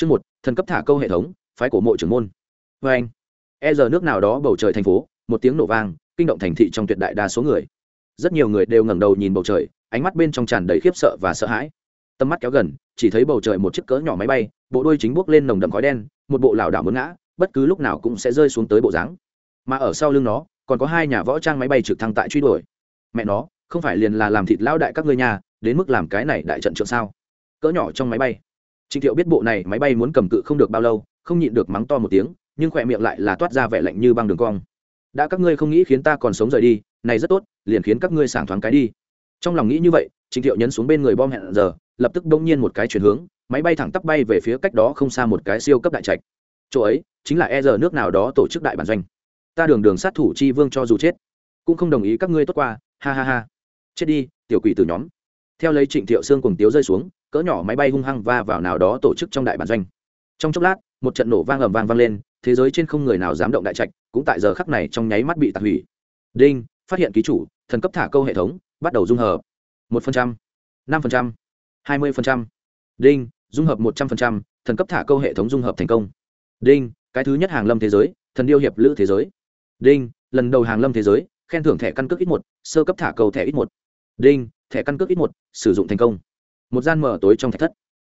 chương một, thần cấp thả câu hệ thống, phái cổ mộ trưởng môn. Vê anh e giờ nước nào đó bầu trời thành phố, một tiếng nổ vang, kinh động thành thị trong tuyệt đại đa số người. Rất nhiều người đều ngẩng đầu nhìn bầu trời, ánh mắt bên trong tràn đầy khiếp sợ và sợ hãi. Tầm mắt kéo gần, chỉ thấy bầu trời một chiếc cỡ nhỏ máy bay, bộ đuôi chính bước lên nồng đậm khói đen, một bộ lảo đảo muốn ngã, bất cứ lúc nào cũng sẽ rơi xuống tới bộ dáng. Mà ở sau lưng nó, còn có hai nhà võ trang máy bay trực thăng tại truy đuổi. Mẹ nó, không phải liền là làm thịt lao đại các ngươi nhà đến mức làm cái này đại trận trượng sao? Cỡ nhỏ trong máy bay trịnh thiệu biết bộ này máy bay muốn cầm cự không được bao lâu, không nhịn được mắng to một tiếng, nhưng khỏe miệng lại là toát ra vẻ lạnh như băng đường cong. Đã các ngươi không nghĩ khiến ta còn sống rời đi, này rất tốt, liền khiến các ngươi sảng thoáng cái đi. Trong lòng nghĩ như vậy, trịnh thiệu nhấn xuống bên người bom hẹn giờ, lập tức bỗng nhiên một cái chuyển hướng, máy bay thẳng tắp bay về phía cách đó không xa một cái siêu cấp đại trạch. Chỗ ấy, chính là e giờ nước nào đó tổ chức đại bản doanh. Ta đường đường sát thủ chi vương cho dù chết, cũng không đồng ý các ngươi tốt qua, ha ha ha. Chết đi, tiểu quỷ từ nhóm. Theo lấy trịnh thiệu xương cùng tiếu rơi xuống cỡ nhỏ máy bay hung hăng va vào nào đó tổ chức trong đại bản doanh. Trong chốc lát, một trận nổ vang ầm vang vang lên, thế giới trên không người nào dám động đại trạch, cũng tại giờ khắc này trong nháy mắt bị tạc hủy. Đinh, phát hiện ký chủ, thần cấp thả câu hệ thống, bắt đầu dung hợp. Một phần trăm, năm phần trăm, hai mươi phần trăm. Đinh, dung hợp một trăm phần trăm, thần cấp thả câu hệ thống dung hợp thành công. Đinh, cái thứ nhất hàng lâm thế giới, thần điêu hiệp lữ thế giới. Đinh, lần đầu hàng lâm thế giới, khen thưởng thẻ căn cước ít một, sơ cấp thả câu thẻ ít một. Đinh, thẻ căn cước ít một, sử dụng thành công một gian mở tối trong thạch thất.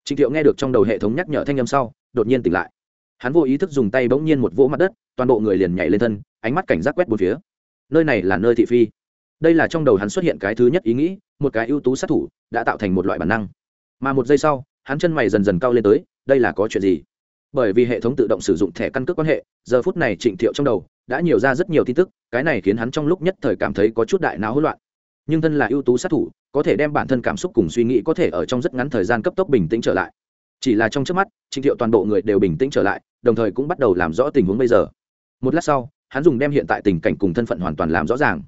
Trịnh thiệu nghe được trong đầu hệ thống nhắc nhở thanh â m sau, đột nhiên tỉnh lại. Hắn vô ý thức dùng tay bỗng nhiên một vỗ mặt đất, toàn bộ người liền nhảy lên thân, ánh mắt cảnh giác quét một phía. Nơi này là nơi thị phi. Đây là trong đầu hắn xuất hiện cái thứ nhất ý nghĩ, một cái ưu tú sát thủ đã tạo thành một loại bản năng. Mà một giây sau, hắn chân mày dần dần cao lên tới, đây là có chuyện gì? Bởi vì hệ thống tự động sử dụng thẻ căn cước quan hệ, giờ phút này trịnh thiệu trong đầu đã nhiều ra rất nhiều tin tức, cái này khiến hắn trong lúc nhất thời cảm thấy có chút đại não hỗn loạn nhưng thân là ưu tú sát thủ, có thể đem bản thân cảm xúc cùng suy nghĩ có thể ở trong rất ngắn thời gian cấp tốc bình tĩnh trở lại. Chỉ là trong trước mắt, trịnh thiệu toàn bộ người đều bình tĩnh trở lại, đồng thời cũng bắt đầu làm rõ tình huống bây giờ. Một lát sau, hắn dùng đem hiện tại tình cảnh cùng thân phận hoàn toàn làm rõ ràng.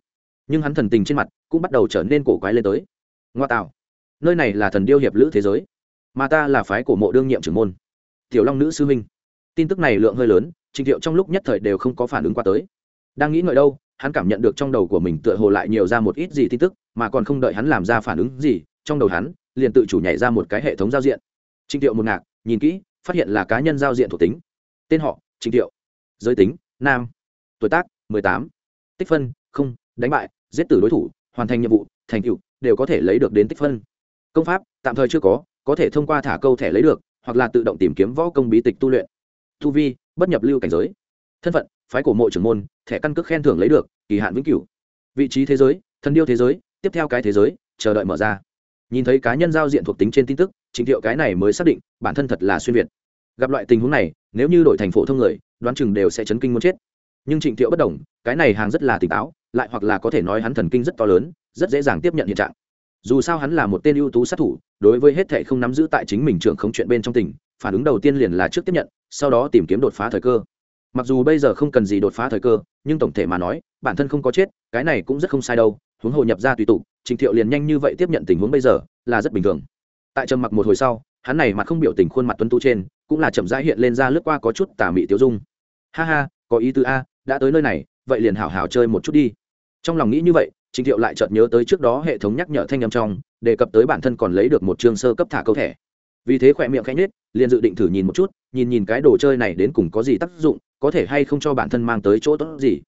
Nhưng hắn thần tình trên mặt cũng bắt đầu trở nên cổ quái lên tới. Ngoa tạo, nơi này là thần điêu hiệp lữ thế giới, mà ta là phái của mộ đương nhiệm trưởng môn. Tiểu long nữ sư huynh. Tin tức này lượng hơi lớn, trịnh thiệu trong lúc nhất thời đều không có phản ứng qua tới. Đang nghĩ ngợi đâu hắn cảm nhận được trong đầu của mình tựa hồ lại nhiều ra một ít gì tin tức, mà còn không đợi hắn làm ra phản ứng gì, trong đầu hắn, liền tự chủ nhảy ra một cái hệ thống giao diện. Trịnh thiệu một ngạc, nhìn kỹ, phát hiện là cá nhân giao diện thuộc tính. Tên họ, trịnh thiệu. Giới tính, nam. Tuổi tác, mười tám. Tích phân, không, đánh bại, giết tử đối thủ, hoàn thành nhiệm vụ, thành tựu, đều có thể lấy được đến tích phân. Công pháp, tạm thời chưa có có thể thông qua thả câu thẻ lấy được, hoặc là tự động tìm kiếm võ công bí tịch tu luyện. Tu vi, bất nhập lưu cảnh giới. Thân phận phái cổ mộ trưởng môn, thẻ căn cước khen thưởng lấy được, kỳ hạn vĩnh cửu. Vị trí thế giới thân điêu thế giới, tiếp theo cái thế giới, chờ đợi mở ra. Nhìn thấy cá nhân giao diện thuộc tính trên tin tức trình thiệu cái này mới xác định, bản thân thật là xuyên việt. Gặp loại tình huống này, nếu như đổi thành phổ thông người, đoán chừng đều sẽ chấn kinh muốn chết. Nhưng trịnh thiệu bất đồng, cái này hàng rất là tỉnh táo, lại hoặc là có thể nói hắn thần kinh rất to lớn, rất dễ dàng tiếp nhận hiện trạng. Dù sao hắn là một tên ưu tú sát thủ, đối với hết thệ không nắm giữ tại chính mình trưởng không chuyện bên trong tỉnh phản ứng đầu tiên liền là trước tiếp nhận, sau đó tìm kiếm đột phá thời cơ mặc dù bây giờ không cần gì đột phá thời cơ, nhưng tổng thể mà nói, bản thân không có chết, cái này cũng rất không sai đâu, huống hồ nhập ra tùy tụ trình thiệu liền nhanh như vậy tiếp nhận tình huống bây giờ, là rất bình thường. Tại trầm mặc một hồi sau, hắn này mặt không biểu tình khuôn mặt tuấn tu trên, cũng là chậm rãi hiện lên ra lướt qua có chút tà mị tiêu dung. Ha ha, có ý tứ a, đã tới nơi này, vậy liền hảo hảo chơi một chút đi. Trong lòng nghĩ như vậy, trình thiệu lại chợt nhớ tới trước đó hệ thống nhắc nhở thanh âm trong, đề cập tới bản thân còn lấy được một chương sơ cấp thả câu thẻ. Vì thế khỏe miệng khẽ nhết liền dự định thử nhìn một chút, nhìn nhìn cái đồ chơi này đến cùng có gì tác dụng có thể hay không cho bản thân mang tới chỗ tốt gì?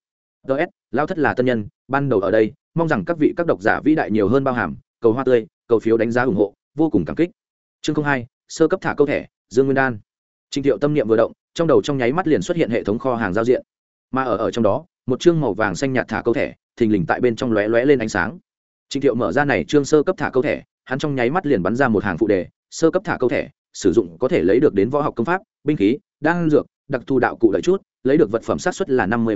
Ts lao thất là tân nhân, ban đầu ở đây, mong rằng các vị các độc giả vĩ đại nhiều hơn bao hàm, cầu hoa tươi, cầu phiếu đánh giá ủng hộ, vô cùng cảm kích. Chương hai, sơ cấp thả câu thẻ, dương nguyên đan. Trình thiệu tâm niệm vừa động, trong đầu trong nháy mắt liền xuất hiện hệ thống kho hàng giao diện. Mà ở ở trong đó, một chương màu vàng xanh nhạt thả câu thẻ, thình lình tại bên trong lóe lóe lên ánh sáng. Trình thiệu mở ra này chương sơ cấp thả câu thẻ, hắn trong nháy mắt liền bắn ra một hàng phụ đề, sơ cấp thả câu thẻ, sử dụng có thể lấy được đến võ học công pháp, binh khí, đan dược đặc thù đạo cụ lợi chút, lấy được vật phẩm sát xuất là năm mươi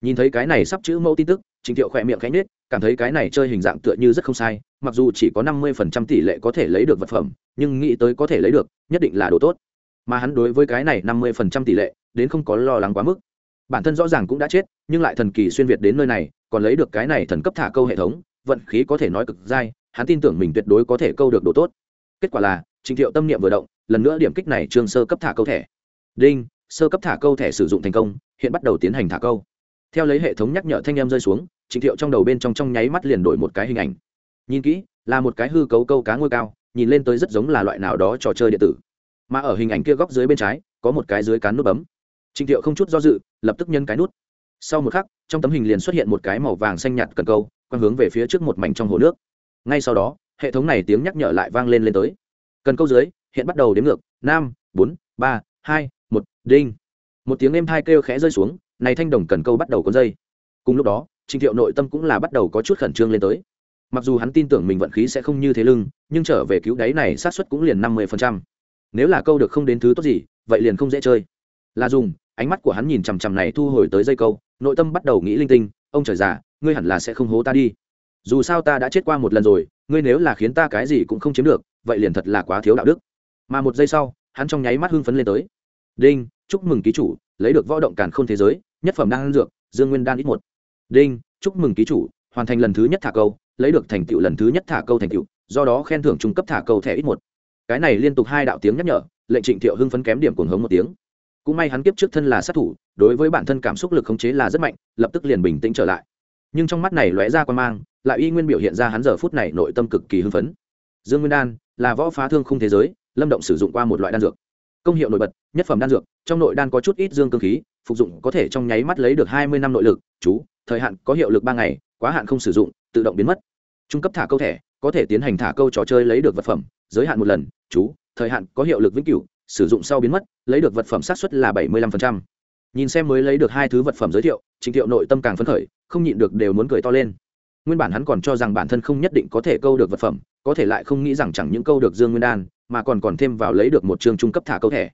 nhìn thấy cái này sắp chữ mẫu tin tức, trình thiệu khỏe miệng cánh nết cảm thấy cái này chơi hình dạng tựa như rất không sai, mặc dù chỉ có năm mươi tỷ lệ có thể lấy được vật phẩm, nhưng nghĩ tới có thể lấy được, nhất định là đồ tốt. Mà hắn đối với cái này năm mươi tỷ lệ, đến không có lo lắng quá mức. Bản thân rõ ràng cũng đã chết, nhưng lại thần kỳ xuyên việt đến nơi này, còn lấy được cái này thần cấp thả câu hệ thống, vận khí có thể nói cực dai, hắn tin tưởng mình tuyệt đối có thể câu được đồ tốt. Kết quả là, trình thiệu tâm niệm vừa động, lần nữa điểm kích này trương sơ cấp thả câu thẻ đinh, sơ cấp thả câu thẻ sử dụng thành công, hiện bắt đầu tiến hành thả câu. Theo lấy hệ thống nhắc nhở thanh em rơi xuống, trình thiệu trong đầu bên trong trong nháy mắt liền đổi một cái hình ảnh. Nhìn kỹ, là một cái hư cấu câu cá ngôi cao, nhìn lên tới rất giống là loại nào đó trò chơi điện tử. Mà ở hình ảnh kia góc dưới bên trái, có một cái dưới cán nút bấm. Trịnh thiệu không chút do dự, lập tức nhân cái nút. Sau một khắc, trong tấm hình liền xuất hiện một cái màu vàng xanh nhạt cần câu, quang hướng về phía trước một mảnh trong hồ nước. Ngay sau đó, hệ thống này tiếng nhắc nhở lại vang lên lên tới. Cần câu dưới, hiện bắt đầu đếm ngược, năm, bốn, ba, hai một đinh. Một tiếng êm thai kêu khẽ rơi xuống, này thanh đồng cần câu bắt đầu có dây. Cùng lúc đó, Trình thiệu nội tâm cũng là bắt đầu có chút khẩn trương lên tới. Mặc dù hắn tin tưởng mình vận khí sẽ không như thế lưng, nhưng trở về cứu đáy này sát xuất cũng liền năm mươi nếu là câu được không đến thứ tốt gì, vậy liền không dễ chơi. Là dùng, ánh mắt của hắn nhìn chằm chằm này thu hồi tới dây câu, nội tâm bắt đầu nghĩ linh tinh, ông trời già, ngươi hẳn là sẽ không hố ta đi. Dù sao ta đã chết qua một lần rồi, ngươi nếu là khiến ta cái gì cũng không chiếm được, vậy liền thật là quá thiếu đạo đức. Mà một giây sau, hắn trong nháy mắt hưng phấn lên tới đinh, chúc mừng ký chủ, lấy được võ động càn k h ô n thế giới, nhất phẩm đan dược, dương nguyên đan ít một. Đinh, chúc mừng ký chủ, hoàn thành lần thứ nhất thả câu, lấy được thành tựu lần thứ nhất thả câu thành tựu, do đó khen thưởng trung cấp thả câu thẻ ít một. Cái này liên tục hai đạo tiếng nhắc nhở, lệnh trịnh thiệu hưng phấn kém điểm cuồng hống một tiếng. Cũng may hắn kiếp trước thân là sát thủ, đối với bản thân cảm xúc lực khống chế là rất mạnh, lập tức liền bình tĩnh trở lại. Nhưng trong mắt này lóe ra quan mang, lại y nguyên biểu hiện ra hắn giờ phút này nội tâm cực kỳ hưng phấn. Dương nguyên đan là võ phá thương khung thế giới, lâm động sử dụng qua một loại đan dược công hiệu nổi bật, nhất phẩm đan dược, trong nội đan có chút ít dương cơ khí, phục dụng có thể trong nháy mắt lấy được hai mươi năm nội lực, chú, thời hạn có hiệu lực ba ngày, quá hạn không sử dụng, tự động biến mất. Trung cấp thả câu thẻ, có thể tiến hành thả câu trò chơi lấy được vật phẩm, giới hạn một lần, chú, thời hạn có hiệu lực vĩnh cửu, sử dụng sau biến mất, lấy được vật phẩm xác suất là bảy mươi lăm nhìn xem mới lấy được hai thứ vật phẩm giới thiệu, trình thiệu nội tâm càng phấn khởi, không nhịn được đều muốn cười to lên. Nguyên bản hắn còn cho rằng bản thân không nhất định có thể câu được vật phẩm, có thể lại không nghĩ rằng chẳng những câu được dương nguyên đan mà còn còn thêm vào lấy được một chương trung cấp thả câu thẻ.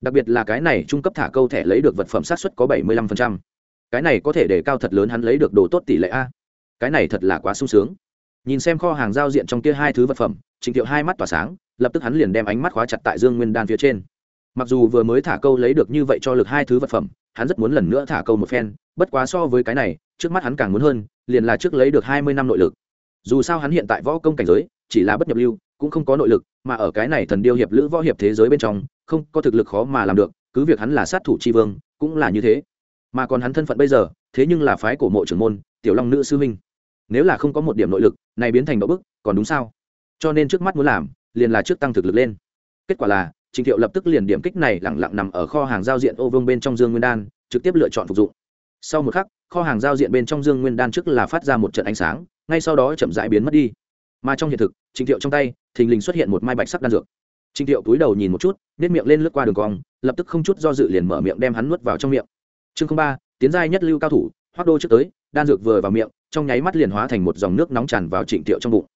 Đặc biệt là cái này trung cấp thả câu thẻ lấy được vật phẩm sát xuất có bảy mươi lăm cái này có thể để cao thật lớn hắn lấy được đồ tốt tỷ lệ a. Cái này thật là quá sung sướng. Nhìn xem kho hàng giao diện trong kia hai thứ vật phẩm trịnh thiệu hai mắt tỏa sáng, lập tức hắn liền đem ánh mắt khóa chặt tại dương nguyên đan phía trên. Mặc dù vừa mới thả câu lấy được như vậy cho lực hai thứ vật phẩm, hắn rất muốn lần nữa thả câu một phen, bất quá so với cái này, trước mắt hắn càng muốn hơn, liền là trước lấy được hai mươi năm nội lực. Dù sao hắn hiện tại võ công cảnh giới, chỉ là bất nhập lưu cũng không có nội lực, mà ở cái này thần điêu hiệp lữ võ hiệp thế giới bên trong, không có thực lực khó mà làm được, cứ việc hắn là sát thủ tri vương, cũng là như thế. Mà còn hắn thân phận bây giờ, thế nhưng là phái cổ mộ trưởng môn, tiểu long nữ sư huynh. Nếu là không có một điểm nội lực, này biến thành đậu bức, còn đúng sao? Cho nên trước mắt muốn làm, liền là trước tăng thực lực lên. Kết quả là, trình thiệu lập tức liền điểm kích này lẳng lặng nằm ở kho hàng giao diện ô vương bên trong dương nguyên đan, trực tiếp lựa chọn phục dụng. Sau một khắc, kho hàng giao diện bên trong dương nguyên đan trước là phát ra một trận ánh sáng, ngay sau đó chậm rãi biến mất đi mà trong hiện thực, trình thiệu trong tay, thình lình xuất hiện một mai bạch sắc đan dược. Trình thiệu túi đầu nhìn một chút nếp miệng lên lướt qua đường cong, lập tức không chút do dự liền mở miệng đem hắn nuốt vào trong miệng. Chương ba, tiến giai nhất lưu cao thủ hoác đô trước tới, đan dược vừa vào miệng, trong nháy mắt liền hóa thành một dòng nước nóng tràn vào trịnh thiệu trong bụng.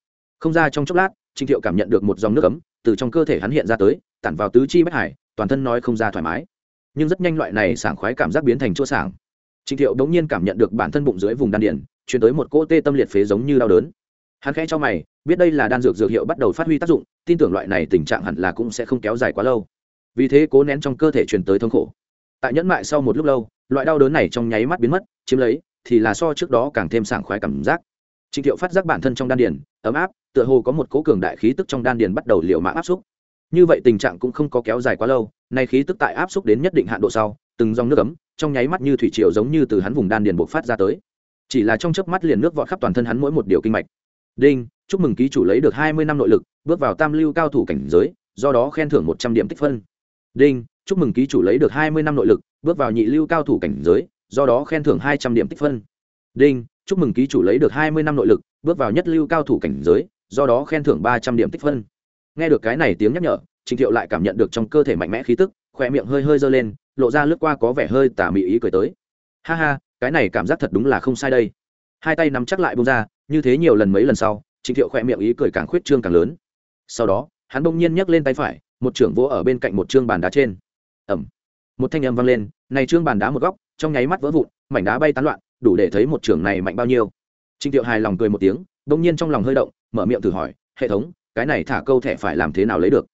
Không ra trong chốc lát trịnh thiệu cảm nhận được một dòng nước ấm từ trong cơ thể hắn hiện ra tới, tản vào tứ chi bất hải, toàn thân nói không ra thoải mái. Nhưng rất nhanh loại này sảng khoái cảm giác biến thành chua sảng. Trịnh thiệu đống nhiên cảm nhận được bản thân bụng dưới vùng đan điền, chuyển tới một cỗ tê tâm liệt phế giống như đau đớn hắn khẽ cho mày, biết đây là đan dược dược hiệu bắt đầu phát huy tác dụng, tin tưởng loại này tình trạng hẳn là cũng sẽ không kéo dài quá lâu. Vì thế cố nén trong cơ thể truyền tới thống khổ. Tại nhẫn mại sau một lúc lâu, loại đau đớn này trong nháy mắt biến mất, chiếm lấy, thì là so trước đó càng thêm sảng khoái cảm giác. Trịnh thiệu phát giác bản thân trong đan điền, ấm áp, tựa hồ có một cố cường đại khí tức trong đan điền bắt đầu liệu mạng áp xúc. Như vậy tình trạng cũng không có kéo dài quá lâu, nay khí tức tại áp xúc đến nhất định hạn độ sau, từng dòng nước ấm, trong nháy mắt như thủy triều giống như từ hắn vùng đan điền bộc phát ra tới. Chỉ là trong chớp mắt liền nước vọt khắp toàn thân hắn mỗi một điều kinh mạch đinh, chúc mừng ký chủ lấy được hai mươi năm nội lực, bước vào tam lưu cao thủ cảnh giới, do đó khen thưởng một trăm điểm tích phân. Đinh, chúc mừng ký chủ lấy được hai mươi năm nội lực, bước vào nhị lưu cao thủ cảnh giới, do đó khen thưởng hai trăm điểm tích phân. Đinh, chúc mừng ký chủ lấy được hai mươi năm nội lực, bước vào nhất lưu cao thủ cảnh giới, do đó khen thưởng ba trăm điểm tích phân. Nghe được cái này tiếng nhắc nhở trịnh thiệu lại cảm nhận được trong cơ thể mạnh mẽ khí tức khỏe miệng hơi hơi giơ lên, lộ ra lướt qua có vẻ hơi tả mị ý cười tới. Ha ha, cái này cảm giác thật đúng là không sai đây. Hai tay nắm chắc lại bông ra như thế nhiều lần mấy lần sau, trịnh thiệu khỏe miệng ý cười càng khuyết trương càng lớn. Sau đó, hắn bỗng nhiên nhấc lên tay phải, một trưởng vỗ ở bên cạnh một chương bàn đá trên. Ẩm một thanh âm vang lên, này trương bàn đá một góc, trong nháy mắt vỡ vụn, mảnh đá bay tán loạn, đủ để thấy một trưởng này mạnh bao nhiêu. Trịnh thiệu hài lòng cười một tiếng, bỗng nhiên trong lòng hơi động, mở miệng thử hỏi, hệ thống, cái này thả câu thẻ phải làm thế nào lấy được?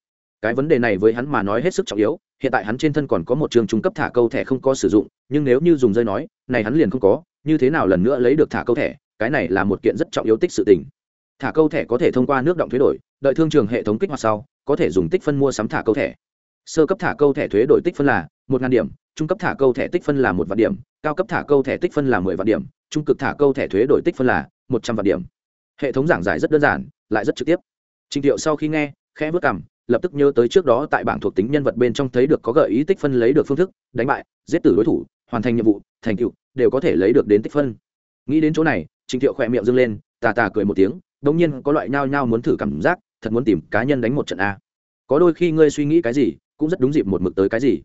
Cái vấn đề này với hắn mà nói hết sức trọng yếu, hiện tại hắn trên thân còn có một trường trung cấp thả câu thẻ không có sử dụng, nhưng nếu như dùng rơi nói, này hắn liền không có, như thế nào lần nữa lấy được thả câu thẻ? Cái này là một kiện rất trọng yếu tích sự tình. Thả câu thẻ có thể thông qua nước động thuế đổi, đợi thương trường hệ thống kích hoạt sau, có thể dùng tích phân mua sắm thả câu thẻ. Sơ cấp thả câu thẻ thuế đổi tích phân là một ngàn điểm, trung cấp thả câu thẻ tích phân là một vạn điểm, cao cấp thả câu thẻ tích phân là mười vạn điểm, trung cực thả câu thẻ thuế đổi tích phân là một trăm vạn điểm. Hệ thống giảng giải rất đơn giản, lại rất trực tiếp. Trình thiệu sau khi nghe, khẽ vớt cảm lập tức nhớ tới trước đó tại bảng thuộc tính nhân vật bên trong thấy được có gợi ý tích phân lấy được phương thức, đánh bại, giết tử đối thủ, hoàn thành nhiệm vụ, thành tựu, đều có thể lấy được đến tích phân. Nghĩ đến chỗ này Trình thiệu khỏe miệng dương lên, tà tà cười một tiếng, đống nhiên có loại nhao nhao muốn thử cảm giác, thật muốn tìm cá nhân đánh một trận a. Có đôi khi ngươi suy nghĩ cái gì, cũng rất đúng dịp một mực tới cái gì.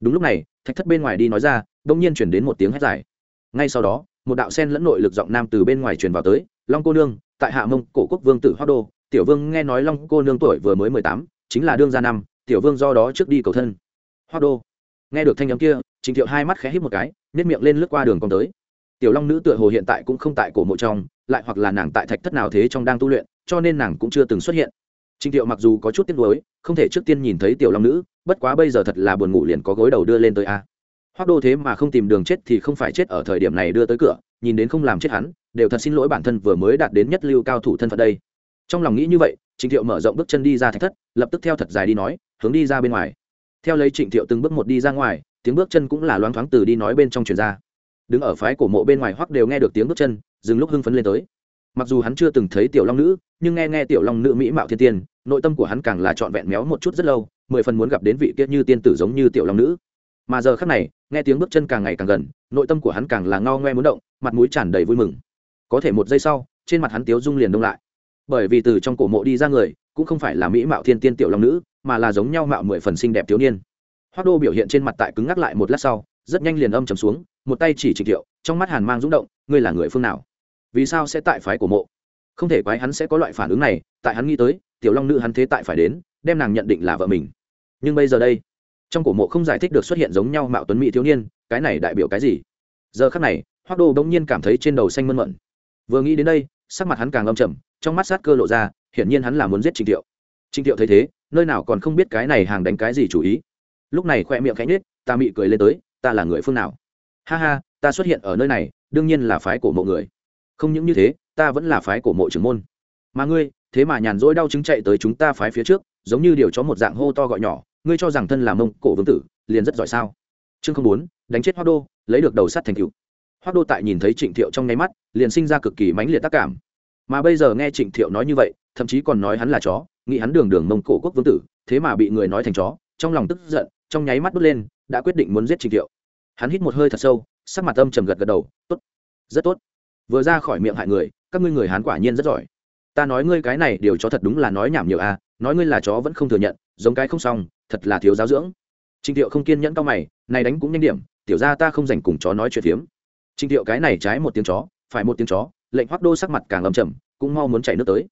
Đúng lúc này, thạch thất bên ngoài đi nói ra, đống nhiên truyền đến một tiếng hét dài. Ngay sau đó, một đạo sen lẫn nội lực giọng nam từ bên ngoài truyền vào tới, long cô nương, tại hạ mông, cổ quốc vương tử hoa đô, tiểu vương nghe nói long cô nương tuổi vừa mới mười tám, chính là đương gia năm, tiểu vương do đó trước đi cầu thân. Hoa đô, nghe được thanh âm kia, trình thiệu hai mắt khẽ híp một cái, nhếch miệng lên lướt qua đường con tới tiểu long nữ tựa hồ hiện tại cũng không tại cổ mộ trong, lại hoặc là nàng tại thạch thất nào thế trong đang tu luyện, cho nên nàng cũng chưa từng xuất hiện. Trình thiệu mặc dù có chút tiếc nuối, không thể trước tiên nhìn thấy tiểu long nữ, bất quá bây giờ thật là buồn ngủ liền có gối đầu đưa lên tới a. Hoác đô thế mà không tìm đường chết thì không phải chết ở thời điểm này đưa tới cửa, nhìn đến không làm chết hắn, đều thật xin lỗi bản thân vừa mới đạt đến nhất lưu cao thủ thân phận đây. Trong lòng nghĩ như vậy trịnh thiệu mở rộng bước chân đi ra thạch thất, lập tức theo thật dài đi nói, hướng đi ra bên ngoài. Theo lấy trịnh thiệu từng bước một đi ra ngoài, tiếng bước chân cũng là loáng thoáng từ đi nói bên trong truyền ra đứng ở phái cổ mộ bên ngoài hoắc đều nghe được tiếng bước chân, dừng lúc hưng phấn lên tới. Mặc dù hắn chưa từng thấy tiểu long nữ, nhưng nghe nghe tiểu long nữ mỹ mạo thiên tiên, nội tâm của hắn càng là trọn vẹn méo một chút rất lâu, mười phần muốn gặp đến vị kia như tiên tử giống như tiểu long nữ. Mà giờ khắc này, nghe tiếng bước chân càng ngày càng gần, nội tâm của hắn càng là ngao ngoe muốn động, mặt mũi tràn đầy vui mừng. Có thể một giây sau, trên mặt hắn tiếu dung liền đông lại. Bởi vì từ trong cổ mộ đi ra người, cũng không phải là mỹ mạo thiên tiên tiểu long nữ, mà là giống nhau mạo mười phần xinh đẹp thiếu niên. Hoác đô biểu hiện trên mặt tại cứng ngắc lại một lát sau rất nhanh liền âm trầm xuống, một tay chỉ trịnh thiệu, trong mắt hàn mang rúng động, ngươi là người phương nào? Vì sao sẽ tại phái của mộ? Không thể quái hắn sẽ có loại phản ứng này, tại hắn nghĩ tới, tiểu long nữ hắn thế tại phải đến, đem nàng nhận định là vợ mình. Nhưng bây giờ đây, trong cổ mộ không giải thích được xuất hiện giống nhau mạo tuấn mỹ thiếu niên, cái này đại biểu cái gì? Giờ khắc này hoác đô bỗng nhiên cảm thấy trên đầu xanh mơn mận. Vừa nghĩ đến đây, sắc mặt hắn càng âm trầm, trong mắt sát cơ lộ ra, hiển nhiên hắn là muốn giết trịnh thiệu. Trịnh thiệu thấy thế, nơi nào còn không biết cái này hàng đánh cái gì chủ ý. Lúc này khoe miệng khẽ nhết ta mị cười lên tới ta là người phương nào? Ha ha, ta xuất hiện ở nơi này, đương nhiên là phái cổ mộ người. Không những như thế, ta vẫn là phái cổ mộ trưởng môn. Mà ngươi, thế mà nhàn rỗi đau chứng chạy tới chúng ta phái phía trước, giống như điều cho một dạng hô to gọi nhỏ, ngươi cho rằng thân là mông cổ vương tử, liền rất giỏi sao? Chương không bốn, đánh chết hoa đô, lấy được đầu sắt thành cựu hoa đô tại nhìn thấy trịnh thiệu trong nháy mắt, liền sinh ra cực kỳ mãnh liệt tác cảm. Mà bây giờ nghe trịnh thiệu nói như vậy, thậm chí còn nói hắn là chó, nghĩ hắn đường đường mông cổ quốc vương tử, thế mà bị người nói thành chó, trong lòng tức giận trong nháy mắt đốt lên, đã quyết định muốn giết Trình thiệu. Hắn hít một hơi thật sâu, sắc mặt âm trầm gật gật đầu, tốt, rất tốt. Vừa ra khỏi miệng hại người, các ngươi người hán quả nhiên rất giỏi. Ta nói ngươi cái này điều cho thật đúng là nói nhảm nhiều à nói ngươi là chó vẫn không thừa nhận, giống cái không xong, thật là thiếu giáo dưỡng. Trình thiệu không kiên nhẫn cao mày, này đánh cũng nhanh điểm, tiểu ra ta không dành cùng chó nói chuyện phiếm. Trình thiệu cái này trái một tiếng chó, phải một tiếng chó, lệnh hoác đô sắc mặt càng âm chầm cũng mau muốn chảy nước tới.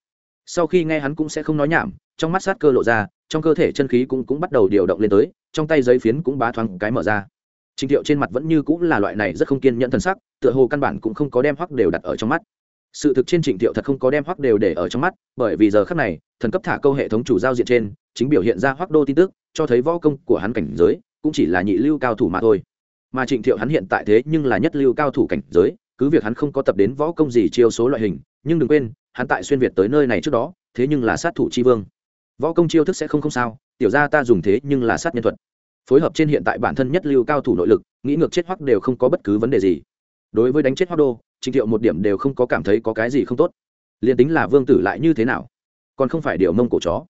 Sau khi nghe hắn cũng sẽ không nói nhảm, trong mắt sát cơ lộ ra, trong cơ thể chân khí cũng cũng bắt đầu điều động lên tới trong tay giấy phiến cũng bá thoáng cái mở ra Trình Thiệu trên mặt vẫn như cũng là loại này rất không kiên nhẫn thần sắc, tựa hồ căn bản cũng không có đem hoắc đều đặt ở trong mắt. Sự thực trên Trịnh Thiệu thật không có đem hoắc đều để ở trong mắt, bởi vì giờ khắc này, thần cấp thả câu hệ thống chủ giao diện trên, chính biểu hiện ra hoắc đô tin tức, cho thấy võ công của hắn cảnh giới, cũng chỉ là nhị lưu cao thủ mà thôi. Mà Trịnh Thiệu hắn hiện tại thế nhưng là nhất lưu cao thủ cảnh giới, cứ việc hắn không có tập đến võ công gì chiêu số loại hình, nhưng đừng quên, hắn tại xuyên việt tới nơi này trước đó, thế nhưng là sát thủ chi vương. Võ công chiêu thức sẽ không không sao, tiểu gia ta dùng thế nhưng là sát nhân thuật. Phối hợp trên hiện tại bản thân nhất lưu cao thủ nội lực, nghĩ ngược chết hoắc đều không có bất cứ vấn đề gì. Đối với đánh chết hoắc đô trịnh thiệu một điểm đều không có cảm thấy có cái gì không tốt. Liền tính là vương tử lại như thế nào, còn không phải điều mông cổ chó.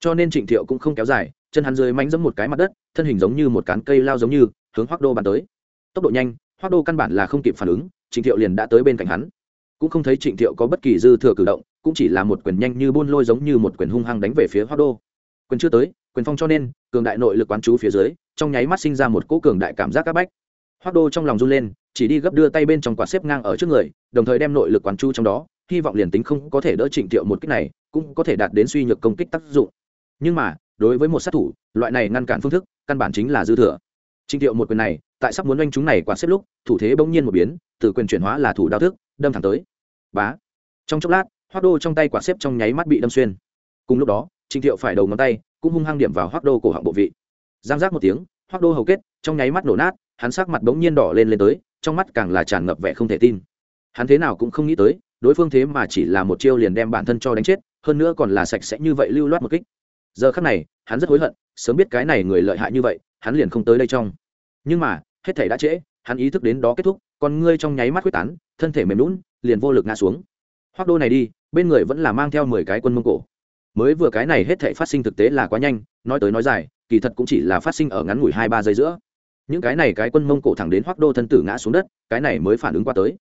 Cho nên trịnh thiệu cũng không kéo dài, chân hắn dưới mánh giẫm một cái mặt đất, thân hình giống như một cán cây lao giống như, hướng hoắc đô bắn tới. Tốc độ nhanh, hoắc đô căn bản là không kịp phản ứng trịnh thiệu liền đã tới bên cạnh hắn. Cũng không thấy trịnh thiệu có bất kỳ dư thừa cử động, cũng chỉ là một quyền nhanh như buôn lôi giống như một quyền hung hăng đánh về phía hoắc đô. Quyền chưa tới quyền phong cho nên, cường đại nội lực quán chú phía dưới, trong nháy mắt sinh ra một cỗ cường đại cảm giác áp bách. Hoác đô trong lòng run lên, chỉ đi gấp đưa tay bên trong quạt xếp ngang ở trước người, đồng thời đem nội lực quán chú trong đó, hy vọng liền tính không có thể đỡ trịnh thiệu một cách này, cũng có thể đạt đến suy nhược công kích tác dụng. Nhưng mà, đối với một sát thủ, loại này ngăn cản phương thức, căn bản chính là dư thừa. Trịnh thiệu một quyền này, tại sắp muốn oanh chúng này quạt xếp lúc, thủ thế bỗng nhiên một biến từ quyền chuyển hóa là thủ đao thức, đâm thẳng tới. Bá! Trong chốc lát hoác đô trong tay quạt xếp trong nháy mắt bị đâm xuyên. Cùng lúc đó, trịnh thiệu phải đầu ngón tay cũng hung hăng điểm vào hoác đô cổ họng bộ vị giang giác một tiếng hoác đô hầu kết trong nháy mắt nổ nát hắn sắc mặt bỗng nhiên đỏ lên lên tới trong mắt càng là tràn ngập vẻ không thể tin hắn thế nào cũng không nghĩ tới đối phương thế mà chỉ là một chiêu liền đem bản thân cho đánh chết hơn nữa còn là sạch sẽ như vậy lưu loát một kích giờ khắc này hắn rất hối hận sớm biết cái này người lợi hại như vậy hắn liền không tới đây trong nhưng mà hết thể đã trễ hắn ý thức đến đó kết thúc còn ngươi trong nháy mắt quyết tán thân thể mềm lún liền vô lực ngã xuống hoác đô này đi bên người vẫn là mang theo mười cái quân mông cổ mới vừa cái này hết thể phát sinh thực tế là quá nhanh, nói tới nói dài, kỳ thật cũng chỉ là phát sinh ở ngắn ngủi hai ba giây giữa. Những cái này cái quân mông cổ thẳng đến hoác đô thân tử ngã xuống đất, cái này mới phản ứng qua tới.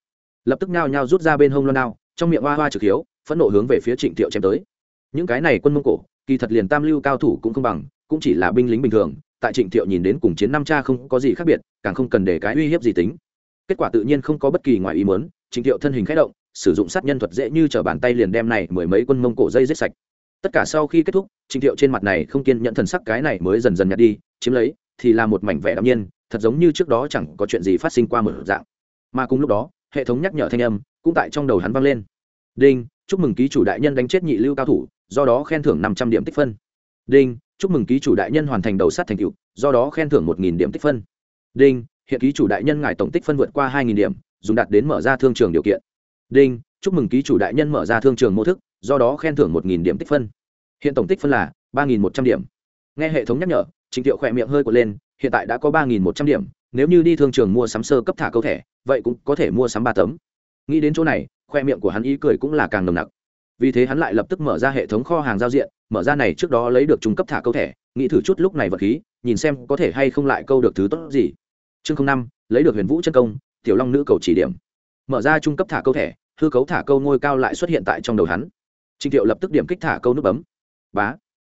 Lập tức nhao nhao rút ra bên hông loan đao, trong miệng hoa hoa trực hiếu, phẫn nộ hướng về phía trịnh thiệu chém tới. Những cái này quân mông cổ, kỳ thật liền tam lưu cao thủ cũng không bằng, cũng chỉ là binh lính bình thường, tại trịnh thiệu nhìn đến cùng chiến năm cha không có gì khác biệt, càng không cần để cái uy hiếp gì tính. Kết quả tự nhiên không có bất kỳ ngoài ý muốn, trịnh thiệu thân hình khẽ động, sử dụng sát nhân thuật dễ như t r ở bàn tay liền đem này mười mấy quân mông cổ dây giết sạch tất cả sau khi kết thúc, trình thiệu trên mặt này không kiên nhận thần sắc cái này mới dần dần nhặt đi, chiếm lấy, thì là một mảnh vẻ đạm nhiên, thật giống như trước đó chẳng có chuyện gì phát sinh qua một dạng. Mà cùng lúc đó, hệ thống nhắc nhở thanh âm cũng tại trong đầu hắn vang lên. Đinh, chúc mừng ký chủ đại nhân đánh chết nhị lưu cao thủ, do đó khen thưởng năm trăm điểm tích phân. Đinh, chúc mừng ký chủ đại nhân hoàn thành đầu sát thành cựu do đó khen thưởng một nghìn điểm tích phân. Đinh, hiện ký chủ đại nhân ngài tổng tích phân vượt qua hai nghìn điểm, dùng đạt đến mở ra thương trường điều kiện. Đinh, chúc mừng ký chủ đại nhân mở ra thương trường mô thức do đó khen thưởng một điểm tích phân. Hiện tổng tích phân là ba một trăm điểm. Nghe hệ thống nhắc nhở, trịnh thiệu khỏe miệng hơi quật lên, hiện tại đã có ba một trăm điểm, nếu như đi thương trường mua sắm sơ cấp thả câu thẻ, vậy cũng có thể mua sắm ba tấm. Nghĩ đến chỗ này khoe miệng của hắn ý cười cũng là càng nồng nặc. Vì thế hắn lại lập tức mở ra hệ thống kho hàng giao diện, mở ra này trước đó lấy được trung cấp thả câu thẻ, nghĩ thử chút lúc này vật khí, nhìn xem có thể hay không lại câu được thứ tốt gì. Chương năm, lấy được huyền vũ chân công, tiểu long nữ cầu chỉ điểm. Mở ra trung cấp thả câu thẻ, hư cấu thả câu ngôi cao lại xuất hiện tại trong đầu hắn. Trình thiệu lập tức điểm kích thả câu nút bấm. Bá.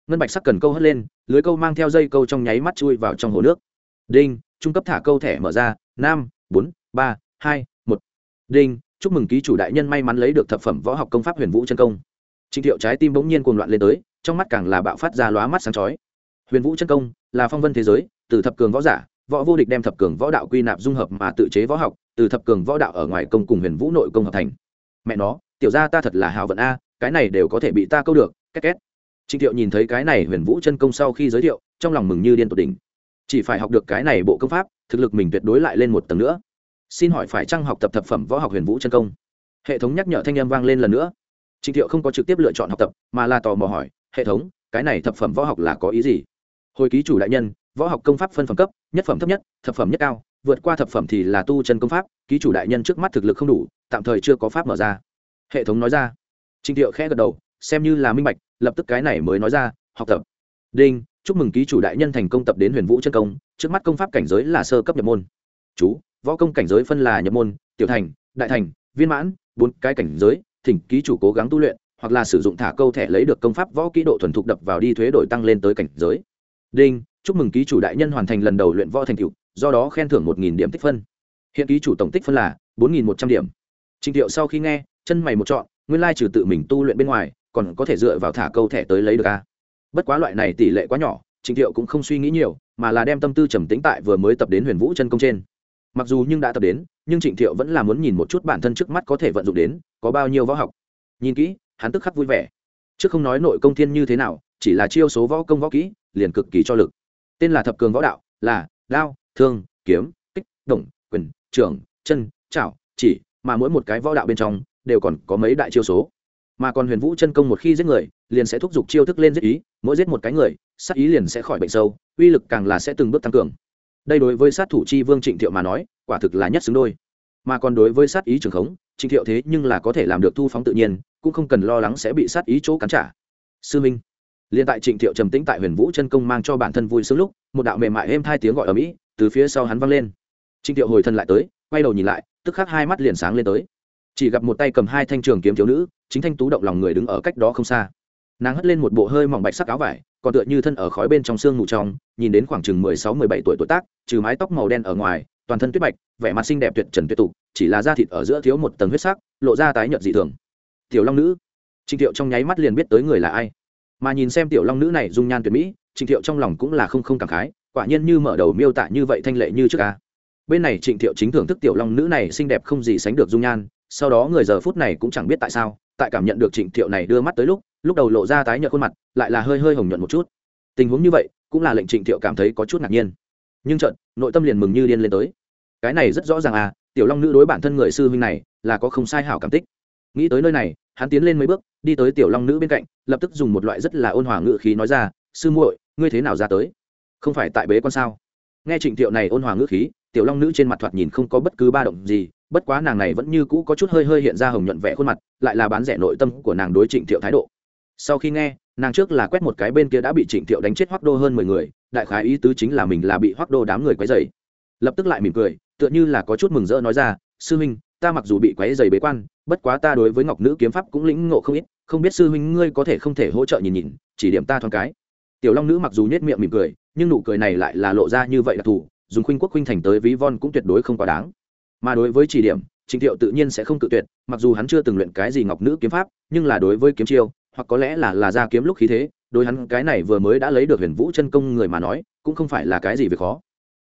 Ngân bạch sắc cần câu hất lên, lưới câu mang theo dây câu trong nháy mắt chui vào trong hồ nước. Đinh, trung cấp thả câu thẻ mở ra năm bốn, ba, hai, một. Đinh, chúc mừng ký chủ đại nhân may mắn lấy được thập phẩm võ học công pháp huyền vũ chân công. Trình thiệu trái tim bỗng nhiên cuồng loạn lên tới, trong mắt càng là bạo phát ra lóa mắt sáng chói. Huyền vũ chân công là phong vân thế giới, từ thập cường võ giả, võ vô địch đem thập cường võ đạo quy nạp dung hợp mà tự chế võ học, từ thập cường võ đạo ở ngoài công cùng huyền vũ nội công hợp thành. Mẹ nó, tiểu gia ta thật là hào vận a cái này đều có thể bị ta câu được, két két. Trịnh thiệu nhìn thấy cái này huyền vũ chân công sau khi giới thiệu, trong lòng mừng như điên tột đỉnh. Chỉ phải học được cái này bộ công pháp, thực lực mình tuyệt đối lại lên một tầng nữa. Xin hỏi phải chăng học tập thập phẩm võ học huyền vũ chân công? Hệ thống nhắc nhở thanh â m vang lên lần nữa. Trịnh thiệu không có trực tiếp lựa chọn học tập, mà là tò mò hỏi, hệ thống, cái này thập phẩm võ học là có ý gì? Hồi ký chủ đại nhân, võ học công pháp phân phẩm cấp, nhất phẩm thấp nhất, thập phẩm nhất cao, vượt qua thập phẩm thì là tu chân công pháp, ký chủ đại nhân trước mắt thực lực không đủ, tạm thời chưa có pháp mở ra. Hệ thống nói ra. Trình thiệu khẽ gật đầu xem như là minh bạch lập tức cái này mới nói ra học tập. Đinh chúc mừng ký chủ đại nhân thành công tập đến huyền vũ chân công trước mắt công pháp cảnh giới là sơ cấp nhập môn. Chú võ công cảnh giới phân là nhập môn tiểu thành đại thành viên mãn bốn cái cảnh giới thỉnh ký chủ cố gắng tu luyện hoặc là sử dụng thả câu thẻ lấy được công pháp võ kỹ độ thuần thục đập vào đi thuế đổi tăng lên tới cảnh giới. Đinh chúc mừng ký chủ đại nhân hoàn thành lần đầu luyện võ thành tựu, do đó khen thưởng một điểm tích phân. Hiện ký chủ tổng tích phân là bốn một trăm điểm. Trình thiệu sau khi nghe chân mày một chọn nguyên lai trừ tự mình tu luyện bên ngoài, còn có thể dựa vào thả câu thẻ tới lấy được a bất quá loại này tỷ lệ quá nhỏ Trịnh thiệu cũng không suy nghĩ nhiều, mà là đem tâm tư trầm tĩnh tại vừa mới tập đến huyền vũ chân công trên. Mặc dù nhưng đã tập đến, nhưng trịnh thiệu vẫn là muốn nhìn một chút bản thân trước mắt có thể vận dụng đến, có bao nhiêu võ học. Nhìn kỹ, hắn tức khắc vui vẻ. Chứ không nói nội công thiên như thế nào, chỉ là chiêu số võ công võ kỹ, liền cực kỳ cho lực. Tên là thập cường võ đạo, là đao, thương, kiếm, kích, động, quyền, trưởng, chân, chảo, chỉ, mà mỗi một cái võ đạo bên trong đều còn có mấy đại chiêu số. Mà còn huyền vũ chân công một khi giết người, liền sẽ thúc giục chiêu thức lên giết ý, mỗi giết một cái người, sát ý liền sẽ khỏi bệnh sâu, uy lực càng là sẽ từng bước tăng cường. Đây đối với sát thủ chi vương trịnh thiệu mà nói, quả thực là nhất xứng đôi. Mà còn đối với sát ý trường khống, trịnh thiệu thế nhưng là có thể làm được thu phóng tự nhiên, cũng không cần lo lắng sẽ bị sát ý chỗ cắn trả. Sư minh, liền tại trịnh thiệu trầm tĩnh tại huyền vũ chân công mang cho bản thân vui sướng lúc, một đạo mềm mại êm hai tiếng gọi ở mỹ, từ phía sau hắn vang lên. Trịnh thiệu hồi thân lại tới, quay đầu nhìn lại, tức khắc hai mắt liền sáng lên tới chỉ gặp một tay cầm hai thanh trường kiếm thiếu nữ, chính thanh tú động lòng người đứng ở cách đó không xa. Nàng hất lên một bộ hơi mỏng bạch sắc áo vải, còn tựa như thân ở khói bên trong sương mù trong, nhìn đến khoảng chừng mười sáu mười bảy tuổi tuổi tác, trừ mái tóc màu đen ở ngoài, toàn thân tuyết bạch, vẻ mặt xinh đẹp tuyệt trần tuyệt tục, chỉ là da thịt ở giữa thiếu một tầng huyết sắc, lộ ra tái nhợt dị thường. Tiểu long nữ. Trịnh thiệu trong nháy mắt liền biết tới người là ai. Mà nhìn xem tiểu long nữ này dung nhan tuyệt mỹ, trịnh thiệu trong lòng cũng là không không cảm khái, quả nhiên như mở đầu miêu tả như vậy thanh lệ như trước ca bên này trịnh thiệu chính thưởng thức tiểu long nữ này xinh đẹp không gì sánh được dung nhan sau đó người giờ phút này cũng chẳng biết tại sao, tại cảm nhận được trịnh thiệu này đưa mắt tới lúc lúc đầu lộ ra tái nhợt khuôn mặt, lại là hơi hơi hồng nhuận một chút. Tình huống như vậy, cũng là lệnh trịnh thiệu cảm thấy có chút ngạc nhiên. Nhưng trận nội tâm liền mừng như điên lên tới. Cái này rất rõ ràng à tiểu long nữ đối bản thân người sư huynh này, là có không sai hảo cảm tích. Nghĩ tới nơi này, hắn tiến lên mấy bước, đi tới tiểu long nữ bên cạnh, lập tức dùng một loại rất là ôn hòa ngự khí nói ra, sư muội, ngươi thế nào ra tới? Không phải tại bế con sao? Nghe trịnh thiệu này ôn hòa ngữ khí tiểu long nữ trên mặt thoạt nhìn không có bất cứ ba động gì, bất quá nàng này vẫn như cũ có chút hơi hơi hiện ra hồng nhuận vẻ khuôn mặt, lại là bán rẻ nội tâm của nàng đối trịnh thiệu thái độ. Sau khi nghe, nàng trước là quét một cái bên kia đã bị trịnh thiệu đánh chết hoác đô hơn mười người, đại khái ý tứ chính là mình là bị hoác đô đám người quấy dày lập tức lại mỉm cười, tựa như là có chút mừng rỡ nói ra, sư huynh, ta mặc dù bị quấy dày bế quan, bất quá ta đối với ngọc nữ kiếm pháp cũng lĩnh ngộ không ít, không biết sư huynh ngươi có thể không thể hỗ trợ nhìn nhìn, chỉ điểm ta thoáng cái. Tiểu long nữ mặc dù nhét miệng mỉm cười, nhưng nụ cười này lại là lộ ra như vậy đặc thù dùng khuynh quốc khuynh thành tới ví von cũng tuyệt đối không quá đáng. Mà đối với chỉ điểm, trịnh thiệu tự nhiên sẽ không cự tuyệt, mặc dù hắn chưa từng luyện cái gì ngọc nữ kiếm pháp, nhưng là đối với kiếm chiêu, hoặc có lẽ là là ra kiếm lúc khí thế, đối hắn cái này vừa mới đã lấy được huyền vũ chân công người mà nói, cũng không phải là cái gì việc khó.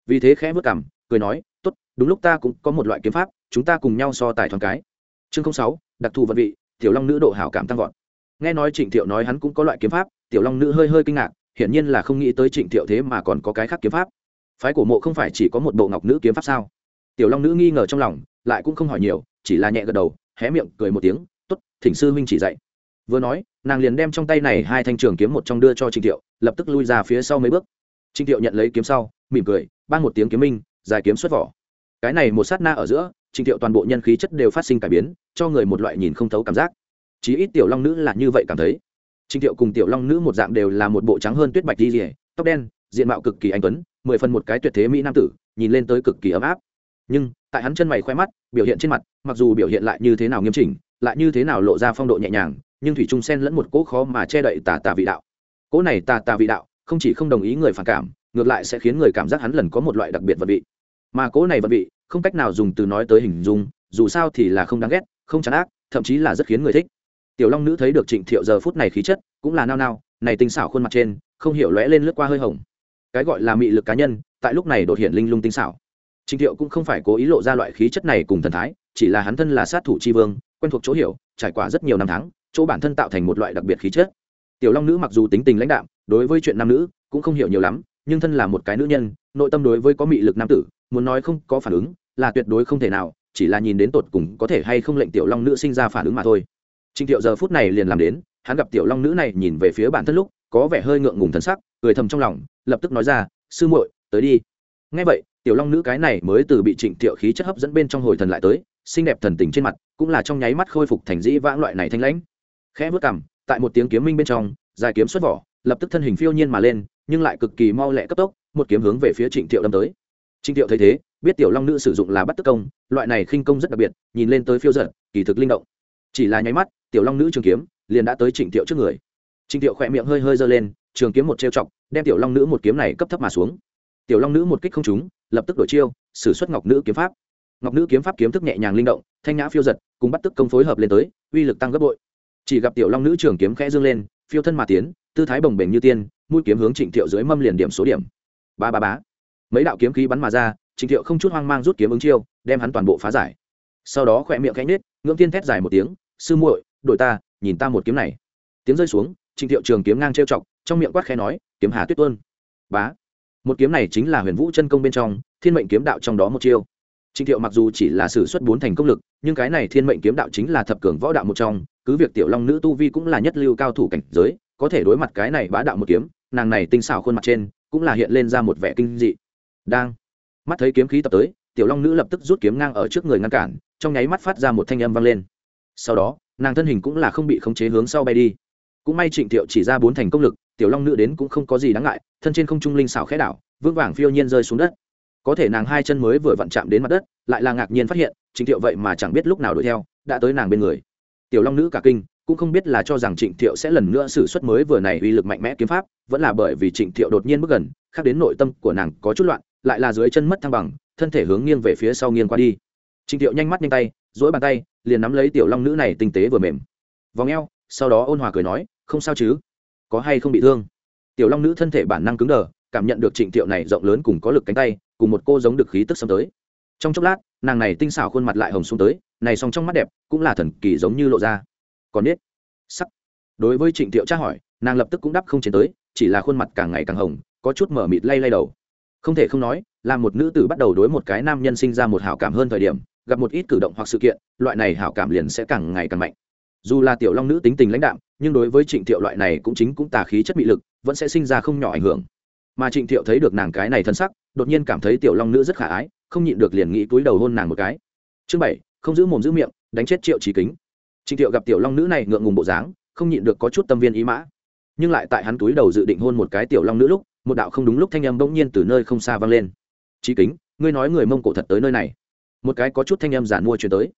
Vì thế khẽ vất cảm cười nói, tốt, đúng lúc ta cũng có một loại kiếm pháp, chúng ta cùng nhau so tài thoáng cái. Chương sáu, đặc thù vận vị, tiểu long nữ độ hảo cảm tăng vọt. Nghe nói trịnh thiệu nói hắn cũng có loại kiếm pháp, tiểu long nữ hơi hơi kinh ngạc, hiển nhiên là không nghĩ tới trịnh thiệu thế mà còn có cái khác kiếm pháp phái cổ mộ không phải chỉ có một bộ ngọc nữ kiếm pháp sao? Tiểu long nữ nghi ngờ trong lòng, lại cũng không hỏi nhiều, chỉ là nhẹ gật đầu, hé miệng, cười một tiếng t ố t thỉnh sư huynh chỉ dạy. Vừa nói, nàng liền đem trong tay này hai thanh trường kiếm một trong đưa cho trịnh thiệu, lập tức lui ra phía sau mấy bước. Trịnh thiệu nhận lấy kiếm sau, mỉm cười ban một tiếng kiếm minh, dài kiếm xuất vỏ. Cái này một sát na ở giữa, trịnh thiệu toàn bộ nhân khí chất đều phát sinh cải biến, cho người một loại nhìn không thấu cảm giác. Chí ít tiểu long nữ là như vậy cảm thấy. Trịnh thiệu cùng tiểu long nữ một dạng đều là một bộ trắng hơn tuyết bạch đi rỉa tóc đen, diện mạo cực kỳ anh tuấn mười phần một cái tuyệt thế mỹ nam tử, nhìn lên tới cực kỳ ấm áp. Nhưng, tại hắn chân mày khoe mắt, biểu hiện trên mặt, mặc dù biểu hiện lại như thế nào nghiêm chỉnh, lại như thế nào lộ ra phong độ nhẹ nhàng, nhưng thủy trung sen lẫn một cỗ khó mà che đậy tà tà vị đạo. Cỗ này tà tà vị đạo, không chỉ không đồng ý người phản cảm, ngược lại sẽ khiến người cảm giác hắn lần có một loại đặc biệt vật vị. Mà cỗ này vật vị, không cách nào dùng từ nói tới hình dung, dù sao thì là không đáng ghét, không chán ác, thậm chí là rất khiến người thích. Tiểu long nữ thấy được trịnh thiệu giờ phút này khí chất, cũng là nao nao, này tinh xảo khuôn mặt trên, không hiểu lóe lên lướt qua hơi hồng cái gọi là mị lực cá nhân, tại lúc này đột hiện linh lung tinh xảo. Trịnh thiệu cũng không phải cố ý lộ ra loại khí chất này cùng thần thái, chỉ là hắn thân là sát thủ tri vương, quen thuộc chỗ hiểu, trải qua rất nhiều năm tháng, chỗ bản thân tạo thành một loại đặc biệt khí chất. Tiểu long nữ mặc dù tính tình lãnh đạm, đối với chuyện nam nữ cũng không hiểu nhiều lắm, nhưng thân là một cái nữ nhân, nội tâm đối với có mị lực nam tử, muốn nói không có phản ứng, là tuyệt đối không thể nào, chỉ là nhìn đến tột cùng có thể hay không lệnh tiểu long nữ sinh ra phản ứng mà thôi. Trịnh thiệu giờ phút này liền làm đến, hắn gặp tiểu long nữ này nhìn về phía bản thân lúc, có vẻ hơi ngượng ngùng thân sắc, cười thầm trong lòng lập tức nói ra, sư muội, tới đi. Ngay vậy, tiểu long nữ cái này mới từ bị trịnh thiệu khí chất hấp dẫn bên trong hồi thần lại tới, xinh đẹp thần tình trên mặt cũng là trong nháy mắt khôi phục thành dĩ vãng loại này thanh lãnh. Khẽ vớt cằm, tại một tiếng kiếm minh bên trong, dài kiếm xuất vỏ, lập tức thân hình phiêu nhiên mà lên, nhưng lại cực kỳ mau lẹ cấp tốc, một kiếm hướng về phía trịnh thiệu đâm tới. Trịnh thiệu thấy thế, biết tiểu long nữ sử dụng là bắt tức công, loại này khinh công rất đặc biệt, nhìn lên tới phiêu giật kỳ thực linh động. Chỉ là nháy mắt, tiểu long nữ trường kiếm liền đã tới trịnh thiệu trước người. Trịnh thiệu khỏe miệng hơi hơi giơ lên trường kiếm một trêu chọc, đem tiểu long nữ một kiếm này cấp thấp mà xuống. Tiểu long nữ một kích không trúng, lập tức đổi chiêu, sử xuất ngọc nữ kiếm pháp. Ngọc nữ kiếm pháp kiếm thức nhẹ nhàng linh động, thanh nhã phiêu giật, cùng bắt tức công phối hợp lên tới, uy lực tăng gấp bội. Chỉ gặp tiểu long nữ trường kiếm khẽ dương lên, phiêu thân mà tiến, tư thái bồng bềnh như tiên, mũi kiếm hướng trịnh thiệu dưới mâm liền điểm số điểm. Ba ba bá mấy đạo kiếm khí bắn mà ra, trịnh thiệu không chút hoang mang rút kiếm ứng chiêu, đem hắn toàn bộ phá giải. Sau đó khỏe miệng khẽ nết ngưỡng tiên thét dài một tiếng, sư muội đội ta, nhìn ta một kiếm này. Tiếng rơi xuống, trịnh thiệu trường kiếm ngang trêu chọc trong miệng quát khẽ nói kiếm hà tuyết tuôn bá một kiếm này chính là huyền vũ chân công bên trong thiên mệnh kiếm đạo trong đó một chiêu Trịnh Thiệu mặc dù chỉ là sử xuất bốn thành công lực, nhưng cái này Thiên Mệnh kiếm đạo chính là thập cường võ đạo một trong, cứ việc tiểu long nữ tu vi cũng là nhất lưu cao thủ cảnh giới, có thể đối mặt cái này bá đạo một kiếm, nàng này tinh xảo khuôn mặt trên, cũng là hiện lên ra một vẻ kinh dị. Đang mắt thấy kiếm khí tập tới, tiểu long nữ lập tức rút kiếm ngang ở trước người ngăn cản, trong nháy mắt phát ra một thanh âm vang lên. Sau đó, nàng thân hình cũng là không bị khống chế hướng sau bay đi. Cũng may Trịnh Thiệu chỉ ra bốn thành công lực, tiểu long nữ đến cũng không có gì đáng ngại, thân trên không trung linh xảo khẽ đảo, vững vàng phiêu nhiên rơi xuống đất. Có thể nàng hai chân mới vừa vặn chạm đến mặt đất lại là ngạc nhiên phát hiện trịnh thiệu vậy mà chẳng biết lúc nào đuổi theo đã tới nàng bên người. Tiểu long nữ cả kinh cũng không biết là cho rằng trịnh thiệu sẽ lần nữa xử suất mới vừa này uy lực mạnh mẽ kiếm pháp vẫn là bởi vì trịnh thiệu đột nhiên bước gần khác đến nội tâm của nàng có chút loạn lại là dưới chân mất thăng bằng thân thể hướng nghiêng về phía sau nghiêng qua đi. Trịnh thiệu nhanh mắt nhanh tay dỗi bàn tay liền nắm lấy tiểu long nữ này tinh tế vừa mềm. Vòng eo sau đó ôn hòa cười nói không sao chứ? Có hay không bị thương. Tiểu long nữ thân thể bản năng cứng đờ, cảm nhận được trịnh thiệu này rộng lớn cùng có lực cánh tay, cùng một cô giống được khí tức xâm tới. Trong chốc lát, nàng này tinh xảo khuôn mặt lại hồng xuống tới, này song trong mắt đẹp cũng là thần kỳ giống như lộ ra. Còn biết? Sắc. Đối với trịnh thiệu tra hỏi, nàng lập tức cũng đắp không chiến tới, chỉ là khuôn mặt càng ngày càng hồng, có chút mở mịt lay lay đầu. Không thể không nói, là một nữ tử bắt đầu đối một cái nam nhân sinh ra một hảo cảm hơn thời điểm, gặp một ít cử động hoặc sự kiện, loại này hảo cảm liền sẽ càng ngày càng mạnh. Dù là tiểu long nữ tính tình lãnh đạm nhưng đối với trịnh thiệu loại này cũng chính cũng tà khí chất bị lực, vẫn sẽ sinh ra không nhỏ ảnh hưởng. Mà trịnh thiệu thấy được nàng cái này thân sắc, đột nhiên cảm thấy tiểu long nữ rất khả ái, không nhịn được liền nghĩ túi đầu hôn nàng một cái. Chương bảy, không giữ mồm giữ miệng, đánh chết triệu trí kính. Trịnh thiệu gặp tiểu long nữ này ngượng ngùng bộ dáng, không nhịn được có chút tâm viên ý mã. Nhưng lại tại hắn túi đầu dự định hôn một cái tiểu long nữ lúc, một đạo không đúng lúc thanh âm bỗng nhiên từ nơi không xa vang lên. Trí kính, ngươi nói người mông cổ thật tới nơi này. Một cái có chút thanh âm giản mua chuyển tới.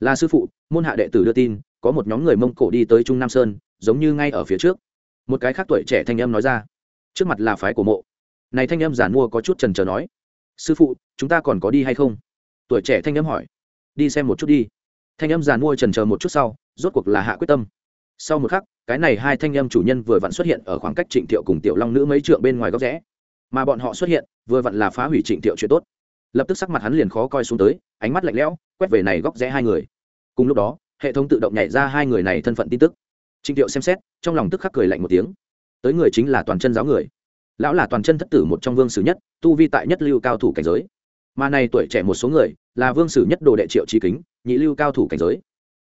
Là sư phụ, môn hạ đệ tử đưa tin, có một nhóm người mông cổ đi tới trung nam sơn giống như ngay ở phía trước. Một cái khác tuổi trẻ thanh âm nói ra. Trước mặt là phái của mộ. Này thanh âm giản mua có chút trần trờ nói. Sư phụ, chúng ta còn có đi hay không? Tuổi trẻ thanh âm hỏi. Đi xem một chút đi. Thanh âm giàn mua trần chờ một chút sau, rốt cuộc là hạ quyết tâm. Sau một khắc, cái này hai thanh âm chủ nhân vừa vặn xuất hiện ở khoảng cách trịnh thiệu cùng tiểu long nữ mấy trượng bên ngoài góc rẽ. Mà bọn họ xuất hiện, vừa vặn là phá hủy trịnh thiệu chuyện tốt. Lập tức sắc mặt hắn liền khó coi xuống tới, ánh mắt lạnh lẽo, quét về này góc rẽ hai người. Cùng lúc đó, hệ thống tự động nhảy ra hai người này thân phận tin tức trịnh thiệu xem xét, trong lòng tức khắc cười lạnh một tiếng. Tới người chính là toàn chân giáo người. Lão là toàn chân thất tử một trong vương sử nhất, tu vi tại nhất lưu cao thủ cảnh giới. Mà này tuổi trẻ một số người, là vương sử nhất đồ đệ triệu trí kính, nhị lưu cao thủ cảnh giới.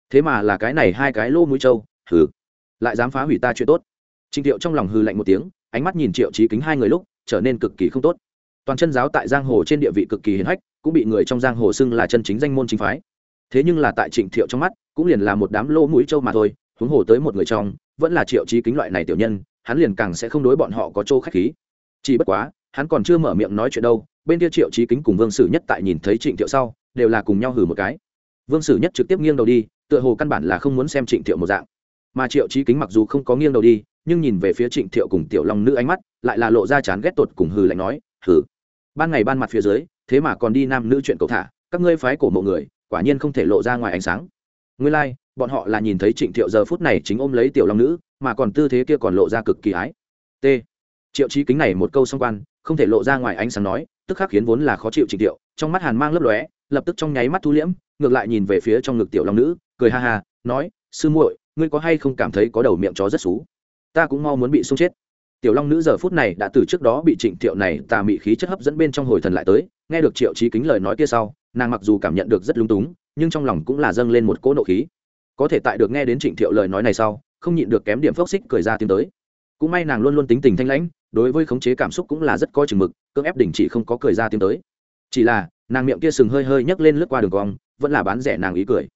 Thế mà là cái này hai cái lô mũi trâu, hừ, lại dám phá hủy ta chuyện tốt. Trịnh thiệu trong lòng hừ lạnh một tiếng, ánh mắt nhìn triệu trí kính hai người lúc, trở nên cực kỳ không tốt. Toàn chân giáo tại giang hồ trên địa vị cực kỳ hiền hách, cũng bị người trong giang hồ xưng là chân chính danh môn chính phái. Thế nhưng là tại trịnh thiệu trong mắt, cũng liền là một đám lô mũi trâu mà thôi huống hồ tới một người trong, vẫn là triệu trí kính loại này tiểu nhân, hắn liền càng sẽ không đối bọn họ có chỗ khách khí. Chỉ bất quá, hắn còn chưa mở miệng nói chuyện đâu, bên kia triệu trí kính cùng vương sử nhất tại nhìn thấy trịnh thiệu sau, đều là cùng nhau hử một cái. Vương sử nhất trực tiếp nghiêng đầu đi, tựa hồ căn bản là không muốn xem trịnh thiệu một dạng. Mà triệu trí kính mặc dù không có nghiêng đầu đi, nhưng nhìn về phía trịnh thiệu cùng tiểu long nữ ánh mắt, lại là lộ ra chán ghét tột cùng hừ lạnh nói, hừ. Ban ngày ban mặt phía dưới, thế mà còn đi nam nữ chuyện cầu thả, các ngươi phái cổ mộ người, quả nhiên không thể lộ ra ngoài ánh sáng. Ngươi lai bọn họ là nhìn thấy trịnh thiệu giờ phút này chính ôm lấy tiểu long nữ, mà còn tư thế kia còn lộ ra cực kỳ ái. T. Triệu trí kính này một câu song quan, không thể lộ ra ngoài ánh sáng nói, tức khắc khiến vốn là khó chịu trịnh thiệu, trong mắt hàn mang lấp lóe, lập tức trong nháy mắt thu liễm, ngược lại nhìn về phía trong ngực tiểu long nữ, cười ha ha, nói, sư muội, ngươi có hay không cảm thấy có đầu miệng chó rất xú? Ta cũng mau muốn bị sung chết. Tiểu long nữ giờ phút này đã từ trước đó bị trịnh thiệu này tà mị khí chất hấp dẫn bên trong hồi thần lại tới, nghe được triệu trí kính lời nói kia sau, nàng mặc dù cảm nhận được rất lung túng, nhưng trong lòng cũng là dâng lên một cỗ nộ khí có thể tại được nghe đến trịnh thiệu lời nói này sau, không nhịn được kém điểm phốc xích cười ra tiếng tới. Cũng may nàng luôn luôn tính tình thanh lãnh, đối với khống chế cảm xúc cũng là rất có chừng mực, cưỡng ép đình chỉ không có cười ra tiếng tới. Chỉ là, nàng miệng kia sừng hơi hơi nhấc lên lướt qua đường cong, vẫn là bán rẻ nàng ý cười.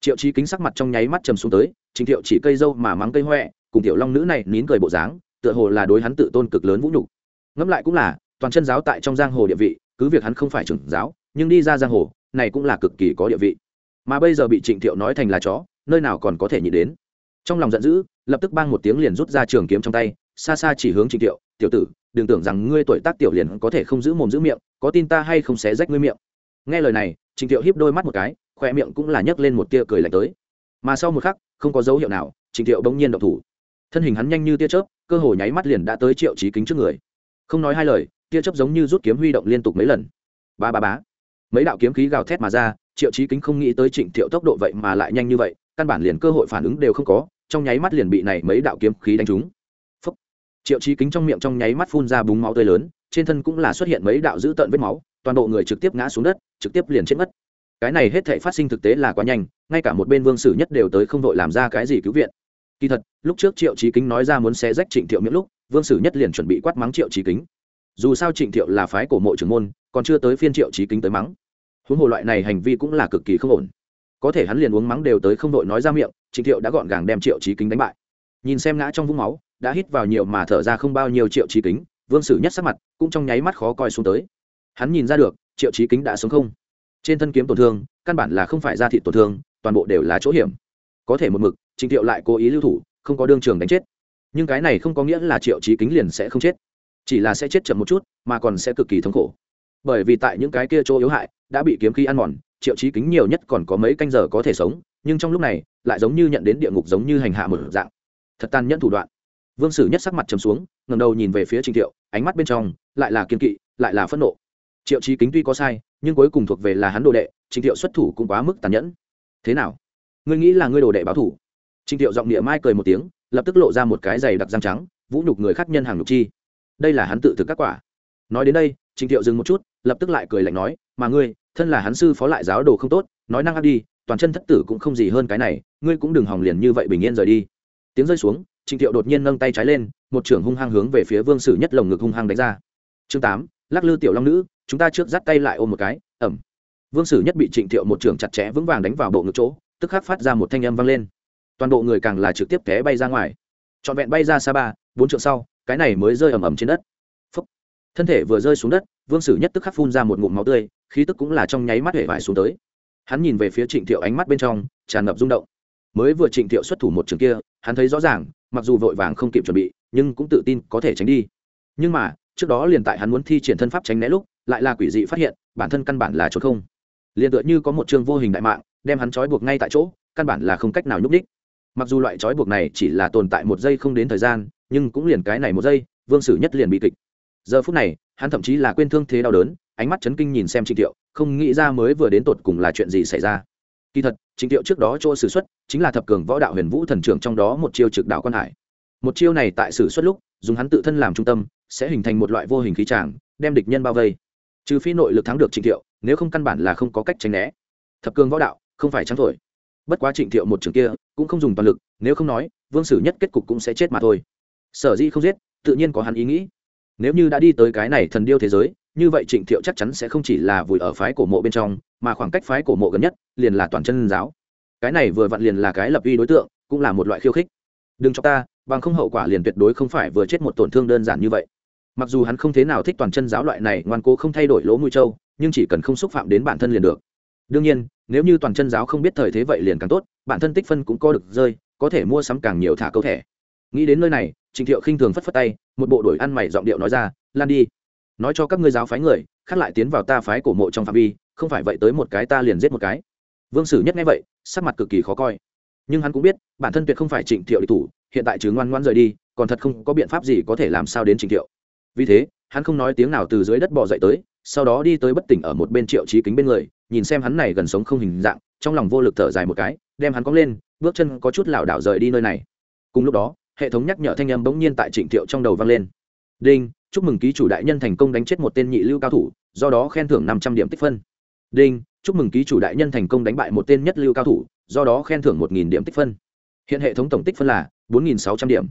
Triệu trí kính sắc mặt trong nháy mắt trầm xuống tới trình thiệu chỉ cây dâu mà mắng cây huệ cùng tiểu long nữ này nín cười bộ dáng, tựa hồ là đối hắn tự tôn cực lớn vũ nhục. Ngẫm lại cũng là, toàn chân giáo tại trong giang hồ địa vị, cứ việc hắn không phải trưởng giáo, nhưng đi ra giang hồ, này cũng là cực kỳ có địa vị. Mà bây giờ bị trịnh thiệu nói thành là chó nơi nào còn có thể nhị đến. Trong lòng giận dữ, lập tức bang một tiếng liền rút ra trường kiếm trong tay, xa xa chỉ hướng trịnh tiệu tiểu tử, đừng tưởng rằng ngươi tuổi tác tiểu liền có thể không giữ mồm giữ miệng, có tin ta hay không xé rách ngươi miệng. Nghe lời này, trịnh tiệu hiếp đôi mắt một cái khoe miệng cũng là nhấc lên một tia cười lạnh tới. Mà sau một khắc, không có dấu hiệu nào, trịnh tiệu bỗng nhiên động thủ. Thân hình hắn nhanh như tia chớp, cơ hồ nháy mắt liền đã tới triệu trí kính trước người. Không nói hai lời, tia chớp giống như rút kiếm huy động liên tục mấy lần. Ba ba bá mấy đạo kiếm khí gào thét mà ra, triệu trí kính không nghĩ tới trịnh tiệu tốc độ vậy mà lại nhanh như vậy căn bản liền cơ hội phản ứng đều không có, trong nháy mắt liền bị này mấy đạo kiếm khí đánh trúng. Phúc. triệu trí kính trong miệng trong nháy mắt phun ra búng máu tươi lớn, trên thân cũng là xuất hiện mấy đạo dữ tợn vết máu, toàn bộ người trực tiếp ngã xuống đất, trực tiếp liền chết mất. Cái này hết thể phát sinh thực tế là quá nhanh, ngay cả một bên vương sử nhất đều tới không đội làm ra cái gì cứu viện. Kỳ thật, lúc trước triệu trí kính nói ra muốn xé rách trịnh thiệu miễn lúc, vương sử nhất liền chuẩn bị quát mắng triệu trí kính. Dù sao trịnh thiệu là phái cổ mộ trưởng môn, còn chưa tới phiên triệu trí kính tới mắng. Huống hồ loại này hành vi cũng là cực kỳ không ổn có thể hắn liền uống mắng đều tới không đội nói ra miệng, trịnh thiệu đã gọn gàng đem triệu trí kính đánh bại. Nhìn xem ngã trong vũng máu, đã hít vào nhiều mà thở ra không bao nhiêu triệu trí kính, vương sử nhất sắc mặt cũng trong nháy mắt khó coi xuống tới. Hắn nhìn ra được, triệu trí kính đã sống không? Trên thân kiếm tổn thương, căn bản là không phải ra thị tổn thương, toàn bộ đều là chỗ hiểm. Có thể một mực, trịnh thiệu lại cố ý lưu thủ, không có đương trường đánh chết. Nhưng cái này không có nghĩa là triệu trí kính liền sẽ không chết. Chỉ là sẽ chết chậm một chút, mà còn sẽ cực kỳ thống khổ. Bởi vì tại những cái kia chỗ yếu hại, đã bị kiếm khí ăn mòn triệu trí kính nhiều nhất còn có mấy canh giờ có thể sống, nhưng trong lúc này, lại giống như nhận đến địa ngục giống như hành hạ một dạng. Thật tàn nhẫn thủ đoạn. Vương sử nhất sắc mặt trầm xuống ngầm đầu nhìn về phía Trình thiệu, ánh mắt bên trong, lại là kiên kỵ, lại là phẫn nộ. Triệu trí kính tuy có sai, nhưng cuối cùng thuộc về là hắn đồ đệ, Trình thiệu xuất thủ cũng quá mức tàn nhẫn. Thế nào? Ngươi nghĩ là ngươi đồ đệ báo thủ? Trình thiệu giọng địa mai cười một tiếng, lập tức lộ ra một cái giày đặc răng trắng, vũ nhục người khác nhân hàng nhục chi. Đây là hắn tự thực các quả. Nói đến đây, Trình thiệu dừng một chút, lập tức lại cười lạnh nói, mà ngươi thân là hắn sư phó lại giáo đồ không tốt, nói năng ác đi, toàn chân thất tử cũng không gì hơn cái này, ngươi cũng đừng hòng liền như vậy bình yên rời đi. Tiếng rơi xuống, trịnh thiệu đột nhiên nâng tay trái lên, một trưởng hung hăng hướng về phía vương sử nhất lồng ngực hung hăng đánh ra. Chương tám, lắc lư tiểu long nữ, chúng ta trước dắt tay lại ôm một cái, ẩm. Vương sử nhất bị trịnh thiệu một trường chặt chẽ vững vàng đánh vào bộ ngực chỗ, tức khắc phát ra một thanh âm vang lên. Toàn bộ người càng là trực tiếp té bay ra ngoài. Trọn vẹn bay ra xa ba, bốn trượng sau, cái này mới rơi ầm ầm trên đất thân thể vừa rơi xuống đất, vương sử nhất tức khắc phun ra một ngụm máu tươi, khí tức cũng là trong nháy mắt hể vải xuống tới. Hắn nhìn về phía trịnh thiệu ánh mắt bên trong, tràn ngập rung động. Mới vừa trịnh thiệu xuất thủ một trường kia, hắn thấy rõ ràng, mặc dù vội vàng không kịp chuẩn bị, nhưng cũng tự tin có thể tránh đi. Nhưng mà, trước đó liền tại hắn muốn thi triển thân pháp tránh né lúc, lại là quỷ dị phát hiện, bản thân căn bản là trốn không. Liền tựa như có một chương vô hình đại mạng, đem hắn trói buộc ngay tại chỗ, căn bản là không cách nào nhúc đích mặc dù loại trói buộc này chỉ là tồn tại một giây không đến thời gian, nhưng cũng liền cái này một giây, vương sử nhất liền bị kịch giờ phút này, hắn thậm chí là quên thương thế đau đớn, ánh mắt chấn kinh nhìn xem trịnh thiệu không nghĩ ra mới vừa đến tột cùng là chuyện gì xảy ra. Kỳ thật, trịnh thiệu trước đó chỗ xử xuất chính là thập cường võ đạo huyền vũ thần trưởng trong đó một chiêu trực đạo quan hải. Một chiêu này tại xử xuất lúc, dùng hắn tự thân làm trung tâm, sẽ hình thành một loại vô hình khí tràng, đem địch nhân bao vây. Trừ phi nội lực thắng được trịnh thiệu nếu không căn bản là không có cách tránh né. Thập cường võ đạo, không phải trắng thổi. Bất quá trịnh thiệu một trường kia, cũng không dùng toàn lực, nếu không nói, vương sử nhất kết cục cũng sẽ chết mà thôi. Sở dĩ không giết, tự nhiên có hắn ý nghĩ nếu như đã đi tới cái này thần điêu thế giới, như vậy trịnh thiệu chắc chắn sẽ không chỉ là vùi ở phái cổ mộ bên trong, mà khoảng cách phái cổ mộ gần nhất liền là toàn chân giáo. Cái này vừa vặn liền là cái lập uy đối tượng, cũng là một loại khiêu khích. Đừng cho ta, bằng không hậu quả liền tuyệt đối không phải vừa chết một tổn thương đơn giản như vậy. Mặc dù hắn không thế nào thích toàn chân giáo loại này, ngoan cố không thay đổi lỗ mũi trâu, nhưng chỉ cần không xúc phạm đến bản thân liền được. Đương nhiên, nếu như toàn chân giáo không biết thời thế vậy liền càng tốt, bản thân tích phân cũng có được rơi, có thể mua sắm càng nhiều thả câu thẻ nghĩ đến nơi này trịnh thiệu khinh thường phất phất tay, một bộ đổi ăn mày giọng điệu nói ra, lan đi. Nói cho các ngươi giáo phái người, khác lại tiến vào ta phái cổ mộ trong phạm vi, không phải vậy tới một cái ta liền giết một cái. Vương sử nhất nghe vậy, sắc mặt cực kỳ khó coi. Nhưng hắn cũng biết, bản thân tuyệt không phải trịnh thiệu địch thủ, hiện tại chứ ngoan ngoan rời đi, còn thật không có biện pháp gì có thể làm sao đến trịnh thiệu. Vì thế, hắn không nói tiếng nào từ dưới đất bỏ dậy tới, sau đó đi tới bất tỉnh ở một bên triệu trí kính bên người, nhìn xem hắn này gần sống không hình dạng, trong lòng vô lực thở dài một cái, đem hắn cóng lên, bước chân có chút lảo đảo rời đi nơi này. Cùng lúc đó hệ thống nhắc nhở thanh âm bỗng nhiên tại trịnh thiệu trong đầu vang lên. Đinh, chúc mừng ký chủ đại nhân thành công đánh chết một tên nhị lưu cao thủ, do đó khen thưởng năm trăm điểm tích phân. Đinh, chúc mừng ký chủ đại nhân thành công đánh bại một tên nhất lưu cao thủ, do đó khen thưởng một nghìn điểm tích phân. Hiện hệ thống tổng tích phân là bốn nghìn sáu trăm điểm.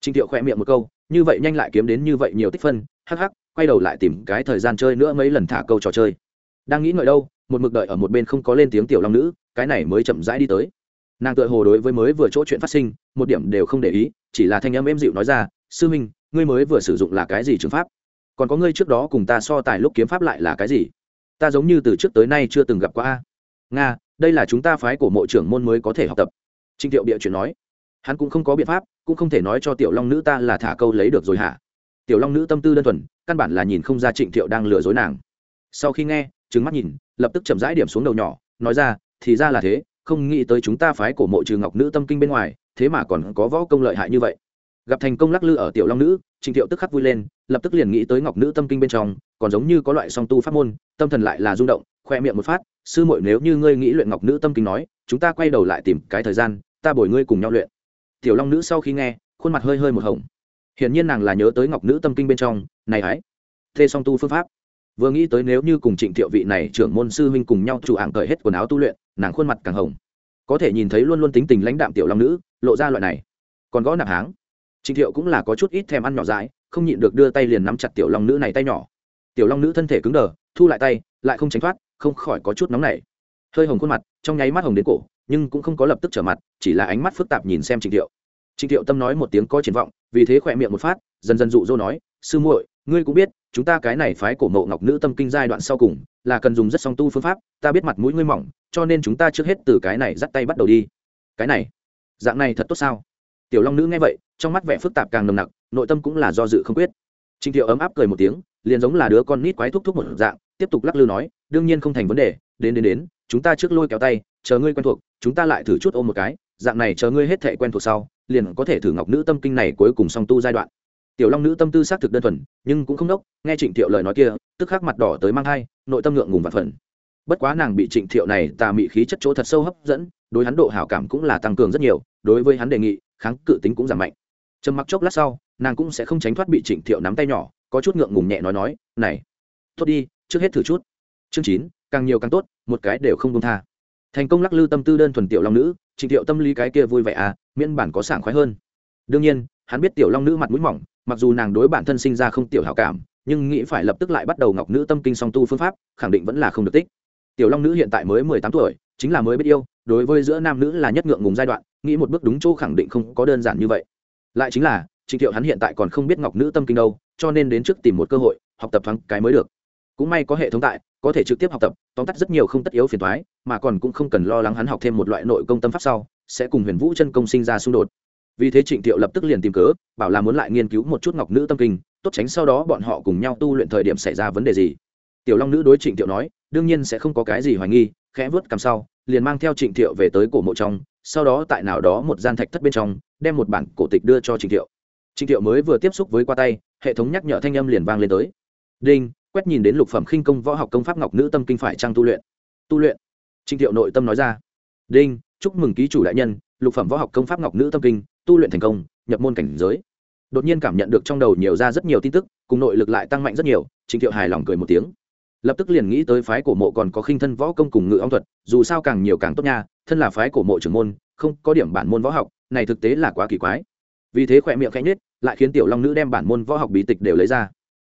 Trịnh thiệu khỏe miệng một câu, như vậy nhanh lại kiếm đến như vậy nhiều tích phân, hắc hắc, quay đầu lại tìm cái thời gian chơi nữa mấy lần thả câu trò chơi. Đang nghĩ ngợi đâu, một mực đợi ở một bên không có lên tiếng tiểu long nữ, cái này mới chậm rãi đi tới nàng tự hồ đối với mới vừa chỗ chuyện phát sinh, một điểm đều không để ý, chỉ là thanh âm êm dịu nói ra, sư minh, ngươi mới vừa sử dụng là cái gì trường pháp? Còn có ngươi trước đó cùng ta so tài lúc kiếm pháp lại là cái gì? Ta giống như từ trước tới nay chưa từng gặp qua a. Nga, đây là chúng ta phái của mộ trưởng môn mới có thể học tập. Trinh thiệu bịa chuyện nói. Hắn cũng không có biện pháp, cũng không thể nói cho tiểu long nữ ta là thả câu lấy được rồi hả? Tiểu long nữ tâm tư đơn thuần, căn bản là nhìn không ra trịnh thiệu đang lừa dối nàng. Sau khi nghe trứng mắt nhìn, lập tức chậm rãi điểm xuống đầu nhỏ, nói ra, thì ra là thế không nghĩ tới chúng ta phái cổ mộ trừ ngọc nữ tâm kinh bên ngoài, thế mà còn có võ công lợi hại như vậy. Gặp thành công lắc lư ở tiểu long nữ trịnh thiệu tức khắc vui lên, lập tức liền nghĩ tới ngọc nữ tâm kinh bên trong, còn giống như có loại song tu pháp môn, tâm thần lại là rung động, khoe miệng một phát, sư muội nếu như ngươi nghĩ luyện ngọc nữ tâm kinh nói, chúng ta quay đầu lại tìm cái thời gian, ta bồi ngươi cùng nhau luyện. Tiểu long nữ sau khi nghe, khuôn mặt hơi hơi một hồng. Hiển nhiên nàng là nhớ tới ngọc nữ tâm kinh bên trong, này ấy thê song tu phương pháp. Vừa nghĩ tới nếu như cùng trịnh thiệu vị này trưởng môn sư huynh cùng nhau chủ hạng cởi hết quần áo tu luyện nàng khuôn mặt càng hồng. Có thể nhìn thấy luôn luôn tính tình lãnh đạm tiểu long nữ, lộ ra loại này. Còn gõ nạp háng. Trịnh thiệu cũng là có chút ít thèm ăn nhỏ dãi, không nhịn được đưa tay liền nắm chặt tiểu long nữ này tay nhỏ. Tiểu long nữ thân thể cứng đờ, thu lại tay, lại không tránh thoát, không khỏi có chút nóng nảy. Hơi hồng khuôn mặt, trong nháy mắt hồng đến cổ, nhưng cũng không có lập tức trở mặt, chỉ là ánh mắt phức tạp nhìn xem trịnh thiệu. Trịnh thiệu tâm nói một tiếng có triển vọng, vì thế khỏe miệng một phát, dần dần dụ dỗ nói, sư muội ngươi cũng biết, chúng ta cái này phái cổ mộ ngọc nữ tâm kinh giai đoạn sau cùng, là cần dùng rất song tu phương pháp, ta biết mặt mũi ngươi mỏng, cho nên chúng ta trước hết từ cái này dắt tay bắt đầu đi. Cái này, dạng này thật tốt sao? Tiểu long nữ nghe vậy, trong mắt vẻ phức tạp càng nồng nặc, nội tâm cũng là do dự không quyết. Trịnh thiệu ấm áp cười một tiếng, liền giống là đứa con nít quái thúc thúc một dạng, tiếp tục lắc lư nói, đương nhiên không thành vấn đề, đến đến đến, chúng ta trước lôi kéo tay, chờ ngươi quen thuộc, chúng ta lại thử chút ôm một cái, dạng này chờ ngươi hết thể quen thuộc sau, liền có thể thử ngọc nữ tâm kinh này cuối cùng song tu giai đoạn tiểu long nữ tâm tư xác thực đơn thuần, nhưng cũng không đốc, nghe trịnh thiệu lời nói kia, tức khắc mặt đỏ tới mang thai nội tâm ngượng ngùng và phần bất quá nàng bị trịnh thiệu này tà mị khí chất chỗ thật sâu hấp dẫn, đối hắn độ hảo cảm cũng là tăng cường rất nhiều, đối với hắn đề nghị, kháng cự tính cũng giảm mạnh. Trầm mặc chốc lát sau, nàng cũng sẽ không tránh thoát bị trịnh thiệu nắm tay nhỏ, có chút ngượng ngùng nhẹ nói nói, này, tốt đi, trước hết thử chút. Chương chín, càng nhiều càng tốt, một cái đều không công tha. Thành công lắc lư tâm tư đơn thuần tiểu long nữ, trịnh thiệu tâm lý cái kia vui vẻ à miễn bản có sảng khoái hơn đương nhiên, hắn biết tiểu long nữ mặt mũi mỏng, mặc dù nàng đối bản thân sinh ra không tiểu hảo cảm, nhưng nghĩ phải lập tức lại bắt đầu ngọc nữ tâm kinh song tu phương pháp, khẳng định vẫn là không được tích. Tiểu long nữ hiện tại mới mười tám tuổi, chính là mới biết yêu, đối với giữa nam nữ là nhất ngượng ngùng giai đoạn, nghĩ một bước đúng chỗ khẳng định không có đơn giản như vậy. Lại chính là, trịnh thiệu hắn hiện tại còn không biết ngọc nữ tâm kinh đâu, cho nên đến trước tìm một cơ hội, học tập thoáng cái mới được. Cũng may có hệ thống tại, có thể trực tiếp học tập, tóm tắt rất nhiều không tất yếu phiền thoái mà còn cũng không cần lo lắng hắn học thêm một loại nội công tâm pháp sau, sẽ cùng huyền vũ chân công sinh ra xung đột vì thế trịnh thiệu lập tức liền tìm cớ, bảo là muốn lại nghiên cứu một chút ngọc nữ tâm kinh, tốt tránh sau đó bọn họ cùng nhau tu luyện thời điểm xảy ra vấn đề gì. Tiểu long nữ đối trịnh thiệu nói, đương nhiên sẽ không có cái gì hoài nghi, khẽ vớt cầm sau, liền mang theo trịnh thiệu về tới cổ mộ trong, sau đó tại nào đó một gian thạch thất bên trong, đem một bản cổ tịch đưa cho trịnh thiệu. Trịnh thiệu mới vừa tiếp xúc với qua tay, hệ thống nhắc nhở thanh âm liền vang lên tới. Đinh, quét nhìn đến lục phẩm khinh công võ học công pháp ngọc nữ tâm kinh phải trang tu luyện? Tu luyện. Trịnh thiệu nội tâm nói ra. Đinh, chúc mừng ký chủ đại nhân, lục phẩm võ học công pháp ngọc nữ tâm kinh tu luyện thành công, nhập môn cảnh giới. Đột nhiên cảm nhận được trong đầu nhiều ra rất nhiều tin tức, cùng nội lực lại tăng mạnh rất nhiều, trịnh thiệu hài lòng cười một tiếng. Lập tức liền nghĩ tới phái cổ mộ còn có khinh thân võ công cùng ngự ong thuật, dù sao càng nhiều càng tốt nha, thân là phái cổ mộ trưởng môn, không có điểm bản môn võ học, này thực tế là quá kỳ quái. Vì thế khỏe miệng khẽ nhết lại khiến tiểu long nữ đem bản môn võ học bí tịch đều lấy ra.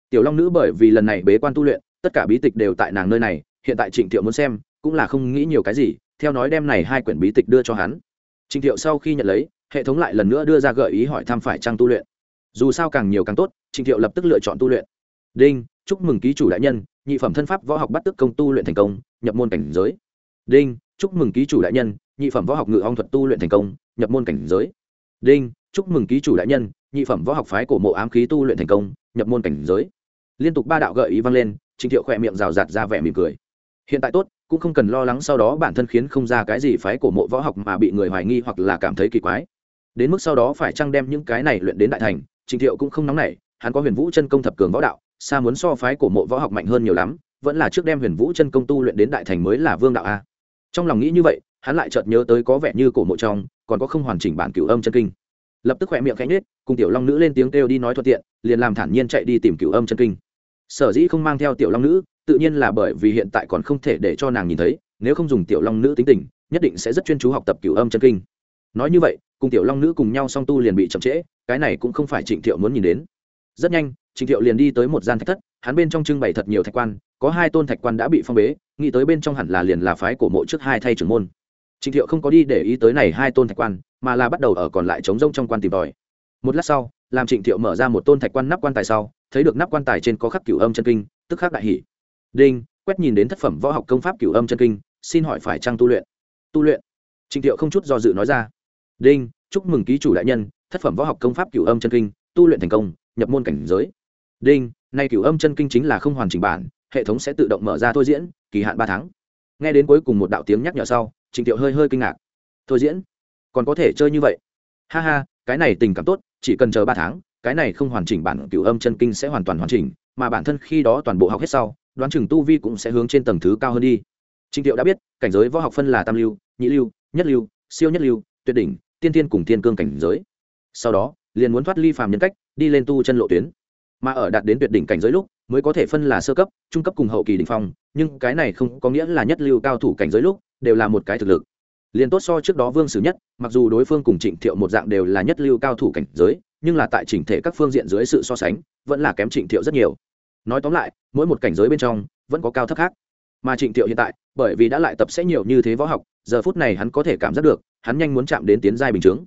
Tiểu long nữ bởi vì lần này bế quan tu luyện, tất cả bí tịch đều tại nàng nơi này, hiện tại trịnh thiệu muốn xem, cũng là không nghĩ nhiều cái gì, theo nói đem này hai quyển bí tịch đưa cho hắn. Trịnh thiệu sau khi nhận lấy hệ thống lại lần nữa đưa ra gợi ý hỏi thăm phải trang tu luyện. Dù sao càng nhiều càng tốt, trịnh thiệu lập tức lựa chọn tu luyện. Đinh, chúc mừng ký chủ đại nhân, nhị phẩm thân pháp võ học bắt tức công tu luyện thành công, nhập môn cảnh giới. Đinh, chúc mừng ký chủ đại nhân, nhị phẩm võ học ngự ong thuật tu luyện thành công, nhập môn cảnh giới. Đinh, chúc mừng ký chủ đại nhân, nhị phẩm võ học phái cổ mộ ám khí tu luyện thành công, nhập môn cảnh giới. Liên tục ba đạo gợi ý vang lên, trịnh thiệu khỏe miệng rào rạt ra vẻ mỉm cười. Hiện tại tốt, cũng không cần lo lắng sau đó bản thân khiến không ra cái gì phái cổ mộ võ học mà bị người hoài nghi hoặc là cảm thấy kỳ quái đến mức sau đó phải chăng đem những cái này luyện đến đại thành, trình thiệu cũng không nóng nảy, hắn có huyền vũ chân công thập cường võ đạo, xa muốn so phái cổ mộ võ học mạnh hơn nhiều lắm, vẫn là trước đem huyền vũ chân công tu luyện đến đại thành mới là vương đạo a. Trong lòng nghĩ như vậy, hắn lại chợt nhớ tới có vẻ như cổ mộ trong, còn có không hoàn chỉnh bản cửu âm chân kinh. Lập tức khỏe miệng khẽ nhết cùng tiểu long nữ lên tiếng kêu đi nói thuận tiện, liền làm thản nhiên chạy đi tìm cửu âm chân kinh. Sở dĩ không mang theo tiểu long nữ, tự nhiên là bởi vì hiện tại còn không thể để cho nàng nhìn thấy, nếu không dùng tiểu long nữ tính tình, nhất định sẽ rất chuyên chú học tập cửu âm chân kinh. Nói như vậy cùng tiểu long nữ cùng nhau song tu liền bị chậm trễ, cái này cũng không phải trịnh thiệu muốn nhìn đến. Rất nhanh, trịnh thiệu liền đi tới một gian thạch thất, hắn bên trong trưng bày thật nhiều thạch quan, có hai tôn thạch quan đã bị phong bế, nghĩ tới bên trong hẳn là liền là phái cổ mộ trước hai thay trưởng môn. Trịnh thiệu không có đi để ý tới này hai tôn thạch quan, mà là bắt đầu ở còn lại trống rông trong quan tìm tòi. Một lát sau, làm trịnh thiệu mở ra một tôn thạch quan nắp quan tài sau, thấy được nắp quan tài trên có khắc cửu âm chân kinh, tức khắc đại hỷ. Đinh, quét nhìn đến thất phẩm võ học công pháp cửu âm chân kinh, xin hỏi phải trang tu luyện? Tu luyện? Trịnh thiệu không chút do dự nói ra đinh, chúc mừng ký chủ đại nhân, thất phẩm võ học công pháp cửu âm chân kinh, tu luyện thành công, nhập môn cảnh giới. Đinh, nay cửu âm chân kinh chính là không hoàn chỉnh bản, hệ thống sẽ tự động mở ra thôi diễn, kỳ hạn ba tháng. Nghe đến cuối cùng một đạo tiếng nhắc nhở sau, Trình Tiệu hơi hơi kinh ngạc. Thôi diễn? Còn có thể chơi như vậy? Ha ha, cái này tình cảm tốt, chỉ cần chờ ba tháng, cái này không hoàn chỉnh bản cửu âm chân kinh sẽ hoàn toàn hoàn chỉnh, mà bản thân khi đó toàn bộ học hết sau, đoán chừng tu vi cũng sẽ hướng trên tầng thứ cao hơn đi. Trình Tiệu đã biết, cảnh giới võ học phân là tam lưu, nhị lưu, nhất lưu, siêu nhất lưu, tuyệt đỉnh tiên tiên cùng tiên cương cảnh giới. Sau đó, liền muốn thoát ly phàm nhân cách, đi lên tu chân lộ tuyến. Mà ở đạt đến tuyệt đỉnh cảnh giới lúc, mới có thể phân là sơ cấp, trung cấp cùng hậu kỳ đỉnh phong, nhưng cái này không có nghĩa là nhất lưu cao thủ cảnh giới lúc, đều là một cái thực lực. Liền tốt so trước đó vương sử nhất, mặc dù đối phương cùng trịnh thiệu một dạng đều là nhất lưu cao thủ cảnh giới, nhưng là tại chỉnh thể các phương diện dưới sự so sánh, vẫn là kém trịnh thiệu rất nhiều. Nói tóm lại, mỗi một cảnh giới bên trong, vẫn có cao thấp khác. Mà trịnh thiệu hiện tại, bởi vì đã lại tập sẽ nhiều như thế võ học, giờ phút này hắn có thể cảm giác được hắn nhanh muốn chạm đến tiến giai bình chướng.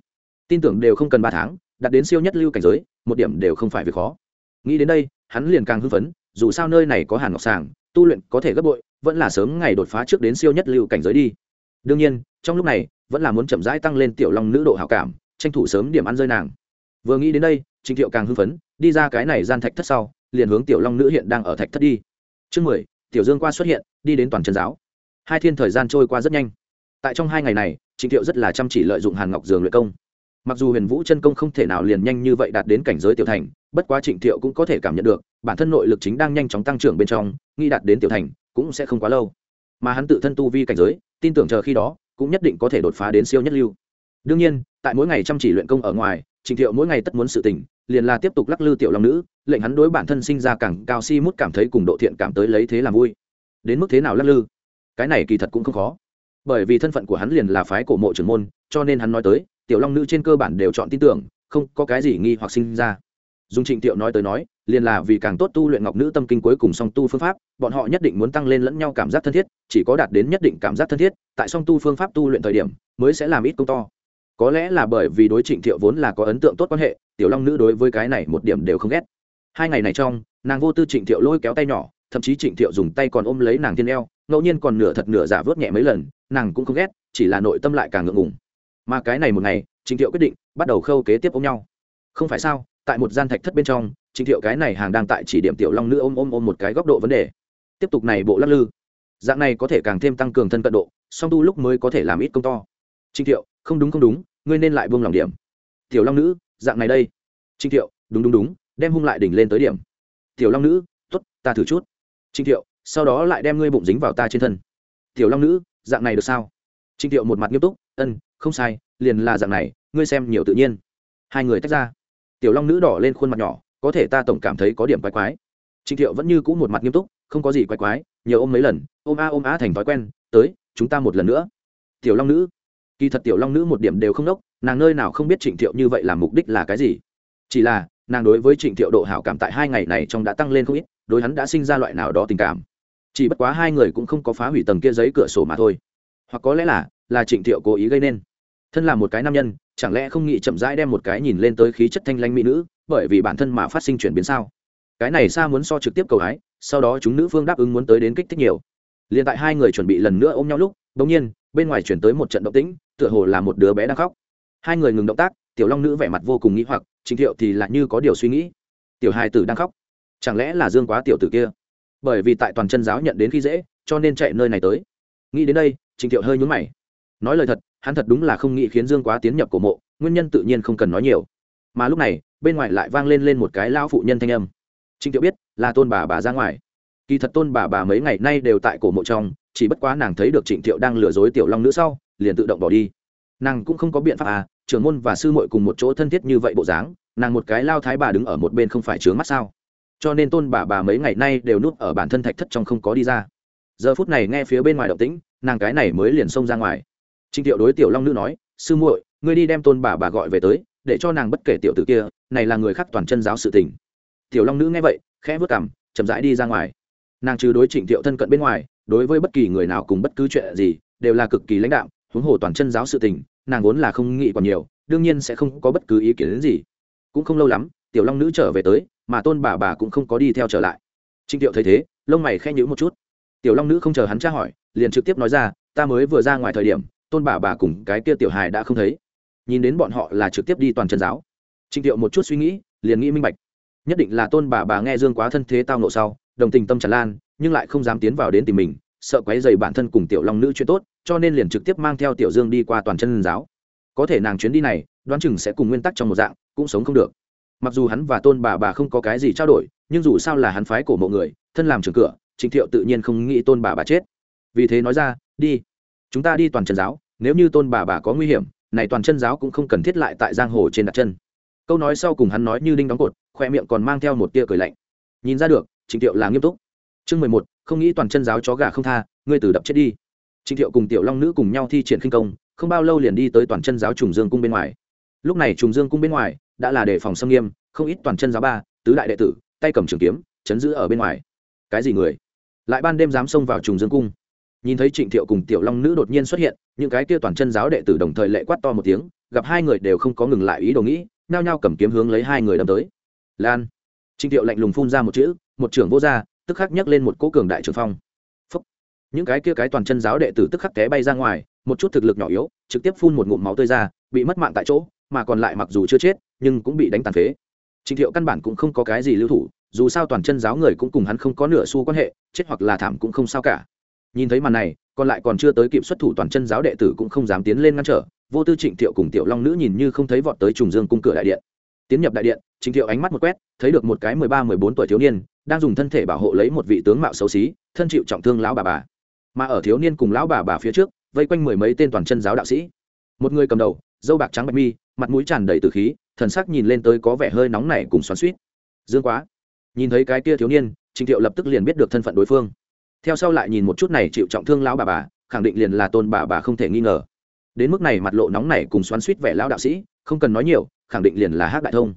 Tin tưởng đều không cần ba tháng, đạt đến siêu nhất lưu cảnh giới, một điểm đều không phải việc khó. Nghĩ đến đây, hắn liền càng hưng phấn, dù sao nơi này có hàn ngọc sàng, tu luyện có thể gấp bội, vẫn là sớm ngày đột phá trước đến siêu nhất lưu cảnh giới đi. Đương nhiên, trong lúc này, vẫn là muốn chậm rãi tăng lên tiểu long nữ độ hảo cảm, tranh thủ sớm điểm ăn rơi nàng. Vừa nghĩ đến đây trịnh thiệu càng hưng phấn, đi ra cái này gian thạch thất sau, liền hướng tiểu long nữ hiện đang ở thạch thất đi. Chương mười, tiểu dương qua xuất hiện, đi đến toàn trần giáo. Hai thiên thời gian trôi qua rất nhanh tại trong hai ngày này, trịnh thiệu rất là chăm chỉ lợi dụng hàn ngọc dường luyện công. Mặc dù huyền vũ chân công không thể nào liền nhanh như vậy đạt đến cảnh giới tiểu thành, bất quá trịnh thiệu cũng có thể cảm nhận được, bản thân nội lực chính đang nhanh chóng tăng trưởng bên trong nghi đạt đến tiểu thành cũng sẽ không quá lâu. Mà hắn tự thân tu vi cảnh giới, tin tưởng chờ khi đó, cũng nhất định có thể đột phá đến siêu nhất lưu. Đương nhiên, tại mỗi ngày chăm chỉ luyện công ở ngoài, trịnh thiệu mỗi ngày tất muốn sự tỉnh, liền là tiếp tục lắc lư tiểu long nữ, lệnh hắn đối bản thân sinh ra càng cao si mút cảm thấy cùng độ thiện cảm tới lấy thế làm vui. Đến mức thế nào lắc lư? Cái này kỳ thật cũng không khó bởi vì thân phận của hắn liền là phái cổ mộ trưởng môn, cho nên hắn nói tới, tiểu long nữ trên cơ bản đều chọn tin tưởng, không có cái gì nghi hoặc sinh ra. Dùng trịnh tiệu nói tới nói, liền là vì càng tốt tu luyện ngọc nữ tâm kinh cuối cùng song tu phương pháp, bọn họ nhất định muốn tăng lên lẫn nhau cảm giác thân thiết, chỉ có đạt đến nhất định cảm giác thân thiết, tại song tu phương pháp tu luyện thời điểm, mới sẽ làm ít công to. Có lẽ là bởi vì đối trịnh thiệu vốn là có ấn tượng tốt quan hệ, tiểu long nữ đối với cái này một điểm đều không ghét. Hai ngày này trong, nàng vô tư trịnh thiệu lôi kéo tay nhỏ thậm chí trịnh thiệu dùng tay còn ôm lấy nàng thiên eo, ngẫu nhiên còn nửa thật nửa giả vớt nhẹ mấy lần, nàng cũng không ghét, chỉ là nội tâm lại càng ngượng ngùng. Mà cái này một ngày, trịnh thiệu quyết định bắt đầu khâu kế tiếp ôm nhau. Không phải sao, tại một gian thạch thất bên trong, trịnh thiệu cái này hàng đang tại chỉ điểm tiểu long nữ ôm ôm ôm một cái góc độ vấn đề. Tiếp tục này bộ lắc lư. Dạng này có thể càng thêm tăng cường thân cận độ, song tu lúc mới có thể làm ít công to. Trịnh thiệu, không đúng không đúng, ngươi nên lại buông lòng điểm. Tiểu long nữ, dạng này đây. Trịnh thiệu, đúng đúng đúng, đem hung lại đỉnh lên tới điểm. Tiểu long nữ t ố t ta thử chút trinh thiệu, sau đó lại đem ngươi bụng dính vào ta trên thân. Tiểu long nữ, dạng này được sao? Trinh thiệu một mặt nghiêm túc, ân, không sai, liền là dạng này, ngươi xem nhiều tự nhiên. Hai người tách ra. Tiểu long nữ đỏ lên khuôn mặt nhỏ, có thể ta tổng cảm thấy có điểm quái quái. Trinh thiệu vẫn như cũ một mặt nghiêm túc, không có gì quái quái nhiều ôm mấy lần, ôm a ôm a thành thói quen, tới, chúng ta một lần nữa. Tiểu long nữ, kỳ thật tiểu long nữ một điểm đều không đốc, nàng nơi nào không biết trịnh thiệu như vậy làm mục đích là cái gì. Chỉ là, nàng đối với trịnh thiệu độ hảo cảm tại hai ngày này trong đã tăng lên không ít đối hắn đã sinh ra loại nào đó tình cảm. Chỉ bất quá hai người cũng không có phá hủy tầng kia giấy cửa sổ mà thôi. Hoặc có lẽ là là trịnh thiệu cố ý gây nên. Thân là một cái nam nhân, chẳng lẽ không nghĩ chậm rãi đem một cái nhìn lên tới khí chất thanh lanh mỹ nữ, bởi vì bản thân mà phát sinh chuyển biến sao? Cái này xa muốn so trực tiếp cầu hái, sau đó chúng nữ phương đáp ứng muốn tới đến kích thích nhiều. Liền tại hai người chuẩn bị lần nữa ôm nhau lúc bỗng nhiên, bên ngoài chuyển tới một trận động tĩnh, tựa hồ là một đứa bé đang khóc. Hai người ngừng động tác, tiểu long nữ vẻ mặt vô cùng nghĩ hoặc, Trịnh thiệu thì lại như có điều suy nghĩ. Tiểu hai tử đang khóc chẳng lẽ là dương quá tiểu tử kia bởi vì tại toàn chân giáo nhận đến khi dễ cho nên chạy nơi này tới nghĩ đến đây trịnh thiệu hơi nhúng mày nói lời thật hắn thật đúng là không nghĩ khiến dương quá tiến nhập cổ mộ nguyên nhân tự nhiên không cần nói nhiều mà lúc này bên ngoài lại vang lên lên một cái lao phụ nhân thanh âm trịnh thiệu biết, là Tôn bà bà ra ngoài. Kỳ thật Tôn bà bà mấy ngày nay đều tại cổ mộ trong, chỉ bất quá nàng thấy được Trịnh thiệu đang lừa dối tiểu long nữ sau, liền tự động bỏ đi. Nàng cũng không có biện pháp à, trưởng môn và sư muội cùng một chỗ thân thiết như vậy bộ dáng, nàng một cái lao thái bà đứng ở một bên không phải chướng mắt sao? Cho nên Tôn bà bà mấy ngày nay đều núp ở bản thân thạch thất trong không có đi ra. Giờ phút này nghe phía bên ngoài động tĩnh, nàng cái này mới liền xông ra ngoài. Trịnh Tiệu đối tiểu long nữ nói, sư muội, ngươi đi đem Tôn bà bà gọi về tới, để cho nàng bất kể tiểu tử kia, này là người khác toàn chân giáo sự tình tiểu long nữ nghe vậy khẽ vớt cảm chậm rãi đi ra ngoài nàng trừ đối trịnh thiệu thân cận bên ngoài đối với bất kỳ người nào cùng bất cứ chuyện gì đều là cực kỳ lãnh đạo huống hồ toàn chân giáo sự tình nàng vốn là không nghĩ còn nhiều đương nhiên sẽ không có bất cứ ý kiến đến gì cũng không lâu lắm tiểu long nữ trở về tới mà tôn bà bà cũng không có đi theo trở lại. Trịnh thiệu thấy thế, lông mày khen nhữ một chút. Tiểu long nữ không chờ hắn tra hỏi, liền trực tiếp nói ra, ta mới vừa ra ngoài thời điểm, tôn bà bà cùng cái kia tiểu hài đã không thấy. Nhìn đến bọn họ là trực tiếp đi toàn chân giáo. Trịnh thiệu một chút suy nghĩ, liền nghĩ minh bạch. Nhất định là tôn bà bà nghe dương quá thân thế tao nộ sau, đồng tình tâm tràn lan, nhưng lại không dám tiến vào đến tìm mình, sợ quấy dày bản thân cùng tiểu long nữ chuyện tốt, cho nên liền trực tiếp mang theo tiểu dương đi qua toàn chân giáo. Có thể nàng chuyến đi này, đoán chừng sẽ cùng nguyên tắc trong một dạng, cũng sống không được mặc dù hắn và tôn bà bà không có cái gì trao đổi, nhưng dù sao là hắn phái cổ mộ người, thân làm trường cửa, trịnh thiệu tự nhiên không nghĩ tôn bà bà chết. Vì thế nói ra, đi, chúng ta đi toàn chân giáo, nếu như tôn bà bà có nguy hiểm, này toàn chân giáo cũng không cần thiết lại tại giang hồ trên đặt chân. Câu nói sau cùng hắn nói như đinh đóng cột, khoe miệng còn mang theo một tia cười lạnh. Nhìn ra được, trịnh thiệu là nghiêm túc. Chương mười một, không nghĩ toàn chân giáo chó gà không tha, ngươi từ đập chết đi. Trịnh thiệu cùng tiểu long nữ cùng nhau thi triển khinh công, không bao lâu liền đi tới toàn chân giáo trùng dương cung bên ngoài. Lúc này trùng dương cung bên ngoài đã là đề phòng xâm nghiêm, không ít toàn chân giáo ba, tứ đại đệ tử, tay cầm trường kiếm, chấn giữ ở bên ngoài. Cái gì người? Lại ban đêm dám xông vào trùng dương cung. Nhìn thấy trịnh thiệu cùng tiểu long nữ đột nhiên xuất hiện, những cái kia toàn chân giáo đệ tử đồng thời lệ quát to một tiếng, gặp hai người đều không có ngừng lại ý đồ nghĩ nao nhao cầm kiếm hướng lấy hai người đâm tới. Lan. Trịnh thiệu lạnh lùng phun ra một chữ, một trưởng vô gia, tức khắc nhấc lên một cỗ cường đại trường phong. Phúc. những cái kia cái toàn chân giáo đệ tử tức khắc té bay ra ngoài, một chút thực lực nhỏ yếu, trực tiếp phun một ngụm máu tươi ra, bị mất mạng tại chỗ, mà còn lại mặc dù chưa chết nhưng cũng bị đánh tàn phế. Trịnh thiệu căn bản cũng không có cái gì lưu thủ, dù sao toàn chân giáo người cũng cùng hắn không có nửa xu quan hệ, chết hoặc là thảm cũng không sao cả. Nhìn thấy màn này, còn lại còn chưa tới kịp xuất thủ toàn chân giáo đệ tử cũng không dám tiến lên ngăn trở, vô tư trịnh thiệu cùng tiểu long nữ nhìn như không thấy vọt tới trùng dương cung cửa đại điện. Tiến nhập đại điện, trịnh thiệu ánh mắt một quét, thấy được một cái mười ba, mười bốn tuổi thiếu niên, đang dùng thân thể bảo hộ lấy một vị tướng mạo xấu xí, thân chịu trọng thương lão bà bà. Mà ở thiếu niên cùng lão bà bà phía trước, vây quanh mười mấy tên toàn chân giáo đạo sĩ. Một người cầm đầu, dâu bạc trắng bạch mi mặt mũi tràn đầy từ khí, thần sắc nhìn lên tới có vẻ hơi nóng nảy cùng xoắn suýt dương quá, nhìn thấy cái kia thiếu niên trịnh thiệu lập tức liền biết được thân phận đối phương. Theo sau lại nhìn một chút này chịu trọng thương lão bà bà, khẳng định liền là tôn bà bà không thể nghi ngờ. Đến mức này mặt lộ nóng này cùng xoắn suýt vẻ lão đạo sĩ, không cần nói nhiều, khẳng định liền là hát đại thông.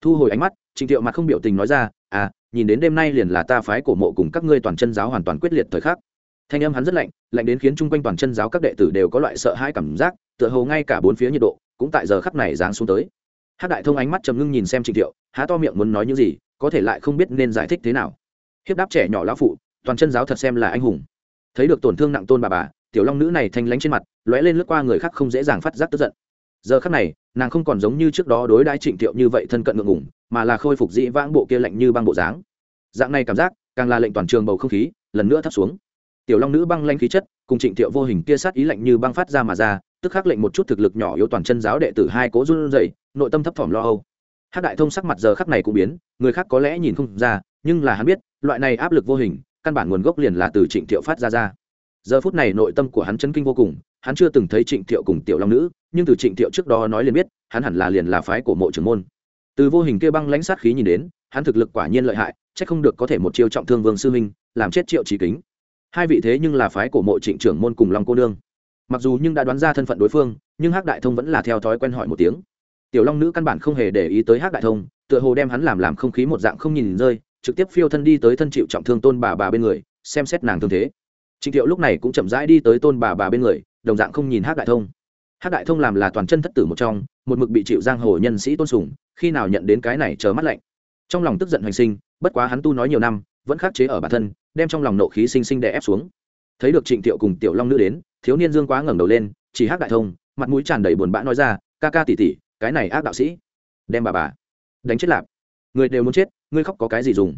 Thu hồi ánh mắt trịnh thiệu mặt không biểu tình nói ra à nhìn đến đêm nay liền là ta phái cổ mộ cùng các ngươi toàn chân giáo hoàn toàn quyết liệt thời khắc. Thanh âm hắn rất lạnh lạnh đến khiến chung quanh toàn chân giáo các đệ tử đều có loại sợ hãi cảm giác, tựa hồ ngay cả bốn phía nhiệt độ cũng tại giờ khắc này giáng xuống tới. Hát đại thông ánh mắt trầm ngưng nhìn xem trịnh thiệu, há to miệng muốn nói những gì, có thể lại không biết nên giải thích thế nào. Hiếp đáp trẻ nhỏ lão phụ, toàn chân giáo thật xem là anh hùng. Thấy được tổn thương nặng tôn bà bà, tiểu long nữ này thanh lánh trên mặt, lóe lên lướt qua người khác không dễ dàng phát giác tức giận. Giờ khắc này, nàng không còn giống như trước đó đối đãi trịnh thiệu như vậy thân cận ngượng ngủng mà là khôi phục dĩ vãng bộ kia lạnh như băng bộ dáng. Dạng này cảm giác, càng là lệnh toàn trường bầu không khí, lần nữa thấp xuống. Tiểu long nữ băng lanh khí chất, cùng trịnh thiệu vô hình kia sát ý lạnh như băng phát ra mà ra tức khắc lệnh một chút thực lực nhỏ yếu toàn chân giáo đệ tử hai cố run rẩy nội tâm thấp thỏm lo âu. Hắc đại thông sắc mặt giờ khắc này cũng biến người khác có lẽ nhìn không ra nhưng là hắn biết loại này áp lực vô hình căn bản nguồn gốc liền là từ trịnh thiệu phát ra ra. Giờ phút này nội tâm của hắn chấn kinh vô cùng hắn chưa từng thấy trịnh thiệu cùng tiểu long nữ nhưng từ trịnh thiệu trước đó nói liền biết hắn hẳn là liền là phái của mộ trưởng môn. Từ vô hình kia băng lãnh sát khí nhìn đến hắn thực lực quả nhiên lợi hại chắc không được có thể một chiêu trọng thương vương sư huynh, làm chết triệu trí kính. Hai vị thế nhưng là phái của mộ trịnh trưởng môn cùng long cô nương mặc dù nhưng đã đoán ra thân phận đối phương, nhưng hắc đại thông vẫn là theo thói quen hỏi một tiếng. Tiểu long nữ căn bản không hề để ý tới hắc đại thông, tựa hồ đem hắn làm làm không khí một dạng không nhìn rơi, trực tiếp phiêu thân đi tới thân chịu trọng thương tôn bà bà bên người, xem xét nàng thương thế. Trịnh thiệu lúc này cũng chậm rãi đi tới tôn bà bà bên người, đồng dạng không nhìn hắc đại thông. Hắc đại thông làm là toàn chân thất tử một trong, một mực bị chịu giang hồ nhân sĩ tôn sùng, khi nào nhận đến cái này chờ mắt lạnh. Trong lòng tức giận hoành sinh, bất quá hắn tu nói nhiều năm, vẫn khắc chế ở bản thân, đem trong lòng nộ khí sinh sinh đè ép xuống. Thấy được trịnh thiệu cùng tiểu long nữ đến thiếu niên dương quá ngẩng đầu lên, chỉ hắc đại thông, mặt mũi tràn đầy buồn bã nói ra, ca ca tỉ tỉ cái này ác đạo sĩ. Đem bà bà đánh chết lạp. Người đều muốn chết, ngươi khóc có cái gì dùng?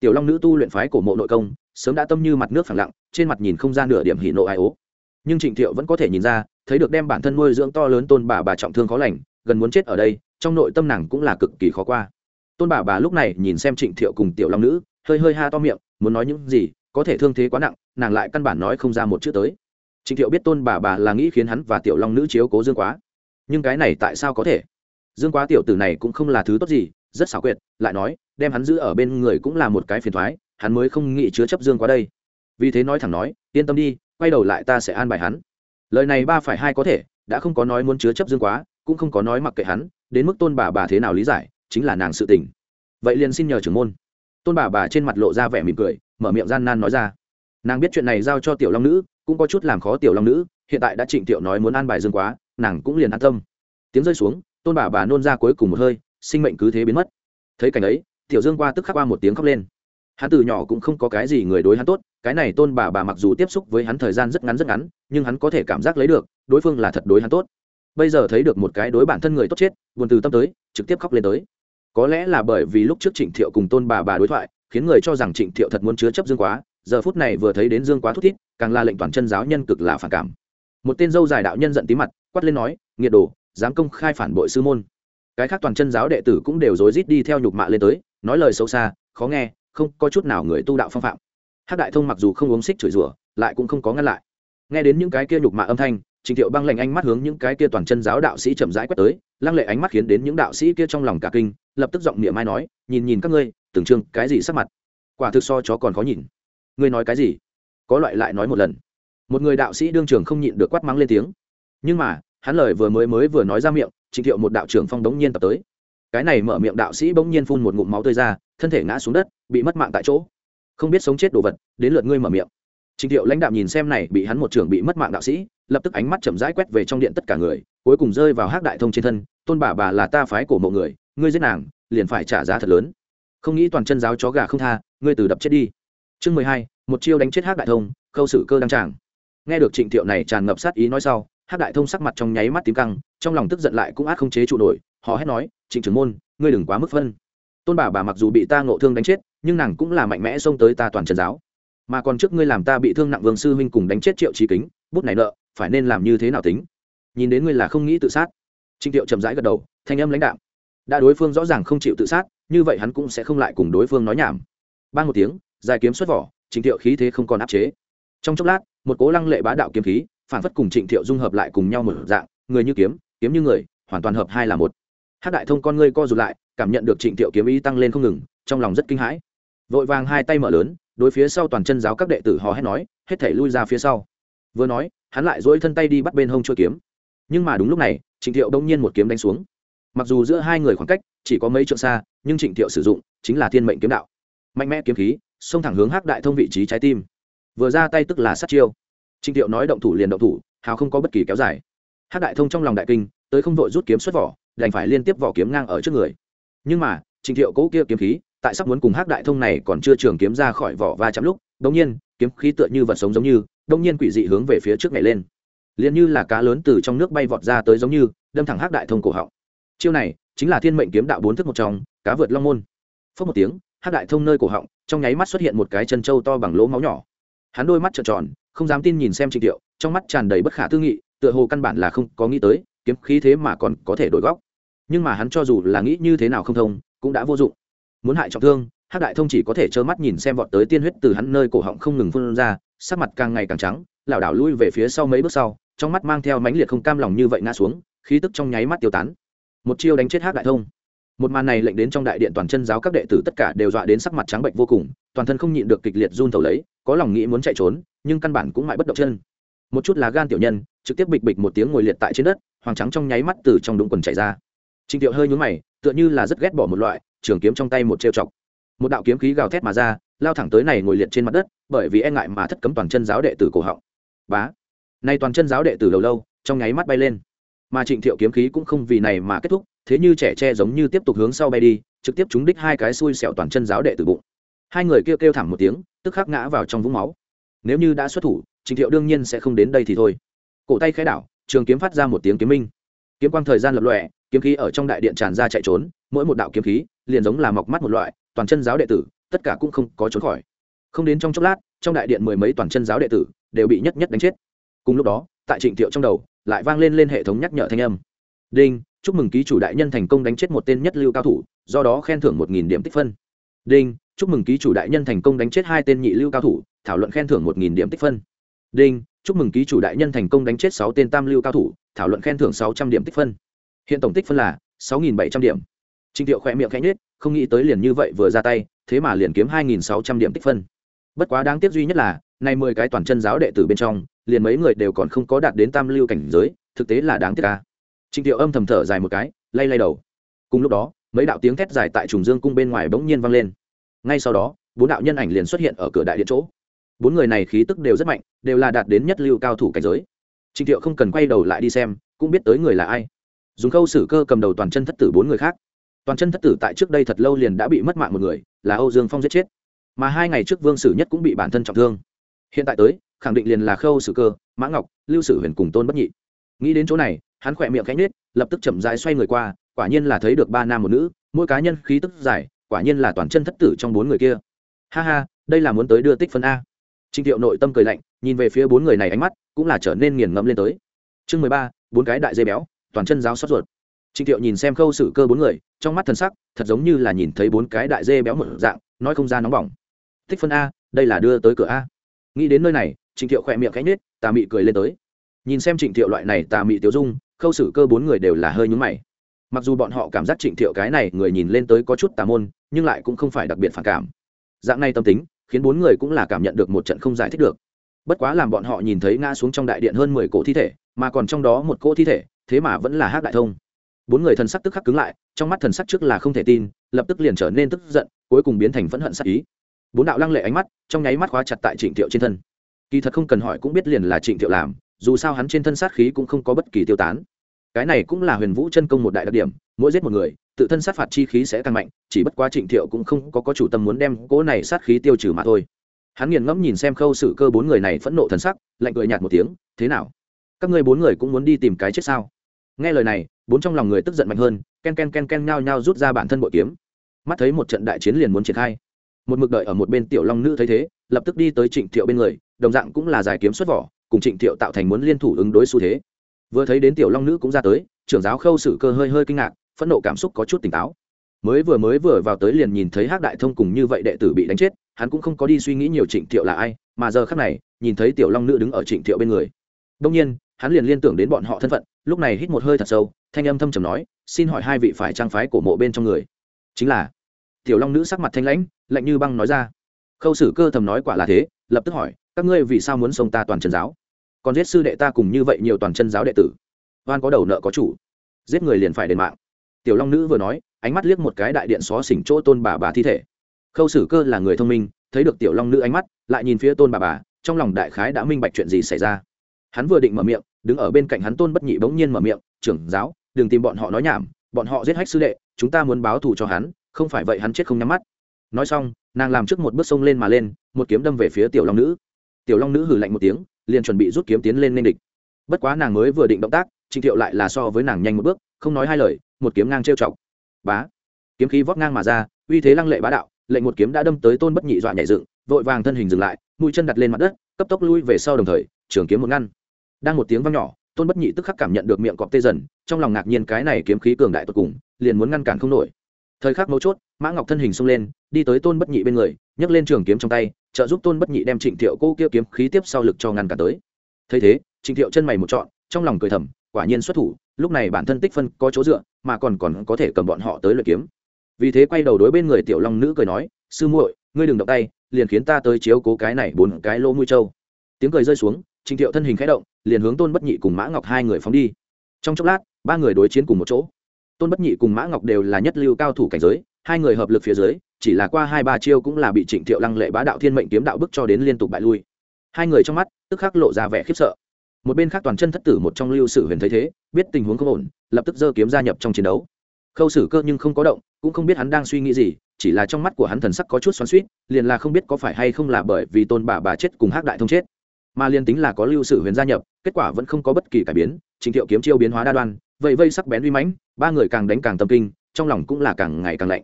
Tiểu long nữ tu luyện phái cổ mộ nội công, sớm đã tâm như mặt nước phẳng lặng, trên mặt nhìn không ra nửa điểm hỉ nộ ai ố. Nhưng trịnh thiệu vẫn có thể nhìn ra, thấy được đem bản thân nuôi dưỡng to lớn tôn bà bà trọng thương khó lành, gần muốn chết ở đây, trong nội tâm nàng cũng là cực kỳ khó qua. Tôn bà bà lúc này nhìn xem trịnh thiệu cùng tiểu long nữ, hơi hơi ha to miệng, muốn nói những gì, có thể thương thế quá nặng, nàng lại căn bản nói không ra một chữ tới trịnh thiệu biết tôn bà bà là nghĩ khiến hắn và tiểu long nữ chiếu cố dương quá. Nhưng cái này tại sao có thể? Dương quá tiểu tử này cũng không là thứ tốt gì, rất xảo quyệt, lại nói, đem hắn giữ ở bên người cũng là một cái phiền thoái, hắn mới không nghĩ chứa chấp dương quá đây. Vì thế nói thẳng nói, yên tâm đi, quay đầu lại ta sẽ an bài hắn. Lời này ba phải hai có thể, đã không có nói muốn chứa chấp dương quá, cũng không có nói mặc kệ hắn, đến mức tôn bà bà thế nào lý giải, chính là nàng sự tình. Vậy liền xin nhờ trưởng môn. Tôn bà bà trên mặt lộ ra vẻ mỉm cười, mở miệng gian nan nói ra nàng biết chuyện này giao cho tiểu long nữ, cũng có chút làm khó tiểu long nữ, hiện tại đã trịnh tiểu nói muốn an bài dương quá, nàng cũng liền an tâm. Tiếng rơi xuống, tôn bà bà nôn ra cuối cùng một hơi, sinh mệnh cứ thế biến mất. Thấy cảnh ấy, tiểu dương qua tức khắc qua một tiếng khóc lên. Hắn từ nhỏ cũng không có cái gì người đối hắn tốt, cái này tôn bà bà mặc dù tiếp xúc với hắn thời gian rất ngắn rất ngắn, nhưng hắn có thể cảm giác lấy được, đối phương là thật đối hắn tốt. Bây giờ thấy được một cái đối bản thân người tốt chết, buồn từ tâm tới, trực tiếp khóc lên tới. Có lẽ là bởi vì lúc trước trịnh thiệu cùng tôn bà bà đối thoại, khiến người cho rằng trịnh thiệu thật muốn chứa chấp dương quá giờ phút này vừa thấy đến dương quá thút thít, càng là lệnh toàn chân giáo nhân cực là phản cảm. Một tên dâu dài đạo nhân giận tí mặt, quát lên nói, nghiệt đồ, dám công khai phản bội sư môn. Cái khác toàn chân giáo đệ tử cũng đều rối rít đi theo nhục mạ lên tới, nói lời sâu xa, khó nghe, không có chút nào người tu đạo phong phạm. Hắc đại thông mặc dù không uống xích chửi rủa, lại cũng không có ngăn lại. Nghe đến những cái kia nhục mạ âm thanh, trình thiệu băng lệnh ánh mắt hướng những cái kia toàn chân giáo đạo sĩ chậm rãi quét tới, lăng lệ ánh mắt khiến đến những đạo sĩ kia trong lòng cả kinh, lập tức giọng niệm mai nói, nhìn nhìn các ngươi tưởng chừng cái gì sắc mặt? Quả thực so chó còn khó nhìn ngươi nói cái gì? Có loại lại nói một lần. Một người đạo sĩ đương trường không nhịn được quát mắng lên tiếng. Nhưng mà, hắn lời vừa mới mới vừa nói ra miệng, trịnh thiệu một đạo trưởng phong đống nhiên tập tới. Cái này mở miệng đạo sĩ bỗng nhiên phun một ngụm máu tươi ra, thân thể ngã xuống đất, bị mất mạng tại chỗ. Không biết sống chết đồ vật, đến lượt ngươi mở miệng. Trịnh thiệu lãnh đạo nhìn xem này, bị hắn một trưởng bị mất mạng đạo sĩ, lập tức ánh mắt chậm rãi quét về trong điện tất cả người, cuối cùng rơi vào hắc đại thông trên thân, tôn bà bà là ta phái của mộ người, ngươi giết nàng, liền phải trả giá thật lớn. Không nghĩ toàn chân giáo chó gà không tha, ngươi từ đập chết đi chương mười hai, một chiêu đánh chết hắc đại thông, khâu sử cơ đăng tràng. Nghe được trịnh thiệu này tràn ngập sát ý nói sau, hắc đại thông sắc mặt trong nháy mắt tím căng, trong lòng tức giận lại cũng át không chế trụ nổi, họ hét nói, trịnh trưởng môn, ngươi đừng quá mức phân. Tôn bà bà mặc dù bị ta ngộ thương đánh chết, nhưng nàng cũng là mạnh mẽ xông tới ta toàn trần giáo. Mà còn trước ngươi làm ta bị thương nặng vương sư huynh cùng đánh chết triệu trí kính, bút này nợ, phải nên làm như thế nào tính? Nhìn đến ngươi là không nghĩ tự sát. Trịnh thiệu chậm rãi gật đầu, thanh âm lãnh đạo đã đối phương rõ ràng không chịu tự sát, như vậy hắn cũng sẽ không lại cùng đối phương nói nhảm. Ban một tiếng dài kiếm xuất vỏ trịnh thiệu khí thế không còn áp chế. Trong chốc lát, một cố lăng lệ bá đạo kiếm khí, phản phất cùng trịnh thiệu dung hợp lại cùng nhau một dạng, người như kiếm kiếm như người, hoàn toàn hợp hai là một. Hát đại thông con ngươi co rụt lại, cảm nhận được trịnh thiệu kiếm ý tăng lên không ngừng, trong lòng rất kinh hãi. Vội vàng hai tay mở lớn, đối phía sau toàn chân giáo các đệ tử hò hét nói, hết thể lui ra phía sau. Vừa nói, hắn lại dỗi thân tay đi bắt bên hông chua kiếm. Nhưng mà đúng lúc này trịnh thiệu đông nhiên một kiếm đánh xuống. Mặc dù giữa hai người khoảng cách chỉ có mấy trượng xa, nhưng trịnh thiệu sử dụng chính là thiên mệnh kiếm đạo. Mạnh mẽ kiếm khí xông thẳng hướng hắc đại thông vị trí trái tim. Vừa ra tay tức là sát chiêu. Trịnh thiệu nói động thủ liền động thủ, hào không có bất kỳ kéo dài. Hắc đại thông trong lòng đại kinh, tới không vội rút kiếm xuất vỏ, đành phải liên tiếp vỏ kiếm ngang ở trước người. Nhưng mà, trịnh thiệu cố kia kiếm khí, tại sắp muốn cùng hắc đại thông này còn chưa trường kiếm ra khỏi vỏ va chạm lúc đống nhiên, kiếm khí tựa như vật sống giống như đống nhiên quỷ dị hướng về phía trước này lên. Liền như là cá lớn từ trong nước bay vọt ra tới giống như, đâm thẳng hắc đại thông cổ họng. Chiêu này, chính là thiên mệnh kiếm đạo bốn thức một trong, cá vượt long môn. Phớt một tiếng Hát đại thông nơi cổ họng, trong nháy mắt xuất hiện một cái chân trâu to bằng lỗ máu nhỏ. Hắn đôi mắt trợn tròn, không dám tin nhìn xem trịnh thiệu trong mắt tràn đầy bất khả tư nghị, tựa hồ căn bản là không có nghĩ tới, kiếm khí thế mà còn có thể đổi góc. Nhưng mà hắn cho dù là nghĩ như thế nào không thông, cũng đã vô dụng. Muốn hại trọng thương hát đại thông chỉ có thể trơ mắt nhìn xem vọt tới tiên huyết từ hắn nơi cổ họng không ngừng phun ra, sắc mặt càng ngày càng trắng, lảo đảo lui về phía sau mấy bước sau, trong mắt mang theo mãnh liệt không cam lòng như vậy ngã xuống, khí tức trong nháy mắt tiêu tán. Một chiêu đánh chết hát đại thông một màn này lệnh đến trong đại điện toàn chân giáo các đệ tử tất cả đều dọa đến sắc mặt trắng bệnh vô cùng, toàn thân không nhịn được kịch liệt run thầu lấy, có lòng nghĩ muốn chạy trốn, nhưng căn bản cũng mãi bất động chân. Một chút lá gan tiểu nhân, trực tiếp bịch bịch một tiếng ngồi liệt tại trên đất, hoàng trắng trong nháy mắt từ trong đúng quần chạy ra. Trịnh tiệu hơi nhún mày, tựa như là rất ghét bỏ một loại, trường kiếm trong tay một trêu chọc. Một đạo kiếm khí gào thét mà ra, lao thẳng tới này ngồi liệt trên mặt đất, bởi vì e ngại mà thất cấm toàn chân giáo đệ tử cổ họng. Bá! Nay toàn chân giáo đệ tử lâu lâu, trong nháy mắt bay lên. Mà trịnh thiệu kiếm khí cũng không vì này mà kết thúc thế như trẻ tre giống như tiếp tục hướng sau bay đi, trực tiếp trúng đích hai cái xui xẻo toàn chân giáo đệ tử bụng. Hai người kêu kêu thảm một tiếng, tức khắc ngã vào trong vũng máu. Nếu như đã xuất thủ trịnh thiệu đương nhiên sẽ không đến đây thì thôi. Cổ tay khẽ đảo, trường kiếm phát ra một tiếng kiếm minh. Kiếm quang thời gian lập lòe, kiếm khí ở trong đại điện tràn ra chạy trốn, mỗi một đạo kiếm khí, liền giống là mọc mắt một loại, toàn chân giáo đệ tử, tất cả cũng không có trốn khỏi. Không đến trong chốc lát, trong đại điện mười mấy toàn chân giáo đệ tử đều bị nhất nhất đánh chết. Cùng lúc đó, tại trịnh thiệu trong đầu, lại vang lên lên hệ thống nhắc nhở thanh âm. Đinh chúc mừng ký chủ đại nhân thành công đánh chết một tên nhất lưu cao thủ, do đó khen thưởng một nghìn điểm tích phân. Đinh, chúc mừng ký chủ đại nhân thành công đánh chết hai tên nhị lưu cao thủ, thảo luận khen thưởng một nghìn điểm tích phân. Đinh, chúc mừng ký chủ đại nhân thành công đánh chết sáu tên tam lưu cao thủ, thảo luận khen thưởng sáu trăm điểm tích phân. Hiện tổng tích phân là sáu nghìn bảy trăm điểm. Trịnh thiệu khỏe miệng khẽ nhết không nghĩ tới liền như vậy vừa ra tay, thế mà liền kiếm hai nghìn sáu trăm điểm tích phân. Bất quá đáng tiếc duy nhất là, nay mười cái toàn chân giáo đệ tử bên trong, liền mấy người đều còn không có đạt đến tam lưu cảnh giới, thực tế là đáng tiếc ca trịnh thiệu âm thầm thở dài một cái, lay lay đầu. Cùng lúc đó, mấy đạo tiếng thét dài tại trùng dương cung bên ngoài bỗng nhiên vang lên. Ngay sau đó, bốn đạo nhân ảnh liền xuất hiện ở cửa đại điện chỗ. Bốn người này khí tức đều rất mạnh, đều là đạt đến nhất lưu cao thủ cảnh giới. Trịnh thiệu không cần quay đầu lại đi xem, cũng biết tới người là ai. Dùng khâu sử cơ cầm đầu toàn chân thất tử bốn người khác. Toàn chân thất tử tại trước đây thật lâu liền đã bị mất mạng một người, là âu dương phong giết chết. Mà hai ngày trước vương sử nhất cũng bị bản thân trọng thương. Hiện tại tới, khẳng định liền là khâu sử cơ, mã ngọc, lưu sử huyền cùng tôn bất nhị nghĩ đến chỗ này, hắn khỏe miệng khẽ nhếch, lập tức chậm rãi xoay người qua, quả nhiên là thấy được ba nam một nữ, mỗi cá nhân khí tức dài, quả nhiên là toàn chân thất tử trong bốn người kia. Ha ha, đây là muốn tới đưa tích phân a. Trịnh thiệu nội tâm cười lạnh, nhìn về phía bốn người này ánh mắt cũng là trở nên nghiền ngẫm lên tới. Chương mười ba, bốn cái đại dây béo, toàn chân giáo xót ruột. Trịnh thiệu nhìn xem khâu xử cơ bốn người, trong mắt thần sắc thật giống như là nhìn thấy bốn cái đại dê béo một dạng, nói không ra nóng bỏng. Tích phân a, đây là đưa tới cửa a. Nghĩ đến nơi này, trịnh thiệu khỏe miệng cánh nết tà mị cười lên tới nhìn xem trịnh thiệu loại này tà mị tiểu dung, khâu xử cơ bốn người đều là hơi nhúng mày. Mặc dù bọn họ cảm giác trịnh thiệu cái này người nhìn lên tới có chút tà môn, nhưng lại cũng không phải đặc biệt phản cảm. Dạng này tâm tính, khiến bốn người cũng là cảm nhận được một trận không giải thích được. Bất quá làm bọn họ nhìn thấy ngã xuống trong đại điện hơn mười cỗ thi thể, mà còn trong đó một cỗ thi thể, thế mà vẫn là hát đại thông. Bốn người thần sắc tức khắc cứng lại, trong mắt thần sắc trước là không thể tin, lập tức liền trở nên tức giận, cuối cùng biến thành phẫn hận sắc ý. Bốn đạo lăng lệ ánh mắt, trong nháy mắt khóa chặt tại trịnh thiệu trên thân. Kỳ thật không cần hỏi cũng biết liền là trịnh thiệu làm dù sao hắn trên thân sát khí cũng không có bất kỳ tiêu tán. Cái này cũng là huyền vũ chân công một đại đặc điểm, mỗi giết một người, tự thân sát phạt chi khí sẽ tăng mạnh, chỉ bất quá trịnh thiệu cũng không có có chủ tâm muốn đem cỗ này sát khí tiêu trừ mà thôi. Hắn nghiền ngẫm nhìn xem khâu sự cơ bốn người này phẫn nộ thần sắc, lạnh cười nhạt một tiếng, thế nào? Các ngươi bốn người cũng muốn đi tìm cái chết sao? Nghe lời này, bốn trong lòng người tức giận mạnh hơn, ken ken ken ken nhao nhao rút ra bản thân bội kiếm. Mắt thấy một trận đại chiến liền muốn triển khai. Một mực đợi ở một bên tiểu long nữ thấy thế, lập tức đi tới trịnh thiệu bên người, đồng dạng cũng là giải kiếm xuất vỏ cùng trịnh thiệu tạo thành muốn liên thủ ứng đối xu thế. Vừa thấy đến tiểu long nữ cũng ra tới, trưởng giáo khâu sử cơ hơi hơi kinh ngạc, phẫn nộ cảm xúc có chút tỉnh táo. Mới vừa mới vừa vào tới liền nhìn thấy hắc đại thông cùng như vậy đệ tử bị đánh chết, hắn cũng không có đi suy nghĩ nhiều trịnh thiệu là ai, mà giờ khác này, nhìn thấy tiểu long nữ đứng ở trịnh thiệu bên người. Đông nhiên, hắn liền liên tưởng đến bọn họ thân phận, lúc này hít một hơi thật sâu, thanh âm thâm trầm nói, xin hỏi hai vị phải trang phái cổ mộ bên trong người? Chính là. Tiểu long nữ sắc mặt thanh lãnh, lạnh như băng nói ra. Khâu sử cơ thầm nói quả là thế, lập tức hỏi, các ngươi vì sao muốn xông ta toàn trần giáo? Còn giết sư đệ ta cùng như vậy nhiều toàn chân giáo đệ tử. Oan có đầu nợ có chủ. Giết người liền phải đền mạng. Tiểu long nữ vừa nói, ánh mắt liếc một cái đại điện xó xỉnh chỗ tôn bà bà thi thể. Khâu sử cơ là người thông minh, thấy được tiểu long nữ ánh mắt, lại nhìn phía tôn bà bà, trong lòng đại khái đã minh bạch chuyện gì xảy ra. Hắn vừa định mở miệng, đứng ở bên cạnh hắn tôn bất nhị bỗng nhiên mở miệng, trưởng giáo, đừng tìm bọn họ nói nhảm, bọn họ giết hách sư đệ, chúng ta muốn báo thù cho hắn, không phải vậy hắn chết không nhắm mắt. Nói xong, nàng làm trước một bước sông lên mà lên, một kiếm đâm về phía tiểu long nữ. Tiểu long nữ hử lạnh một tiếng liền chuẩn bị rút kiếm tiến lên nên địch. Bất quá nàng mới vừa định động tác, trịnh thiệu lại là so với nàng nhanh một bước, không nói hai lời, một kiếm ngang trêu chọc. Bá! Kiếm khí vót ngang mà ra, uy thế lăng lệ bá đạo, lệnh một kiếm đã đâm tới tôn bất nhị dọa nhảy dựng, vội vàng thân hình dừng lại, mũi chân đặt lên mặt đất, cấp tốc lui về sau đồng thời, trường kiếm một ngăn. Đang một tiếng vang nhỏ, tôn bất nhị tức khắc cảm nhận được miệng cọp tê dần, trong lòng ngạc nhiên cái này kiếm khí cường đại tột cùng, liền muốn ngăn cản không nổi. Thời khắc mấu chốt, mã ngọc thân hình xông lên, đi tới tôn bất nhị bên người, nhấc lên trường kiếm trong tay trợ giúp tôn bất nhị đem trịnh thiệu cô kia kiếm khí tiếp sau lực cho ngăn cản tới. Thấy thế, trịnh thiệu chân mày một trọn, trong lòng cười thầm, quả nhiên xuất thủ, lúc này bản thân tích phân có chỗ dựa, mà còn còn có thể cầm bọn họ tới luyện kiếm. Vì thế quay đầu đối bên người tiểu long nữ cười nói, sư muội, ngươi đừng động tay, liền khiến ta tới chiếu cố cái này bốn cái lỗ mũi trâu. Tiếng cười rơi xuống, trịnh thiệu thân hình khẽ động, liền hướng tôn bất nhị cùng mã ngọc hai người phóng đi. Trong chốc lát, ba người đối chiến cùng một chỗ. Tôn bất nhị cùng mã ngọc đều là nhất lưu cao thủ cảnh giới, hai người hợp lực phía dưới chỉ là qua hai ba chiêu cũng là bị trịnh thiệu lăng lệ bá đạo thiên mệnh kiếm đạo bức cho đến liên tục bại lui. Hai người trong mắt, tức khắc lộ ra vẻ khiếp sợ. Một bên khác toàn chân thất tử một trong lưu sử huyền thấy thế, biết tình huống không ổn, lập tức giơ kiếm gia nhập trong chiến đấu. Khâu sử cơ nhưng không có động, cũng không biết hắn đang suy nghĩ gì, chỉ là trong mắt của hắn thần sắc có chút xoắn suýt liền là không biết có phải hay không là bởi vì tôn bà bà chết cùng hắc đại thông chết. Mà liền tính là có lưu sử huyền gia nhập, kết quả vẫn không có bất kỳ cải biến trình thiệu kiếm chiêu biến hóa đa đoan vậy vây sắc bén uy mãnh, ba người càng đánh càng tâm kinh, trong lòng cũng là càng ngày càng lạnh.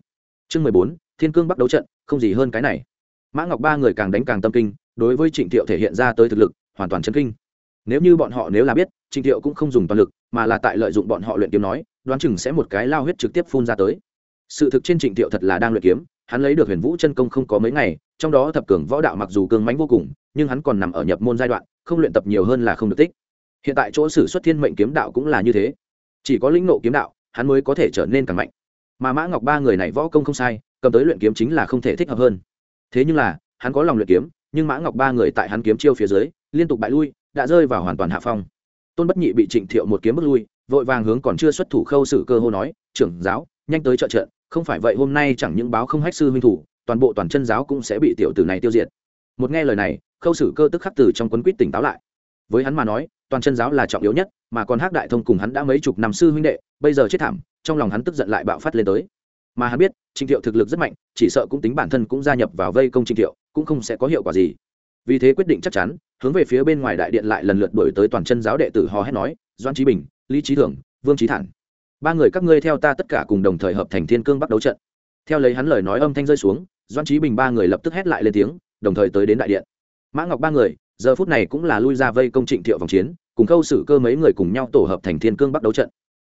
Chương mười bốn thiên cương bắt đấu trận, không gì hơn cái này. Mã ngọc ba người càng đánh càng tâm kinh, đối với trịnh thiệu thể hiện ra tới thực lực, hoàn toàn chân kinh. Nếu như bọn họ nếu là biết, trịnh thiệu cũng không dùng toàn lực, mà là tại lợi dụng bọn họ luyện kiếm nói, đoán chừng sẽ một cái lao huyết trực tiếp phun ra tới. Sự thực trên trịnh thiệu thật là đang luyện kiếm, hắn lấy được huyền vũ chân công không có mấy ngày, trong đó thập cường võ đạo mặc dù cường mánh vô cùng, nhưng hắn còn nằm ở nhập môn giai đoạn, không luyện tập nhiều hơn là không được tích. Hiện tại chỗ sử xuất thiên mệnh kiếm đạo cũng là như thế. Chỉ có lĩnh nộ kiếm đạo, hắn mới có thể trở nên càng mạnh. Mà mã ngọc ba người này võ công không sai cầm tới luyện kiếm chính là không thể thích hợp hơn. Thế nhưng là, hắn có lòng luyện kiếm, nhưng mã ngọc ba người tại hắn kiếm chiêu phía dưới, liên tục bại lui, đã rơi vào hoàn toàn hạ phong. Tôn bất nhị bị trịnh thiệu một kiếm bước lui, vội vàng hướng còn chưa xuất thủ khâu sử cơ hô nói, trưởng giáo, nhanh tới trợ trận, không phải vậy hôm nay chẳng những báo không hách sư huynh thủ, toàn bộ toàn chân giáo cũng sẽ bị tiểu tử này tiêu diệt. Một nghe lời này, khâu sử cơ tức khắc từ trong quấn quýt tỉnh táo lại. Với hắn mà nói, toàn chân giáo là trọng yếu nhất, mà còn hắc đại thông cùng hắn đã mấy chục năm sư huynh đệ, bây giờ chết thảm, trong lòng hắn tức giận lại bạo phát lên tới mà hắn biết, trịnh thiệu thực lực rất mạnh, chỉ sợ cũng tính bản thân cũng gia nhập vào vây công trịnh thiệu, cũng không sẽ có hiệu quả gì. Vì thế quyết định chắc chắn, hướng về phía bên ngoài đại điện lại lần lượt đổi tới toàn chân giáo đệ tử hò hét nói doan trí bình, lý trí thường, vương trí thản. Ba người các ngươi theo ta tất cả cùng đồng thời hợp thành thiên cương bắt đấu trận. Theo lấy hắn lời nói âm thanh rơi xuống doan trí bình ba người lập tức hét lại lên tiếng, đồng thời tới đến đại điện. Mã ngọc ba người, giờ phút này cũng là lui ra vây công trịnh thiệu vòng chiến, cùng khâu xử cơ mấy người cùng nhau tổ hợp thành thiên cương bắt đấu trận.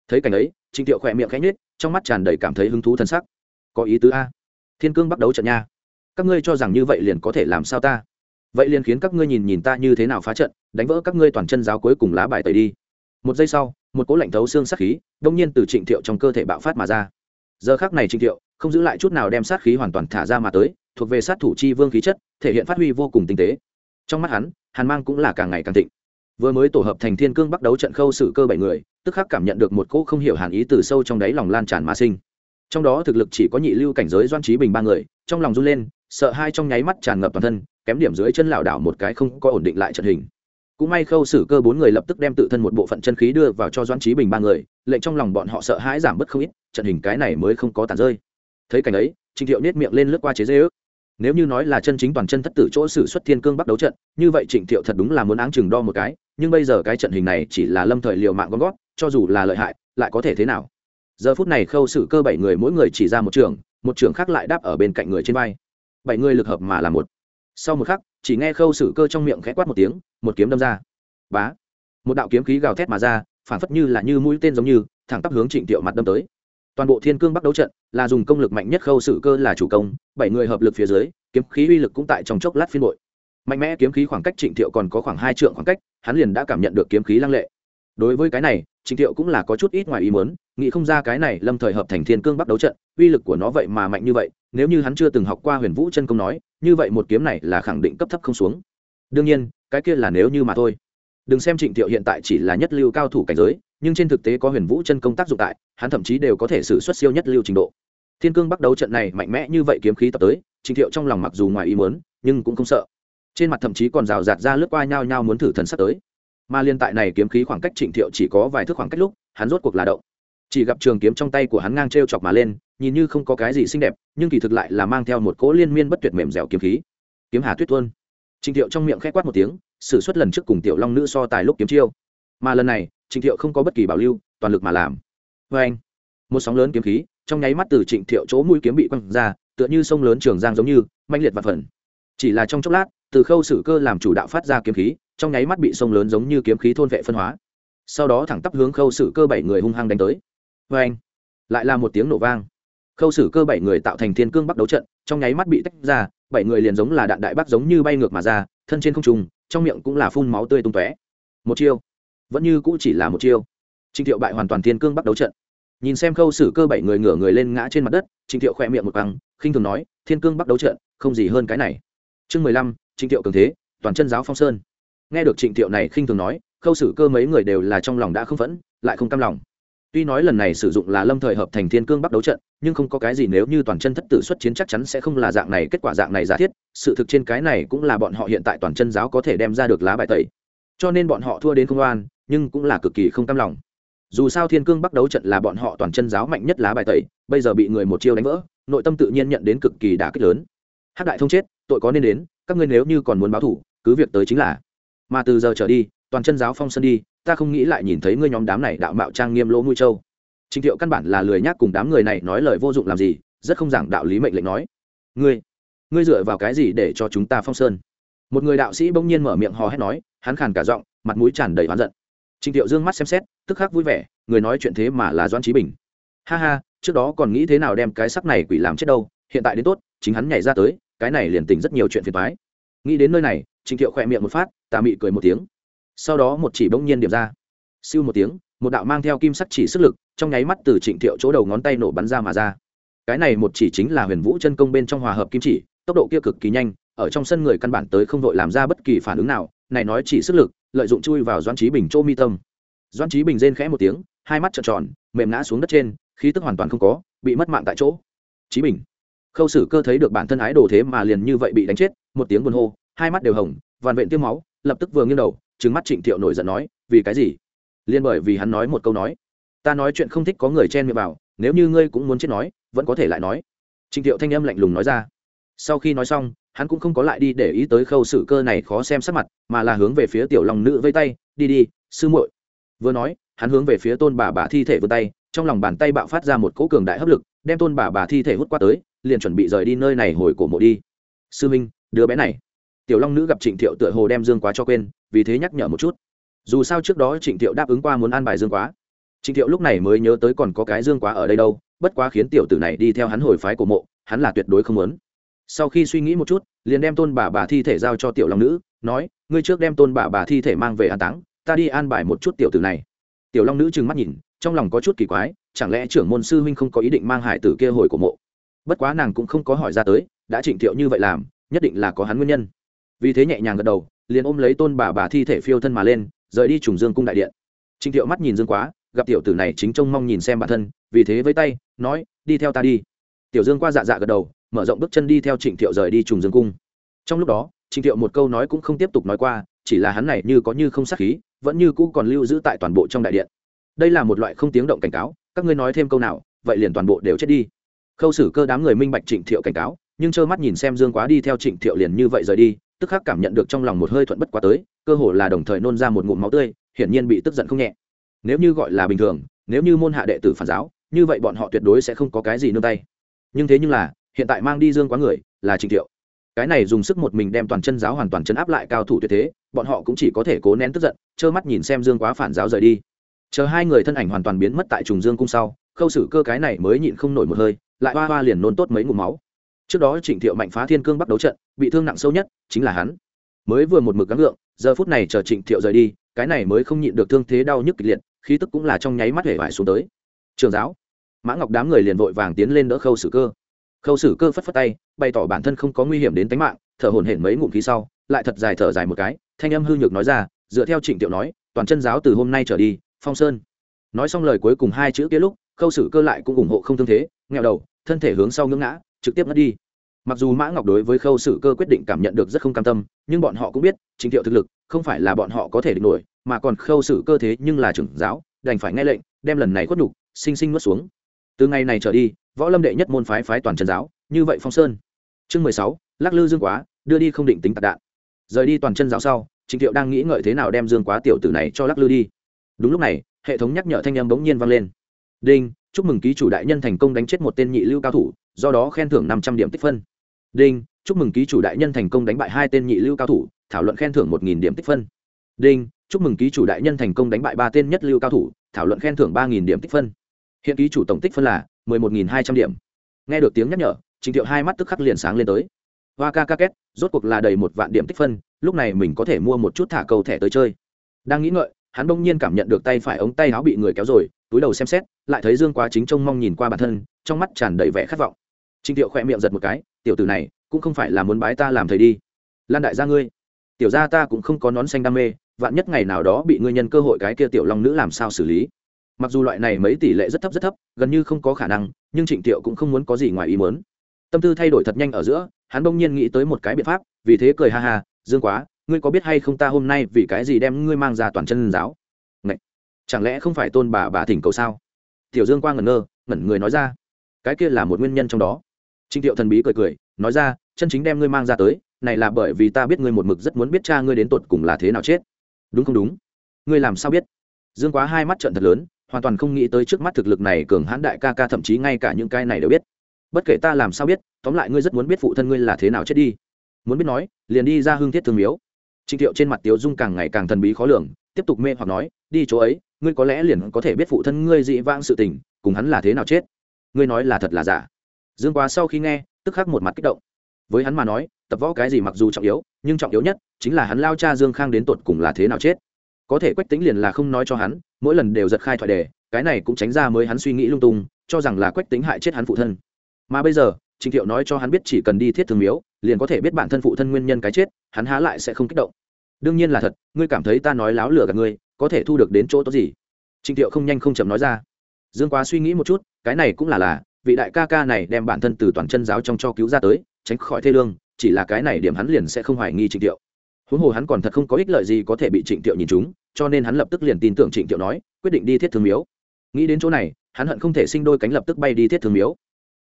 Thấy cảnh ấy, trịnh thiệu khỏe miệng khẽ nhết trong mắt tràn đầy cảm thấy hứng thú thân sắc. Có ý tứ a. Thiên cương bắt đấu trận nha. Các ngươi cho rằng như vậy liền có thể làm sao ta? Vậy liền khiến các ngươi nhìn nhìn ta như thế nào phá trận, đánh vỡ các ngươi toàn chân giáo cuối cùng lá bài tẩy đi. Một giây sau, một cỗ lạnh thấu xương sát khí, đông nhiên từ trịnh thiệu trong cơ thể bạo phát mà ra. Giờ khác này trịnh thiệu, không giữ lại chút nào đem sát khí hoàn toàn thả ra mà tới, thuộc về sát thủ chi vương khí chất, thể hiện phát huy vô cùng tinh tế. Trong mắt hắn, hàn mang cũng là càng ngày càng thịnh vừa mới tổ hợp thành thiên cương bắt đấu trận khâu sự cơ bảy người, tức khắc cảm nhận được một cỗ không hiểu hàn ý từ sâu trong đáy lòng lan tràn mà sinh. Trong đó thực lực chỉ có nhị lưu cảnh giới doan trí bình ba người, trong lòng run lên, sợ hai trong nháy mắt tràn ngập toàn thân, kém điểm dưới chân lảo đảo một cái không có ổn định lại trận hình. Cũng may khâu xử cơ bốn người lập tức đem tự thân một bộ phận chân khí đưa vào cho doan trí bình ba người, lệnh trong lòng bọn họ sợ hãi giảm bớt không ít, trận hình cái này mới không có tàn rơi. Thấy cảnh ấy trịnh thiệu nết miệng lên lướt qua chế dây ước nếu như nói là chân chính toàn chân thất tử chỗ xử xuất thiên cương bắt đấu trận, như vậy trịnh thiệu thật đúng là muốn áng chừng đo một cái, nhưng bây giờ cái trận hình này chỉ là lâm thời liều mạng gom gót cho dù là lợi hại, lại có thể thế nào? Giờ phút này khâu xử cơ bảy người mỗi người chỉ ra một trường một trường khác lại đáp ở bên cạnh người trên vai. Bảy người lực hợp mà là một. Sau một khắc, chỉ nghe khâu xử cơ trong miệng khẽ quát một tiếng, một kiếm đâm ra. Bá! Một đạo kiếm khí gào thét mà ra, phản phất như là như mũi tên giống như, thẳng tắp hướng trịnh thiệu mặt đâm tới toàn bộ thiên cương bắc đấu trận là dùng công lực mạnh nhất khâu sự cơ là chủ công, bảy người hợp lực phía dưới, kiếm khí uy lực cũng tại trong chốc lát phiên bội. Mạnh mẽ kiếm khí khoảng cách trịnh thiệu còn có khoảng hai trượng khoảng cách, hắn liền đã cảm nhận được kiếm khí lăng lệ. Đối với cái này, trịnh thiệu cũng là có chút ít ngoài ý muốn, nghĩ không ra cái này lâm thời hợp thành thiên cương bắc đấu trận, uy lực của nó vậy mà mạnh như vậy, nếu như hắn chưa từng học qua huyền vũ chân công nói, như vậy một kiếm này là khẳng định cấp thấp không xuống. Đương nhiên, cái kia là nếu như mà thôi. Đừng xem trịnh thiệu hiện tại chỉ là nhất lưu cao thủ cảnh giới nhưng trên thực tế có huyền vũ chân công tác dụng tại, hắn thậm chí đều có thể xử xuất siêu nhất lưu trình độ. Thiên cương bắt đấu trận này mạnh mẽ như vậy kiếm khí tập tới, trình thiệu trong lòng mặc dù ngoài ý muốn, nhưng cũng không sợ. Trên mặt thậm chí còn rào rạt ra lướt qua nhau nhau muốn thử thần sắp tới. Mà liên tại này kiếm khí khoảng cách trịnh thiệu chỉ có vài thước khoảng cách lúc, hắn rốt cuộc là động. Chỉ gặp trường kiếm trong tay của hắn ngang t r e o chọc mà lên, nhìn như không có cái gì xinh đẹp, nhưng kỳ thực lại là mang theo một cỗ liên miên bất tuyệt mềm dẻo kiếm khí. Kiếm hà tuyết tuôn. Trịnh thiệu trong miệng k h ẽ quát một tiếng s ử suất lần trước cùng tiểu long nữ so tài lúc kiếm chiêu mà lần này, trịnh thiệu không có bất kỳ bảo lưu, toàn lực mà làm. Vê anh, một sóng lớn kiếm khí, trong nháy mắt từ trịnh thiệu chỗ mũi kiếm bị quăng ra, tựa như sông lớn trường giang giống như manh liệt và phần. Chỉ là trong chốc lát, từ khâu sử cơ làm chủ đạo phát ra kiếm khí, trong nháy mắt bị sông lớn giống như kiếm khí thôn vệ phân hóa. Sau đó thẳng tắp hướng khâu sử cơ bảy người hung hăng đánh tới. Vê anh, lại là một tiếng nổ vang. Khâu sử cơ bảy người tạo thành thiên cương bắc đấu trận, trong nháy mắt bị tách ra, bảy người liền giống là đạn đại bác giống như bay ngược mà ra, thân trên không trùng trong miệng cũng là phun máu tươi tung tóe. Một chiêu vẫn như cũ chỉ là một chiêu. Trịnh thiệu bại hoàn toàn thiên cương bắc đấu trận. Nhìn xem khâu sử cơ bảy người ngửa người lên ngã trên mặt đất trịnh thiệu khỏe miệng một băng khinh thường nói, thiên cương bắc đấu trận, không gì hơn cái này. Chương mười lăm trịnh thiệu cường thế, toàn chân giáo phong sơn. Nghe được trịnh thiệu này khinh thường nói, khâu sử cơ mấy người đều là trong lòng đã không phẫn, lại không cam lòng. Tuy nói lần này sử dụng là lâm thời hợp thành thiên cương bắc đấu trận, nhưng không có cái gì nếu như toàn chân thất tử xuất chiến chắc chắn sẽ không là dạng này, kết quả dạng này giả thiết, sự thực trên cái này cũng là bọn họ hiện tại toàn chân giáo có thể đem ra được lá bài tẩy. Cho nên bọn họ thua đến không oan nhưng cũng là cực kỳ không cam lòng dù sao thiên cương bắc đấu trận là bọn họ toàn chân giáo mạnh nhất lá bài tẩy bây giờ bị người một chiêu đánh vỡ nội tâm tự nhiên nhận đến cực kỳ đả kích lớn hát đại thông chết tội có nên đến các ngươi nếu như còn muốn báo thủ cứ việc tới chính là mà từ giờ trở đi toàn chân giáo phong sân đi ta không nghĩ lại nhìn thấy ngươi nhóm đám này đạo mạo trang nghiêm lỗ mũi châu Trình Thiệu căn bản là lười nhác cùng đám người này nói lời vô dụng làm gì, rất không giảng đạo lý mệnh lệnh nói. Ngươi, ngươi dựa vào cái gì để cho chúng ta phong sơn? Một người đạo sĩ bỗng nhiên mở miệng hò hét nói, hắn khàn cả giọng, mặt mũi tràn đầy oán giận. Trình Thiệu dương mắt xem xét, tức khắc vui vẻ, người nói chuyện thế mà là Doãn trí Bình. Ha ha, trước đó còn nghĩ thế nào đem cái sắc này quỷ làm chết đâu, hiện tại đến tốt, chính hắn nhảy ra tới, cái này liền tỉnh rất nhiều chuyện phiền toái. Nghĩ đến nơi này, Trình Thiệu khỏe miệng một phát, tà mị cười một tiếng. Sau đó một chỉ bỗng nhiên điểm ra. Siêu một tiếng, một đạo mang theo kim sắc chỉ sức lực trong nháy mắt từ trịnh thiệu chỗ đầu ngón tay nổ bắn ra mà ra cái này một chỉ chính là huyền vũ chân công bên trong hòa hợp kim chỉ tốc độ kia cực kỳ nhanh ở trong sân người căn bản tới không đội làm ra bất kỳ phản ứng nào này nói chỉ sức lực lợi dụng chui vào doan trí bình chỗ mi tâm. Doan trí bình rên khẽ một tiếng, hai mắt trợn tròn, mềm ngã xuống đất trên, khí tức hoàn toàn không có, bị mất mạng tại chỗ. Trí bình. Khâu sử cơ thấy được bản thân ái đồ thế mà liền như vậy bị đánh chết, một tiếng buồn hô, hai mắt đều hồng vằn vện tiêm máu, lập tức vừa nghiêng đầu trứng mắt trịnh thiệu nổi giận nói, vì cái gì? Liên bởi vì hắn nói một câu nói, ta nói chuyện không thích có người chen miệng vào, nếu như ngươi cũng muốn chết nói, vẫn có thể lại nói. Trịnh thiệu thanh âm lạnh lùng nói ra. Sau khi nói xong hắn cũng không có lại đi để ý tới khâu sự cơ này khó xem sắc mặt, mà là hướng về phía tiểu lòng nữ vây tay, đi đi, sư muội. Vừa nói, hắn hướng về phía tôn bà bà thi thể vươn tay, trong lòng bàn tay bạo phát ra một cỗ cường đại hấp lực, đem tôn bà bà thi thể hút qua tới, liền chuẩn bị rời đi nơi này hồi cổ mộ đi. Sư minh đứa bé này. Tiểu long nữ gặp trịnh thiệu tựa hồ đem dương quá cho quên, vì thế nhắc nhở một chút. Dù sao trước đó trịnh thiệu đáp ứng qua muốn an bài dương quá. Trịnh thiệu lúc này mới nhớ tới còn có cái dương quá ở đây đâu, bất quá khiến tiểu tử này đi theo hắn hồi phái cổ mộ, hắn là tuyệt đối không muốn sau khi suy nghĩ một chút, liền đem tôn bà bà thi thể giao cho tiểu long nữ, nói, ngươi trước đem tôn bà bà thi thể mang về an táng, ta đi an bài một chút tiểu tử này. Tiểu long nữ trừng mắt nhìn, trong lòng có chút kỳ quái, chẳng lẽ trưởng môn sư huynh không có ý định mang hải tử kia hồi của mộ? Bất quá nàng cũng không có hỏi ra tới, đã trịnh thiệu như vậy làm, nhất định là có hắn nguyên nhân. Vì thế nhẹ nhàng gật đầu, liền ôm lấy tôn bà bà thi thể phiêu thân mà lên, rời đi trùng dương cung đại điện. Trịnh thiệu mắt nhìn dương quá, gặp tiểu tử này chính trông mong nhìn xem bản thân, vì thế với tay, nói, đi theo ta đi. Tiểu dương qua dạ dạ gật đầu mở rộng bước chân đi theo trịnh thiệu rời đi trùng dương cung. Trong lúc đó, trịnh thiệu một câu nói cũng không tiếp tục nói qua, chỉ là hắn này như có như không sát khí, vẫn như cũ còn lưu giữ tại toàn bộ trong đại điện. Đây là một loại không tiếng động cảnh cáo, các ngươi nói thêm câu nào, vậy liền toàn bộ đều chết đi. Khâu xử cơ đám người minh bạch trịnh thiệu cảnh cáo, nhưng trơ mắt nhìn xem dương quá đi theo trịnh thiệu liền như vậy rời đi, tức khắc cảm nhận được trong lòng một hơi thuận bất quá tới, cơ hồ là đồng thời nôn ra một ngụm máu tươi, hiển nhiên bị tức giận không nhẹ. Nếu như gọi là bình thường, nếu như môn hạ đệ tử phản giáo, như vậy bọn họ tuyệt đối sẽ không có cái gì nương tay. Nhưng thế nhưng là hiện tại mang đi dương quá người là trịnh thiệu. Cái này dùng sức một mình đem toàn chân giáo hoàn toàn chấn áp lại cao thủ tuyệt thế, bọn họ cũng chỉ có thể cố nén tức giận, trơ mắt nhìn xem dương quá phản giáo rời đi. Chờ hai người thân ảnh hoàn toàn biến mất tại trùng dương cung sau, khâu xử cơ cái này mới nhịn không nổi một hơi, lại hoa hoa liền nôn tốt mấy ngụm máu. Trước đó trịnh thiệu mạnh phá thiên cương bắt đấu trận, bị thương nặng sâu nhất chính là hắn. Mới vừa một mực gắng gượng, giờ phút này chờ trịnh thiệu rời đi, cái này mới không nhịn được thương thế đau nhức kịch liệt, khí tức cũng là trong nháy mắt hể vải xuống tới. Trường giáo, mã ngọc đám người liền vội vàng tiến lên đỡ khâu xử cơ khâu sử cơ phất phất tay, bày tỏ bản thân không có nguy hiểm đến tính mạng, thở hổn hển mấy ngụm khí sau, lại thật dài thở dài một cái, thanh âm hư nhược nói ra, dựa theo trịnh tiểu nói, toàn chân giáo từ hôm nay trở đi, phong sơn. Nói xong lời cuối cùng hai chữ kia lúc, khâu sử cơ lại cũng ủng hộ không thương thế nghèo đầu, thân thể hướng sau ngưỡng ngã, trực tiếp ngất đi. Mặc dù mã ngọc đối với khâu sử cơ quyết định cảm nhận được rất không cam tâm, nhưng bọn họ cũng biết trình thiệu thực lực, không phải là bọn họ có thể địch nổi, mà còn khâu sử cơ thế nhưng là trưởng giáo, đành phải nghe lệnh, đem lần này khuất nhục, sinh sinh nuốt xuống từ ngày này trở đi, võ lâm đệ nhất môn phái phái toàn trần giáo, như vậy phong sơn. Chương mười sáu, lắc lư dương quá, đưa đi không định tính tạc đạn. Rời đi toàn chân giáo sau, trịnh thiệu đang nghĩ ngợi thế nào đem dương quá tiểu tử này cho lắc lư đi. Đúng lúc này, hệ thống nhắc nhở thanh âm bỗng nhiên vang lên. Đinh, chúc mừng ký chủ đại nhân thành công đánh chết một tên nhị lưu cao thủ, do đó khen thưởng năm trăm điểm tích phân. Đinh, chúc mừng ký chủ đại nhân thành công đánh bại hai tên nhị lưu cao thủ, thảo luận khen thưởng một nghìn điểm tích phân. Đinh, chúc mừng ký chủ đại nhân thành công đánh bại ba tên nhất lưu cao thủ, thảo luận khen thưởng ba nghìn điểm tích phân hiện ký chủ tổng tích phân là mười một nghìn hai trăm điểm. Nghe được tiếng nhắc nhở, trình thiệu hai mắt tức khắc liền sáng lên tới. Hoa ca ca két, rốt cuộc là đầy một vạn điểm tích phân, lúc này mình có thể mua một chút thả cầu thẻ tới chơi. Đang nghĩ ngợi, hắn bỗng nhiên cảm nhận được tay phải ống tay áo bị người kéo rồi, túi đầu xem xét, lại thấy dương quá chính trông mong nhìn qua bản thân, trong mắt tràn đầy vẻ khát vọng. Trình thiệu khỏe miệng giật một cái, tiểu tử này, cũng không phải là muốn bái ta làm thầy đi. Lan đại gia ngươi, tiểu gia ta cũng không có nón xanh đam mê, vạn nhất ngày nào đó bị ngươi nhân cơ hội cái kia tiểu long nữ làm sao xử lý? Mặc dù loại này mấy tỷ lệ rất thấp rất thấp, gần như không có khả năng, nhưng trịnh tiệu cũng không muốn có gì ngoài ý muốn. Tâm tư thay đổi thật nhanh ở giữa, hắn bỗng nhiên nghĩ tới một cái biện pháp, vì thế cười ha ha, dương quá, ngươi có biết hay không ta hôm nay vì cái gì đem ngươi mang ra toàn chân giáo? Ngậy! chẳng lẽ không phải tôn bà bà thỉnh cầu sao? Tiểu dương quang ngẩn ngơ, ngẩn người nói ra, cái kia là một nguyên nhân trong đó. Trịnh tiệu thần bí cười cười, nói ra, chân chính đem ngươi mang ra tới, này là bởi vì ta biết ngươi một mực rất muốn biết cha ngươi đến tột cùng là thế nào chết. Đúng không đúng? Ngươi làm sao biết? Dương quá hai mắt trận thật lớn hoàn toàn không nghĩ tới trước mắt thực lực này cường hãn đại ca ca thậm chí ngay cả những cái này đều biết. Bất kể ta làm sao biết, tóm lại ngươi rất muốn biết phụ thân ngươi là thế nào chết đi. Muốn biết nói, liền đi ra hương thiết thương miếu. Trịnh thiệu trên mặt tiếu dung càng ngày càng thần bí khó lường, tiếp tục mê hoặc nói, đi chỗ ấy, ngươi có lẽ liền có thể biết phụ thân ngươi dị vãng sự tình, cùng hắn là thế nào chết. Ngươi nói là thật là giả. Dương quá sau khi nghe, tức khắc một mặt kích động. Với hắn mà nói, tập võ cái gì mặc dù trọng yếu, nhưng trọng yếu nhất chính là hắn lao cha dương khang đến tột cùng là thế nào chết có thể quách tính liền là không nói cho hắn, mỗi lần đều giật khai thoại đề, cái này cũng tránh ra mới hắn suy nghĩ lung tung, cho rằng là quách tính hại chết hắn phụ thân. Mà bây giờ trịnh thiệu nói cho hắn biết chỉ cần đi thiết thương miếu, liền có thể biết bản thân phụ thân nguyên nhân cái chết, hắn há lại sẽ không kích động. Đương nhiên là thật, ngươi cảm thấy ta nói láo lừa gạt ngươi, có thể thu được đến chỗ tốt gì? Trịnh thiệu không nhanh không chậm nói ra. Dương quá suy nghĩ một chút, cái này cũng là là, vị đại ca ca này đem bản thân từ toàn chân giáo trong cho cứu ra tới, tránh khỏi thê lương, chỉ là cái này điểm hắn liền sẽ không hoài nghi trịnh thiệu huống hồ hắn còn thật không có ích lợi gì có thể bị trịnh thiệu nhìn chúng cho nên hắn lập tức liền tin tưởng trịnh thiệu nói, quyết định đi thiết thương miếu. Nghĩ đến chỗ này, hắn hận không thể sinh đôi cánh lập tức bay đi thiết thương miếu.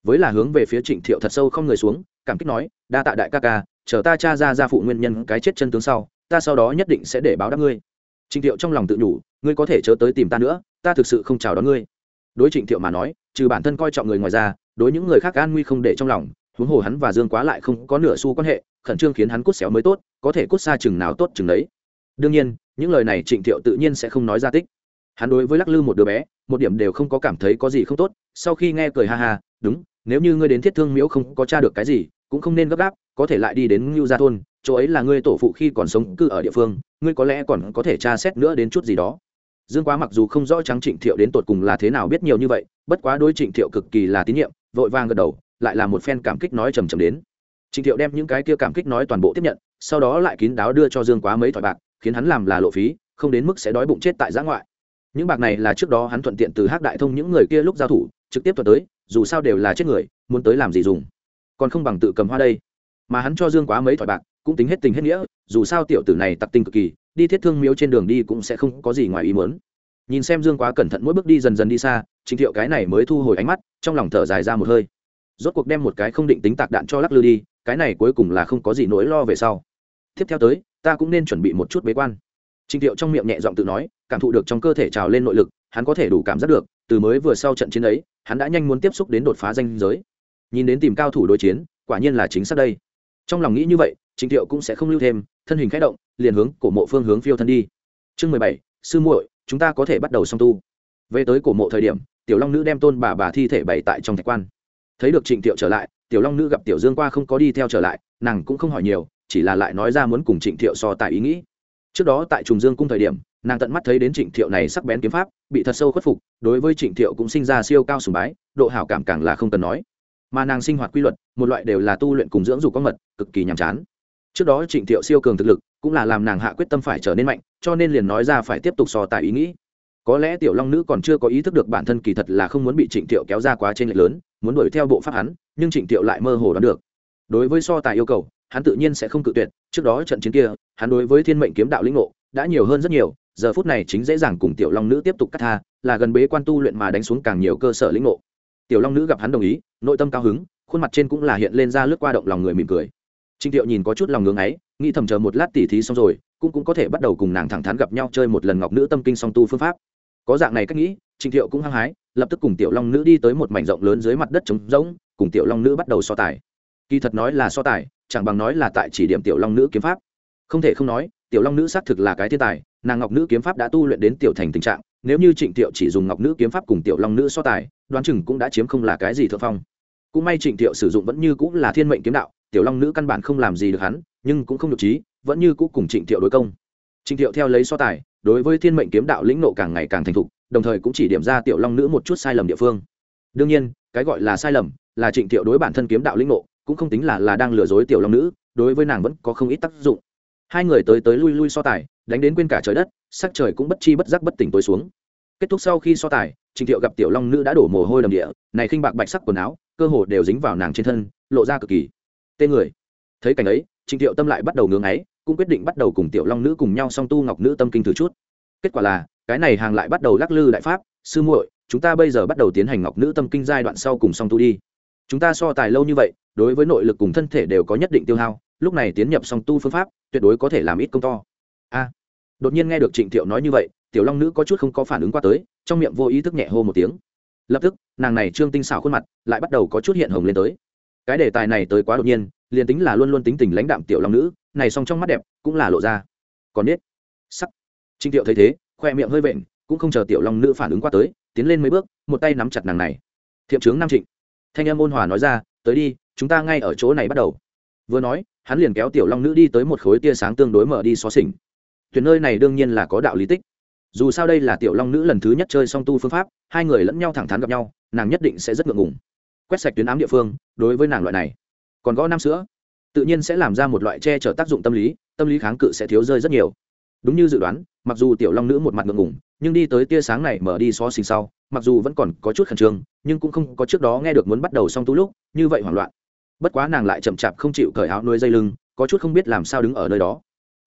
Với là hướng về phía trịnh thiệu thật sâu không người xuống, cảm kích nói, đa tạ đại ca ca, chờ ta cha ra ra phụ nguyên nhân cái chết chân tướng sau, ta sau đó nhất định sẽ để báo đáp ngươi. Trịnh thiệu trong lòng tự nhủ, ngươi có thể chớ tới tìm ta nữa, ta thực sự không chào đón ngươi. Đối trịnh thiệu mà nói, trừ bản thân coi trọng người ngoài ra, đối những người khác an nguy không để trong lòng, huống hồ hắn và dương quá lại không có nửa xu quan hệ khẩn trương khiến hắn cút xéo mới tốt, có thể cút xa chừng nào tốt chừng đấy đương nhiên, những lời này trịnh thiệu tự nhiên sẽ không nói ra tích. Hắn đối với lắc lư một đứa bé, một điểm đều không có cảm thấy có gì không tốt, sau khi nghe cười ha ha, đúng, nếu như ngươi đến thiết thương miễu không có t r a được cái gì, cũng không nên gấp gáp, có thể lại đi đến ngưu gia thôn, chỗ ấy là ngươi tổ phụ khi còn sống cư ở địa phương, ngươi có lẽ còn có thể tra xét nữa đến chút gì đó. Dương quá mặc dù không rõ trắng trịnh thiệu đến tột cùng là thế nào biết nhiều như vậy, bất quá đối trịnh thiệu cực kỳ là tín nhiệm, vội vàng gật đầu, lại là một phen cảm kích nói trầm trầm đến. Trình thiệu đem những cái kia cảm kích nói toàn bộ tiếp nhận, sau đó lại kín đáo đưa cho dương quá mấy thỏi bạc, khiến hắn làm là lộ phí, không đến mức sẽ đói bụng chết tại giã ngoại. Những bạc này là trước đó hắn thuận tiện từ hắc đại thông những người kia lúc giao thủ, trực tiếp thuận tới, dù sao đều là chết người, muốn tới làm gì dùng. Còn không bằng tự cầm hoa đây. Mà hắn cho dương quá mấy thỏi bạc, cũng tính hết tình hết nghĩa, dù sao tiểu tử này tặc tinh cực kỳ, đi thiết thương miếu trên đường đi cũng sẽ không có gì ngoài ý muốn. Nhìn xem dương quá cẩn thận mỗi bước đi dần dần đi xa, trình thiệu cái này mới thu hồi ánh mắt, trong lòng thở dài ra một hơi. Rốt cuộc đem một cái không định tính tạc đạn cho lắc lư đi cái này cuối cùng là không có gì nỗi lo về sau tiếp theo tới ta cũng nên chuẩn bị một chút bế quan Trình Tiệu trong miệng nhẹ giọng tự nói, cảm thụ được trong cơ thể trào lên nội lực, hắn có thể đủ cảm giác được, từ mới vừa sau trận chiến ấy, hắn đã nhanh muốn tiếp xúc đến đột phá danh giới. Nhìn đến tìm cao thủ đối chiến, quả nhiên là chính xác đây. Trong lòng nghĩ như vậy, Trình Tiệu cũng sẽ không lưu thêm, thân hình khẽ động, liền hướng cổ mộ phương hướng phiêu thân đi. Chương mười bảy, sư muội, chúng ta có thể bắt đầu song tu. Về tới cổ mộ thời điểm, Tiểu Long nữ đem tôn bà bà thi thể bày tại trong thạch quan. Thấy được Trịnh Tiệu trở lại, Tiểu Long nữ gặp Tiểu Dương qua không có đi theo trở lại, nàng cũng không hỏi nhiều, chỉ là lại nói ra muốn cùng Trịnh Tiệu so tài ý nghĩ. Trước đó tại trùng dương cung thời điểm nàng tận mắt thấy đến trịnh thiệu này sắc bén kiếm pháp bị thật sâu khuất phục đối với trịnh thiệu cũng sinh ra siêu cao sùng bái độ hảo cảm càng là không cần nói. Mà nàng sinh hoạt quy luật một loại đều là tu luyện cùng dưỡng dục có mật cực kỳ nhàm chán. Trước đó trịnh thiệu siêu cường thực lực cũng là làm nàng hạ quyết tâm phải trở nên mạnh cho nên liền nói ra phải tiếp tục so tài ý nghĩ có lẽ tiểu long nữ còn chưa có ý thức được bản thân kỳ thật là không muốn bị trịnh thiệu kéo ra quá trên lệch lớn, muốn đuổi theo bộ pháp hắn, nhưng trịnh thiệu lại mơ hồ đoán được. Đối với so tài yêu cầu, hắn tự nhiên sẽ không cự tuyệt, trước đó trận chiến kia, hắn đối với thiên mệnh kiếm đạo lĩnh ngộ đã nhiều hơn rất nhiều, giờ phút này chính dễ dàng cùng tiểu long nữ tiếp tục cắt tha, là gần bế quan tu luyện mà đánh xuống càng nhiều cơ sở lĩnh ngộ. Tiểu long nữ gặp hắn đồng ý, nội tâm cao hứng, khuôn mặt trên cũng là hiện lên ra lướt qua động lòng người mỉm cười. Trịnh thiệu nhìn có chút lòng ngưỡng ấy, nghĩ thầm chờ một lát tỉ thí xong rồi, cũng cũng có thể bắt đầu cùng nàng thẳng thắn gặp nhau chơi một lần ngọc nữ tâm kinh song tu phương pháp có dạng này cách nghĩ trịnh thiệu cũng hăng hái, lập tức cùng tiểu long nữ đi tới một mảnh rộng lớn dưới mặt đất trống rỗng, cùng tiểu long nữ bắt đầu so tài. Kỳ thật nói là so tài, chẳng bằng nói là tại chỉ điểm tiểu long nữ kiếm pháp. Không thể không nói, tiểu long nữ xác thực là cái thiên tài, nàng ngọc nữ kiếm pháp đã tu luyện đến tiểu thành tình trạng, nếu như trịnh thiệu chỉ dùng ngọc nữ kiếm pháp cùng tiểu long nữ so tài, đoán chừng cũng đã chiếm không là cái gì thượng phong. Cũng may trịnh thiệu sử dụng vẫn như cũng là thiên mệnh kiếm đạo, tiểu long nữ căn bản không làm gì được hắn, nhưng cũng không được trí, vẫn như cũ cùng trịnh thiệu đối công. Trịnh thiệu theo lấy so tài đối với thiên mệnh kiếm đạo lĩnh nộ càng ngày càng thành thục, đồng thời cũng chỉ điểm ra tiểu long nữ một chút sai lầm địa phương. Đương nhiên, cái gọi là sai lầm là trịnh thiệu đối bản thân kiếm đạo lĩnh nộ, cũng không tính là là đang lừa dối tiểu long nữ, đối với nàng vẫn có không ít tác dụng. Hai người tới tới lui lui so tài, đánh đến quên cả trời đất, sắc trời cũng bất chi bất giác bất tỉnh tối xuống. Kết thúc sau khi so tài, trịnh thiệu gặp tiểu long nữ đã đổ mồ hôi đầm địa, này khinh bạc bạch sắc quần áo, cơ hồ đều dính vào nàng trên thân, lộ ra cực kỳ tên người. Thấy cảnh ấy, trịnh thiệu tâm lại bắt đầu ngưỡng ấy cũng quyết định bắt đầu cùng tiểu long nữ cùng nhau song tu ngọc nữ tâm kinh thử chút. Kết quả là, cái này hàng lại bắt đầu lắc lư đại pháp, sư muội, chúng ta bây giờ bắt đầu tiến hành ngọc nữ tâm kinh giai đoạn sau cùng song tu đi. Chúng ta so tài lâu như vậy, đối với nội lực cùng thân thể đều có nhất định tiêu hao, lúc này tiến nhập song tu phương pháp, tuyệt đối có thể làm ít công to. A. Đột nhiên nghe được trịnh thiệu nói như vậy, tiểu long nữ có chút không có phản ứng qua tới, trong miệng vô ý thức nhẹ hô một tiếng. Lập tức, nàng này trương tinh xảo khuôn mặt, lại bắt đầu có chút hiện hồng lên tới. Cái đề tài này tới quá đột nhiên, liền tính là luôn luôn tính tình lãnh đạm tiểu long nữ này song trong mắt đẹp cũng là lộ ra. Còn biết sắc. Trịnh thiệu thấy thế, khoe miệng hơi vện, cũng không chờ tiểu long nữ phản ứng qua tới, tiến lên mấy bước, một tay nắm chặt nàng này. Thiệm trướng nam trịnh. Thanh em ôn hòa nói ra, tới đi, chúng ta ngay ở chỗ này bắt đầu. Vừa nói, hắn liền kéo tiểu long nữ đi tới một khối tia sáng tương đối mở đi xó xỉnh tuyển nơi này đương nhiên là có đạo lý tích. Dù sao đây là tiểu long nữ lần thứ nhất chơi song tu phương pháp, hai người lẫn nhau thẳng thắn gặp nhau, nàng nhất định sẽ rất ngượng ngùng. Quét sạch tuyến ám địa phương, đối với nàng loại này. Còn gõ năm sữa tự nhiên sẽ làm ra một loại che chở tác dụng tâm lý tâm lý kháng cự sẽ thiếu rơi rất nhiều. Đúng như dự đoán, mặc dù tiểu long nữ một mặt ngượng ngùng, nhưng đi tới tia sáng này mở đi xó xình sau, mặc dù vẫn còn có chút khẩn trương, nhưng cũng không có trước đó nghe được muốn bắt đầu song tú lúc, như vậy hoảng loạn. Bất quá nàng lại chậm chạp không chịu cởi áo nuôi dây lưng, có chút không biết làm sao đứng ở nơi đó.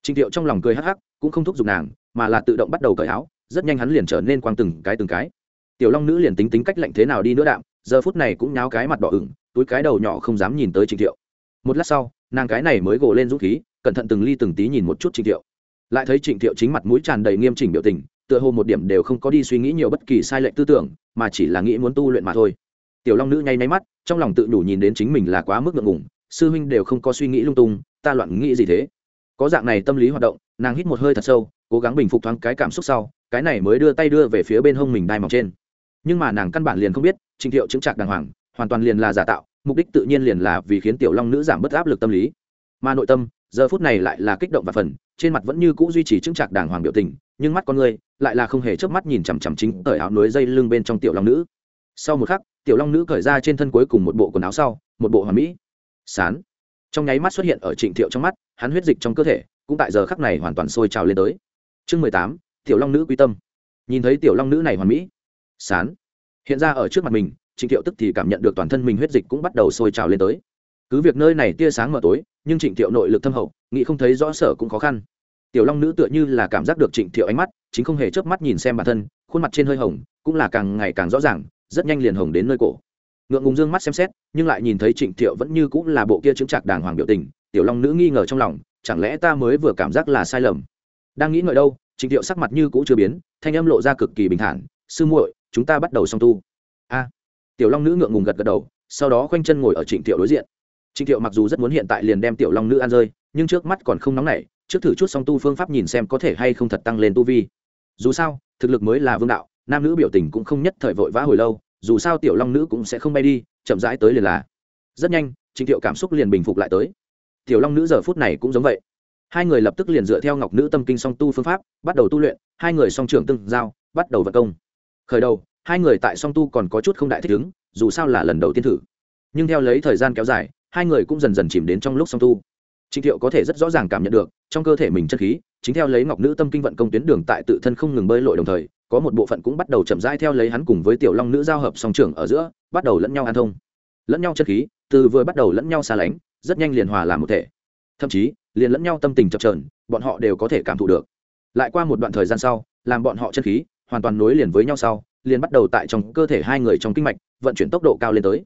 Trình Tiệu trong lòng cười hắc hắc, cũng không thúc giục nàng, mà là tự động bắt đầu cởi áo, rất nhanh hắn liền trở nên quang từng cái từng cái. Tiểu long nữ liền tính tính cách lạnh thế nào đi nữa đạm, giờ phút này cũng nháo cái mặt đỏ ửng, túi cái đầu nhỏ không dám nhìn tới Trình Tiệu. một lát sau nàng cái này mới gồ lên dũng khí, cẩn thận từng ly từng tí nhìn một chút trịnh thiệu. Lại thấy trịnh thiệu chính mặt mũi tràn đầy nghiêm chỉnh biểu tình, tựa hồ một điểm đều không có đi suy nghĩ nhiều bất kỳ sai lệch tư tưởng, mà chỉ là nghĩ muốn tu luyện mà thôi. Tiểu long nữ nháy máy mắt, trong lòng tự đủ nhìn đến chính mình là quá mức ngượng ngùng, sư huynh đều không có suy nghĩ lung tung, ta loạn nghĩ gì thế? Có dạng này tâm lý hoạt động, nàng hít một hơi thật sâu, cố gắng bình phục thoáng cái cảm xúc sau, cái này mới đưa tay đưa về phía bên hông mình đai mọc trên. Nhưng mà nàng căn bản liền không biết trình thiệu chứng trạc đàng hoàng, hoàn toàn liền là giả tạo mục đích tự nhiên liền là vì khiến tiểu long nữ giảm bớt áp lực tâm lý. Mà nội tâm, giờ phút này lại là kích động và phần, trên mặt vẫn như cũ duy trì chứng trạc đàng hoàng biểu tình, nhưng mắt con người lại là không hề chớp mắt nhìn chằm chằm chính cởi áo núi dây lưng bên trong tiểu long nữ. Sau một khắc, tiểu long nữ cởi ra trên thân cuối cùng một bộ quần áo sau, một bộ hoàn mỹ. Sán. Trong nháy mắt xuất hiện ở trịnh thiệu trong mắt, hắn huyết dịch trong cơ thể cũng tại giờ khắc này hoàn toàn sôi trào lên tới. Chương mười tám, tiểu long nữ quy tâm. Nhìn thấy tiểu long nữ này hoàn mỹ. Sán. Hiện ra ở trước mặt mình trịnh thiệu tức thì cảm nhận được toàn thân mình huyết dịch cũng bắt đầu sôi trào lên tới. Cứ việc nơi này tia sáng mờ tối, nhưng trịnh thiệu nội lực thâm hậu, nghĩ không thấy rõ sở cũng khó khăn. Tiểu long nữ tựa như là cảm giác được trịnh thiệu ánh mắt, chính không hề chớp mắt nhìn xem bản thân, khuôn mặt trên hơi hồng, cũng là càng ngày càng rõ ràng, rất nhanh liền hồng đến nơi cổ. Ngượng ngùng dương mắt xem xét, nhưng lại nhìn thấy trịnh thiệu vẫn như cũng là bộ kia chứng trạc đàng hoàng biểu tình, tiểu long nữ nghi ngờ trong lòng, chẳng lẽ ta mới vừa cảm giác là sai lầm? Đang nghĩ ngợi đâu, trịnh thiệu sắc mặt như cũ chưa biến, thanh âm lộ ra cực kỳ bình thản, sư muội, chúng ta bắt đầu song tu. A tiểu long nữ ngượng ngùng gật gật đầu, sau đó khoanh chân ngồi ở trịnh thiệu đối diện. Trịnh thiệu mặc dù rất muốn hiện tại liền đem tiểu long nữ ăn rơi, nhưng trước mắt còn không nóng nảy, trước thử chút song tu phương pháp nhìn xem có thể hay không thật tăng lên tu vi. Dù sao, thực lực mới là vương đạo, nam nữ biểu tình cũng không nhất thời vội vã hồi lâu, dù sao tiểu long nữ cũng sẽ không bay đi, chậm rãi tới liền là. Rất nhanh, trịnh thiệu cảm xúc liền bình phục lại tới. Tiểu long nữ giờ phút này cũng giống vậy. Hai người lập tức liền dựa theo ngọc nữ tâm kinh song tu phương pháp, bắt đầu tu luyện, hai người song trưởng tương giao, bắt đầu vận công. Khởi đầu hai người tại song tu còn có chút không đại thích ứng, dù sao là lần đầu tiên thử. Nhưng theo lấy thời gian kéo dài, hai người cũng dần dần chìm đến trong lúc song tu. Trịnh thiệu có thể rất rõ ràng cảm nhận được, trong cơ thể mình chân khí, chính theo lấy ngọc nữ tâm kinh vận công tuyến đường tại tự thân không ngừng bơi lội đồng thời, có một bộ phận cũng bắt đầu chậm rãi theo lấy hắn cùng với tiểu long nữ giao hợp song trưởng ở giữa, bắt đầu lẫn nhau an thông. Lẫn nhau chân khí, từ vừa bắt đầu lẫn nhau xa lánh, rất nhanh liền hòa làm một thể. Thậm chí, liền lẫn nhau tâm tình chập trờn bọn họ đều có thể cảm thụ được. Lại qua một đoạn thời gian sau, làm bọn họ chân khí, hoàn toàn nối liền với nhau sau liền bắt đầu tại trong cơ thể hai người trong kinh mạch, vận chuyển tốc độ cao lên tới.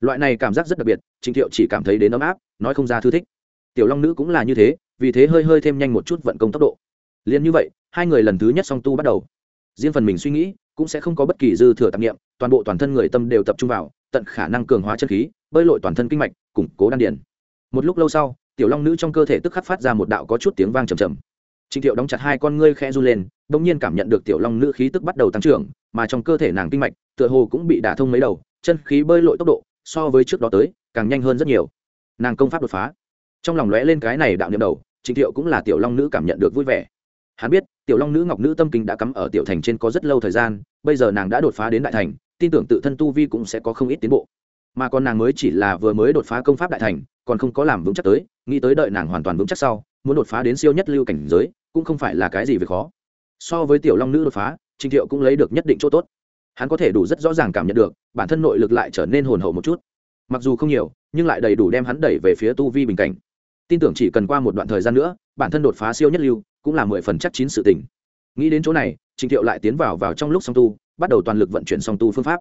Loại này cảm giác rất đặc biệt, trịnh thiệu chỉ cảm thấy đến ấm áp, nói không ra thư thích. Tiểu long nữ cũng là như thế, vì thế hơi hơi thêm nhanh một chút vận công tốc độ. Liền như vậy, hai người lần thứ nhất song tu bắt đầu. Riêng phần mình suy nghĩ, cũng sẽ không có bất kỳ dư thừa tạp nghiệm toàn bộ toàn thân người tâm đều tập trung vào, tận khả năng cường hóa chân khí, bơi lội toàn thân kinh mạch, củng cố đan điển một lúc lâu sau, tiểu long nữ trong cơ thể tức khắc phát ra một đạo có chút tiếng vang trầm trầm. Trịnh thiệu đóng chặt hai con ngươi khe run lên đ ỗ n g nhiên cảm nhận được tiểu long nữ khí tức bắt đầu tăng trưởng mà trong cơ thể nàng kinh mạch, tựa hồ cũng bị đả thông mấy đầu, chân khí bơi lội tốc độ, so với trước đó tới, càng nhanh hơn rất nhiều. Nàng công pháp đột phá. Trong lòng lóe lên cái này đạo niệm đầu, trịnh thiệu cũng là tiểu long nữ cảm nhận được vui vẻ. Hắn biết, tiểu long nữ ngọc nữ tâm kinh đã cắm ở tiểu thành trên có rất lâu thời gian, bây giờ nàng đã đột phá đến đại thành, tin tưởng tự thân tu vi cũng sẽ có không ít tiến bộ. Mà còn nàng mới chỉ là vừa mới đột phá công pháp đại thành, còn không có làm vững chắc tới, nghĩ tới đợi nàng hoàn toàn vững chắc sau, muốn đột phá đến siêu nhất lưu cảnh giới, cũng không phải là cái gì việc khó. So với tiểu long nữ đột phá trịnh thiệu cũng lấy được nhất định chỗ tốt. Hắn có thể đủ rất rõ ràng cảm nhận được, bản thân nội lực lại trở nên hồn hậu một chút. Mặc dù không nhiều, nhưng lại đầy đủ đem hắn đẩy về phía tu vi bình cảnh. Tin tưởng chỉ cần qua một đoạn thời gian nữa, bản thân đột phá siêu nhất lưu, cũng là mười phần chắc chín sự tình. Nghĩ đến chỗ này trịnh thiệu lại tiến vào vào trong lúc song tu, bắt đầu toàn lực vận chuyển song tu phương pháp.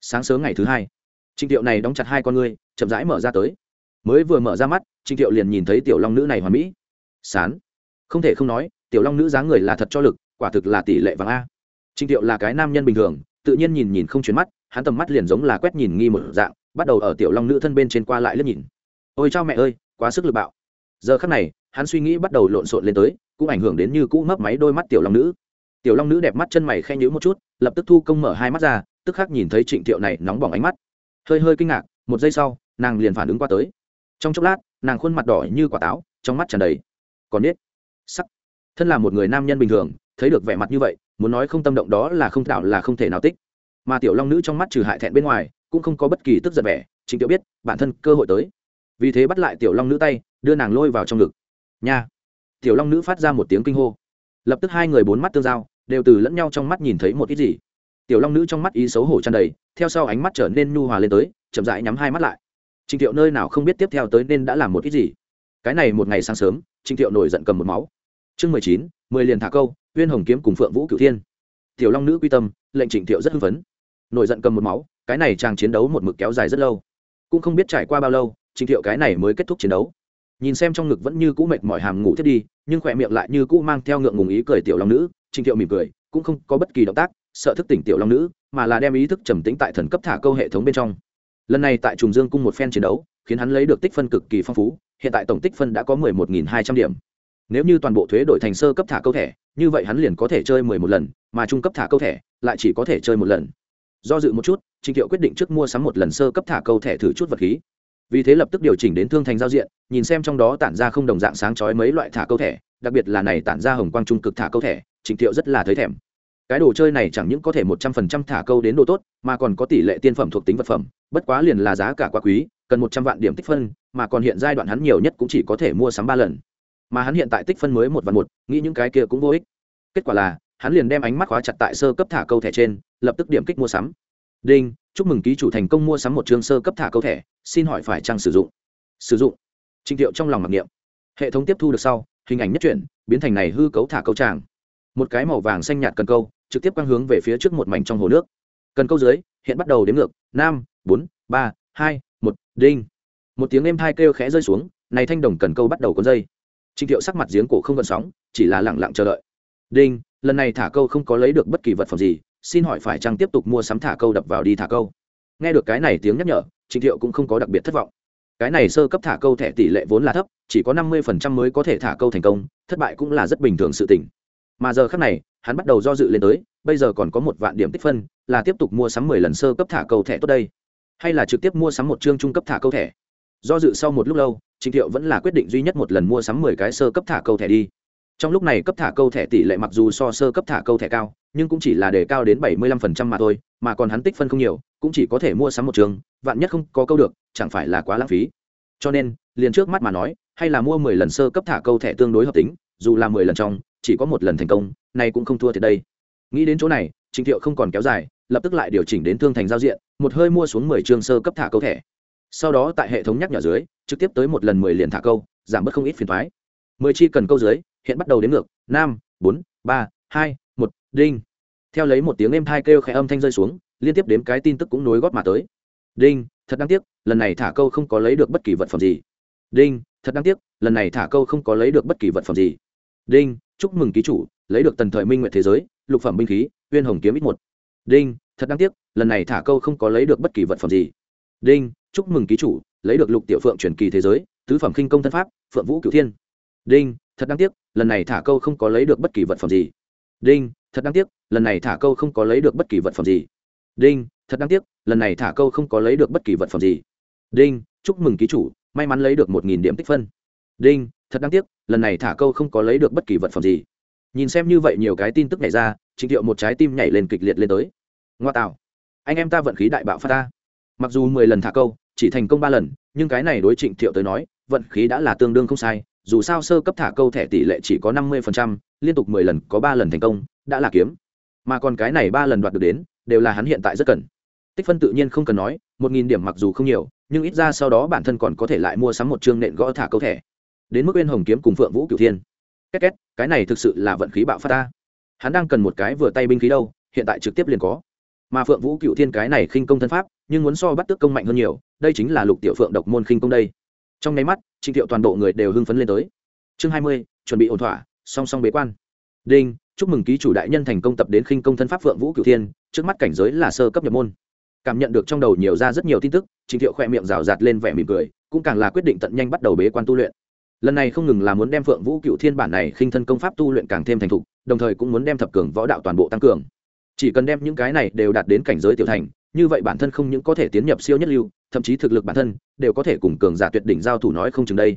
Sáng sớm ngày thứ hai trịnh thiệu này đóng chặt hai con ngươi, chậm rãi mở ra tới. Mới vừa mở ra mắt trịnh thiệu liền nhìn thấy tiểu long nữ này hoàn mỹ. Sán. Không thể không nói, tiểu long nữ dáng người là thật cho lực, quả thực là tỷ lệ vàng a trịnh Tiệu là cái nam nhân bình thường, tự nhiên nhìn nhìn không chuyển mắt, hắn tầm mắt liền giống là quét nhìn nghi một dạng, bắt đầu ở tiểu long nữ thân bên trên qua lại liếc nhìn. Ôi chao mẹ ơi, quá sức lực bạo. Giờ khắc này, hắn suy nghĩ bắt đầu lộn xộn lên tới, cũng ảnh hưởng đến như cũ mấp máy đôi mắt tiểu long nữ. Tiểu long nữ đẹp mắt chân mày khẽ nhíu một chút, lập tức thu công mở hai mắt ra, tức khắc nhìn thấy trịnh Tiệu này nóng bỏng ánh mắt. Hơi hơi kinh ngạc, một giây sau, nàng liền phản ứng qua tới. Trong chốc lát, nàng khuôn mặt đỏ như quả táo, trong mắt tràn đầy. Còn biết, sắc. Thân là một người nam nhân bình thường, thấy được vẻ mặt như vậy muốn nói không tâm động đó là không thảo là không thể nào tích. Mà tiểu long nữ trong mắt trừ hại thẹn bên ngoài, cũng không có bất kỳ tức giận vẻ trịnh tiểu biết, bản thân cơ hội tới. Vì thế bắt lại tiểu long nữ tay, đưa nàng lôi vào trong ngực. Nha! Tiểu long nữ phát ra một tiếng kinh hô. Lập tức hai người bốn mắt tương giao, đều từ lẫn nhau trong mắt nhìn thấy một ít gì. Tiểu long nữ trong mắt ý xấu hổ tràn đầy, theo sau ánh mắt trở nên nhu hòa lên tới, chậm rãi nhắm hai mắt lại. Trịnh thiệu nơi nào không biết tiếp theo tới nên đã làm một ít gì. Cái này một ngày sáng sớm trịnh thiệu nổi giận cầm một máu. Chương mười chín, mười liền thả câu huyên hồng kiếm cùng phượng vũ cửu thiên. Tiểu long nữ quy tâm, lệnh trịnh thiệu rất hưng phấn. Nổi giận cầm một máu, cái này chàng chiến đấu một mực kéo dài rất lâu. Cũng không biết trải qua bao lâu, trịnh thiệu cái này mới kết thúc chiến đấu. Nhìn xem trong ngực vẫn như cũ mệt mỏi hàm ngủ thiết đi, nhưng khỏe miệng lại như cũ mang theo ngượng ngùng ý cười tiểu long nữ, trịnh thiệu mỉm cười, cũng không có bất kỳ động tác, sợ thức tỉnh tiểu long nữ, mà là đem ý thức trầm tĩnh tại thần cấp thả câu hệ thống bên trong. Lần này tại trùng dương cung một phen chiến đấu, khiến hắn lấy được tích phân cực kỳ phong phú, hiện tại tổng tích phân đã có mười một nghìn hai trăm điểm nếu như toàn bộ thuế đổi thành sơ cấp thả câu thẻ, như vậy hắn liền có thể chơi mười một lần, mà trung cấp thả câu thẻ lại chỉ có thể chơi một lần. Do dự một chút trịnh thiệu quyết định trước mua sắm một lần sơ cấp thả câu thẻ thử chút vật khí. Vì thế lập tức điều chỉnh đến thương thành giao diện, nhìn xem trong đó tản ra không đồng dạng sáng chói mấy loại thả câu thẻ, đặc biệt là này tản ra hồng quang trung cực thả câu thẻ trịnh thiệu rất là thấy thèm. Cái đồ chơi này chẳng những có thể một trăm phần trăm thả câu đến đồ tốt, mà còn có tỷ lệ tiên phẩm thuộc tính vật phẩm, bất quá liền là giá cả quá quý, cần một trăm vạn điểm tích phân, mà còn hiện giai đoạn hắn nhiều nhất cũng chỉ có thể mua sắm ba lần mà hắn hiện tại tích phân mới một và một, nghĩ những cái kia cũng vô ích. Kết quả là, hắn liền đem ánh mắt khóa chặt tại sơ cấp thả câu thẻ trên, lập tức điểm kích mua sắm. Đinh, chúc mừng ký chủ thành công mua sắm một chương sơ cấp thả câu thẻ, xin hỏi phải chăng sử dụng? Sử dụng. Trình thiệu trong lòng mặc niệm. Hệ thống tiếp thu được sau, hình ảnh nhất chuyển, biến thành này hư cấu thả câu tràng. Một cái màu vàng xanh nhạt cần câu, trực tiếp quang hướng về phía trước một mảnh trong hồ nước. Cần câu dưới, hiện bắt đầu đếm ngược, năm, bốn, ba, hai, một, đinh. Một tiếng êm thai kêu khẽ rơi xuống, này thanh đồng cần câu bắt đầu có dây. Trình thiệu sắc mặt giếng cổ không gần sóng, chỉ là lặng lặng chờ đợi. Đinh, lần này thả câu không có lấy được bất kỳ vật phẩm gì, xin hỏi phải chăng tiếp tục mua sắm thả câu đập vào đi thả câu? Nghe được cái này tiếng nhắc nhở, Trình thiệu cũng không có đặc biệt thất vọng. Cái này sơ cấp thả câu thẻ tỷ lệ vốn là thấp, chỉ có năm mươi phần trăm mới có thể thả câu thành công, thất bại cũng là rất bình thường sự tình. Mà giờ khắc này, hắn bắt đầu do dự lên tới, bây giờ còn có một vạn điểm tích phân, là tiếp tục mua sắm mười lần sơ cấp thả câu thẻ tốt đây. Hay là trực tiếp mua sắm một chương trung cấp thả câu thẻ. Do dự sau một lúc lâu trịnh thiệu vẫn là quyết định duy nhất một lần mua sắm mười cái sơ cấp thả câu thẻ đi. Trong lúc này cấp thả câu thẻ tỷ lệ mặc dù so sơ cấp thả câu thẻ cao, nhưng cũng chỉ là đề cao đến bảy mươi lăm phần trăm mà thôi, mà còn hắn tích phân không nhiều, cũng chỉ có thể mua sắm một trường, vạn nhất không có câu được, chẳng phải là quá lãng phí. Cho nên, liền trước mắt mà nói, hay là mua mười lần sơ cấp thả câu thẻ tương đối hợp tính, dù là mười lần trong, chỉ có một lần thành công này cũng không thua thiệt đây. Nghĩ đến chỗ này trình thiệu không còn kéo dài, lập tức lại điều chỉnh đến thương thành giao diện, một hơi mua xuống mười chương sơ cấp thả câu thẻ sau đó tại hệ thống nhắc nhở dưới, trực tiếp tới một lần mười liền thả câu, giảm bớt không ít phiền thoái mười chi cần câu dưới, hiện bắt đầu đến ngược, năm, bốn, ba, hai, một, đinh. Theo lấy một tiếng êm thai kêu khẽ âm thanh rơi xuống, liên tiếp đếm cái tin tức cũng nối gót mà tới. Đinh, thật đáng tiếc, lần này thả câu không có lấy được bất kỳ vật phẩm gì. Đinh, thật đáng tiếc, lần này thả câu không có lấy được bất kỳ vật phẩm gì. Đinh, chúc mừng ký chủ, lấy được tần thời minh nguyện thế giới, lục phẩm binh khí, uyên hồng kiếm ít một. Đinh, thật đáng tiếc, lần này thả câu không có lấy được bất kỳ vật phẩm gì đinh, chúc mừng ký chủ, lấy được lục tiểu phượng truyền kỳ thế giới, tứ phẩm khinh công thân pháp, phượng vũ cửu thiên. Đinh, thật đáng tiếc, lần này thả câu không có lấy được bất kỳ vật phẩm gì. Đinh, thật đáng tiếc, lần này thả câu không có lấy được bất kỳ vật phẩm gì. Đinh, thật đáng tiếc, lần này thả câu không có lấy được bất kỳ vật phẩm gì. Đinh, chúc mừng ký chủ, may mắn lấy được một nghìn điểm tích phân. Đinh, thật đáng tiếc, lần này thả câu không có lấy được bất kỳ vật phẩm gì. Nhìn xem như vậy nhiều cái tin tức nhảy ra, trịnh thiệu một trái tim nhảy lên kịch liệt lên tới. Ngoa tạo. Anh em ta vận khí đại bạo pha ta mặc dù mười lần thả câu, chỉ thành công ba lần, nhưng cái này đối trịnh thiệu tới nói, vận khí đã là tương đương không sai. Dù sao sơ cấp thả câu thẻ tỷ lệ chỉ có năm mươi phần trăm, liên tục mười lần có ba lần thành công, đã là kiếm. Mà còn cái này ba lần đoạt được đến, đều là hắn hiện tại rất cần. Tích phân tự nhiên không cần nói, một nghìn điểm mặc dù không nhiều, nhưng ít ra sau đó bản thân còn có thể lại mua sắm một chương nện gõ thả câu thẻ. Đến mức bên hồng kiếm cùng phượng vũ cửu thiên. Két két, cái này thực sự là vận khí bạo phát ta. Hắn đang cần một cái vừa tay binh khí đâu, hiện tại trực tiếp liền có. Mà phượng vũ cửu thiên cái này khinh công thân pháp nhưng muốn so bắt tước công mạnh hơn nhiều, đây chính là lục tiểu phượng độc môn khinh công đây. Trong nháy mắt, trịnh thiệu toàn bộ người đều hưng phấn lên tới. Chương hai mươi, chuẩn bị ổn thỏa, song song bế quan. Đinh, chúc mừng ký chủ đại nhân thành công tập đến khinh công thân pháp phượng vũ cửu thiên, trước mắt cảnh giới là sơ cấp nhập môn. Cảm nhận được trong đầu nhiều ra rất nhiều tin tức, trịnh thiệu khoe miệng rào rạt lên vẻ mỉm cười, cũng càng là quyết định tận nhanh bắt đầu bế quan tu luyện. Lần này không ngừng là muốn đem phượng vũ cựu thiên bản này khinh thân công pháp tu luyện càng thêm thành thục, đồng thời cũng muốn đem thập cường võ đạo toàn bộ tăng cường. Chỉ cần đem những cái này đều đạt đến cảnh giới tiểu thành như vậy bản thân không những có thể tiến nhập siêu nhất lưu, thậm chí thực lực bản thân đều có thể cùng cường giả tuyệt đỉnh giao thủ nói không chừng đây.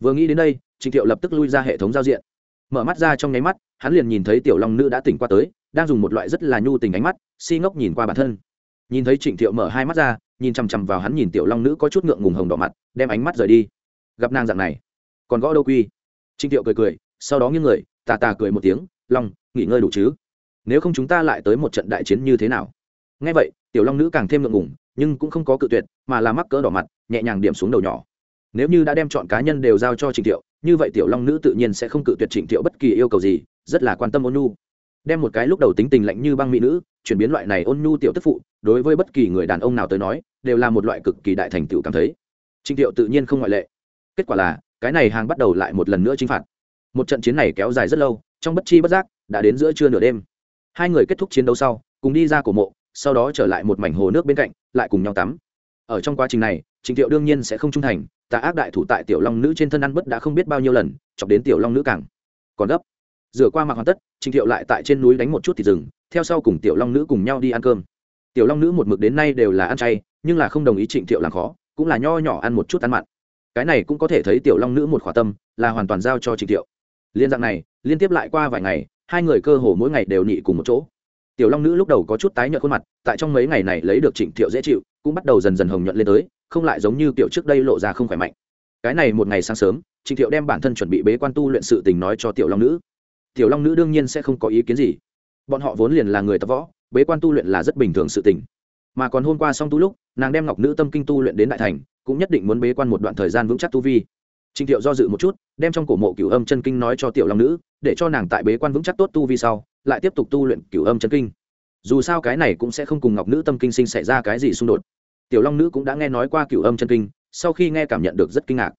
Vừa nghĩ đến đây trịnh thiệu lập tức lui ra hệ thống giao diện. Mở mắt ra trong nháy mắt, hắn liền nhìn thấy tiểu long nữ đã tỉnh qua tới, đang dùng một loại rất là nhu tình ánh mắt, si ngốc nhìn qua bản thân. Nhìn thấy trịnh thiệu mở hai mắt ra, nhìn chằm chằm vào hắn nhìn tiểu long nữ có chút ngượng ngùng hồng đỏ mặt, đem ánh mắt rời đi. Gặp nàng dạng này, còn gõ đâu quy? Trịnh thiệu cười cười, sau đó nghiêng người, tà tà cười một tiếng, long, nghỉ ngơi đủ chứ? Nếu không chúng ta lại tới một trận đại chiến như thế nào? Ngay vậy, tiểu long nữ càng thêm ngượng ngùng, nhưng cũng không có cự tuyệt, mà là mắc cỡ đỏ mặt, nhẹ nhàng điểm xuống đầu nhỏ. Nếu như đã đem chọn cá nhân đều giao cho trịnh thiệu, như vậy tiểu long nữ tự nhiên sẽ không cự tuyệt trịnh thiệu bất kỳ yêu cầu gì, rất là quan tâm ôn nhu. Đem một cái lúc đầu tính tình lạnh như băng mỹ nữ, chuyển biến loại này ôn nhu tiểu tức phụ, đối với bất kỳ người đàn ông nào tới nói, đều là một loại cực kỳ đại thành tựu cảm thấy. Trịnh thiệu tự nhiên không ngoại lệ. Kết quả là, cái này hàng bắt đầu lại một lần nữa chinh phạt. Một trận chiến này kéo dài rất lâu, trong bất chi bất giác, đã đến giữa trưa nửa đêm. Hai người kết thúc chiến đấu sau, cùng đi ra cổ mộ sau đó trở lại một mảnh hồ nước bên cạnh, lại cùng nhau tắm. Ở trong quá trình này trịnh thiệu đương nhiên sẽ không trung thành, tà ác đại thủ tại tiểu long nữ trên thân ăn bất đã không biết bao nhiêu lần, chọc đến tiểu long nữ càng còn gấp. Rửa qua mặt hoàn tất trịnh thiệu lại tại trên núi đánh một chút thịt rừng, theo sau cùng tiểu long nữ cùng nhau đi ăn cơm. Tiểu long nữ một mực đến nay đều là ăn chay, nhưng là không đồng ý trịnh thiệu làm khó, cũng là nho nhỏ ăn một chút ăn mặn. Cái này cũng có thể thấy tiểu long nữ một khỏa tâm, là hoàn toàn giao cho trịnh thiệu liên dạng này, liên tiếp lại qua vài ngày, hai người cơ hồ mỗi ngày đều nhị cùng một chỗ tiểu long nữ lúc đầu có chút tái nhợt khuôn mặt, tại trong mấy ngày này lấy được trịnh thiệu dễ chịu, cũng bắt đầu dần dần hồng nhuận lên tới, không lại giống như tiểu trước đây lộ ra không khỏe mạnh. Cái này một ngày sáng sớm, trịnh thiệu đem bản thân chuẩn bị bế quan tu luyện sự tình nói cho tiểu long nữ. Tiểu long nữ đương nhiên sẽ không có ý kiến gì. Bọn họ vốn liền là người tập võ, bế quan tu luyện là rất bình thường sự tình. Mà còn hôm qua xong tu lúc, nàng đem ngọc nữ tâm kinh tu luyện đến đại thành, cũng nhất định muốn bế quan một đoạn thời gian vững chắc tu vi. Trình thiệu do dự một chút, đem trong cổ mộ cửu âm chân kinh nói cho tiểu long nữ, để cho nàng tại bế quan vững chắc tốt tu vi sau, lại tiếp tục tu luyện cửu âm chân kinh. Dù sao cái này cũng sẽ không cùng ngọc nữ tâm kinh sinh xảy ra cái gì xung đột. Tiểu long nữ cũng đã nghe nói qua cửu âm chân kinh, sau khi nghe cảm nhận được rất kinh ngạc.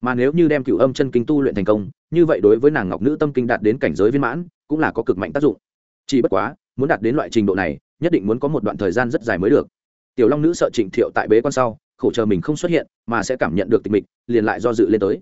Mà nếu như đem cửu âm chân kinh tu luyện thành công, như vậy đối với nàng ngọc nữ tâm kinh đạt đến cảnh giới viên mãn, cũng là có cực mạnh tác dụng. Chỉ bất quá, muốn đạt đến loại trình độ này, nhất định muốn có một đoạn thời gian rất dài mới được. Tiểu long nữ sợ trịnh thiệu tại bế quan sau, khổ chờ mình không xuất hiện, mà sẽ cảm nhận được tịch mịch, liền lại do dự lên tới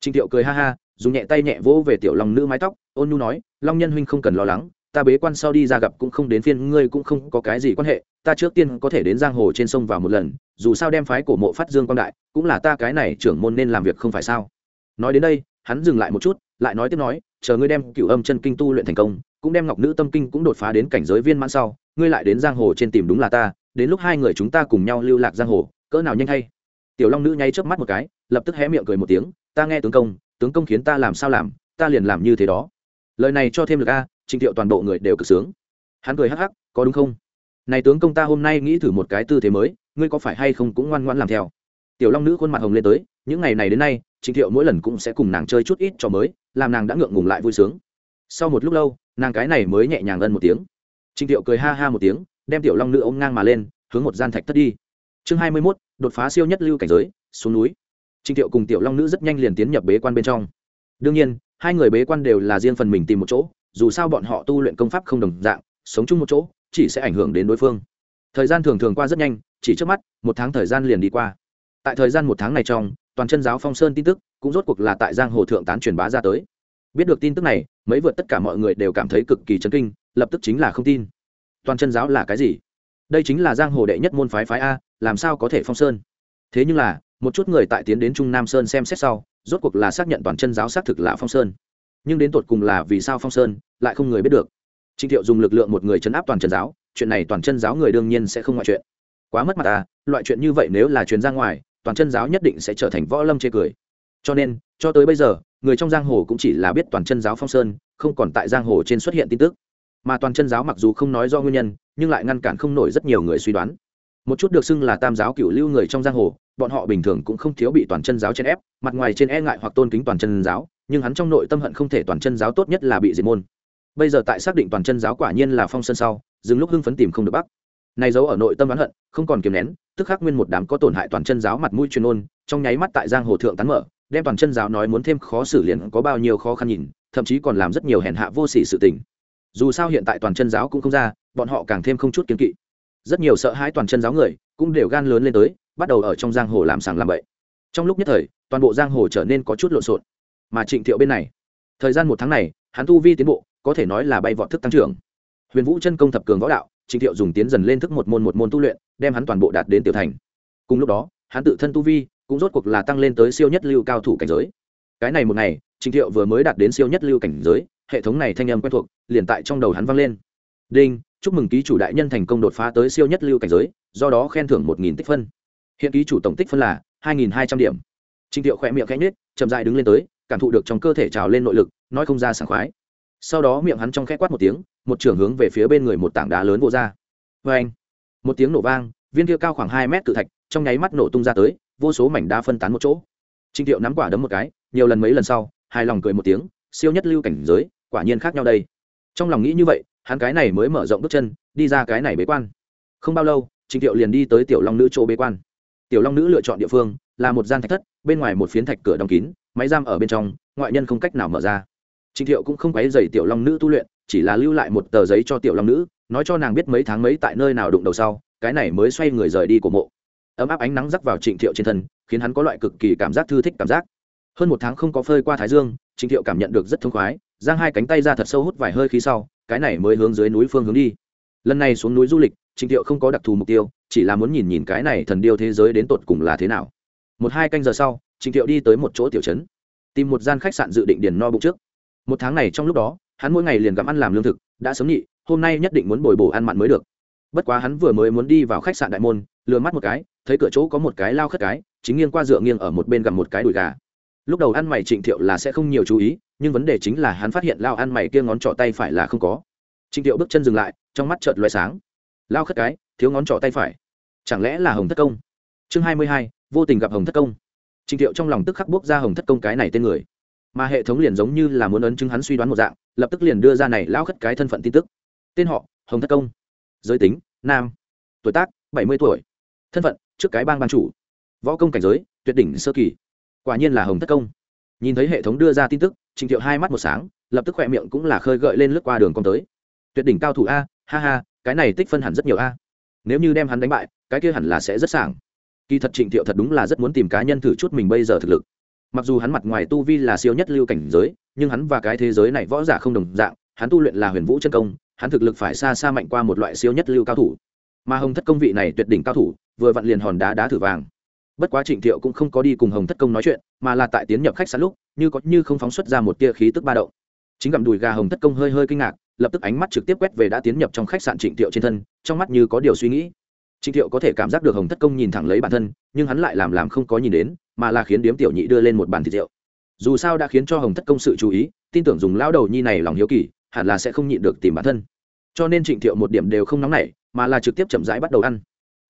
trịnh thiệu cười ha ha, dùng nhẹ tay nhẹ vỗ về tiểu long nữ mái tóc, ôn nhu nói, long nhân huynh không cần lo lắng, ta bế quan sau đi ra gặp cũng không đến phiên ngươi cũng không có cái gì quan hệ, ta trước tiên có thể đến giang hồ trên sông vào một lần, dù sao đem phái cổ mộ phát dương quan đại, cũng là ta cái này trưởng môn nên làm việc không phải sao. Nói đến đây, hắn dừng lại một chút, lại nói tiếp nói, chờ ngươi đem cựu âm chân kinh tu luyện thành công, cũng đem ngọc nữ tâm kinh cũng đột phá đến cảnh giới viên mãn sau, ngươi lại đến giang hồ trên tìm đúng là ta, đến lúc hai người chúng ta cùng nhau lưu lạc giang hồ, cỡ nào nhanh hay? Tiểu long nữ nháy chớp mắt một cái, lập tức hé miệng cười một tiếng ta nghe tướng công tướng công khiến ta làm sao làm, ta liền làm như thế đó. Lời này cho thêm được a, trình thiệu toàn bộ người đều cực sướng. Hắn cười hắc hắc, có đúng không? Này tướng công ta hôm nay nghĩ thử một cái tư thế mới, ngươi có phải hay không cũng ngoan ngoãn làm theo? Tiểu long nữ khuôn mặt hồng lên tới, những ngày này đến nay trịnh thiệu mỗi lần cũng sẽ cùng nàng chơi chút ít trò mới, làm nàng đã ngượng ngùng lại vui sướng. Sau một lúc lâu, nàng cái này mới nhẹ nhàng ân một tiếng. Trịnh thiệu cười ha ha một tiếng, đem tiểu long nữ ôm ngang mà lên, hướng một gian thạch thất đi. Chương hai mươi mốt, đột phá siêu nhất lưu cảnh giới, xuống núi. Trình thiệu cùng tiểu long nữ rất nhanh liền tiến nhập bế quan bên trong. Đương nhiên, hai người bế quan đều là riêng phần mình tìm một chỗ, dù sao bọn họ tu luyện công pháp không đồng dạng, sống chung một chỗ, chỉ sẽ ảnh hưởng đến đối phương. Thời gian thường thường qua rất nhanh, chỉ trước mắt, một tháng thời gian liền đi qua. Tại thời gian một tháng này trong, toàn chân giáo phong sơn tin tức cũng rốt cuộc là tại giang hồ thượng tán truyền bá ra tới. Biết được tin tức này, mấy vượt tất cả mọi người đều cảm thấy cực kỳ chấn kinh, lập tức chính là không tin. Toàn chân giáo là cái gì? Đây chính là giang hồ đệ nhất môn phái phái a, làm sao có thể phong sơn? Thế nhưng là một chút người tại tiến đến trung nam sơn xem xét sau, rốt cuộc là xác nhận toàn chân giáo xác thực là phong sơn. Nhưng đến tột cùng là vì sao phong sơn, lại không người biết được. Trịnh thiệu dùng lực lượng một người chấn áp toàn chân giáo, chuyện này toàn chân giáo người đương nhiên sẽ không ngoại chuyện. Quá mất mặt à loại chuyện như vậy nếu là truyền ra ngoài, toàn chân giáo nhất định sẽ trở thành võ lâm chê cười. Cho nên, cho tới bây giờ, người trong giang hồ cũng chỉ là biết toàn chân giáo phong sơn, không còn tại giang hồ trên xuất hiện tin tức. Mà toàn chân giáo mặc dù không nói do nguyên nhân, nhưng lại ngăn cản không nổi rất nhiều người suy đoán. Một chút được xưng là tam giáo cựu lưu người trong giang hồ bọn họ bình thường cũng không thiếu bị toàn chân giáo chen ép, mặt ngoài trên e ngại hoặc tôn kính toàn chân giáo, nhưng hắn trong nội tâm hận không thể toàn chân giáo tốt nhất là bị diệt môn. Bây giờ tại xác định toàn chân giáo quả nhiên là phong sơn sau, dừng lúc hưng phấn tìm không được bắc. Này giấu ở nội tâm oán hận, không còn kiềm nén, tức khắc nguyên một đám có tổn hại toàn chân giáo mặt mũi chuyên ôn, trong nháy mắt tại giang hồ thượng tán mở, đem toàn chân giáo nói muốn thêm khó xử liền có bao nhiêu khó khăn nhìn, thậm chí còn làm rất nhiều hèn hạ vô sỉ sự tình. Dù sao hiện tại toàn chân giáo cũng không ra, bọn họ càng thêm không chút kiên kỵ. Rất nhiều sợ hãi toàn chân giáo người cũng đều gan lớn lên tới bắt đầu ở trong giang hồ làm sàng làm bậy. Trong lúc nhất thời, toàn bộ giang hồ trở nên có chút lộn xộn. Mà trịnh thiệu bên này, thời gian một tháng này, hắn tu vi tiến bộ, có thể nói là bay vọt thức tăng trưởng. Huyền vũ chân công thập cường võ đạo, trịnh thiệu dùng tiến dần lên thức một môn một môn tu luyện, đem hắn toàn bộ đạt đến tiểu thành. Cùng lúc đó, hắn tự thân tu vi cũng rốt cuộc là tăng lên tới siêu nhất lưu cao thủ cảnh giới. Cái này một ngày, trịnh thiệu vừa mới đạt đến siêu nhất lưu cảnh giới, hệ thống này thanh âm quen thuộc, liền tại trong đầu hắn vang lên. Đinh, chúc mừng ký chủ đại nhân thành công đột phá tới siêu nhất lưu cảnh giới, do đó khen thưởng một nghìn tích phân hiện ký chủ tổng tích phân là hai nghìn hai trăm điểm. Trịnh thiệu khỏe miệng khẽ nhết chậm dại đứng lên tới, cảm thụ được trong cơ thể trào lên nội lực, nói không ra sảng khoái. Sau đó miệng hắn trong khẽ quát một tiếng, một trưởng hướng về phía bên người một tảng đá lớn vô ra. Vê anh, một tiếng nổ vang, viên kia cao khoảng hai mét cự thạch, trong nháy mắt nổ tung ra tới, vô số mảnh đá phân tán một chỗ. Trịnh thiệu nắm quả đấm một cái, nhiều lần mấy lần sau, hài lòng cười một tiếng, siêu nhất lưu cảnh giới, quả nhiên khác nhau đây. Trong lòng nghĩ như vậy, hắn cái này mới mở rộng bước chân, đi ra cái này bế quan. Không bao lâu trịnh thiệu liền đi tới tiểu long nữ chỗ bế quan tiểu long nữ lựa chọn địa phương là một gian thạch thất, bên ngoài một phiến thạch cửa đóng kín, máy giam ở bên trong, ngoại nhân không cách nào mở ra. Trịnh thiệu cũng không quấy dày tiểu long nữ tu luyện, chỉ là lưu lại một tờ giấy cho tiểu long nữ, nói cho nàng biết mấy tháng mấy tại nơi nào đụng đầu sau, cái này mới xoay người rời đi của mộ. Ấm áp ánh nắng rắc vào trịnh thiệu trên thân, khiến hắn có loại cực kỳ cảm giác thư thích cảm giác. Hơn một tháng không có phơi qua thái dương, trịnh thiệu cảm nhận được rất thông khoái, giang hai cánh tay ra thật sâu hút vài hơi khí sau, cái này mới hướng dưới núi phương hướng đi. Lần này xuống núi du lịch trịnh thiệu không có đặc thù mục tiêu, chỉ là muốn nhìn nhìn cái này thần điêu thế giới đến tột cùng là thế nào. Một hai canh giờ sau trịnh thiệu đi tới một chỗ tiểu trấn, tìm một gian khách sạn dự định điền no bụng trước. Một tháng này trong lúc đó, hắn mỗi ngày liền gặm ăn làm lương thực, đã sớm nhị hôm nay nhất định muốn bồi bổ ăn mặn mới được. Bất quá hắn vừa mới muốn đi vào khách sạn đại môn lừa mắt một cái, thấy cửa chỗ có một cái lao khất cái, chính nghiêng qua dựa nghiêng ở một bên gặm một cái đùi gà. Lúc đầu ăn mày trịnh thiệu là sẽ không nhiều chú ý, nhưng vấn đề chính là hắn phát hiện lao ăn mày kia ngón trỏ tay phải là không có. Trịnh thiệu bước chân dừng lại, trong mắt chợt loay sáng lao khất cái, thiếu ngón trỏ tay phải. Chẳng lẽ là hồng thất công? Chương hai mươi hai, vô tình gặp hồng thất công. Trịnh thiệu trong lòng tức khắc bước ra hồng thất công cái này tên người. Mà hệ thống liền giống như là muốn ấn chứng hắn suy đoán một dạng, lập tức liền đưa ra này lao khất cái thân phận tin tức. Tên họ, hồng thất công. Giới tính, nam. Tuổi tác, bảy mươi tuổi. Thân phận, trước cái bang ban chủ. Võ công cảnh giới, tuyệt đỉnh sơ kỳ. Quả nhiên là hồng thất công. Nhìn thấy hệ thống đưa ra tin tức trịnh thiệu hai mắt một sáng, lập tức khỏe miệng cũng là khơi gợi lên lướt qua đường con tới. Tuyệt đỉnh cao thủ a ha ha, cái này tích phân hẳn rất nhiều a. Nếu như đem hắn đánh bại, cái kia hẳn là sẽ rất sảng. Kỳ thật trịnh thiệu thật đúng là rất muốn tìm cá nhân thử chút mình bây giờ thực lực. Mặc dù hắn mặt ngoài tu vi là siêu nhất lưu cảnh giới, nhưng hắn và cái thế giới này võ giả không đồng dạng, hắn tu luyện là huyền vũ chân công, hắn thực lực phải xa xa mạnh qua một loại siêu nhất lưu cao thủ. Mà hồng thất công vị này tuyệt đỉnh cao thủ, vừa vặn liền hòn đá đá thử vàng. Bất quá trịnh thiệu cũng không có đi cùng hồng thất công nói chuyện, mà là tại tiến nhập khách sạn lúc, như có như không phóng xuất ra một tia khí tức ba động. Chính gặm đùi gà hồng thất công hơi hơi kinh ngạc lập tức ánh mắt trực tiếp quét về đã tiến nhập trong khách sạn trịnh thiệu trên thân, trong mắt như có điều suy nghĩ. Trịnh thiệu có thể cảm giác được hồng thất công nhìn thẳng lấy bản thân, nhưng hắn lại làm làm không có nhìn đến, mà là khiến điếm tiểu nhị đưa lên một bàn thịt rượu. Dù sao đã khiến cho hồng thất công sự chú ý, tin tưởng dùng lão đầu nhi này lòng hiếu kỳ, hẳn là sẽ không nhịn được tìm bản thân. Cho nên trịnh thiệu một điểm đều không nóng nảy, mà là trực tiếp chậm rãi bắt đầu ăn.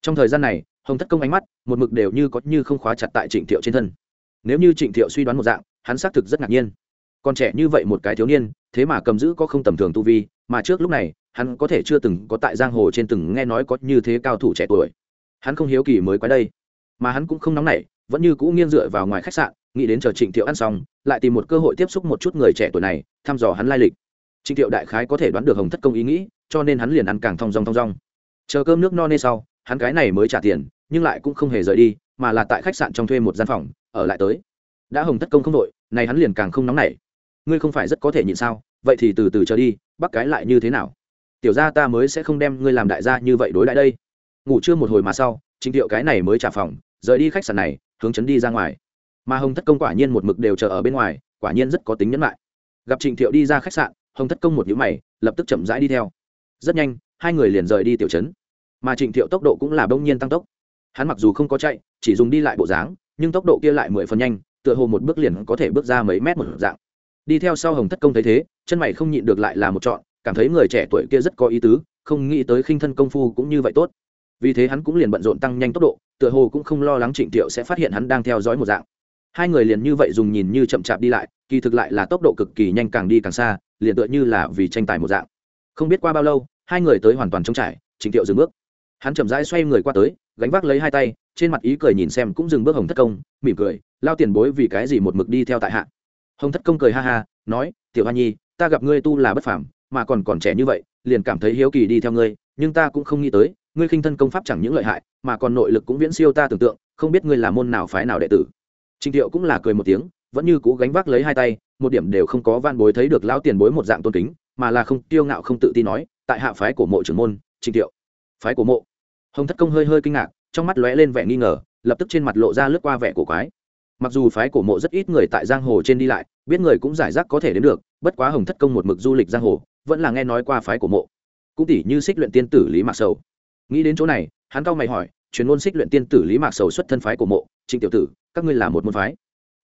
Trong thời gian này, hồng thất công ánh mắt, một mực đều như có như không khóa chặt tại trịnh thiệu trên thân. Nếu như trịnh thiệu suy đoán một dạng, hắn xác thực rất ngạc nhiên còn trẻ như vậy một cái thiếu niên, thế mà cầm giữ có không tầm thường tu vi, mà trước lúc này, hắn có thể chưa từng có tại giang hồ trên từng nghe nói có như thế cao thủ trẻ tuổi. Hắn không hiếu kỳ mới quái đây, mà hắn cũng không nóng nảy, vẫn như cũ nghiêng dựa vào ngoài khách sạn, nghĩ đến chờ trịnh thiệu ăn xong, lại tìm một cơ hội tiếp xúc một chút người trẻ tuổi này, thăm dò hắn lai lịch. Trịnh thiệu đại khái có thể đoán được hồng thất công ý nghĩ, cho nên hắn liền ăn càng thong dong thong dong. Chờ cơm nước no nê sau, hắn cái này mới trả tiền, nhưng lại cũng không hề rời đi, mà là tại khách sạn trong thuê một gian phòng, ở lại tới. Đã hồng thất công không đội, này hắn liền càng không nóng nảy ngươi không phải rất có thể nhịn sao? Vậy thì từ từ chờ đi bắc cái lại như thế nào? Tiểu ra ta mới sẽ không đem ngươi làm đại gia như vậy đối lại đây. Ngủ trưa một hồi mà sau, trịnh thiệu cái này mới trả phòng, rời đi khách sạn này, hướng chấn đi ra ngoài. Mà hồng thất công quả nhiên một mực đều chờ ở bên ngoài, quả nhiên rất có tính nhẫn lại gặp trịnh thiệu đi ra khách sạn, hồng thất công một nhữ mày, lập tức chậm rãi đi theo. Rất nhanh, hai người liền rời đi tiểu trấn. Mà trịnh thiệu tốc độ cũng là bỗng nhiên tăng tốc. Hắn mặc dù không có chạy, chỉ dùng đi lại bộ dáng, nhưng tốc độ kia lại mười phần nhanh, tựa hồ một bước liền có thể bước ra mấy mét một dạng đi theo sau hồng thất công thấy thế, chân mày không nhịn được lại là một chọn cảm thấy người trẻ tuổi kia rất có ý tứ, không nghĩ tới khinh thân công phu cũng như vậy tốt. Vì thế hắn cũng liền bận rộn tăng nhanh tốc độ, tựa hồ cũng không lo lắng trịnh thiệu sẽ phát hiện hắn đang theo dõi một dạng. Hai người liền như vậy dùng nhìn như chậm chạp đi lại, kỳ thực lại là tốc độ cực kỳ nhanh càng đi càng xa, liền tựa như là vì tranh tài một dạng. Không biết qua bao lâu, hai người tới hoàn toàn trống trải, trịnh thiệu dừng bước. Hắn chậm rãi xoay người qua tới, gánh vác lấy hai tay, trên mặt ý cười nhìn xem cũng dừng bước hồng thất công, mỉm cười, lao tiền bối vì cái gì một mực đi theo tại hạ? Hồng thất công cười ha ha, nói, tiểu hoa nhi, ta gặp ngươi tu là bất phàm, mà còn còn trẻ như vậy, liền cảm thấy hiếu kỳ đi theo ngươi, nhưng ta cũng không nghĩ tới, ngươi khinh thân công pháp chẳng những lợi hại, mà còn nội lực cũng viễn siêu ta tưởng tượng, không biết ngươi là môn nào phái nào đệ tử. Trịnh thiệu cũng là cười một tiếng, vẫn như cũ gánh vác lấy hai tay, một điểm đều không có van bối thấy được lão tiền bối một dạng tôn kính, mà là không tiêu ngạo không tự tin nói, tại hạ phái của mộ trưởng môn trịnh thiệu phái của mộ? Hồng thất công hơi hơi kinh ngạc, trong mắt lóe lên vẻ nghi ngờ, lập tức trên mặt lộ ra lướt qua vẻ của quái mặc dù phái cổ mộ rất ít người tại giang hồ trên đi lại, biết người cũng giải rác có thể đến được, bất quá hồng thất công một mực du lịch giang hồ, vẫn là nghe nói qua phái cổ mộ. Cũng tỷ như xích luyện tiên tử lý mạc sầu. Nghĩ đến chỗ này, hắn cao mày hỏi chuyên môn xích luyện tiên tử lý mạc sầu xuất thân phái cổ mộ, trịnh tiểu tử, các ngươi là một môn phái?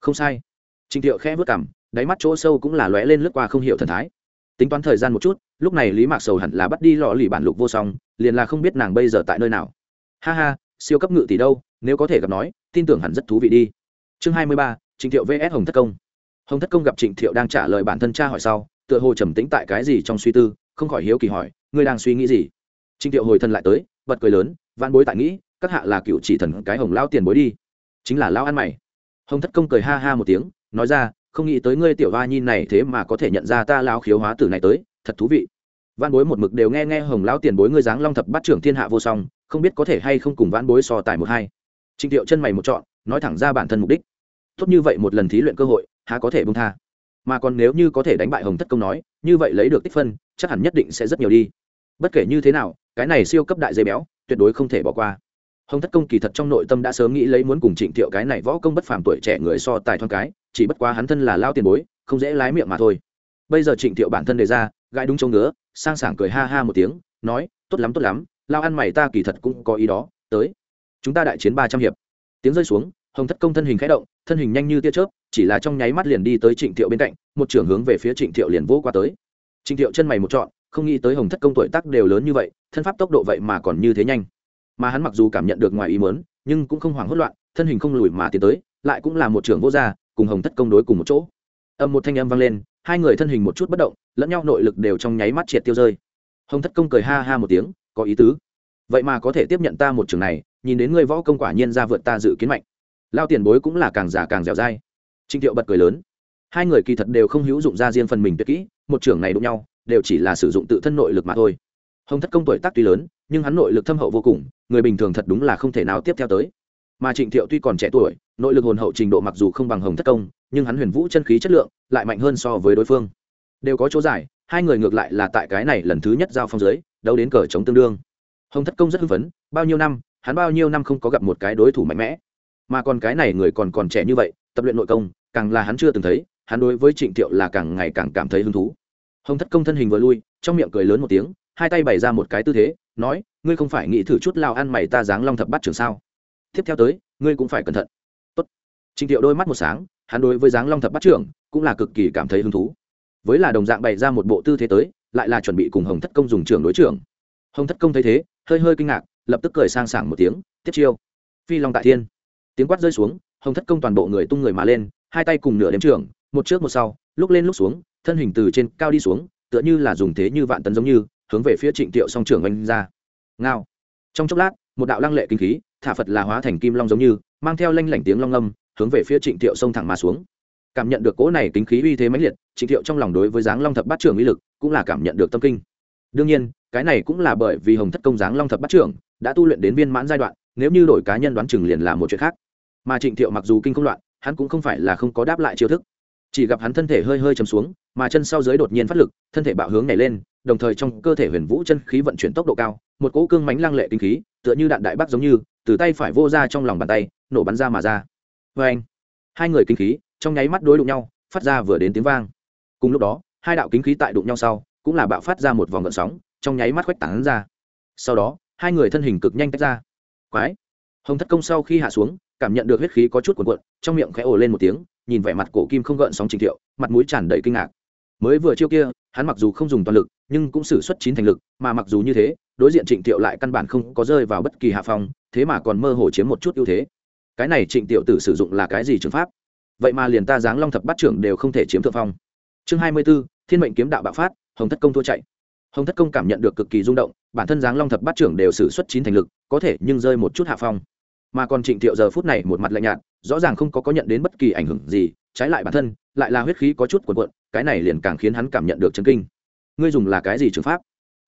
Không sai. Trịnh tiểu khẽ vớt cảm đáy mắt chỗ sâu cũng là lóe lên lướt qua không hiểu thần thái. Tính toán thời gian một chút, lúc này lý mạc sầu hẳn là bắt đi lọ lì bản lục vô song, liền là không biết nàng bây giờ tại nơi nào. Ha ha, siêu cấp ngự tỷ đâu, nếu có thể gặp nói, tin tưởng hẳn rất thú vị đi chương hai mươi ba, trịnh thiệu vs. Hồng thất công. Hồng thất công gặp trịnh thiệu đang trả lời bản thân cha hỏi sau, tựa hồ trầm tĩnh tại cái gì trong suy tư, không khỏi hiếu kỳ hỏi, ngươi đang suy nghĩ gì? Trịnh thiệu hồi thân lại tới, bật cười lớn văn bối tại nghĩ, các hạ là cựu chỉ thần cái hồng lao tiền bối đi. Chính là lao ăn mày. Hồng thất công cười ha ha một tiếng, nói ra, không nghĩ tới ngươi tiểu hoa nhi này thế mà có thể nhận ra ta lao khiếu hóa tử này tới, thật thú vị. Văn bối một mực đều nghe nghe hồng lao tiền bối ngươi dáng long thập bắt trưởng thiên hạ vô song, không biết có thể hay không cùng văn bối so tài một hai. Trịnh thiệu chân mày một chọn nói thẳng ra bản thân mục đích tốt như vậy một lần thí luyện cơ hội, há có thể bông tha. Mà còn nếu như có thể đánh bại hồng thất công nói, như vậy lấy được tích phân, chắc hẳn nhất định sẽ rất nhiều đi. Bất kể như thế nào, cái này siêu cấp đại dây béo, tuyệt đối không thể bỏ qua. Hồng thất công kỳ thật trong nội tâm đã sớm nghĩ lấy muốn cùng trịnh thiệu cái này võ công bất phàm tuổi trẻ người so tài thoáng cái, chỉ bất quá hắn thân là lao tiền bối, không dễ lái miệng mà thôi. Bây giờ trịnh thiệu bản thân đề ra, gãi đúng trông ngứa, sang sảng cười ha ha một tiếng, nói, tốt lắm tốt lắm, lao ăn mày ta kỳ thật cũng có ý đó, tới. Chúng ta đại chiến ba trăm hiệp. Tiếng rơi xuống hồng thất công thân hình khẽ động, thân hình nhanh như tia chớp, chỉ là trong nháy mắt liền đi tới trịnh thiệu bên cạnh, một trưởng hướng về phía trịnh thiệu liền vỗ qua tới. Trịnh thiệu chân mày một trọn, không nghĩ tới hồng thất công tuổi tác đều lớn như vậy, thân pháp tốc độ vậy mà còn như thế nhanh. Mà hắn mặc dù cảm nhận được ngoài ý mớn nhưng cũng không hoảng hốt loạn, thân hình không lùi mà tiến tới, lại cũng là một trưởng vô gia cùng hồng thất công đối cùng một chỗ. Âm một thanh âm vang lên, hai người thân hình một chút bất động, lẫn nhau nội lực đều trong nháy mắt triệt tiêu rơi. Hồng thất công cười ha ha một tiếng, có ý tứ. Vậy mà có thể tiếp nhận ta một trường này, nhìn đến ngươi võ công quả nhiên ra vượt ta dự kiến mạnh lao tiền bối cũng là càng già càng dẻo dai. Trịnh thiệu bật cười lớn. Hai người kỳ thật đều không hữu dụng ra riêng phần mình tuyệt kỹ, một trưởng này đụng nhau, đều chỉ là sử dụng tự thân nội lực mà thôi. Hồng thất công tuổi tác tuy lớn, nhưng hắn nội lực thâm hậu vô cùng, người bình thường thật đúng là không thể nào tiếp theo tới. Mà trịnh thiệu tuy còn trẻ tuổi, nội lực hồn hậu trình độ mặc dù không bằng hồng thất công, nhưng hắn huyền vũ chân khí chất lượng lại mạnh hơn so với đối phương. Đều có chỗ giải, hai người ngược lại là tại cái này lần thứ nhất giao phong giới đấu đến cờ chống tương đương. Hồng thất công rất hưng phấn, bao nhiêu năm, hắn bao nhiêu năm không có gặp một cái đối thủ mạnh mẽ mà còn cái này người còn còn trẻ như vậy, tập luyện nội công, càng là hắn chưa từng thấy, hắn đối với trịnh thiệu là càng ngày càng cảm thấy hứng thú. Hồng thất công thân hình vừa lui, trong miệng cười lớn một tiếng, hai tay bày ra một cái tư thế, nói, ngươi không phải nghĩ thử chút lao ăn mày ta dáng long thập bắt trường sao? Tiếp theo tới, ngươi cũng phải cẩn thận. Tốt. trịnh thiệu đôi mắt một sáng, hắn đối với dáng long thập bắt trưởng cũng là cực kỳ cảm thấy hứng thú. Với là đồng dạng bày ra một bộ tư thế tới, lại là chuẩn bị cùng hồng thất công dùng trường đối trưởng. Hồng thất công thấy thế, hơi hơi kinh ngạc, lập tức cười sang sảng một tiếng, tiếp chiêu. Phi long tại thiên tiếng quát rơi xuống, hồng thất công toàn bộ người tung người mà lên, hai tay cùng nửa đếm trưởng một trước một sau, lúc lên lúc xuống, thân hình từ trên cao đi xuống, tựa như là dùng thế như vạn tấn giống như, hướng về phía trịnh tiệu song trưởng oanh ra. Ngao. Trong chốc lát, một đạo lăng lệ kinh khí, thả phật là hóa thành kim long giống như, mang theo lanh lảnh tiếng long âm hướng về phía trịnh tiệu sông thẳng mà xuống. Cảm nhận được cỗ này kính khí uy thế mãnh liệt, trịnh tiệu trong lòng đối với dáng long thập bát trưởng uy lực cũng là cảm nhận được tâm kinh. Đương nhiên, cái này cũng là bởi vì hồng thất công dáng long thập bát trưởng đã tu luyện đến viên mãn giai đoạn nếu như đổi cá nhân đoán chừng liền là một chuyện khác. Mà trịnh thiệu mặc dù kinh không loạn, hắn cũng không phải là không có đáp lại chiêu thức. Chỉ gặp hắn thân thể hơi hơi chầm xuống, mà chân sau dưới đột nhiên phát lực, thân thể bạo hướng nhảy lên, đồng thời trong cơ thể huyền vũ chân khí vận chuyển tốc độ cao, một cỗ cương mánh lăng lệ kinh khí, tựa như đạn đại bắc giống như, từ tay phải vô ra trong lòng bàn tay, nổ bắn ra mà ra. Vê anh hai người kinh khí, trong nháy mắt đối đụng nhau, phát ra vừa đến tiếng vang. Cùng lúc đó, hai đạo kinh khí tại đụng nhau sau, cũng là bạo phát ra một vòng gợn sóng, trong nháy mắt khoách tán ra. Sau đó, hai người thân hình cực nhanh tách ra quái. Hồng thất công sau khi hạ xuống, cảm nhận được huyết khí có chút cuộn cuộn, trong miệng khẽ ồ lên một tiếng, nhìn vẻ mặt cổ kim không gợn sóng trình thiệu, mặt mũi tràn đầy kinh ngạc. Mới vừa chiêu kia, hắn mặc dù không dùng toàn lực, nhưng cũng xử suất chín thành lực, mà mặc dù như thế, đối diện trịnh thiệu lại căn bản không có rơi vào bất kỳ hạ phong, thế mà còn mơ hồ chiếm một chút ưu thế. Cái này trịnh tiểu tử sử dụng là cái gì trường pháp? Vậy mà liền ta giáng long thập bát trưởng đều không thể chiếm thượng phong. Chương hai mươi b ố thiên mệnh kiếm đạo bạo phát, hồng thất công thua chạy hồng thất công cảm nhận được cực kỳ rung động, bản thân giáng long thập bát trưởng đều xử suất chín thành lực, có thể nhưng rơi một chút hạ phong. Mà còn trịnh thiệu giờ phút này một mặt lạnh nhạt, rõ ràng không có có nhận đến bất kỳ ảnh hưởng gì, trái lại bản thân, lại là huyết khí có chút cuộn cuộn, cái này liền càng khiến hắn cảm nhận được chấn kinh. Ngươi dùng là cái gì trường pháp?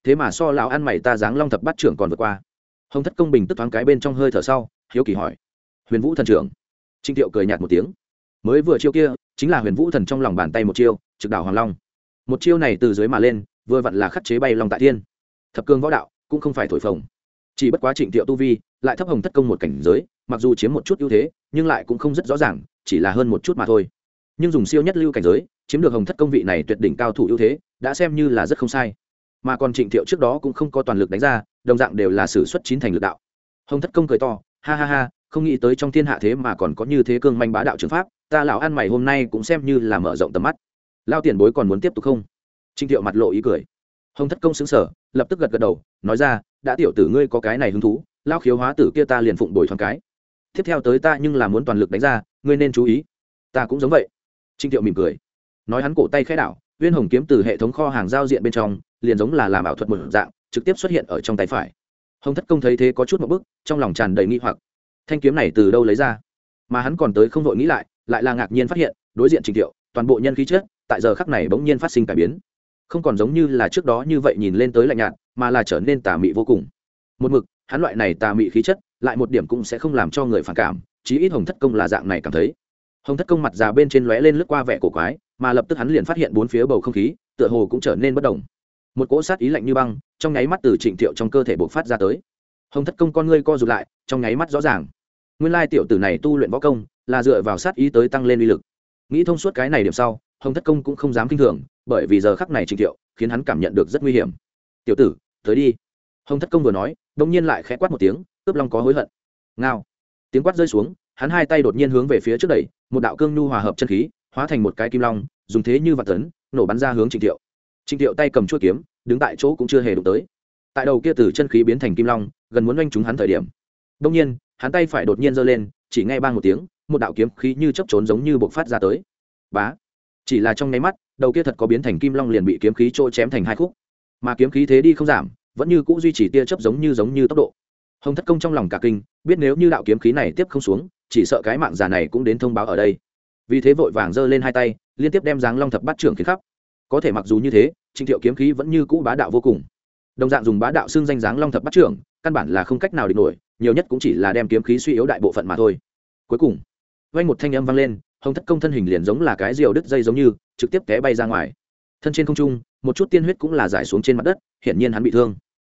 Thế mà so lão ăn mày ta giáng long thập bát trưởng còn vượt qua. Hồng thất công bình tức thoáng cái bên trong hơi thở sau, hiếu kỳ hỏi. Huyền vũ thần trưởng. Trịnh thiệu cười nhạt một tiếng. Mới vừa chiêu kia, chính là huyền vũ thần trong lòng bàn tay một chiêu, trực đảo hoàng long. Một chiêu này từ dưới mà lên vừa vặn là khắc chế bay long tại thiên. Thập cương võ đạo cũng không phải thổi phồng. Chỉ bất quá trịnh thiệu tu vi lại thấp hồng thất công một cảnh giới, mặc dù chiếm một chút ưu thế, nhưng lại cũng không rất rõ ràng, chỉ là hơn một chút mà thôi. Nhưng dùng siêu nhất lưu cảnh giới, chiếm được hồng thất công vị này tuyệt đỉnh cao thủ ưu thế, đã xem như là rất không sai. Mà còn trịnh thiệu trước đó cũng không có toàn lực đánh ra, đồng dạng đều là xử suất chín thành lực đạo. Hồng thất công cười to, ha ha ha, không nghĩ tới trong thiên hạ thế mà còn có như thế cương manh bá đạo trường pháp, ta lão ăn mày hôm nay cũng xem như là mở rộng tầm mắt. Lao tiền bối còn muốn tiếp tục không? Trịnh thiệu mặt lộ ý cười. Hồng thất công xứng sở lập tức gật gật đầu, nói ra, đã tiểu tử ngươi có cái này hứng thú, lao khiếu hóa tử kia ta liền phụng đổi thoáng cái. Tiếp theo tới ta nhưng là muốn toàn lực đánh ra, ngươi nên chú ý. Ta cũng giống vậy. Trịnh thiệu mỉm cười. Nói hắn cổ tay khẽ đảo, viên hồng kiếm từ hệ thống kho hàng giao diện bên trong, liền giống là làm ảo thuật một dạng, trực tiếp xuất hiện ở trong tay phải. Hồng thất công thấy thế có chút một bức, trong lòng tràn đầy nghi hoặc. Thanh kiếm này từ đâu lấy ra? Mà hắn còn tới không vội nghĩ lại lại là ngạc nhiên phát hiện, đối diện trình thiệu, toàn bộ nhân khí chết tại giờ khắc này bỗng nhiên phát sinh cải biến không còn giống như là trước đó như vậy nhìn lên tới lạnh nhạt, mà là trở nên tà mị vô cùng. Một mực, hắn loại này tà mị khí chất, lại một điểm cũng sẽ không làm cho người phản cảm, chí ít hồng thất công là dạng này cảm thấy. Hồng thất công mặt già bên trên lóe lên lướt qua vẻ cổ quái, mà lập tức hắn liền phát hiện bốn phía bầu không khí, tựa hồ cũng trở nên bất đồng. Một cỗ sát ý lạnh như băng, trong nháy mắt từ trịnh thiệu trong cơ thể bộc phát ra tới. Hồng thất công con ngươi co rụt lại, trong nháy mắt rõ ràng. Nguyên lai tiểu tử này tu luyện võ công, là dựa vào sát ý tới tăng lên uy lực. Nghĩ thông suốt cái này điểm sau, hồng thất công cũng không dám kinh thường bởi vì giờ khắc này trịnh thiệu khiến hắn cảm nhận được rất nguy hiểm. Tiểu tử, tới đi. Hồng thất công vừa nói đông nhiên lại khẽ quát một tiếng, cướp long có hối hận. Ngao. Tiếng quát rơi xuống, hắn hai tay đột nhiên hướng về phía trước đẩy, một đạo cương nhu hòa hợp chân khí, hóa thành một cái kim long, dùng thế như vạt tấn, nổ bắn ra hướng trịnh thiệu. Trịnh thiệu tay cầm chuôi kiếm, đứng tại chỗ cũng chưa hề đụng tới. Tại đầu kia từ chân khí biến thành kim long, gần muốn oanh trúng hắn thời điểm. Đông nhiên, hắn tay phải đột nhiên giơ lên, chỉ ngay bang một tiếng, một đạo kiếm khí như chấp trốn giống như bộc phát ra tới. Bá. Chỉ là trong nháy mắt đầu kia thật có biến thành kim long liền bị kiếm khí trôi chém thành hai khúc. Mà kiếm khí thế đi không giảm, vẫn như cũ duy trì tia chấp giống như giống như tốc độ. Hồng thất công trong lòng cả kinh, biết nếu như đạo kiếm khí này tiếp không xuống, chỉ sợ cái mạng già này cũng đến thông báo ở đây. Vì thế vội vàng giơ lên hai tay, liên tiếp đem giáng long thập bắt trưởng khiến khắp. Có thể mặc dù như thế, trịnh thiệu kiếm khí vẫn như cũ bá đạo vô cùng. Đồng dạng dùng bá đạo xương danh giáng long thập bắt trưởng, căn bản là không cách nào địch nổi, nhiều nhất cũng chỉ là đem kiếm khí suy yếu đại bộ phận mà thôi. Cuối cùng, vang một thanh âm vang lên hồng thất công thân hình liền giống là cái diều đứt dây giống như, trực tiếp té bay ra ngoài. Thân trên không trung, một chút tiên huyết cũng là giải xuống trên mặt đất, hiển nhiên hắn bị thương.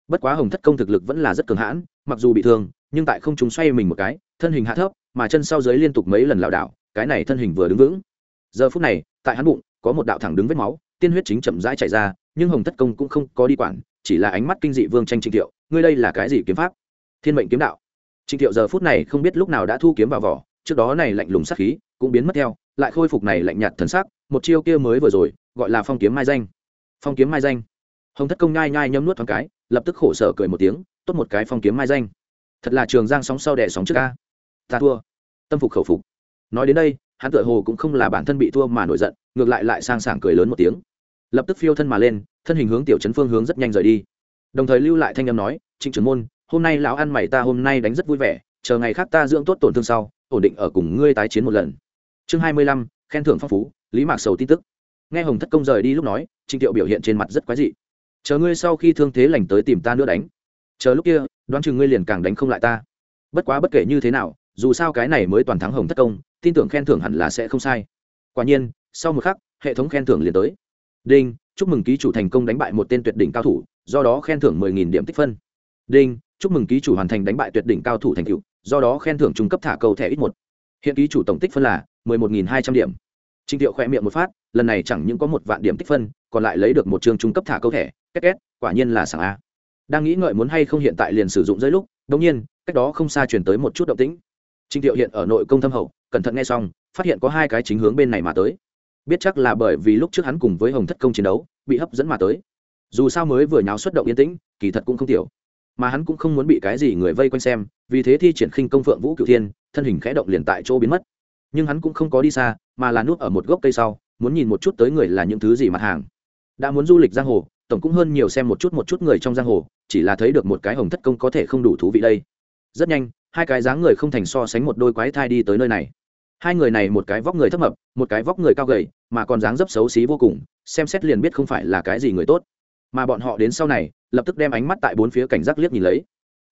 Bất quá hồng thất công thực lực vẫn là rất cường hãn, mặc dù bị thương, nhưng tại không trung xoay mình một cái, thân hình hạ thấp, mà chân sau dưới liên tục mấy lần lảo đảo, cái này thân hình vừa đứng vững. Giờ phút này, tại hắn bụng, có một đạo thẳng đứng vết máu, tiên huyết chính chậm rãi chảy ra, nhưng hồng thất công cũng không có đi quản, chỉ là ánh mắt kinh dị vương tranh trịnh thiệu, ngươi đây là cái gì kiếm pháp? Thiên mệnh kiếm đạo. Trịnh thiệu giờ phút này không biết lúc nào đã thu kiếm vào vỏ, trước đó này lạnh lùng sát khí cũng biến mất theo, lại khôi phục này lạnh nhạt thần sắc, một chiêu kia mới vừa rồi, gọi là phong kiếm mai danh. Phong kiếm mai danh. Hồng thất công nhai nhai nhấm nuốt thoáng cái, lập tức khổ sở cười một tiếng, tốt một cái phong kiếm mai danh. Thật là trường giang sóng sau đẻ sóng trước ca ta thua. Tâm phục khẩu phục. Nói đến đây, hắn tựa hồ cũng không là bản thân bị thua mà nổi giận, ngược lại lại sang sảng cười lớn một tiếng. Lập tức phiêu thân mà lên, thân hình hướng tiểu trấn phương hướng rất nhanh rời đi. Đồng thời lưu lại thanh âm nói, trịnh trưởng môn, hôm nay lão ăn mày ta hôm nay đánh rất vui vẻ, chờ ngày khác ta dưỡng tốt tổn thương sau, ổn định ở cùng ngươi tái chiến một lần chương hai mươi lăm, khen thưởng phong phú, lý mạc sầu tin tức. Nghe hồng thất công rời đi lúc nói, trịnh thiệu biểu hiện trên mặt rất quái dị. Chờ ngươi sau khi thương thế lành tới tìm ta nữa đánh. Chờ lúc kia, đoán chừng ngươi liền càng đánh không lại ta. Bất quá bất kể như thế nào, dù sao cái này mới toàn thắng hồng thất công, tin tưởng khen thưởng hẳn là sẽ không sai. Quả nhiên, sau một khắc, hệ thống khen thưởng liền tới. Đinh, chúc mừng ký chủ thành công đánh bại một tên tuyệt đỉnh cao thủ, do đó khen thưởng mười nghìn điểm tích phân. Đinh, chúc mừng ký chủ hoàn thành đánh bại tuyệt đỉnh cao thủ thành cựu do đó khen thưởng trung cấp thả cầu thẻ ít một. Hiện ký chủ tổng tích phân là mười một nghìn hai trăm điểm. Trình thiệu khoe miệng một phát, lần này chẳng những có một vạn điểm tích phân, còn lại lấy được một trường trung cấp thả câu thẻ, két két, quả nhiên là sảng a. Đang nghĩ ngợi muốn hay không hiện tại liền sử dụng dưới lúc đống nhiên, cách đó không xa chuyển tới một chút động tĩnh. Trình thiệu hiện ở nội công thâm hậu, cẩn thận nghe xong, phát hiện có hai cái chính hướng bên này mà tới. Biết chắc là bởi vì lúc trước hắn cùng với hồng thất công chiến đấu, bị hấp dẫn mà tới. Dù sao mới vừa nháo xuất động yên tĩnh, kỳ thật cũng không tiểu. Mà hắn cũng không muốn bị cái gì người vây quanh xem, vì thế thi triển khinh công phượng vũ cửu thiên, thân hình khẽ động liền tại chỗ biến mất nhưng hắn cũng không có đi xa, mà là núp ở một gốc cây sau, muốn nhìn một chút tới người là những thứ gì mặt hàng. Đã muốn du lịch giang hồ, tổng cũng hơn nhiều xem một chút một chút người trong giang hồ, chỉ là thấy được một cái hồng thất công có thể không đủ thú vị đây. Rất nhanh, hai cái dáng người không thành so sánh một đôi quái thai đi tới nơi này. Hai người này một cái vóc người thấp mập, một cái vóc người cao gầy, mà còn dáng dấp xấu xí vô cùng, xem xét liền biết không phải là cái gì người tốt. Mà bọn họ đến sau này, lập tức đem ánh mắt tại bốn phía cảnh giác liếc nhìn lấy.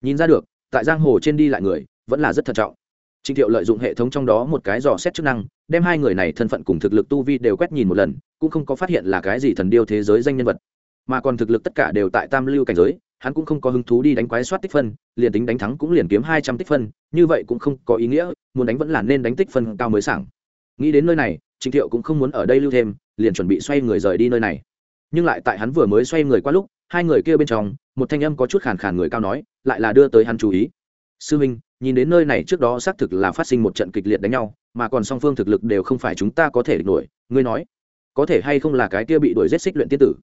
Nhìn ra được, tại giang hồ trên đi lại người, vẫn là rất thận trọng. Trình Thiệu lợi dụng hệ thống trong đó một cái dò xét chức năng, đem hai người này thân phận cùng thực lực tu vi đều quét nhìn một lần, cũng không có phát hiện là cái gì thần điêu thế giới danh nhân vật, mà còn thực lực tất cả đều tại tam lưu cảnh giới, hắn cũng không có hứng thú đi đánh quái soát tích phân, liền tính đánh thắng cũng liền kiếm hai trăm tích phân, như vậy cũng không có ý nghĩa, muốn đánh vẫn là nên đánh tích phân cao mới sảng. Nghĩ đến nơi này, Trình Thiệu cũng không muốn ở đây lưu thêm, liền chuẩn bị xoay người rời đi nơi này. Nhưng lại tại hắn vừa mới xoay người qua lúc, hai người kia bên trong, một thanh âm có chút khàn khàn người cao nói, lại là đưa tới hắn chú ý. "Sư huynh, nhìn đến nơi này trước đó xác thực là phát sinh một trận kịch liệt đánh nhau, mà còn song phương thực lực đều không phải chúng ta có thể địch nổi, ngươi nói, có thể hay không là cái kia bị đuổi giết xích luyện tiên tử?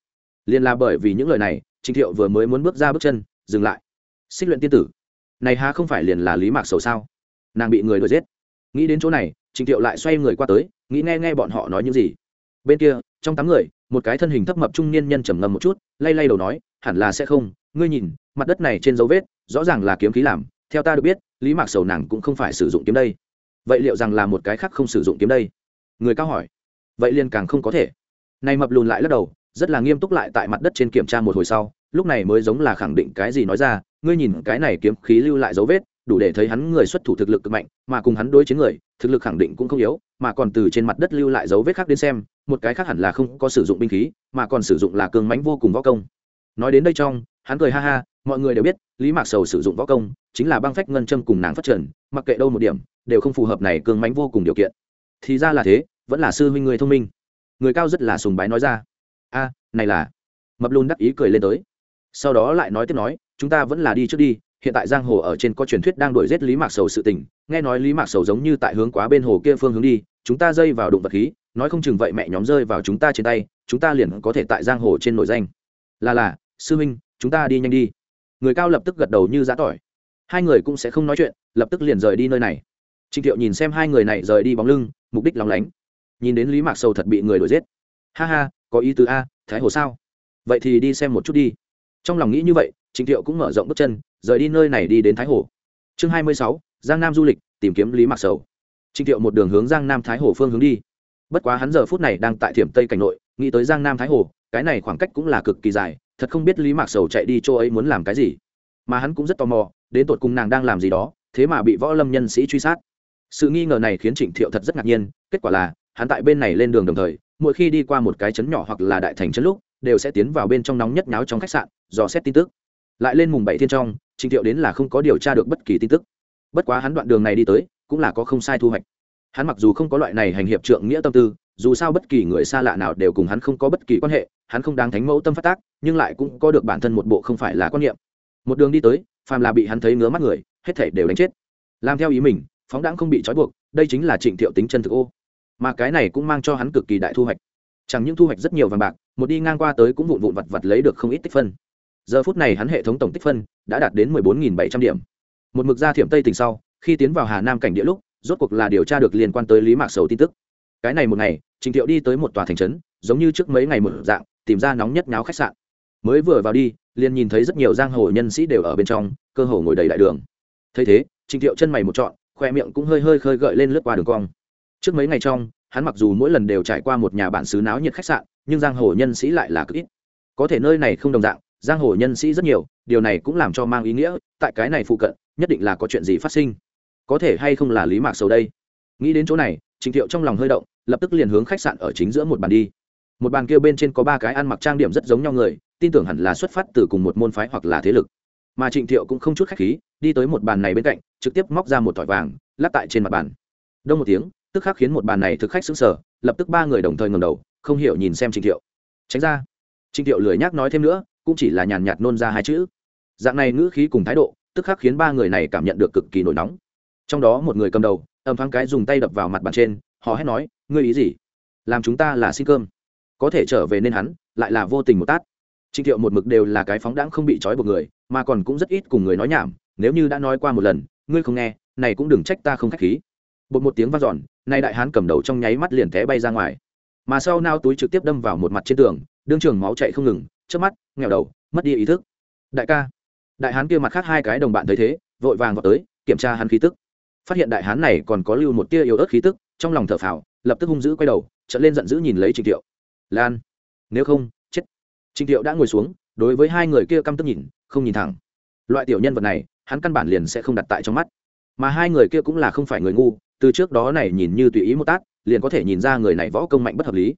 Liền là bởi vì những lời này trịnh thiệu vừa mới muốn bước ra bước chân, dừng lại. Xích luyện tiên tử, này ha không phải liền là lý mạc sầu sao? Nàng bị người đuổi giết. Nghĩ đến chỗ này trịnh thiệu lại xoay người qua tới, nghĩ nghe nghe bọn họ nói những gì. Bên kia, trong tám người, một cái thân hình thấp mập trung niên nhân trầm ngâm một chút, lay lay đầu nói, hẳn là sẽ không, ngươi nhìn, mặt đất này trên dấu vết, rõ ràng là kiếm khí làm, theo ta được biết lý mạc sầu nàng cũng không phải sử dụng kiếm đây. Vậy liệu rằng là một cái khác không sử dụng kiếm đây? Người cao hỏi. Vậy liền càng không có thể. Này mập lùn lại lắc đầu, rất là nghiêm túc lại tại mặt đất trên kiểm tra một hồi sau, lúc này mới giống là khẳng định cái gì nói ra, ngươi nhìn, cái này kiếm khí lưu lại dấu vết, đủ để thấy hắn người xuất thủ thực lực cực mạnh, mà cùng hắn đối chiến người, thực lực khẳng định cũng không yếu, mà còn từ trên mặt đất lưu lại dấu vết khác đến xem, một cái khác hẳn là không có sử dụng binh khí, mà còn sử dụng là cường mánh vô cùng võ công. Nói đến đây trong, hắn cười ha ha mọi người đều biết, lý mạc sầu sử dụng võ công chính là băng phách ngân châm cùng nàng phát triển, mặc kệ đâu một điểm, đều không phù hợp này cường mánh vô cùng điều kiện. Thì ra là thế, vẫn là sư huynh người thông minh. Người cao rất là sùng bái nói ra. A, này là. Mập luôn đắc ý cười lên tới. Sau đó lại nói tiếp nói, chúng ta vẫn là đi trước đi, hiện tại giang hồ ở trên có truyền thuyết đang đuổi giết lý mạc sầu sự tình, nghe nói lý mạc sầu giống như tại hướng quá bên hồ kia phương hướng đi, chúng ta dây vào đụng vật khí, nói không chừng vậy mẹ nhóm rơi vào chúng ta trên tay, chúng ta liền có thể tại giang hồ trên nổi danh. Là là, sư minh chúng ta đi nhanh đi người cao lập tức gật đầu như giã tỏi. Hai người cũng sẽ không nói chuyện, lập tức liền rời đi nơi này. Trịnh thiệu nhìn xem hai người này rời đi bóng lưng, mục đích lóng lánh. Nhìn đến lý mạc sầu thật bị người đuổi giết. Ha ha, có ý tứ a, thái hồ sao? Vậy thì đi xem một chút đi. Trong lòng nghĩ như vậy trịnh thiệu cũng mở rộng bước chân, rời đi nơi này đi đến thái hồ. Chương hai mươi sáu, giang nam du lịch, tìm kiếm lý mạc sầu. Trịnh thiệu một đường hướng giang nam thái hồ phương hướng đi. Bất quá hắn giờ phút này đang tại thiểm tây cảnh nội, nghĩ tới giang nam thái hồ, cái này khoảng cách cũng là cực kỳ dài thật không biết lý mạc sầu chạy đi chỗ ấy muốn làm cái gì. Mà hắn cũng rất tò mò, đến tột cùng nàng đang làm gì đó, thế mà bị võ lâm nhân sĩ truy sát. Sự nghi ngờ này khiến trịnh thiệu thật rất ngạc nhiên, kết quả là, hắn tại bên này lên đường đồng thời, mỗi khi đi qua một cái trấn nhỏ hoặc là đại thành trấn lúc, đều sẽ tiến vào bên trong nóng nhất nháo trong khách sạn, dò xét tin tức. Lại lên mùng bảy thiên trong, trịnh thiệu đến là không có điều tra được bất kỳ tin tức. Bất quá hắn đoạn đường này đi tới, cũng là có không sai thu hoạch hắn mặc dù không có loại này hành hiệp trượng nghĩa tâm tư, dù sao bất kỳ người xa lạ nào đều cùng hắn không có bất kỳ quan hệ, hắn không đáng thánh mẫu tâm phát tác, nhưng lại cũng có được bản thân một bộ không phải là quan niệm. Một đường đi tới, phàm là bị hắn thấy ngứa mắt người, hết thể đều đánh chết. Làm theo ý mình, phóng đãng không bị trói buộc, đây chính là trịnh thiệu tính chân thực ô. Mà cái này cũng mang cho hắn cực kỳ đại thu hoạch. Chẳng những thu hoạch rất nhiều vàng bạc, một đi ngang qua tới cũng vụn vụn vặt vặt lấy được không ít tích phân. Giờ phút này hắn hệ thống tổng tích phân đã đạt đến mười bốn nghìn bảy trăm điểm. Một mực ra thiểm tây tỉnh sau, khi tiến vào hà nam cảnh địa lúc rốt cuộc là điều tra được liên quan tới lý mạc sầu tin tức. Cái này một ngày, trình thiệu đi tới một tòa thành trấn, giống như trước mấy ngày một dạng, tìm ra nóng nhất náo khách sạn. Mới vừa vào đi, liền nhìn thấy rất nhiều giang hồ nhân sĩ đều ở bên trong, cơ hồ ngồi đầy đại đường. Thấy thế, trình thiệu chân mày một trọn, khoe miệng cũng hơi hơi khơi gợi lên lướt qua đường cong. Trước mấy ngày trong, hắn mặc dù mỗi lần đều trải qua một nhà bản xứ náo nhiệt khách sạn, nhưng giang hồ nhân sĩ lại là cực ít. Có thể nơi này không đồng dạng, giang hồ nhân sĩ rất nhiều, điều này cũng làm cho mang ý nghĩa, tại cái này phụ cận, nhất định là có chuyện gì phát sinh có thể hay không là lý mạc sầu đây? Nghĩ đến chỗ này, trình thiệu trong lòng hơi động, lập tức liền hướng khách sạn ở chính giữa một bàn đi. Một bàn kia bên trên có ba cái ăn mặc trang điểm rất giống nhau người, tin tưởng hẳn là xuất phát từ cùng một môn phái hoặc là thế lực. Mà trịnh thiệu cũng không chút khách khí, đi tới một bàn này bên cạnh, trực tiếp móc ra một thỏi vàng, lắp tại trên mặt bàn. Đông một tiếng, tức khắc khiến một bàn này thực khách xứng sở lập tức ba người đồng thời ngầm đầu, không hiểu nhìn xem trịnh thiệu. Tránh ra. Trịnh thiệu lười nhác nói thêm nữa, cũng chỉ là nhàn nhạt nôn ra hai chữ. Dạng này ngữ khí cùng thái độ, tức khắc khiến ba người này cảm nhận được cực kỳ nổi nóng trong đó một người cầm đầu âm thoáng cái dùng tay đập vào mặt bàn trên, họ hét nói, ngươi ý gì? Làm chúng ta là xin cơm. Có thể trở về nên hắn, lại là vô tình một tát. Trịnh thiệu một mực đều là cái phóng đãng không bị trói buộc người, mà còn cũng rất ít cùng người nói nhảm, nếu như đã nói qua một lần, ngươi không nghe, này cũng đừng trách ta không khách khí. Bột một tiếng vang dọn, nay đại hán cầm đầu trong nháy mắt liền té bay ra ngoài. Mà sau nao túi trực tiếp đâm vào một mặt trên tường, đương trường máu chạy không ngừng trước mắt nghèo đầu, mất đi ý thức. Đại ca. Đại hán kia mặt khác hai cái đồng bạn thấy thế, vội vàng vào tới, kiểm tra hắn khí tức phát hiện đại hán này còn có lưu một tia yếu ớt khí tức, trong lòng thở phào, lập tức hung dữ quay đầu trận lên giận dữ nhìn lấy trịnh thiệu lan, nếu không, chết. Trịnh thiệu đã ngồi xuống, đối với hai người kia căm tức nhìn, không nhìn thẳng. Loại tiểu nhân vật này, hắn căn bản liền sẽ không đặt tại trong mắt. Mà hai người kia cũng là không phải người ngu, từ trước đó này nhìn như tùy ý một tát, liền có thể nhìn ra người này võ công mạnh bất hợp lý.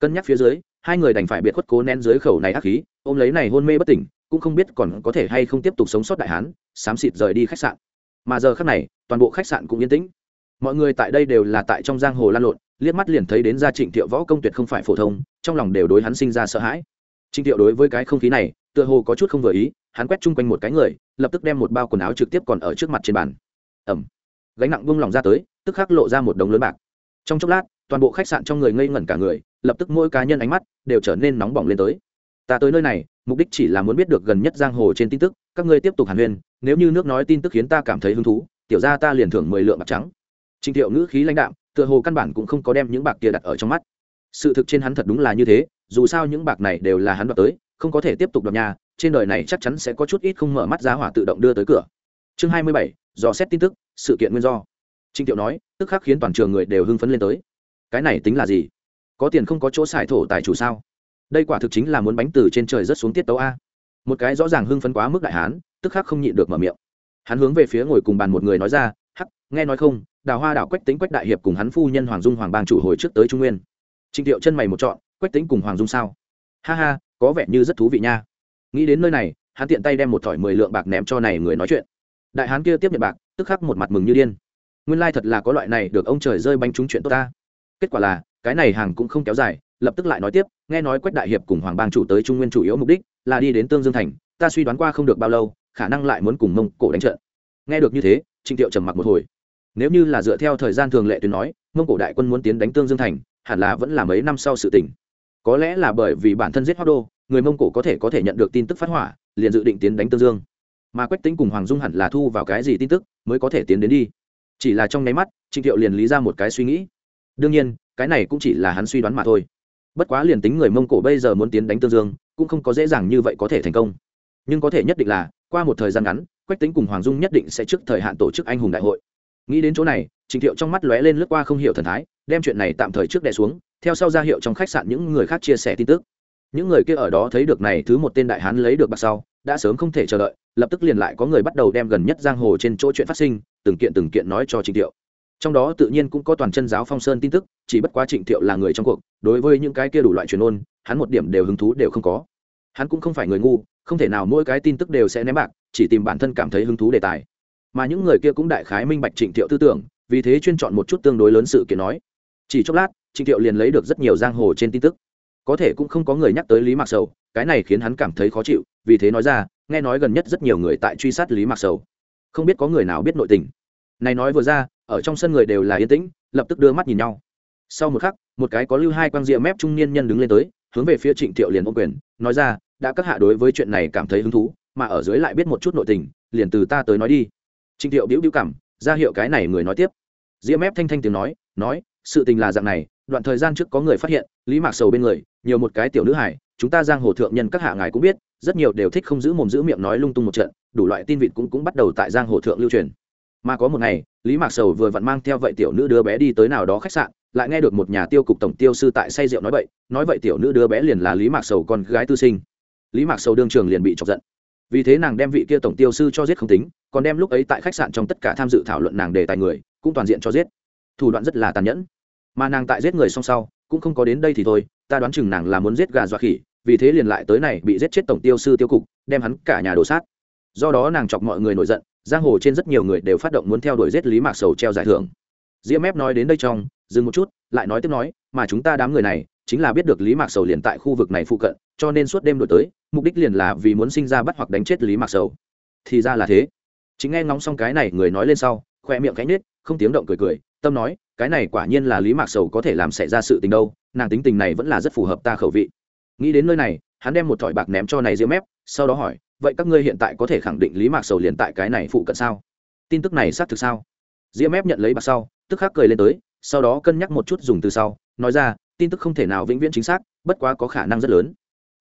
Cân nhắc phía dưới, hai người đành phải biệt khuất cố nén dưới khẩu này ác khí, ôm lấy này hôn mê bất tỉnh, cũng không biết còn có thể hay không tiếp tục sống sót đại hán, xám xịt rời đi khách sạn. Mà giờ khác này toàn bộ khách sạn cũng yên tĩnh. Mọi người tại đây đều là tại trong giang hồ lan lộn, liếc mắt liền thấy đến gia trịnh thiệu võ công tuyệt không phải phổ thông, trong lòng đều đối hắn sinh ra sợ hãi. Trịnh thiệu đối với cái không khí này, tựa hồ có chút không vừa ý, hắn quét chung quanh một cái người, lập tức đem một bao quần áo trực tiếp còn ở trước mặt trên bàn. Ẩm gánh nặng buông lòng ra tới, tức khắc lộ ra một đống lớn bạc. Trong chốc lát, toàn bộ khách sạn trong người ngây ngẩn cả người, lập tức mỗi cá nhân ánh mắt đều trở nên nóng bỏng lên tới. Ta tới nơi này, mục đích chỉ là muốn biết được gần nhất giang hồ trên tin tức, các ngươi tiếp tục hàn huyên, nếu như nước nói tin tức khiến ta cảm thấy hứng thú tiểu ra ta liền thưởng mười lượng bạc trắng Trình Thiệu ngữ khí lãnh đạm, tựa hồ căn bản cũng không có đem những bạc kia đặt ở trong mắt. Sự thực trên hắn thật đúng là như thế, dù sao những bạc này đều là hắn đoạt tới, không có thể tiếp tục đoạt nhà, trên đời này chắc chắn sẽ có chút ít không mở mắt giá hỏa tự động đưa tới cửa. Chương 27, dò xét tin tức, sự kiện nguyên do. Trình Thiệu nói, tức khắc khiến toàn trường người đều hưng phấn lên tới. Cái này tính là gì? Có tiền không có chỗ xài thổ tài chủ sao? Đây quả thực chính là muốn bánh từ trên trời rất xuống tiết tấu a. Một cái rõ ràng hưng phấn quá mức đại hán, tức khắc không nhịn được mở miệng. Hắn hướng về phía ngồi cùng bàn một người nói ra, "Hắc, nghe nói không, đào hoa đảo quách tính quách đại hiệp cùng hắn phu nhân hoàng dung hoàng bang chủ hồi trước tới trung nguyên. Trịnh thiệu chân mày một trọn quách tính cùng hoàng dung sao? Ha ha có vẻ như rất thú vị nha. Nghĩ đến nơi này hắn tiện tay đem một thỏi mười lượng bạc ném cho này người nói chuyện. Đại hán kia tiếp nhận bạc tức khắc một mặt mừng như điên. Nguyên lai thật là có loại này được ông trời rơi bánh trúng chuyện tốt ta. Kết quả là cái này hàng cũng không kéo dài lập tức lại nói tiếp nghe nói quách đại hiệp cùng hoàng bang chủ tới trung nguyên chủ yếu mục đích là đi đến tương dương thành ta suy đoán qua không được bao lâu khả năng lại muốn cùng mông cổ đánh trận. Nghe được như thế, trịnh thiệu trầm mặc một hồi. Nếu như là dựa theo thời gian thường lệ tuyến nói, mông cổ đại quân muốn tiến đánh tương dương thành, hẳn là vẫn là mấy năm sau sự tỉnh có lẽ là bởi vì bản thân giết hoa đô, người mông cổ có thể có thể nhận được tin tức phát hỏa, liền dự định tiến đánh tương dương. Mà quách tính cùng hoàng dung hẳn là thu vào cái gì tin tức, mới có thể tiến đến đi. Chỉ là trong nháy mắt, trịnh thiệu liền lý ra một cái suy nghĩ. Đương nhiên, cái này cũng chỉ là hắn suy đoán mà thôi. Bất quá liền tính người mông cổ bây giờ muốn tiến đánh tương dương, cũng không có dễ dàng như vậy có thể thành công. Nhưng có thể nhất định là qua một thời gian ngắn, quách tính cùng hoàng dung nhất định sẽ trước thời hạn tổ chức anh hùng đại hội. Nghĩ đến chỗ này, trình thiệu trong mắt lóe lên lướt qua không hiểu thần thái, đem chuyện này tạm thời trước đè xuống, theo sau ra hiệu trong khách sạn những người khác chia sẻ tin tức. Những người kia ở đó thấy được này thứ một tên đại hán lấy được bạc sau, đã sớm không thể chờ đợi, lập tức liền lại có người bắt đầu đem gần nhất giang hồ trên chỗ chuyện phát sinh, từng kiện từng kiện nói cho trịnh thiệu. Trong đó tự nhiên cũng có toàn chân giáo phong sơn tin tức, chỉ bất quá trịnh thiệu là người trong cuộc, đối với những cái kia đủ loại truyền ôn, hắn một điểm đều hứng thú đều không có. Hắn cũng không phải người ngu không thể nào mỗi cái tin tức đều sẽ ném bạc, chỉ tìm bản thân cảm thấy hứng thú đề tài. Mà những người kia cũng đại khái minh bạch trịnh thiệu tư tưởng, vì thế chuyên chọn một chút tương đối lớn sự kiện nói. Chỉ chốc lát, trịnh thiệu liền lấy được rất nhiều giang hồ trên tin tức. Có thể cũng không có người nhắc tới lý mạc sầu, cái này khiến hắn cảm thấy khó chịu, vì thế nói ra, nghe nói gần nhất rất nhiều người tại truy sát lý mạc sầu. Không biết có người nào biết nội tình. Này nói vừa ra, ở trong sân người đều là yên tĩnh, lập tức đưa mắt nhìn nhau. Sau một khắc, một cái có lưu hai quang rìa mép trung niên nhân đứng lên tới, hướng về phía trịnh thiệu liền ô quyền, nói ra đã các hạ đối với chuyện này cảm thấy hứng thú, mà ở dưới lại biết một chút nội tình, liền từ ta tới nói đi. Trịnh thiệu biểu biểu cảm, ra hiệu cái này người nói tiếp. Diễm ép thanh thanh tiếng nói nói, sự tình là dạng này, đoạn thời gian trước có người phát hiện, lý mạc sầu bên người, nhiều một cái tiểu nữ hải chúng ta giang hồ thượng nhân các hạ ngài cũng biết, rất nhiều đều thích không giữ mồm giữ miệng nói lung tung một trận, đủ loại tin vịt cũng cũng bắt đầu tại giang hồ thượng lưu truyền. Mà có một ngày, lý mạc sầu vừa vặn mang theo vậy tiểu nữ đứa bé đi tới nào đó khách sạn, lại nghe được một nhà tiêu cục tổng tiêu sư tại say rượu nói vậy nói vậy tiểu nữ đứa bé liền là lý mạc sầu con gái tư sinh lý mạc sầu đương trường liền bị chọc giận. Vì thế nàng đem vị kia tổng tiêu sư cho giết không tính, còn đem lúc ấy tại khách sạn trong tất cả tham dự thảo luận nàng đề tài người, cũng toàn diện cho giết. Thủ đoạn rất là tàn nhẫn. Mà nàng tại giết người song sau, cũng không có đến đây thì thôi, ta đoán chừng nàng là muốn giết gà dọa khỉ, vì thế liền lại tới này bị giết chết tổng tiêu sư tiêu cục, đem hắn cả nhà đổ sát. Do đó nàng chọc mọi người nổi giận, giang hồ trên rất nhiều người đều phát động muốn theo đuổi giết lý mạc sầu treo giải thưởng. Diễm ép nói đến đây trong, dừng một chút, lại nói tiếp nói, mà chúng ta đám người này chính là biết được lý mạc sầu liền tại khu vực này phụ cận, cho nên suốt đêm đổi tới, mục đích liền là vì muốn sinh ra bắt hoặc đánh chết lý mạc sầu. Thì ra là thế. Chính nghe ngóng xong cái này, người nói lên sau, khoe miệng cánh nết không tiếng động cười cười, tâm nói, cái này quả nhiên là lý mạc sầu có thể làm xảy ra sự tình đâu, nàng tính tình này vẫn là rất phù hợp ta khẩu vị. Nghĩ đến nơi này, hắn đem một thỏi bạc ném cho này diễm mép, sau đó hỏi, vậy các ngươi hiện tại có thể khẳng định lý mạc sầu liền tại cái này phụ cận sao? Tin tức này xác thực sao? Diễm mép nhận lấy bạc sau, tức khắc cười lên tới, sau đó cân nhắc một chút dùng từ sau, nói ra tin tức không thể nào vĩnh viễn chính xác, bất quá có khả năng rất lớn.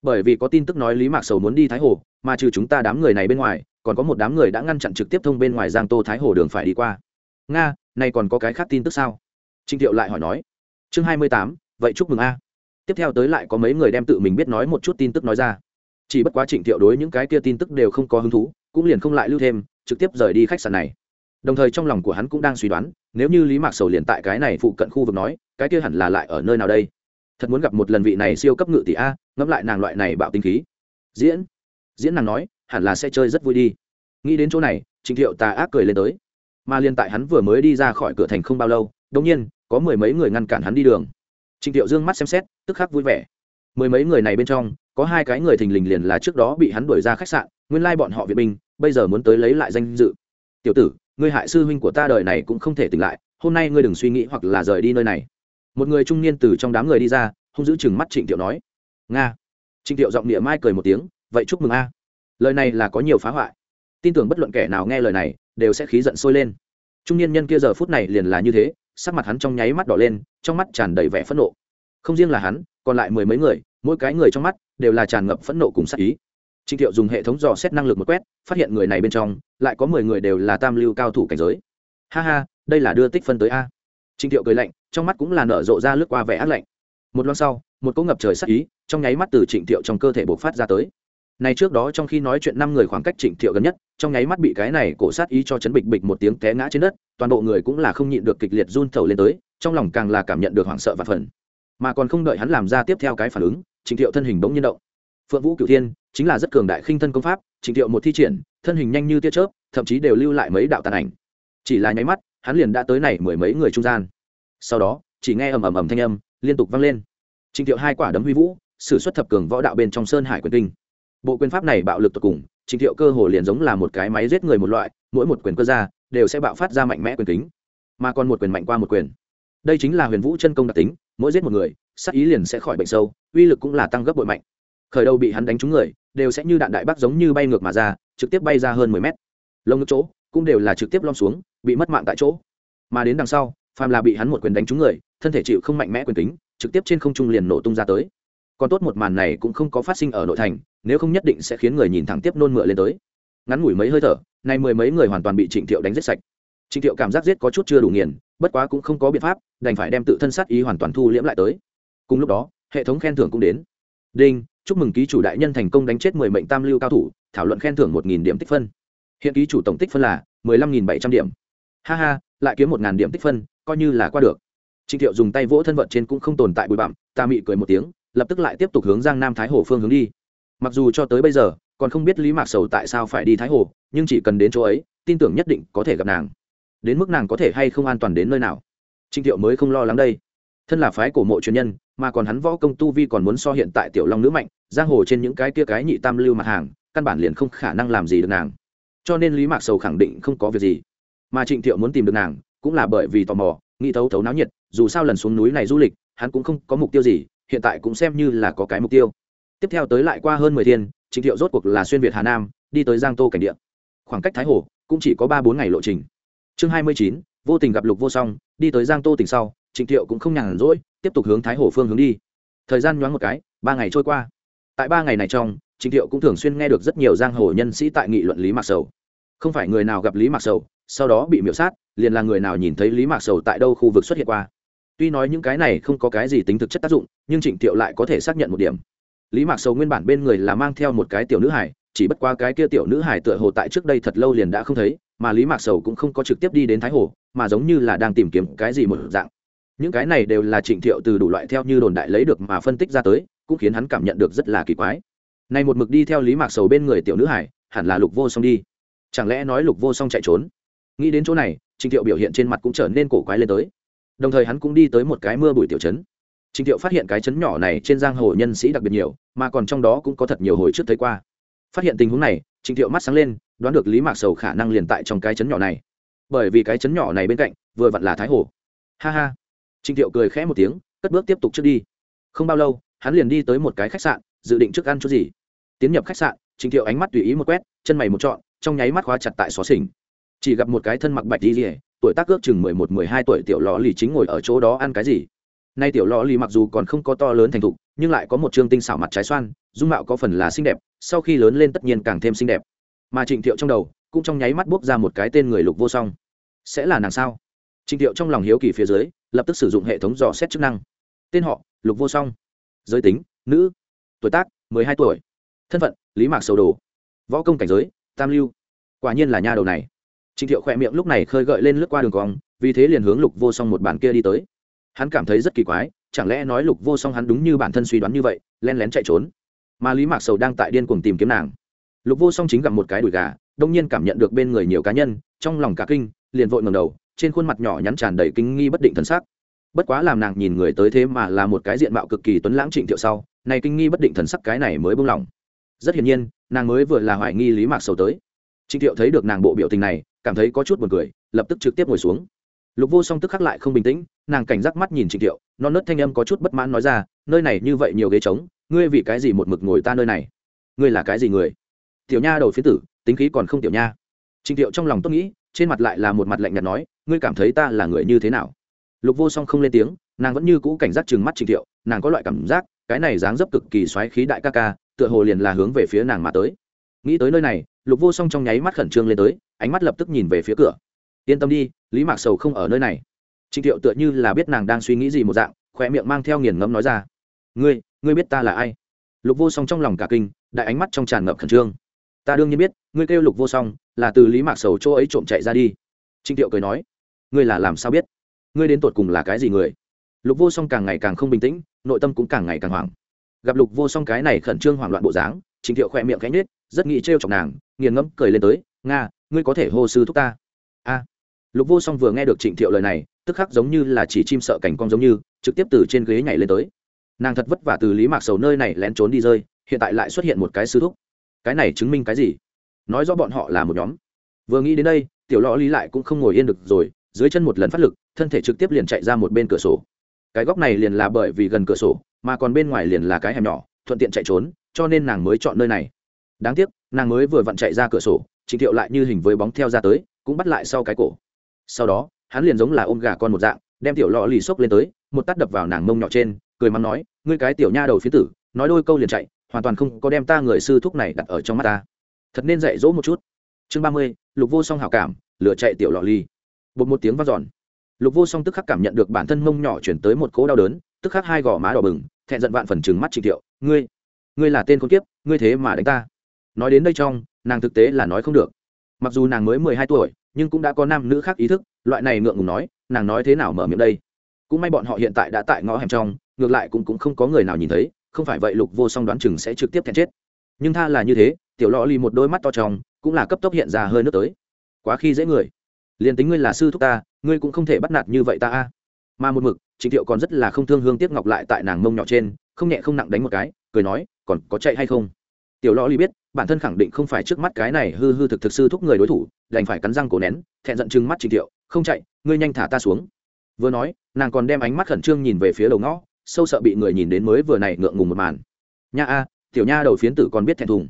Bởi vì có tin tức nói lý mạc sầu muốn đi thái hồ, mà trừ chúng ta đám người này bên ngoài, còn có một đám người đã ngăn chặn trực tiếp thông bên ngoài giang tô thái hồ đường phải đi qua. Nga, này còn có cái khác tin tức sao? Trịnh thiệu lại hỏi nói. Chương hai mươi tám, vậy chúc mừng a. Tiếp theo tới lại có mấy người đem tự mình biết nói một chút tin tức nói ra. Chỉ bất quá trịnh thiệu đối những cái kia tin tức đều không có hứng thú, cũng liền không lại lưu thêm, trực tiếp rời đi khách sạn này đồng thời trong lòng của hắn cũng đang suy đoán, nếu như lý mạc sầu liền tại cái này phụ cận khu vực nói, cái kia hẳn là lại ở nơi nào đây? Thật muốn gặp một lần vị này siêu cấp ngự tỷ a, ngẫm lại nàng loại này bạo tinh khí. Diễn diễn nàng nói, hẳn là sẽ chơi rất vui đi. Nghĩ đến chỗ này, trịnh thiệu tà ác cười lên tới. Mà liên tại hắn vừa mới đi ra khỏi cửa thành không bao lâu đông nhiên, có mười mấy người ngăn cản hắn đi đường. Trịnh thiệu dương mắt xem xét, tức khắc vui vẻ. Mười mấy người này bên trong, có hai cái người thình lình liền là trước đó bị hắn đuổi ra khách sạn, nguyên lai bọn họ viện binh, bây giờ muốn tới lấy lại danh dự. Tiểu tử ngươi hại sư huynh của ta đời này cũng không thể tỉnh lại, hôm nay ngươi đừng suy nghĩ hoặc là rời đi nơi này. Một người trung niên từ trong đám người đi ra không giữ chừng mắt trịnh thiệu nói, nga. Trịnh thiệu giọng địa mai cười một tiếng, vậy chúc mừng a. Lời này là có nhiều phá hoại. Tin tưởng bất luận kẻ nào nghe lời này, đều sẽ khí giận sôi lên. Trung niên nhân kia giờ phút này liền là như thế, sắc mặt hắn trong nháy mắt đỏ lên, trong mắt tràn đầy vẻ phẫn nộ. Không riêng là hắn, còn lại mười mấy người, mỗi cái người trong mắt đều là tràn ngập phẫn nộ cùng sắc ý trịnh thiệu dùng hệ thống dò xét năng lực một quét, phát hiện người này bên trong, lại có mười người đều là tam lưu cao thủ cảnh giới. Ha ha, đây là đưa tích phân tới a. Trịnh thiệu cười lạnh, trong mắt cũng là nở rộ ra lướt qua vẻ ác lạnh. Một loan sau, một cỗ ngập trời sắc ý, trong nháy mắt từ trịnh thiệu trong cơ thể bộc phát ra tới. Này trước đó trong khi nói chuyện năm người khoảng cách trịnh thiệu gần nhất, trong nháy mắt bị cái này cổ sát ý cho chấn bịch bịch một tiếng té ngã trên đất, toàn bộ người cũng là không nhịn được kịch liệt run thầu lên tới, trong lòng càng là cảm nhận được hoảng sợ và phần mà còn không đợi hắn làm ra tiếp theo cái phản ứng, trịnh thiệu thân hình bỗng nhiên động. Phượng vũ cửu thiên chính là rất cường đại khinh thân công pháp trịnh thiệu một thi triển, thân hình nhanh như tia chớp, thậm chí đều lưu lại mấy đạo tàn ảnh. Chỉ là nháy mắt, hắn liền đã tới này mười mấy người trung gian. Sau đó, chỉ nghe ầm ầm ầm thanh âm liên tục vang lên. Trịnh thiệu hai quả đấm huy vũ, sử xuất thập cường võ đạo bên trong sơn hải quyền kinh. Bộ quyền pháp này bạo lực tột cùng trịnh thiệu cơ hồ liền giống là một cái máy giết người một loại, mỗi một quyền cơ ra, đều sẽ bạo phát ra mạnh mẽ quyền kính. Mà còn một quyền mạnh qua một quyền. Đây chính là huyền vũ chân công đặc tính, mỗi giết một người, sát ý liền sẽ khỏi bệnh sâu, uy lực cũng là tăng gấp bội mạnh. Khởi đầu bị hắn đánh trúng người đều sẽ như đạn đại bác giống như bay ngược mà ra, trực tiếp bay ra hơn mười mét. Lông ngực chỗ cũng đều là trực tiếp lom xuống, bị mất mạng tại chỗ. Mà đến đằng sau, phàm là bị hắn một quyền đánh trúng người, thân thể chịu không mạnh mẽ quyền kính, trực tiếp trên không trung liền nổ tung ra tới. Còn tốt một màn này cũng không có phát sinh ở nội thành, nếu không nhất định sẽ khiến người nhìn thẳng tiếp nôn mửa lên tới. Ngắn ngủi mấy hơi thở, nay mười mấy người hoàn toàn bị trịnh thiệu đánh giết sạch. Trịnh thiệu cảm giác giết có chút chưa đủ nghiền, bất quá cũng không có biện pháp, đành phải đem tự thân sát ý hoàn toàn thu liễm lại tới. Cùng lúc đó, hệ thống khen thưởng cũng đến. Đinh chúc mừng ký chủ đại nhân thành công đánh chết mười mệnh tam lưu cao thủ, thảo luận khen thưởng một nghìn điểm tích phân. Hiện ký chủ tổng tích phân là mười lăm nghìn bảy trăm điểm. Ha ha, lại kiếm một ngàn điểm tích phân, coi như là qua được. Trịnh thiệu dùng tay vỗ thân vận trên cũng không tồn tại bụi bặm, ta mị cười một tiếng, lập tức lại tiếp tục hướng giang nam thái hồ phương hướng đi. Mặc dù cho tới bây giờ, còn không biết lý mạc sầu tại sao phải đi thái hồ, nhưng chỉ cần đến chỗ ấy, tin tưởng nhất định có thể gặp nàng. Đến mức nàng có thể hay không an toàn đến nơi nào? Trịnh thiệu mới không lo lắng đây thân là phái cổ mộ truyền nhân, mà còn hắn võ công tu vi còn muốn so hiện tại tiểu long nữ mạnh, giang hồ trên những cái kia cái nhị tam lưu mặt hàng, căn bản liền không khả năng làm gì được nàng. Cho nên lý mạc sầu khẳng định không có việc gì. Mà trịnh thiệu muốn tìm được nàng, cũng là bởi vì tò mò, nghĩ thấu thấu náo nhiệt, dù sao lần xuống núi này du lịch, hắn cũng không có mục tiêu gì, hiện tại cũng xem như là có cái mục tiêu. Tiếp theo tới lại qua hơn mười thiên, trịnh thiệu rốt cuộc là xuyên việt hà nam, đi tới giang tô cảnh địa. Khoảng cách thái hồ, cũng chỉ có ba bốn ngày lộ trình. Chương hai mươi chín, vô tình gặp lục vô song, đi tới giang tô tỉnh sau trịnh thiệu cũng không nhàn rỗi, tiếp tục hướng thái hồ phương hướng đi. Thời gian nhoáng một cái, ba ngày trôi qua. Tại ba ngày này trong, trịnh thiệu cũng thường xuyên nghe được rất nhiều giang hồ nhân sĩ tại nghị luận lý mạc sầu. Không phải người nào gặp lý mạc sầu, sau đó bị miễu sát, liền là người nào nhìn thấy lý mạc sầu tại đâu khu vực xuất hiện qua. Tuy nói những cái này không có cái gì tính thực chất tác dụng, nhưng trịnh thiệu lại có thể xác nhận một điểm. Lý mạc sầu nguyên bản bên người là mang theo một cái tiểu nữ hải, chỉ bất qua cái kia tiểu nữ hải tựa hồ tại trước đây thật lâu liền đã không thấy, mà lý mạc sầu cũng không có trực tiếp đi đến thái hồ, mà giống như là đang tìm kiếm cái gì một dạng những cái này đều là trịnh thiệu từ đủ loại theo như đồn đại lấy được mà phân tích ra tới, cũng khiến hắn cảm nhận được rất là kỳ quái. Này một mực đi theo lý mạc sầu bên người tiểu nữ hải, hẳn là lục vô song đi. Chẳng lẽ nói lục vô song chạy trốn? Nghĩ đến chỗ này, trịnh thiệu biểu hiện trên mặt cũng trở nên cổ quái lên tới. Đồng thời hắn cũng đi tới một cái mưa bụi tiểu trấn. Trịnh thiệu phát hiện cái trấn nhỏ này trên giang hồ nhân sĩ đặc biệt nhiều, mà còn trong đó cũng có thật nhiều hồi trước thấy qua. Phát hiện tình huống này, trịnh thiệu mắt sáng lên, đoán được lý mạc sầu khả năng liền tại trong cái trấn nhỏ này. Bởi vì cái trấn nhỏ này bên cạnh, vừa vặn là thái hồ. Ha ha. Trình thiệu cười khẽ một tiếng cất bước tiếp tục trước đi. Không bao lâu hắn liền đi tới một cái khách sạn dự định trước ăn chút gì. Tiến nhập khách sạn Trình thiệu ánh mắt tùy ý một quét chân mày một trọn trong nháy mắt khóa chặt tại xó xỉnh. Chỉ gặp một cái thân mặc bạch y liễu, tuổi tác ước chừng mười một mười hai tuổi tiểu Lọ lì chính ngồi ở chỗ đó ăn cái gì. Nay tiểu Lọ lì mặc dù còn không có to lớn thành thục nhưng lại có một trương tinh xảo mặt trái xoan dung mạo có phần là xinh đẹp sau khi lớn lên tất nhiên càng thêm xinh đẹp. Mà trịnh thiệu trong đầu cũng trong nháy mắt buốc ra một cái tên người lục vô song. Sẽ là nàng sao? Trịnh thiệu trong lòng hiếu kỳ phía dưới lập tức sử dụng hệ thống dò xét chức năng. Tên họ, lục vô song. Giới tính, nữ. Tuổi tác, mười hai tuổi. Thân phận, lý mạc sầu đồ. Võ công cảnh giới, tam lưu. Quả nhiên là nha đầu này. Trịnh thiệu khỏe miệng lúc này khơi gợi lên lướt qua đường cong, vì thế liền hướng lục vô song một bàn kia đi tới. Hắn cảm thấy rất kỳ quái, chẳng lẽ nói lục vô song hắn đúng như bản thân suy đoán như vậy len lén chạy trốn. Mà lý mạc sầu đang tại điên cuồng tìm kiếm nàng. Lục vô song chính gặp một cái đùi gà, đông nhiên cảm nhận được bên người nhiều cá nhân, trong lòng cả kinh, liền vội ngầm đầu trên khuôn mặt nhỏ nhắn tràn đầy kinh nghi bất định thần sắc. Bất quá làm nàng nhìn người tới thế mà là một cái diện mạo cực kỳ tuấn lãng trịnh thiệu sau, này kinh nghi bất định thần sắc cái này mới buông lỏng rất hiển nhiên, nàng mới vừa là hoài nghi lý mạc sầu tới. Trịnh thiệu thấy được nàng bộ biểu tình này, cảm thấy có chút buồn cười, lập tức trực tiếp ngồi xuống. Lục vô song tức khắc lại không bình tĩnh, nàng cảnh giác mắt nhìn trịnh thiệu, non nớt thanh âm có chút bất mãn nói ra, nơi này như vậy nhiều ghế trống, ngươi vì cái gì một mực ngồi ta nơi này? Ngươi là cái gì người? Tiểu nha đầu phía tử, tính khí còn không tiểu nha. Trịnh thiệu trong lòng tốt nghĩ, trên mặt lại là một mặt lạnh nhạt nói ngươi cảm thấy ta là người như thế nào? Lục vô song không lên tiếng, nàng vẫn như cũ cảnh giác chừng mắt trịnh thiệu, nàng có loại cảm giác, cái này dáng dấp cực kỳ xoáy khí đại ca ca, tựa hồ liền là hướng về phía nàng mà tới. Nghĩ tới nơi này, lục vô song trong nháy mắt khẩn trương lên tới, ánh mắt lập tức nhìn về phía cửa. Yên tâm đi, lý mạc sầu không ở nơi này. Trịnh thiệu tựa như là biết nàng đang suy nghĩ gì một dạng khoe miệng mang theo nghiền ngẫm nói ra. Ngươi ngươi biết ta là ai? Lục vô song trong lòng cả kinh, đại ánh mắt trong tràn ngập khẩn trương. Ta đương nhiên biết, ngươi kêu lục vô song, là từ lý mạc sầu chỗ ấy trộm chạy ra đi. Trịnh thiệu cười nói ngươi là làm sao biết? Ngươi đến tột cùng là cái gì người? Lục vô song càng ngày càng không bình tĩnh, nội tâm cũng càng ngày càng hoảng. Gặp lục vô song cái này khẩn trương hoảng loạn bộ dáng trịnh thiệu khỏe miệng cánh nết rất nghĩ trêu chọc nàng, nghiền ngẫm cười lên tới, nga, ngươi có thể hô sư thúc ta? A. Lục vô song vừa nghe được trịnh thiệu lời này, tức khắc giống như là chỉ chim sợ cảnh con giống như, trực tiếp từ trên ghế nhảy lên tới. Nàng thật vất vả từ lý mạc sầu nơi này lén trốn đi rơi, hiện tại lại xuất hiện một cái sư thúc. Cái này chứng minh cái gì? Nói rõ bọn họ là một nhóm. Vừa nghĩ đến đây, tiểu lò lý lại cũng không ngồi yên được rồi dưới chân một lần phát lực, thân thể trực tiếp liền chạy ra một bên cửa sổ. Cái góc này liền là bởi vì gần cửa sổ, mà còn bên ngoài liền là cái hẻm nhỏ, thuận tiện chạy trốn, cho nên nàng mới chọn nơi này. Đáng tiếc, nàng mới vừa vặn chạy ra cửa sổ, trịnh thiệu lại như hình với bóng theo ra tới, cũng bắt lại sau cái cổ. Sau đó, hắn liền giống là ôm gà con một dạng, đem tiểu lọ lì xốc lên tới, một tắt đập vào nàng mông nhỏ trên, cười mắng nói, ngươi cái tiểu nha đầu phía tử, nói đôi câu liền chạy, hoàn toàn không có đem ta người sư thúc này đặt ở trong mắt ta. Thật nên dạy dỗ một chút. Chương ba mươi, lục vô song hảo cảm, lựa chạy tiểu lọ lì bột một tiếng v a n giòn lục vô song tức khắc cảm nhận được bản thân mông nhỏ chuyển tới một cỗ đau đớn tức khắc hai gò má đỏ bừng thẹn giận vạn phần chừng mắt trịnh thiệu ngươi ngươi là tên con kiếp ngươi thế mà đánh ta. Nói đến đây trong nàng thực tế là nói không được. Mặc dù nàng mới mười hai tuổi nhưng cũng đã có nam nữ khác ý thức loại này ngượng ngùng nói nàng nói thế nào mở miệng đây? Cũng may bọn họ hiện tại đã tại ngõ hẻm trong ngược lại cũng, cũng không có người nào nhìn thấy không phải vậy lục vô song đoán chừng sẽ trực tiếp thẹn chết. Nhưng tha là như thế tiểu lọ lì một đôi mắt to trong cũng là cấp tốc hiện ra hơi nước tới. Quá khi dễ người liền tính ngươi là sư thúc ta, ngươi cũng không thể bắt nạt như vậy ta a. Mà một mực, trịnh thiệu còn rất là không thương hương tiếc ngọc lại tại nàng mông nhỏ trên, không nhẹ không nặng đánh một cái, cười nói, còn có chạy hay không? Tiểu lò ly biết, bản thân khẳng định không phải trước mắt cái này hư hư thực thực sư thúc người đối thủ, đành phải cắn răng cổ nén, thẹn giận chừng mắt trịnh thiệu, không chạy, ngươi nhanh thả ta xuống. Vừa nói, nàng còn đem ánh mắt khẩn trương nhìn về phía đầu ngõ, sâu sợ bị người nhìn đến mới vừa này ngượng ngùng một màn. Nha a, tiểu nha đầu phiến tử còn biết thẹn thùng.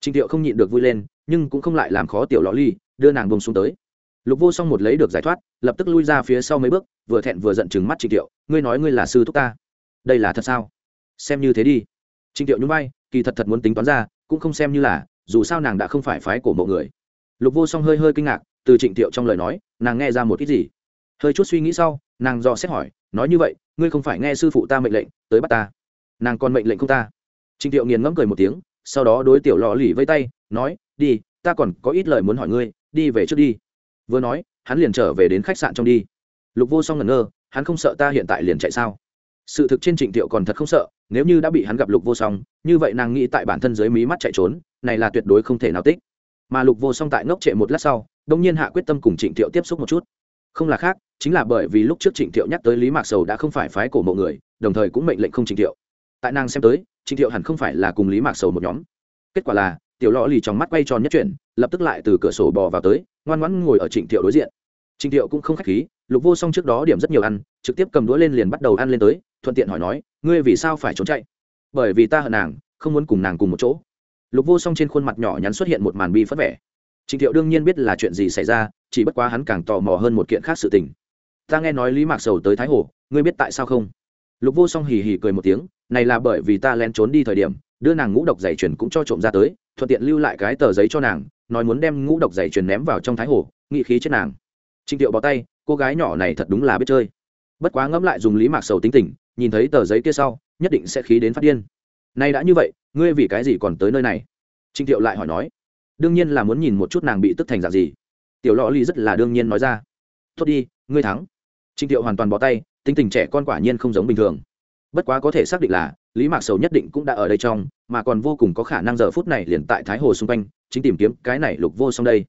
Trịnh thiệu không nhịn được vui lên, nhưng cũng không lại làm khó tiểu lò ly, đưa nàng bông xuống tới lục vô song một lấy được giải thoát, lập tức lui ra phía sau mấy bước, vừa thẹn vừa giận chừng mắt trịnh thiệu ngươi nói ngươi là sư thúc ta, đây là thật sao? Xem như thế đi. Trịnh thiệu nhún vai, kỳ thật thật muốn tính toán ra, cũng không xem như là, dù sao nàng đã không phải phái của mộ người. Lục vô song hơi hơi kinh ngạc, từ trịnh thiệu trong lời nói, nàng nghe ra một ít gì. Hơi chút suy nghĩ sau, nàng dò xét hỏi, nói như vậy, ngươi không phải nghe sư phụ ta mệnh lệnh tới bắt ta? Nàng còn mệnh lệnh không ta? Trịnh thiệu nghiền ngẫm cười một tiếng, sau đó đối tiểu lò lì vây tay, nói, đi, ta còn có ít lời muốn hỏi ngươi, đi về trước đi vừa nói, hắn liền trở về đến khách sạn trong đi. Lục vô song ngẩn ngơ, hắn không sợ ta hiện tại liền chạy sao? Sự thực trên trịnh thiệu còn thật không sợ, nếu như đã bị hắn gặp lục vô song, như vậy nàng nghĩ tại bản thân dưới mí mắt chạy trốn, này là tuyệt đối không thể nào tích. Mà lục vô song tại ngốc trệ một lát sau, đông nhiên hạ quyết tâm cùng trịnh thiệu tiếp xúc một chút. Không là khác, chính là bởi vì lúc trước trịnh thiệu nhắc tới lý mạc sầu đã không phải phái cổ mộ người, đồng thời cũng mệnh lệnh không trịnh thiệu tại nàng xem tới, trịnh thiệu hẳn không phải là cùng lý mạc sầu một nhóm. Kết quả là tiểu lò lì trong mắt quay tròn nhất chuyển, lập tức lại từ cửa sổ bò vào tới, ngoan ngoãn ngồi ở trịnh thiệu đối diện. Trịnh thiệu cũng không khách khí, lục vô song trước đó điểm rất nhiều ăn, trực tiếp cầm đũa lên liền bắt đầu ăn lên tới, thuận tiện hỏi nói, ngươi vì sao phải trốn chạy? Bởi vì ta hận nàng, không muốn cùng nàng cùng một chỗ. Lục vô song trên khuôn mặt nhỏ nhắn xuất hiện một màn bi phất vẻ. Trịnh thiệu đương nhiên biết là chuyện gì xảy ra, chỉ bất quá hắn càng tò mò hơn một kiện khác sự tình. Ta nghe nói lý mạc sầu tới thái hồ, ngươi biết tại sao không? Lục vô song hì hì cười một tiếng, này là bởi vì ta lén trốn đi thời điểm, đưa nàng ngũ độc giày chuyển cũng cho trộm ra tới thuận tiện lưu lại cái tờ giấy cho nàng, nói muốn đem ngũ độc giày truyền ném vào trong thái hồ nghị khí chết nàng. Trịnh thiệu bỏ tay, cô gái nhỏ này thật đúng là biết chơi. Bất quá ngẫm lại dùng lý mạc sầu tính tình, nhìn thấy tờ giấy kia sau, nhất định sẽ khí đến phát điên. Nay đã như vậy, ngươi vì cái gì còn tới nơi này? Trịnh thiệu lại hỏi nói. Đương nhiên là muốn nhìn một chút nàng bị tức thành dạng gì. Tiểu Lọ ly rất là đương nhiên nói ra. Tốt đi, ngươi thắng. Trịnh thiệu hoàn toàn bỏ tay, tính tình trẻ con quả nhiên không giống bình thường. Bất quá có thể xác định là, lý mạc sầu nhất định cũng đã ở đây trong mà còn vô cùng có khả năng giờ phút này liền tại thái hồ xung quanh, chính tìm kiếm cái này lục vô song đây.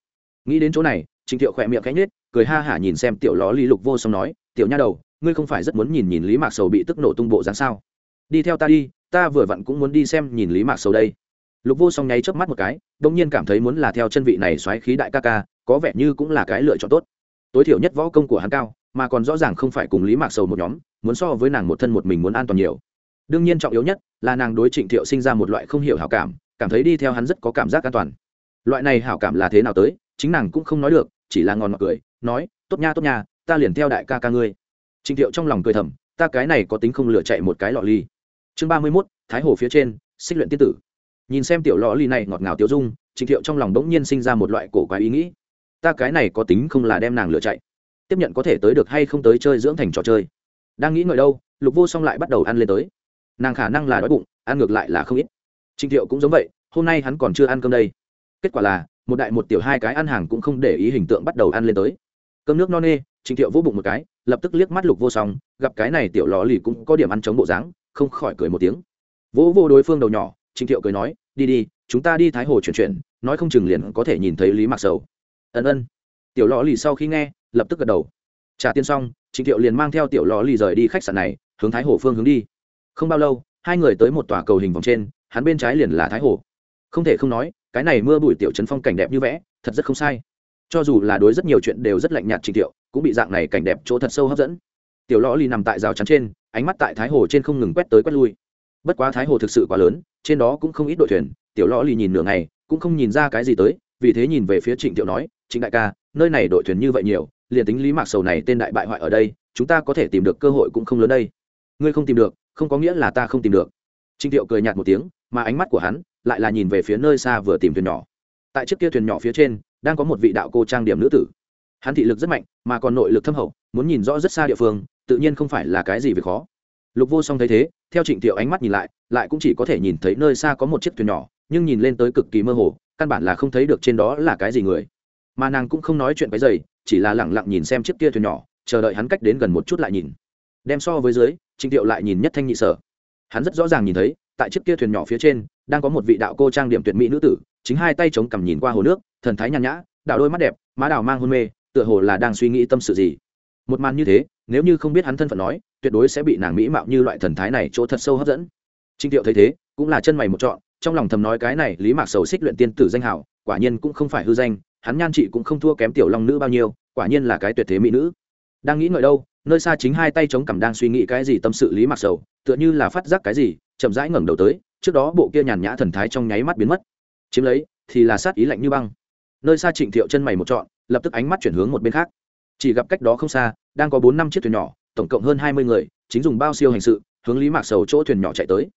Nghĩ đến chỗ này trịnh thiệu khỏe miệng cánh nết cười ha hả nhìn xem tiểu ló ly lục vô song nói, tiểu nha đầu, ngươi không phải rất muốn nhìn nhìn lý mạc sầu bị tức nổ tung bộ dáng sao? Đi theo ta đi, ta vừa vặn cũng muốn đi xem nhìn lý mạc sầu đây. Lục vô song nháy chớp mắt một cái đ ỗ n g nhiên cảm thấy muốn là theo chân vị này xoáy khí đại ca ca, có vẻ như cũng là cái lựa chọn tốt. Tối thiểu nhất võ công của hắn cao, mà còn rõ ràng không phải cùng lý mạc sầu một nhóm, muốn so với nàng một thân một mình muốn an toàn nhiều đương nhiên trọng yếu nhất là nàng đối trịnh thiệu sinh ra một loại không hiểu hảo cảm cảm thấy đi theo hắn rất có cảm giác an toàn. Loại này hảo cảm là thế nào tới, chính nàng cũng không nói được, chỉ là ngon ngọt cười, nói, tốt nha tốt nha, ta liền theo đại ca ca ngươi. Trịnh thiệu trong lòng cười thầm, ta cái này có tính không lựa chạy một cái lọ ly. Chương ba mươi mốt, thái hồ phía trên, xích luyện tiên tử. Nhìn xem tiểu lọ ly này ngọt ngào tiêu dung, trịnh thiệu trong lòng đ ố n g nhiên sinh ra một loại cổ quái ý nghĩ. Ta cái này có tính không là đem nàng lựa chạy. Tiếp nhận có thể tới được hay không tới chơi dưỡng thành trò chơi. Đang nghĩ ngợi đâu, lục vô song lại bắt đầu ăn lên tới nàng khả năng là đói bụng, ăn ngược lại là không ít. Trịnh thiệu cũng giống vậy, hôm nay hắn còn chưa ăn cơm đây. Kết quả là, một đại một tiểu hai cái ăn hàng cũng không để ý hình tượng bắt đầu ăn lên tới. Cơm nước no nê trịnh thiệu vỗ bụng một cái, lập tức liếc mắt lục vô song, gặp cái này tiểu lò lì cũng có điểm ăn chống bộ dáng, không khỏi cười một tiếng. Vỗ vô đối phương đầu nhỏ trịnh thiệu cười nói, đi đi, chúng ta đi thái hồ chuyển chuyển, nói không chừng liền có thể nhìn thấy lý mạc sầu. Ân ân. Tiểu lò lì sau khi nghe, lập tức gật đầu. Trả tiền xong trịnh thiệu liền mang theo tiểu lò lì rời đi khách sạn này, hướng thái hồ phương hướng đi không bao lâu, hai người tới một tòa cầu hình vòng trên, hắn bên trái liền là thái hồ. Không thể không nói, cái này mưa bụi tiểu trấn phong cảnh đẹp như vẽ, thật rất không sai. Cho dù là đối rất nhiều chuyện đều rất lạnh nhạt trình thiệu, cũng bị dạng này cảnh đẹp chỗ thật sâu hấp dẫn. Tiểu lõ ly nằm tại rào chắn trên, ánh mắt tại thái hồ trên không ngừng quét tới quét lui. Bất quá thái hồ thực sự quá lớn, trên đó cũng không ít đội thuyền, tiểu lõ ly nhìn nửa ngày, cũng không nhìn ra cái gì tới, vì thế nhìn về phía trịnh thiệu nói, trịnh đại ca, nơi này đội thuyền như vậy nhiều, liền tính lý mạc sầu này tên đại bại hoại ở đây, chúng ta có thể tìm được cơ hội cũng không lớn đây. Ngươi không tìm được không có nghĩa là ta không tìm được. Trịnh thiệu cười nhạt một tiếng, mà ánh mắt của hắn lại là nhìn về phía nơi xa vừa tìm thuyền nhỏ. Tại chiếc kia thuyền nhỏ phía trên, đang có một vị đạo cô trang điểm nữ tử. Hắn thị lực rất mạnh, mà còn nội lực thâm hậu, muốn nhìn rõ rất xa địa phương, tự nhiên không phải là cái gì việc khó. Lục vô song thấy thế, theo trịnh thiệu ánh mắt nhìn lại lại cũng chỉ có thể nhìn thấy nơi xa có một chiếc thuyền nhỏ, nhưng nhìn lên tới cực kỳ mơ hồ, căn bản là không thấy được trên đó là cái gì người. Mà nàng cũng không nói chuyện cái giày, chỉ là lẳng lặng nhìn xem chiếc kia thuyền nhỏ, chờ đợi hắn cách đến gần một chút lại nhìn. Đem so với dưới trịnh thiệu lại nhìn nhất thanh nhị sở. Hắn rất rõ ràng nhìn thấy, tại chiếc kia thuyền nhỏ phía trên, đang có một vị đạo cô trang điểm tuyệt mỹ nữ tử, chính hai tay chống cằm nhìn qua hồ nước, thần thái nhàn nhã, đạo đôi mắt đẹp, má đào mang hôn mê, tựa hồ là đang suy nghĩ tâm sự gì. Một màn như thế, nếu như không biết hắn thân phận nói, tuyệt đối sẽ bị nàng mỹ mạo như loại thần thái này chỗ thật sâu hấp dẫn. Trịnh tiệu thấy thế, cũng là chân mày một trọn, trong lòng thầm nói cái này lý mạc sầu xích luyện tiên tử danh hảo quả nhiên cũng không phải hư danh, hắn nhan chị cũng không thua kém tiểu long nữ bao nhiêu, quả nhiên là cái tuyệt thế mỹ nữ đang nghĩ ngợi đâu, nơi xa chính hai tay chống cằm đang suy nghĩ cái gì tâm sự lý Mặc sầu, tựa như là phát giác cái gì, chậm rãi ngẩng đầu tới, trước đó bộ kia nhàn nhã thần thái trong nháy mắt biến mất. Chiếm lấy, thì là sát ý lạnh như băng. Nơi xa trịnh thiệu chân mày một trọn, lập tức ánh mắt chuyển hướng một bên khác. Chỉ gặp cách đó không xa, đang có bốn năm chiếc thuyền nhỏ, tổng cộng hơn hai mươi người, chính dùng bao siêu hành sự, hướng lý mạc sầu chỗ thuyền nhỏ chạy tới.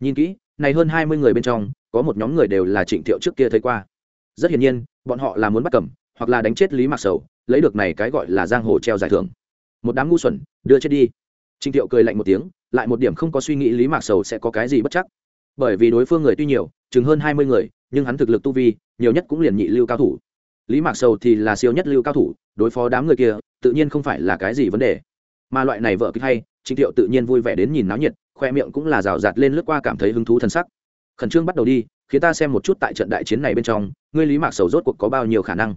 Nhìn kỹ, này hơn hai mươi người bên trong, có một nhóm người đều là trịnh thiệu trước kia thấy qua. Rất hiển nhiên, bọn họ là muốn bắt cầm, hoặc là đánh chết lý mạc sầu lấy được này cái gọi là giang hồ treo giải thưởng. Một đám ngu xuẩn, đưa chết đi. Trịnh thiệu cười lạnh một tiếng, lại một điểm không có suy nghĩ lý mạc sầu sẽ có cái gì bất chắc. Bởi vì đối phương người tuy nhiều, chừng hơn hai mươi người, nhưng hắn thực lực tu vi, nhiều nhất cũng liền nhị lưu cao thủ. Lý mạc sầu thì là siêu nhất lưu cao thủ, đối phó đám người kia, tự nhiên không phải là cái gì vấn đề. Mà loại này vợ kịch hay, trịnh thiệu tự nhiên vui vẻ đến nhìn náo nhiệt, khoe miệng cũng là rào rạt lên lướt qua cảm thấy hứng thú t sắc. Khẩn trương bắt đầu đi, khiến ta xem một chút tại trận đại chiến này bên trong, ngươi lý mạc sầu rốt cuộc có bao nhiêu khả năng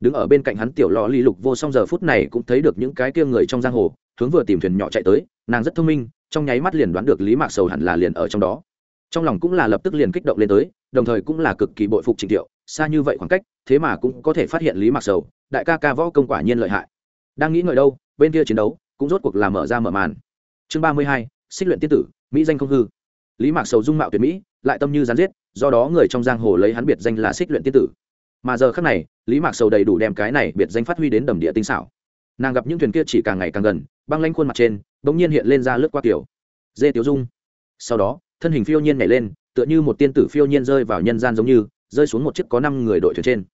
đứng ở bên cạnh hắn tiểu lò ly lục vô song giờ phút này cũng thấy được những cái kia người trong giang hồ, hướng vừa tìm thuyền nhỏ chạy tới, nàng rất thông minh, trong nháy mắt liền đoán được lý mạc sầu hẳn là liền ở trong đó. Trong lòng cũng là lập tức liền kích động lên tới, đồng thời cũng là cực kỳ bội phục trình thiệu xa như vậy khoảng cách, thế mà cũng có thể phát hiện lý mạc sầu, đại ca ca võ công quả nhiên lợi hại. Đang nghĩ ngợi đâu, bên kia chiến đấu cũng rốt cuộc là mở ra mở màn. Chương ba mươi hai, xích luyện tiên tử, mỹ danh không hư. Lý mạc sầu dung mạo tuyệt mỹ, lại tâm như gián giết, do đó người trong giang hồ lấy hắn biệt danh là xích luyện tiên tử mà giờ khác này, lý mạc sầu đầy đủ đem cái này biệt danh phát huy đến đầm địa tinh xảo. Nàng gặp những thuyền kia chỉ càng ngày càng gần, băng lanh khuôn mặt trên, bỗng nhiên hiện lên ra lướt qua kiểu. Dê tiểu dung. Sau đó, thân hình phiêu nhiên nhảy lên, tựa như một tiên tử phiêu nhiên rơi vào nhân gian giống như, rơi xuống một chiếc có năm người đội thuyền trên.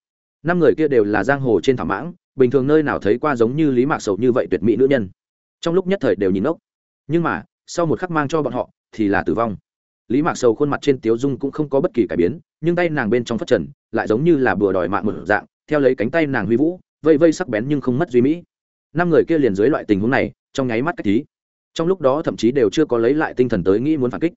Năm người kia đều là giang hồ trên thảo mãng, bình thường nơi nào thấy qua giống như lý mạc sầu như vậy tuyệt mỹ nữ nhân. Trong lúc nhất thời đều nhìn ốc nhưng mà, sau một khắc mang cho bọn họ, thì là tử vong. Lý mạc sầu khuôn mặt trên tiếu dung cũng không có bất kỳ cải biến, nhưng tay nàng bên trong phát trần lại giống như là bừa đòi mạng một dạng, theo lấy cánh tay nàng huy vũ, vây vây sắc bén nhưng không mất duy mỹ. Năm người kia liền dưới loại tình huống này, trong nháy mắt cách thí. Trong lúc đó thậm chí đều chưa có lấy lại tinh thần tới nghĩ muốn phản kích.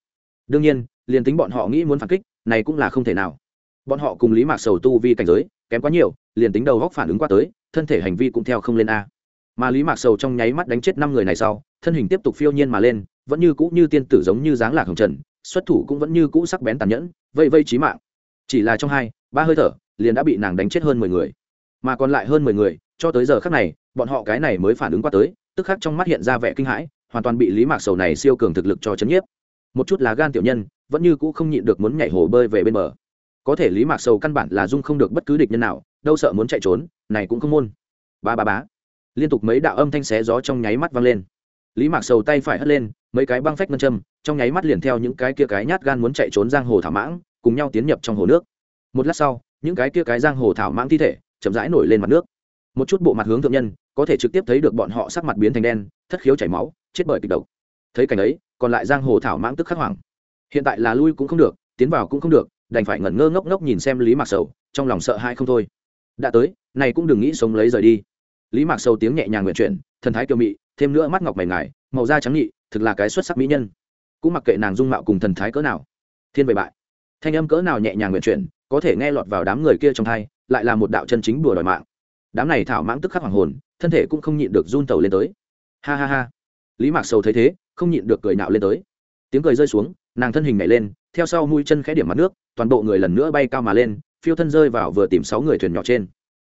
Đương nhiên, liền tính bọn họ nghĩ muốn phản kích, này cũng là không thể nào. Bọn họ cùng lý mạc sầu tu vi cảnh giới, kém quá nhiều, liền tính đầu góc phản ứng qua tới, thân thể hành vi cũng theo không lên a. Mà lý mạc sầu trong nháy mắt đánh chết năm người này sau, thân hình tiếp tục phiêu nhiên mà lên, vẫn như cũ như tiên tử giống như dáng lạc hồng trần, xuất thủ cũng vẫn như cũ sắc bén tàn nhẫn, vây vây trí mạng. Chỉ là trong hai ba hơi thở, liền đã bị nàng đánh chết hơn mười người. Mà còn lại hơn mười người, cho tới giờ khác này, bọn họ cái này mới phản ứng qua tới, tức khắc trong mắt hiện ra vẻ kinh hãi, hoàn toàn bị lý mạc sầu này siêu cường thực lực cho chấn nhiếp. Một chút là gan tiểu nhân, vẫn như cũ không nhịn được muốn nhảy hồ bơi về bên bờ. Có thể lý mạc sầu căn bản là dung không được bất cứ địch nhân nào, đâu sợ muốn chạy trốn, này cũng không môn. Ba ba bá. Liên tục mấy đạo âm thanh xé gió trong nháy mắt vang lên. Lý mạc sầu tay phải hất lên, mấy cái băng phách ngân châm, trong nháy mắt liền theo những cái kia cái nhát gan muốn chạy trốn giang hồ thảo mãng, cùng nhau tiến nhập trong hồ nước một lát sau, những cái kia cái giang hồ thảo mãng thi thể chậm rãi nổi lên mặt nước. Một chút bộ mặt hướng thượng nhân có thể trực tiếp thấy được bọn họ sắc mặt biến thành đen, thất khiếu chảy máu, chết bởi kịch độc. Thấy cảnh ấy, còn lại giang hồ thảo mãng tức khắc hoảng. Hiện tại là lui cũng không được, tiến vào cũng không được, đành phải ngẩn ngơ ngốc ngốc nhìn xem lý mạc sầu, trong lòng sợ hãi không thôi. Đã tới, này cũng đừng nghĩ sống lấy rời đi. Lý mạc sầu tiếng nhẹ nhàng nguyện chuyển, thần thái kiều mị, thêm nữa mắt ngọc mày ngài, màu da trắng nhị, thực là cái xuất sắc mỹ nhân. Cũng mặc kệ nàng dung mạo cùng thần thái cỡ nào. Thiên về bại. Thanh âm cỡ nào nhẹ nhàng nguyện chuyển có thể nghe lọt vào đám người kia trong thai, lại là một đạo chân chính đùa đòi mạng. Đám này thảo mãng tức khắc hoàng hồn, thân thể cũng không nhịn được run tàu lên tới. Ha ha ha. Lý mạc sầu thấy thế, không nhịn được cười nạo lên tới. Tiếng cười rơi xuống, nàng thân hình nhảy lên, theo sau mũi chân khẽ điểm mặt nước, toàn bộ người lần nữa bay cao mà lên, phiêu thân rơi vào vừa tìm sáu người thuyền nhỏ trên.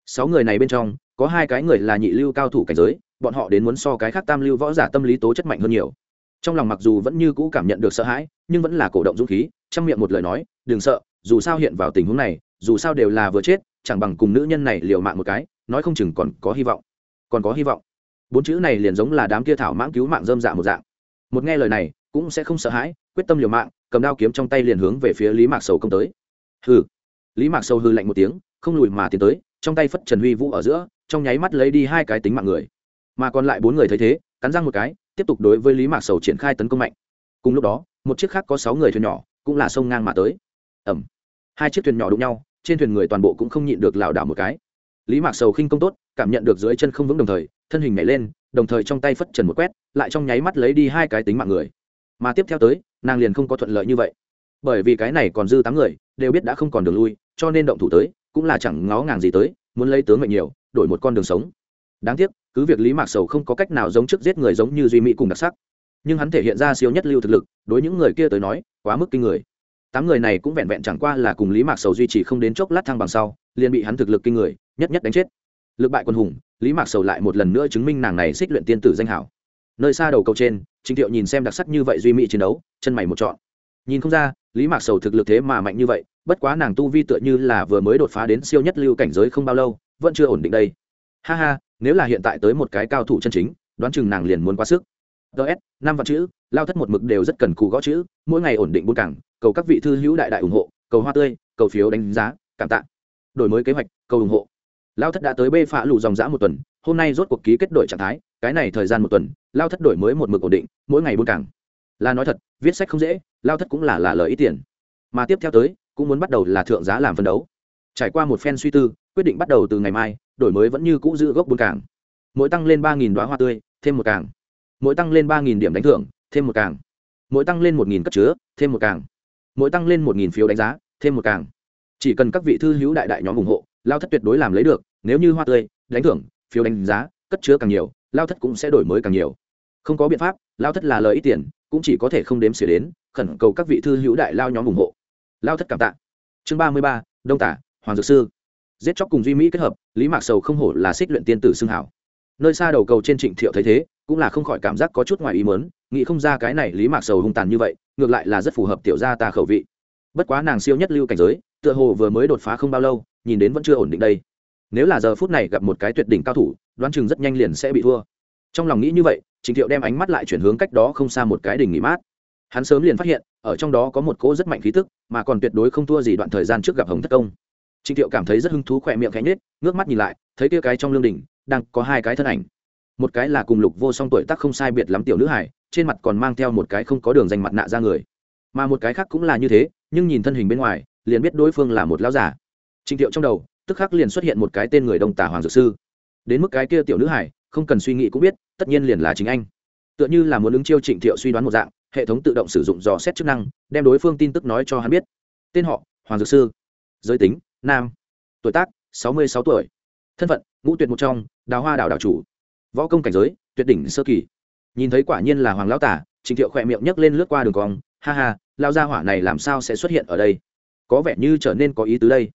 Sáu người này bên trong, có hai cái người là nhị lưu cao thủ cảnh giới, bọn họ đến muốn so cái khác tam lưu võ giả tâm lý tố chất mạnh hơn nhiều trong lòng mặc dù vẫn như cũ cảm nhận được sợ hãi, nhưng vẫn là cổ động dũng khí, trong miệng một lời nói, đừng sợ, dù sao hiện vào tình huống này, dù sao đều là vừa chết, chẳng bằng cùng nữ nhân này liều mạng một cái, nói không chừng còn có hy vọng. Còn có hy vọng. Bốn chữ này liền giống là đám kia thảo mãng cứu mạng dơm dạ một dạng. Một nghe lời này, cũng sẽ không sợ hãi, quyết tâm liều mạng, cầm đao kiếm trong tay liền hướng về phía lý mạc sầu công tới. Hừ. Lý mạc sầu hư lạnh một tiếng, không lùi mà tiến tới, trong tay phất trần huy vũ ở giữa, trong nháy mắt lấy đi hai cái tính mạng người. Mà còn lại bốn người thấy thế cắn răng một cái, tiếp tục đối với lý mạc sầu triển khai tấn công mạnh. Cùng lúc đó, một chiếc khác có sáu người thuyền nhỏ cũng là sông ngang mà tới. Ẩm hai chiếc thuyền nhỏ đụng nhau, trên thuyền người toàn bộ cũng không nhịn được lảo đảo một cái. Lý mạc sầu khinh công tốt, cảm nhận được dưới chân không vững đồng thời, thân hình nhảy lên, đồng thời trong tay phất trần một quét, lại trong nháy mắt lấy đi hai cái tính mạng người. Mà tiếp theo tới, nàng liền không có thuận lợi như vậy. Bởi vì cái này còn dư tám người, đều biết đã không còn đường lui, cho nên động thủ tới, cũng là chẳng ngó ngàng gì tới, muốn lấy tướng mệnh nhiều, đổi một con đường sống. Đáng tiếc cứ việc lý mạc sầu không có cách nào giống trước giết người giống như duy mỹ cùng đặc sắc, nhưng hắn thể hiện ra siêu nhất lưu thực lực, đối những người kia tới nói, quá mức kinh người. Tám người này cũng vẹn vẹn chẳng qua là cùng lý mạc sầu duy trì không đến chốc lát thăng bằng sau, liền bị hắn thực lực kinh người, nhất nhất đánh chết. Lực bại quân hùng, lý mạc sầu lại một lần nữa chứng minh nàng này xích luyện tiên tử danh hảo. Nơi xa đầu cầu trên trịnh thiệu nhìn xem đặc sắc như vậy duy mỹ chiến đấu, chân mày một chọn nhìn không ra, lý mạc sầu thực lực thế mà mạnh như vậy, bất quá nàng tu vi tựa như là vừa mới đột phá đến siêu nhất lưu cảnh giới không bao lâu, vẫn chưa ổn định đây. Ha ha nếu là hiện tại tới một cái cao thủ chân chính, đoán chừng nàng liền muốn quá sức. Ts năm vạn chữ, lao thất một mực đều rất cần cù gõ chữ, mỗi ngày ổn định buôn cảng, cầu các vị thư hữu đại đại ủng hộ, cầu hoa tươi, cầu phiếu đánh giá, cảm tạ. Đổi mới kế hoạch, cầu ủng hộ. Lao thất đã tới bê phạ lụ dòng giã một tuần, hôm nay rốt cuộc ký kết đổi trạng thái, cái này thời gian một tuần, lao thất đổi mới một mực ổn định, mỗi ngày buôn cảng. Là nói thật, viết sách không dễ, lao thất cũng là là lời ít tiền. Mà tiếp theo tới, cũng muốn bắt đầu là thượng giá làm phân đấu. Trải qua một phen suy tư quyết định bắt đầu từ ngày mai, đổi mới vẫn như cũ giữ gốc bốn cảng mỗi tăng lên ba nghìn đoá hoa tươi, thêm một cảng mỗi tăng lên ba nghìn điểm đánh thưởng, thêm một cảng. mỗi tăng lên một nghìn cất chứa, thêm một cảng. mỗi tăng lên một nghìn phiếu đánh giá, thêm một cảng. chỉ cần các vị thư hữu đại đại nhóm ủng hộ, lao thất tuyệt đối làm lấy được, nếu như hoa tươi, đánh thưởng, phiếu đánh giá, cất chứa càng nhiều, lao thất cũng sẽ đổi mới càng nhiều không có biện pháp, lao thất là lời ít tiền, cũng chỉ có thể không đếm xỉa đến, khẩn cầu các vị thư hữu đại lao nhóm ủng hộ lao thất cảm tạ chương ba mươi ba, đông tả, hoàng dược sư giết chóc cùng duy mỹ kết hợp, lý mạc sầu không hổ là xích luyện tiên tử xưng hảo. Nơi xa đầu cầu trên trịnh thiệu thấy thế, cũng là không khỏi cảm giác có chút ngoài ý mớn nghĩ không ra cái này lý mạc sầu hung tàn như vậy, ngược lại là rất phù hợp tiểu gia ta khẩu vị. Bất quá nàng siêu nhất lưu cảnh giới, tựa hồ vừa mới đột phá không bao lâu, nhìn đến vẫn chưa ổn định đây. Nếu là giờ phút này gặp một cái tuyệt đỉnh cao thủ, đoán chừng rất nhanh liền sẽ bị thua. Trong lòng nghĩ như vậy, Trịnh thiệu đem ánh mắt lại chuyển hướng cách đó không xa một cái đỉnh nghỉ mát. Hắn sớm liền phát hiện, ở trong đó có một cỗ rất mạnh khí tức, mà còn tuyệt đối không thua gì đoạn thời gian trước gặp hồng thất công trình thiệu cảm thấy rất hứng thú khỏe miệng khẽ nhếch, ngước mắt nhìn lại thấy kia cái trong lương đỉnh đang có hai cái thân ảnh. Một cái là cùng lục vô song tuổi tác không sai biệt lắm tiểu nữ hải trên mặt còn mang theo một cái không có đường danh mặt nạ ra người. Mà một cái khác cũng là như thế nhưng nhìn thân hình bên ngoài liền biết đối phương là một lão giả trịnh thiệu trong đầu tức khắc liền xuất hiện một cái tên người đông tả hoàng dược sư. Đến mức cái kia tiểu nữ hải không cần suy nghĩ cũng biết tất nhiên liền là chính anh. Tựa như là muốn ứng chiêu trịnh thiệu suy đoán một dạng hệ thống tự động sử dụng dò xét chức năng đem đối phương tin tức nói cho hắn biết. Tên họ hoàng dược sư. Giới tính nam tuổi tác sáu mươi sáu tuổi. Thân phận ngũ tuyệt một trong đào hoa đảo đảo chủ. Võ công cảnh giới tuyệt đỉnh sơ kỳ. Nhìn thấy quả nhiên là hoàng lão tả trịnh thiệu khỏe miệng nhấc lên lướt qua đường cong. Ha ha lao gia hỏa này làm sao sẽ xuất hiện ở đây? Có vẻ như trở nên có ý tứ đây.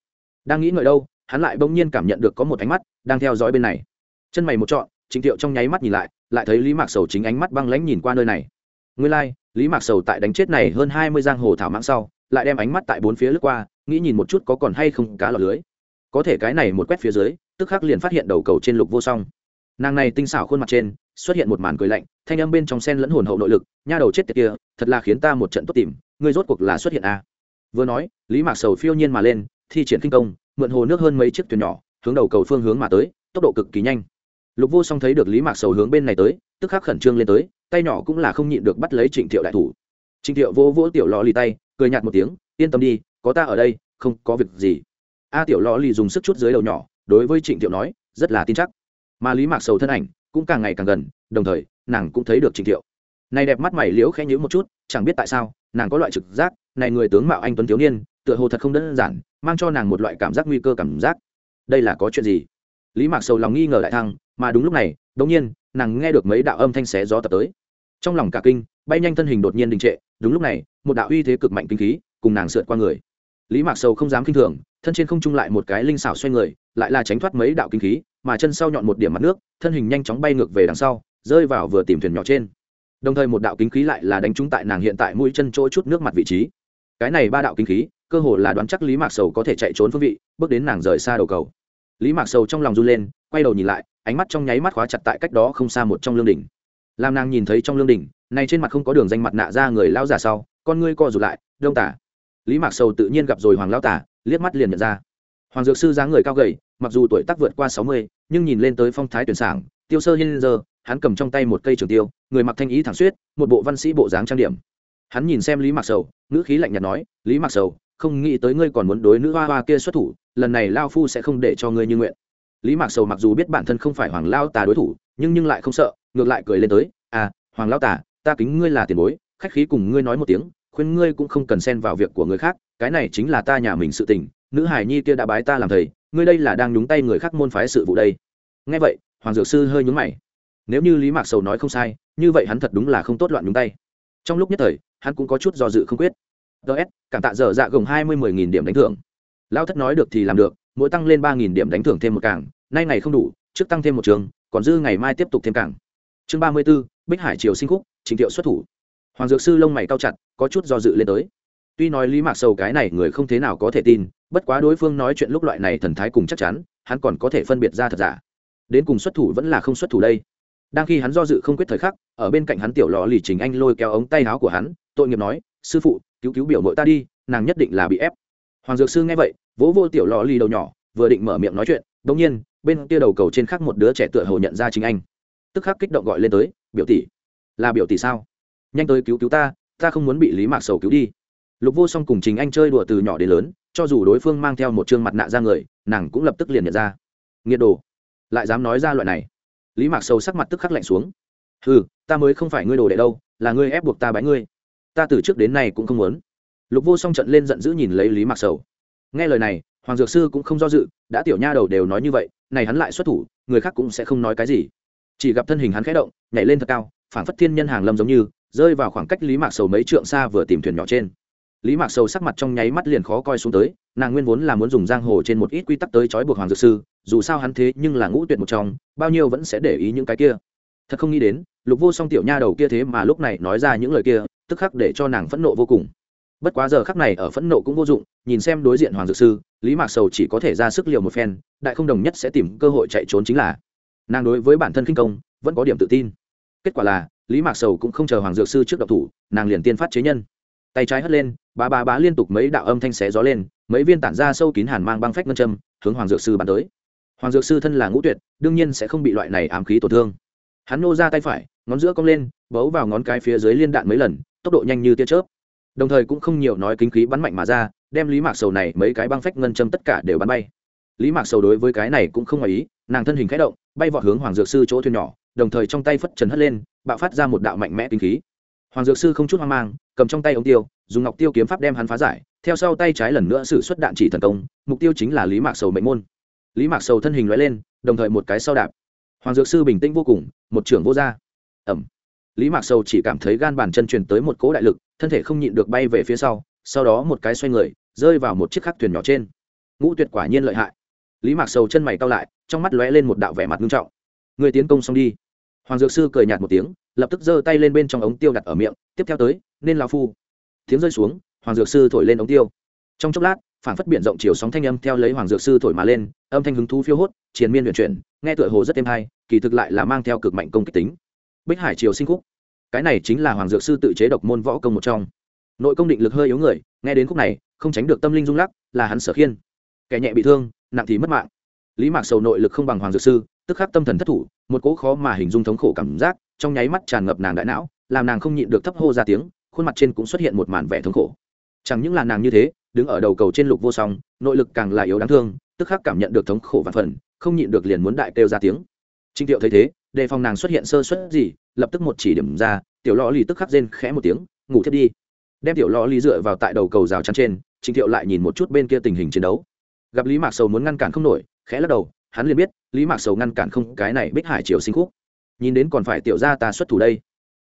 Đang nghĩ ngợi đâu hắn lại bỗng nhiên cảm nhận được có một ánh mắt đang theo dõi bên này. Chân mày một trọn trịnh thiệu trong nháy mắt nhìn lại lại thấy lý mạc sầu chính ánh mắt băng lãnh nhìn qua nơi này. Nguyên lai、like, lý mạc sầu tại đánh chết này hơn hai mươi giang hồ thảo mãng sau lại đem ánh mắt tại bốn phía lướt qua nghĩ nhìn một chút có còn hay không cá lọt lưới. Có thể cái này một quét phía dưới, tức khắc liền phát hiện đầu cầu trên lục vô song. Nàng này tinh xảo khuôn mặt trên, xuất hiện một màn cười lạnh, thanh âm bên trong sen lẫn hồn hậu nội lực, nha đầu chết tiệt kia, thật là khiến ta một trận tốt tìm, ngươi rốt cuộc là xuất hiện a à. vừa nói, lý mạc sầu phiêu nhiên mà lên, thi triển kinh công, mượn hồ nước hơn mấy chiếc thuyền nhỏ, hướng đầu cầu phương hướng mà tới, tốc độ cực kỳ nhanh. Lục vô song thấy được lý mạc sầu hướng bên này tới, tức khắc khẩn trương lên tới, tay nhỏ cũng là không nhịn được bắt lấy trịnh thiệu đại thủ. Trịnh thiệu vô vỗ tiểu lò lì tay, cười nhạt một tiếng, yên tâm đi có ta ở đây, không có việc gì. A tiểu lò lì dùng sức chút dưới đầu nhỏ, đối với trịnh thiệu nói, rất là tin chắc. Mà lý mạc sầu thân ảnh cũng càng ngày càng gần, đồng thời, nàng cũng thấy được trịnh thiệu. Này đẹp mắt mày liễu khẽ nhữ một chút, chẳng biết tại sao, nàng có loại trực giác, này người tướng mạo anh tuấn thiếu niên, tựa hồ thật không đơn giản, mang cho nàng một loại cảm giác nguy cơ cảm giác. Đây là có chuyện gì? Lý mạc sầu lòng nghi ngờ đại thăng, mà đúng lúc này đống nhiên, nàng nghe được mấy đạo âm thanh xé gió tập tới. Trong lòng cả kinh, bay nhanh thân hình đột nhiên đình trệ, đúng lúc này, một đạo uy thế cực mạnh kinh khí, cùng nàng sượt qua người lý mạc sầu không dám kinh thường, thân trên không trung lại một cái linh xảo xoay người, lại là tránh thoát mấy đạo kinh khí, mà chân sau nhọn một điểm mặt nước, thân hình nhanh chóng bay ngược về đằng sau, rơi vào vừa tìm thuyền nhỏ trên. Đồng thời một đạo kinh khí lại là đánh trúng tại nàng hiện tại mũi chân chỗ chút nước mặt vị trí. Cái này ba đạo kinh khí, cơ hồ là đoán chắc lý mạc sầu có thể chạy trốn phương vị, bước đến nàng rời xa đầu cầu. Lý mạc sầu trong lòng run lên, quay đầu nhìn lại, ánh mắt trong nháy mắt khóa chặt tại cách đó không xa một trong lương đỉnh. Làm nàng nhìn thấy trong lương đỉnh, này trên mặt không có đường danh mặt nạ ra người lao giả sau, con ngươi co rụt lại, đông tả lý mạc sầu tự nhiên gặp rồi hoàng lao tả, liếc mắt liền nhận ra. Hoàng dược sư dáng người cao gầy, mặc dù tuổi tác vượt qua sáu mươi, nhưng nhìn lên tới phong thái tuyển sản tiêu sơ hiên giờ, hắn cầm trong tay một cây trường tiêu, người mặc thanh ý thẳng suýt một bộ văn sĩ bộ dáng trang điểm. Hắn nhìn xem lý mạc sầu, ngữ khí lạnh nhạt nói, lý mạc sầu, không nghĩ tới ngươi còn muốn đối nữ hoa hoa kia xuất thủ, lần này lao phu sẽ không để cho ngươi như nguyện. Lý mạc sầu mặc dù biết bản thân không phải hoàng lao tà đối thủ, nhưng nhưng lại không sợ, ngược lại cười lên tới à hoàng lao tà ta kính ngươi là tiền bối, khách khí cùng ngươi nói một tiếng khuyên ngươi cũng không cần xen vào việc của người khác, cái này chính là ta nhà mình sự tình, nữ hải nhi kia đã bái ta làm thầy, ngươi đây là đang nhúng tay người khác môn phái sự vụ đây. Nghe vậy, hoàng dược sư hơi nhúng mày. Nếu như lý mạc sầu nói không sai, như vậy hắn thật đúng là không tốt loạn nhúng tay. Trong lúc nhất thời, hắn cũng có chút do dự không quyết. Ts cảm tạ dở dạ gồng hai mươi mười nghìn điểm đánh thưởng. Lao thất nói được thì làm được, mỗi tăng lên ba nghìn điểm đánh thưởng thêm một cảng nay ngày không đủ, trước tăng thêm một trường, còn dư ngày mai tiếp tục thêm cảng chương ba mươi b ố bích hải triều sinh khúc, trình thiệu xuất thủ hoàng dược sư lông mày cao chặt, có chút do dự lên tới. Tuy nói lý mạc sầu cái này người không thế nào có thể tin, bất quá đối phương nói chuyện lúc loại này thần thái cùng chắc chắn, hắn còn có thể phân biệt ra thật giả. Đến cùng xuất thủ vẫn là không xuất thủ đây. Đang khi hắn do dự không quyết thời khắc, ở bên cạnh hắn tiểu lò lì chính anh lôi kéo ống tay áo của hắn, tội nghiệp nói, sư phụ, cứu cứu biểu nội ta đi, nàng nhất định là bị ép. Hoàng dược sư nghe vậy, vỗ vô tiểu lò lì đầu nhỏ, vừa định mở miệng nói chuyện đ nhiên, bên kia đầu cầu trên khắc một đứa trẻ tựa hồ nhận ra chính anh. Tức khắc kích động gọi lên tới, biểu tỷ, là biểu tỷ sao? Nhanh tới cứu cứu ta ta không muốn bị lý mạc sầu cứu đi. Lục vô song cùng chính anh chơi đùa từ nhỏ đến lớn, cho dù đối phương mang theo một chương mặt nạ ra người, nàng cũng lập tức liền nhận ra. Nghiệt đồ, lại dám nói ra loại này. Lý mạc sầu sắc mặt tức khắc lạnh xuống. Ừ ta mới không phải ngươi đồ đệ đâu, là ngươi ép buộc ta bãi ngươi. Ta từ trước đến nay cũng không muốn. Lục vô song trận lên giận dữ nhìn lấy lý mạc sầu. Nghe lời này, hoàng dược sư cũng không do dự, đã tiểu nha đầu đều nói như vậy, này hắn lại xuất thủ, người khác cũng sẽ không nói cái gì. Chỉ gặp thân hình hắn khẽ động, nhảy lên thật cao, phảng phất thiên nhân hàng lâm giống như rơi vào khoảng cách lý mạc sầu mấy trượng xa vừa tìm thuyền nhỏ trên. Lý mạc sầu sắc mặt trong nháy mắt liền khó coi xuống tới, nàng nguyên vốn là muốn dùng giang hồ trên một ít quy tắc tới trói buộc hoàng dược sư, dù sao hắn thế nhưng là ngũ tuyệt một trong, bao nhiêu vẫn sẽ để ý những cái kia. Thật không nghĩ đến, lục vô song tiểu nha đầu kia thế mà lúc này nói ra những lời kia, tức khắc để cho nàng phẫn nộ vô cùng. Bất quá giờ khắc này ở phẫn nộ cũng vô dụng, nhìn xem đối diện hoàng dược sư, lý mạc sầu chỉ có thể ra sức liều một phen, đại không đồng nhất sẽ tìm cơ hội chạy trốn chính là. Nàng đối với bản thân kinh công, vẫn có điểm tự tin kết quả là, lý mạc sầu cũng không chờ hoàng dược sư trước độc thủ, nàng liền tiên phát chế nhân. Tay trái hất lên ba ba bá liên tục mấy đạo âm thanh xé gió lên, mấy viên tản ra sâu kín hàn mang băng phách ngân châm, hướng hoàng dược sư bắn tới. Hoàng dược sư thân là ngũ tuyệt, đương nhiên sẽ không bị loại này ám khí tổn thương. Hắn nô ra tay phải, ngón giữa cong lên, bấu vào ngón cái phía dưới liên đạn mấy lần, tốc độ nhanh như tia chớp. Đồng thời cũng không nhiều nói kính khí bắn mạnh mà ra, đem lý mạc sầu này mấy cái băng phách ngân châm tất cả đều bắn bay. Lý mạc sầu đối với cái này cũng không ngoài ý, nàng thân hình k h ẽ động, bay vọt hướng hoàng dược sư chỗ thuyền nhỏ đồng thời trong tay phất trần hất lên, bạo phát ra một đạo mạnh mẽ kinh khí. Hoàng dược sư không chút hoang mang, cầm trong tay ống tiêu, dùng ngọc tiêu kiếm pháp đem hắn phá giải, theo sau tay trái lần nữa xử xuất đạn chỉ thần công, mục tiêu chính là lý mạc sầu mệnh môn. Lý mạc sầu thân hình loại lên, đồng thời một cái sau đạp. Hoàng dược sư bình tĩnh vô cùng, một trưởng vô r ẩm lý mạc sầu chỉ cảm thấy gan bàn chân truyền tới một cỗ đại lực, thân thể không nhịn được bay về phía sau sau đó một cái xoay người, rơi vào một chiếc khắc thuyền nhỏ trên. Ngũ tuyệt quả nhiên lợi hại. Lý mạc sầu chân mày cao lại, trong mắt lóe lên một đạo vẻ mặt nghiêm trọng. Người tiến công xong đi hoàng dược sư cười nhạt một tiếng, lập tức giơ tay lên bên trong ống tiêu đặt ở miệng, tiếp theo tới, nên lao phu. Tiếng rơi xuống, hoàng dược sư thổi lên ống tiêu. Trong chốc lát phản phất biển rộng chiều sóng thanh âm theo lấy hoàng dược sư thổi mà lên, âm thanh hứng thú phiêu hốt, triền miên luyện chuyển, nghe tựa hồ rất êm hay, kỳ thực lại là mang theo cực mạnh công kích tính. Bích hải triều sinh khúc. Cái này chính là hoàng dược sư tự chế độc môn võ công một trong. Nội công định lực hơi yếu người, nghe đến khúc này, không tránh được tâm linh rung lắc, là hắn sở khiên. Kẻ nhẹ bị thương, nặng thì mất mạng. Lý mạc sầu nội lực không bằng hoàng dược sư tức khắc tâm thần thất thủ, một cỗ khó mà hình dung thống khổ cảm giác trong nháy mắt tràn ngập nàng đại não, làm nàng không nhịn được thấp hô ra tiếng, khuôn mặt trên cũng xuất hiện một màn vẻ thống khổ. Chẳng những là nàng như thế, đứng ở đầu cầu trên lục vô song, nội lực càng là yếu đáng thương, tức khắc cảm nhận được thống khổ và phần, không nhịn được liền muốn đại kêu ra tiếng. Trinh tiệu thấy thế, đề phòng nàng xuất hiện sơ suất gì, lập tức một chỉ điểm ra, tiểu lò lì tức khắc rên khẽ một tiếng, ngủ thiết đi. Đem tiểu lò lì dựa vào tại đầu cầu rào chắn trên trinh tiệu lại nhìn một chút bên kia tình hình chiến đấu. Gặp lý mạc sầu muốn ngăn cản không nổi, khẽ lắc đầu hắn liền biết, lý mạc sầu ngăn cản không cái này bích hải triều sinh khúc. Nhìn đến còn phải tiểu ra ta xuất thủ đây.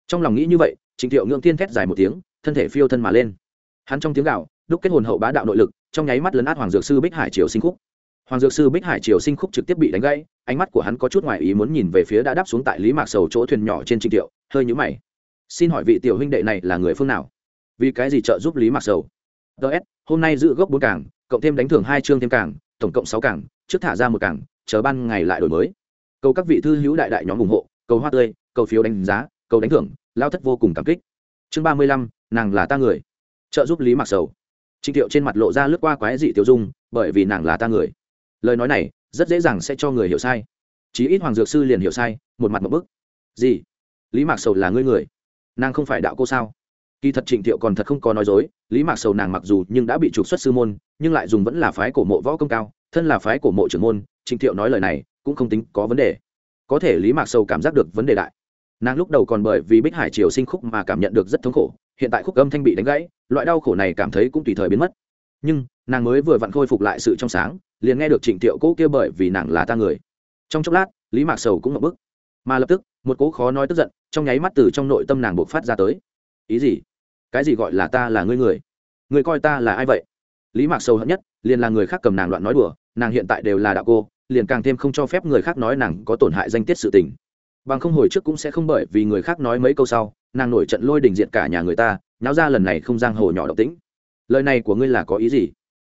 Trong lòng nghĩ như vậy, trịnh thiệu ngưỡng thiên thét dài một tiếng, thân thể phiêu thân mà lên. Hắn trong tiếng gạo đúc kết hồn hậu bá đạo nội lực, trong nháy mắt lấn át hoàng dược sư bích hải triều sinh khúc. Hoàng dược sư bích hải triều sinh khúc trực tiếp bị đánh gãy, ánh mắt của hắn có chút ngoài ý muốn nhìn về phía đã đáp xuống tại lý mạc sầu chỗ thuyền nhỏ trên trịnh thiệu, hơi nhũ mày. Xin hỏi vị tiểu huynh đệ này là người phương nào? Vì cái gì trợ giúp lý mạc sầu? Ts hôm nay giữ gốc bốn cảng cộng thêm đánh thưởng hai chương thêm cảng tổng cộng sáu cảng trước thả ra một cảng chờ ban ngày lại đổi mới. Cầu các vị thư hữu đại đại nhóm ủng hộ, cầu hoa tươi, cầu phiếu đánh giá, cầu đánh thưởng, lao thất vô cùng cảm kích. Chương ba mươi lăm, nàng là ta người. Trợ giúp lý mặc sầu. Trịnh thiệu trên mặt lộ ra lướt qua quái dị tiêu dung, bởi vì nàng là ta người. Lời nói này, rất dễ dàng sẽ cho người hiểu sai. Chí ít hoàng dược sư liền hiểu sai, một mặt một bức. Gì? Lý mạc sầu là ngươi người. Nàng không phải đạo cô sao? Kỳ thật trịnh thiệu còn thật không có nói dối, lý mạc sầu nàng mặc dù nhưng đã bị trục xuất sư môn, nhưng lại dùng vẫn là phái cổ mộ võ công cao, thân là phái cổ mộ trưởng môn, trịnh thiệu nói lời này cũng không tính có vấn đề. Có thể lý mạc sầu cảm giác được vấn đề đại. Nàng lúc đầu còn bởi vì bích hải triều sinh khúc mà cảm nhận được rất thống khổ, hiện tại khúc âm thanh bị đánh gãy, loại đau khổ này cảm thấy cũng tùy thời biến mất. Nhưng, nàng mới vừa vặn khôi phục lại sự trong sáng, liền nghe được trịnh thiệu cỗ kia bởi vì nàng là ta người. Trong chốc lát, lý mạc sầu cũng ngập bức. Mà lập tức, một cỗ khó nói tức giận, trong nháy mắt từ trong nội tâm nàng buộc phát ra tới. Ý gì? Cái gì gọi là ta là ngươi người? Người coi ta là ai vậy? Lý mạc sầu hận nhất, liền là người khác cầm nàng loạn nói đùa, nàng hiện tại đều là đạo cô, liền càng thêm không cho phép người khác nói nàng có tổn hại danh tiết sự tình. Bằng không hồi trước cũng sẽ không bởi vì người khác nói mấy câu sau, nàng nổi trận lôi đình diện cả nhà người ta nháo ra lần này không giang hồ nhỏ độc tĩnh. Lời này của ngươi là có ý gì?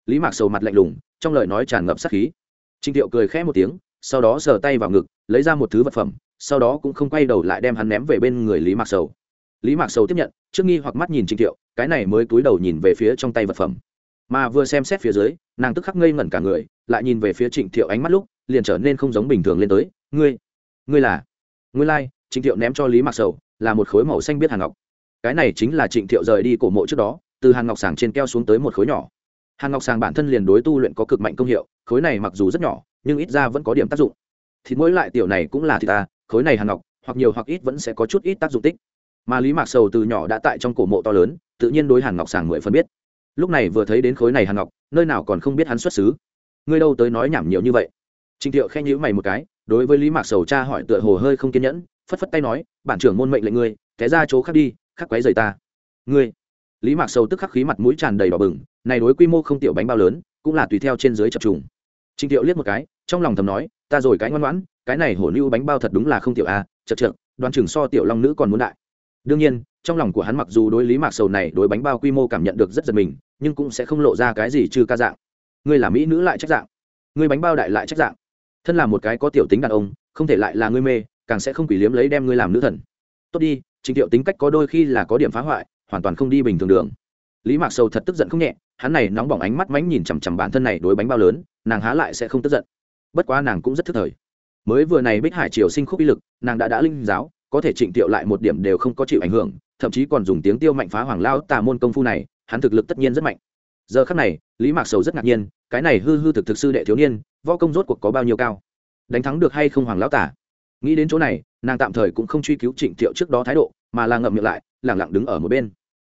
Lý mạc sầu mặt lạnh lùng, trong lời nói tràn ngập sát khí. Trịnh thiệu cười khẽ một tiếng, sau đó sờ tay vào ngực, lấy ra một thứ vật phẩm, sau đó cũng không quay đầu lại đem hắn ném về bên người lý mạc sầu lý mạc sầu tiếp nhận trước nghi hoặc mắt nhìn trịnh thiệu cái này mới cúi đầu nhìn về phía trong tay vật phẩm. Mà vừa xem xét phía dưới nàng tức khắc ngây ngẩn cả người lại nhìn về phía trịnh thiệu ánh mắt lúc liền trở nên không giống bình thường lên tới. Ngươi ngươi là? Ngươi lai、like, trịnh thiệu ném cho lý mạc sầu là một khối màu xanh biết hàng ngọc. Cái này chính là trịnh thiệu rời đi cổ mộ trước đó từ hàng ngọc sàng trên keo xuống tới một khối nhỏ. Hàng ngọc sàng bản thân liền đối tu luyện có cực mạnh công hiệu khối này mặc dù rất nhỏ nhưng ít ra vẫn có điểm tác dụng. Thịt mỗi lại tiểu này cũng là thịt ta khối này hàng ngọc hoặc nhiều hoặc ít vẫn sẽ có chút ít tác dụng tích mà lý mạc sầu từ nhỏ đã tại trong cổ mộ to lớn, tự nhiên đối hàn ngọc sàng mười phân biết. Lúc này vừa thấy đến khối này hàn ngọc, nơi nào còn không biết hắn xuất xứ. Ngươi đâu tới nói nhảm nhiều như vậy? Trịnh thiệu khen nhữ mày một cái, đối với lý mạc sầu cha hỏi tựa hồ hơi không kiên nhẫn, phất phất tay nói, bản trưởng môn mệnh lệnh ngươi, té ra chỗ khác đi, khắc quấy rời ta. Ngươi? Lý mạc sầu tức khắc khí mặt mũi tràn đầy đỏ bừng, này đối quy mô không tiểu bánh bao lớn, cũng là tùy theo trên dưới chập trùng. Trịnh thiệu liếc một cái, trong lòng thầm nói, ta rồi cái ngoan ngoãn, cái này hổ lưu bánh bao thật đúng là không tiểu à, a chật chật đoan chừng so tiểu long nữ còn muốn đại đương nhiên, trong lòng của hắn mặc dù đối lý mạc sầu này đối bánh bao quy mô cảm nhận được rất giật mình, nhưng cũng sẽ không lộ ra cái gì trừ ca dạng. Ngươi là mỹ nữ lại trách dạng. Ngươi bánh bao đại lại trách dạng. Thân là một cái có tiểu tính đàn ông, không thể lại là ngươi mê, càng sẽ không quỷ liếm lấy đem ngươi làm nữ thần. Tốt đi, trình thiệu tính cách có đôi khi là có điểm phá hoại, hoàn toàn không đi bình thường đường. Lý mạc sầu thật tức giận không nhẹ, hắn này nóng bỏng ánh mắt mánh nhìn chằm chằm bản thân này đối bánh bao lớn, nàng há lại sẽ không tức giận. Bất quá nàng cũng rất thức thời. Mới vừa này bích hải triều sinh khúc y lực, nàng đã đã linh giáo có thể trịnh tiệu lại một điểm đều không có chịu ảnh hưởng, thậm chí còn dùng tiếng tiêu mạnh phá hoàng lao tà môn công phu này, hắn thực lực tất nhiên rất mạnh. Giờ khắc này, lý mạc sầu rất ngạc nhiên, cái này hư hư thực thực sư đệ thiếu niên, võ công rốt cuộc có bao nhiêu cao? Đánh thắng được hay không hoàng lão tả nghĩ đến chỗ này, nàng tạm thời cũng không truy cứu trịnh thiệu trước đó thái độ, mà là ngậm miệng lại, lẳng lặng đứng ở một bên.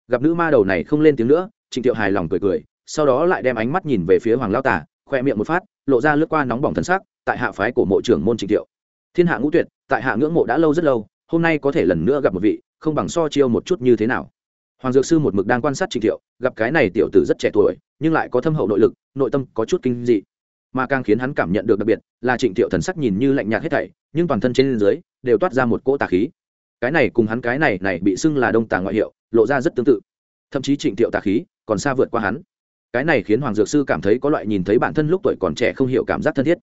Gặp nữ ma đầu này không lên tiếng nữa, trịnh thiệu hài lòng cười cười, sau đó lại đem ánh mắt nhìn về phía hoàng lão tả khoe miệng một phát, lộ ra lướt qua nóng bỏng thân xác tại hạ phái của mộ trưởng môn trịnh thiệu thiên hạ ngũ tuyệt, tại hạ ngưỡng mộ đã lâu rất lâu hôm nay có thể lần nữa gặp một vị, không bằng so chiêu một chút như thế nào. Hoàng dược sư một mực đang quan sát trịnh thiệu, gặp cái này tiểu tử rất trẻ tuổi, nhưng lại có thâm hậu nội lực, nội tâm có chút kinh dị. Mà càng khiến hắn cảm nhận được đặc biệt là trịnh thiệu thần sắc nhìn như lạnh nhạt hết thảy, nhưng toàn thân trên dưới đều toát ra một cỗ tà khí. Cái này cùng hắn cái này này bị xưng là đông tà ngoại hiệu, lộ ra rất tương tự. Thậm chí trịnh thiệu tà khí còn xa vượt qua hắn. Cái này khiến hoàng dược sư cảm thấy có loại nhìn thấy bản thân lúc tuổi còn trẻ không hiểu cảm giác thân thiết.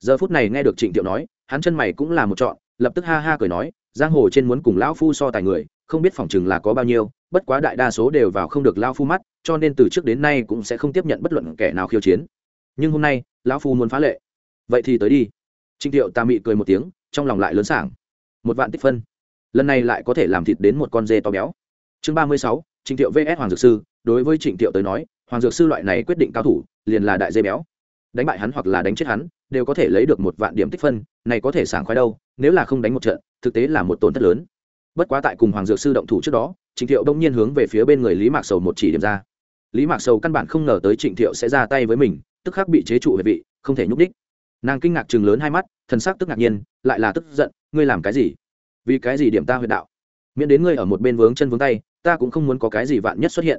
Giờ phút này nghe được trịnh thiệu nói, hắn chân mày cũng là một chọn lập tức ha ha cười nói giang hồ trên muốn cùng lão phu so tài người, không biết phòng chừng là có bao nhiêu, bất quá đại đa số đều vào không được lão phu mắt, cho nên từ trước đến nay cũng sẽ không tiếp nhận bất luận kẻ nào khiêu chiến. Nhưng hôm nay, lão phu muốn phá lệ. Vậy thì tới đi. Trịnh thiệu ta mị cười một tiếng, trong lòng lại lớn sảng. Một vạn tích phân. Lần này lại có thể làm thịt đến một con dê to béo. Chương ba mươi sáu, trịnh thiệu vs hoàng dược sư. Đối với trịnh thiệu tới nói, hoàng dược sư loại này quyết định cao thủ, liền là đại dê béo. Đánh bại hắn hoặc là đánh chết hắn đều có thể lấy được một vạn điểm tích phân, này có thể sảng khoái đâu, nếu là không đánh một trận, thực tế là một tổn thất lớn. Bất quá tại cùng hoàng dược sư động thủ trước đó, trịnh thiệu đông nhiên hướng về phía bên người lý mạc sầu một chỉ điểm ra. Lý mạc sầu căn bản không ngờ tới trịnh thiệu sẽ ra tay với mình, tức khắc bị chế trụ về vị, không thể nhúc đích nàng kinh ngạc chừng lớn hai mắt, thần sắc tức ngạc nhiên, lại là tức giận, ngươi làm cái gì? Vì cái gì điểm ta huyệt đạo? Miễn đến ngươi ở một bên vướng chân vướng tay, ta cũng không muốn có cái gì vạn nhất xuất hiện.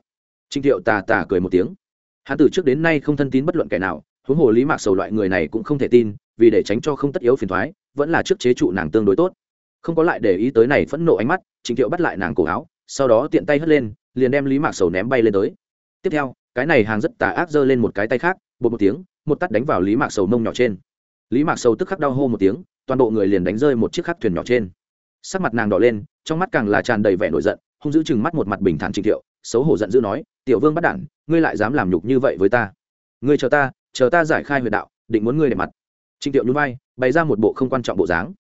Trịnh thiệu tà tà cười một tiếng. Hắn từ trước đến nay không thân tín bất luận kẻ nào huống hồ lý mạc sầu loại người này cũng không thể tin, vì để tránh cho không tất yếu phiền thoái, vẫn là trước chế trụ nàng tương đối tốt. Không có lại để ý tới này phẫn nộ ánh mắt, trịnh thiệu bắt lại nàng cổ áo, sau đó tiện tay hất lên, liền đem lý mạc sầu ném bay lên tới. Tiếp theo, cái này hàng rất tà ác giơ lên một cái tay khác, bột một tiếng, một tắt đánh vào lý mạc sầu nông nhỏ trên. Lý mạc sầu tức khắc đau hô một tiếng, toàn bộ người liền đánh rơi một chiếc khắc thuyền nhỏ trên. Sắc mặt nàng đỏ lên, trong mắt càng là tràn đầy vẻ nổi giận, hung giữ chừng mắt một mặt bình thản trịnh thiệu, xấu hổ giận dữ nói, tiểu vương bắt đản, ngươi lại dám làm nhục như vậy với ta? Ngươi chờ ta chờ ta giải khai huyệt đạo định muốn ngươi để mặt. Trịnh Tiệu nhún vai bày ra một bộ không quan trọng bộ dáng.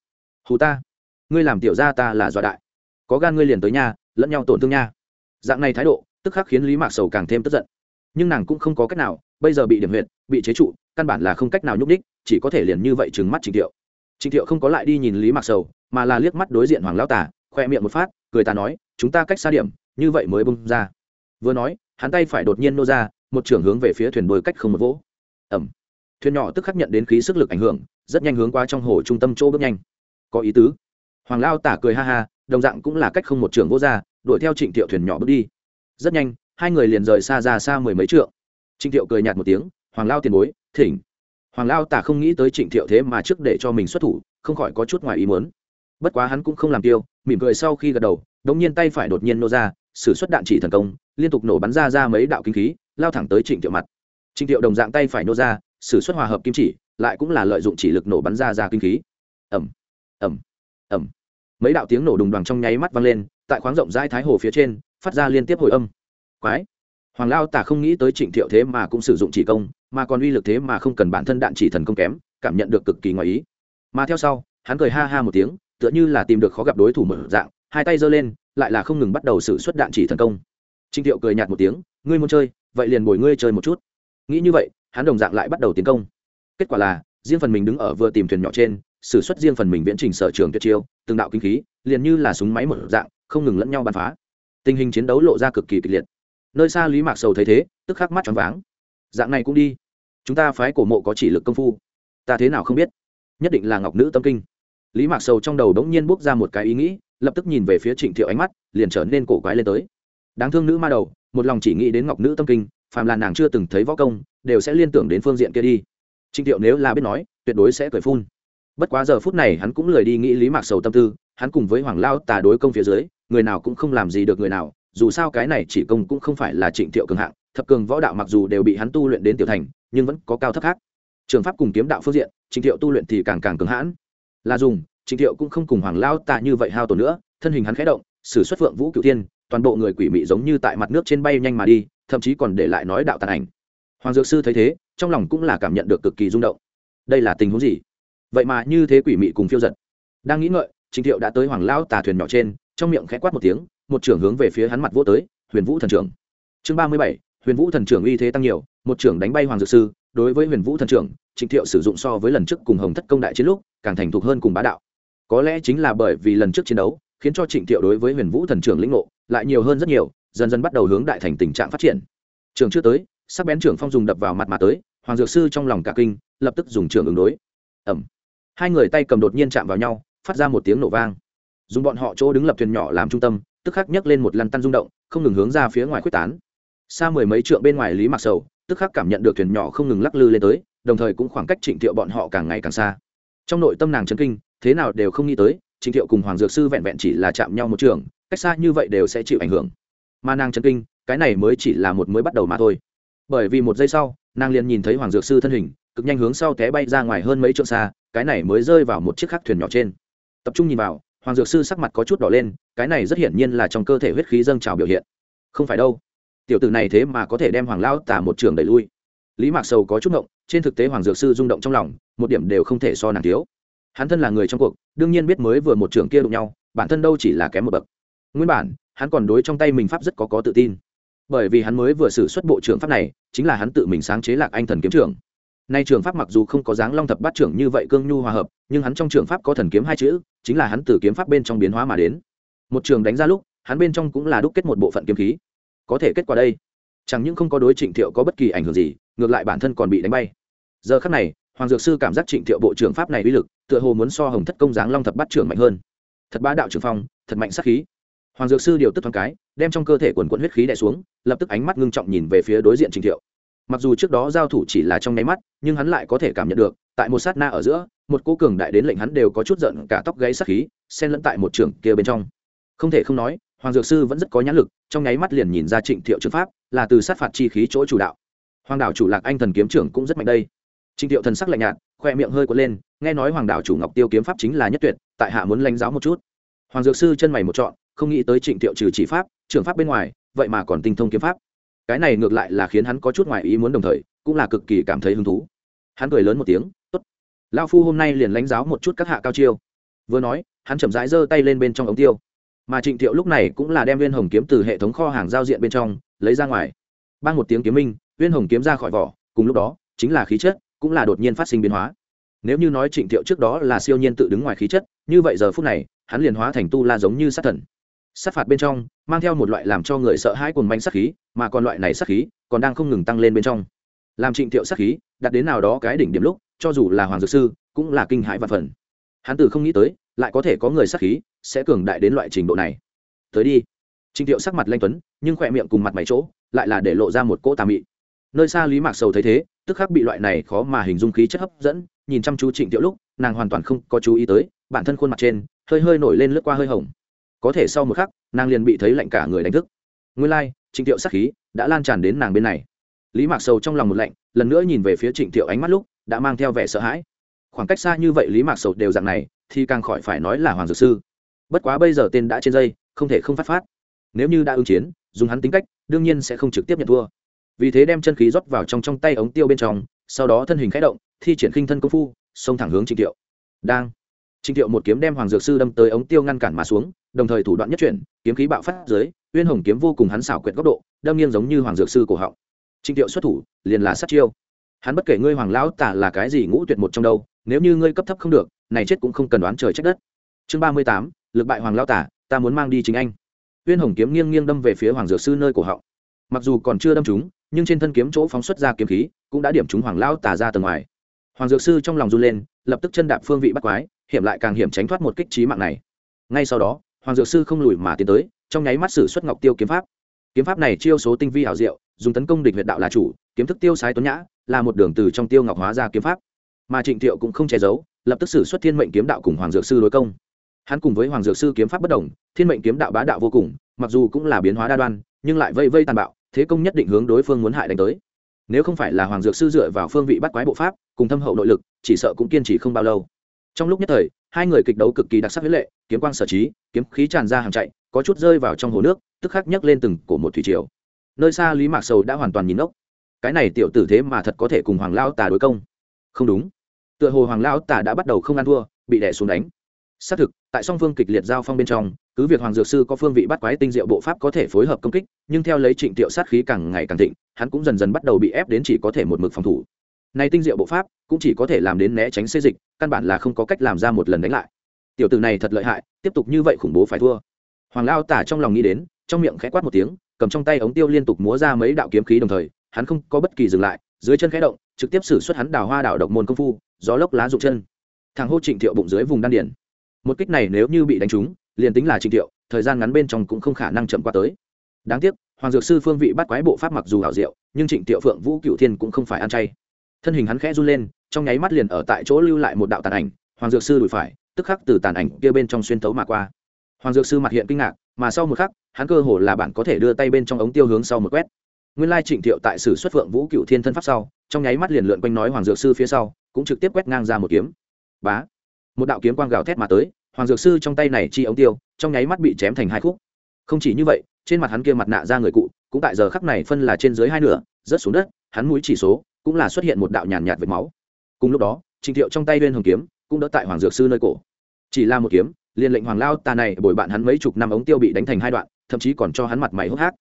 Hù ta ngươi làm tiểu gia ta là dọa đại. Có gan ngươi liền tới nhà lẫn nhau tổn thương nha. Dạng này thái độ tức khắc khiến lý mạc sầu càng thêm tức giận. Nhưng nàng cũng không có cách nào bây giờ bị điểm huyệt, bị chế trụ căn bản là không cách nào nhúc đích chỉ có thể liền như vậy trừng mắt trịnh thiệu trịnh thiệu không có lại đi nhìn lý mạc sầu mà là liếc mắt đối diện hoàng lao tả khoe miệng một phát cười ta nói chúng ta cách xa điểm như vậy mới bung ra. Vừa nói hắn tay phải đột nhiên nô ra một trưởng hướng về phía thuyền đôi cách không một vỗ ẩm. Thuyền nhỏ tức khắc nhận đến khí sức lực ảnh hưởng, rất nhanh hướng qua trong hồ trung tâm chỗ bước nhanh. Có ý tứ. Hoàng lao tả cười ha ha, đồng dạng cũng là cách không một trường vô ra đuổi theo trịnh thiệu thuyền nhỏ bước đi. Rất nhanh, hai người liền rời xa ra xa mười mấy trượng. Trịnh thiệu cười nhạt một tiếng, hoàng lao tiền bối, thỉnh. Hoàng lao tả không nghĩ tới trịnh thiệu thế mà trước để cho mình xuất thủ, không khỏi có chút ngoài ý muốn. Bất quá hắn cũng không làm tiêu mỉm cười sau khi gật đầu, đống nhiên tay phải đột nhiên nô ra s ử suất đạn chỉ thần công, liên tục nổ bắn ra ra mấy đạo kinh khí, lao thẳng tới trịnh thiệu mặt. Trình thiệu đồng dạng tay phải nô ra sử xuất hòa hợp kim chỉ lại cũng là lợi dụng chỉ lực nổ bắn ra ra kinh khí. Ầm, ầm, ầm, mấy đạo tiếng nổ đùng đoàng trong nháy mắt vang lên tại khoáng rộng rãi thái hồ phía trên phát ra liên tiếp hồi âm. Quái! Hoàng lao tả không nghĩ tới trịnh thiệu thế mà cũng sử dụng chỉ công mà còn uy lực thế mà không cần bản thân đạn chỉ thần công kém cảm nhận được cực kỳ ngoài ý. Mà theo sau hắn cười ha ha một tiếng tựa như là tìm được khó gặp đối thủ mở dạng hai tay giơ lên lại là không ngừng bắt đầu sử xuất đạn chỉ thần công. Trịnh thiệu cười nhạt một tiếng ngươi muốn chơi vậy liền bồi ngươi chơi một chút nghĩ như vậy, hắn đồng dạng lại bắt đầu tiến công. Kết quả là, riêng phần mình đứng ở vừa tìm thuyền nhỏ trên, sử xuất riêng phần mình viễn trình sở trường tuyệt chiêu, từng đạo kinh khí, liền như là súng máy một dạng, không ngừng lẫn nhau bắn phá. Tình hình chiến đấu lộ ra cực kỳ kịch liệt. Nơi xa lý mạc sầu thấy thế, tức khắc mắt choáng váng. Dạng này cũng đi. Chúng ta phái cổ mộ có chỉ lực công phu. Ta thế nào không biết? Nhất định là ngọc nữ tâm kinh. Lý mạc sầu trong đầu đống nhiên bốc ra một cái ý nghĩ, lập tức nhìn về phía trịnh thiệu ánh mắt, liền trở nên cổ quái lên tới. Đáng thương nữ ma đầu, một lòng chỉ nghĩ đến ngọc nữ tâm kinh phàm là nàng chưa từng thấy võ công, đều sẽ liên tưởng đến phương diện kia đi. Trịnh thiệu nếu là biết nói, tuyệt đối sẽ cười phun. Bất quá giờ phút này hắn cũng lười đi nghĩ lý mạc sầu tâm tư, hắn cùng với hoàng lao tà đối công phía dưới, người nào cũng không làm gì được người nào, dù sao cái này chỉ công cũng không phải là trịnh thiệu cường hạng, thập cường võ đạo mặc dù đều bị hắn tu luyện đến tiểu thành, nhưng vẫn có cao thấp khác. Trường pháp cùng kiếm đạo phương diện, trịnh thiệu tu luyện thì càng càng cường hãn. Là dùng, trịnh thiệu cũng không cùng hoàng lao tạ như vậy hao tổn nữa, thân hình hắn khẽ động, sử xuất phượng vũ cựu tiên toàn bộ người quỷ mị giống như tại mặt nước trên bay nhanh mà đi thậm chí còn để lại nói đạo tàn ảnh. Hoàng dược sư thấy thế, trong lòng cũng là cảm nhận được cực kỳ rung động. Đây là tình huống gì? Vậy mà như thế quỷ mị cùng phiêu giật. Đang nghĩ ngợi trịnh thiệu đã tới hoàng lao tà thuyền nhỏ trên, trong miệng khẽ quát một tiếng, một trưởng hướng về phía hắn mặt vô tới, huyền vũ thần trưởng. Chương ba mươi bảy, huyền vũ thần trưởng uy thế tăng nhiều, một trưởng đánh bay hoàng dược sư, đối với huyền vũ thần trưởng trịnh thiệu sử dụng so với lần trước cùng hồng thất công đại chiến lúc, càng thành thục hơn cùng bá đạo. Có lẽ chính là bởi vì lần trước chiến đấu, khiến cho trịnh thiệu đối với huyền vũ thần trưởng lĩnh ngộ lại nhiều hơn rất nhiều dần dần bắt đầu hướng đại thành tình trạng phát triển. Trường chưa tới, sắc bén trưởng phong dùng đập vào mặt mà tới, hoàng dược sư trong lòng cả kinh, lập tức dùng trường ứng đối. Ẩm hai người tay cầm đột nhiên chạm vào nhau, phát ra một tiếng nổ vang. Dùng bọn họ chỗ đứng lập thuyền nhỏ làm trung tâm, tức khắc nhấc lên một lăn tăn rung động, không ngừng hướng ra phía ngoài quyết tán. Xa mười mấy trượng bên ngoài lý mặc sầu, tức khắc cảm nhận được thuyền nhỏ không ngừng lắc lư lên tới, đồng thời cũng khoảng cách trịnh thiệu bọn họ càng ngày càng xa. Trong nội tâm nàng chấn kinh, thế nào đều không nghĩ tới, trịnh thiệu cùng hoàng dược sư vẹn vẹn chỉ là chạm nhau một trường, cách xa như vậy đều sẽ chịu ảnh hưởng mà nàng chấn kinh cái này mới chỉ là một mới bắt đầu mà thôi. Bởi vì một giây sau nàng liền nhìn thấy hoàng dược sư thân hình cực nhanh hướng sau té bay ra ngoài hơn mấy trượng xa cái này mới rơi vào một chiếc khắc thuyền nhỏ trên. Tập trung nhìn vào hoàng dược sư sắc mặt có chút đỏ lên cái này rất hiển nhiên là trong cơ thể huyết khí dâng trào biểu hiện. Không phải đâu. Tiểu tử này thế mà có thể đem hoàng lao tả một trường đẩy lui. Lý mạc sầu có chút động, trên thực tế hoàng dược sư rung động trong lòng một điểm đều không thể so nàng thiếu. Hắn thân là người trong cuộc đương nhiên biết mới vừa một trường kia đụng nhau bản thân đâu chỉ là kém một bậc. Nguyên bản hắn còn đối trong tay mình pháp rất có có tự tin. Bởi vì hắn mới vừa xử xuất bộ trưởng pháp này, chính là hắn tự mình sáng chế lạc anh thần kiếm trưởng. Nay trường pháp mặc dù không có dáng long thập bát trưởng như vậy cương nhu hòa hợp, nhưng hắn trong trường pháp có thần kiếm hai chữ, chính là hắn từ kiếm pháp bên trong biến hóa mà đến. Một trường đánh ra lúc, hắn bên trong cũng là đúc kết một bộ phận kiếm khí. Có thể kết quả đây, chẳng những không có đối trịnh thiệu có bất kỳ ảnh hưởng gì, ngược lại bản thân còn bị đánh bay. Giờ khắc này, hoàng dược sư cảm giác trịnh thiệu bộ trưởng pháp này uy lực, tựa hồ muốn so hồng thất công giáng long thập bát trưởng mạnh hơn. Thật bá đạo trưởng phong, thật mạnh sắc khí hoàng dược sư điều tức thoáng cái, đem trong cơ thể quần quận huyết khí đè xuống, lập tức ánh mắt ngưng trọng nhìn về phía đối diện Trình thiệu. Mặc dù trước đó giao thủ chỉ là trong nháy mắt, nhưng hắn lại có thể cảm nhận được, tại một sát na ở giữa, một cô cường đại đến lệnh hắn đều có chút giận cả tóc gáy sắc khí, xen lẫn tại một trường kia bên trong. Không thể không nói, hoàng dược sư vẫn rất có nhãn lực, trong nháy mắt liền nhìn ra trịnh thiệu trừng pháp, là từ sát phạt chi khí chỗ chủ đạo. Hoàng đảo chủ lạc anh thần kiếm trưởng cũng rất mạnh đây. Trịnh thiệu thần sắc lạnh nhạt, khoe miệng hơi quật lên, nghe nói hoàng đảo chủ ngọc tiêu kiếm pháp chính là nhất tuyệt, tại hạ muốn lãnh giáo một chút. Hoàng dược sư chân mày một trọn không nghĩ tới trịnh thiệu trừ chỉ pháp trường pháp bên ngoài, vậy mà còn tinh thông kiếm pháp. Cái này ngược lại là khiến hắn có chút ngoài ý muốn đồng thời, cũng là cực kỳ cảm thấy hứng thú. Hắn cười lớn một tiếng, tốt. Lao phu hôm nay liền lãnh giáo một chút các hạ cao chiêu. Vừa nói, hắn chậm rãi giơ tay lên bên trong ống tiêu. Mà trịnh thiệu lúc này cũng là đem viên hồng kiếm từ hệ thống kho hàng giao diện bên trong, lấy ra ngoài. Ban một tiếng kiếm minh, viên hồng kiếm ra khỏi vỏ, cùng lúc đó, chính là khí chất, cũng là đột nhiên phát sinh biến hóa. Nếu như nói trịnh thiệu trước đó là siêu nhiên tự đứng ngoài khí chất, như vậy giờ phút này, hắn liền hóa thành tu la giống như sát thần sát phạt bên trong, mang theo một loại làm cho người sợ hãi cuồng manh sát khí, mà còn loại này sát khí còn đang không ngừng tăng lên bên trong. Làm trịnh thiệu sát khí đặt đến nào đó cái đỉnh điểm lúc, cho dù là hoàng dược sư, cũng là kinh hãi và phần. Hắn từ không nghĩ tới, lại có thể có người sát khí, sẽ cường đại đến loại trình độ này. Tới đi. Trịnh thiệu sắc mặt lanh tuấn, nhưng khỏe miệng cùng mặt mày chỗ, lại là để lộ ra một cỗ tà mị. Nơi xa lý mạc sầu thấy thế, tức khắc bị loại này khó mà hình dung khí chất hấp dẫn, nhìn chăm chú trịnh thiệu lúc, nàng hoàn toàn không có chú ý tới, bản thân khuôn mặt trên, hơi hơi nổi lên lướt qua hơi hồng có thể sau một khắc nàng liền bị thấy lạnh cả người đánh thức. Nguyên lai、like, trịnh thiệu sắc khí đã lan tràn đến nàng bên này. Lý mạc sầu trong lòng một lạnh lần nữa nhìn về phía trịnh thiệu ánh mắt lúc đã mang theo vẻ sợ hãi. Khoảng cách xa như vậy lý mạc sầu đều dạng này thì càng khỏi phải nói là hoàng dược sư. Bất quá bây giờ tên đã trên dây không thể không phát phát. Nếu như đã ứng chiến dùng hắn tính cách đương nhiên sẽ không trực tiếp nhận thua. Vì thế đem chân khí rót vào trong trong tay ống tiêu bên trong sau đó thân hình khẽ động thi triển khinh thân công phu xông thẳng hướng trịnh thiệu. Đang trịnh thiệu một kiếm đem hoàng dược sư đâm tới ống tiêu ngăn cản mà xuống đồng thời thủ đoạn nhất chuyển, kiếm khí bạo phát dưới, uyên hồng kiếm vô cùng hắn xảo quyệt góc độ, đâm nghiêng giống như hoàng dược sư cổ họng. Trịnh thiệu xuất thủ, liền là sát chiêu. Hắn bất kể ngươi hoàng lão tả là cái gì ngũ tuyệt một trong đâu, nếu như ngươi cấp thấp không được, này chết cũng không cần đoán trời trách đất. Chương ba mươi tám, lực bại hoàng lão tả ta muốn mang đi chính anh. Uyên hồng kiếm nghiêng nghiêng đâm về phía hoàng dược sư nơi cổ họng. Mặc dù còn chưa đâm trúng, nhưng trên thân kiếm chỗ phóng xuất ra kiếm khí, cũng đã điểm trúng hoàng lão tả ra tầng ngoài. Hoàng dược sư trong lòng run lên, lập tức chân đạp phương vị bắt quái, hiểm lại càng hiểm tránh thoát một kích trí mạng này. Ngay sau đó hoàng dược sư không lùi mà tiến tới, trong nháy mắt sử xuất ngọc tiêu kiếm pháp. Kiếm pháp này chiêu số tinh vi hảo diệu, dùng tấn công địch huyện đạo là chủ, kiếm thức tiêu sái tuấn nhã, là một đường từ trong tiêu ngọc hóa ra kiếm pháp. Mà trịnh thiệu cũng không che giấu, lập tức sử xuất thiên mệnh kiếm đạo cùng hoàng dược sư đối công. Hắn cùng với hoàng dược sư kiếm pháp bất đồng, thiên mệnh kiếm đạo bá đạo vô cùng, mặc dù cũng là biến hóa đa đoan, nhưng lại vây vây tàn bạo, thế công nhất định hướng đối phương muốn hại đánh tới. Nếu không phải là hoàng dược sư dựa vào phương vị bắt quái bộ pháp, cùng thâm hậu nội lực, chỉ sợ cũng kiên trì không bao lâu trong lúc nhất thời, hai người kịch đấu cực kỳ đặc sắc với lệ, kiếm quang sở trí, kiếm khí tràn ra hàng chạy, có chút rơi vào trong hồ nước, tức khắc nhấc lên từng cổ một thủy triều. Nơi xa lý mạc sầu đã hoàn toàn nhìn ốc cái này tiểu tử thế mà thật có thể cùng hoàng lao tà đối công. Không đúng. Tựa hồ hoàng lao tà đã bắt đầu không ăn thua, bị đẻ xuống đánh. Xác thực, tại song phương kịch liệt giao phong bên trong, cứ việc hoàng dược sư có phương vị bắt quái tinh diệu bộ pháp có thể phối hợp công kích, nhưng theo lấy trịnh tiệu sát khí càng ngày càng thịnh, hắn cũng dần dần bắt đầu bị ép đến chỉ có thể một mực phòng thủ này tinh diệu bộ pháp cũng chỉ có thể làm đến né tránh xê dịch, căn bản là không có cách làm ra một lần đánh lại. Tiểu tử này thật lợi hại, tiếp tục như vậy khủng bố phải thua. Hoàng lao tả trong lòng nghĩ đến, trong miệng khẽ quát một tiếng, cầm trong tay ống tiêu liên tục múa ra mấy đạo kiếm khí đồng thời, hắn không có bất kỳ dừng lại, dưới chân khẽ động, trực tiếp xử suất hắn đào hoa đảo độc môn công phu, gió lốc lá rụng chân. Thằng hô trịnh thiệu bụng dưới vùng đan điển một kích này nếu như bị đánh trúng, liền tính là trịnh thiệu, thời gian ngắn bên trong cũng không khả năng chậm qua tới. Đáng tiếc, hoàng dược sư phương vị bắt quái bộ pháp mặc dù hảo diệu, nhưng trịnh thiệu phượng vũ cựu thiên cũng không phải ăn chay thân hình hắn khẽ run lên, trong nháy mắt liền ở tại chỗ lưu lại một đạo tàn ảnh, hoàng dược sư đùi phải, tức khắc từ tàn ảnh kia bên trong xuyên tấu mà qua. Hoàng dược sư mặt hiện kinh ngạc, mà sau một khắc, hắn cơ hồ là bạn có thể đưa tay bên trong ống tiêu hướng sau một quét. Nguyên lai trịnh thiệu tại sử xuất phượng vũ cựu thiên thân pháp sau, trong nháy mắt liền lượn quanh nói hoàng dược sư phía sau, cũng trực tiếp quét ngang ra một kiếm. Bá! Một đạo kiếm quang gào thét mà tới, hoàng dược sư trong tay này chi ống tiêu, trong nháy mắt bị chém thành hai khúc. Không chỉ như vậy, trên mặt hắn kia mặt nạ ra người cụ, cũng tại giờ khắc này phân là trên dưới hai nửa, rớt xuống đất, hắn mũi chỉ số cũng là xuất hiện một đạo nhàn nhạt vệt máu. Cùng lúc đó, Trình thiệu trong tay lên hồng kiếm cũng đỡ tại hoàng dược sư nơi cổ. Chỉ là một kiếm, liền lệnh hoàng lao tà này bồi bạn hắn mấy chục năm ống tiêu bị đánh thành hai đoạn, thậm chí còn cho hắn mặt mày hốc hác.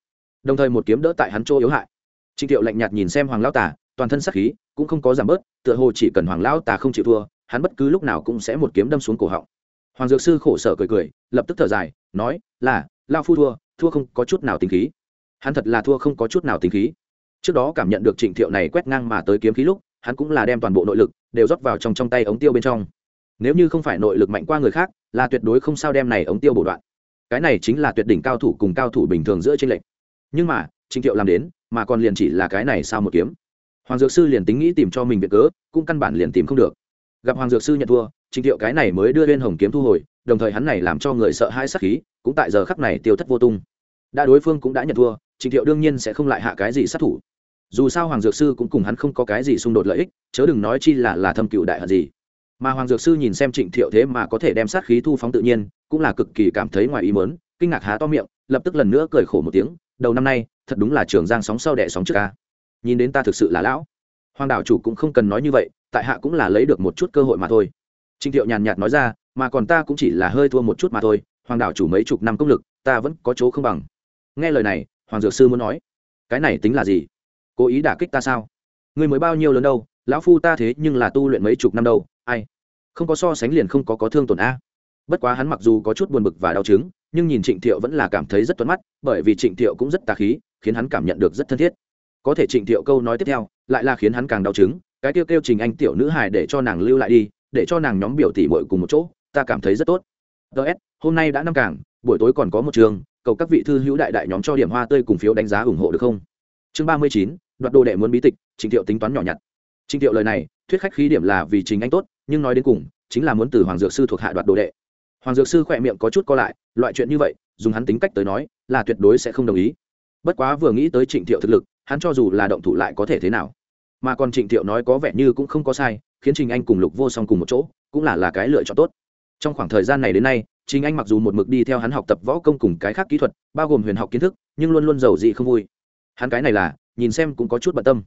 Đồng thời một kiếm đỡ tại hắn chỗ yếu hại. Trình thiệu lạnh nhạt nhìn xem hoàng lao tà toàn thân sắc khí cũng không có giảm bớt, tựa hồ chỉ cần hoàng lao tà không chịu thua, hắn bất cứ lúc nào cũng sẽ một kiếm đâm xuống cổ họng. Hoàng dược sư khổ sở cười cười, lập tức thở dài, nói, là, lao phu thua thua không có chút nào tính khí. Hắn thật là thua không có chút nào tính khí trước đó cảm nhận được trịnh thiệu này quét ngang mà tới kiếm khí lúc, hắn cũng là đem toàn bộ nội lực đều rót vào trong trong tay ống tiêu bên trong. Nếu như không phải nội lực mạnh qua người khác, là tuyệt đối không sao đem này ống tiêu bổ đoạn. Cái này chính là tuyệt đỉnh cao thủ cùng cao thủ bình thường giữa trên lệnh nhưng mà, trịnh thiệu làm đến, mà còn liền chỉ là cái này sao một kiếm. Hoàng dược sư liền tính nghĩ tìm cho mình việc cớ, cũng căn bản liền tìm không được. Gặp hoàng dược sư nhận thua, trịnh thiệu cái này mới đưa lên hồng kiếm thu hồi, đồng thời hắn này làm cho người sợ hai sắc khí, cũng tại giờ khắc này tiêu thất vô tung. Đã đối phương cũng đã nhận thua, trịnh thiệu đương nhiên sẽ không lại hạ cái gì sát thủ dù sao hoàng dược sư cũng cùng hắn không có cái gì xung đột lợi ích, chớ đừng nói chi là là thâm cựu đại hận gì. Mà hoàng dược sư nhìn xem trịnh thiệu thế mà có thể đem sát khí thu phóng tự nhiên, cũng là cực kỳ cảm thấy ngoài ý mớn kinh ngạc há to miệng, lập tức lần nữa cười khổ một tiếng, đầu năm nay, thật đúng là trường giang sóng sau đẻ sóng trước ca. Nhìn đến ta thực sự là lão. Hoàng đảo chủ cũng không cần nói như vậy, tại hạ cũng là lấy được một chút cơ hội mà thôi. Trịnh thiệu nhàn nhạt nói ra, mà còn ta cũng chỉ là hơi thua một chút mà thôi, hoàng đảo chủ mấy chục năm công lực, ta vẫn có chỗ không bằng. Nghe lời này, hoàng dược sư muốn nói, cái này tính là gì? Cố ý đả kích ta sao? Người mới bao nhiêu lớn đâu, lão phu ta thế nhưng là tu luyện mấy chục năm đâu, ai? Không có so sánh liền không có có thương tổn a. Bất quá hắn mặc dù có chút buồn bực và đau chứng, nhưng nhìn trịnh thiệu vẫn là cảm thấy rất tuấn mắt, bởi vì trịnh thiệu cũng rất tà khí, khiến hắn cảm nhận được rất thân thiết. Có thể trịnh thiệu câu nói tiếp theo, lại là khiến hắn càng đau chứng, cái kêu kêu trình anh tiểu nữ hài để cho nàng lưu lại đi, để cho nàng nhóm biểu tỷ bội cùng một chỗ, ta cảm thấy rất tốt. Ts hôm nay đã năm càng, buổi tối còn có một trường, cầu các vị thư hữu đại đại nhóm cho điểm hoa tươi cùng phiếu đánh giá ủng hộ được không? Chương ba mươi chín đoạt đồ đệ muốn bí tịch trịnh thiệu tính toán nhỏ nhặt. Trịnh thiệu lời này, thuyết khách khí điểm là vì chính anh tốt, nhưng nói đến cùng, chính là muốn từ hoàng dược sư thuộc hạ đoạt đồ đệ. Hoàng dược sư khỏe miệng có chút co lại, loại chuyện như vậy, dùng hắn tính cách tới nói, là tuyệt đối sẽ không đồng ý. Bất quá vừa nghĩ tới trịnh thiệu thực lực, hắn cho dù là động thủ lại có thể thế nào. Mà còn trịnh thiệu nói có vẻ như cũng không có sai, khiến trình anh cùng lục vô song cùng một chỗ, cũng là là cái lựa chọn tốt. Trong khoảng thời gian này đến nay, trình anh mặc dù một mực đi theo hắn học tập võ công cùng cái khác kỹ thuật, bao gồm huyền học kiến thức, nhưng luôn luôn giàu dị không vui. Hắn cái này là nhìn xem cũng có chút bận tâm.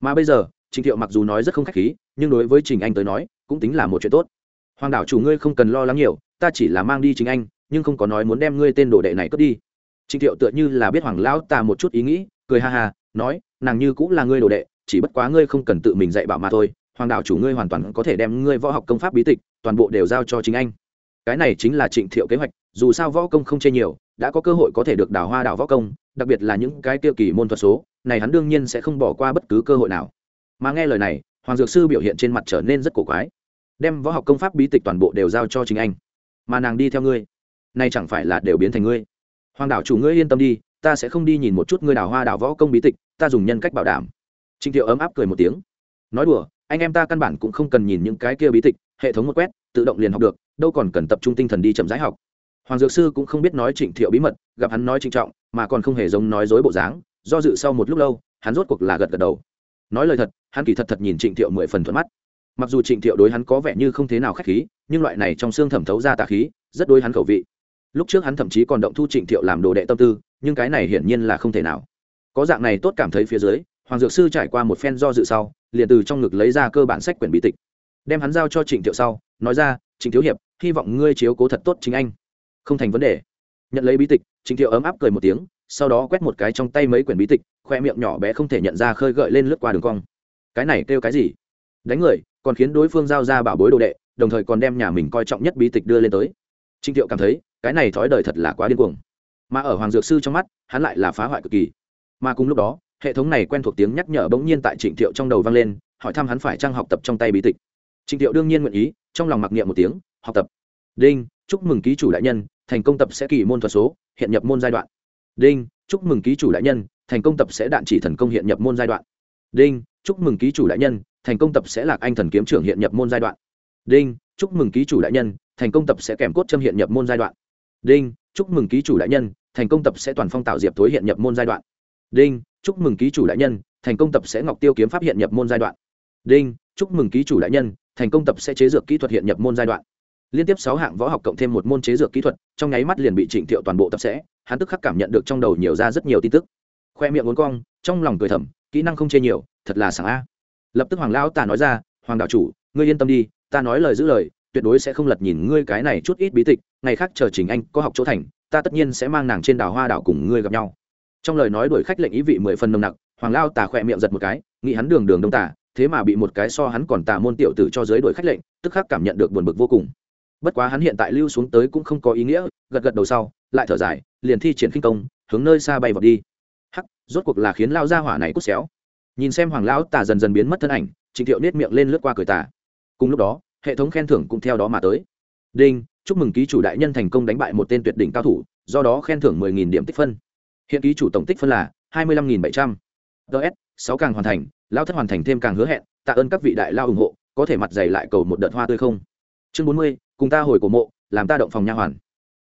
Mà bây giờ, trình thiệu mặc dù nói rất không khách khí, nhưng đối với trình anh tới nói, cũng tính là một chuyện tốt. Hoàng đảo chủ ngươi không cần lo lắng nhiều, ta chỉ là mang đi chính anh, nhưng không có nói muốn đem ngươi tên đồ đệ này cướp đi. Trình thiệu tựa như là biết hoàng lão ta một chút ý nghĩ, cười ha ha, nói, nàng như cũng là ngươi đồ đệ, chỉ bất quá ngươi không cần tự mình dạy bảo mà thôi. Hoàng đảo chủ ngươi hoàn toàn có thể đem ngươi võ học công pháp bí tịch toàn bộ đều giao cho chính anh. Cái này chính là trịnh thiệu kế hoạch dù sao võ công không chê nhiều, đã có cơ hội có thể được đào hoa đào võ công, đặc biệt là những cái tiêu kỳ môn thuật số, này hắn đương nhiên sẽ không bỏ qua bất cứ cơ hội nào. Mà nghe lời này, hoàng dược sư biểu hiện trên mặt trở nên rất cổ quái. Đem võ học công pháp bí tịch toàn bộ đều giao cho chính anh. Mà nàng đi theo ngươi, nay chẳng phải là đều biến thành ngươi. Hoàng đảo chủ ngươi yên tâm đi, ta sẽ không đi nhìn một chút ngươi đào hoa đào võ công bí tịch, ta dùng nhân cách bảo đảm. Trịnh thiệu ấm áp cười một tiếng. Nói đùa, anh em ta căn bản cũng không cần nhìn những cái kia bí tịch, hệ thống một quét, tự động liền học được, đâu còn cần tập trung tinh thần đi chậm rãi học hoàng dược sư cũng không biết nói trịnh thiệu bí mật, gặp hắn nói trịnh trọng, mà còn không hề giống nói dối bộ dáng, do dự sau một lúc lâu, hắn rốt cuộc là gật gật đầu. Nói lời thật, hắn kỳ thật thật nhìn trịnh thiệu mười phần thuận mắt. Mặc dù trịnh thiệu đối hắn có vẻ như không thế nào k h á c h khí, nhưng loại này trong xương thẩm thấu ra tà khí, rất đối hắn khẩu vị. Lúc trước hắn thậm chí còn động thu trịnh thiệu làm đồ đệ tâm tư, nhưng cái này hiển nhiên là không thể nào. Có dạng này tốt cảm thấy phía dưới, hoàng dược sư trải qua một phen do dự sau, liền từ trong ngực lấy ra cơ bản sách quyển bí tịch. Đem hắn giao cho trịnh thiệu sau, nói ra, trịnh thiếu hiệp, hy vọng ngươi chiếu cố thật tốt chính anh không thành vấn đề. Nhận lấy bí tịch trịnh thiệu ấm áp cười một tiếng, sau đó quét một cái trong tay mấy quyển bí tịch, khoe miệng nhỏ bé không thể nhận ra khơi gợi lên lướt qua đường cong. Cái này kêu cái gì? Đánh người, còn khiến đối phương giao ra bảo bối đồ đệ, đồng thời còn đem nhà mình coi trọng nhất bí tịch đưa lên tới. Trịnh thiệu cảm thấy, cái này thói đời thật là quá điên cuồng. Mà ở hoàng dược sư trong mắt, hắn lại là phá hoại cực kỳ. Mà cùng lúc đó, hệ thống này quen thuộc tiếng nhắc nhở bỗng nhiên tại trịnh thiệu trong đầu vang lên, hỏi thăm hắn phải trang học tập trong tay bí tịch. Trịnh thiệu đương nhiên nguyện ý, trong lòng mặc niệm một tiếng, học tập. Đinh chúc mừng ký chủ đại nhân, thành công tập sẽ kỳ môn thuật số, hiện nhập môn giai đoạn. Đinh, chúc mừng ký chủ đại nhân, thành công tập sẽ đạn chỉ thần công hiện nhập môn giai đoạn. Đinh, chúc mừng ký chủ đại nhân, thành công tập sẽ lạc anh thần kiếm trưởng hiện nhập môn giai đoạn. Đinh, chúc mừng ký chủ đại nhân, thành công tập sẽ kèm cốt châm hiện nhập môn giai đoạn. Đinh, chúc mừng ký chủ đại nhân, thành công tập sẽ toàn phong tạo diệp thối hiện nhập môn giai đoạn. Đinh, chúc mừng ký chủ đại nhân, thành công tập sẽ ngọc tiêu kiếm pháp hiện nhập môn giai đoạn. Đinh, chúc mừng ký chủ đại nhân, thành công tập sẽ chế dược kỹ thuật hiện nhập môn giai đoạn liên tiếp sáu hạng võ học cộng thêm một môn chế dược kỹ thuật, trong nháy mắt liền bị trịnh thiệu toàn bộ tập sẽ, hắn tức khắc cảm nhận được trong đầu nhiều ra rất nhiều tin tức. Khoe miệng uốn cong, trong lòng cười thầm, kỹ năng không chê nhiều, thật là sảng a. Lập tức hoàng lão tà nói ra, hoàng đạo chủ, ngươi yên tâm đi, ta nói lời giữ lời, tuyệt đối sẽ không lật nhìn ngươi cái này chút ít bí tịch, ngày khác chờ trình anh có học chỗ thành, ta tất nhiên sẽ mang nàng trên đảo hoa đảo cùng ngươi gặp nhau. Trong lời nói đuổi khách lệnh ý vị mười phần nồng nặc, hoàng lao tà khỏe miệng giật một cái, nghĩ hắn đường đường đông tả thế mà bị một cái so hắn còn tà môn tiểu tử cho dưới đuổi khách lệnh, tức khắc cảm nhận được buồn bực vô cùng bất quá hắn hiện tại lưu xuống tới cũng không có ý nghĩa, gật gật đầu sau, lại thở dài, liền thi triển khinh công, hướng nơi xa bay vào đi. Hắc, rốt cuộc là khiến lao gia hỏa này cút xéo. Nhìn xem hoàng lão tà dần dần biến mất thân ảnh, trịnh thiệu nết miệng lên lướt qua cười tà. Cùng lúc đó, hệ thống khen thưởng cũng theo đó mà tới. Đinh, chúc mừng ký chủ đại nhân thành công đánh bại một tên tuyệt đỉnh cao thủ, do đó khen thưởng mười nghìn điểm tích phân. Hiện ký chủ tổng tích phân là hai mươi lăm nghìn bảy trăm. Ts sáu càng hoàn thành lao thất hoàn thành thêm càng hứa hẹn, tạ ơn các vị đại lao ủng hộ, có thể mặt dày lại cầu một đợt hoa tươi không? Chương bốn mươi cùng ta hồi cổ mộ, làm ta động phòng nha hoàn.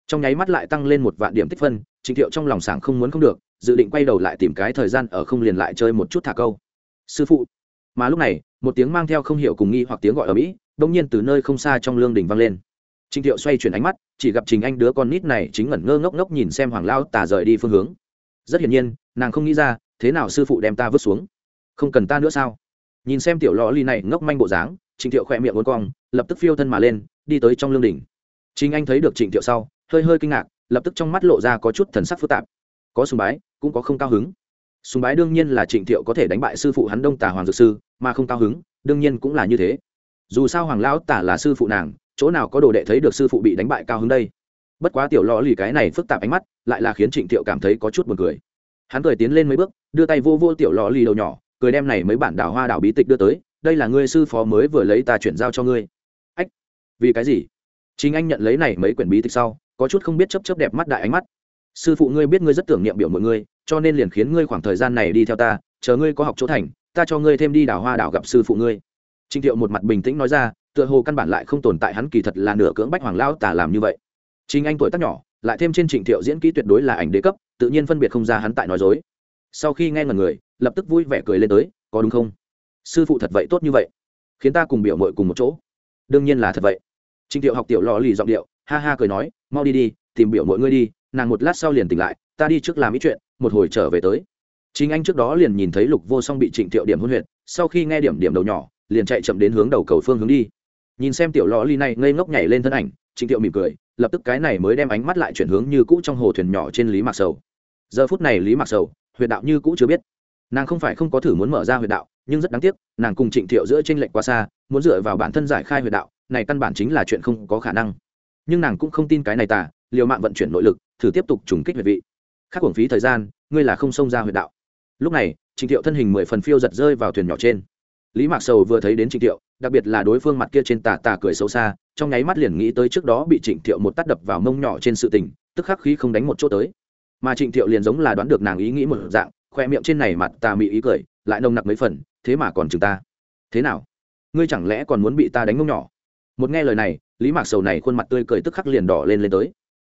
Trong nháy mắt lại tăng lên một vạn điểm tích phân, trịnh thiệu trong lòng sảng không muốn không được, dự định quay đầu lại tìm cái thời gian ở không liền lại chơi một chút thả câu. Sư phụ. Mà lúc này, một tiếng mang theo không hiểu cùng nghi hoặc tiếng gọi ở mỹ, đông nhiên từ nơi không xa trong lương đình vang lên. Trịnh thiệu xoay chuyển ánh mắt, chỉ gặp trình anh đứa con nít này chính ngẩn ngơ ngốc ngốc nhìn xem hoàng lao tà rời đi phương hướng. Rất hiển nhiên, nàng không nghĩ ra, thế nào sư phụ đem ta vứt xuống? Không cần ta nữa sao? Nhìn xem tiểu lò ly này ngốc manh bộ dáng, trịnh thiệu khỏe miệng uốn cong, lập tức phiêu thân mà lên đi tới trong lương đình, chính anh thấy được trịnh thiệu sau hơi hơi kinh ngạc lập tức trong mắt lộ ra có chút thần sắc phức tạp. Có sùng bái cũng có không cao hứng. Sùng bái đương nhiên là trịnh thiệu có thể đánh bại sư phụ hắn đông tà hoàng dược sư mà không cao hứng đương nhiên cũng là như thế. Dù sao hoàng lão tả là sư phụ nàng chỗ nào có đồ đệ thấy được sư phụ bị đánh bại cao hứng đây? Bất quá tiểu lò lì cái này phức tạp ánh mắt lại là khiến trịnh thiệu cảm thấy có chút buồn cười. Hắn cười tiến lên mấy bước đưa tay vô vô tiểu lò lì đầu nhỏ cười đem này mấy bản đảo hoa đảo bí tịch đưa tới đây là ngươi sư phó mới vừa lấy ta chuyển giao cho ngươi vì cái gì? Chính anh nhận lấy này mấy quyển bí tịch sau, có chút không biết chấp chấp đẹp mắt đại ánh mắt. Sư phụ ngươi biết ngươi rất tưởng niệm biểu mọi ngươi, cho nên liền khiến ngươi khoảng thời gian này đi theo ta, chờ ngươi có học chỗ thành, ta cho ngươi thêm đi đảo hoa đảo gặp sư phụ ngươi. Trịnh thiệu một mặt bình tĩnh nói ra, tựa hồ căn bản lại không tồn tại hắn kỳ thật là nửa cưỡng bách hoàng lao tả làm như vậy. Chính anh tuổi tác nhỏ, lại thêm trên trịnh thiệu diễn kỹ tuyệt đối là ảnh đế cấp, tự nhiên phân biệt không ra hắn tại nói dối. Sau khi nghe ngần người, lập tức vui vẻ cười lên tới, có đúng không? Sư phụ thật vậy tốt như vậy, khiến ta cùng biểu mội cùng một chỗ. Đương nhiên là thật vậy trịnh thiệu học tiểu lò lì giọng điệu, ha ha cười nói, mau đi đi, tìm biểu mọi ngươi đi, nàng một lát sau liền tỉnh lại, ta đi trước làm ít chuyện, một hồi trở về tới. Chính anh trước đó liền nhìn thấy lục vô song bị trịnh thiệu điểm hôn huyện sau khi nghe điểm điểm đầu nhỏ, liền chạy chậm đến hướng đầu cầu phương hướng đi. Nhìn xem tiểu lò lì này ngây ngốc nhảy lên thân ảnh, trịnh thiệu mỉm cười, lập tức cái này mới đem ánh mắt lại chuyển hướng như cũ trong hồ thuyền nhỏ trên lý mạc sầu. Giờ phút này lý mạc sầu, huyệt đạo như cũ chưa biết. Nàng không phải không có thử muốn mở ra huyệt đạo, nhưng rất đáng tiếc, nàng cùng trịnh thiệu giữa tranh lệch quá xa, muốn dựa vào bản thân giải khai huyệt đạo này căn bản chính là chuyện không có khả năng. Nhưng nàng cũng không tin cái này tả liều mạng vận chuyển nội lực, thử tiếp tục trùng kích huyệt vị. Khác hưởng phí thời gian, ngươi là không xông ra huyệt đạo. Lúc này trịnh thiệu thân hình mười phần phiêu giật rơi vào thuyền nhỏ trên. Lý mạc sầu vừa thấy đến trịnh thiệu, đặc biệt là đối phương mặt kia trên tà tà cười xấu xa, trong nháy mắt liền nghĩ tới trước đó bị trịnh thiệu một tắt đập vào mông nhỏ trên sự tình, tức khắc khí không đánh một chỗ tới. Mà trịnh thiệu liền giống là đoán được nàng ý nghĩ một dạng, khoe miệng trên này mặt tà mị ý cười, lại nồng nặc mấy phần, thế mà còn chừng ta. Thế nào? Ngươi chẳng lẽ còn muốn bị ta đánh mông nhỏ? Một nghe lời này, lý mạc sầu này khuôn mặt tươi cười tức khắc liền đỏ lên lên tới.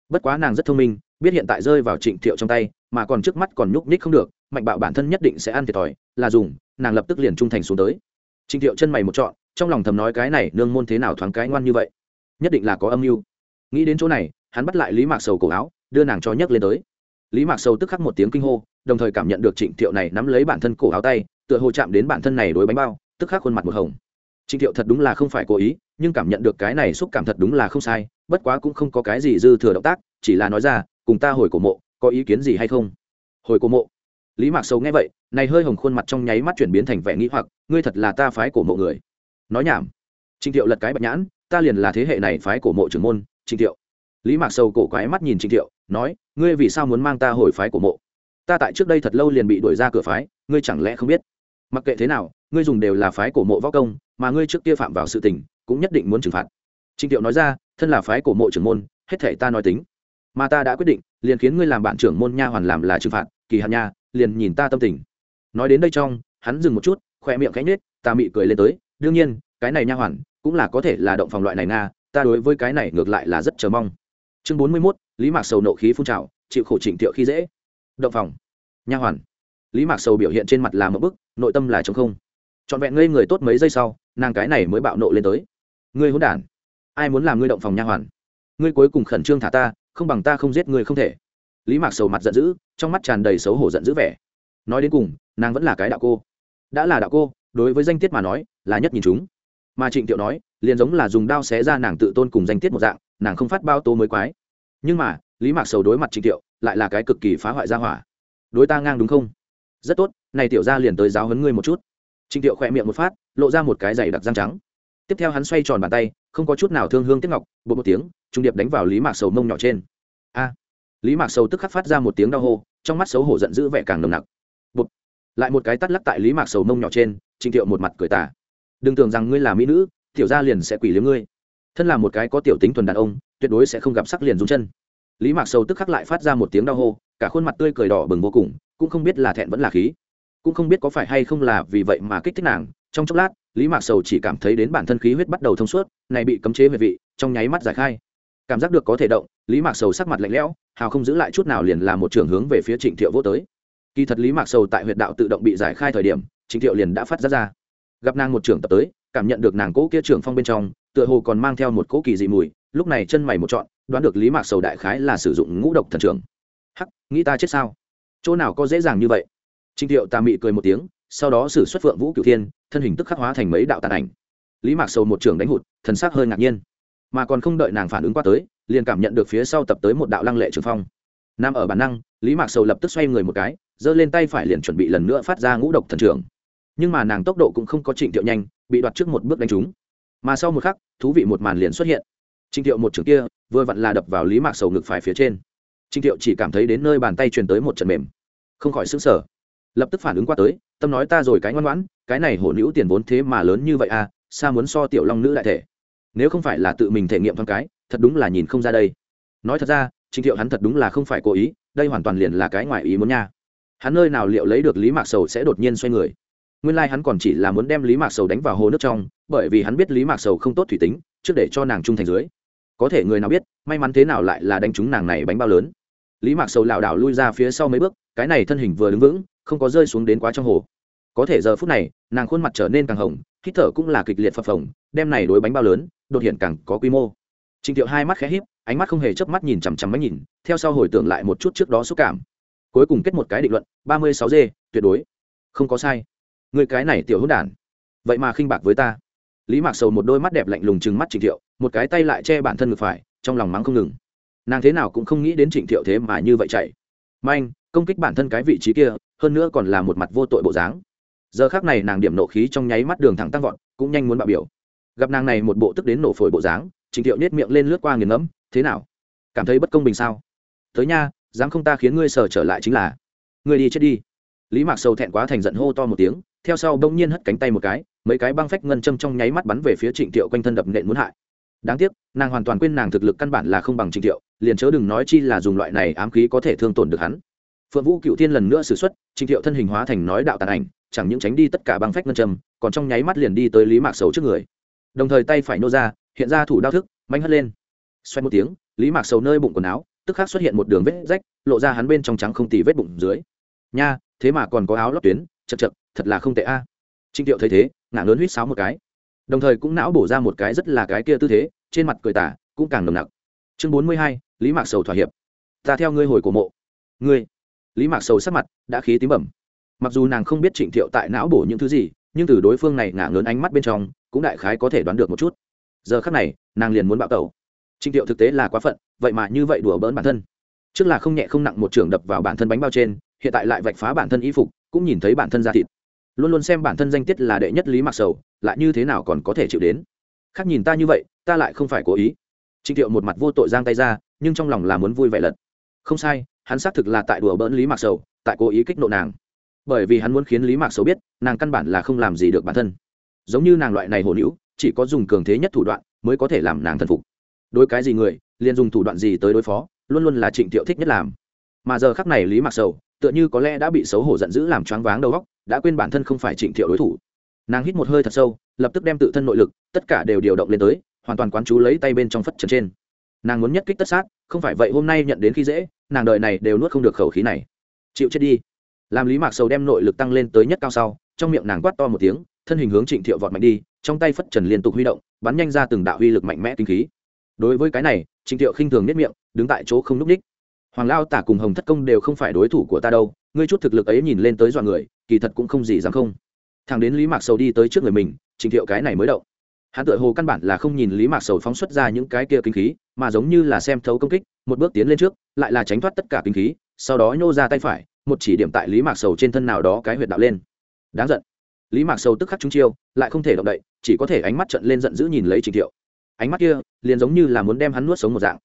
Bất quá nàng rất thông minh, biết hiện tại rơi vào trịnh thiệu trong tay, mà còn trước mắt còn nhúc nhích không được, mạnh bạo bản thân nhất định sẽ ăn thiệt thòi, là dùng, nàng lập tức liền trung thành xuống tới. Trịnh thiệu chân mày một trọn, trong lòng thầm nói cái này nương môn thế nào thoáng cái ngoan như vậy. Nhất định là có âm mưu. Nghĩ đến chỗ này, hắn bắt lại lý mạc sầu cổ áo, đưa nàng cho nhấc lên tới. Lý mạc sầu tức khắc một tiếng kinh hô, đồng thời cảm nhận được trịnh thiệu này nắm lấy bản thân cổ áo tay, tựa hồ chạm đến bản thân này đối bánh bao, tức khắc khuôn mặt một hồng. Trình thiệu thật đúng là không phải cố ý, nhưng cảm nhận được cái này xúc cảm thật đúng là không sai, bất quá cũng không có cái gì dư thừa động tác, chỉ là nói ra, cùng ta hồi cổ mộ, có ý kiến gì hay không? Hồi cổ mộ? Lý mạc sầu nghe vậy, này hơi hồng khuôn mặt trong nháy mắt chuyển biến thành vẻ nghĩ hoặc, ngươi thật là ta phái cổ mộ người. Nói nhảm. Trình thiệu lật cái bạch nhãn, ta liền là thế hệ này phái cổ mộ trưởng môn, Trình thiệu. Lý mạc sầu cổ quái mắt nhìn Trình thiệu, nói, ngươi vì sao muốn mang ta hồi phái cổ mộ? Ta tại trước đây thật lâu liền bị đuổi ra cửa phái, ngươi chẳng lẽ không biết? Mặc kệ thế nào ngươi dùng đều là phái cổ mộ võ công mà ngươi trước kia phạm vào sự tình cũng nhất định muốn trừng phạt. Trịnh thiệu nói ra thân là phái cổ mộ trưởng môn hết thể ta nói tính. Mà ta đã quyết định liền khiến ngươi làm bạn trưởng môn nha hoàn làm là trừng phạt kỳ hạn nha liền nhìn ta tâm tình. Nói đến đây trong hắn dừng một chút khoe miệng cánh nết ta mị cười lên tới đương nhiên cái này nha hoàn cũng là có thể là động phòng loại này nga ta đối với cái này ngược lại là rất chờ mong. Chương bốn mươi 41, lý mạc sầu nộ khí phun trào chịu khổ trịnh thiệu khi dễ. Động phòng. Nha hoàn. Lý mạc sầu biểu hiện trên mặt là một bức nội tâm là trống không trọn vẹn ngây người tốt mấy giây sau, nàng cái này mới bạo nộ lên tới. Ngươi hỗn đản. Ai muốn làm ngươi động phòng nha hoàn? Ngươi cuối cùng khẩn trương thả ta, không bằng ta không giết ngươi không thể. Lý mạc sầu mặt giận dữ, trong mắt tràn đầy xấu hổ giận dữ vẻ. Nói đến cùng, nàng vẫn là cái đạo cô. Đã là đạo cô, đối với danh tiết mà nói, là nhất nhìn chúng. Mà trịnh tiệu nói, liền giống là dùng đao xé ra nàng tự tôn cùng danh tiết một dạng, nàng không phát bao tố mới quái. Nhưng mà, lý mạc sầu đối mặt trịnh tiệu, lại là cái cực kỳ phá hoại gia hỏa. Đối ta ngang đúng không? Rất tốt, này tiểu ra liền tới giáo hấn ngươi một chút. Trình tiệu khẽ miệng một phát, lộ ra một cái giày đặc răng trắng. Tiếp theo hắn xoay tròn bàn tay, không có chút nào thương hương tiếc ngọc bộ một tiếng, trung điệp đánh vào lý mạc sầu mông nhỏ trên. A! Lý mạc sầu tức khắc phát ra một tiếng đau hô, trong mắt xấu hổ giận dữ vẻ càng nồng nặc. Bụp! lại một cái tát lắc tại lý mạc sầu mông nhỏ trên, Trình Tiệu một mặt cười tà. đừng tưởng rằng ngươi là mỹ nữ, tiểu gia liền sẽ quỷ liếm ngươi. Thân là một cái có tiểu tính thuần đàn ông, tuyệt đối sẽ không gặp sắc liền dùng chân. Lý mạc sầu tức khắc lại phát ra một tiếng đau hô, cả khuôn mặt tươi cười đỏ bừng vô cùng, cũng không biết là thẹn vẫn là khí cũng không biết có phải hay không là vì vậy mà kích thích nàng. Trong chốc lát, lý mạc sầu chỉ cảm thấy đến bản thân khí huyết bắt đầu thông suốt, này bị cấm chế về vị, trong nháy mắt giải khai. Cảm giác được có thể động, lý mạc sầu sắc mặt lạnh lẽo, hào không giữ lại chút nào liền là một trường hướng về phía trịnh thiệu vô tới. Kỳ thật lý mạc sầu tại huyệt đạo tự động bị giải khai thời điểm, trịnh thiệu liền đã phát ra ra. Gặp nàng một trường tập tới, cảm nhận được nàng cỗ kia trường phong bên trong, tựa hồ còn mang theo một cỗ kỳ dị mùi, lúc này chân mày một trọn, đoán được lý mạc sầu đại khái là sử dụng ngũ độc thần trường. hắc, nghĩ ta chết sao? Chỗ nào có dễ dàng như vậy? Trình thiệu tà mị cười một tiếng, sau đó sử xuất phượng vũ cửu thiên, thân hình tức khắc hóa thành mấy đạo tàn ảnh. Lý mạc sầu một trường đánh hụt, thần sắc hơi ngạc nhiên. Mà còn không đợi nàng phản ứng qua tới, liền cảm nhận được phía sau tập tới một đạo lăng lệ trường phong. Nam ở bản năng, lý mạc sầu lập tức xoay người một cái, giơ lên tay phải liền chuẩn bị lần nữa phát ra ngũ độc thần trưởng nhưng mà nàng tốc độ cũng không có trịnh thiệu nhanh, bị đoạt trước một bước đánh trúng. Mà sau một khắc, thú vị một màn liền xuất hiện. Trịnh thiệu một trường kia, vừa vặn là đập vào lý mạc sầu ngực phải phía trên. Trịnh thiệu chỉ cảm thấy đến nơi bàn tay truyền tới một trận mềm. Không khỏi sửng sở lập tức phản ứng qua tới, tâm nói ta rồi cái ngoan ngoãn, cái này hổ nữ tiền vốn thế mà lớn như vậy à xa muốn so tiểu long nữ đại thể. Nếu không phải là tự mình thể nghiệm thoáng cái, thật đúng là nhìn không ra đây. Nói thật ra, trình thiệu hắn thật đúng là không phải cố ý, đây hoàn toàn liền là cái ngoài ý muốn nha. Hắn nơi nào liệu lấy được lý mạc sầu sẽ đột nhiên xoay người. Nguyên lai、like、hắn còn chỉ là muốn đem lý mạc sầu đánh vào hồ nước trong, bởi vì hắn biết lý mạc sầu không tốt thủy tính, trước để cho nàng trung thành dưới. Có thể người nào biết, may mắn thế nào lại là đánh trúng nàng này bánh bao lớn. Lý mạc sầu lảo đảo lui ra phía sau mấy bước, cái này thân hình vừa đứng vững không có rơi xuống đến quá trong hồ. Có thể giờ phút này nàng khuôn mặt trở nên càng hồng hít thở cũng là kịch liệt phập phồng đem này đối bánh bao lớn đột hiện càng có quy mô. Trình thiệu hai mắt khẽ híp ánh mắt không hề chớp mắt nhìn chằm chằm máy nhìn theo sau hồi tưởng lại một chút trước đó xúc cảm. Cuối cùng kết một cái định luận ba mươi sáu g, tuyệt đối. Không có sai. Người cái này tiểu hữu đản. Vậy mà khinh bạc với ta. Lý mạc sầu một đôi mắt đẹp lạnh lùng chừng mắt Trình thiệu một cái tay lại che bản thân ngực phải trong lòng mắng không ngừng. Nàng thế nào cũng không nghĩ đến Trình thiệu thế mà như vậy chạy. Manh công kích bản thân cái vị trí kia, hơn nữa còn là một mặt vô tội bộ dáng. Giờ khác này nàng điểm nộ khí trong nháy mắt đường thẳng tăng vọt, cũng nhanh muốn bạo biểu. Gặp nàng này một bộ tức đến nổ phổi bộ dáng trịnh thiệu nết miệng lên lướt qua nghiền ngẫm, thế nào? Cảm thấy bất công bình sao? Tới nha, dám không ta khiến ngươi sờ trở lại chính là. Ngươi đi chết đi. Lý mạc sâu thẹn quá thành giận hô to một tiếng, theo sau bỗng nhiên hất cánh tay một cái, mấy cái băng phách ngân châm trong nháy mắt bắn về phía trịnh thiệu quanh thân đập nện muốn hại. Đáng tiếc, nàng hoàn toàn quên nàng thực lực căn bản là không bằng trịnh thiệu, liền chớ đừng nói chi là dùng loại này ám khí có thể thương tổn được hắn phượng vũ cựu thiên lần nữa xử x u ấ t trình thiệu thân hình hóa thành nói đạo tàn ảnh chẳng những tránh đi tất cả băng phách ngân trầm, còn trong nháy mắt liền đi tới lý mạc sầu trước người. Đồng thời tay phải nô ra hiện ra thủ đao thức manh hất lên. Xoay một tiếng lý mạc sầu nơi bụng quần áo tức khắc xuất hiện một đường vết rách lộ ra hắn bên trong trắng không tì vết bụng dưới. Nha thế mà còn có áo lót tuyến chật chật thật là không tệ a. À. trịnh thiệu thấy thế ngã lớn huýt sáo một cái. Đồng thời cũng não bổ ra một cái rất là cái kia tư thế trên mặt cười tả cũng càng nồng nặc. Chương bốn mươi hai lý mạc sầu thỏa hiệp. Ta theo ngươi hồi cổ mộ. Ngươi lý mạc sầu sắc mặt, đã khí tím bẩm mặc dù nàng không biết trịnh thiệu tại não bổ những thứ gì, nhưng từ đối phương này ngả lớn ánh mắt bên trong, cũng đại khái có thể đoán được một chút. Giờ khắc này, nàng liền muốn bạo tẩu. Trịnh thiệu thực tế là quá phận, vậy mà như vậy đùa bỡn bản thân. Trước là không nhẹ không nặng một trường đập vào bản thân bánh bao trên, hiện tại lại vạch phá bản thân y phục, cũng nhìn thấy bản thân ra thịt. Luôn luôn xem bản thân danh tiết là đệ nhất lý mặc sầu, lại như thế nào còn có thể chịu đến? Khác nhìn ta như vậy, ta lại không phải cố ý. Trịnh thiệu một mặt vô tội giang tay ra, nhưng trong lòng là muốn vui vẻ lật không sai hắn xác thực là tại đùa bỡn lý mặc sầu tại cố ý kích nộ nàng. Bởi vì hắn muốn khiến lý mạc sầu biết nàng căn bản là không làm gì được bản thân. Giống như nàng loại này hồ hữu, chỉ có dùng cường thế nhất thủ đoạn mới có thể làm nàng thần phục. Đối cái gì người liền dùng thủ đoạn gì tới đối phó luôn luôn là trịnh thiệu thích nhất làm. Mà giờ khắc này lý mạc sầu tựa như có lẽ đã bị xấu hổ giận dữ làm choáng váng đầu góc đã quên bản thân không phải trịnh thiệu đối thủ. Nàng hít một hơi thật sâu lập tức đem tự thân nội lực tất cả đều điều động lên tới hoàn toàn quán chú lấy tay bên trong phất trần trên. Nàng muốn nhất kích tất sát không phải vậy hôm nay nhận đến khi dễ nàng đợi này đều nuốt không được khẩu khí này. Chịu chết đi. Làm lý mạc sầu đem nội lực tăng lên tới nhất cao sau, trong miệng nàng quát to một tiếng, thân hình hướng trịnh thiệu vọt mạnh đi, trong tay phất trần liên tục huy động, bắn nhanh ra từng đạo uy lực mạnh mẽ kinh khí. Đối với cái này, trịnh thiệu khinh thường nhất miệng, đứng tại chỗ không núp ních. Hoàng lao tả cùng hồng thất công đều không phải đối thủ của ta đâu, ngươi chút thực lực ấy nhìn lên tới dọa người, kỳ thật cũng không gì dám không. Thằng đến lý mạc sầu đi tới trước người mình, trịnh thiệu cái này mới động hắn tựa hồ căn bản là không nhìn lý mạc sầu phóng xuất ra những cái kia kinh khí, mà giống như là xem thấu công kích, một bước tiến lên trước, lại là tránh thoát tất cả kinh khí, sau đó nhô ra tay phải, một chỉ điểm tại lý mạc sầu trên thân nào đó cái huyệt đạo lên. Đáng giận. Lý mạc sầu tức khắc trúng chiêu, lại không thể động đậy, chỉ có thể ánh mắt trận lên giận dữ nhìn lấy Trình thiệu. Ánh mắt kia, liền giống như là muốn đem hắn nuốt sống một dạng.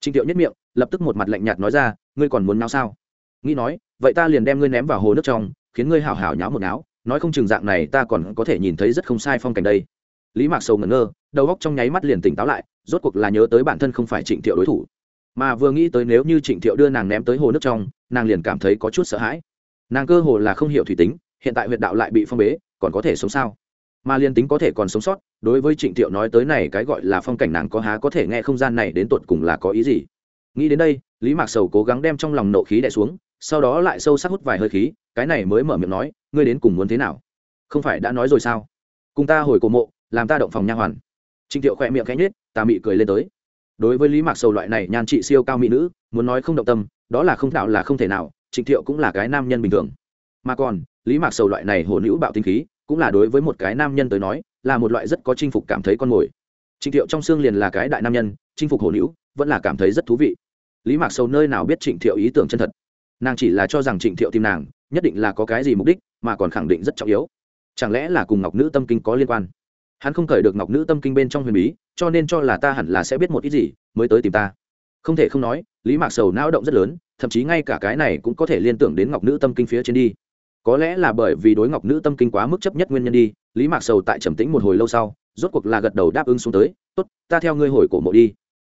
Trình thiệu nhất miệng, lập tức một mặt lạnh nhạt nói ra, ngươi còn muốn náo sao? Nghĩ nói, vậy ta liền đem ngươi ném vào hồ nước trong, khiến ngươi hào hào nháo một náo, nói không chừng dạng này ta còn có thể nhìn thấy rất không sai phong cảnh đây lý mạc sầu ngẩn ngơ, đầu góc trong nháy mắt liền tỉnh táo lại, rốt cuộc là nhớ tới bản thân không phải trịnh thiệu đối thủ, mà vừa nghĩ tới nếu như trịnh thiệu đưa nàng ném tới hồ nước trong, nàng liền cảm thấy có chút sợ hãi. Nàng cơ hồ là không hiểu thủy tính, hiện tại huyện đạo lại bị phong bế, còn có thể sống sao? Mà liên tính có thể còn sống sót, đối với trịnh thiệu nói tới này cái gọi là phong cảnh nàng có há có thể nghe không gian này đến tột cùng là có ý gì? Nghĩ đến đây, lý mạc sầu cố gắng đem trong lòng nộ khí đẻ xuống, sau đó lại sâu sắc hút vài hơi khí, cái này mới mở miệng nói, ngươi đến cùng muốn thế nào? Không phải đã nói rồi sao? Cùng ta hồi cổ mộ làm ta động phòng nha hoàn. Trịnh thiệu khỏe miệng khẽ nhết ta mị cười lên tới. Đối với lý mạc sầu loại này nhan trị siêu cao mỹ nữ, muốn nói không động tâm, đó là không đạo là không thể nào, trịnh thiệu cũng là cái nam nhân bình thường. Mà còn, lý mạc sầu loại này hồ hữu bạo tinh khí, cũng là đối với một cái nam nhân tới nói, là một loại rất có chinh phục cảm thấy con mồi. Trịnh thiệu trong xương liền là cái đại nam nhân, chinh phục hồ hữu vẫn là cảm thấy rất thú vị. Lý mạc sầu nơi nào biết trịnh thiệu ý tưởng chân thật. Nàng chỉ là cho rằng trịnh thiệu tìm nàng, nhất định là có cái gì mục đích, mà còn khẳng định rất trọng yếu. Chẳng lẽ là cùng ngọc nữ tâm kinh có liên quan? Hắn không cởi được ngọc nữ tâm kinh bên trong huyền bí, cho nên cho là ta hẳn là sẽ biết một ít gì, mới tới tìm ta. Không thể không nói, lý mạc sầu não động rất lớn, thậm chí ngay cả cái này cũng có thể liên tưởng đến ngọc nữ tâm kinh phía trên đi. Có lẽ là bởi vì đối ngọc nữ tâm kinh quá mức chấp nhất nguyên nhân đi, lý mạc sầu tại trầm tĩnh một hồi lâu sau, rốt cuộc là gật đầu đáp ứng xuống tới, tốt, ta theo ngươi hồi cổ mộ đi.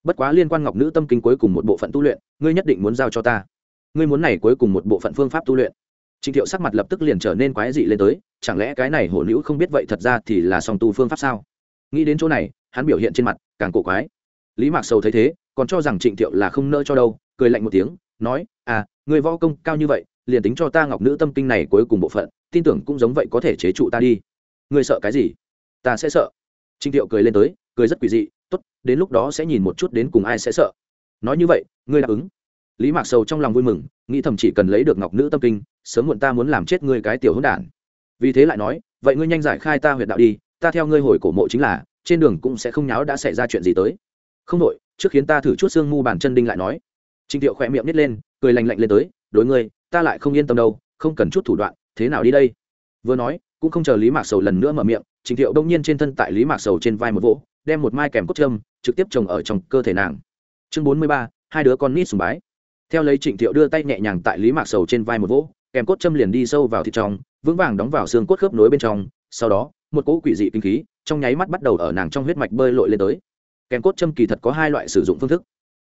Bất quá liên quan ngọc nữ tâm kinh cuối cùng một bộ phận tu luyện, ngươi nhất định muốn giao cho ta. Ngươi muốn này cuối cùng một bộ phận phương pháp tu luyện trịnh thiệu sắc mặt lập tức liền trở nên quái dị lên tới, chẳng lẽ cái này hổ nữ không biết vậy thật ra thì là song tu phương pháp sao? Nghĩ đến chỗ này, hắn biểu hiện trên mặt càng cổ quái. Lý mạc sầu thấy thế, còn cho rằng trịnh thiệu là không nỡ cho đâu, cười lạnh một tiếng, nói à người võ công cao như vậy, liền tính cho ta ngọc nữ tâm kinh này cuối cùng bộ phận, tin tưởng cũng giống vậy có thể chế trụ ta đi. Ngươi sợ cái gì? Ta sẽ sợ. Trịnh thiệu cười lên tới, cười rất quỷ dị, tốt, đến lúc đó sẽ nhìn một chút đến cùng ai sẽ sợ. Nói như vậy, ngươi đáp ứng. Lý mạc sầu trong lòng vui mừng, nghĩ thầm chỉ cần lấy được ngọc nữ tâm kinh sớm muộn ta muốn làm chết ngươi cái tiểu hỗn đản. Vì thế lại nói, vậy ngươi nhanh giải khai ta huyệt đạo đi, ta theo ngươi hồi cổ mộ chính là, trên đường cũng sẽ không nháo đã xảy ra chuyện gì tới. Không đội trước khiến ta thử chút xương mu bàn chân đinh lại nói. Trịnh thiệu khỏe miệng nít lên, cười lành lạnh lên tới, đối ngươi, ta lại không yên tâm đâu, không cần chút thủ đoạn, thế nào đi đây? Vừa nói, cũng không chờ lý mạc sầu lần nữa mở miệng trịnh thiệu đông nhiên trên thân tại lý mạc sầu trên vai một vỗ, đem một mai kèm cốt châm, trực tiếp trồng ở trong cơ thể nàng. Chương bốn mươi ba, hai đứa con nít sùng bái. Theo lấy trịnh thiệu đưa tay nhẹ nhàng tại lý mạc sầu trên vai một vỗ kèm cốt châm liền đi sâu vào thịt trong, vững vàng đóng vào xương cốt khớp nối bên trong, sau đó, một cỗ quỷ dị kinh khí, trong nháy mắt bắt đầu ở nàng trong huyết mạch bơi lội lên tới. Kèm cốt châm kỳ thật có hai loại sử dụng phương thức.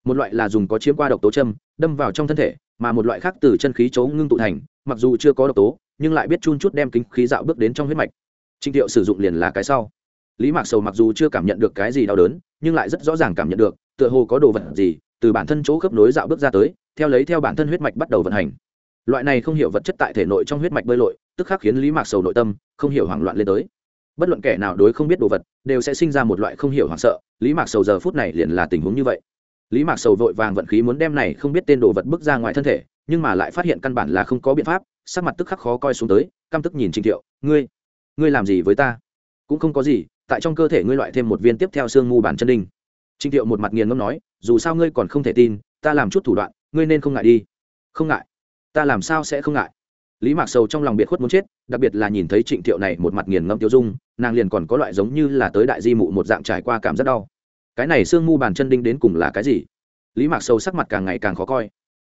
Một loại là dùng có chiếm qua độc tố châm, đâm vào trong thân thể, mà một loại khác từ chân khí chấu ngưng tụ thành, mặc dù chưa có độc tố, nhưng lại biết chun chút đem kinh khí dạo bước đến trong huyết mạch. Trình thiệu sử dụng liền là cái sau. Lý mạc sầu mặc dù chưa cảm nhận được cái gì đau đớn, nhưng lại rất rõ ràng cảm nhận được, tựa hồ có đồ vật gì từ bản thân chỗ khớp nối dạo bước ra tới, theo lấy theo bản thân huyết mạch bắt đầu vận hành loại này không hiểu vật chất tại thể nội trong huyết mạch bơi lội, tức khắc khiến lý mạc sầu nội tâm, không hiểu hoảng loạn lên tới. Bất luận kẻ nào đối không biết đồ vật, đều sẽ sinh ra một loại không hiểu hoảng sợ, lý mạc sầu giờ phút này liền là tình huống như vậy. Lý mạc sầu vội vàng vận khí muốn đem này không biết tên đồ vật bước ra ngoài thân thể, nhưng mà lại phát hiện căn bản là không có biện pháp, sắc mặt tức khắc khó coi xuống tới, căm tức nhìn Trình thiệu, ngươi ngươi làm gì với ta? Cũng không có gì, tại trong cơ thể ngươi loại thêm một viên tiếp theo xương mù bản chân đinh. Trình thiệu một mặt nghiền ngâm nói, dù sao ngươi còn không thể tin, ta làm chút thủ đoạn, ngươi nên không ngại đi. Không ngại ta làm sao sẽ không ngại? Lý mạc sầu trong lòng biệt khuất muốn chết, đặc biệt là nhìn thấy trịnh thiệu này một mặt nghiền ngâm tiêu dung, nàng liền còn có loại giống như là tới đại di mụ một dạng trải qua cảm rất đau. Cái này xương mu bàn chân đinh đến cùng là cái gì? Lý mạc sầu sắc mặt càng ngày càng khó coi.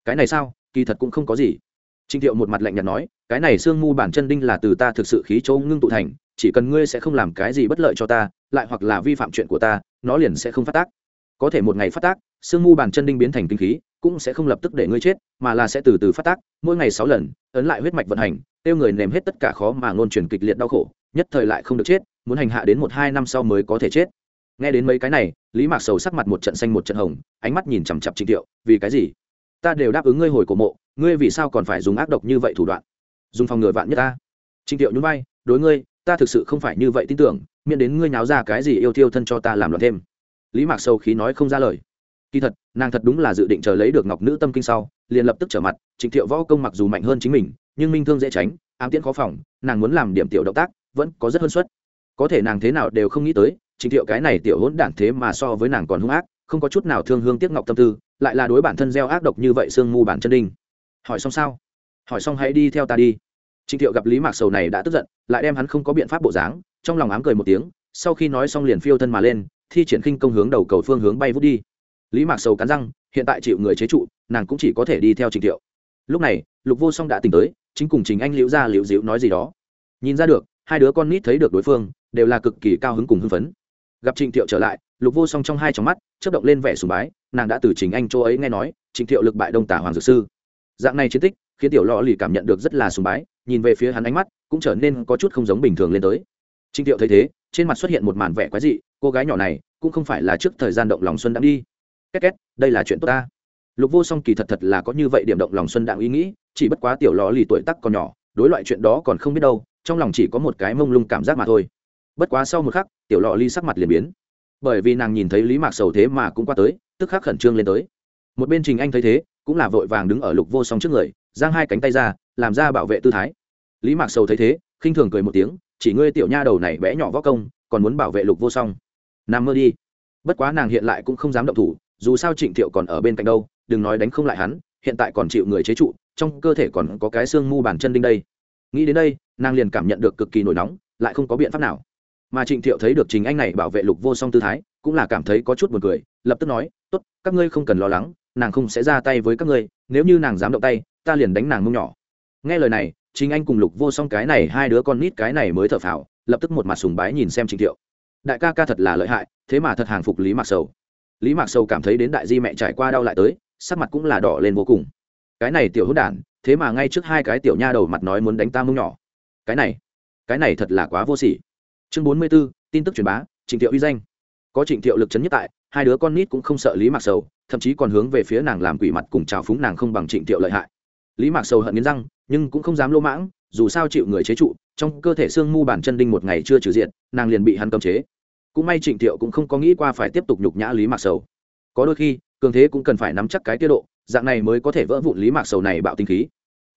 Cái này sao? Kỳ thật cũng không có gì. Trịnh thiệu một mặt lạnh nhạt nói, cái này xương mu bàn chân đinh là từ ta thực sự khí châu ngưng tụ thành, chỉ cần ngươi sẽ không làm cái gì bất lợi cho ta, lại hoặc là vi phạm chuyện của ta, nó liền sẽ không phát tác. Có thể một ngày phát tác, xương mu bàn chân đinh biến thành kinh khí cũng sẽ không lập tức để ngươi chết, mà là sẽ từ từ phát tác. Mỗi ngày sáu lần, ấn lại huyết mạch vận hành, tiêu người ném hết tất cả khó mà ngôn truyền kịch liệt đau khổ, nhất thời lại không được chết, muốn hành hạ đến một hai năm sau mới có thể chết. Nghe đến mấy cái này, lý mạc sầu sắc mặt một trận xanh một trận hồng, ánh mắt nhìn chằm chặp trịnh thiệu vì cái gì? Ta đều đáp ứng ngươi hồi cổ mộ, ngươi vì sao còn phải dùng ác độc như vậy thủ đoạn? Dùng phòng ngừa vạn nhất ta. Trịnh thiệu nhún vai, đối ngươi, ta thực sự không phải như vậy tin tưởng, miễn đến ngươi nháo ra cái gì yêu thiêu thân cho ta làm loạn thêm. Lý mạc Sầu khí nói không ra lời kỳ thật, nàng thật đúng là dự định chờ lấy được ngọc nữ tâm kinh sau, liền lập tức trở mặt, trịnh thiệu võ công mặc dù mạnh hơn chính mình, nhưng minh thương dễ tránh, ám tiễn khó phòng, nàng muốn làm điểm tiểu động tác, vẫn có rất hơn suất. Có thể nàng thế nào đều không nghĩ tới, trịnh thiệu cái này tiểu hỗn đản thế mà so với nàng còn hung ác, không có chút nào thương hương tiếc ngọc tâm tư, lại là đối bản thân gieo ác độc như vậy sương mù bản chân đinh. Hỏi xong sao? Hỏi xong hãy đi theo ta đi. Trịnh thiệu gặp lý mạc sầu này đã tức giận, lại đem hắn không có biện pháp bộ dáng, trong lòng ám cười một tiếng, sau khi nói xong liền phiêu thân mà lên, thi triển khinh công hướng đầu cầu phương hướng bay vút đi lý mạc sầu cắn răng, hiện tại chịu người chế trụ, nàng cũng chỉ có thể đi theo Trình thiệu. Lúc này, lục vô song đã tỉnh tới, chính cùng chính anh, liễu ra liễu dịu nói gì đó. Nhìn ra được, hai đứa con nít thấy được đối phương, đều là cực kỳ cao hứng cùng hưng phấn. Gặp trịnh thiệu trở lại, lục vô song trong hai trong mắt, chớp động lên vẻ sùng bái, nàng đã từ chính anh chỗ ấy nghe nói trịnh thiệu lực bại đông tả hoàng dược sư. Dạng này chiến tích, khiến tiểu lò lì cảm nhận được rất là sùng bái, nhìn về phía hắn ánh mắt, cũng trở nên có chút không giống bình thường lên tới. Trịnh thiệu thấy thế, trên mặt xuất hiện một màn vẻ quái dị, cô gái nhỏ này, cũng không phải là trước thời gian động lòng xuân đã đi két két, đây là chuyện tốt ta. Lục vô song kỳ thật thật là có như vậy điểm động lòng xuân đặng ý nghĩ, chỉ bất quá tiểu lò lì tuổi tắc còn nhỏ, đối loại chuyện đó còn không biết đâu, trong lòng chỉ có một cái mông lung cảm giác mà thôi. Bất quá sau một khắc, tiểu lò ly sắc mặt liền biến. Bởi vì nàng nhìn thấy lý mạc sầu thế mà cũng qua tới, tức khắc khẩn trương lên tới. Một bên trình anh thấy thế, cũng là vội vàng đứng ở lục vô song trước người, giang hai cánh tay ra, làm ra bảo vệ tư thái. Lý mạc sầu thấy thế, khinh thường cười một tiếng, chỉ ngươi tiểu nha đầu này bé nhỏ võ công, còn muốn bảo vệ lục vô song. Nằm mơ đi. Bất quá nàng hiện lại cũng không dám động thủ dù sao trịnh thiệu còn ở bên cạnh đâu, đừng nói đánh không lại hắn, hiện tại còn chịu người chế trụ, trong cơ thể còn có cái xương mu bàn chân đinh đây. Nghĩ đến đây, nàng liền cảm nhận được cực kỳ nổi nóng, lại không có biện pháp nào. Mà trịnh thiệu thấy được trình anh này bảo vệ lục vô song tư thái, cũng là cảm thấy có chút buồn cười, lập tức nói, tốt, các ngươi không cần lo lắng, nàng không sẽ ra tay với các ngươi, nếu như nàng dám động tay, ta liền đánh nàng mông nhỏ. Nghe lời này, trình anh cùng lục vô song cái này hai đứa con nít cái này mới thở phào, lập tức một mặt sùng bái nhìn xem trịnh thiệu. Đại ca ca thật là lợi hại, thế mà thật hàng phục lý mạc sầu lý mạc sầu cảm thấy đến đại di mẹ trải qua đau lại tới, sắc mặt cũng là đỏ lên vô cùng. Cái này tiểu hữu đản, thế mà ngay trước hai cái tiểu nha đầu mặt nói muốn đánh ta mông nhỏ. Cái này cái này thật là quá vô sỉ. Chương bốn mươi b ố tin tức truyền bá, trịnh thiệu uy danh. Có trịnh thiệu lực chấn nhất tại, hai đứa con nít cũng không sợ lý mạc sầu, thậm chí còn hướng về phía nàng làm quỷ mặt cùng trào phúng nàng không bằng trịnh thiệu lợi hại. Lý mạc sầu hận nghiến răng, nhưng cũng không dám lỗ mãng, dù sao chịu người chế trụ, trong cơ thể xương mu bản chân đinh một ngày chưa trừ diện, nàng liền bị hắn cấm chế cũng may trịnh thiệu cũng không có nghĩ qua phải tiếp tục nhục nhã lý mạc sầu. Có đôi khi, cường thế cũng cần phải nắm chắc cái tiết độ, dạng này mới có thể vỡ vụn lý mạc sầu này bạo tinh khí.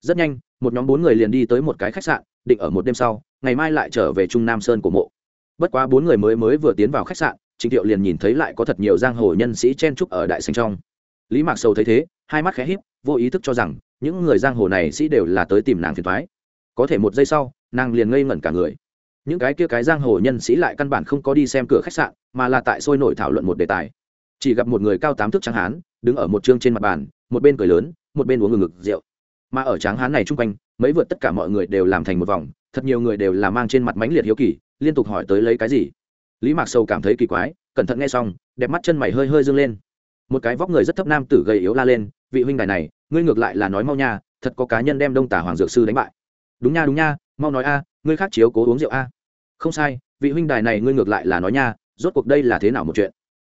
Rất nhanh, một nhóm bốn người liền đi tới một cái khách sạn, định ở một đêm sau, ngày mai lại trở về trung nam sơn của mộ. Bất quá bốn người mới mới vừa tiến vào khách sạn, trịnh thiệu liền nhìn thấy lại có thật nhiều giang hồ nhân sĩ chen trúc ở đại sành trong. Lý mạc sầu thấy thế, hai mắt khẽ híp, vô ý thức cho rằng, những người giang hồ này sĩ đều là tới tìm nàng phiền thoái có thể một giây sau, nàng liền ngây ngẩn cả người những cái kia cái giang hồ nhân sĩ lại căn bản không có đi xem cửa khách sạn, mà là tại sôi nổi thảo luận một đề tài. Chỉ gặp một người cao tám thước tráng hán, đứng ở một chương trên mặt bàn, một bên cười lớn, một bên uống ngừng ngực rượu. Mà ở tráng hán này chung quanh, mấy vượt tất cả mọi người đều làm thành một vòng, thật nhiều người đều là mang trên mặt mãnh liệt hiếu kỳ, liên tục hỏi tới lấy cái gì. Lý mạc sâu cảm thấy kỳ quái, cẩn thận nghe xong, đẹp mắt chân mày hơi hơi dâng lên. Một cái vóc người rất thấp nam tử gầy yếu la lên, vị huynh đài này, ngươi ngược lại là nói mau nha, thật có cá nhân đem đông tả hoàng dược sư đánh bại. Đúng nha đúng nha, mau nói a ngươi khác chiếu cố uống rượu a. Không sai, vị huynh đài này ngươi ngược lại là nói nha, rốt cuộc đây là thế nào một chuyện?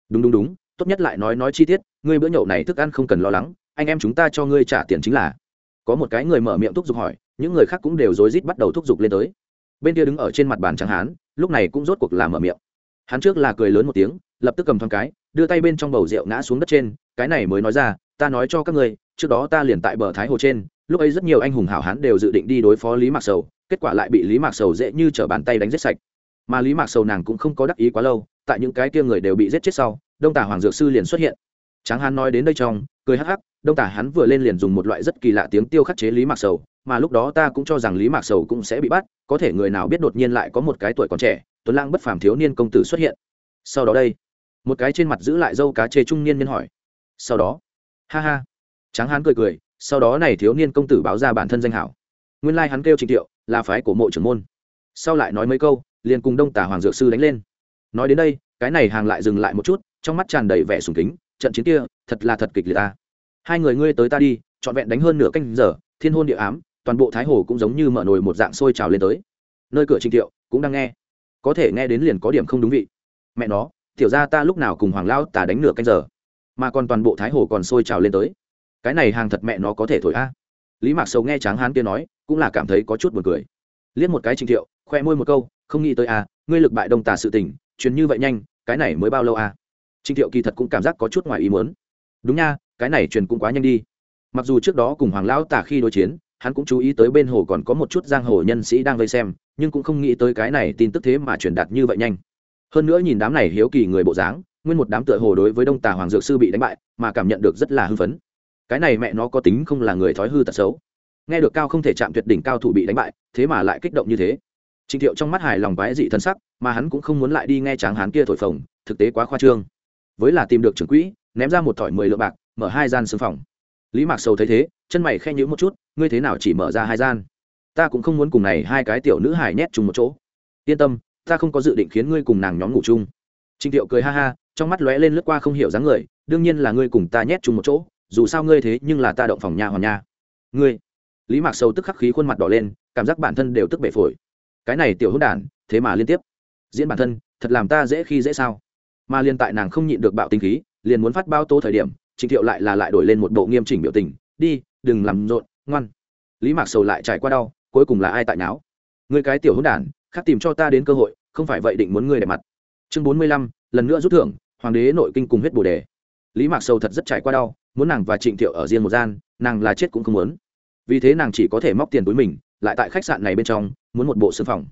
Đúng đúng đúng, tốt nhất lại nói nói chi tiết, ngươi bữa nhậu này thức ăn không cần lo lắng, anh em chúng ta cho ngươi trả tiền chính là. Có một cái người mở miệng thúc giục hỏi, những người khác cũng đều rối rít bắt đầu thúc giục lên tới. Bên kia đứng ở trên mặt bàn trắng hán, lúc này cũng rốt cuộc là mở miệng. Hắn trước là cười lớn một tiếng, lập tức cầm thoáng cái, đưa tay bên trong bầu rượu ngã xuống đất trên, cái này mới nói ra, ta nói cho các ngươi, trước đó ta liền tại bờ thái hồ trên, lúc ấy rất nhiều anh hùng hảo hán đều dự định đi đối phó lý mạc sầu kết quả lại bị lý mạc sầu dễ như t r ở bàn tay đánh giết sạch. Mà lý mạc sầu nàng cũng không có đắc ý quá lâu, tại những cái kia người đều bị giết chết sau, đông tả hoàng dược sư liền xuất hiện. Tráng hán nói đến đây trong, cười hắc hắc, đông tả hắn vừa lên liền dùng một loại rất kỳ lạ tiếng tiêu khắc chế lý mạc sầu, mà lúc đó ta cũng cho rằng lý mạc sầu cũng sẽ bị bắt, có thể người nào biết đột nhiên lại có một cái tuổi còn trẻ, tuấn lang bất phàm thiếu niên công tử xuất hiện. Sau đó đây, một cái trên mặt giữ lại dâu cá chê trung niên nhân hỏi. Sau đó, ha ha, tráng hán cười cười, sau đó này thiếu niên công tử báo ra bản thân danh hảo. Nguyên lai hắn kêu trịnh thiệu là phái của mộ trưởng môn. Sau lại nói mấy câu, liền cùng đông tả hoàng dược sư đánh lên. Nói đến đây, cái này hàng lại dừng lại một chút, trong mắt tràn đầy vẻ sùng kính, trận chiến kia, thật là thật kịch liệt ta. Hai người ngươi tới ta đi, trọn vẹn đánh hơn nửa canh giờ, thiên hôn địa ám, toàn bộ thái hồ cũng giống như mở nồi một dạng sôi trào lên tới. Nơi cửa trình thiệu, cũng đang nghe. Có thể nghe đến liền có điểm không đúng vị. Mẹ nó, tiểu ra ta lúc nào cùng hoàng lao tả đánh nửa canh giờ, mà còn toàn bộ thái hồ còn sôi trào lên tới. Cái này hàng thật mẹ nó có thể thổi a lý mạc sầu nghe tráng hán kia nói cũng là cảm thấy có chút buồn cười. Liếc một cái Trình thiệu khoe môi một câu không nghĩ tới à, ngươi lực bại đông tà sự tình truyền như vậy nhanh cái này mới bao lâu à? Trình thiệu kỳ thật cũng cảm giác có chút ngoài ý muốn. Đúng nha cái này truyền cũng quá nhanh đi. Mặc dù trước đó cùng hoàng lão tả khi đối chiến hắn cũng chú ý tới bên hồ còn có một chút giang hồ nhân sĩ đang vây xem nhưng cũng không nghĩ tới cái này tin tức thế mà truyền đạt như vậy nhanh. Hơn nữa nhìn đám này hiếu kỳ người bộ dáng nguyên một đám tựa hồ đối với đông tà hoàng dược sư bị đánh bại mà cảm nhận được rất là hưng phấn cái này mẹ nó có tính không là người thói hư tật xấu. Nghe được cao không thể chạm tuyệt đỉnh cao thủ bị đánh bại, thế mà lại kích động như thế. Trịnh thiệu trong mắt hài lòng quái dị thân sắc, mà hắn cũng không muốn lại đi nghe tráng hán kia thổi phồng, thực tế quá khoa trương. Với là tìm được trưởng quỹ, ném ra một thỏi mười lượng bạc, mở hai gian xương phòng. Lý mạc sầu thấy thế, chân mày khen nhữ một chút, ngươi thế nào chỉ mở ra hai gian? Ta cũng không muốn cùng này hai cái tiểu nữ hài nhét chung một chỗ. Yên tâm, ta không có dự định khiến ngươi cùng nàng nhóm ngủ chung. Trịnh thiệu cười ha ha, trong mắt lóe lên lướt qua không hiểu dáng người, đương nhiên là ngươi cùng ta nhét chung một chỗ dù sao ngươi thế nhưng là ta động phòng nha hoàn nha. Ngươi. Lý mạc sầu tức khắc khí khuôn mặt đỏ lên, cảm giác bản thân đều tức bể phổi. Cái này tiểu hôn đản, thế mà liên tiếp. Diễn bản thân, thật làm ta dễ khi dễ sao? Mà liên tại nàng không nhịn được bạo tinh khí, liền muốn phát bao tố thời điểm, trịnh thiệu lại là lại đổi lên một bộ nghiêm chỉnh biểu tình. Đi, đừng làm rộn, ngoan. Lý mạc sầu lại trải qua đau, cuối cùng là ai tại não người cái tiểu hôn đản, khác tìm cho ta đến cơ hội, không phải vậy định muốn ngươi đẹp mặt. Chương bốn mươi lăm, lần nữa rút thưởng, hoàng đế nội kinh cùng huyết bồ đề. Lý mạc sầu thật rất trải qua đau muốn nàng và trịnh thiệu ở riêng một gian, nàng là chết cũng không muốn. Vì thế nàng chỉ có thể móc tiền túi mình, lại tại khách sạn này bên trong, muốn một bộ sưng phòng.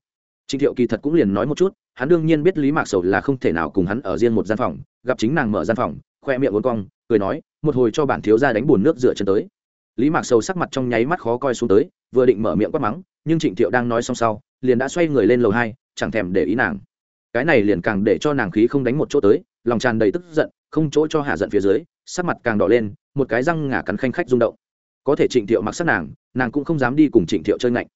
Trịnh thiệu kỳ thật cũng liền nói một chút, hắn đương nhiên biết lý mạc sầu là không thể nào cùng hắn ở riêng một gian phòng, gặp chính nàng mở gian phòng, khoe miệng uốn cong, cười nói, một hồi cho bản thiếu ra đánh bùn nước dựa chân tới. Lý mạc sầu sắc mặt trong nháy mắt khó coi xuống tới, vừa định mở miệng quát mắng, nhưng trịnh thiệu đang nói xong sau, liền đã xoay người lên lầu hai, chẳng thèm để ý nàng. Cái này liền càng để cho nàng khí không đánh một chỗ tới, lòng tràn đầy tức giận, không chỗ cho hạ giận phía dưới sắc mặt càng đỏ lên, một cái răng ngả cắn khanh khách rung động. Có thể trịnh thiệu mặc sắc nàng nàng cũng không dám đi cùng trịnh thiệu chơi ngạnh.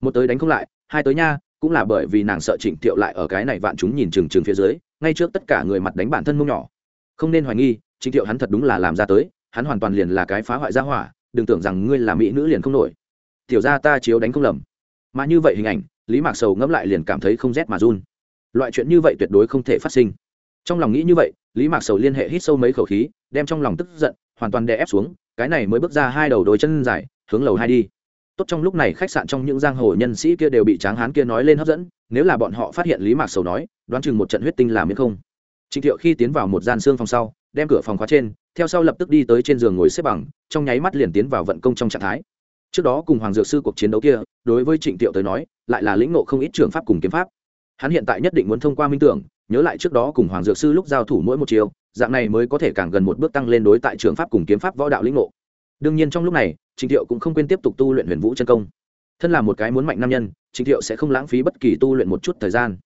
Một tới đánh không lại, hai tới nha, cũng là bởi vì nàng sợ trịnh thiệu lại ở cái này vạn chúng nhìn trừng trừng phía dưới, ngay trước tất cả người mặt đánh bản thân mông nhỏ. Không nên hoài nghi, trịnh thiệu hắn thật đúng là làm ra tới, hắn hoàn toàn liền là cái phá hoại gia hỏa, đừng tưởng rằng ngươi là mỹ nữ liền không nổi. Tiểu ra ta chiếu đánh không lầm. Mà như vậy hình ảnh, lý mạc sầu ngẫm lại liền cảm thấy không rét mà run. Loại chuyện như vậy tuyệt đối không thể phát sinh. Trong lòng nghĩ như vậy, lý mạc sầu liên hệ hít sâu mấy khẩu khí đem trong lòng tức giận, hoàn toàn đè ép xuống, cái này mới bước ra hai đầu đôi chân dài, hướng lầu hai đi. Tốt trong lúc này khách sạn trong những giang hồ nhân sĩ kia đều bị tráng hán kia nói lên hấp dẫn, nếu là bọn họ phát hiện lý mạc sầu nói, đoán chừng một trận huyết tinh làm miễn không. Trịnh thiệu khi tiến vào một gian xương phòng sau, đem cửa phòng khóa trên, theo sau lập tức đi tới trên giường ngồi xếp bằng, trong nháy mắt liền tiến vào vận công trong trạng thái. Trước đó cùng hoàng dược sư cuộc chiến đấu kia, đối với trịnh thiệu tới nói, lại là lĩnh ngộ không ít trường pháp cùng kiếm pháp. Hắn hiện tại nhất định muốn thông qua minh tưởng, nhớ lại trước đó cùng hoàng dược sư lúc giao thủ mỗi một chiều dạng này mới có thể càng gần một bước tăng lên đối tại trường pháp cùng kiếm pháp võ đạo lĩnh ngộ. Đương nhiên trong lúc này trịnh thiệu cũng không quên tiếp tục tu luyện huyền vũ chân công. Thân là một cái muốn mạnh nam nhân trịnh thiệu sẽ không lãng phí bất kỳ tu luyện một chút thời gian.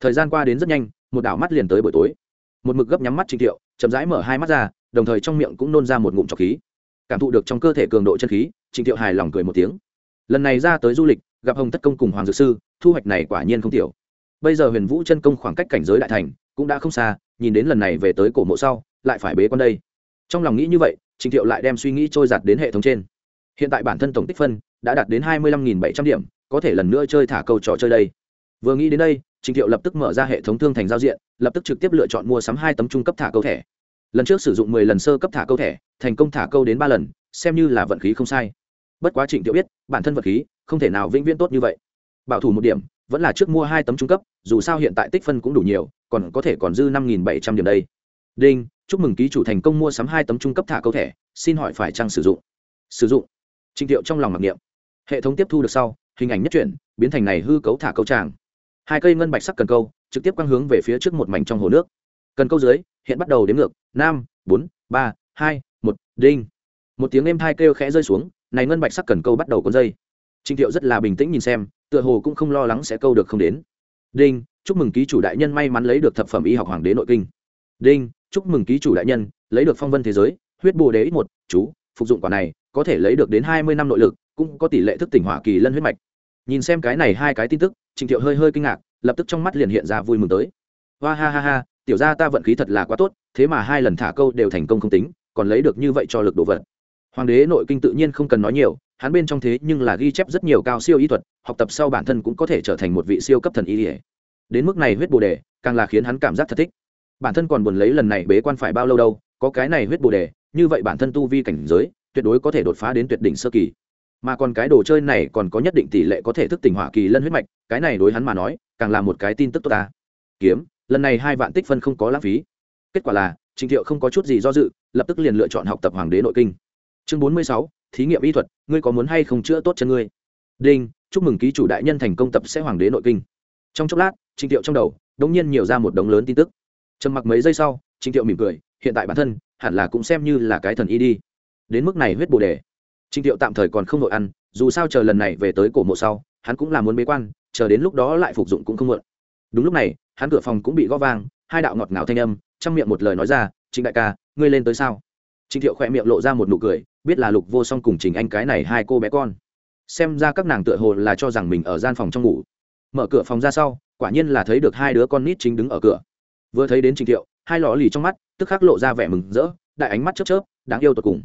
Thời gian qua đến rất nhanh, một đảo mắt liền tới buổi tối. Một mực gấp nhắm mắt trịnh thiệu, chậm rãi mở hai mắt ra, đồng thời trong miệng cũng nôn ra một ngụm trọc khí. Cảm thụ được trong cơ thể cường độ chân khí trịnh thiệu hài lòng cười một tiếng. Lần này ra tới du lịch, gặp hồng tất công cùng hoàng dược sư, thu hoạch này quả nhiên không tiểu. Bây giờ huyền vũ chân công khoảng cách cảnh giới đại thành, cũng đã không xa nhìn đến lần này về tới cổ mộ sau, lại phải bế con đây. Trong lòng nghĩ như vậy trịnh thiệu lại đem suy nghĩ trôi giạt đến hệ thống trên. Hiện tại bản thân tổng tích phân đã đạt đến hai mươi lăm bảy trăm điểm, có thể lần nữa chơi thả câu trò chơi đây. Vừa nghĩ đến đây trịnh thiệu lập tức mở ra hệ thống thương thành giao diện, lập tức trực tiếp lựa chọn mua sắm hai tấm trung cấp thả câu thẻ. Lần trước sử dụng mười lần sơ cấp thả câu thẻ, thành công thả câu đến ba lần, xem như là vận khí không sai. Bất quá trịnh thiệu biết, bản thân vận khí không thể nào vĩnh viễn tốt như vậy. Bảo thủ một điểm vẫn là trước mua hai tấm trung cấp, dù sao hiện tại tích phân cũng đủ nhiều, còn có thể còn dư năm nghìn bảy trăm điểm đây. Đinh, chúc mừng ký chủ thành công mua sắm hai tấm trung cấp thả câu thẻ, xin hỏi phải chăng sử dụng? Sử dụng. Trình thiệu trong lòng mặc niệm. Hệ thống tiếp thu được sau, hình ảnh nhất chuyển, biến thành này hư cấu thả câu tràng. Hai cây ngân bạch sắc cần câu, trực tiếp quang hướng về phía trước một mảnh trong hồ nước. Cần câu dưới, hiện bắt đầu đếm ngược, năm, bốn, ba, hai, một, đinh. Một tiếng êm hai kêu khẽ rơi xuống, này ngân bạch sắc cần câu bắt đầu con dây. Trình thiệu rất là bình tĩnh nhìn xem tựa hồ cũng không lo lắng sẽ câu được không đến. Đinh, chúc mừng ký chủ đại nhân may mắn lấy được thập phẩm y học hoàng đế nội kinh. Đinh, chúc mừng ký chủ đại nhân, lấy được phong vân thế giới, huyết bồ đế ít một, chú, phục dụng quả này, có thể lấy được đến hai mươi năm nội lực, cũng có tỷ lệ thức tỉnh hỏa kỳ lân huyết mạch. Nhìn xem cái này hai cái tin tức, trình thiệu hơi hơi kinh ngạc, lập tức trong mắt liền hiện ra vui mừng tới. Hoa ha ha ha, tiểu ra ta vận khí thật là quá tốt, thế mà hai lần thả câu đều thành công không tính, còn lấy được như vậy cho lực đồ vật. Hoàng đế nội kinh tự nhiên không cần nói nhiều hắn bên trong thế nhưng là ghi chép rất nhiều cao siêu y thuật, học tập sau bản thân cũng có thể trở thành một vị siêu cấp thần y ỉa đến mức này huyết bồ đề, càng là khiến hắn cảm giác thật thích. Bản thân còn buồn lấy lần này bế quan phải bao lâu đâu, có cái này huyết bồ đề, như vậy bản thân tu vi cảnh giới, tuyệt đối có thể đột phá đến tuyệt đỉnh sơ kỳ. Mà còn cái đồ chơi này còn có nhất định tỷ lệ có thể thức tỉnh hỏa kỳ lân huyết mạch, cái này đối hắn mà nói, càng là một cái tin tức tốt ta. Kiếm, lần này hai vạn tích phân không có lãng phí. Kết quả là trịnh thiệu không có chút gì do dự, lập tức liền lựa chọn học tập hoàng đế nội kinh. Chương bốn mươi sáu thí nghiệm y thuật, ngươi có muốn hay không chữa tốt cho ngươi? Đinh, chúc mừng ký chủ đại nhân thành công tập sẽ hoàng đế nội kinh. Trong chốc lát, trịnh thiệu trong đầu đống nhiên nhiều ra một đống lớn tin tức. Trầm mặc mấy giây sau, trịnh thiệu mỉm cười, hiện tại bản thân, hẳn là cũng xem như là cái thần y đi. Đến mức này huyết bồ đề. Trịnh thiệu tạm thời còn không nội ăn, dù sao chờ lần này về tới cổ mộ sau, hắn cũng là muốn bế quan, chờ đến lúc đó lại phục dụng cũng không muộn. Đúng lúc này, hắn cửa phòng cũng bị gõ vang, hai đạo ngọt ngào thanh âm, trong miệng một lời nói ra, trịnh đại ca, ngươi lên tới sao? Trình thiệu khẽ miệng lộ ra một nụ cười, biết là lục vô song cùng trình anh cái này hai cô bé con. Xem ra các nàng tựa hồ là cho rằng mình ở gian phòng trong ngủ. Mở cửa phòng ra sau, quả nhiên là thấy được hai đứa con nít chính đứng ở cửa. Vừa thấy đến Trình thiệu, hai lọ lì trong mắt, tức khắc lộ ra vẻ mừng rỡ, đại ánh mắt chớp chớp, đáng yêu tột cùng.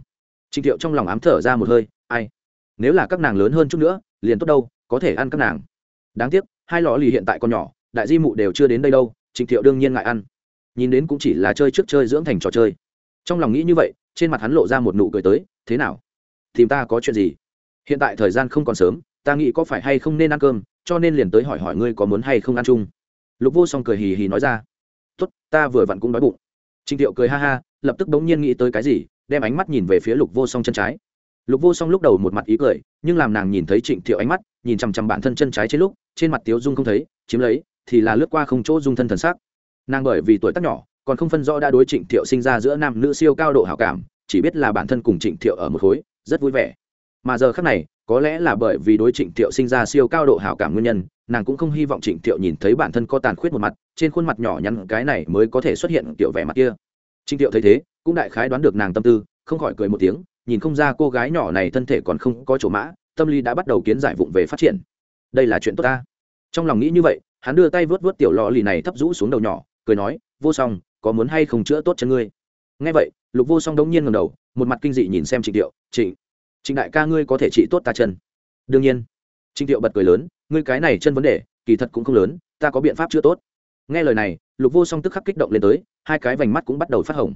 Trình thiệu trong lòng ám thở ra một hơi, ai? Nếu là các nàng lớn hơn chút nữa, liền tốt đâu, có thể ăn các nàng. Đáng tiếc, hai lọ lì hiện tại còn nhỏ, đại di mụ đều chưa đến đây đâu, Trình thiệu đương nhiên ngại ăn. Nhìn đến cũng chỉ là chơi trước chơi dưỡng thành trò chơi trong lòng nghĩ như vậy, trên mặt hắn lộ ra một nụ cười tới, thế nào? Tìm ta có chuyện gì? Hiện tại thời gian không còn sớm, ta nghĩ có phải hay không nên ăn cơm, cho nên liền tới hỏi hỏi ngươi có muốn hay không ăn chung. Lục vô song cười hì hì nói ra, tốt, ta vừa vặn cũng đói bụng. Trịnh thiệu cười ha ha, lập tức bỗng nhiên nghĩ tới cái gì, đem ánh mắt nhìn về phía lục vô song chân trái. Lục vô song lúc đầu một mặt ý cười, nhưng làm nàng nhìn thấy trịnh thiệu ánh mắt, nhìn chằm chằm bản thân chân trái trên lúc, trên mặt tiếu dung không thấy, chiếm lấy, thì là lướt qua không chỗ dung thân thần sắc. Nàng bởi vì tuổi tác nhỏ còn không phân rõ đã đối trịnh thiệu sinh ra giữa nam nữ siêu cao độ hảo cảm, chỉ biết là bản thân cùng trịnh thiệu ở một khối, rất vui vẻ. Mà giờ khác này, có lẽ là bởi vì đối trịnh thiệu sinh ra siêu cao độ hảo cảm nguyên nhân, nàng cũng không hy vọng trịnh thiệu nhìn thấy bản thân có tàn khuyết một mặt, trên khuôn mặt nhỏ nhắn cái này mới có thể xuất hiện kiểu vẻ mặt kia. Trịnh thiệu thấy thế, cũng đại khái đoán được nàng tâm tư, không khỏi cười một tiếng, nhìn không ra cô gái nhỏ này thân thể còn không có chỗ mã, tâm lý đã bắt đầu kiến giải vụng về phát triển. Đây là chuyện tốt ta. Trong lòng nghĩ như vậy, hắn đưa tay vớt vớt tiểu lò lì này thấp rũ xuống đầu nhỏ, cười nói, vô song có muốn hay không chữa tốt cho ngươi. Nghe vậy, lục vô song đống nhiên ngầm đầu, một mặt kinh dị nhìn xem trịnh tiệu, trịnh trịnh đại ca ngươi có thể trị tốt ta chân? Đương nhiên. Trịnh tiệu bật cười lớn, ngươi cái này chân vấn đề, kỳ thật cũng không lớn, ta có biện pháp chữa tốt. Nghe lời này, lục vô song tức khắc kích động lên tới, hai cái vành mắt cũng bắt đầu phát hồng.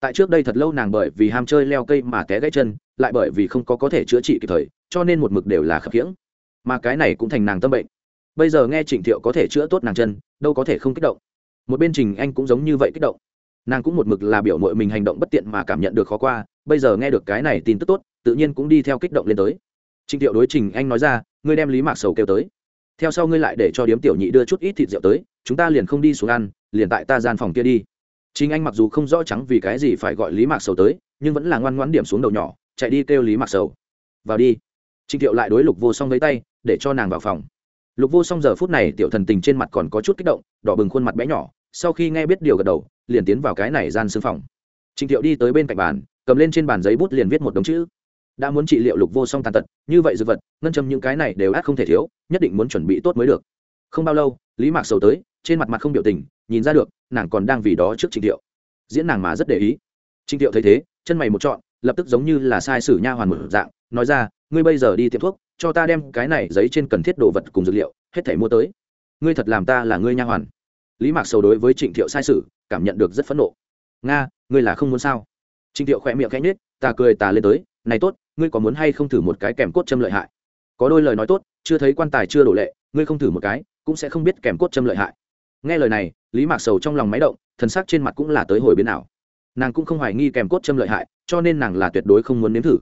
Tại trước đây thật lâu nàng bởi vì ham chơi leo cây mà té gãy chân, lại bởi vì không có có thể chữa trị kịp thời, cho nên một mực đều là khập khiễng. Mà cái này cũng thành nàng tâm bệnh. Bây giờ nghe trịnh thiệu có thể chữa tốt nàng chân, đâu có thể không kích động một bên trình anh cũng giống như vậy kích động nàng cũng một mực là biểu mội mình hành động bất tiện mà cảm nhận được khó qua bây giờ nghe được cái này tin tức tốt tự nhiên cũng đi theo kích động lên tới trịnh thiệu đối trình anh nói ra ngươi đem lý mạc sầu kêu tới theo sau ngươi lại để cho điếm tiểu nhị đưa chút ít thịt rượu tới chúng ta liền không đi xuống ăn liền tại ta gian phòng kia đi Trình Anh mặc dù không rõ trắng vì cái gì phải gọi Lý Mạc Sầu tới, nhưng vẫn là ngoan ngoãn điểm xuống đầu nhỏ, chạy đi kêu Lý Mạc Sầu. "Vào đi." trinh Thiệu lại đối Lục Vô Song lấy tay, để cho nàng vào phòng. Lục Vô Song giờ phút này tiểu thần tình trên mặt còn có chút kích động, đỏ bừng khuôn mặt bé nhỏ, sau khi nghe biết điều gật đầu, liền tiến vào cái này gian xương phòng. Trình Thiệu đi tới bên cạnh bàn, cầm lên trên bàn giấy bút liền viết một đống chữ. Đã muốn trị liệu Lục Vô Song tàn tật, như vậy dược vật, ngân châm những cái này đều át không thể thiếu, nhất định muốn chuẩn bị tốt mới được. Không bao lâu, Lý Mạc Sầu tới, trên mặt mặt không biểu tình, nhìn ra được, nàng còn đang vì đó trước Trình Thiệu diễn nàng mà rất để ý trịnh thiệu thấy thế chân mày một chọn, lập tức giống như là sai sử nha hoàn một dạng nói ra ngươi bây giờ đi tiệm thuốc cho ta đem cái này giấy trên cần thiết đồ vật cùng dược liệu hết thể mua tới ngươi thật làm ta là ngươi nha hoàn lý mạc sầu đối với trịnh thiệu sai sử cảm nhận được rất phẫn nộ. Nga, ngươi là không muốn sao? Trịnh thiệu khỏe miệng khẽ nhết ta cười tà lên tới, này tốt, ngươi có muốn hay không thử một cái kèm cốt châm lợi hại? Có đôi lời nói tốt, chưa thấy quan tài chưa đổ lệ, ngươi không thử một cái, cũng sẽ không biết kèm cốt châm lợi hại. Nghe lời này, lý mạc sầu trong lòng máy động, thần sắc trên mặt cũng là tới hồi biến ảo. Nàng cũng không hoài nghi kèm cốt châm lợi hại, cho nên nàng là tuyệt đối không muốn nếm thử.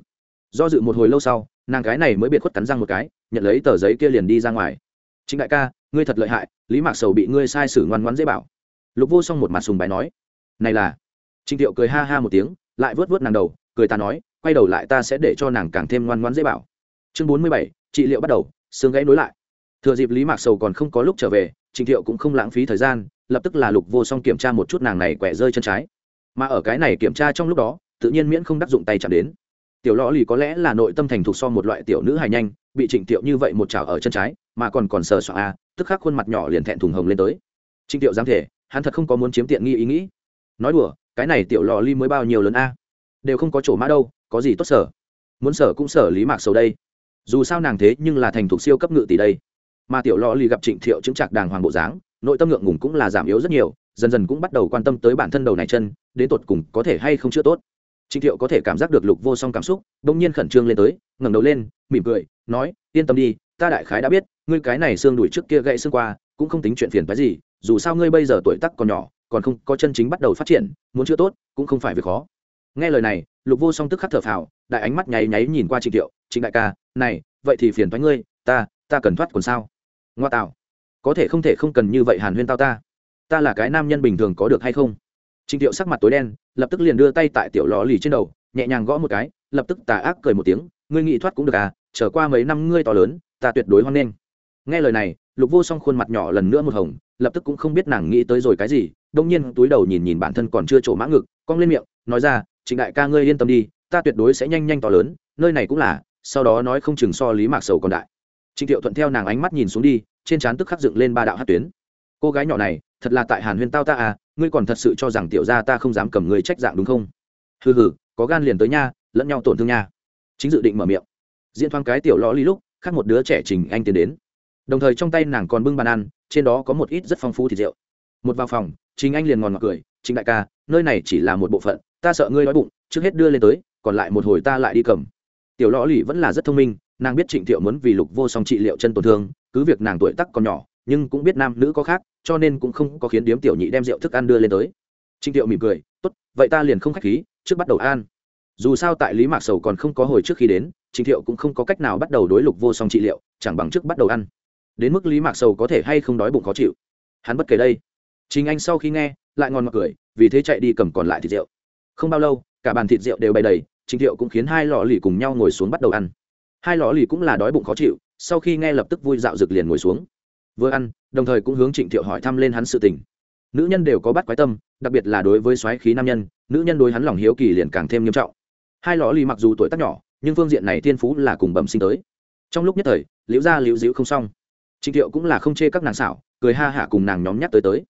Do dự một hồi lâu sau, nàng cái này mới biệt khuất cắn răng một cái, nhận lấy tờ giấy kia liền đi ra ngoài. Chính đại ca ngươi thật lợi hại, lý mạc sầu bị ngươi sai sử ngoan ngoãn dễ bảo. Lục vô Song một mặt sùng bài nói, này là. Trịnh thiệu cười ha ha một tiếng, lại vớt vớt nàng đầu, cười ta nói, quay đầu lại ta sẽ để cho nàng càng thêm ngoan ngoãn dễ bảo. Chương bốn mươi bảy, trị liệu bắt đầu, xương gãy nối lại. Thừa dịp lý mạc sầu còn không có lúc trở về trịnh thiệu cũng không lãng phí thời gian, lập tức là lục vô song kiểm tra một chút nàng này quẻ rơi chân trái. Mà ở cái này kiểm tra trong lúc đó, tự nhiên miễn không đắc dụng tay chạm đến. Tiểu lõ lì có lẽ là nội tâm thành thục so một loại tiểu nữ hài nhanh, bị trịnh thiệu như vậy một chảo ở chân trái mà còn còn sờ soạn a, tức khắc khuôn mặt nhỏ liền thẹn thùng hồng lên tới. Trịnh Tiệu dám thể, hắn thật không có muốn chiếm tiện nghi ý nghĩ. Nói đùa, cái này tiểu lò ly mới bao nhiêu lớn a? Đều không có chỗ mã đâu, có gì tốt sở muốn sở cũng sở lý mạc sầu đây. Dù sao nàng thế nhưng là thành thục siêu cấp ngự tỷ đây. Mà tiểu lò ly gặp trịnh thiệu chứng trạc đàng hoàng bộ dáng, nội tâm ngượng ngùng cũng là giảm yếu rất nhiều, dần dần cũng bắt đầu quan tâm tới bản thân đầu này chân, đến tột cùng có thể hay không chữa tốt. Trịnh thiệu có thể cảm giác được lục vô song cảm xúc đ ỗ n g nhiên khẩn trương lên tới, ngẩng đầu lên, mỉm cười, nói, yên tâm đi ta đại khái đã biết, ngươi cái này xương đùi trước kia gãy xương qua, cũng không tính chuyện phiền phái gì, dù sao ngươi bây giờ tuổi tắc còn nhỏ, còn không có chân chính bắt đầu phát triển, muốn chữa tốt, cũng không phải việc khó. Nghe lời này, lục vô song tức khắc thở phào, đại ánh mắt nháy nháy nhìn qua trịnh thiệu trịnh đại ca, này, vậy thì phiền thoái ngươi, ta ta cần thoát còn sao? Ngoa tạo. Có thể không thể không cần như vậy hàn huyên tao ta. Ta là cái nam nhân bình thường có được hay không? Trịnh thiệu sắc mặt tối đen, lập tức liền đưa tay tại tiểu lò lì trên đầu, nhẹ nhàng gõ một cái, lập tức tà ác cười một tiếng, ngươi nghĩ thoát cũng được à trở qua mấy năm ngươi to lớn ta tuyệt đối hoan nghênh. Nghe lời này, lục vô song khuôn mặt nhỏ lần nữa một hồng, lập tức cũng không biết nàng nghĩ tới rồi cái gì đông nhiên túi đầu nhìn nhìn bản thân còn chưa trổ mã ngực, cong lên miệng, nói ra, trịnh đại ca ngươi yên tâm đi, ta tuyệt đối sẽ nhanh nhanh to lớn, nơi này cũng là, sau đó nói không chừng so lý mạc sầu còn đại. Trịnh thiệu thuận theo nàng ánh mắt nhìn xuống đi, trên trán tức khắc dựng lên ba đạo hát tuyến. Cô gái nhỏ này, thật là tại hàn huyên tao ta à ngươi còn thật sự cho rằng tiểu gia ta không dám cầm người trách dạng đúng không? Hừ hừ, có gan liền tới nha, lẫn nhau tổn thương nha. Chính dự định mở miệng. Diễn thoáng cái tiểu lõ ly lúc khác một đứa trẻ trình anh tiến đến. Đồng thời trong tay nàng còn bưng bàn ăn, trên đó có một ít rất phong phú thịt rượu. Một vào phòng, trình anh liền ngòn ngọt cười, trình đại ca, nơi này chỉ là một bộ phận, ta sợ ngươi đói bụng, trước hết đưa lên tới, còn lại một hồi ta lại đi cầm. Tiểu lõ lì vẫn là rất thông minh, nàng biết trịnh thiệu muốn vì lục vô song trị liệu chân tổn thương, cứ việc nàng tuổi tắc còn nhỏ, nhưng cũng biết nam nữ có khác, cho nên cũng không có khiến điếm tiểu nhị đem rượu thức ăn đưa lên tới. Trịnh thiệu mỉm cười, tốt, vậy ta liền không khách khí, trước bắt đầu an dù sao tại lý mạc sầu còn không có hồi trước khi đến trịnh thiệu cũng không có cách nào bắt đầu đối lục vô song trị liệu chẳng bằng trước bắt đầu ăn đến mức lý mạc sầu có thể hay không đói bụng khó chịu hắn bất kể đây chính anh sau khi nghe lại ngon mặc cười vì thế chạy đi cầm còn lại thịt rượu không bao lâu cả bàn thịt rượu đều bày đầy trịnh thiệu cũng khiến hai lọ lì cùng nhau ngồi xuống bắt đầu ăn hai lọ lì cũng là đói bụng khó chịu sau khi nghe lập tức vui dạo rực liền ngồi xuống vừa ăn đồng thời cũng hướng trịnh thiệu hỏi thăm lên hắn sự tình nữ nhân đều có bắt quái tâm đặc biệt là đối với soái khí nam nhân nữ nhân đối hắn lòng hiếu kỳ liền càng thêm nghiêm trọng hai lọ lì mặc dù tuổi tác nhỏ, nhưng phương diện này thiên phú là cùng bẩm sinh tới. Trong lúc nhất thời, liễu ra liễu dĩu không xong. Trịnh thiệu cũng là không chê các nàng xảo, cười ha hả cùng nàng nhóm nhắc tới tới.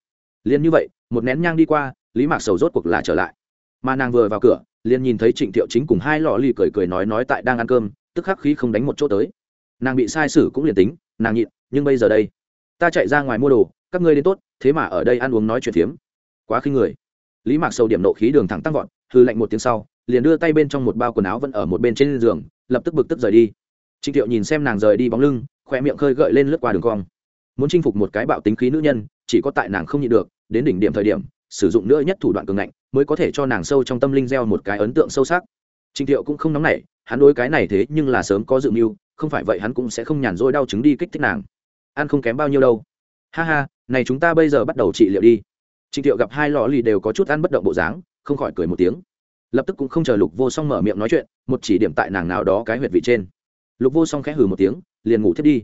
Liền như vậy, một nén nhang đi qua, lý mạc sầu rốt cuộc là trở lại. Mà nàng vừa vào cửa, liền nhìn thấy trịnh thiệu chính cùng hai lọ lì cười cười nói nói tại đang ăn cơm, tức khắc khí không đánh một chỗ tới. Nàng bị sai sử cũng liền tính, nàng nhịn, nhưng bây giờ đây, ta chạy ra ngoài mua đồ, các ngươi đến tốt, thế mà ở đây ăn uống nói chuyện phiếm. Quá khinh người. Lý mạc sầu điểm nộ khí đường thẳng tăng vọt hư lạnh một tiếng sau liền đưa tay bên trong một bao quần áo vẫn ở một bên trên giường, lập tức bực tức rời đi. Trịnh thiệu nhìn xem nàng rời đi bóng lưng khoe miệng khơi gợi lên lướt qua đường cong. Muốn chinh phục một cái bạo tính khí nữ nhân, chỉ có tại nàng không nhịn được, đến đỉnh điểm thời điểm, sử dụng nữa nhất thủ đoạn cường ngạnh, mới có thể cho nàng sâu trong tâm linh gieo một cái ấn tượng sâu sắc. Trịnh thiệu cũng không nóng nảy, hắn đối cái này thế nhưng là sớm có dự mưu, không phải vậy hắn cũng sẽ không nhàn rỗi đau chứng đi kích thích nàng. Ăn không kém bao nhiêu đâu. Ha ha, này chúng ta bây giờ bắt đầu trị liệu đi. Trịnh thiệu gặp hai lò lì đều có chút ăn bất động bộ dáng, không khỏi cười một tiếng lập tức cũng không chờ lục vô song mở miệng nói chuyện, một chỉ điểm tại nàng nào đó cái huyệt vị trên. Lục vô song khẽ hừ một tiếng, liền ngủ thiết đi.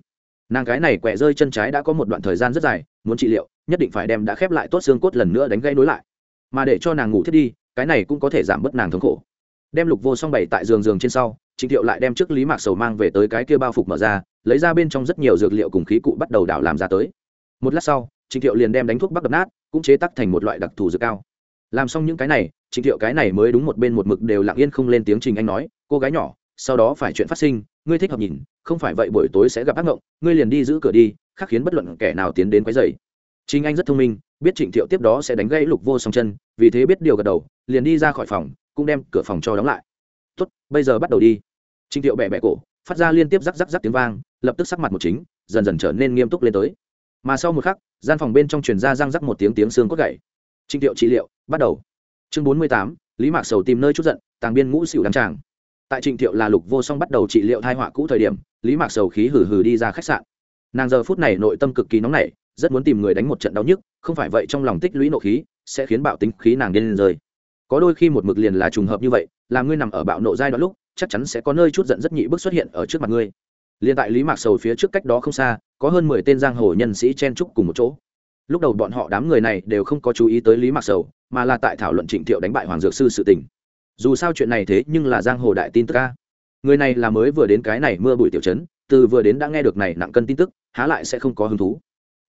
Nàng cái này quẹ rơi chân trái đã có một đoạn thời gian rất dài, muốn trị liệu, nhất định phải đem đã khép lại tốt xương cốt lần nữa đánh gây nối lại. Mà để cho nàng ngủ thiết đi, cái này cũng có thể giảm bớt nàng thống khổ. Đem lục vô song bày tại giường giường trên sau, trịnh thiệu lại đem trước lý mạc sầu mang về tới cái kia bao phục mở ra, lấy ra bên trong rất nhiều dược liệu cùng khí cụ bắt đầu đảo làm ra tới. Một lát sau, trịnh thiệu liền đem đánh thuốc bắc đập nát, cũng chế tắc thành một loại đặc thù dược cao làm xong những cái này, trịnh thiệu cái này mới đúng một bên một mực đều lặng yên không lên tiếng trình anh nói, cô gái nhỏ, sau đó phải chuyện phát sinh, ngươi thích hợp nhìn, không phải vậy buổi tối sẽ gặp ác ngộng ngươi liền đi giữ cửa đi, khác khiến bất luận kẻ nào tiến đến quấy dày chính anh rất thông minh, biết trịnh thiệu tiếp đó sẽ đánh gãy lục vô song chân, vì thế biết điều gật đầu, liền đi ra khỏi phòng, cũng đem cửa phòng cho đóng lại. Tốt, bây giờ bắt đầu đi. Trịnh thiệu bẻ bẻ cổ, phát ra liên tiếp rắc rắc rắc tiếng vang, lập tức sắc mặt một chính, dần dần trở nên nghiêm túc lên tới. Mà sau một khắc, gian phòng bên trong truyền ra răng rắc một tiếng tiếng xương cốt gậy trịnh thiệu trị liệu bắt đầu. Chương bốn mươi tám, lý mạc sầu tìm nơi chút giận, tàng biên ngũ xỉu đăng tràng tại trịnh thiệu là lục vô song bắt đầu trị liệu thai họa cũ thời điểm, lý mạc sầu khí hử hử đi ra khách sạn. Nàng giờ phút này nội tâm cực kỳ nóng nảy, rất muốn tìm người đánh một trận đau nhức, không phải vậy trong lòng tích lũy nộ khí, sẽ khiến bạo tính khí nàng điên lên rơi. Có đôi khi một mực liền là trùng hợp như vậy làm ngươi nằm ở bạo nộ giai đoạn lúc, chắc chắn sẽ có nơi chút giận rất nhị bước xuất hiện ở trước mặt ngươi. Liền tại lý mạc sầu phía trước cách đó không xa, có hơn mười tên giang hồ nhân sĩ chen trúc cùng một chỗ lúc đầu bọn họ đám người này đều không có chú ý tới lý mạc sầu, mà là tại thảo luận trịnh thiệu đánh bại hoàng dược sư sự tình. Dù sao chuyện này thế nhưng là giang hồ đại tin tức ca người này là mới vừa đến cái này mưa bụi tiểu chấn từ vừa đến đã nghe được này nặng cân tin tức, há lại sẽ không có hứng thú.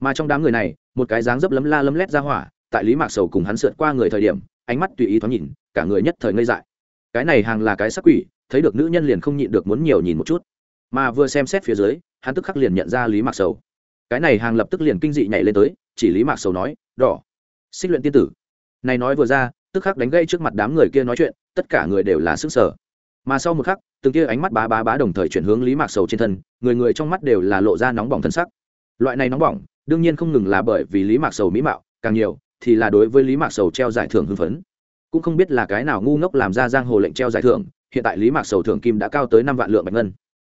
Mà trong đám người này, một cái dáng dấp lấm la lấm lét ra hỏa, tại lý mạc sầu cùng hắn sượt qua người thời điểm, ánh mắt tùy ý thoáng nhìn, cả người nhất thời ngây dại. Cái này hàng là cái sắc quỷ, thấy được nữ nhân liền không nhịn được muốn nhiều nhìn một chút. Mà vừa xem xét phía dưới, hắn tức khắc liền nhận ra lý mạc sầu. Cái này hàng lập tức liền kinh dị nhảy lên tới chỉ lý mạc sầu nói, đỏ, xích luyện tiên tử. Này nói vừa ra, tức khắc đánh gây trước mặt đám người kia nói chuyện, tất cả người đều là sức sở. Mà sau một khắc, từng kia ánh mắt bá bá bá đồng thời chuyển hướng lý mạc sầu trên thân, người người trong mắt đều là lộ ra nóng bỏng thân sắc. Loại này nóng bỏng, đương nhiên không ngừng là bởi vì lý mạc sầu mỹ mạo, càng nhiều thì là đối với lý mạc sầu treo giải thưởng hưng phấn. Cũng không biết là cái nào ngu ngốc làm ra giang hồ lệnh treo giải thưởng, hiện tại lý mạc sầu thưởng kim đã cao tới năm vạn lượng bạch ngân.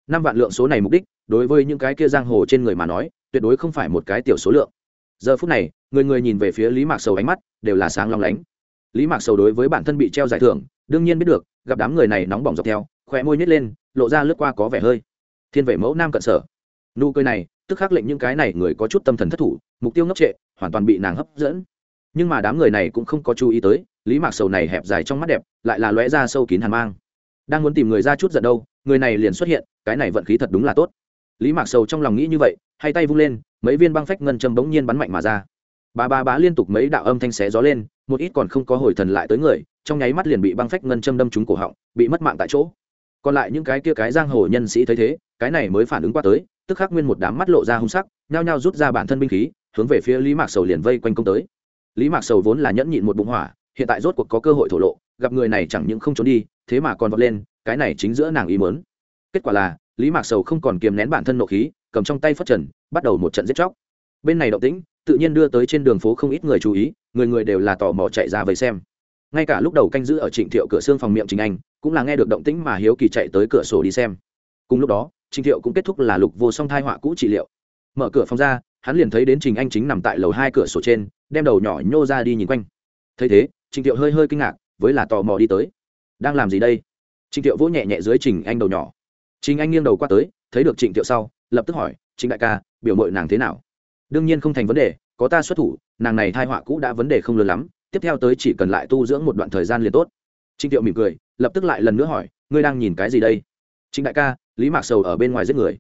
Năm vạn lượng số này mục đích, đối với những cái kia giang hồ trên người mà nói, tuyệt đối không phải một cái tiểu số lượng giờ phút này, người người nhìn về phía lý mạc sầu ánh mắt đều là sáng long lánh. Lý mạc sầu đối với bản thân bị treo giải thưởng, đương nhiên biết được, gặp đám người này nóng bỏng dọc theo khỏe môi nhét lên, lộ ra lướt qua có vẻ hơi. Thiên vệ mẫu nam cận sở. Nụ cười này, tức khắc lệnh những cái này người có chút tâm thần thất thủ, mục tiêu ngốc trệ, hoàn toàn bị nàng hấp dẫn. Nhưng mà đám người này cũng không có chú ý tới, lý mạc sầu này hẹp dài trong mắt đẹp, lại là lóe ra sâu kín hàn mang. Đang muốn tìm người ra chút giận đâu, người này liền xuất hiện, cái này vận khí thật đúng là tốt. Lý mạc sầu trong lòng nghĩ như vậy, hai tay vung lên mấy viên băng phách ngân châm bỗng nhiên bắn mạnh mà ra. Ba ba bá liên tục mấy đạo âm thanh xé gió lên, một ít còn không có hồi thần lại tới người, trong nháy mắt liền bị băng phách ngân châm đâm trúng cổ họng, bị mất mạng tại chỗ. Còn lại những cái kia cái giang hồ nhân sĩ thấy thế, cái này mới phản ứng qua tới, tức khắc nguyên một đám mắt lộ ra hung sắc, nhao nhao rút ra bản thân binh khí, hướng về phía lý mạc sầu liền vây quanh công tới. Lý mạc sầu vốn là nhẫn nhịn một bụng hỏa, hiện tại rốt cuộc có cơ hội thổ lộ, gặp người này chẳng những không trốn đi, thế mà còn vọt lên, cái này chính giữa nàng ý mớn kết quả là lý mạc sầu không còn kiềm nén bản thân nộ khí, cầm trong tay phất trần, bắt đầu một trận giết chóc. Bên này động tĩnh, tự nhiên đưa tới trên đường phố không ít người chú ý, người người đều là tò mò chạy ra vây xem. Ngay cả lúc đầu canh giữ ở trịnh thiệu cửa xương phòng miệng trình anh, cũng là nghe được động tĩnh mà hiếu kỳ chạy tới cửa sổ đi xem. Cùng lúc đó, trịnh thiệu cũng kết thúc là lục vô song thai họa cũ trị liệu. Mở cửa phòng ra, hắn liền thấy đến trình anh chính nằm tại lầu hai cửa sổ trên, đem đầu nhỏ nhô ra đi nhìn quanh. Thấy thế, trịnh thiệu hơi hơi kinh ngạc, với là tò mò đi tới. Đang làm gì đây? Trịnh thiệu vỗ nhẹ nhẹ dưới trình anh đầu nhỏ trình anh nghiêng đầu qua tới, thấy được trịnh thiệu sau, lập tức hỏi, trịnh đại ca, biểu mội nàng thế nào? Đương nhiên không thành vấn đề, có ta xuất thủ, nàng này thai họa cũ đã vấn đề không lớn lắm, tiếp theo tới chỉ cần lại tu dưỡng một đoạn thời gian liền tốt. Trịnh thiệu mỉm cười, lập tức lại lần nữa hỏi, ngươi đang nhìn cái gì đây? Trịnh đại ca, lý mạc sầu ở bên ngoài giết người.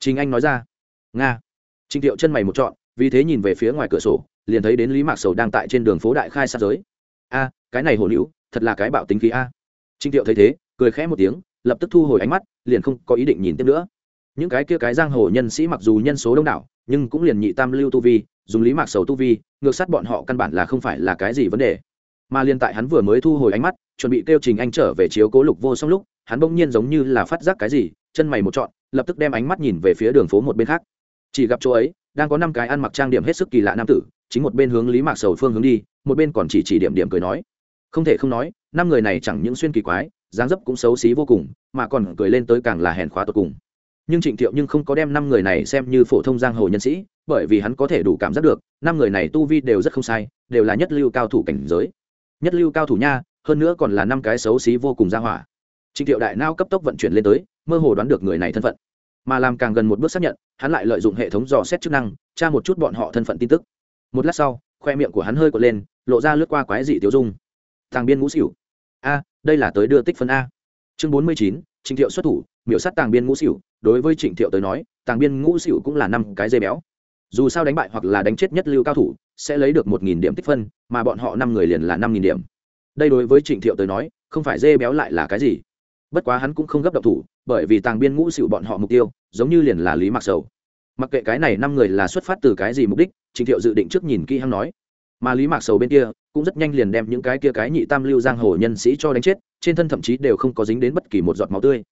Trình anh nói ra, nga. Trịnh thiệu chân mày một trọn, vì thế nhìn về phía ngoài cửa sổ, liền thấy đến lý mạc sầu đang tại trên đường phố đại khai sát giới. A, cái này hồ nữ thật là cái bạo tính khí a. Trịnh thiệu thấy thế, cười khẽ một tiếng, lập tức thu hồi ánh mắt liền không có ý định nhìn tiếp nữa. Những cái kia cái giang hồ nhân sĩ mặc dù nhân số đông đảo, nhưng cũng liền nhị tam lưu tu vi, dùng lý mạc sầu tu vi, ngược sát bọn họ căn bản là không phải là cái gì vấn đề. Mà liên tại hắn vừa mới thu hồi ánh mắt, chuẩn bị kêu trình anh trở về chiếu cố lục vô xong lúc, hắn bỗng nhiên giống như là phát giác cái gì, chân mày một trọn, lập tức đem ánh mắt nhìn về phía đường phố một bên khác. Chỉ gặp chỗ ấy, đang có năm cái ăn mặc trang điểm hết sức kỳ lạ nam tử, chính một bên hướng lý mạc sầu phương hướng đi, một bên còn chỉ chỉ điểm điểm cười nói. Không thể không nói, năm người này chẳng những xuyên kỳ quái dáng dấp cũng xấu xí vô cùng, mà còn cười lên tới càng là hèn khóa tột cùng. Nhưng trịnh thiệu nhưng không có đem năm người này xem như phổ thông giang hồ nhân sĩ, bởi vì hắn có thể đủ cảm giác được, năm người này tu vi đều rất không sai, đều là nhất lưu cao thủ cảnh giới. Nhất lưu cao thủ nha, hơn nữa còn là năm cái xấu xí vô cùng ra hỏa. Trịnh thiệu đại nao cấp tốc vận chuyển lên tới, mơ hồ đoán được người này thân phận. Mà làm càng gần một bước xác nhận, hắn lại lợi dụng hệ thống dò xét chức năng, tra một chút bọn họ thân phận tin tức. Một lát sau, khoe miệng của hắn hơi quật lên, lộ ra lướt qua quái dị tiêu dung. Thằng biên ngũ xỉu a, đây là tới đưa tích phân a. Chương bốn mươi chín, trịnh thiệu xuất thủ, miểu sát tàng biên ngũ xỉu đối với trịnh thiệu tới nói, tàng biên ngũ xỉu cũng là năm cái dây béo. Dù sao đánh bại hoặc là đánh chết nhất lưu cao thủ, sẽ lấy được một nghìn điểm tích phân, mà bọn họ năm người liền là năm nghìn điểm. Đây đối với trịnh thiệu tới nói, không phải dê béo lại là cái gì. Bất quá hắn cũng không gấp động thủ, bởi vì tàng biên ngũ xịu bọn họ mục tiêu, giống như liền là lý mạc sầu. Mặc kệ cái này năm người là xuất phát từ cái gì mục đích, trịnh thiệu dự định trước nhìn kỹ hắn nói mà lý mạc sầu bên kia cũng rất nhanh liền đem những cái kia cái nhị tam lưu giang hồ nhân sĩ cho đánh chết, trên thân thậm chí đều không có dính đến bất kỳ một giọt máu tươi.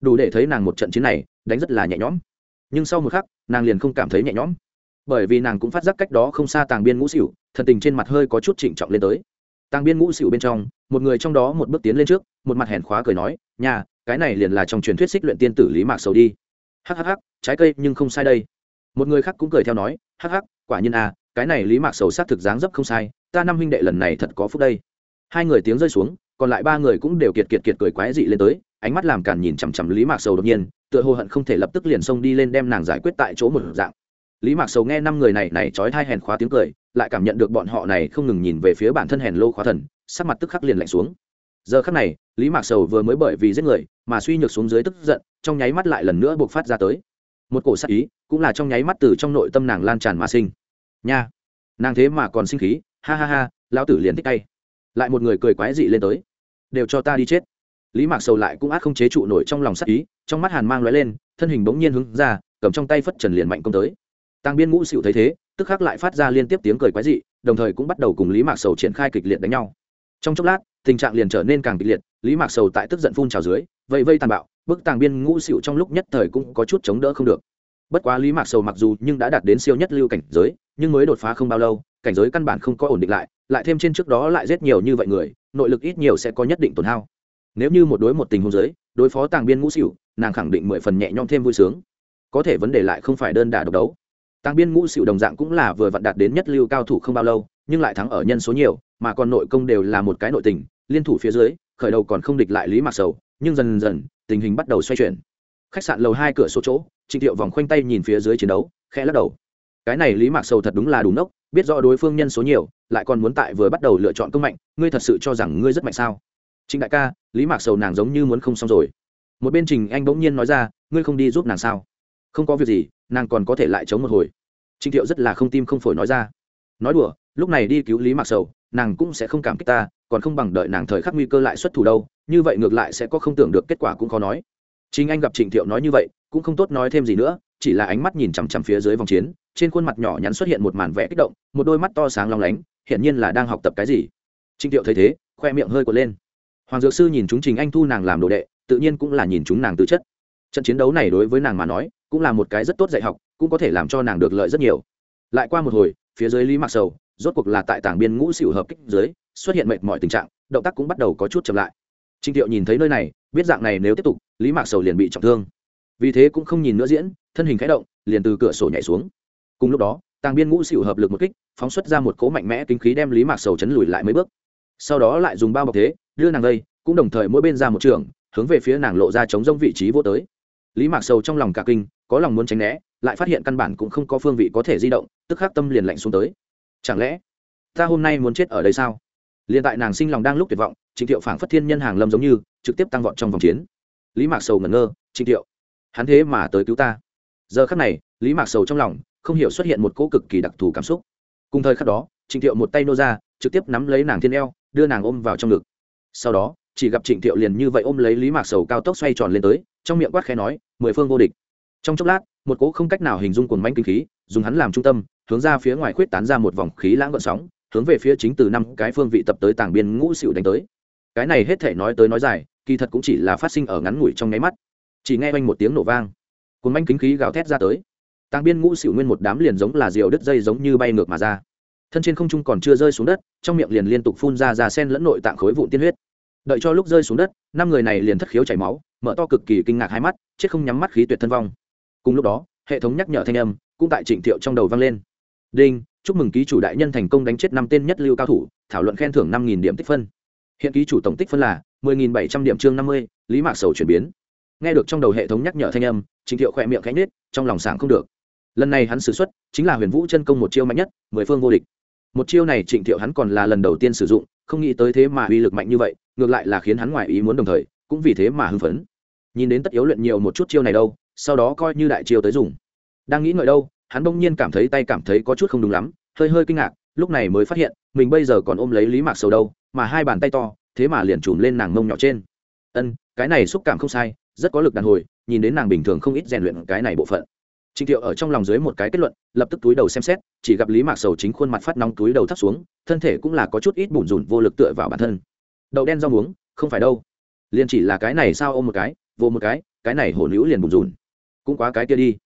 Đủ để thấy nàng một trận chiến này, đánh rất là nhẹ nhõm. Nhưng sau một khắc, nàng liền không cảm thấy nhẹ nhõm. Bởi vì nàng cũng phát giác cách đó không xa tàng biên ngũ xỉu thần tình trên mặt hơi có chút trịnh trọng lên tới. Tàng biên ngũ xỉu bên trong, một người trong đó một bước tiến lên trước, một mặt hèn khóa cười nói, nhà, cái này liền là trong truyền thuyết xích luyện tiên tử lý mạc sầu đi. Hắc hắc, trái cây nhưng không sai đây. Một người khác cũng cười theo nói, hắc hắc, quả nhiên à cái này lý mạc sầu sát thực dáng dấp không sai, ta năm huynh đệ lần này thật có phúc đây. Hai người tiếng rơi xuống, còn lại ba người cũng đều kiệt kiệt kiệt cười quái dị lên tới, ánh mắt làm càn nhìn chằm chằm lý mạc sầu đột nhiên, tựa hồ hận không thể lập tức liền xông đi lên đem nàng giải quyết tại chỗ một dạng. Lý mạc sầu nghe năm người này này trói thai hèn khóa tiếng cười, lại cảm nhận được bọn họ này không ngừng nhìn về phía bản thân hèn lô khóa thần, sắc mặt tức khắc liền lạnh xuống. Giờ khắc này, lý mạc sầu vừa mới bởi vì giết người, mà suy nhược xuống dưới tức giận, trong nháy mắt lại lần nữa buộc phát ra tới. Một cổ sắc ý, cũng là trong nháy mắt từ trong nội tâm nàng lan tràn mà sinh nha, nàng thế mà còn sinh khí, ha ha ha, lão tử liền thích tay. Lại một người cười quái dị lên tới. Đều cho ta đi chết. Lý mạc sầu lại cũng át không chế trụ nổi trong lòng sắc ý, trong mắt hàn mang lóe lên, thân hình bỗng nhiên hướng ra, cầm trong tay phất trần liền mạnh công tới. Tăng biên ngũ xịu thấy thế, tức khắc lại phát ra liên tiếp tiếng cười quái dị, đồng thời cũng bắt đầu cùng lý mạc sầu triển khai kịch liệt đánh nhau. Trong chốc lát, tình trạng liền trở nên càng kịch liệt, lý mạc sầu tại tức giận phun trào dưới vây vây tàn bạo, bức tàng biên ngũ xịu trong lúc nhất thời cũng có chút chống đỡ không được. Bất quá lý mạc sầu mặc dù nhưng đã đạt đến siêu nhất lưu cảnh giới nhưng mới đột phá không bao lâu, cảnh giới căn bản không có ổn định lại lại thêm trên trước đó lại giết nhiều như vậy người, nội lực ít nhiều sẽ có nhất định tổn hao. Nếu như một đối một tình huống giới đối phó tàng biên ngũ xỉu nàng khẳng định mười phần nhẹ nhõm thêm vui sướng. Có thể vấn đề lại không phải đơn đả độc đấu. Tàng biên ngũ xỉu đồng dạng cũng là vừa vặn đạt đến nhất lưu cao thủ không bao lâu, nhưng lại thắng ở nhân số nhiều, mà còn nội công đều là một cái nội tình, liên thủ phía dưới, khởi đầu còn không địch lại lý mạc sầu, nhưng dần dần, tình hình bắt đầu xoay chuyển. Khách sạn lầu hai cửa số chỗ, trịnh thiệu vòng khoanh tay nhìn phía dưới chiến đấu, khẽ lắc đầu cái này lý mạc sầu thật đúng là đủ nốc, biết rõ đối phương nhân số nhiều, lại còn muốn tại vừa bắt đầu lựa chọn công mạnh, ngươi thật sự cho rằng ngươi rất mạnh sao? Trịnh đại ca, lý mạc sầu nàng giống như muốn không xong rồi. Một bên trình anh bỗng nhiên nói ra, ngươi không đi giúp nàng sao? Không có việc gì, nàng còn có thể lại chống một hồi. Trịnh thiệu rất là không tim không phổi nói ra. Nói đùa, lúc này đi cứu lý mạc sầu, nàng cũng sẽ không cảm kích ta, còn không bằng đợi nàng thời khắc nguy cơ lại xuất thủ đâu, như vậy ngược lại sẽ có không tưởng được kết quả cũng khó nói. Chính anh gặp trịnh thiệu nói như vậy, cũng không tốt nói thêm gì nữa, chỉ là ánh mắt nhìn chằm chằm phía dưới vòng chiến trên khuôn mặt nhỏ nhắn xuất hiện một màn vẽ kích động, một đôi mắt to sáng long lánh, hiển nhiên là đang học tập cái gì. Trịnh thiệu thấy thế, khoe miệng hơi quật lên. Hoàng dược sư nhìn chúng trình anh thu nàng làm đồ đệ, tự nhiên cũng là nhìn chúng nàng tư chất. Trận chiến đấu này đối với nàng mà nói, cũng là một cái rất tốt dạy học, cũng có thể làm cho nàng được lợi rất nhiều. Lại qua một hồi, phía dưới lý mặc sầu, rốt cuộc là tại tảng biên ngũ xỉu hợp kích dưới, xuất hiện mệt mọi tình trạng, động tác cũng bắt đầu có chút chậm lại. Trịnh thiệu nhìn thấy nơi này, biết dạng này nếu tiếp tục, lý mạc sầu liền bị trọng thương. Vì thế cũng không nhìn nữa diễn, thân hình khẽ động, liền từ cửa sổ nhảy xuống cùng lúc đó, tàng biên ngũ xỉu hợp lực một kích, phóng xuất ra một cỗ mạnh mẽ kinh khí đem lý mạc sầu chấn lùi lại mấy bước. Sau đó lại dùng bao bọc thế, đưa nàng đây, cũng đồng thời mỗi bên ra một trường, hướng về phía nàng lộ ra chống rông vị trí vô tới. Lý mạc sầu trong lòng cả kinh, có lòng muốn tránh né, lại phát hiện căn bản cũng không có phương vị có thể di động, tức khắc tâm liền lạnh xuống tới. Chẳng lẽ, ta hôm nay muốn chết ở đây sao? Liền tại nàng sinh lòng đang lúc tuyệt vọng, trịnh thiệu phảng phất thiên nhân hàng lâm giống như, trực tiếp tăng vọt trong vòng chiến. Lý mạc sầu ngẩn ngơ, trịnh thiệu, hắn thế mà tới cứu ta. Giờ khắc này, lý mạc sầu trong lòng không hiểu xuất hiện một cỗ cực kỳ đặc thù cảm xúc. Cùng thời khắc đó, trịnh thiệu một tay nô ra, trực tiếp nắm lấy nàng thiên eo, đưa nàng ôm vào trong ngực. Sau đó, chỉ gặp trịnh thiệu liền như vậy ôm lấy lý mạc sầu cao tốc xoay tròn lên tới, trong miệng quát khẽ nói, mười phương vô địch. Trong chốc lát, một cỗ không cách nào hình dung cuồng manh kinh khí, dùng hắn làm trung tâm, hướng ra phía ngoài khuyết tán ra một vòng khí lãng gợn sóng, hướng về phía chính từ năm cái phương vị tập tới tảng biên ngũ xịu đánh tới. Cái này hết thể nói tới nói dài, kỳ thật cũng chỉ là phát sinh ở ngắn ngủi trong nháy mắt. Chỉ nghe oanh một tiếng nổ vang. Cùng manh kính khí gào thét ra tới tàng biên ngũ xỉu nguyên một đám liền giống là diều đứt dây giống như bay ngược mà ra. Thân trên không trung còn chưa rơi xuống đất, trong miệng liền liên tục phun ra ra sen lẫn nội tạng khối vụn tiên huyết. Đợi cho lúc rơi xuống đất, năm người này liền thất khiếu chảy máu, mở to cực kỳ kinh ngạc hai mắt, chết không nhắm mắt khí tuyệt thân vong. Cùng lúc đó, hệ thống nhắc nhở thanh âm cũng tại trịnh thiệu trong đầu vang lên. Đinh, chúc mừng ký chủ đại nhân thành công đánh chết năm tên nhất lưu cao thủ, thảo luận khen thưởng năm nghìn điểm tích phân. Hiện ký chủ tổng tích phân là mười nghìn bảy trăm điểm chương năm mươi, lý mạc sầu chuyển biến. Nghe được trong đầu hệ thống nhắc nhở thanh âm, trịnh thiệu khỏe miệng cánh nết trong lòng sảng không được lần này hắn sử xuất chính là huyền vũ chân công một chiêu mạnh nhất, mười phương vô địch. Một chiêu này trịnh thiệu hắn còn là lần đầu tiên sử dụng, không nghĩ tới thế mà uy lực mạnh như vậy, ngược lại là khiến hắn ngoài ý muốn đồng thời, cũng vì thế mà hưng phấn. Nhìn đến tất yếu luyện nhiều một chút chiêu này đâu, sau đó coi như đại chiêu tới dùng. Đang nghĩ ngợi đâu, hắn bỗng nhiên cảm thấy tay cảm thấy có chút không đúng lắm, hơi hơi kinh ngạc, lúc này mới phát hiện, mình bây giờ còn ôm lấy lý mạc sầu đâu, mà hai bàn tay to, thế mà liền trùm lên nàng mông nhỏ trên. Ân, cái này xúc cảm không sai, rất có lực đàn hồi, nhìn đến nàng bình thường không ít rèn luyện cái này bộ phận. Trịnh Thiệu ở trong lòng dưới một cái kết luận, lập tức túi đầu xem xét, chỉ gặp Lý Mạc Sầu chính khuôn mặt phát nóng túi đầu thấp xuống, thân thể cũng là có chút ít bủn rủn vô lực tựa vào bản thân. Đầu đen rau muống, không phải đâu. Liên chỉ là cái này sao ôm một cái, vô một cái, cái này hổ nữ liền bủn rủn. Cũng quá cái kia đi.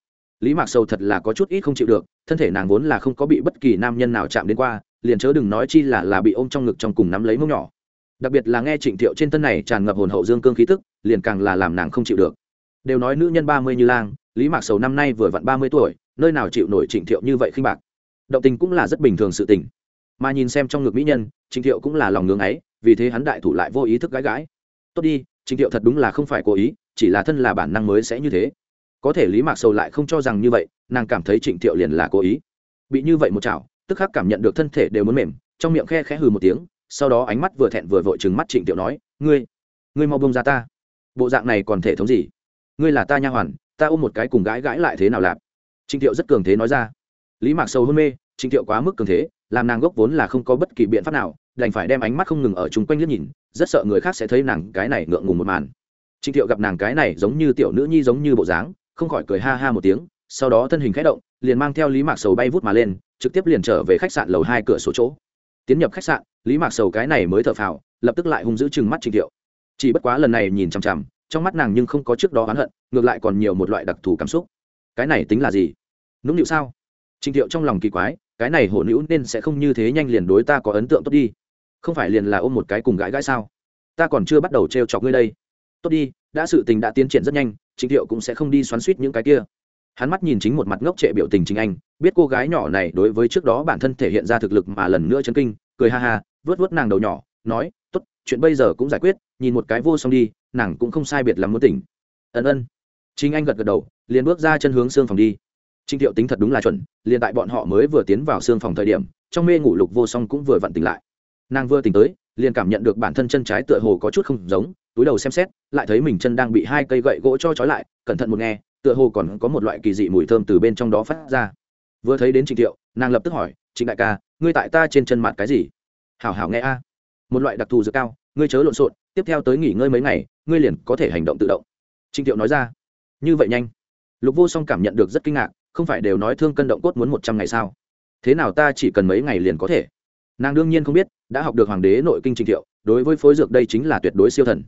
Lý Mạc Sầu thật là có chút ít không chịu được, thân thể nàng vốn là không có bị bất kỳ nam nhân nào chạm đến qua, liền chớ đừng nói chi là là bị ôm trong ngực trong cùng nắm lấy mông nhỏ. Đặc biệt là nghe Trịnh Thiệu trên thân này tràn ngập hồn hậu dương cương khí tức, liền càng là làm nàng không chịu được. Đều nói nữ nhân ba mươi như lang, lý mạc sầu năm nay vừa vặn ba mươi tuổi, nơi nào chịu nổi trịnh thiệu như vậy khinh bạc. Động tình cũng là rất bình thường sự tình. Mà nhìn xem trong ngực mỹ nhân, trịnh thiệu cũng là lòng ngưng ấy, vì thế hắn đại thủ lại vô ý thức gãi gãi. Tốt đi, trịnh thiệu thật đúng là không phải cố ý, chỉ là thân là bản năng mới sẽ như thế. Có thể lý mạc sầu lại không cho rằng như vậy, nàng cảm thấy trịnh thiệu liền là cố ý. Bị như vậy một chảo, tức khắc cảm nhận được thân thể đều muốn mềm, trong miệng khe khẽ hừ một tiếng, sau đó ánh mắt vừa thẹn vừa vội chừng mắt trịnh thiệu nói, ngươi ngươi mau bông ra ta. Bộ dạng này còn thể thống gì? Ngươi là ta nha hoàn ta ôm một cái cùng gãi gãi lại thế nào lạp trịnh thiệu rất cường thế nói ra. Lý mạc sâu hôn mê, trịnh thiệu quá mức cường thế, làm nàng gốc vốn là không có bất kỳ biện pháp nào, đành phải đem ánh mắt không ngừng ở chung quanh liếc nhìn, rất sợ người khác sẽ thấy nàng cái này ngượng ngùng một màn. Trịnh thiệu gặp nàng cái này giống như tiểu nữ nhi giống như bộ dáng, không khỏi cười ha ha một tiếng, sau đó thân hình k h ẽ động, liền mang theo lý mạc sầu bay vút mà lên, trực tiếp liền trở về khách sạn lầu hai cửa sổ chỗ. Tiến nhập khách sạn, lý mạc sầu cái này mới thở phào, lập tức lại hung giữ chừng mắt trịnh thiệu. Chỉ bất quá lần này nhìn chằm chằm trong mắt nàng nhưng không có trước đó oán hận, ngược lại còn nhiều một loại đặc thù cảm xúc. Cái này tính là gì? Nũng nịu sao? Trịnh thiệu trong lòng kỳ quái, cái này hổ nữ nên sẽ không như thế nhanh liền đối ta có ấn tượng tốt đi. Không phải liền là ôm một cái cùng gãi gãi sao? Ta còn chưa bắt đầu trêu chọc ngươi đây. Tốt đi, đã sự tình đã tiến triển rất nhanh trịnh thiệu cũng sẽ không đi xoắn suýt những cái kia. Hắn mắt nhìn chính một mặt ngốc trệ biểu tình chính anh, biết cô gái nhỏ này đối với trước đó bản thân thể hiện ra thực lực mà lần nữa chấn kinh, cười ha ha vớt vớt nàng đầu nhỏ, nói t ố t chuyện bây giờ cũng giải quyết, nhìn một cái vô xong đi nàng cũng không sai biệt lắm muốn tỉnh. Ân ân. Chính anh gật gật đầu, liền bước ra chân hướng xương phòng đi. Trinh thiệu tính thật đúng là chuẩn, liền tại bọn họ mới vừa tiến vào xương phòng thời điểm, trong mê ngủ lục vô song cũng vừa vặn tỉnh lại. Nàng vừa tỉnh tới, liền cảm nhận được bản thân chân trái tựa hồ có chút không giống, túi đầu xem xét, lại thấy mình chân đang bị hai cây gậy gỗ cho trói lại, cẩn thận một nghe, tựa hồ còn có một loại kỳ dị mùi thơm từ bên trong đó phát ra. Vừa thấy đến trịnh thiệu, nàng lập tức hỏi, trịnh đại ca, ngươi tại ta trên chân mặt cái gì? Hảo hảo nghe a. Một loại đặc thù dược cao, ngươi chớ lộn xộn, tiếp theo tới nghỉ ngơi mấy ngày ngươi liền có thể hành động tự động. Trịnh thiệu nói ra. Như vậy nhanh. Lục vô song cảm nhận được rất kinh ngạc, không phải đều nói thương cân động cốt muốn một trăm ngày sao? Thế nào ta chỉ cần mấy ngày liền có thể? Nàng đương nhiên không biết, đã học được hoàng đế nội kinh trịnh thiệu, đối với phối dược đây chính là tuyệt đối siêu thần.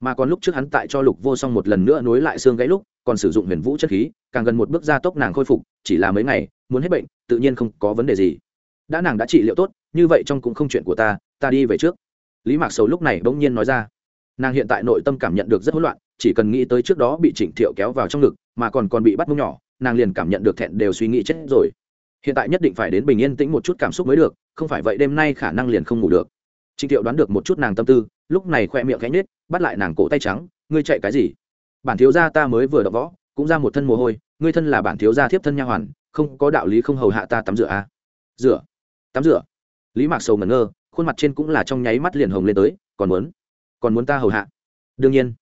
Mà còn lúc trước hắn tại cho lục vô song một lần nữa nối lại xương gãy lúc, còn sử dụng huyền vũ chất khí, càng gần một bước gia tốc nàng khôi phục, chỉ là mấy ngày, muốn hết bệnh, tự nhiên không có vấn đề gì. Đã nàng đã trị liệu tốt, như vậy trong cũng không chuyện của ta ta đi về trước. Lý mạc sầu lúc này bỗng nhiên nói ra nàng hiện tại nội tâm cảm nhận được rất hỗn loạn, chỉ cần nghĩ tới trước đó bị trịnh thiệu kéo vào trong ngực, mà còn còn bị bắt mông nhỏ, nàng liền cảm nhận được thẹn đều suy nghĩ chết rồi. Hiện tại nhất định phải đến bình yên tĩnh một chút cảm xúc mới được, không phải vậy đêm nay khả năng liền không ngủ được. Trịnh thiệu đoán được một chút nàng tâm tư, lúc này khoe miệng cánh nết bắt lại nàng cổ tay trắng, ngươi chạy cái gì? Bản thiếu gia ta mới vừa đọc võ, cũng ra một thân mồ hôi, ngươi thân là bản thiếu gia thiếp thân nha hoàn, không có đạo lý không hầu hạ ta tắm rửa à. rửa? Tắm rửa? Lý mạc sầu ngẩn ngơ, khuôn mặt trên cũng là trong nháy mắt liền hồng lên tới, còn muốn? Còn muốn ta hầu hạ? Đương nhiên.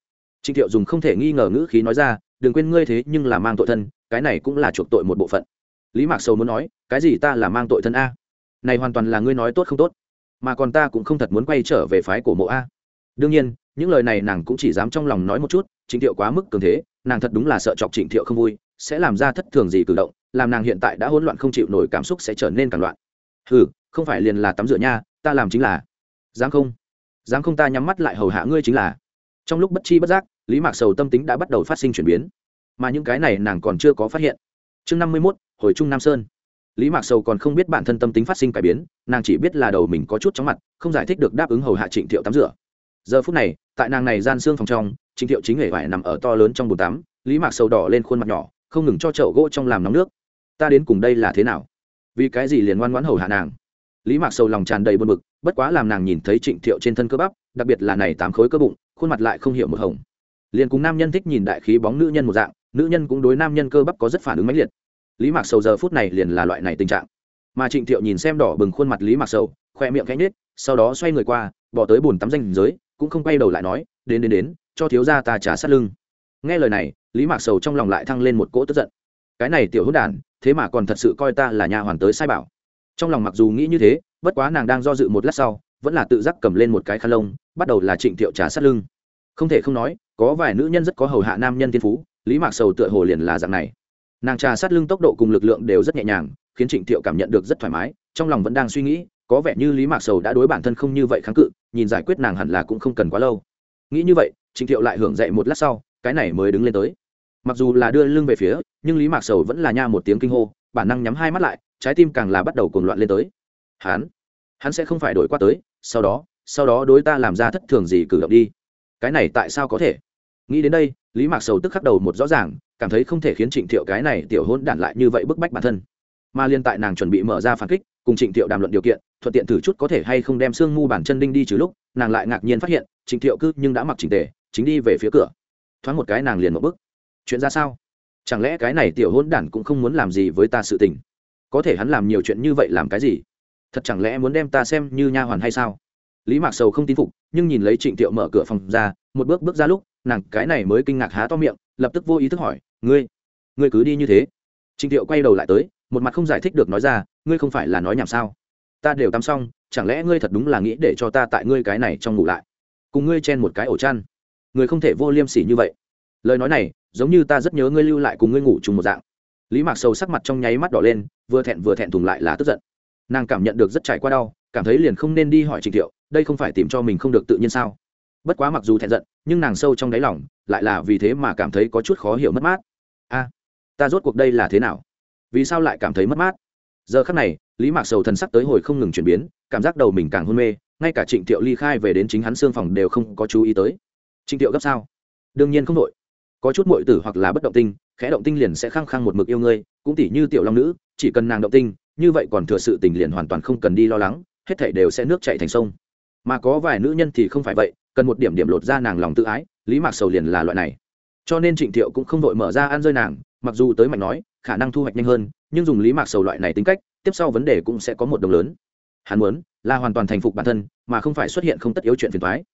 Trịnh thiệu dùng không thể nghi ngờ ngữ khí nói ra, đừng quên ngươi thế nhưng là mang tội thân, cái này cũng là chuộc tội một bộ phận. Lý mạc sầu muốn nói, cái gì ta là mang tội thân a? Này hoàn toàn là ngươi nói tốt không tốt, mà còn ta cũng không thật muốn quay trở về phái của mộ a. Đương nhiên, những lời này nàng cũng chỉ dám trong lòng nói một chút, trịnh thiệu quá mức cường thế, nàng thật đúng là sợ chọc trịnh thiệu không vui, sẽ làm ra thất thường gì cử động, làm nàng hiện tại đã hỗn loạn không chịu nổi cảm xúc sẽ trở nên càng loạn. Ừ không phải liền là tắm rửa nha, ta làm chính là. Dám không? Dám không ta nhắm mắt lại hầu hạ ngươi chính là. Trong lúc bất chi bất giác, lý mạc sầu tâm tính đã bắt đầu phát sinh chuyển biến. Mà những cái này nàng còn chưa có phát hiện. Chương năm mươi mốt, hồi trung nam sơn. Lý mạc sầu còn không biết bản thân tâm tính phát sinh cải biến, nàng chỉ biết là đầu mình có chút chóng mặt, không giải thích được đáp ứng hầu hạ trịnh thiệu tắm rửa. Giờ phút này, tại nàng này gian xương phòng trong, trịnh thiệu chính hề vải nằm ở to lớn trong bồn tắm, lý mạc sầu đỏ lên khuôn mặt nhỏ, không ngừng cho chậu gỗ trong làm nóng nước. Ta đến cùng đây là thế nào? Vì cái gì liền ngoan ngoãn hầu hạ nàng? Lý mạc sầu lòng tràn đầy buồn bực, bất quá làm nàng nhìn thấy trịnh thiệu trên thân cơ bắp, đặc biệt là này tám khối cơ bụng, khuôn mặt lại không hiểu một hồng. Liền cùng nam nhân thích nhìn đại khí bóng nữ nhân một dạng, nữ nhân cũng đối nam nhân cơ bắp có rất phản ứng mãnh liệt. Lý mạc sầu giờ phút này liền là loại này tình trạng. Mà trịnh thiệu nhìn xem đỏ bừng khuôn mặt lý mạc sầu, khoe miệng cánh nết sau đó xoay người qua, bỏ tới bồn tắm danh giới, cũng không quay đầu lại nói, đến đến đến, cho thiếu gia ta trả sát lưng. Nghe lời này, lý mạc sầu trong lòng lại thăng lên một cỗ tức giận. Cái này tiểu hữu đản, thế mà còn thật sự coi ta là nhà hoàn tới sai bảo trong lòng mặc dù nghĩ như thế, bất quá nàng đang do dự một lát sau, vẫn là tự giác cầm lên một cái khăn lông, bắt đầu là trịnh thiệu trà sát lưng. Không thể không nói, có vài nữ nhân rất có hầu hạ nam nhân thiên phú, lý mạc sầu tựa hồ liền là dạng này. Nàng trà sát lưng tốc độ cùng lực lượng đều rất nhẹ nhàng, khiến trịnh thiệu cảm nhận được rất thoải mái, trong lòng vẫn đang suy nghĩ, có vẻ như lý mạc sầu đã đối bản thân không như vậy kháng cự, nhìn giải quyết nàng hẳn là cũng không cần quá lâu. Nghĩ như vậy, trịnh thiệu lại hưởng dậy một lát sau, cái này mới đứng lên tới. Mặc dù là đưa lưng về phía, nhưng lý mạc sầu vẫn là nha một tiếng kinh hô, bản năng nhắm hai mắt lại trái tim càng là bắt đầu cuồng loạn lên tới. Hắn hắn sẽ không phải đổi qua tới, sau đó sau đó đối ta làm ra thất thường gì cử động đi. Cái này tại sao có thể? Nghĩ đến đây, lý mạc sầu tức khắc đầu một rõ ràng, cảm thấy không thể khiến trịnh thiệu cái này tiểu hôn đản lại như vậy bức bách bản thân. Mà liên tại nàng chuẩn bị mở ra phản kích, cùng trịnh thiệu đàm luận điều kiện, thuận tiện thử chút có thể hay không đem xương mu bản chân đinh đi trừ lúc, nàng lại ngạc nhiên phát hiện, trịnh thiệu cư nhưng đã mặc chỉnh tề, chính đi về phía cửa. Thoáng một cái nàng liền một bức chuyện ra sao? Chẳng lẽ cái này tiểu hôn đản cũng không muốn làm gì với ta sự tình? Có thể hắn làm nhiều chuyện như vậy làm cái gì? Thật chẳng lẽ muốn đem ta xem như nha hoàn hay sao? Lý mạc sầu không tin phục, nhưng nhìn lấy trịnh thiệu mở cửa phòng ra, một bước bước ra lúc, nàng cái này mới kinh ngạc há to miệng, lập tức vô ý thức hỏi, ngươi ngươi cứ đi như thế. Trịnh thiệu quay đầu lại tới, một mặt không giải thích được nói ra, ngươi không phải là nói nhảm sao? Ta đều tắm xong, chẳng lẽ ngươi thật đúng là nghĩ để cho ta tại ngươi cái này trong ngủ lại? Cùng ngươi chen một cái ổ chăn. Người không thể vô liêm sỉ như vậy. Lời nói này, giống như ta rất nhớ ngươi lưu lại cùng ngươi ngủ chung một dạng lý mạc sầu sắc mặt trong nháy mắt đỏ lên, vừa thẹn vừa thẹn thùng lại là tức giận. Nàng cảm nhận được rất trải qua đau, cảm thấy liền không nên đi hỏi trịnh thiệu, đây không phải tìm cho mình không được tự nhiên sao? Bất quá mặc dù thẹn giận, nhưng nàng sâu trong đáy lòng, lại là vì thế mà cảm thấy có chút khó hiểu mất mát. A, ta rốt cuộc đây là thế nào? Vì sao lại cảm thấy mất mát? Giờ khắc này, lý mạc sầu thần sắc tới hồi không ngừng chuyển biến, cảm giác đầu mình càng hôn mê, ngay cả trịnh thiệu ly khai về đến chính hắn xương phòng đều không có chú ý tới. Trịnh thiệu gấp sao? Đương nhiên không đội. Có chút mội tử hoặc là bất động tinh khẽ động tinh liền sẽ khăng khăng một mực yêu ngươi, cũng tỉ như tiểu long nữ, chỉ cần nàng động tinh, như vậy còn thừa sự tình liền hoàn toàn không cần đi lo lắng, hết thảy đều sẽ nước chạy thành sông. Mà có vài nữ nhân thì không phải vậy, cần một điểm điểm lột ra nàng lòng tự ái, lý mạc sầu liền là loại này. Cho nên trịnh thiệu cũng không đội mở ra ăn rơi nàng, mặc dù tới mạnh nói, khả năng thu hoạch nhanh hơn, nhưng dùng lý mạc sầu loại này tính cách, tiếp sau vấn đề cũng sẽ có một đồng lớn. Hắn muốn là hoàn toàn thành phục bản thân, mà không phải xuất hiện không tất yếu chuyện phiền thoái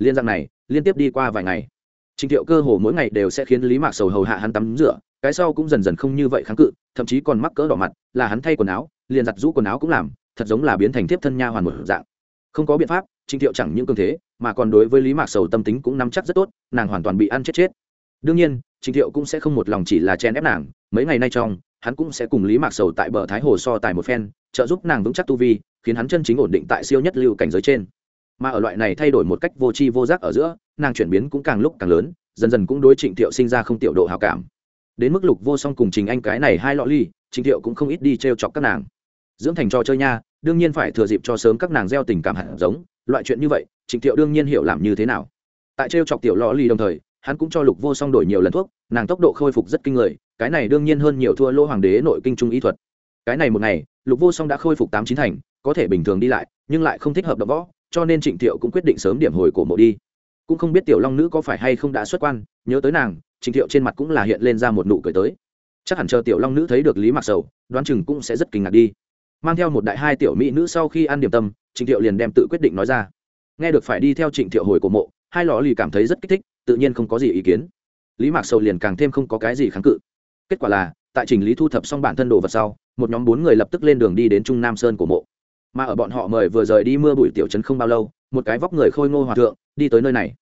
liên dạng này, liên tiếp đi qua vài ngày. Trình thiệu cơ hồ mỗi ngày đều sẽ khiến lý mạc sầu hầu hạ hắn tắm rửa, cái sau cũng dần dần không như vậy kháng cự, thậm chí còn mắc cỡ đỏ mặt, là hắn thay quần áo, liền giặt rũ quần áo cũng làm, thật giống là biến thành tiếp thân nha hoàn một dạng. Không có biện pháp, Trình thiệu chẳng những cường thế, mà còn đối với lý mạc sầu tâm tính cũng nắm chắc rất tốt, nàng hoàn toàn bị ăn chết chết. Đương nhiên, Trình thiệu cũng sẽ không một lòng chỉ là chen ép nàng, mấy ngày nay trong, hắn cũng sẽ cùng lý mạc sầu tại bờ thái hồ so tài một phen, trợ giúp nàng vững chắc tu vi, khiến hắn chân chính ổn định tại siêu nhất lưu cảnh giới trên. Mà ở loại này thay đổi một cách vô tri vô giác ở giữa nàng chuyển biến cũng càng lúc càng lớn, dần dần cũng đối trịnh thiệu sinh ra không tiểu độ hào cảm. Đến mức lục vô song cùng trình anh cái này hai lọ ly, trịnh thiệu cũng không ít đi t r e o chọc các nàng. Dưỡng thành trò chơi nha, đương nhiên phải thừa dịp cho sớm các nàng gieo tình cảm hạt giống, loại chuyện như vậy, trịnh thiệu đương nhiên hiểu làm như thế nào. Tại t r e o chọc tiểu lọ ly đồng thời, hắn cũng cho lục vô song đổi nhiều lần thuốc, nàng tốc độ khôi phục rất kinh người, cái này đương nhiên hơn nhiều thua lỗ hoàng đế nội kinh trung y thuật. Cái này một ngày, lục vô song đã khôi phục tám chín thành, có thể bình thường đi lại, nhưng lại không thích hợp đ võ, cho nên trịnh thiệu cũng quyết định sớm điểm hồi cổ mộ đi cũng không biết tiểu long nữ có phải hay không đã xuất quan, nhớ tới nàng trịnh thiệu trên mặt cũng là hiện lên ra một nụ cười tới. Chắc hẳn chờ tiểu long nữ thấy được lý mạc sầu, đoán chừng cũng sẽ rất kinh ngạc đi. Mang theo một đại hai tiểu mỹ nữ sau khi ăn điểm tâm trịnh thiệu liền đem tự quyết định nói ra. Nghe được phải đi theo trịnh thiệu hồi cổ mộ, hai lò lì cảm thấy rất kích thích, tự nhiên không có gì ý kiến. Lý mạc sầu liền càng thêm không có cái gì kháng cự. Kết quả là, tại trình lý thu thập xong bản thân đồ vật sau, một nhóm bốn người lập tức lên đường đi đến trung nam sơn cổ mộ. Mà ở bọn họ mời vừa rời đi mưa bụi tiểu trấn không bao lâu một cái vóc người khôi ngô hòa thượng, đi tới nơi này.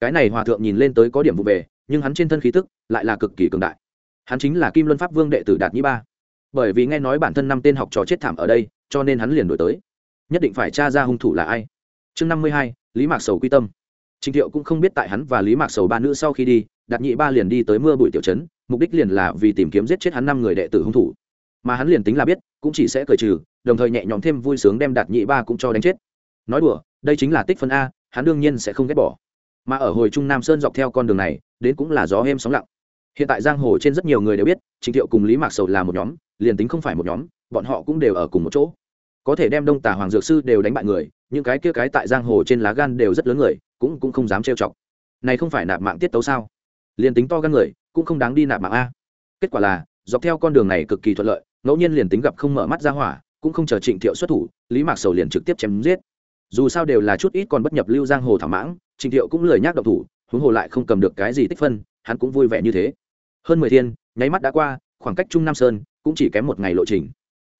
Cái này hòa thượng nhìn lên tới có điểm vụ về, nhưng hắn trên thân khí tức lại là cực kỳ cường đại. Hắn chính là kim luân pháp vương đệ tử đạt nhĩ ba. Bởi vì nghe nói bản thân năm tên học trò chết thảm ở đây, cho nên hắn liền đổi tới. Nhất định phải tra ra hung thủ là ai. Chương năm mươi hai, lý mạc sầu quy tâm. Trình thiệu cũng không biết tại hắn và lý mạc sầu ba nữ sau khi đi, đạt nhị ba liền đi tới mưa bụi tiểu trấn, mục đích liền là vì tìm kiếm giết chết hắn năm người đệ tử hung thủ. Mà hắn liền tính là biết, cũng chỉ sẽ cởi trừ, đồng thời nhẹ nhõm thêm vui sướng đem đạt nhị ba cũng cho đánh chết nói đùa, đây chính là tích phân a, hắn đương nhiên sẽ không ghét bỏ. Mà ở hồi trung nam sơn dọc theo con đường này, đến cũng là gió êm sóng lặng. Hiện tại giang hồ trên rất nhiều người đều biết, trịnh thiệu cùng lý mạc sầu là một nhóm, liền tính không phải một nhóm, bọn họ cũng đều ở cùng một chỗ. Có thể đem đông tà hoàng dược sư đều đánh bại người, những cái kia cái tại giang hồ trên lá gan đều rất lớn người, cũng cũng không dám trêu chọc. Này không phải nạp mạng tiết tấu sao? Liền tính to gan người, cũng không đáng đi nạp mạng a. Kết quả là, dọc theo con đường này cực kỳ thuận lợi, ngẫu nhiên liền tính gặp không mở mắt ra hỏa, cũng không chờ trịnh thiệu xuất thủ, lý mạc sầu liền trực tiếp chém giết dù sao đều là chút ít còn bất nhập lưu giang hồ thảo mãng, Trình thiệu cũng lười nhác độc thủ, huống hồ lại không cầm được cái gì tích phân, hắn cũng vui vẻ như thế. Hơn mười thiên, nháy mắt đã qua, khoảng cách trung nam sơn cũng chỉ kém một ngày lộ trình.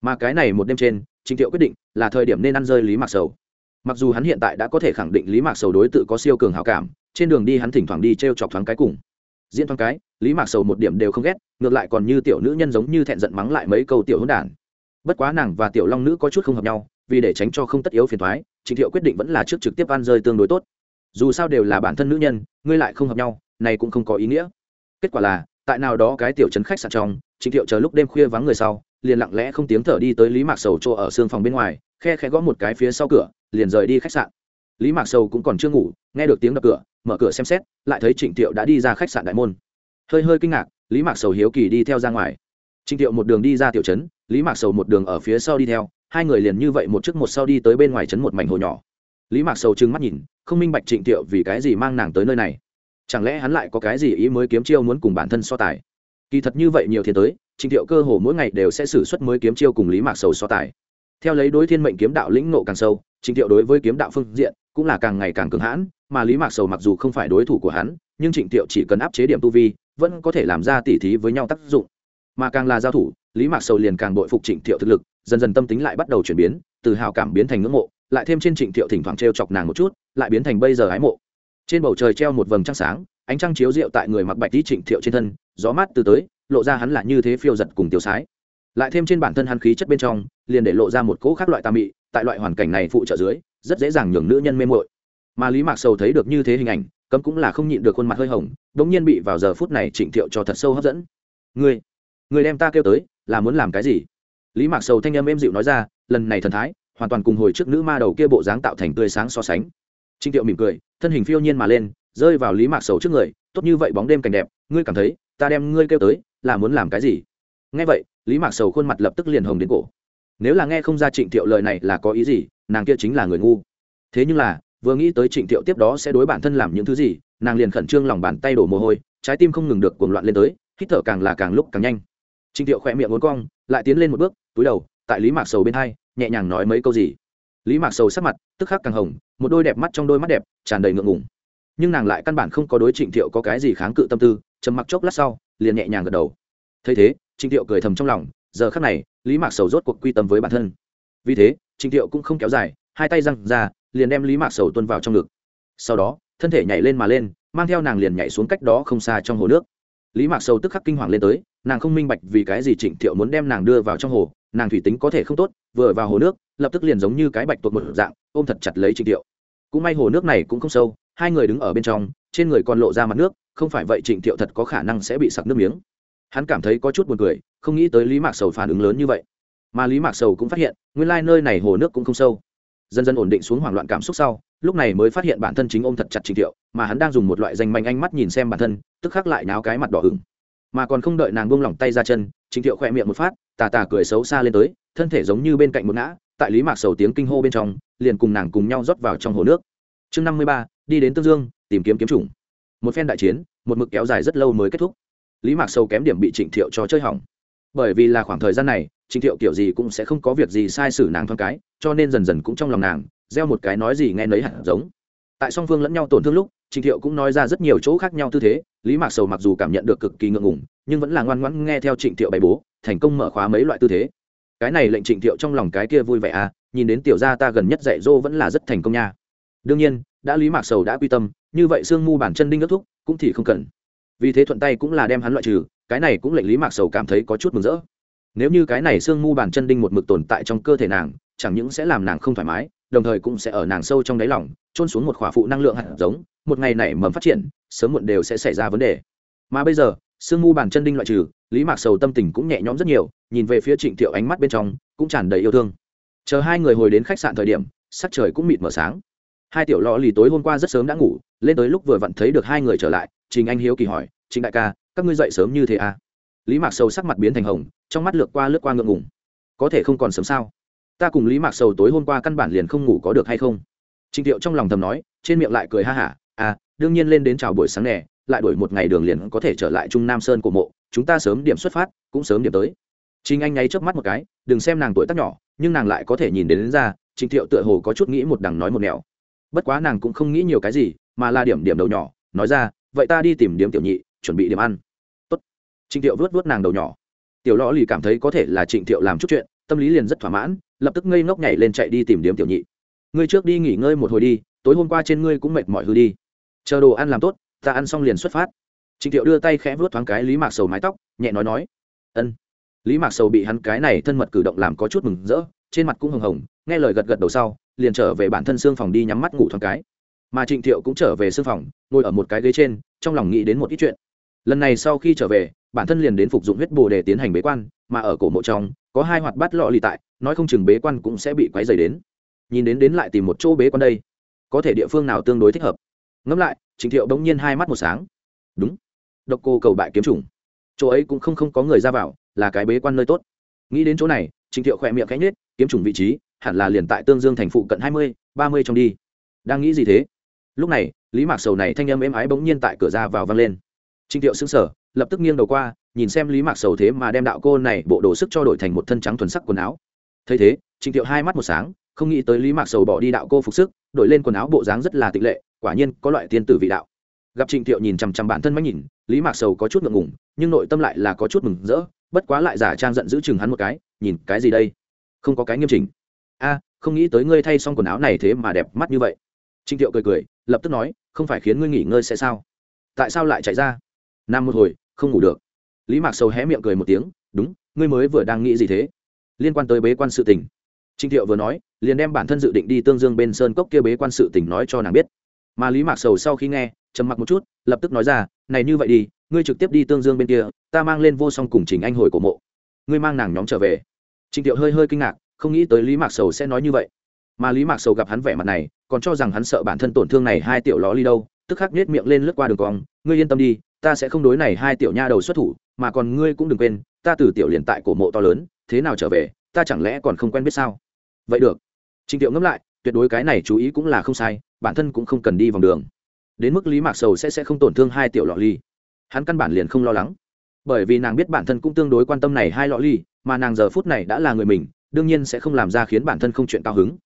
Mà cái này một đêm trên, Trình thiệu quyết định là thời điểm nên ăn rơi lý mạc sầu. Mặc dù hắn hiện tại đã có thể khẳng định lý mạc sầu đối tự có siêu cường hảo cảm, trên đường đi hắn thỉnh thoảng đi t r e o chọc thoáng cái cùng. Diễn thoáng cái, lý mạc sầu một điểm đều không ghét, ngược lại còn như tiểu nữ nhân giống như thẹn giận mắng lại mấy câu tiểu hôn đản. Bất quá nàng và tiểu long nữ có chút không hợp nhau vì để tránh cho không tất yếu phiền thoái, trịnh thiệu quyết định vẫn là trước trực tiếp ăn rơi tương đối tốt. Dù sao đều là bản thân nữ nhân, ngươi lại không hợp nhau, này cũng không có ý nghĩa. Kết quả là, tại nào đó cái tiểu trấn khách sạn trong, trịnh thiệu chờ lúc đêm khuya vắng người sau, liền lặng lẽ không tiếng thở đi tới lý mạc sầu chỗ ở xương phòng bên ngoài, khe khẽ gõ một cái phía sau cửa, liền rời đi khách sạn. Lý mạc sầu cũng còn chưa ngủ, nghe được tiếng đập cửa, mở cửa xem xét, lại thấy trịnh thiệu đã đi ra khách sạn đại môn. Hơi hơi kinh ngạc, lý mạc sầu hiếu kỳ đi theo ra ngoài. Trịnh thiệu một đường đi ra tiểu trấn, lý mạc sầu một đường ở phía sau đi theo hai người liền như vậy một trước một sau đi tới bên ngoài trấn một mảnh hồ nhỏ. Lý mạc sầu trừng mắt nhìn, không minh bạch trịnh thiệu vì cái gì mang nàng tới nơi này. Chẳng lẽ hắn lại có cái gì ý mới kiếm chiêu muốn cùng bản thân so tài? Kỳ thật như vậy nhiều thiên tới, trịnh thiệu cơ hồ mỗi ngày đều sẽ xử suất mới kiếm chiêu cùng lý mạc sầu so tài. Theo lấy đối thiên mệnh kiếm đạo lĩnh nộ càng sâu, trịnh thiệu đối với kiếm đạo phương diện cũng là càng ngày càng cường hãn, mà lý mạc sầu mặc dù không phải đối thủ của hắn, nhưng trịnh thiệu chỉ cần áp chế điểm tu vi, vẫn có thể làm ra tỉ thí với nhau tác dụng. Mà càng là giao thủ, lý mạc sầu liền càng bội phục trịnh thiệu thực lực dần dần tâm tính lại bắt đầu chuyển biến, từ hào cảm biến thành ngưỡng mộ, lại thêm trên trịnh thiệu thỉnh thoảng t chọc nàng một chút, lại biến thành bây giờ ái mộ. Trên bầu trời treo một vầng trăng sáng, ánh trăng chiếu rượu tại người mặc bạch đi trịnh thiệu trên thân, gió mát từ tới, lộ ra hắn là như thế phiêu giật cùng tiêu sái. Lại thêm trên bản thân hắn khí chất bên trong, liền để lộ ra một cỗ khác loại tà mị, tại loại hoàn cảnh này phụ trợ dưới, rất dễ dàng nhường nữ nhân mê mội mà lý mạc sầu thấy được như thế hình ảnh, cấm cũng là không nhịn được khuôn mặt hơi hồng đ ỗ n g nhiên bị vào giờ phút này trịnh thiệu cho thật sâu hấp dẫn. Người người đem ta kêu tới, là muốn làm cái gì? Lý mạc sầu thanh âm êm dịu nói ra, lần này thần thái, hoàn toàn cùng hồi trước nữ ma đầu kia bộ dáng tạo thành tươi sáng so sánh. Trịnh thiệu mỉm cười, thân hình phiêu nhiên mà lên, rơi vào lý mạc sầu trước người, tốt như vậy, bóng đêm cảnh đẹp, ngươi cảm thấy, ta đem ngươi kêu tới, là muốn làm cái gì? Nghe vậy, lý mạc sầu khuôn mặt lập tức liền hồng đến cổ. Nếu là nghe không ra trịnh thiệu lời này là có ý gì, nàng kia chính là người ngu. Thế nhưng là, vừa nghĩ tới trịnh thiệu tiếp đó sẽ đối bản thân làm những thứ gì, nàng liền khẩn trương lòng bàn tay đổ mồ hôi, trái tim không ngừng được cuồng loạn lên tới, hít thở càng là càng lúc càng nhanh. Trịnh thiệu khỏe miệng uốn cong, lại tiến lên một bước túi đầu, tại lý mạc sầu bên hai, nhẹ nhàng nói mấy câu gì. Lý mạc sầu sắc mặt, tức khắc càng hồng, một đôi đẹp mắt trong đôi mắt đẹp, tràn đầy ngượng ngùng. Nhưng nàng lại căn bản không có đối trịnh thiệu có cái gì kháng cự tâm tư, trầm mặc chốc lát sau, liền nhẹ nhàng gật đầu. Thấy thế, trịnh thiệu cười thầm trong lòng, giờ khắc này, lý mạc sầu rốt cuộc quy tâm với bản thân. Vì thế, trịnh thiệu cũng không kéo dài, hai tay răng ra, liền đem lý mạc sầu tuân vào trong ngực. Sau đó, thân thể nhảy lên mà lên, mang theo nàng liền nhảy xuống cách đó không xa trong hồ nước. Lý mạc sầu tức khắc kinh hoàng lên tới, nàng không minh bạch vì cái gì trịnh thiệu muốn đem nàng đưa vào trong hồ nàng thủy tính có thể không tốt, vừa vào hồ nước, lập tức liền giống như cái bạch tuột một dạng, ôm thật chặt lấy trịnh thiệu cũng may hồ nước này cũng không sâu, hai người đứng ở bên trong, trên người còn lộ ra mặt nước, không phải vậy trịnh thiệu thật có khả năng sẽ bị sặc nước miếng. Hắn cảm thấy có chút buồn cười, không nghĩ tới lý mạc sầu phản ứng lớn như vậy. Mà lý mạc sầu cũng phát hiện, nguyên lai nơi này hồ nước cũng không sâu. Dần dần ổn định xuống hoảng loạn cảm xúc sau, lúc này mới phát hiện bản thân chính ôm thật chặt trình thiệu mà hắn đang dùng một loại danh manh ánh mắt nhìn xem bản thân, tức khắc lại náo cái mặt đỏ hửng mà còn không đợi nàng buông lỏng tay ra chân trình thiệu khỏe miệng một phát, tà tà cười xấu xa lên tới, thân thể giống như bên cạnh một ngã, tại lý mạc sầu tiếng kinh hô bên trong, liền cùng nàng cùng nhau rót vào trong hồ nước. Chương năm mươi ba, đi đến tương dương, tìm kiếm kiếm chủng. Một phen đại chiến, một mực kéo dài rất lâu mới kết thúc. Lý mạc sầu kém điểm bị trịnh thiệu cho chơi hỏng. Bởi vì là khoảng thời gian này, trịnh thiệu kiểu gì cũng sẽ không có việc gì sai sử nàng thoáng cái, cho nên dần dần cũng trong lòng nàng, gieo một cái nói gì nghe nấy hẳn giống tại song phương lẫn nhau tổn thương lúc trịnh thiệu cũng nói ra rất nhiều chỗ khác nhau tư thế, lý mạc sầu mặc dù cảm nhận được cực kỳ ngượng ngùng, nhưng vẫn là ngoan ngoãn nghe theo trịnh thiệu bày bố, thành công mở khóa mấy loại tư thế. Cái này lệnh trịnh thiệu trong lòng cái kia vui vẻ à nhìn đến tiểu gia ta gần nhất dạy dỗ vẫn là rất thành công nha. Đương nhiên, đã lý mạc sầu đã quy tâm, như vậy sương mu bản chân đinh ước thúc cũng thì không cần. Vì thế thuận tay cũng là đem hắn loại trừ, cái này cũng lệnh lý mạc sầu cảm thấy có chút mừng rỡ. Nếu như cái này xương mu bàn chân đinh một mực tồn tại trong cơ thể nàng, chẳng những sẽ làm nàng không thoải mái, đồng thời cũng sẽ ở nàng sâu trong đáy lòng trôn xuống một khỏa phụ năng lượng hạt giống, một ngày nảy mầm phát triển, sớm muộn đều sẽ xảy ra vấn đề. Mà bây giờ, sương mu bàn chân đinh loại trừ, lý mạc sầu tâm tình cũng nhẹ nhõm rất nhiều, nhìn về phía trịnh thiệu ánh mắt bên trong, cũng tràn đầy yêu thương. Chờ hai người hồi đến khách sạn thời điểm, sắc trời cũng mịt mở sáng. Hai tiểu lò lì tối hôm qua rất sớm đã ngủ, lên tới lúc vừa vặn thấy được hai người trở lại, trình anh hiếu kỳ hỏi trình đại ca, các ngươi dậy sớm như thế à? Lý mạc sầu sắc mặt biến thành hồng, trong mắt lướt qua lướt qua ngượng ngùng. Có thể không còn sớm sao? Ta cùng lý mạc sầu tối hôm qua căn bản liền không ngủ có được hay không? Trình Tiệu trong lòng thầm nói trên miệng lại cười ha hả à đương nhiên lên đến chào buổi sáng nè lại đổi một ngày đường liền có thể trở lại trung nam sơn của mộ chúng ta sớm điểm xuất phát cũng sớm điểm tới Trình Anh nháy chớp mắt một cái, đừng xem nàng tuổi tác nhỏ, nhưng nàng lại có thể nhìn đến, đến ra, Trình Tiệu tựa hồ có chút nghĩ một đằng nói một nẻo. Bất quá nàng cũng không nghĩ nhiều cái gì, mà là điểm điểm đầu nhỏ, nói ra, vậy ta đi tìm điểm tiểu nhị, chuẩn bị điểm ăn. Tốt. Trình Tiệu vuốt vuốt nàng đầu nhỏ. Tiểu Lọ lì cảm thấy có thể là Trình Tiệu làm chút chuyện, tâm lý liền rất thỏa mãn, lập tức ngây ngốc nhảy lên chạy đi tìm điểm tiểu nhị. Ngươi trước đi nghỉ ngơi một hồi đi, tối hôm qua trên ngươi cũng mệt mỏi hư đi. Chờ đồ ăn làm tốt, ta ăn xong liền xuất phát. Trịnh Thiệu đưa tay khẽ vuốt thoáng cái Lý Mạc Sầu mái tóc, nhẹ nói nói, "Ân." lý mạc sầu bị hắn cái này thân mật cử động làm có chút mừng rỡ trên mặt cũng hồng hồng nghe lời gật gật đầu sau liền trở về bản thân xương phòng đi nhắm mắt ngủ thoáng cái mà trịnh thiệu cũng trở về xương phòng ngồi ở một cái ghế trên trong lòng nghĩ đến một ít chuyện lần này sau khi trở về bản thân liền đến phục dụng huyết bồ để tiến hành bế quan mà ở cổ mộ trong có hai hoạt bát lọ lì tại nói không chừng bế quan cũng sẽ bị quấy dày đến nhìn đến đến lại tìm một chỗ bế quan đây. Có thể địa phương nào tương đối thích hợp. Ngẫm lại trịnh thiệu bỗng nhiên hai mắt một sáng. Đúng. Độc cô cầu bại kiếm trùng chỗ ấy cũng không không có người ra vào, là cái bế quan nơi tốt. Nghĩ đến chỗ này trịnh thiệu khỏe miệng cánh nết kiếm trùng vị trí, hẳn là liền tại tương dương thành phụ cận hai mươi, ba mươi trong đi. Đang nghĩ gì thế? Lúc này, lý mạc sầu này thanh âm êm ái bỗng nhiên tại cửa ra vào vang lên. Trịnh thiệu xứng sở lập tức nghiêng đầu qua, nhìn xem lý mạc sầu thế mà đem đạo cô này bộ đồ sức cho đổi thành một thân trắng thuần sắc quần áo. Thấy thế trịnh thiệu hai mắt một sáng không nghĩ tới lý mạc sầu bỏ đi đạo cô phục sức, đổi lên quần áo bộ dáng rất là tịch lệ, quả nhiên có loại tiên tử vị đạo. Gặp trịnh thiệu nhìn chằm chằm bản thân máy nhìn, lý mạc sầu có chút ngượng ngùng, nhưng nội tâm lại là có chút mừng rỡ, bất quá lại giả trang giận giữ chừng hắn một cái, nhìn cái gì đây? Không có cái nghiêm chỉnh. A, không nghĩ tới ngươi thay xong quần áo này thế mà đẹp mắt như vậy. Trịnh thiệu cười cười, lập tức nói, không phải khiến ngươi nghỉ ngơi sẽ sao? Tại sao lại chạy ra? Nằm một hồi, không ngủ được. Lý mạc sầu hé miệng cười một tiếng, đúng, ngươi mới vừa đang nghĩ gì thế? Liên quan tới bế quan sự tình trịnh thiệu vừa nói, liền đem bản thân dự định đi tương dương bên sơn cốc kia bế quan sự tình nói cho nàng biết. Mà lý mạc sầu sau khi nghe, trầm mặc một chút, lập tức nói ra, này như vậy đi, ngươi trực tiếp đi tương dương bên kia, ta mang lên vô song cùng trình anh hồi của mộ. Ngươi mang nàng nhóm trở về. Trịnh thiệu hơi hơi kinh ngạc, không nghĩ tới lý mạc sầu sẽ nói như vậy. Mà lý mạc sầu gặp hắn vẻ mặt này, còn cho rằng hắn sợ bản thân tổn thương này hai tiểu ló ly đâu, tức khắc nhếch miệng lên lướt qua đường cong, ngươi yên tâm đi, ta sẽ không đối này hai tiểu nha đầu xuất thủ, mà còn ngươi cũng đừng quên, ta từ tiểu liền tại cổ mộ to lớn, thế nào trở về, ta chẳng lẽ còn không quen biết sao? Vậy được. Trịnh thiệu ngẫm lại, tuyệt đối cái này chú ý cũng là không sai, bản thân cũng không cần đi vòng đường. Đến mức lý mạc sầu sẽ sẽ không tổn thương hai tiểu lọ ly. Hắn căn bản liền không lo lắng. Bởi vì nàng biết bản thân cũng tương đối quan tâm này hai lọ ly, mà nàng giờ phút này đã là người mình, đương nhiên sẽ không làm ra khiến bản thân không chuyện cao hứng.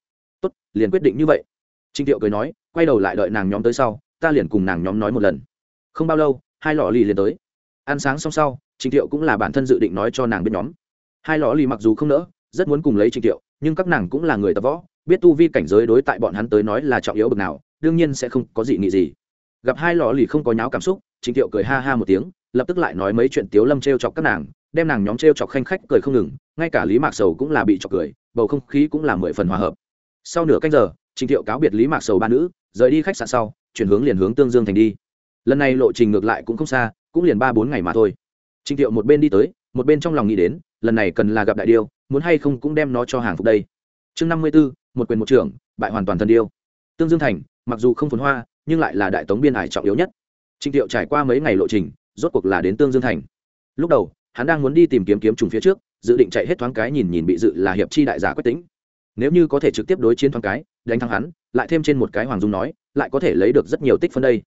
Tốt, liền quyết định như vậy. Trịnh thiệu cười nói, quay đầu lại đợi nàng nhóm tới sau, ta liền cùng nàng nhóm nói một lần. Không bao lâu, hai lọ ly liền tới. Ăn sáng xong sau trịnh thiệu cũng là bản thân dự định nói cho nàng biết nhóm. Hai lọ ly mặc dù không nỡ rất muốn cùng lấy trịnh thiệu nhưng các nàng cũng là người tập võ, biết tu vi cảnh giới đối tại bọn hắn tới nói là trọng yếu bực nào, đương nhiên sẽ không có gì nghị gì. Gặp hai lò lì không có nháo cảm xúc trịnh thiệu cười ha ha một tiếng, lập tức lại nói mấy chuyện tiếu lâm t chọc các nàng, đem nàng nhóm t chọc khanh khách cười không ngừng, ngay cả lý mạc sầu cũng là bị chọc cười, bầu không khí cũng là mười phần hòa hợp. Sau nửa canh giờ trịnh thiệu cáo biệt lý mạc sầu ba nữ, rời đi khách sạn sau, chuyển hướng liền hướng tương dương thành đi. Lần này lộ trình ngược lại cũng không xa, cũng liền ba bốn ngày mà thôi. Trịnh thiệu một bên đi tới, một bên trong lòng nghĩ đến, lần này cần là gặp đại điêu muốn hay không cũng đem nó cho hàng phục đây. Chương năm mươi b ố một quyền một trưởng, bại hoàn toàn thần điêu. Tương dương thành, mặc dù không phồn hoa, nhưng lại là đại tống biên hải trọng yếu nhất. Trịnh thiệu trải qua mấy ngày lộ trình, rốt cuộc là đến tương dương thành. Lúc đầu, hắn đang muốn đi tìm kiếm kiếm trùng phía trước, dự định chạy hết thoáng cái nhìn nhìn bị dự là hiệp chi đại giả quách tính nếu như có thể trực tiếp đối chiến thoáng cái, đánh thắng hắn, lại thêm trên một cái hoàng dung nói, lại có thể lấy được rất nhiều tích phân đây.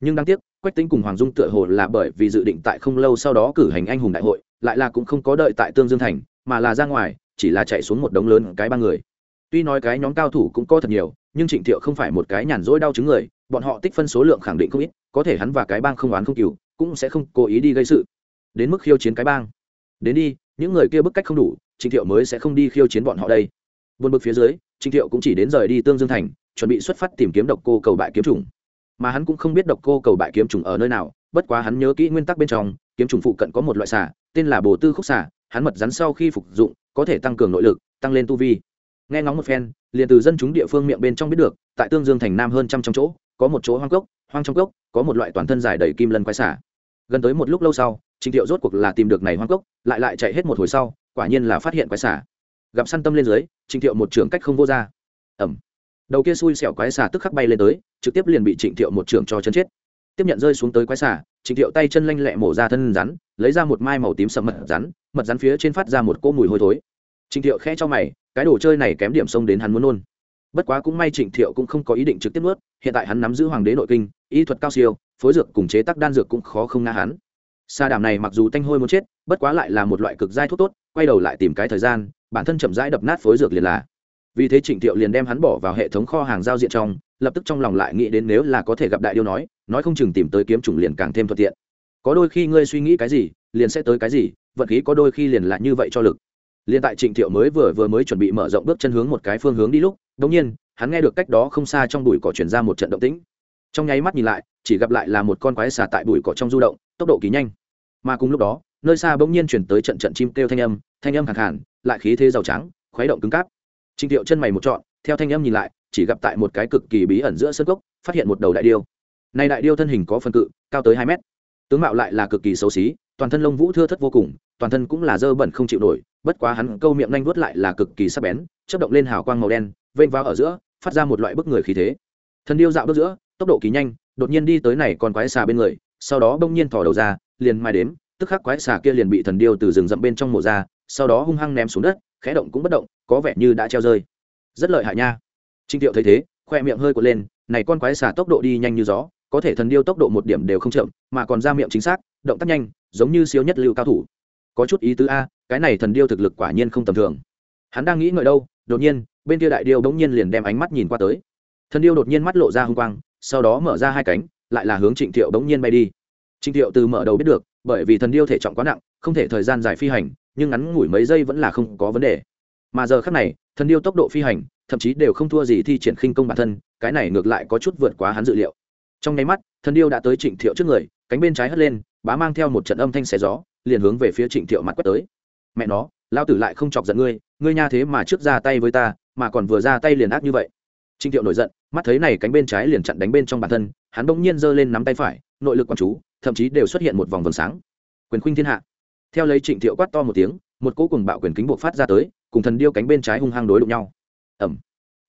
Nhưng đáng tiếc, quách tính cùng hoàng dung tựa hồ là bởi vì dự định tại không lâu sau đó cử hành anh hùng đại hội, lại là cũng không có đợi tại tương dương thành mà là ra ngoài, chỉ là chạy xuống một đống lớn cái ba người. Tuy nói cái nhóm cao thủ cũng có thật nhiều, nhưng trịnh thiệu không phải một cái nhàn rỗi đau chứng người, bọn họ tích phân số lượng khẳng định không ít, có thể hắn và cái bang không oán không cừu, cũng sẽ không cố ý đi gây sự. Đến mức khiêu chiến cái bang. Đến đi, những người kia bức cách không đủ, trịnh thiệu mới sẽ không đi khiêu chiến bọn họ đây. Vượt bực phía dưới, trịnh thiệu cũng chỉ đến rời đi tương dương thành, chuẩn bị xuất phát tìm kiếm độc cô cầu bại kiếm trùng mà hắn cũng không biết độc cô cầu bại kiếm trùng ở nơi nào, bất quá hắn nhớ kỹ nguyên tắc bên trong, kiếm trùng phụ cận có một loại xả tên là bồ tư khúc xả hắn mật rắn sau khi phục dụng, có thể tăng cường nội lực, tăng lên tu vi. Nghe ngóng một phen, liền từ dân chúng địa phương miệng bên trong biết được, tại tương dương thành nam hơn trăm trong chỗ, có một chỗ hoang cốc, hoang trong cốc, có một loại toàn thân dài đầy kim lân quái xả. Gần tới một lúc lâu sau trịnh thiệu rốt cuộc là tìm được này hoang cốc, lại lại chạy hết một hồi sau, quả nhiên là phát hiện quái xả. Gặp săn tâm lên dưới trịnh thiệu một trường cách không vô ra. Ẩm đầu kia xui xẻo quái xả tức khắc bay lên tới, trực tiếp liền bị trịnh thiệu một trường cho chân chết tiếp nhận rơi xuống tới quái xả trịnh thiệu tay chân lanh lẹ mổ ra thân rắn, lấy ra một mai màu tím sầm mật rắn mật rắn phía trên phát ra một cỗ mùi hôi thối. Trịnh thiệu khẽ cho mày, cái đồ chơi này kém điểm sông đến hắn muốn nôn. Bất quá cũng may trịnh thiệu cũng không có ý định trực tiếp nuốt, hiện tại hắn nắm giữ hoàng đế nội kinh, y thuật cao siêu, phối dược cùng chế tác đan dược cũng khó không nga hắn. Sa đàm này mặc dù tanh hôi muốn chết, bất quá lại là một loại cực giai thuốc tốt, quay đầu lại tìm cái thời gian, bản thân chậm rãi đập nát phối dược liền là. Vì thế trịnh thiệu liền đem hắn bỏ vào hệ thống kho hàng giao diện trong, lập tức trong lòng lại nghĩ đến nếu là có thể gặp đại điêu nói nói không chừng tìm tới kiếm chủng liền càng thêm thuận tiện. Có đôi khi ngươi suy nghĩ cái gì, liền sẽ tới cái gì, vận khí có đôi khi liền là như vậy cho lực. Liền tại trịnh thiệu mới vừa vừa mới chuẩn bị mở rộng bước chân hướng một cái phương hướng đi lúc đống nhiên, hắn nghe được cách đó không xa trong bụi cỏ chuyển ra một trận động tĩnh. Trong nháy mắt nhìn lại, chỉ gặp lại là một con quái xà tại bụi cỏ trong du động, tốc độ kỳ nhanh. Mà cùng lúc đó, nơi xa bỗng nhiên chuyển tới trận trận chim kêu thanh âm thanh âm khẳng hẳn lại khí thế giàu trắng, khuấy động cứng cáp. Trịnh thiệu chân mày một trọn, theo thanh âm nhìn lại, chỉ gặp tại một cái cực kỳ bí ẩn giữa sân gốc, phát hiện một đầu đại điêu này đại điêu thân hình có phần cự, cao tới hai mét. Tướng mạo lại là cực kỳ xấu xí, toàn thân lông vũ thưa thất vô cùng, toàn thân cũng là dơ bẩn không chịu nổi, bất quá hắn câu miệng nhanh vuốt lại là cực kỳ sắc bén, chớp động lên hào quang màu đen, vênh vào ở giữa, phát ra một loại bức người khí thế. Thần điêu dạo bước giữa, tốc độ kỳ nhanh, đột nhiên đi tới này còn quái xà bên người, sau đó bỗng nhiên thò đầu ra, liền mai đếm, tức khắc quái xà kia liền bị thần điêu từ rừng rậm bên trong mổ ra, sau đó hung hăng ném xuống đất, khẽ động cũng bất động, có vẻ như đã treo rơi. Rất lợi hại nha. Trinh tiệu thấy thế, khoe miệng hơi quật lên, này con quái xà tốc độ đi nhanh như gió có thể thần điêu tốc độ một điểm đều không chậm, mà còn ra miệng chính xác, động tác nhanh, giống như siêu nhất lưu cao thủ. Có chút ý tứ a, cái này thần điêu thực lực quả nhiên không tầm thường. Hắn đang nghĩ ngợi đâu, đột nhiên, bên kia đại điêu bỗng nhiên liền đem ánh mắt nhìn qua tới. Thần điêu đột nhiên mắt lộ ra h ư n g quang, sau đó mở ra hai cánh, lại là hướng trịnh thiệu bỗng nhiên bay đi. Trịnh thiệu từ mở đầu biết được, bởi vì thần điêu thể trọng quá nặng, không thể thời gian dài phi hành, nhưng ngắn ngủi mấy giây vẫn là không có vấn đề. Mà giờ khác này, thần điêu tốc độ phi hành, thậm chí đều không thua gì thi triển khinh công bản thân, cái này ngược lại có chút vượt quá hắn dự liệu trong nháy mắt thần điêu đã tới trịnh thiệu trước người, cánh bên trái hất lên, bá mang theo một trận âm thanh xé gió, liền hướng về phía trịnh thiệu mặt quét tới. Mẹ nó lao tử lại không chọc giận ngươi ngươi nha thế mà trước ra tay với ta, mà còn vừa ra tay liền ác như vậy. Trịnh thiệu nổi giận, mắt thấy này cánh bên trái liền chặn đánh bên trong bản thân, hắn bỗng nhiên giơ lên nắm tay phải, nội lực quán chú, thậm chí đều xuất hiện một vòng vầng sáng. Quyền khuynh thiên hạ. Theo lấy trịnh thiệu quát to một tiếng, một cỗ cùng bạo quyền kính buộc phát ra tới, cùng thần điêu cánh bên trái hung hăng đối đụng nhau. Ẩm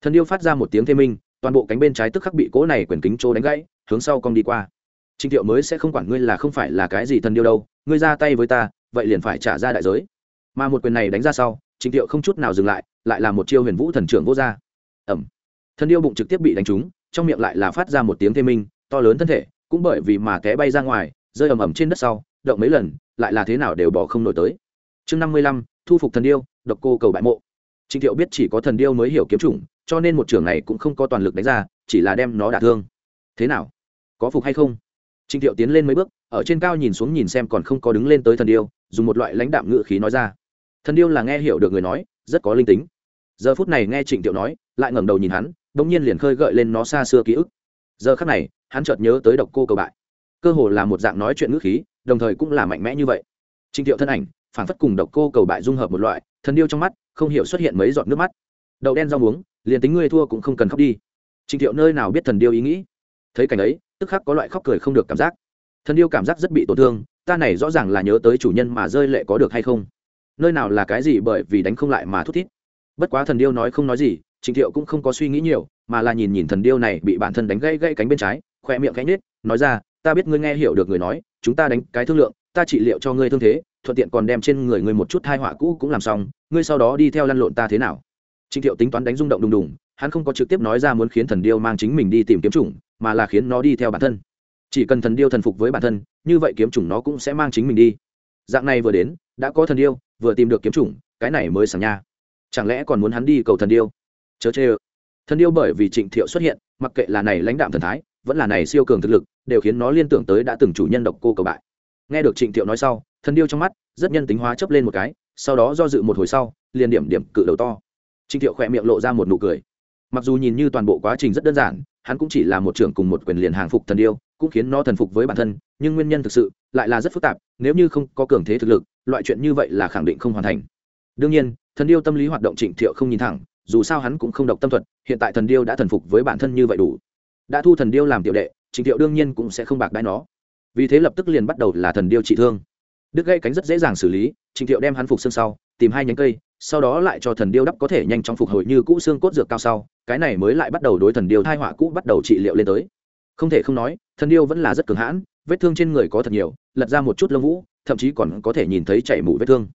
thần điêu phát ra một tiếng thê minh, toàn bộ cánh bên trái tức khắc bị cỗ này quyền kính trô đánh gãy hướng sau cong đi qua. Trịnh thiệu mới sẽ không quản ngươi là không phải là cái gì thần điêu đâu, ngươi ra tay với ta, vậy liền phải trả ra đại giới. Mà một quyền này đánh ra sau, trịnh thiệu không chút nào dừng lại lại là một chiêu huyền vũ thần trưởng vô ra ẩm thần điêu bụng trực tiếp bị đánh trúng, trong miệng lại là phát ra một tiếng thê minh, to lớn thân thể, cũng bởi vì mà té bay ra ngoài, rơi ầm ầm trên đất sau, động mấy lần, lại là thế nào đều bỏ không nổi tới. Chương năm mươi lăm, thu phục thần điêu, độc cô cầu bại mộ. Trịnh thiệu biết chỉ có thần điêu mới hiểu kiếm chủng, cho nên một trưởng này cũng không có toàn lực đánh ra, chỉ là đem nó đả thương. Thế nào? Có phục hay không? Trịnh thiệu tiến lên mấy bước, ở trên cao nhìn xuống nhìn xem còn không có đứng lên tới thần điêu, dùng một loại lãnh đạm ngự khí nói ra. Thần điêu là nghe hiểu được người nói, rất có linh tính. Giờ phút này nghe trịnh thiệu nói, lại ngẩng đầu nhìn hắn đ ỗ n g nhiên liền khơi gợi lên nó xa xưa ký ức. Giờ khắc này, hắn chợt nhớ tới độc cô cầu bại. Cơ hồ là một dạng nói chuyện ngữ khí, đồng thời cũng là mạnh mẽ như vậy. Trịnh thiệu thân ảnh phản phất cùng độc cô cầu bại dung hợp một loại, thần điêu trong mắt, không hiểu xuất hiện mấy giọt nước mắt. Đậu đen rau muống, liền tính ngươi thua cũng không cần khóc đi. Trịnh thiệu nơi nào biết thần điêu ý nghĩ? Thấy cảnh ấy tức khắc có loại khóc cười không được cảm giác. Thần điêu cảm giác rất bị tổn thương, ta này rõ ràng là nhớ tới chủ nhân mà rơi lệ có được hay không? Nơi nào là cái gì bởi vì đánh không lại mà thút thít. Bất quá thần điêu nói không nói gì trịnh thiệu cũng không có suy nghĩ nhiều, mà là nhìn nhìn thần điêu này bị bản thân đánh gãy gãy cánh bên trái khoe miệng cánh nết nói ra, ta biết ngươi nghe hiểu được người nói, chúng ta đánh cái thương lượng, ta trị liệu cho ngươi thương thế, thuận tiện còn đem trên người ngươi một chút thai họa cũ cũng làm xong, ngươi sau đó đi theo lăn lộn ta thế nào? Trịnh thiệu tính toán đánh rung động đùng đùng, hắn không có trực tiếp nói ra muốn khiến thần điêu mang chính mình đi tìm kiếm chủng mà là khiến nó đi theo bản thân. Chỉ cần thần điêu thần phục với bản thân, như vậy kiếm chủng nó cũng sẽ mang chính mình đi. Dạng này vừa đến, đã có thần điêu, vừa tìm được kiếm chủng, cái này mới sảng nha. Chẳng lẽ còn muốn hắn đi cầu thần điêu? Chớ chê ơ. Thần điêu bởi vì trịnh thiệu xuất hiện, mặc kệ là này lãnh đạm thần thái, vẫn là này siêu cường thực lực, đều khiến nó liên tưởng tới đã từng chủ nhân độc cô cầu bại. Nghe được trịnh thiệu nói sau, thần điêu trong mắt, rất nhân tính hóa chấp lên một cái, sau đó do dự một hồi sau, liền điểm điểm cự đầu to. Trịnh thiệu khỏe miệng lộ ra một nụ cười. Mặc dù nhìn như toàn bộ quá trình rất đơn giản hắn cũng chỉ là một trưởng cùng một quyền liền hàng phục thần điêu, cũng khiến nó thần phục với bản thân, nhưng nguyên nhân thực sự lại là rất phức tạp, nếu như không có cường thế thực lực, loại chuyện như vậy là khẳng định không hoàn thành. Đương nhiên, thần điêu tâm lý hoạt động trịnh thiệu không nhìn thẳng, dù sao hắn cũng không độc tâm thuật, hiện tại thần điêu đã thần phục với bản thân như vậy đủ. Đã thu thần điêu làm tiểu đệ, trịnh thiệu đương nhiên cũng sẽ không bạc đãi nó. Vì thế lập tức liền bắt đầu là thần điêu trị thương. Đứt gây cánh rất dễ dàng xử lý, trịnh thiệu đem hắn phục xương sau tìm hai nhánh cây, sau đó lại cho thần điêu đắp có thể nhanh chóng phục hồi như cũ xương cốt dược cao sau, cái này mới lại bắt đầu đối thần điêu thai họa cũ bắt đầu trị liệu lên tới. Không thể không nói, thần điêu vẫn là rất cường hãn, vết thương trên người có thật nhiều, lật ra một chút lông vũ, thậm chí còn có thể nhìn thấy chảy mũ vết thương.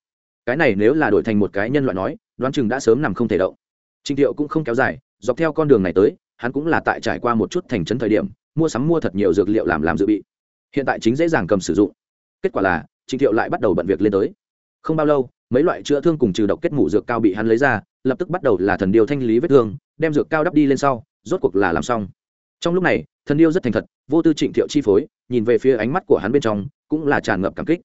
Cái này nếu là đổi thành một cái nhân loại nói, đoán chừng đã sớm nằm không thể động. Trịnh thiệu cũng không kéo dài, dọc theo con đường này tới, hắn cũng là tại trải qua một chút thành trấn thời điểm, mua sắm mua thật nhiều dược liệu làm làm dự bị. Hiện tại chính dễ dàng cầm sử dụng. Kết quả là trịnh thiệu lại bắt đầu bận việc lên tới không bao lâu, mấy loại chữa thương cùng trừ độc kết mủ dược cao bị hắn lấy ra, lập tức bắt đầu là thần điêu thanh lý vết thương, đem dược cao đắp đi lên sau, rốt cuộc là làm xong. Trong lúc này, thần điêu rất thành thật, vô tư trịnh thiệu chi phối, nhìn về phía ánh mắt của hắn bên trong, cũng là tràn ngập cảm kích.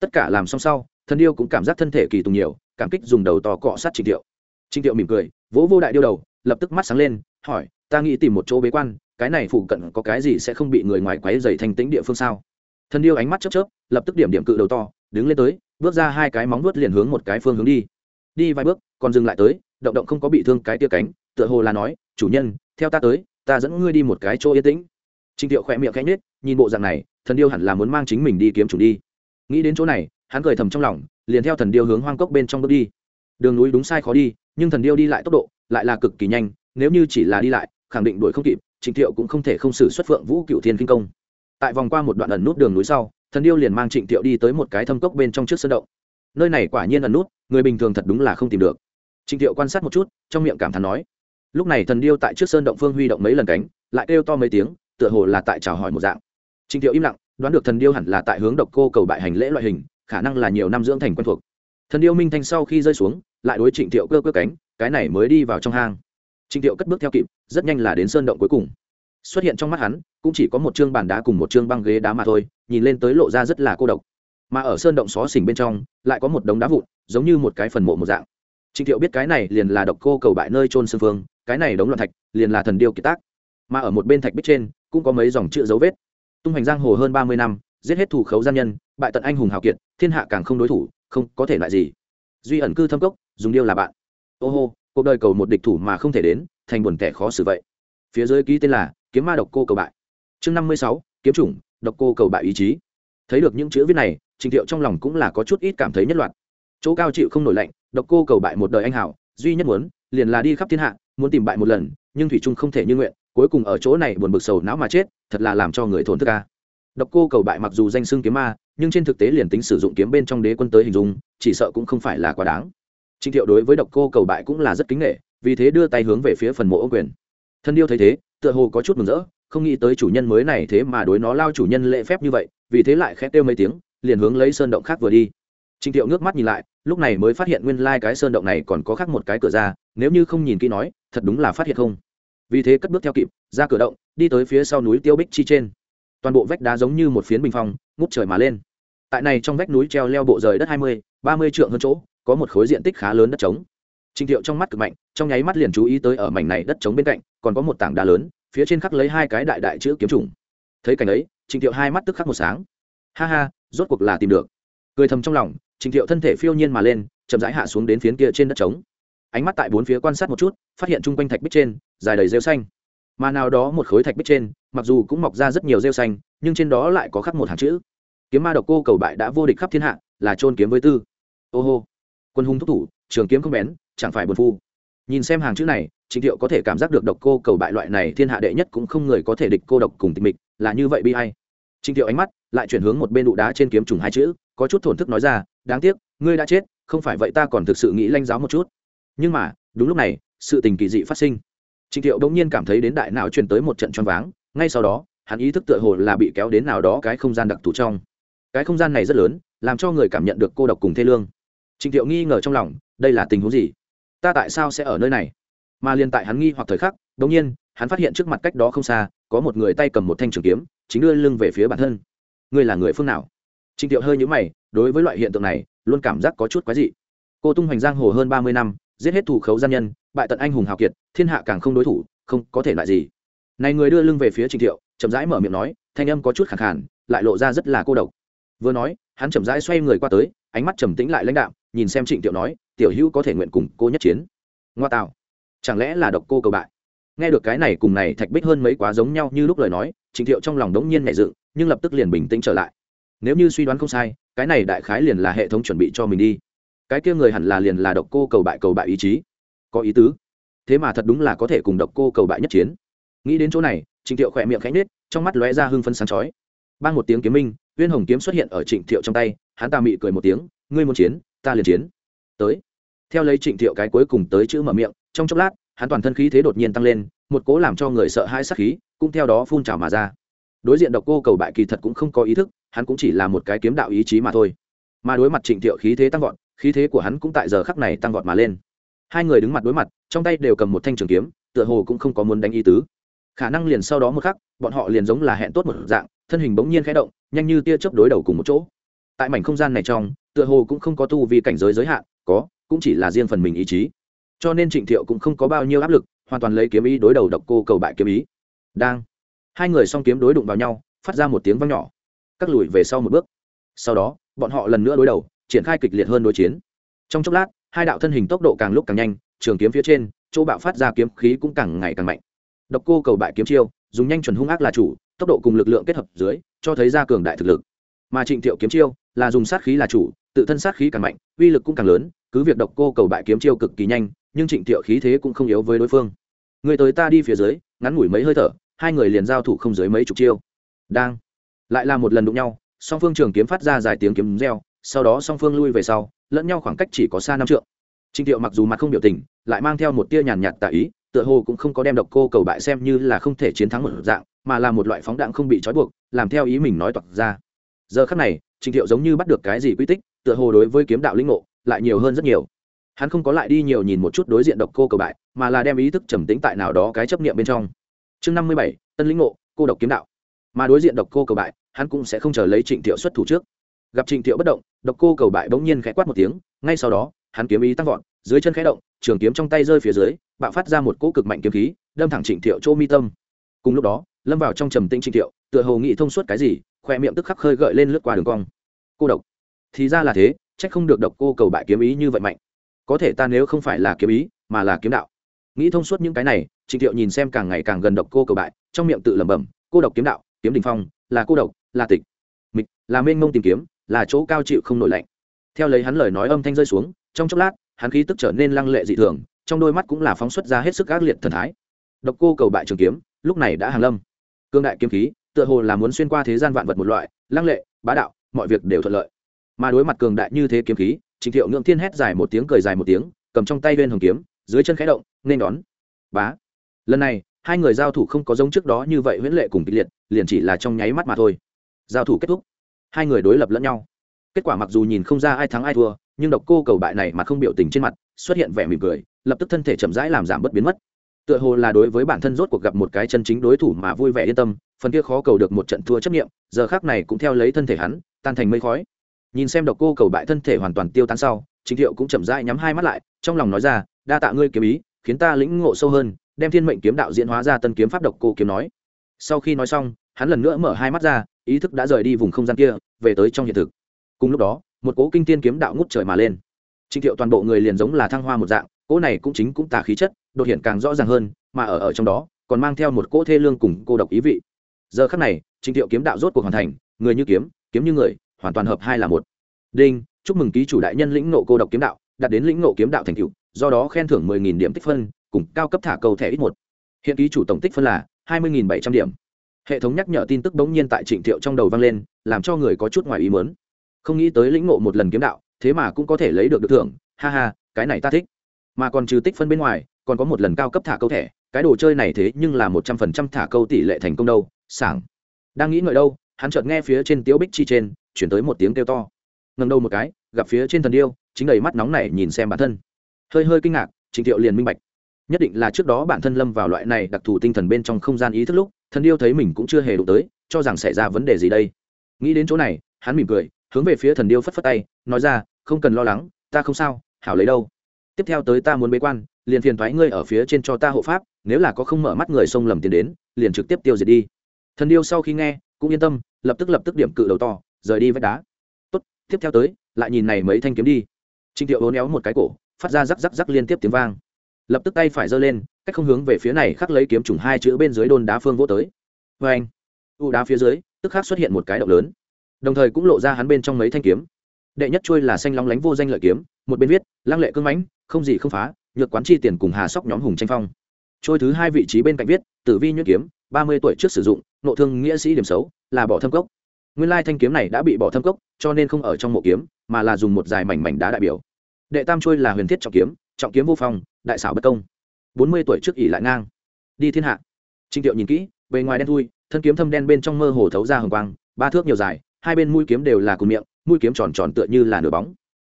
Tất cả làm xong sau, thần điêu cũng cảm giác thân thể kỳ tùng nhiều, cảm kích dùng đầu to cọ sát trịnh thiệu. Trịnh thiệu mỉm cười, vỗ vô đại điêu đầu, lập tức mắt sáng lên, hỏi, ta nghĩ tìm một chỗ bế quan, cái này phụ cận có cái gì sẽ không bị người ngoài quấy dày thành tĩnh địa phương sao? Thần điêu ánh mắt chớp chớp, lập tức điểm điểm cự đầu to đứng lên tới, bước ra hai cái móng vuốt liền hướng một cái phương hướng đi. Đi vài bước, còn dừng lại tới, động động không có bị thương cái tia cánh, tựa hồ là nói, chủ nhân, theo ta tới, ta dẫn ngươi đi một cái chỗ yên tĩnh. Trịnh thiệu khỏe miệng khẽ nhết nhìn bộ dạng này, thần điêu hẳn là muốn mang chính mình đi kiếm chủ đi. Nghĩ đến chỗ này, hắn cười thầm trong lòng, liền theo thần điêu hướng hoang cốc bên trong bước đi. Đường núi đúng sai khó đi, nhưng thần điêu đi lại tốc độ, lại là cực kỳ nhanh, nếu như chỉ là đi lại, khẳng định đuổi không kịp trịnh thiệu cũng không thể không xử xuất phượng vũ cựu thiên kinh công. Tại vòng qua một đoạn ẩn nút đường núi sau thần điêu liền mang trịnh thiệu đi tới một cái thâm cốc bên trong trước sân động. Nơi này quả nhiên ẩn nút, người bình thường thật đúng là không tìm được. Trịnh thiệu quan sát một chút, trong miệng cảm thán nói, lúc này thần điêu tại trước sơn động phương huy động mấy lần cánh, lại kêu to mấy tiếng, tựa hồ là tại chào hỏi một dạng. Trịnh thiệu im lặng, đoán được thần điêu hẳn là tại hướng độc cô cầu bại hành lễ loại hình, khả năng là nhiều năm dưỡng thành quen thuộc. Thần điêu minh thanh sau khi rơi xuống, lại đối trịnh thiệu cơ cơ cánh, cái này mới đi vào trong hang. Trịnh thiệu cất bước theo kịp, rất nhanh là đến sơn động cuối cùng xuất hiện trong mắt hắn, cũng chỉ có một chương bàn đá cùng một chương băng ghế đá mà thôi, nhìn lên tới lộ ra rất là cô độc. Mà ở sơn động xó xỉnh bên trong, lại có một đống đá vụn, giống như một cái phần mộ một dạng. Trịnh thiệu biết cái này liền là độc cô cầu bại nơi trôn xương phương, cái này đống loạn thạch liền là thần điêu kiệt tác. Mà ở một bên thạch bích trên, cũng có mấy dòng chữ dấu vết. Tung hành giang hồ hơn ba mươi năm, giết hết thủ khấu gian nhân, bại tận anh hùng hào kiệt, thiên hạ càng không đối thủ, không có thể lại gì. Duy ẩn cư thâm cốc, dùng điêu là bạn. Ô hô, cuộc đời cầu một địch thủ mà không thể đến, thành buồn kẻ khó xử vậy. Phía dưới ký tên là kiếm ma độc cô cầu bại. Chương năm mươi sáu, kiếm chủng, độc cô cầu bại ý chí. Thấy được những chữ viết này, trình thiệu trong lòng cũng là có chút ít cảm thấy nhất loạt chỗ cao chịu không nổi lạnh, độc cô cầu bại một đời anh hảo, duy nhất muốn, liền là đi khắp thiên hạ, muốn tìm bại một lần, nhưng thủy trung không thể như nguyện, cuối cùng ở chỗ này buồn bực sầu não mà chết, thật là làm cho người thổn thức ca độc cô cầu bại mặc dù danh xưng kiếm ma, nhưng trên thực tế liền tính sử dụng kiếm bên trong đế quân tới hình dung, chỉ sợ cũng không phải là quá đáng. Trịnh thiệu đối với độc cô cầu bại cũng là rất kính nghệ vì thế đưa tay hướng về phía phần mộ ô quyền. Thân điêu thấy thế tựa hồ có chút mừng rỡ, không nghĩ tới chủ nhân mới này thế mà đối nó lao chủ nhân lễ phép như vậy, vì thế lại khét kêu mấy tiếng, liền hướng lấy sơn động khác vừa đi. Trịnh thiệu nước mắt nhìn lại, lúc này mới phát hiện nguyên lai cái sơn động này còn có khác một cái cửa ra, nếu như không nhìn kỹ nói, thật đúng là phát hiện không. Vì thế cất bước theo kịp, ra cửa động, đi tới phía sau núi tiêu bích chi trên. Toàn bộ vách đá giống như một phiến bình phong, ngút trời mà lên. Tại này trong vách núi treo leo bộ rời đất hai mươi, ba mươi trượng hơn chỗ, có một khối diện tích khá lớn đất trống. Trình Thiệu trong mắt cực mạnh, trong nháy mắt liền chú ý tới ở mảnh này đất trống bên cạnh, còn có một tảng đá lớn, phía trên khắc lấy hai cái đại đại chữ kiếm trùng. Thấy cảnh ấy, Trình Thiệu hai mắt tức khắc một sáng. Ha ha, rốt cuộc là tìm được. Cười thầm trong lòng, Trình Thiệu thân thể phiêu nhiên mà lên, chậm rãi hạ xuống đến phía kia trên đất trống. Ánh mắt tại bốn phía quan sát một chút, phát hiện trung quanh thạch bích trên, dài đầy rêu xanh. Mà nào đó một khối thạch bích trên, mặc dù cũng mọc ra rất nhiều rêu xanh, nhưng trên đó lại có khắc một hàng chữ. Kiếm ma độc cô cầu bại đã vô địch khắp thiên hạ, là trôn kiếm với tư. Ô hô. Quân hùng thúc thủ, trường kiếm không bén, chẳng phải buồn phu. Nhìn xem hàng chữ này, trịnh thiệu có thể cảm giác được độc cô cầu bại loại này thiên hạ đệ nhất cũng không người có thể địch cô độc cùng tịch mịch, là như vậy bi hay trịnh thiệu ánh mắt lại chuyển hướng một bên đụ đá trên kiếm trùng hai chữ, có chút thổn thức nói ra, đáng tiếc, ngươi đã chết, không phải vậy ta còn thực sự nghĩ lanh giáo một chút. Nhưng mà, đúng lúc này, sự tình kỳ dị phát sinh. Trịnh thiệu đống nhiên cảm thấy đến đại não truyền tới một trận choáng váng, ngay sau đó, hắn ý thức tựa hồ là bị kéo đến nào đó cái không gian đặc thù trong. Cái không gian này rất lớn, làm cho người cảm nhận được cô độc cùng thê lương. Trịnh thiệu nghi ngờ trong lòng, đây là tình huống gì? Ta tại sao sẽ ở nơi này? Mà liền tại hắn nghi hoặc thời khắc đ nhiên, hắn phát hiện trước mặt cách đó không xa, có một người tay cầm một thanh trường kiếm, chính đưa lưng về phía bản thân. Ngươi là người phương nào? Trịnh thiệu hơi nhữ mày, đối với loại hiện tượng này, luôn cảm giác có chút quái dị. Cô tung hoành giang hồ hơn ba mươi năm, giết hết thủ khấu gian nhân, bại tận anh hùng hào kiệt, thiên hạ càng không đối thủ, không có thể lại gì. Này người đưa lưng về phía trịnh thiệu chậm rãi mở miệng nói, thanh âm có chút khẳng khản lại lộ ra rất là cô độc. Vừa nói, hắn chậm rãi xoay người qua tới, ánh mắt trầm tĩnh lại lãnh đạo nhìn xem trịnh Tiệu nói, tiểu hữu có thể nguyện cùng cô nhất chiến. Ngoa tạo, chẳng lẽ là độc cô cầu bại? Nghe được cái này cùng này thạch bích hơn mấy quá giống nhau như lúc lời nói, trịnh thiệu trong lòng đống nhiên nhẹ dựng, nhưng lập tức liền bình tĩnh trở lại. Nếu như suy đoán không sai, cái này đại khái liền là hệ thống chuẩn bị cho mình đi. Cái kia người hẳn là liền là độc cô cầu bại cầu bại ý chí. Có ý tứ. Thế mà thật đúng là có thể cùng độc cô cầu bại nhất chiến. Nghĩ đến chỗ này, trịnh thiệu khỏe miệng khẽ nết trong mắt lóe ra hưng phân sáng chói. Ban một tiếng kiếm minh viên hồng kiếm xuất hiện ở trịnh thiệu trong tay, hắn ta mị cười một tiếng, ngươi muốn chiến ta liền chiến. Tới. Theo lấy trịnh thiệu cái cuối cùng tới chữ mở miệng, trong chốc lát, hắn toàn thân khí thế đột nhiên tăng lên, một cố làm cho người sợ hãi sắc khí cũng theo đó phun trào mà ra. Đối diện độc cô cầu bại kỳ thật cũng không có ý thức, hắn cũng chỉ là một cái kiếm đạo ý chí mà thôi. Mà đối mặt trịnh thiệu khí thế tăng vọt, khí thế của hắn cũng tại giờ khắc này tăng vọt mà lên. Hai người đứng mặt đối mặt, trong tay đều cầm một thanh trường kiếm, tựa hồ cũng không có muốn đánh ý tứ. Khả năng liền sau đó một khắc, bọn họ liền giống là hẹn tốt một dạng, thân hình bỗng nhiên khẽ động, nhanh như tia chớp đối đầu cùng một chỗ. Tại mảnh không gian này trong tựa hồ cũng không có tu vi cảnh giới giới hạn, có, cũng chỉ là riêng phần mình ý chí. Cho nên trịnh thiệu cũng không có bao nhiêu áp lực, hoàn toàn lấy kiếm ý đối đầu độc cô cầu bại kiếm ý. Đang, hai người song kiếm đối đụng vào nhau, phát ra một tiếng vang nhỏ. Cắt lùi về sau một bước. Sau đó, bọn họ lần nữa đối đầu, triển khai kịch liệt hơn đối chiến. Trong chốc lát, hai đạo thân hình tốc độ càng lúc càng nhanh, trường kiếm phía trên, chỗ bạo phát ra kiếm khí cũng càng ngày càng mạnh. Độc cô cầu bại kiếm chiêu, dùng nhanh chuẩn hung ác là chủ, tốc độ cùng lực lượng kết hợp dưới, cho thấy ra cường đại thực lực. Mà trịnh thiệu kiếm chiêu là dùng sát khí là chủ, tự thân sát khí càng mạnh, uy lực cũng càng lớn, cứ việc độc cô cầu bại kiếm chiêu cực kỳ nhanh, nhưng trịnh thiệu khí thế cũng không yếu với đối phương. Người tới ta đi phía dưới, ngắn ngủi mấy hơi thở, hai người liền giao thủ không dưới mấy chục chiêu. Đang, lại là một lần đụng nhau, song phương trường kiếm phát ra dài tiếng kiếm reo, sau đó song phương lui về sau, lẫn nhau khoảng cách chỉ có xa năm trượng. Trịnh thiệu mặc dù mặt không biểu tình, lại mang theo một tia nhàn nhạt tạ ý, tựa hồ cũng không có đem độc cô cầu bại xem như là không thể chiến thắng một dạng, mà là một loại phóng đạn không bị trói buộc, làm theo ý mình nói toạc ra giờ khắc này trịnh thiệu giống như bắt được cái gì quy tích, tựa hồ đối với kiếm đạo linh ngộ lại nhiều hơn rất nhiều. Hắn không có lại đi nhiều nhìn một chút đối diện độc cô cầu bại, mà là đem ý thức trầm tĩnh tại nào đó cái chấp niệm bên trong. Chương năm mươi bảy, tân lĩnh ngộ, cô độc kiếm đạo. Mà đối diện độc cô cầu bại, hắn cũng sẽ không chờ lấy trịnh thiệu xuất thủ trước. Gặp trịnh thiệu bất động, độc cô cầu bại bỗng nhiên khẽ quát một tiếng, ngay sau đó, hắn kiếm ý tăng vọt, dưới chân khẽ động, trường kiếm trong tay rơi phía dưới, bạo phát ra một cỗ cực mạnh kiếm khí, đâm thẳng trịnh thiệu chỗ mi tâm. Cùng lúc đó, lâm vào trong trầm tĩnh trịnh thiệu, tựa hồ nghĩ thông suốt cái gì khoe miệng tức khắc khơi gợi lên lướt qua đường cong. Cô độc. Thì ra là thế, trách không được độc cô cầu bại kiếm ý như vậy mạnh. Có thể ta nếu không phải là kiếm ý, mà là kiếm đạo. Nghĩ thông suốt những cái này, trịnh thiệu nhìn xem càng ngày càng gần độc cô cầu bại, trong miệng tự lẩm bẩm, cô độc kiếm đạo, kiếm đình phong, là cô độc, là tịch. Mịch, là mênh mông tìm kiếm, là chỗ cao chịu không nổi lạnh. Theo lấy hắn lời nói âm thanh rơi xuống, trong chốc lát, hắn khí tức trở nên lăng lệ dị thường, trong đôi mắt cũng là phóng xuất ra hết sức ác liệt thần thái. Độc cô cầu bại trường kiếm, lúc này đã hàng lâm. Cương đại kiếm khí tựa hồ là muốn xuyên qua thế gian vạn vật một loại, lăng lệ, bá đạo, mọi việc đều thuận lợi. Mà đối mặt cường đại như thế kiếm khí, trịnh thiệu ngưỡng thiên hét dài một tiếng cười dài một tiếng, cầm trong tay bên hồng kiếm, dưới chân khẽ động, nên đón. Bá. Lần này, hai người giao thủ không có giống trước đó như vậy huyễn lệ cùng kịch liệt, liền chỉ là trong nháy mắt mà thôi. Giao thủ kết thúc. Hai người đối lập lẫn nhau. Kết quả mặc dù nhìn không ra ai thắng ai thua, nhưng độc cô cầu bại này mà không biểu tình trên mặt, xuất hiện vẻ mỉm cười, lập tức thân thể chậm rãi làm giảm bất biến mất. Tựa hồ là đối với bản thân rốt cuộc gặp một cái chân chính đối thủ mà vui vẻ yên tâm phần kia khó cầu được một trận thua chấp nghiệm giờ khác này cũng theo lấy thân thể hắn, tan thành mây khói. Nhìn xem độc cô cầu bại thân thể hoàn toàn tiêu tan sau chính thiệu cũng chậm rãi nhắm hai mắt lại, trong lòng nói ra, đa tạ ngươi kiếm ý, khiến ta lĩnh ngộ sâu hơn, đem thiên mệnh kiếm đạo diễn hóa ra tân kiếm pháp độc cô kiếm nói. Sau khi nói xong, hắn lần nữa mở hai mắt ra, ý thức đã rời đi vùng không gian kia, về tới trong hiện thực. Cùng lúc đó, một cố kinh tiên kiếm đạo ngút trời mà lên. Trịnh thiệu toàn bộ người liền giống là thăng hoa một dạng, cỗ này cũng chính cũng tà khí chất, đột hiện càng rõ ràng hơn, mà ở ở trong đó, còn mang theo một cỗ thê lương cùng cô độc ý vị giờ khắc này trịnh thiệu kiếm đạo rốt cuộc hoàn thành, người như kiếm kiếm như người, hoàn toàn hợp hai là một. Đinh, chúc mừng ký chủ đại nhân lĩnh nộ cô độc kiếm đạo, đạt đến lĩnh nộ kiếm đạo thành cựu do đó khen thưởng mười nghìn điểm tích phân, cùng cao cấp thả cầu thẻ ít một. Hiện ký chủ tổng tích phân là hai mươi bảy trăm điểm. Hệ thống nhắc nhở tin tức bỗng nhiên tại trịnh thiệu trong đầu vang lên, làm cho người có chút ngoài ý mớn không nghĩ tới lĩnh ngộ một lần kiếm đạo, thế mà cũng có thể lấy được được thưởng, ha ha, cái này ta thích. Mà còn trừ tích phân bên ngoài, còn có một lần cao cấp thả câu thẻ, cái đồ chơi này thế nhưng là một trăm phần trăm thả câu tỷ lệ thành công đâu sảng. Đang nghĩ ngợi đâu, hắn chợt nghe phía trên tiếu bích chi trên, chuyển tới một tiếng kêu to. Ngầm đầu một cái, gặp phía trên thần điêu, chính đầy mắt nóng này nhìn xem bản thân. Hơi hơi kinh ngạc trịnh thiệu liền minh bạch. Nhất định là trước đó bản thân lâm vào loại này đặc thù tinh thần bên trong không gian ý thức lúc, thần điêu thấy mình cũng chưa hề đụng tới, cho rằng xảy ra vấn đề gì đây. Nghĩ đến chỗ này, hắn mỉm cười, hướng về phía thần điêu phất phất tay, nói ra, không cần lo lắng, ta không sao, hảo lấy đâu. Tiếp theo tới ta muốn bế quan, liền phiền thoái ngươi ở phía trên cho ta hộ pháp, nếu là có không mở mắt người xông lầm tiền đến, liền trực tiếp tiêu diệt đi thần điêu sau khi nghe, cũng yên tâm, lập tức lập tức điểm cự đầu to, rời đi vách đá. Tốt, tiếp theo tới, lại nhìn này mấy thanh kiếm đi. Trịnh thiệu hốn éo một cái cổ, phát ra rắc rắc rắc liên tiếp tiếng vang. Lập tức tay phải giơ lên, cách không hướng về phía này khắc lấy kiếm trùng hai chữ bên dưới đôn đá phương vỗ tới. Vê anh, u đá phía dưới, tức khắc xuất hiện một cái động lớn. Đồng thời cũng lộ ra hắn bên trong mấy thanh kiếm. Đệ nhất trôi là xanh long lánh vô danh lợi kiếm, một bên viết, lăng lệ cương mãnh, không gì không phá, nhược quán chi tiền cùng hà sóc nhóm hùng tranh phong trôi thứ hai vị trí bên cạnh viết, tử vi nhuyễn kiếm, ba mươi tuổi trước sử dụng, nộ thương nghĩa sĩ điểm xấu, là bỏ thâm cốc. Nguyên lai thanh kiếm này đã bị bỏ thâm cốc, cho nên không ở trong mộ kiếm, mà là dùng một dài mảnh mảnh đá đại biểu. Đệ tam trôi là huyền thiết trọng kiếm trọng kiếm vô phong, đại xảo bất công. Bốn mươi tuổi trước ỉ lại ngang. Đi thiên hạ. Trinh tiệu nhìn kỹ, bề ngoài đen thui, thân kiếm thâm đen bên trong mơ hồ thấu ra hồng quang, ba thước nhiều dài, hai bên mũi kiếm đều là cùn miệng, mũi kiếm tròn tròn tựa như là nửa bóng.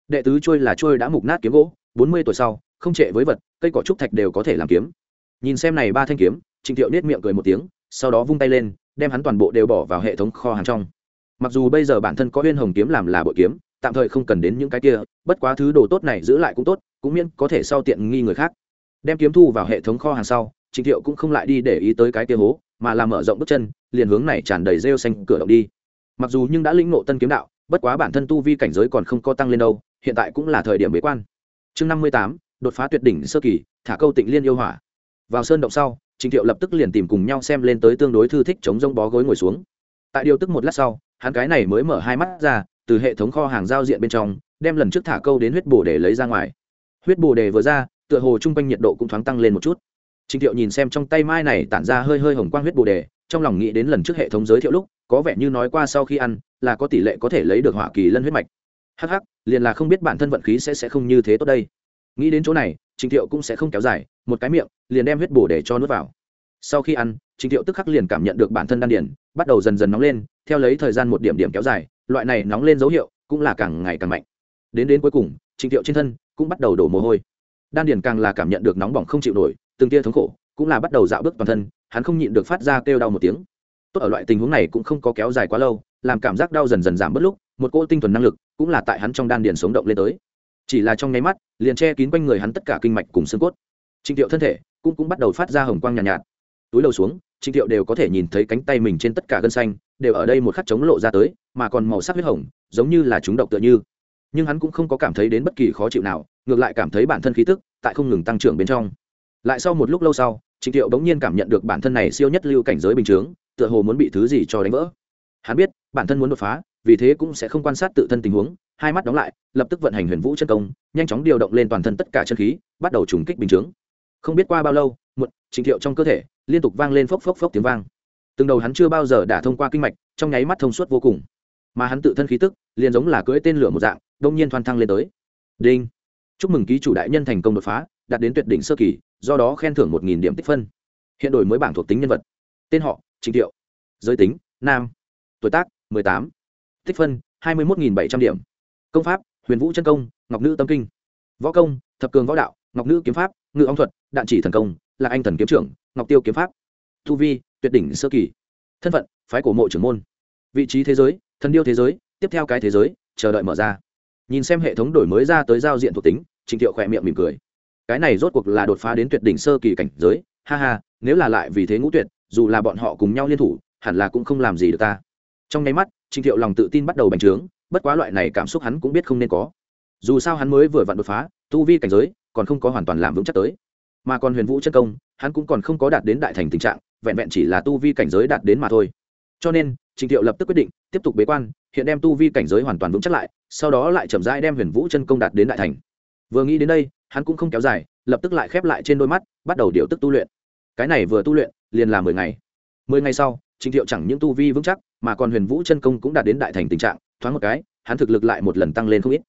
Đệ tứ trôi là trôi đã mục nát kiếm gỗ, bốn mươi tuổi sau, không trệ với vật, cây cỏ trúc thạch đều có thể làm kiếm nhìn xem này ba thanh kiếm, trịnh thiệu nết miệng cười một tiếng, sau đó vung tay lên, đem hắn toàn bộ đều bỏ vào hệ thống kho hàng trong. Mặc dù bây giờ bản thân có huyên hồng kiếm làm là bội kiếm, tạm thời không cần đến những cái kia, bất quá thứ đồ tốt này giữ lại cũng tốt, cũng miễn có thể sau tiện nghi người khác. Đem kiếm thu vào hệ thống kho hàng sau, trịnh thiệu cũng không lại đi để ý tới cái kia hố, mà làm mở rộng bước chân, liền hướng này tràn đầy rêu xanh cửa động đi. Mặc dù nhưng đã lĩnh ngộ tân kiếm đạo, bất quá bản thân tu vi cảnh giới còn không có tăng lên đâu, hiện tại cũng là thời điểm bế quan. Chương năm mươi tám, đột phá tuyệt đỉnh sơ kỳ, thả câu tịnh liên yêu hỏa vào sơn động sau trịnh thiệu lập tức liền tìm cùng nhau xem lên tới tương đối thư thích chống rông bó gối ngồi xuống. Tại điều tức một lát sau, hắn cái này mới mở hai mắt ra, từ hệ thống kho hàng giao diện bên trong, đem lần trước thả câu đến huyết bồ để lấy ra ngoài. Huyết bồ đề vừa ra, tựa hồ chung quanh nhiệt độ cũng thoáng tăng lên một chút. Trịnh thiệu nhìn xem trong tay mai này tản ra hơi hơi hồng quang huyết bồ đề trong lòng nghĩ đến lần trước hệ thống giới thiệu lúc, có vẻ như nói qua sau khi ăn, là có tỷ lệ có thể lấy được hỏa kỳ lân huyết mạch. Hh liền là không biết bản thân vận khí sẽ sẽ không như thế tốt đây. Nghĩ đến chỗ này trình thiệu cũng sẽ không kéo dài, một cái miệng, liền đem huyết bổ để cho nước vào. Sau khi ăn, trình thiệu tức khắc liền cảm nhận được bản thân đan điền, bắt đầu dần dần nóng lên, theo lấy thời gian một điểm điểm kéo dài, loại này nóng lên dấu hiệu cũng là càng ngày càng mạnh. Đến đến cuối cùng, trình thiệu trên thân cũng bắt đầu đổ mồ hôi. Đan điền càng là cảm nhận được nóng bỏng không chịu nổi, từng tia thống khổ cũng là bắt đầu dạo bước toàn thân, hắn không nhịn được phát ra kêu đau một tiếng. Tốt ở loại tình huống này cũng không có kéo dài quá lâu, làm cảm giác đau dần dần giảm bớt lúc, một cỗ tinh thuần năng lực cũng là tại hắn trong đan điền sống động lên tới chỉ là trong nháy mắt liền che kín quanh người hắn tất cả kinh mạch cùng xương cốt. Trịnh thiệu thân thể cũng cũng bắt đầu phát ra hồng quang nhàn nhạt, nhạt. Túi đầu xuống trịnh thiệu đều có thể nhìn thấy cánh tay mình trên tất cả gân xanh đều ở đây một khắc chống lộ ra tới mà còn màu sắc huyết hồng giống như là chúng độc tựa như. Nhưng hắn cũng không có cảm thấy đến bất kỳ khó chịu nào ngược lại cảm thấy bản thân khí tức tại không ngừng tăng trưởng bên trong. Lại sau một lúc lâu sau trịnh thiệu bỗng nhiên cảm nhận được bản thân này siêu nhất lưu cảnh giới bình chướng tựa hồ muốn bị thứ gì cho đánh vỡ. Hắn biết bản thân muốn đột phá vì thế cũng sẽ không quan sát tự thân tình huống hai mắt đóng lại, lập tức vận hành huyền vũ chân công, nhanh chóng điều động lên toàn thân tất cả chân khí, bắt đầu trùng kích bình chướng. Không biết qua bao lâu, một trình thiệu trong cơ thể liên tục vang lên phốc phốc phốc tiếng vang. Từng đầu hắn chưa bao giờ đã thông qua kinh mạch, trong nháy mắt thông suốt vô cùng. Mà hắn tự thân khí tức, liền giống là cưỡi tên lửa một dạng đông nhiên thoăn thăng lên tới. Đinh! Chúc mừng ký chủ đại nhân thành công đột phá, đạt đến tuyệt đỉnh sơ kỳ, do đó khen thưởng một điểm tích phân. Hiện đổi mới bảng thuộc tính nhân vật. Tên họ trình thiệu. Giới tính, nam. Tuổi tác, mười tám. Tích phân, hai mươi một bảy trăm điểm công pháp, huyền vũ chân công, ngọc nữ tâm kinh. Võ công, thập cường võ đạo, ngọc nữ kiếm pháp, ngự ong thuật, đạn chỉ thần công là anh thần kiếm trưởng, ngọc tiêu kiếm pháp. Thu vi, tuyệt đỉnh sơ kỳ. Thân phận, phái cổ mộ trưởng môn. Vị trí thế giới, thần điêu thế giới, tiếp theo cái thế giới, chờ đợi mở ra. Nhìn xem hệ thống đổi mới ra tới giao diện thuộc tính, trình thiệu khỏe miệng mỉm cười. Cái này rốt cuộc là đột phá đến tuyệt đỉnh sơ kỳ cảnh giới. Ha ha, nếu là lại vì thế ngũ tuyệt, dù là bọn họ cùng nhau liên thủ, hẳn là cũng không làm gì được ta. Trong nháy mắt, trình thiệu lòng tự tin bắt đầu bành trướng bất quá loại này cảm xúc hắn cũng biết không nên có. Dù sao hắn mới vừa vặn đột phá, tu vi cảnh giới còn không có hoàn toàn làm vững chắc tới. Mà còn huyền vũ chân công, hắn cũng còn không có đạt đến đại thành tình trạng, vẹn vẹn chỉ là tu vi cảnh giới đạt đến mà thôi. Cho nên, trình thiệu lập tức quyết định, tiếp tục bế quan, hiện đem tu vi cảnh giới hoàn toàn vững chắc lại, sau đó lại chậm rãi đem huyền vũ chân công đạt đến đại thành. Vừa nghĩ đến đây, hắn cũng không kéo dài, lập tức lại khép lại trên đôi mắt, bắt đầu điều tức tu luyện. Cái này vừa tu luyện, liền là mười ngày. Mười ngày sau, trình thiệu chẳng những tu vi vững chắc, mà còn huyền vũ chân công cũng đạt đến đại thành tình trạng thoáng một cái, hắn thực lực lại một lần tăng lên không ít.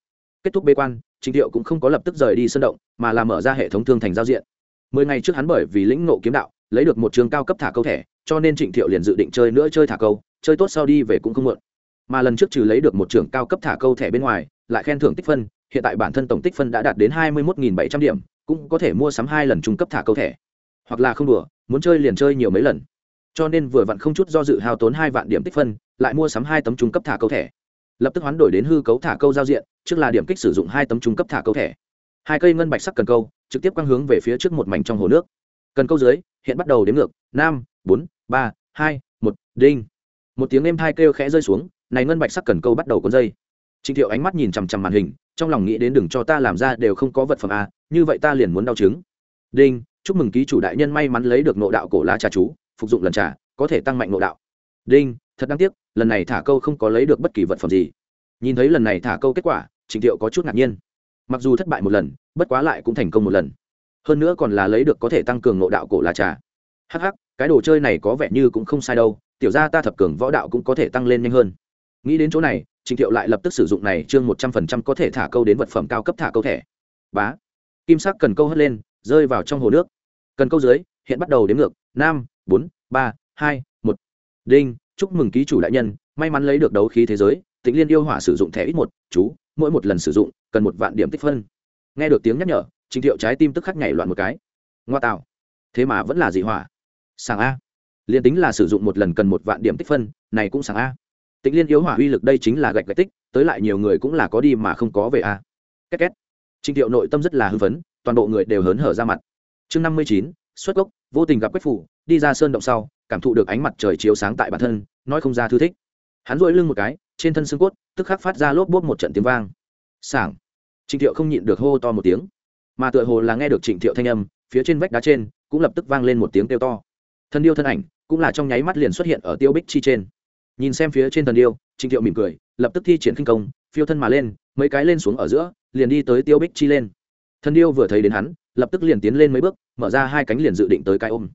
Kết thúc bế quan Trịnh thiệu cũng không có lập tức rời đi sân động, mà là mở ra hệ thống thương thành giao diện. Mười ngày trước hắn bởi vì lĩnh ngộ kiếm đạo, lấy được một trường cao cấp thả câu thẻ, cho nên trịnh thiệu liền dự định chơi nữa chơi thả câu, chơi tốt sau đi về cũng không muộn. Mà lần trước trừ lấy được một trường cao cấp thả câu thẻ bên ngoài, lại khen thưởng tích phân, hiện tại bản thân tổng tích phân đã đạt đến hai mươi một bảy trăm điểm, cũng có thể mua sắm hai lần trung cấp thả câu thẻ. Hoặc là không đùa, muốn chơi liền chơi nhiều mấy lần. Cho nên vừa vặn không chút do dự hao tốn hai vạn điểm tích phân, lại mua sắm hai tấm trung cấp thả câu thẻ lập tức hoán đổi đến hư cấu thả câu giao diện, trước là điểm kích sử dụng hai tấm trung cấp thả câu thẻ. Hai cây ngân bạch sắc cần câu, trực tiếp quang hướng về phía trước một mảnh trong hồ nước. Cần câu dưới, hiện bắt đầu đến ngược, năm, bốn, ba, hai, một, đinh. Một tiếng êm thai kêu khẽ rơi xuống, này ngân bạch sắc cần câu bắt đầu con dây. Trịnh thiệu ánh mắt nhìn chằm chằm màn hình, trong lòng nghĩ đến đừng cho ta làm ra đều không có vật phẩm a như vậy ta liền muốn đau chứng. Đinh, chúc mừng ký chủ đại nhân may mắn lấy được nộ đạo cổ lá trà chú, phục dụng lần trà, có thể tăng mạnh nộ đạo. Đinh thật đáng tiếc, lần này thả câu không có lấy được bất kỳ vật phẩm gì. Nhìn thấy lần này thả câu kết quả trịnh thiệu có chút ngạc nhiên. Mặc dù thất bại một lần, bất quá lại cũng thành công một lần. Hơn nữa còn là lấy được có thể tăng cường nộ đạo cổ là trà. Hh cái đồ chơi này có vẻ như cũng không sai đâu, tiểu ra ta thập cường võ đạo cũng có thể tăng lên nhanh hơn. Nghĩ đến chỗ này trịnh thiệu lại lập tức sử dụng này chương một trăm phần trăm có thể thả câu đến vật phẩm cao cấp thả câu thẻ. Bá. Kim sắc cần câu hất lên, rơi vào trong hồ nước. Cần câu dưới, hiện bắt đầu đếm ngược. Năm, bốn, ba, hai, một. Đinh chúc mừng ký chủ đại nhân, may mắn lấy được đấu khí thế giới tịnh liên yêu hỏa sử dụng thẻ ít một, chú, mỗi một lần sử dụng, cần một vạn điểm tích phân. Nghe được tiếng nhắc nhở, trình thiệu trái tim tức khắc nhảy loạn một cái. Ngoa tạo. Thế mà vẫn là dị hỏa. Sàng a. Liền tính là sử dụng một lần cần một vạn điểm tích phân, này cũng sàng a. Tịnh liên yêu hỏa uy lực đây chính là gạch gạch tích, tới lại nhiều người cũng là có đi mà không có về a. Két két. Trình thiệu nội tâm rất là hưng phấn, toàn bộ người đều hớn hở ra mặt. Chương năm mươi chín, xuất gốc, vô tình gặp quách phủ, đi ra sơn động sau cảm thụ được ánh mặt trời chiếu sáng tại bản thân, nói không ra thư thích. Hắn dội lưng một cái, trên thân xương cốt, tức khắc phát ra lốp bốp một trận tiếng vang. Sảng. Trịnh thiệu không nhịn được hô to một tiếng. Mà tựa hồ là nghe được trịnh thiệu thanh âm, phía trên vách đá trên, cũng lập tức vang lên một tiếng kêu to. Thân điêu thân ảnh, cũng là trong nháy mắt liền xuất hiện ở tiêu bích chi trên. Nhìn xem phía trên thần điêu, trịnh thiệu mỉm cười, lập tức thi triển khinh công, phiêu thân mà lên, mấy cái lên xuống ở giữa, liền đi tới tiêu bích chi lên. Thần điêu vừa thấy đến hắn, lập tức liền tiến lên mấy bước, mở ra hai cánh liền dự định tới cái ôm.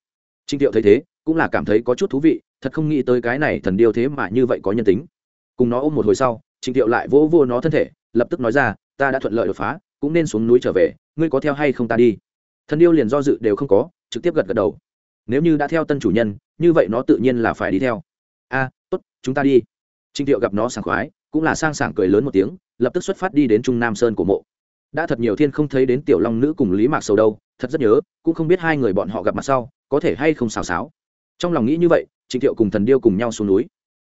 Trịnh thiệu thấy thế cũng là cảm thấy có chút thú vị, thật không nghĩ tới cái này thần điêu thế mà như vậy có nhân tính. Cùng nó ôm một hồi sau trịnh thiệu lại vỗ vô nó thân thể, lập tức nói ra, ta đã thuận lợi đột phá, cũng nên xuống núi trở về, ngươi có theo hay không ta đi? Thần điêu liền do dự đều không có, trực tiếp gật gật đầu. Nếu như đã theo tân chủ nhân, như vậy nó tự nhiên là phải đi theo. A, tốt, chúng ta đi. Trịnh thiệu gặp nó sảng khoái, cũng là sang sảng cười lớn một tiếng, lập tức xuất phát đi đến trung nam sơn của mộ. Đã thật nhiều thiên không thấy đến tiểu long nữ cùng lý mạc sầu đâu, thật rất nhớ, cũng không biết hai người bọn họ gặp mặt sau, có thể hay không xào xáo trong lòng nghĩ như vậy, trịnh thiệu cùng thần điêu cùng nhau xuống núi.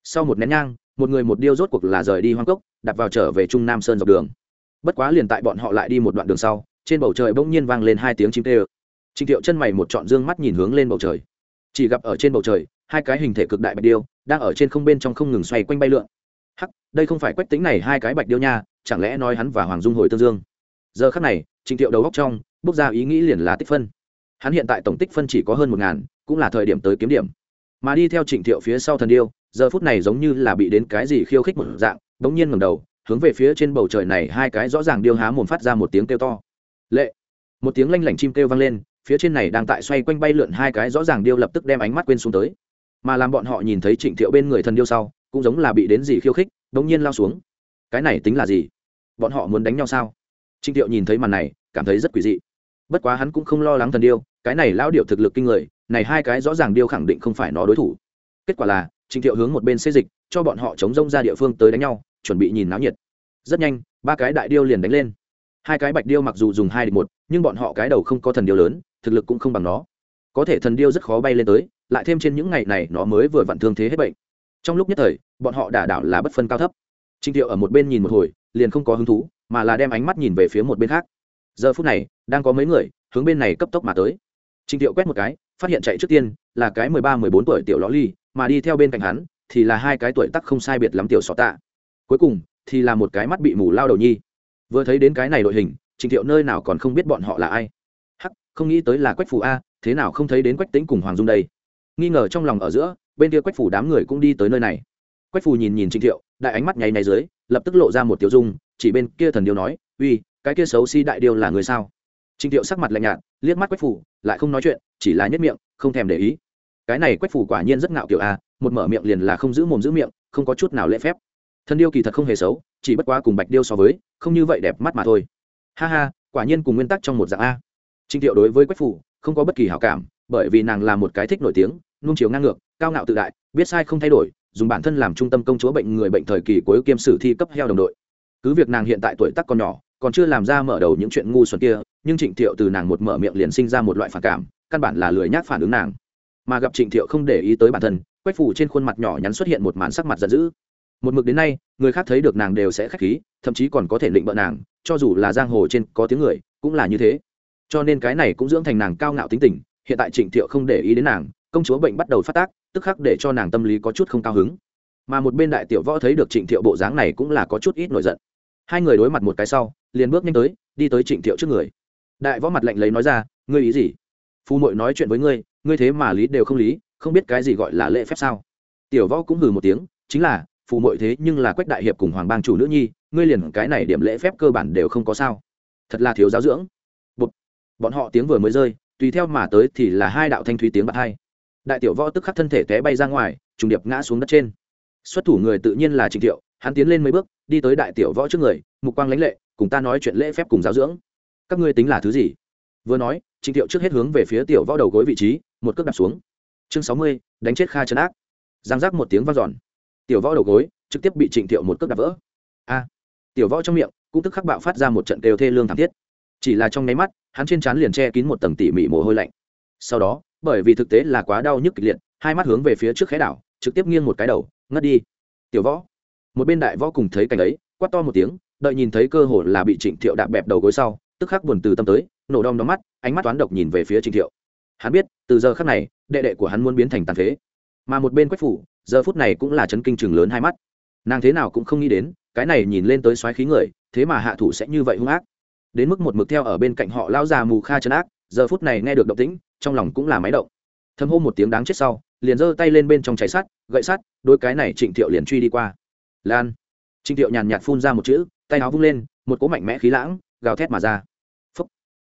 Sau một nén nhang, một người một điêu rốt cuộc là rời đi hoang cốc, đặt vào trở về trung nam sơn dọc đường. Bất quá liền tại bọn họ lại đi một đoạn đường sau, trên bầu trời bỗng nhiên vang lên hai tiếng chim tê ơ. Trịnh thiệu chân mày một trọn dương mắt nhìn hướng lên bầu trời. Chỉ gặp ở trên bầu trời, hai cái hình thể cực đại bạch điêu, đang ở trên không bên trong không ngừng xoay quanh bay lượn. Hắc, đây không phải quách tính này hai cái bạch điêu nha, chẳng lẽ nói hắn và hoàng dung hồi tương dương? Giờ khắc này, trịnh thiệu đầu góc trong bốc ra ý nghĩ liền là tích phân. Hắn hiện tại tổng tích phân chỉ có hơn một ngàn cũng là thời điểm tới kiếm điểm. Mà đi theo trịnh thiệu phía sau thần điêu, giờ phút này giống như là bị đến cái gì khiêu khích một dạng, bỗng nhiên ngầm đầu, hướng về phía trên bầu trời này hai cái rõ ràng điêu há mồm phát ra một tiếng kêu to. Lệ! Một tiếng lanh lảnh chim kêu vang lên, phía trên này đang tại xoay quanh bay lượn hai cái rõ ràng điêu lập tức đem ánh mắt quên xuống tới. Mà làm bọn họ nhìn thấy trịnh thiệu bên người thần điêu sau, cũng giống là bị đến gì khiêu khích, bỗng nhiên lao xuống. Cái này tính là gì? Bọn họ muốn đánh nhau sao? Trịnh thiệu nhìn thấy màn này, cảm thấy rất quỷ dị. Bất quá hắn cũng không lo lắng thần điêu, cái này lao điệu thực lực kinh người này hai cái rõ ràng điêu khẳng định không phải nó đối thủ. Kết quả là trịnh thiệu hướng một bên xê dịch, cho bọn họ chống rông ra địa phương tới đánh nhau, chuẩn bị nhìn náo nhiệt. Rất nhanh, ba cái đại điêu liền đánh lên. Hai cái bạch điêu mặc dù dùng hai địch một, nhưng bọn họ cái đầu không có thần điêu lớn, thực lực cũng không bằng nó. Có thể thần điêu rất khó bay lên tới, lại thêm trên những ngày này nó mới vừa vặn thương thế hết bệnh. Trong lúc nhất thời, bọn họ đả đảo là bất phân cao thấp. Trịnh thiệu ở một bên nhìn một hồi, liền không có hứng thú, mà là đem ánh mắt nhìn về phía một bên khác. Giờ phút này, đang có mấy người hướng bên này cấp tốc mà tới. Trịnh thiệu quét một cái phát hiện chạy trước tiên là cái mười ba, mười bốn tuổi tiểu ló ly, mà đi theo bên cạnh hắn thì là hai cái tuổi tắc không sai biệt lắm tiểu xỏ tạ. Cuối cùng thì là một cái mắt bị mù lao đầu nhi. Vừa thấy đến cái này đội hình, trình thiệu nơi nào còn không biết bọn họ là ai. Hắc, không nghĩ tới là quách phủ a, thế nào không thấy đến quách tính cùng hoàng dung đây. Nghi ngờ trong lòng ở giữa, bên kia quách phủ đám người cũng đi tới nơi này. Quách phủ nhìn nhìn trình thiệu, đại ánh mắt nháy nháy dưới, lập tức lộ ra một tiểu dung, chỉ bên kia thần điêu nói, uy, cái kia xấu si đại điêu là người sao? Trình thiệu sắc mặt lạnh nhạt, liếc mắt quách phủ, lại không nói chuyện, chỉ là nhếch miệng, không thèm để ý. Cái này quách phủ quả nhiên rất ngạo kiểu a, một mở miệng liền là không giữ mồm giữ miệng, không có chút nào lễ phép. Thân điêu kỳ thật không hề xấu, chỉ bất quá cùng bạch điêu so với, không như vậy đẹp mắt mà thôi. Ha ha, quả nhiên cùng nguyên tắc trong một dạng a. Trình thiệu đối với quách phủ không có bất kỳ hảo cảm, bởi vì nàng là một cái thích nổi tiếng, nung chiều ngang ngược, cao ngạo tự đại, biết sai không thay đổi, dùng bản thân làm trung tâm công chúa bệnh người bệnh thời kỳ cuối kiêm sử thi cấp heo đồng đội. Cứ việc nàng hiện tại tuổi tác còn nhỏ còn chưa làm ra mở đầu những chuyện ngu xuẩn kia, nhưng trịnh thiệu từ nàng một mở miệng liền sinh ra một loại phản cảm, căn bản là lười nhác phản ứng nàng. Mà gặp trịnh thiệu không để ý tới bản thân, quách phủ trên khuôn mặt nhỏ nhắn xuất hiện một màn sắc mặt giận dữ. Một mực đến nay, người khác thấy được nàng đều sẽ k h á c h khí, thậm chí còn có thể định bợ nàng, cho dù là giang hồ trên có tiếng người, cũng là như thế. Cho nên cái này cũng dưỡng thành nàng cao ngạo tính tình, hiện tại trịnh thiệu không để ý đến nàng, công chúa bệnh bắt đầu phát tác, tức khắc để cho nàng tâm lý có chút không cao hứng. Mà một bên đại tiểu võ thấy được trịnh thiệu bộ dáng này cũng là có chút ít nổi giận hai người đối mặt một cái sau, liền bước nhanh tới, đi tới trịnh thiệu trước người. Đại võ mặt lạnh lấy nói ra, ngươi ý gì? Phù mội nói chuyện với ngươi ngươi thế mà lý đều không lý, không biết cái gì gọi là lễ phép sao? Tiểu võ cũng hừ một tiếng, chính là, phù mội thế nhưng là quách đại hiệp cùng hoàng bang chủ nữ nhi, ngươi liền cái này điểm lễ phép cơ bản đều không có sao. Thật là thiếu giáo dưỡng. Bụt. bọn họ tiếng vừa mới rơi, tùy theo mà tới thì là hai đạo thanh thúy tiếng bạc hai. Đại tiểu võ tức khắc thân thể té bay ra ngoài, trùng điệp ngã xuống đất trên xuất thủ người tự nhiên là trịnh thiệu, hắn tiến lên mấy bước, đi tới đại tiểu võ trước người, mục quang lãnh lệ, cùng ta nói chuyện lễ phép cùng giáo dưỡng. Các ngươi tính là thứ gì? Vừa nói, trịnh thiệu trước hết hướng về phía tiểu võ đầu gối vị trí, một cước đạp xuống. Chương sáu mươi, đánh chết kha trấn ác. Giang giác một tiếng vang giòn tiểu võ đầu gối trực tiếp bị trịnh thiệu một cước đạp vỡ. A! Tiểu võ trong miệng cũng tức khắc bạo phát ra một trận kêu thê lương thảm thiết. Chỉ là trong nháy mắt, hắn trên trán liền che kín một tầng tỉ mỉ mồ hôi lạnh. Sau đó, bởi vì thực tế là quá đau nhức kịch liệt, hai mắt hướng về phía trước khé đảo, trực tiếp nghiêng một cái đầu ngất đi. Tiểu võ. Một bên đại võ cùng thấy cảnh ấy, quát to một tiếng, đợi nhìn thấy cơ hội là bị trịnh thiệu đạp bẹp đầu gối sau, tức khắc buồn từ tâm tới, nổ đom đóm mắt, ánh mắt toán độc nhìn về phía trịnh thiệu. Hắn biết, từ giờ khắc này, đệ đệ của hắn muốn biến thành tàn phế. Mà một bên quách phủ, giờ phút này cũng là chấn kinh chừng lớn hai mắt. Nàng thế nào cũng không nghĩ đến, cái này nhìn lên tới xoáy khí người, thế mà hạ thủ sẽ như vậy hung ác. Đến mức một mực theo ở bên cạnh họ lao già mù kha chấn ác, giờ phút này nghe được động tĩnh, trong lòng cũng là máy động. Thâm hô một tiếng đáng chết sau liền giơ tay lên bên trong cháy sắt, gậy sắt, đôi cái này trịnh thiệu liền truy đi qua. Lan. Trịnh thiệu nhàn nhạt phun ra một chữ, tay áo vung lên, một cỗ mạnh mẽ khí lãng, gào thét mà ra. Phúc.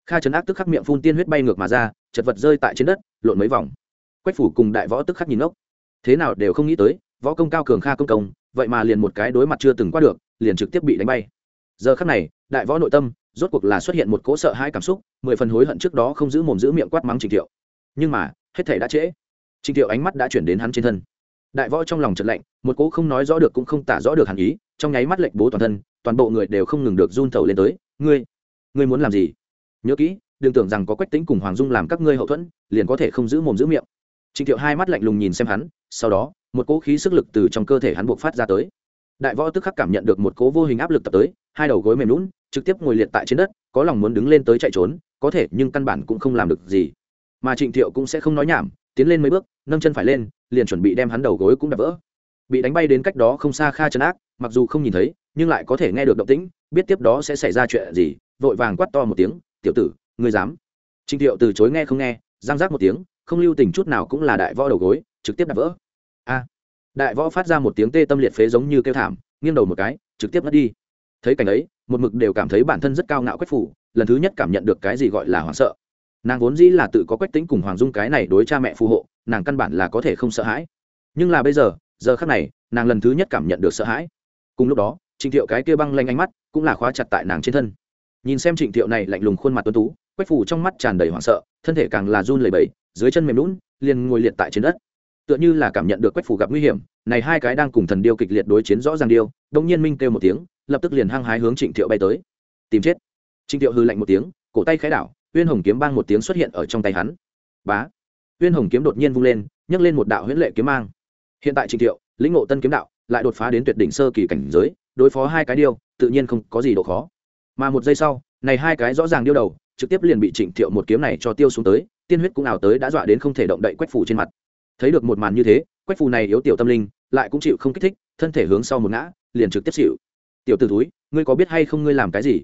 kha Trấn ác tức khắc miệng phun tiên huyết bay ngược mà ra, chật vật rơi tại trên đất, lộn mấy vòng. Quách phủ cùng đại võ tức khắc nhìn ngốc. Thế nào đều không nghĩ tới, võ công cao cường kha công công, vậy mà liền một cái đối mặt chưa từng qua được, liền trực tiếp bị đánh bay. Giờ khắc này, đại võ nội tâm, rốt cuộc là xuất hiện một cỗ sợ hai cảm xúc, mười phần hối hận trước đó không giữ mồm giữ miệng quát mắng trịnh thiệu. Nhưng mà, hết thể đã trễ trịnh thiệu ánh mắt đã chuyển đến hắn trên thân. Đại võ trong lòng chợt lạnh, một cố không nói rõ được cũng không tả rõ được hẳn ý, trong nháy mắt lệnh bố toàn thân, toàn bộ người đều không ngừng được run thầu lên tới. Ngươi ngươi muốn làm gì? Nhớ kỹ, đừng tưởng rằng có quách tính cùng hoàng dung làm các ngươi hậu thuẫn, liền có thể không giữ mồm giữ miệng. Trịnh thiệu hai mắt lạnh lùng nhìn xem hắn, sau đó, một cỗ khí sức lực từ trong cơ thể hắn buộc phát ra tới. Đại võ tức khắc cảm nhận được một cỗ vô hình áp lực tập tới, hai đầu gối mềm lún trực tiếp ngồi liệt tại trên đất, có lòng muốn đứng lên tới chạy trốn, có thể nhưng căn bản cũng không làm được gì. Mà trịnh thiệu cũng sẽ không nói nhảm tiến lên mấy bước, nâng chân phải lên, liền chuẩn bị đem hắn đầu gối cũng đập vỡ. Bị đánh bay đến cách đó không xa kha chân ác, mặc dù không nhìn thấy, nhưng lại có thể nghe được động tĩnh, biết tiếp đó sẽ xảy ra chuyện gì, vội vàng quát to một tiếng, tiểu tử, ngươi dám? Trịnh thiệu từ chối nghe không nghe giang giác một tiếng, không lưu tình chút nào cũng là đại võ đầu gối, trực tiếp đập vỡ. A! Đại võ phát ra một tiếng tê tâm liệt phế giống như kêu thảm, nghiêng đầu một cái, trực tiếp mất đi. Thấy cảnh ấy, một mực đều cảm thấy bản thân rất cao ngạo quách phủ, lần thứ nhất cảm nhận được cái gì gọi là hoảng sợ nàng vốn dĩ là tự có quách tính cùng hoàng dung cái này đối cha mẹ phù hộ, nàng căn bản là có thể không sợ hãi. Nhưng là bây giờ giờ khác này, nàng lần thứ nhất cảm nhận được sợ hãi. Cùng lúc đó, trịnh thiệu cái kia băng lanh ánh mắt cũng là khóa chặt tại nàng trên thân. Nhìn xem trịnh thiệu này lạnh lùng khuôn mặt tuấn tú, quách phủ trong mắt tràn đầy hoảng sợ, thân thể càng là run lẩy bẩy, dưới chân mềm lún liền ngồi liệt tại trên đất. Tựa như là cảm nhận được quách phủ gặp nguy hiểm, này hai cái đang cùng thần điêu kịch liệt đối chiến rõ ràng điêu đông nhiên minh kêu một tiếng, lập tức liền hăng hái hướng trịnh thiệu bay tới. Tìm chết. Trịnh thiệu hư lạnh một tiếng, cổ tay khẽ đảo uyên hồng kiếm bang một tiếng xuất hiện ở trong tay hắn. Bá. Uyên hồng kiếm đột nhiên vung lên, nhấc lên một đạo huyễn lệ kiếm mang. Hiện tại trịnh thiệu, lĩnh ngộ tân kiếm đạo, lại đột phá đến tuyệt đỉnh sơ kỳ cảnh giới, đối phó hai cái điêu, tự nhiên không có gì độ khó. Mà một giây sau, này hai cái rõ ràng điêu đầu, trực tiếp liền bị trịnh thiệu một kiếm này cho tiêu xuống tới, tiên huyết cũng ảo tới đã dọa đến không thể động đậy quách phủ trên mặt. Thấy được một màn như thế, quách phù này yếu tiểu tâm linh, lại cũng chịu không kích thích, thân thể hướng sau một ngã, liền trực tiếp chịu tiểu t ử túi ngươi có biết hay không ngươi làm cái gì?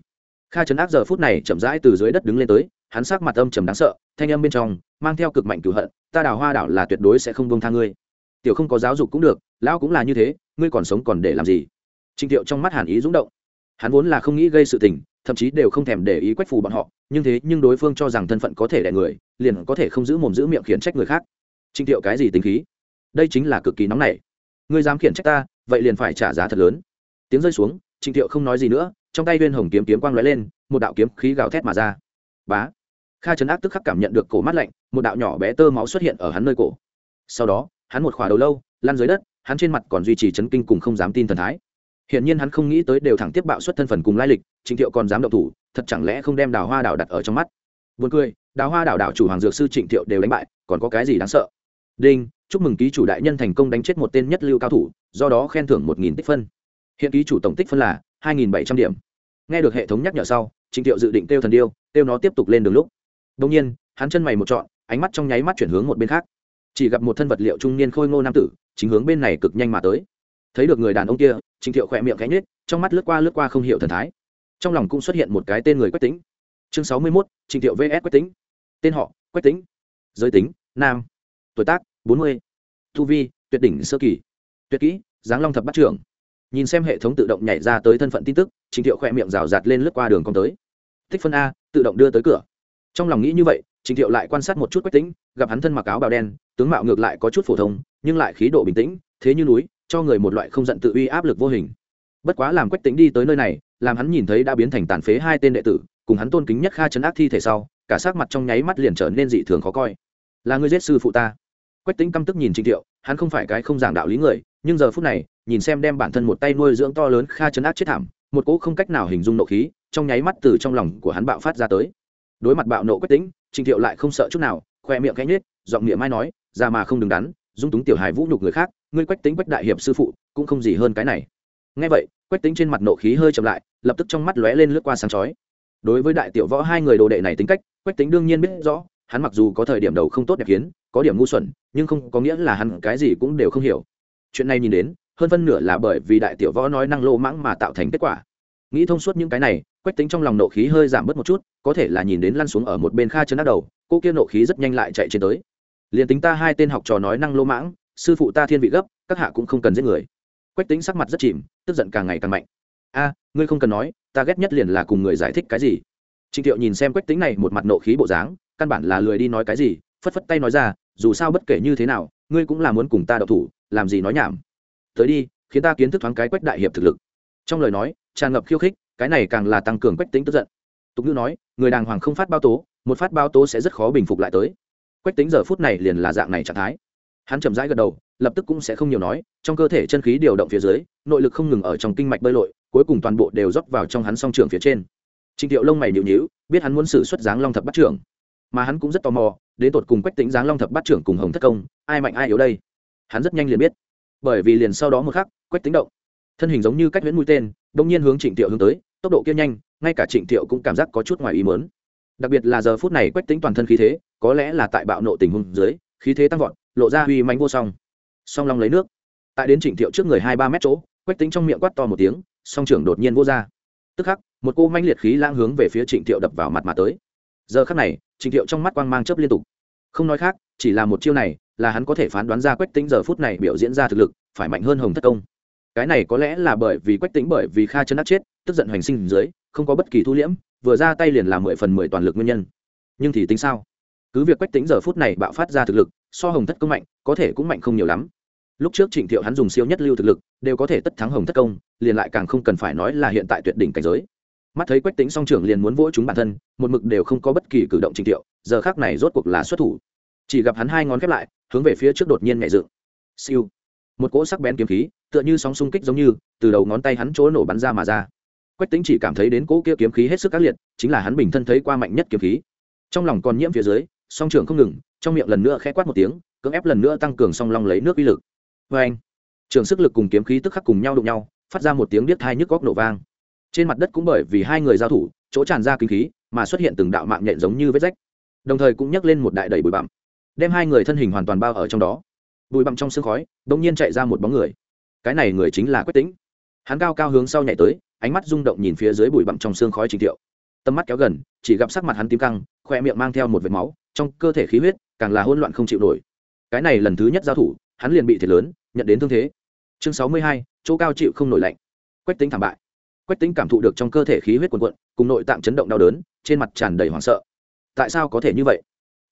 Kha trấn ác giờ phút này chậm rãi từ dưới đất đứng lên tới, hắn sắc mặt âm trầm đáng sợ, thanh âm bên trong, mang theo cực mạnh cửu hận, ta đào hoa đảo là tuyệt đối sẽ không bông tha ngươi. Tiểu không có giáo dục cũng được, lão cũng là như thế, ngươi còn sống còn để làm gì? Trịnh thiệu trong mắt hàn ý rúng động. Hắn vốn là không nghĩ gây sự tình, thậm chí đều không thèm để ý quách phù bọn họ, nhưng thế nhưng đối phương cho rằng thân phận có thể đẻ người, liền có thể không giữ mồm giữ miệng khiển trách người khác. Trịnh thiệu cái gì tính khí? Đây chính là cực kỳ nóng nảy. Ngươi dám khiển trách ta, vậy liền phải trả giá thật lớn. Tiếng rơi xuống trịnh thiệu không nói gì nữa trong tay viên hồng kiếm kiếm quang lóe lên một đạo kiếm khí gào thét mà ra. Bá! Kha trấn ác tức khắc cảm nhận được cổ mắt lạnh một đạo nhỏ bé tơ máu xuất hiện ở hắn nơi cổ. Sau đó hắn một khỏa đầu lâu lăn dưới đất hắn trên mặt còn duy trì chấn kinh cùng không dám tin thần thái. Hiển nhiên hắn không nghĩ tới đều thẳng tiếp bạo xuất thân phần cùng lai lịch trịnh thiệu còn dám động thủ thật chẳng lẽ không đem đào hoa đảo đặt ở trong mắt? Buồn cười, Đào Hoa đảo đảo chủ Hoàng Dược sư Trịnh Thiệu đều đánh bại, còn có cái gì đáng sợ? Đinh, chúc mừng ký chủ đại nhân thành công đánh chết một tên nhất lưu cao thủ, do đó khen thưởng một nghìn tích phân. Hiện ký chủ tổng tích phân là hai nghìn bảy trăm điểm. Nghe được hệ thống nhắc nhở sau, Trịnh Thiệu dự định tiêu thần điêu, tiêu nó tiếp tục lên đường lúc. Đương nhiên, hắn chân mày một trọn, ánh mắt trong nháy mắt chuyển hướng một bên khác. Chỉ gặp một thân vật liệu trung niên khôi ngô nam tử, chính hướng bên này cực nhanh mà tới. Thấy được người đàn ông kia, Trịnh Thiệu khẽ miệng khẽ nhếch, trong mắt lướt qua lướt qua không hiểu thần thái. Trong lòng cũng xuất hiện một cái tên người quách tính chương sáu mươi mốt trịnh thiệu vs quách tính tên họ quách tính giới tính nam tuổi tác bốn mươi thu vi tuyệt đỉnh sơ kỳ tuyệt kỹ giáng long thập bát trưởng nhìn xem hệ thống tự động nhảy ra tới thân phận tin tức, trình thiệu khỏe miệng rào rạt lên lướt qua đường con tới. Tích phân a, tự động đưa tới cửa. Trong lòng nghĩ như vậy, trình thiệu lại quan sát một chút quách tính gặp hắn thân mặc áo bào đen, tướng mạo ngược lại có chút phổ thông, nhưng lại khí độ bình tĩnh, thế như núi, cho người một loại không giận tự uy áp lực vô hình. Bất quá làm quách tính đi tới nơi này, làm hắn nhìn thấy đã biến thành tàn phế hai tên đệ tử, cùng hắn tôn kính nhất kha chấn ác thi thể sau, cả sắc mặt trong nháy mắt liền trở nên dị thường khó coi. Là người giết sư phụ ta? Quách tính căm tức nhìn trình thiệu, hắn không phải cái không giảng đạo lý người, nhưng giờ phút này nhìn xem đem bản thân một tay nuôi dưỡng to lớn kha chấn áp chết thảm, một cỗ không cách nào hình dung nộ khí trong nháy mắt từ trong lòng của hắn bạo phát ra tới. Đối mặt bạo nộ quách tính trình thiệu lại không sợ chút nào, khoe miệng cánh nết giọng miệng mai nói ra mà không đứng đắn, dung túng tiểu hài vũ nhục người khác, ngươi quách tính quách đại hiệp sư phụ, cũng không gì hơn cái này. Ngay vậy, quách tính trên mặt nộ khí hơi chậm lại, lập tức trong mắt lóe lên lướt qua sáng chói. Đối với đại tiểu võ hai người đồ đệ này tính cách, quách tính đương nhiên biết rõ, hắn mặc dù có thời điểm đầu không tốt đẹp kiến, có điểm ngu xuẩn, nhưng không có nghĩa là hắn cái gì cũng đều không hiểu. Chuyện này nhìn đến hơn phân nửa là bởi vì đại tiểu võ nói năng lô mãng mà tạo thành kết quả. Nghĩ thông suốt những cái này, quách tính trong lòng nộ khí hơi giảm bớt một chút, có thể là nhìn đến lăn xuống ở một bên kha chân đắc đầu, cô kia nộ khí rất nhanh lại chạy trên tới. Liền tính ta hai tên học trò nói năng lô mãng, sư phụ ta thiên vị gấp, các hạ cũng không cần giết người. Quách tính sắc mặt rất chìm, tức giận càng ngày càng mạnh. A, ngươi không cần nói, ta ghét nhất liền là cùng người giải thích cái gì. Trịnh thiệu nhìn xem quách tính này một mặt nộ khí bộ dáng, căn bản là lười đi nói cái gì, phất phất tay nói ra, dù sao bất kể như thế nào, ngươi cũng là muốn cùng ta đậu thủ, làm gì nói nhảm tới đi khiến ta kiến thức thoáng cái quách đại hiệp thực lực. Trong lời nói tràn ngập khiêu khích cái này càng là tăng cường quách tính tức giận. Tục ngữ nói người đàng hoàng không phát bao tố một phát bao tố sẽ rất khó bình phục lại tới. Quách tính giờ phút này liền là dạng này trạng thái. Hắn chậm rãi gật đầu lập tức cũng sẽ không nhiều nói trong cơ thể chân khí điều động phía dưới nội lực không ngừng ở trong kinh mạch bơi lội cuối cùng toàn bộ đều rót vào trong hắn song trường phía trên. Trình thiệu lông mày nhịu nhịu biết hắn muốn sử xuất dáng long thập bát trưởng, mà hắn cũng rất tò mò, đến tột cùng Quách tính dáng long thập bát trưởng cùng Hồng Thất công, ai mạnh ai yếu đây? Hắn rất nhanh liền biết, bởi vì liền sau đó một khắc, Quách Tĩnh động, thân hình giống như cách viễn mũi tên, đột nhiên hướng Trịnh thiệu hướng tới, tốc độ kia nhanh, ngay cả Trịnh thiệu cũng cảm giác có chút ngoài ý muốn. Đặc biệt là giờ phút này Quách Tĩnh toàn thân khí thế, có lẽ là tại bạo nộ tình huống dưới, khí thế tăng vọt, lộ ra uy mánh vô song. Song long lấy nước, tại đến Trịnh thiệu trước người hai ba mét chỗ, Quách Tĩnh trong miệng quát to một tiếng, song trưởng đột nhiên vô ra. Tức khắc một cô manh liệt khí lang hướng về phía trịnh thiệu đập vào mặt mà tới. Giờ khắc này trịnh thiệu trong mắt quang mang chớp liên tục. Không nói khác chỉ là một chiêu này là hắn có thể phán đoán ra quách tính giờ phút này biểu diễn ra thực lực phải mạnh hơn hồng thất công. Cái này có lẽ là bởi vì quách tính bởi vì kha chân áp chết, tức giận hoành sinh dưới, không có bất kỳ thu liễm, vừa ra tay liền làm mười phần mười toàn lực nguyên nhân. Nhưng thì tính sao? Cứ việc quách tính giờ phút này bạo phát ra thực lực, so hồng thất công mạnh, có thể cũng mạnh không nhiều lắm. Lúc trước trịnh thiệu hắn dùng siêu nhất lưu thực lực, đều có thể tất thắng hồng thất công, liền lại càng không cần phải nói là hiện tại tuyệt đỉnh cảnh giới. Mắt thấy quách tính song trưởng liền muốn vỗ chúng bản thân, một mực đều không có bất kỳ cử động trịnh thiệu, giờ khác này rốt cuộc là xuất thủ. Chỉ gặp hắn hai ngón khép lại hướng về phía trước đột nhiên nhẹ dựng. Siêu. Một cỗ sắc bén kiếm khí, tựa như sóng xung kích giống như, từ đầu ngón tay hắn chỗ nổ bắn ra mà ra. Quách tính chỉ cảm thấy đến cỗ kia kiếm khí hết sức ác liệt, chính là hắn bình thân thấy qua mạnh nhất kiếm khí. Trong lòng còn nhiễm phía dưới, song trưởng không ngừng, trong miệng lần nữa khẽ quát một tiếng, cưỡng ép lần nữa tăng cường song long lấy nước uy lực. Vê anh trường sức lực cùng kiếm khí tức khắc cùng nhau đụng nhau, phát ra một tiếng điếc thai nhức góc nổ vang. Trên mặt đất cũng bởi vì hai người giao thủ, chỗ tràn ra kinh khí, mà xuất hiện từng đạo mạng nhện giống như vết rách. Đồng thời cũng nhấc lên một đại đầy bụi bặm đem hai người thân hình hoàn toàn bao ở trong đó. Bụi bặm trong sương khói đông nhiên chạy ra một bóng người. Cái này người chính là quách tính hắn cao cao hướng sau nhảy tới, ánh mắt rung động nhìn phía dưới bụi bặm trong sương khói trình thiệu. Tầm mắt kéo gần, chỉ gặp sắc mặt hắn tím căng, khoe miệng mang theo một vệt máu, trong cơ thể khí huyết, càng là hỗn loạn không chịu nổi. Cái này lần thứ nhất giao thủ, hắn liền bị thiệt lớn, nhận đến thương thế. Chương sáu mươi hai, chỗ cao chịu không nổi lạnh. Quách tính thảm bại. Quách tính cảm thụ được trong cơ thể khí huyết quần quận cùng nội tạng chấn động đau đớn, trên mặt tràn đầy hoảng sợ. Tại sao có thể như vậy?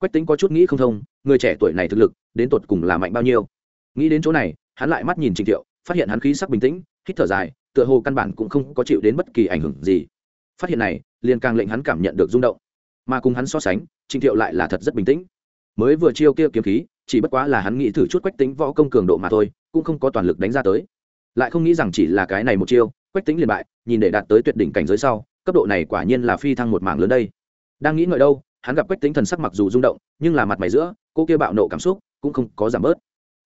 Quách tính có chút nghĩ không thông, người trẻ tuổi này thực lực, đến tột cùng là mạnh bao nhiêu? Nghĩ đến chỗ này, hắn lại mắt nhìn trình thiệu, phát hiện hắn khí sắc bình tĩnh, hít thở dài, tựa hồ căn bản cũng không có chịu đến bất kỳ ảnh hưởng gì. Phát hiện này, liền càng lệnh hắn cảm nhận được rung động. Mà cùng hắn so sánh, trình thiệu lại là thật rất bình tĩnh. Mới vừa chiêu kia kiếm khí, chỉ bất quá là hắn nghĩ thử chút quách tính võ công cường độ mà thôi, cũng không có toàn lực đánh ra tới. Lại không nghĩ rằng chỉ là cái này một chiêu, quách tính liền bại, nhìn để đạt tới tuyệt đỉnh cảnh giới sau, cấp độ này quả nhiên là phi thăng một mảng lớn đây. Đang nghĩ ngợi đâu hắn gặp quách tính thần sắc mặc dù rung động, nhưng là mặt mày giữa, cô kia bạo nộ cảm xúc cũng không có giảm bớt.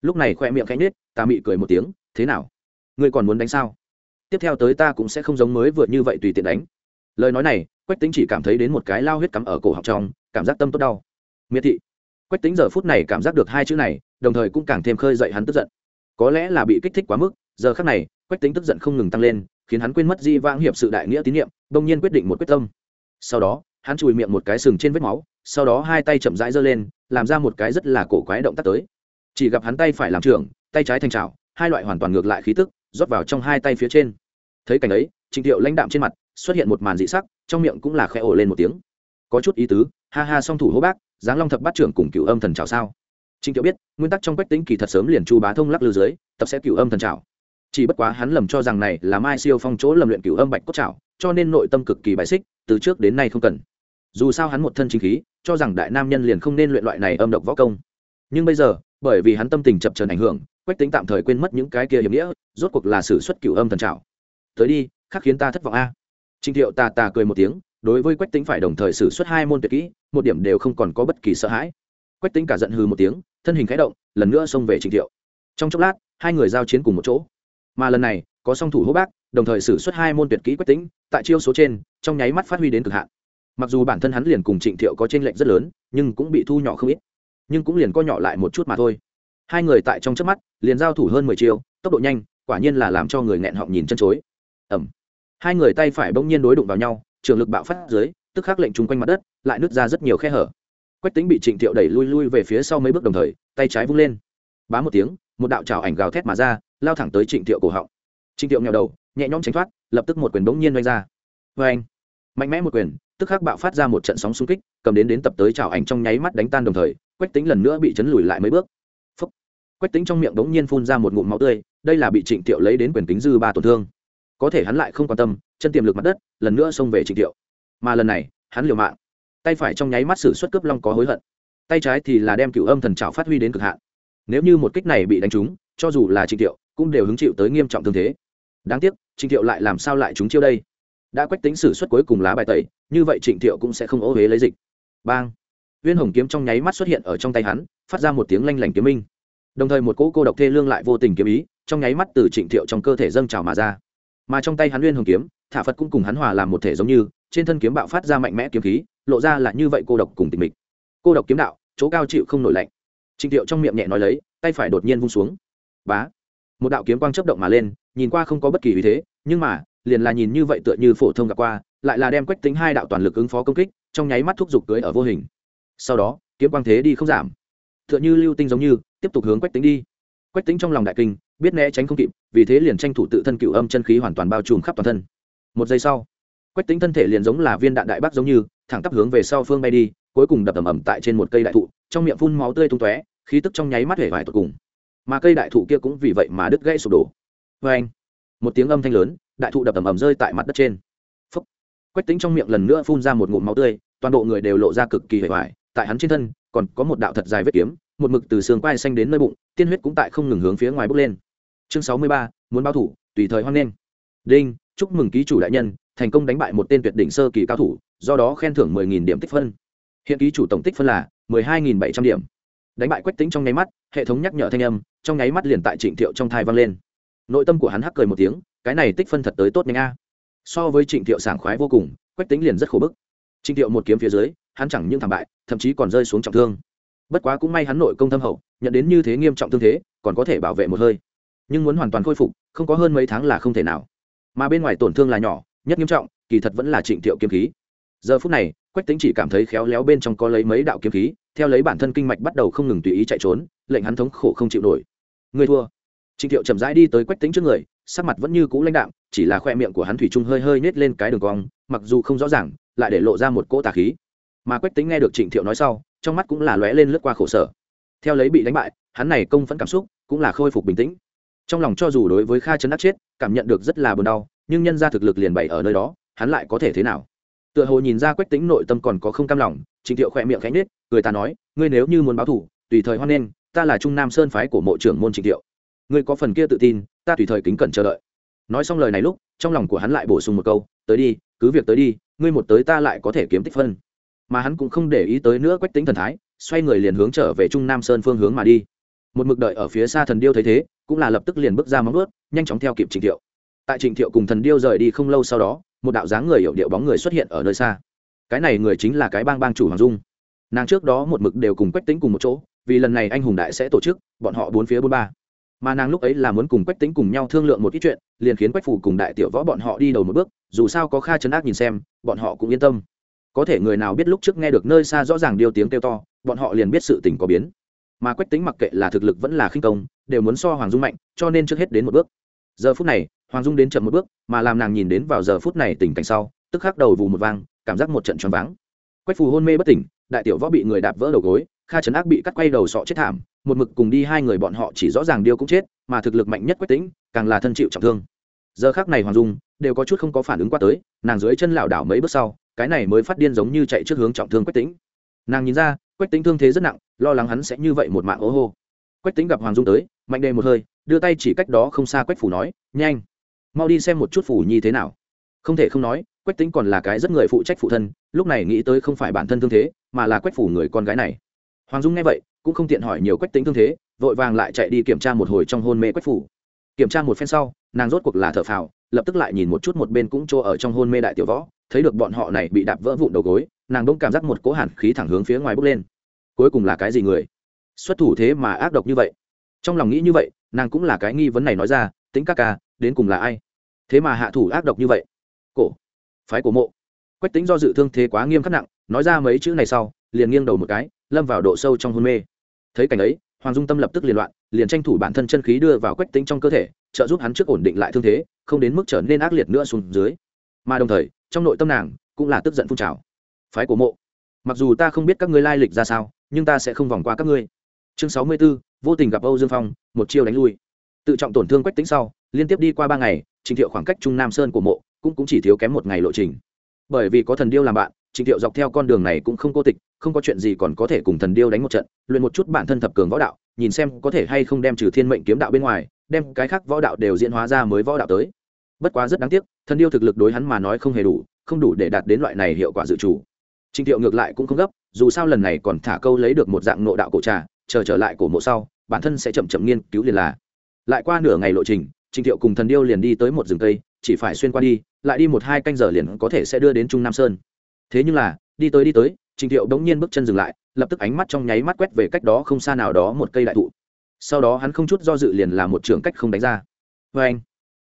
Lúc này khoe miệng khẽ nết ta mị cười một tiếng, thế nào? Ngươi còn muốn đánh sao? Tiếp theo tới ta cũng sẽ không giống mới vừa như vậy tùy tiện đánh. Lời nói này, quách tính chỉ cảm thấy đến một cái lao huyết cắm ở cổ họng trong, cảm giác tâm tốt đau. Miệt thị. Quách tính giờ phút này cảm giác được hai chữ này, đồng thời cũng càng thêm khơi dậy hắn tức giận. Có lẽ là bị kích thích quá mức, giờ khác này, quách tính tức giận không ngừng tăng lên, khiến hắn quên mất di vãng hiệp sự đại nghĩa tín nhiệm đông nhiên quyết định một quyết tâm. Sau đó hắn chùi miệng một cái sừng trên vết máu, sau đó hai tay chậm rãi giơ lên, làm ra một cái rất là cổ quái động tác tới. Chỉ gặp hắn tay phải làm trưởng, tay trái thành trào hai loại hoàn toàn ngược lại khí tức, rót vào trong hai tay phía trên. Thấy cảnh ấy, trịnh thiệu lãnh đạm trên mặt, xuất hiện một màn dị sắc, trong miệng cũng là khẽ ổ lên một tiếng. Có chút ý tứ, ha ha song thủ hô bác, giáng long thập bát trưởng cùng cựu âm thần trào sao? Trịnh thiệu biết, nguyên tắc trong quách tính kỳ thật sớm liền chu bá thông lắc lư dưới, tập sẽ cựu âm thần trào chỉ bất quá hắn lầm cho rằng này là mai siêu phong chỗ lầm luyện cựu âm bạch cốt trào cho nên nội tâm cực kỳ bài xích, từ trước đến nay không cần dù sao hắn một thân chính khí, cho rằng đại nam nhân liền không nên luyện loại này âm độc võ công. Nhưng bây giờ, bởi vì hắn tâm tình chập trần ảnh hưởng, quách tính tạm thời quên mất những cái kia hiểm nghĩa, rốt cuộc là sử xuất cửu âm thần trào tới đi, khắc khiến ta thất vọng a. À. trịnh thiệu tà tà cười một tiếng, đối với quách tính phải đồng thời sử xuất hai môn tuyệt kỹ, một điểm đều không còn có bất kỳ sợ hãi. Quách tính cả giận hư một tiếng, thân hình khẽ động, lần nữa xông về trịnh thiệu. Trong chốc lát, hai người giao chiến cùng một chỗ. Mà lần này, có song thủ hô bác, đồng thời sử xuất hai môn tuyệt kỹ quách tính tại chiêu số trên, trong nháy mắt phát huy đến cực hạn mặc dù bản thân hắn liền cùng trịnh thiệu có t r ê n lệch rất lớn, nhưng cũng bị thu nhỏ không ít. Nhưng cũng liền co nhỏ lại một chút mà thôi. Hai người tại trong trước mắt, liền giao thủ hơn mười chiêu, tốc độ nhanh, quả nhiên là làm cho người nghẹn họng nhìn chân chối. Ẩm hai người tay phải bỗng nhiên đối đụng vào nhau, trường lực bạo phát dưới, tức khắc lệnh chung quanh mặt đất, lại nứt ra rất nhiều khe hở. Quách tính bị trịnh thiệu đẩy lui lui về phía sau mấy bước đồng thời, tay trái vung lên. Bá một tiếng, một đạo trào ảnh gào thét mà ra, lao thẳng tới trịnh thiệu cổ họng. Trịnh thiệu nghèo đầu, nhẹ nhõm tránh thoát, lập tức một quyền bỗng nhiên oanh ra. Vê anh mạnh mẽ một quyền, tức khắc bạo phát ra một trận sóng xung kích, cầm đến đến tập tới chảo ảnh trong nháy mắt đánh tan đồng thời, quách tính lần nữa bị chấn lùi lại mấy bước. Phúc. quách tính trong miệng đống nhiên phun ra một ngụm máu tươi, đây là bị trịnh tiệu lấy đến quyền kính dư ba tổn thương. Có thể hắn lại không quan tâm, chân tiềm lực mặt đất, lần nữa xông về trịnh tiệu. Mà lần này, hắn liều mạng. Tay phải trong nháy mắt xử suất cướp long có hối hận. Tay trái thì là đem cửu âm thần trào phát huy đến cực hạn. Nếu như một kích này bị đánh trúng, cho dù là trịnh tiệu, cũng đều hứng chịu tới nghiêm trọng thương thế. Đáng tiếc, trịnh tiệu lại làm sao lại trúng chiêu đây? Đã quách tính xử suất cuối cùng lá bài tẩy, như vậy trịnh thiệu cũng sẽ không ô huế lấy dịch. Bang! Viên hồng kiếm trong nháy mắt xuất hiện ở trong tay hắn, phát ra một tiếng lanh lảnh kiếm minh. Đồng thời một cỗ cô độc thê lương lại vô tình kiếm ý, trong nháy mắt từ trịnh thiệu trong cơ thể dâng trào mà ra. Mà trong tay hắn viên hồng kiếm, thả phật cũng cùng hắn hòa làm một thể giống như, trên thân kiếm bạo phát ra mạnh mẽ kiếm khí, lộ ra là như vậy cô độc cùng tình mịch. Cô độc kiếm đạo, chỗ cao chịu không nổi lạnh. Trịnh thiệu trong miệng nhẹ nói lấy, tay phải đột nhiên vung xuống. Bá! Một đạo kiếm quang chấp động mà lên, nhìn qua không có bất kỳ ý thế, nhưng mà liền là nhìn như vậy tựa như phổ thông gặp qua, lại là đem quách tính hai đạo toàn lực ứng phó công kích, trong nháy mắt thúc giục cưới ở vô hình. Sau đó, kiếm quang thế đi không giảm. Tựa như lưu tinh giống như, tiếp tục hướng quách tính đi. Quách tính trong lòng đại kinh, biết né tránh không kịp, vì thế liền tranh thủ tự thân cựu âm chân khí hoàn toàn bao trùm khắp toàn thân. Một giây sau, quách tính thân thể liền giống là viên đạn đại bác giống như, thẳng tắp hướng về sau phương bay đi, cuối cùng đập ầm ầm tại trên một cây đại thụ, trong miệng phun máu tươi tung tóe, khí tức trong nháy mắt hể vải tột cùng. Mà cây đại thụ kia cũng vì vậy mà đứt gãy sụp đổ. Vê anh một tiếng âm thanh lớn đại thụ đập ầm ầm rơi tại mặt đất trên. Phúc. quách tính trong miệng lần nữa phun ra một ngụm máu tươi, toàn bộ người đều lộ ra cực kỳ hề hoài, tại hắn trên thân, còn có một đạo thật dài vết kiếm, một mực từ xương quai xanh đến nơi bụng, tiên huyết cũng tại không ngừng hướng phía ngoài bốc lên. Chương sáu mươi ba, muốn bao thủ, tùy thời hoan nghênh. Đinh, chúc mừng ký chủ đại nhân, thành công đánh bại một tên tuyệt đỉnh sơ kỳ cao thủ, do đó khen thưởng mười nghìn điểm tích phân. Hiện ký chủ tổng tích phân là mười hai nghìn bảy trăm điểm. Đánh bại quách tính trong nháy mắt, hệ thống nhắc nhở thanh âm, trong nháy mắt liền tại trịnh thiệu trong thai vang lên. Nội tâm của hắn hắc cười một tiếng cái này tích phân thật tới tốt nhanh a. So với trịnh thiệu sảng khoái vô cùng, quách tính liền rất khổ bức. Trịnh thiệu một kiếm phía dưới, hắn chẳng những thảm bại, thậm chí còn rơi xuống trọng thương. Bất quá cũng may hắn nội công thâm hậu, nhận đến như thế nghiêm trọng thương thế, còn có thể bảo vệ một hơi. Nhưng muốn hoàn toàn khôi phục, không có hơn mấy tháng là không thể nào. Mà bên ngoài tổn thương là nhỏ, nhất nghiêm trọng, kỳ thật vẫn là trịnh thiệu kiếm khí. Giờ phút này, quách tính chỉ cảm thấy khéo léo bên trong có lấy mấy đạo kiếm khí, theo lấy bản thân kinh mạch bắt đầu không ngừng tùy ý chạy trốn, lệnh hắn thống khổ không chịu nổi. Người thua trịnh thiệu chậm rãi đi tới quách Tĩnh trước người sắc mặt vẫn như cũ lãnh đạm chỉ là khoe miệng của hắn thủy chung hơi hơi nết lên cái đường cong mặc dù không rõ ràng lại để lộ ra một cỗ tà khí. Mà quách Tĩnh nghe được trịnh thiệu nói sau trong mắt cũng là lóe lên lướt qua khổ sở. Theo lấy bị đánh bại hắn này công phẫn cảm xúc cũng là khôi phục bình tĩnh. Trong lòng cho dù đối với kha chấn đắc chết cảm nhận được rất là buồn đau nhưng nhân ra thực lực liền bày ở nơi đó hắn lại có thể thế nào? Tựa hồ nhìn ra quách Tĩnh nội tâm còn có không cam lòng trịnh thiệu khỏe miệng khẽ nhếch, người ta nói ngươi nếu như muốn báo thù, tùy thời hoan nên, ta là trung nam sơn phái của mộ trưởng môn trịnh thiệu ngươi có phần kia tự tin, ta tùy thời kính cẩn chờ đợi. Nói xong lời này lúc, trong lòng của hắn lại bổ sung một câu, tới đi, cứ việc tới đi, ngươi một tới ta lại có thể kiếm tích phân. Mà hắn cũng không để ý tới nữa quách tính thần thái, xoay người liền hướng trở về trung nam sơn phương hướng mà đi. Một mực đợi ở phía xa thần điêu thấy thế, cũng là lập tức liền bước ra móng ướt nhanh chóng theo kịp trịnh thiệu. Tại trịnh thiệu cùng thần điêu rời đi không lâu sau đó, một đạo dáng người hiệu điệu bóng người xuất hiện ở nơi xa. Cái này người chính là cái bang bang chủ hoàng dung. Nàng trước đó một mực đều cùng quách tính cùng một chỗ, vì lần này anh hùng đại sẽ tổ chức, bọn họ bốn phía bốn ba mà nàng lúc ấy là muốn cùng quách tính cùng nhau thương lượng một ít chuyện, liền khiến quách phủ cùng đại tiểu võ bọn họ đi đầu một bước, dù sao có kha chấn ác nhìn xem, bọn họ cũng yên tâm. Có thể người nào biết lúc trước nghe được nơi xa rõ ràng điêu tiếng kêu to, bọn họ liền biết sự tình có biến. Mà quách tính mặc kệ là thực lực vẫn là khinh công, đều muốn so hoàng dung mạnh, cho nên trước hết đến một bước. Giờ phút này, hoàng dung đến chậm một bước, mà làm nàng nhìn đến vào giờ phút này tình cảnh sau, tức khắc đầu vù một vang cảm giác một trận choáng váng. Quách phù hôn mê bất tỉnh đại tiểu võ bị người đạp vỡ đầu gối, kha trấn ác bị cắt quay đầu sọ chết thảm, một mực cùng đi hai người bọn họ chỉ rõ ràng điêu cũng chết, mà thực lực mạnh nhất quách tính càng là thân chịu trọng thương. Giờ khác này hoàng dung đều có chút không có phản ứng qua tới, nàng dưới chân lảo đảo mấy bước sau, cái này mới phát điên giống như chạy trước hướng trọng thương quách tính nàng nhìn ra, quách tính thương thế rất nặng, lo lắng hắn sẽ như vậy một mạng ố hô. Quách tính gặp hoàng dung tới, mạnh đề một hơi, đưa tay chỉ cách đó không xa quách phủ nói, nhanh, mau đi xem một chút phủ nhi thế nào. Không thể không nói quách tính còn là cái rất người phụ trách phụ thân, lúc này nghĩ tới không phải bản thân thương thế, mà là quách phủ người con gái này. Hoàng dung nghe vậy, cũng không tiện hỏi nhiều quách tính thương thế, vội vàng lại chạy đi kiểm tra một hồi trong hôn mê quách phủ. Kiểm tra một phen sau, nàng rốt cuộc là thở phào, lập tức lại nhìn một chút một bên cũng chỗ ở trong hôn mê đại tiểu võ, thấy được bọn họ này bị đạp vỡ vụn đầu gối, nàng đông cảm giác một cỗ hàn khí thẳng hướng phía ngoài bốc lên. Cuối cùng là cái gì người? Xuất thủ thế mà ác độc như vậy. Trong lòng nghĩ như vậy, nàng cũng là cái nghi vấn này nói ra tính ca ca, đến cùng là ai? Thế mà hạ thủ ác độc như vậy. Cổ phái cổ mộ. Quách tính do dự thương thế quá nghiêm khắc nặng nói ra mấy chữ này sau liền nghiêng đầu một cái lâm vào độ sâu trong hôn mê. Thấy cảnh ấy hoàng dung tâm lập tức liền loạn liền tranh thủ bản thân chân khí đưa vào quách tính trong cơ thể trợ giúp hắn trước ổn định lại thương thế không đến mức trở nên ác liệt nữa xuống dưới. Mà đồng thời trong nội tâm nàng cũng là tức giận phun trào. Phái của mộ. Mặc dù ta không biết các ngươi lai lịch ra sao nhưng ta sẽ không vòng qua các ngươi. Chương sáu mươi 64, vô tình gặp âu dương phong một chiêu đánh lui. Tự trọng tổn thương quách tính sau liên tiếp đi qua ba ngày trình thiệu khoảng cách trung nam sơn của mộ cũng, cũng chỉ thiếu kém một ngày lộ trình. Bởi vì có thần điêu làm bạn trình thiệu dọc theo con đường này cũng không cô tịch không có chuyện gì còn có thể cùng thần điêu đánh một trận luyện một chút bản thân thập cường võ đạo nhìn xem có thể hay không đem trừ thiên mệnh kiếm đạo bên ngoài đem cái khác võ đạo đều diễn hóa ra mới võ đạo tới. Bất quá rất đáng tiếc thần điêu thực lực đối hắn mà nói không hề đủ không đủ để đạt đến loại này hiệu quả dự trù. Trình Tiệu ngược lại cũng không gấp, dù sao lần này còn thả câu lấy được một dạng nộ đạo cổ trà, chờ trở lại cổ mộ sau, bản thân sẽ chậm chậm nghiên cứu liền là. Lại qua nửa ngày lộ trình, Trình Tiệu cùng thần điêu liền đi tới một rừng cây, chỉ phải xuyên qua đi, lại đi một hai canh giờ liền có thể sẽ đưa đến Trung Nam Sơn. Thế nhưng là, đi tới đi tới, Trình Tiệu đống nhiên bước chân dừng lại, lập tức ánh mắt trong nháy mắt quét về cách đó không xa nào đó một cây đại thụ. Sau đó hắn không chút do dự liền là một trường cách không đánh ra. vê anh,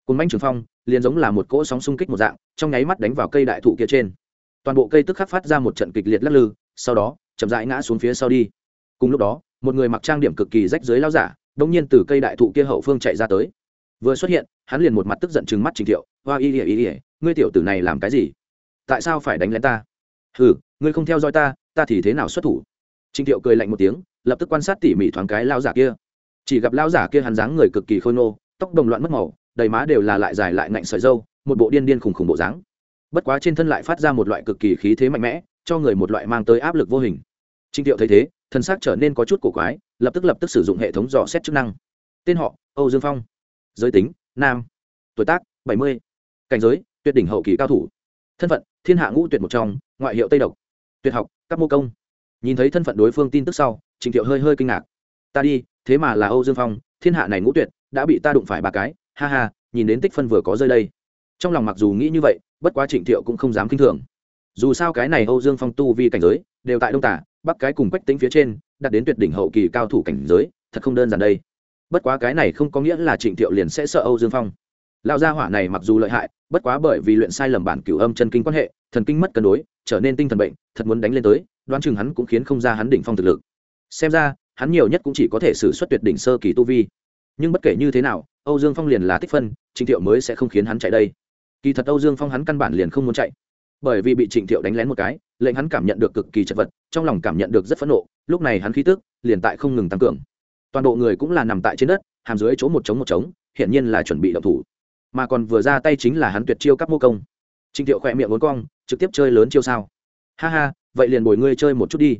cồn bánh trường phong, liền giống là một cỗ sóng xung kích một dạng, trong nháy mắt đánh vào cây đại thụ kia trên toàn bộ cây tức khắc phát ra một trận kịch liệt lắc lư sau đó chậm rãi ngã xuống phía sau đi cùng lúc đó một người mặc trang điểm cực kỳ rách dưới lao giả đông nhiên từ cây đại thụ kia hậu phương chạy ra tới vừa xuất hiện, hắn liền một mặt tức giận chừng mắt trình thiệu. Hoa y ỉa y ỉa ngươi tiểu tử này làm cái gì? Tại sao phải đánh lén ta? Ừ ngươi không theo dõi ta ta thì thế nào xuất thủ? Trình thiệu cười lạnh một tiếng, lập tức quan sát tỉ mỉ thoáng cái lao giả kia. Chỉ gặp lao giả kia hắn dáng người cực kỳ khôi nô tóc đồng loạn mất màu, đầy má đều là lại dài lại ngạnh sợi dâu một bộ điên điên khùng khùng bộ dáng. Bất quá trên thân lại phát ra một loại cực kỳ khí thế mạnh mẽ, cho người một loại mang tới áp lực vô hình. Trinh thiệu thấy thế, thân xác trở nên có chút cổ quái, lập tức lập tức sử dụng hệ thống dò xét chức năng. Tên họ, âu dương phong giới tính, nam, tuổi tác, bảy mươi, cảnh giới, tuyệt đỉnh hậu kỳ cao thủ. Thân phận, thiên hạ ngũ tuyệt một trong, ngoại hiệu tây độc. Tuyệt học, các mô công. Nhìn thấy thân phận đối phương tin tức sau, trình thiệu hơi hơi kinh ngạc. Ta đi, thế mà là âu dương phong, thiên hạ này ngũ tuyệt, đã bị ta đụng phải ba cái. Ha ha, nhìn đến tích phân vừa có rơi đây. Trong lòng mặc dù nghĩ như vậy, bất quá trịnh thiệu cũng không dám k i n h thường. Dù sao cái này âu dương phong tu vi cảnh giới, đều tại đông tả bắc cái cùng quách tính phía trên đặt đến tuyệt đỉnh hậu kỳ cao thủ cảnh giới, thật không đơn giản đây bất quá cái này không có nghĩa là trịnh thiệu liền sẽ sợ âu dương phong. Lao gia hỏa này mặc dù lợi hại, bất quá bởi vì luyện sai lầm bản cửu âm chân kinh quan hệ, thần kinh mất cân đối, trở nên tinh thần bệnh, thật muốn đánh lên tới, đoán chừng hắn cũng khiến không ra hắn đỉnh phong thực lực. Xem ra, hắn nhiều nhất cũng chỉ có thể xử suất tuyệt đỉnh sơ kỳ tu vi. Nhưng bất kể như thế nào, âu dương phong liền là tích phân, trịnh thiệu mới sẽ không khiến hắn chạy đây. Kỳ thật âu dương phong hắn căn bản liền không muốn chạy. Bởi vì bị trịnh thiệu đánh lén một cái, lệnh hắn cảm nhận được cực kỳ chật vật, trong lòng cảm nhận được rất phẫn nộ, lúc này hắn khí tức, liền tại không ngừng tăng cường toàn bộ người cũng là nằm tại trên đất, hàm dưới chỗ một trống một trống, hiển nhiên là chuẩn bị động thủ. Mà còn vừa ra tay chính là hắn tuyệt chiêu các mô công. Trịnh thiệu khỏe miệng muốn cong, trực tiếp chơi lớn chiêu sao. Ha ha, vậy liền bồi ngươi chơi một chút đi.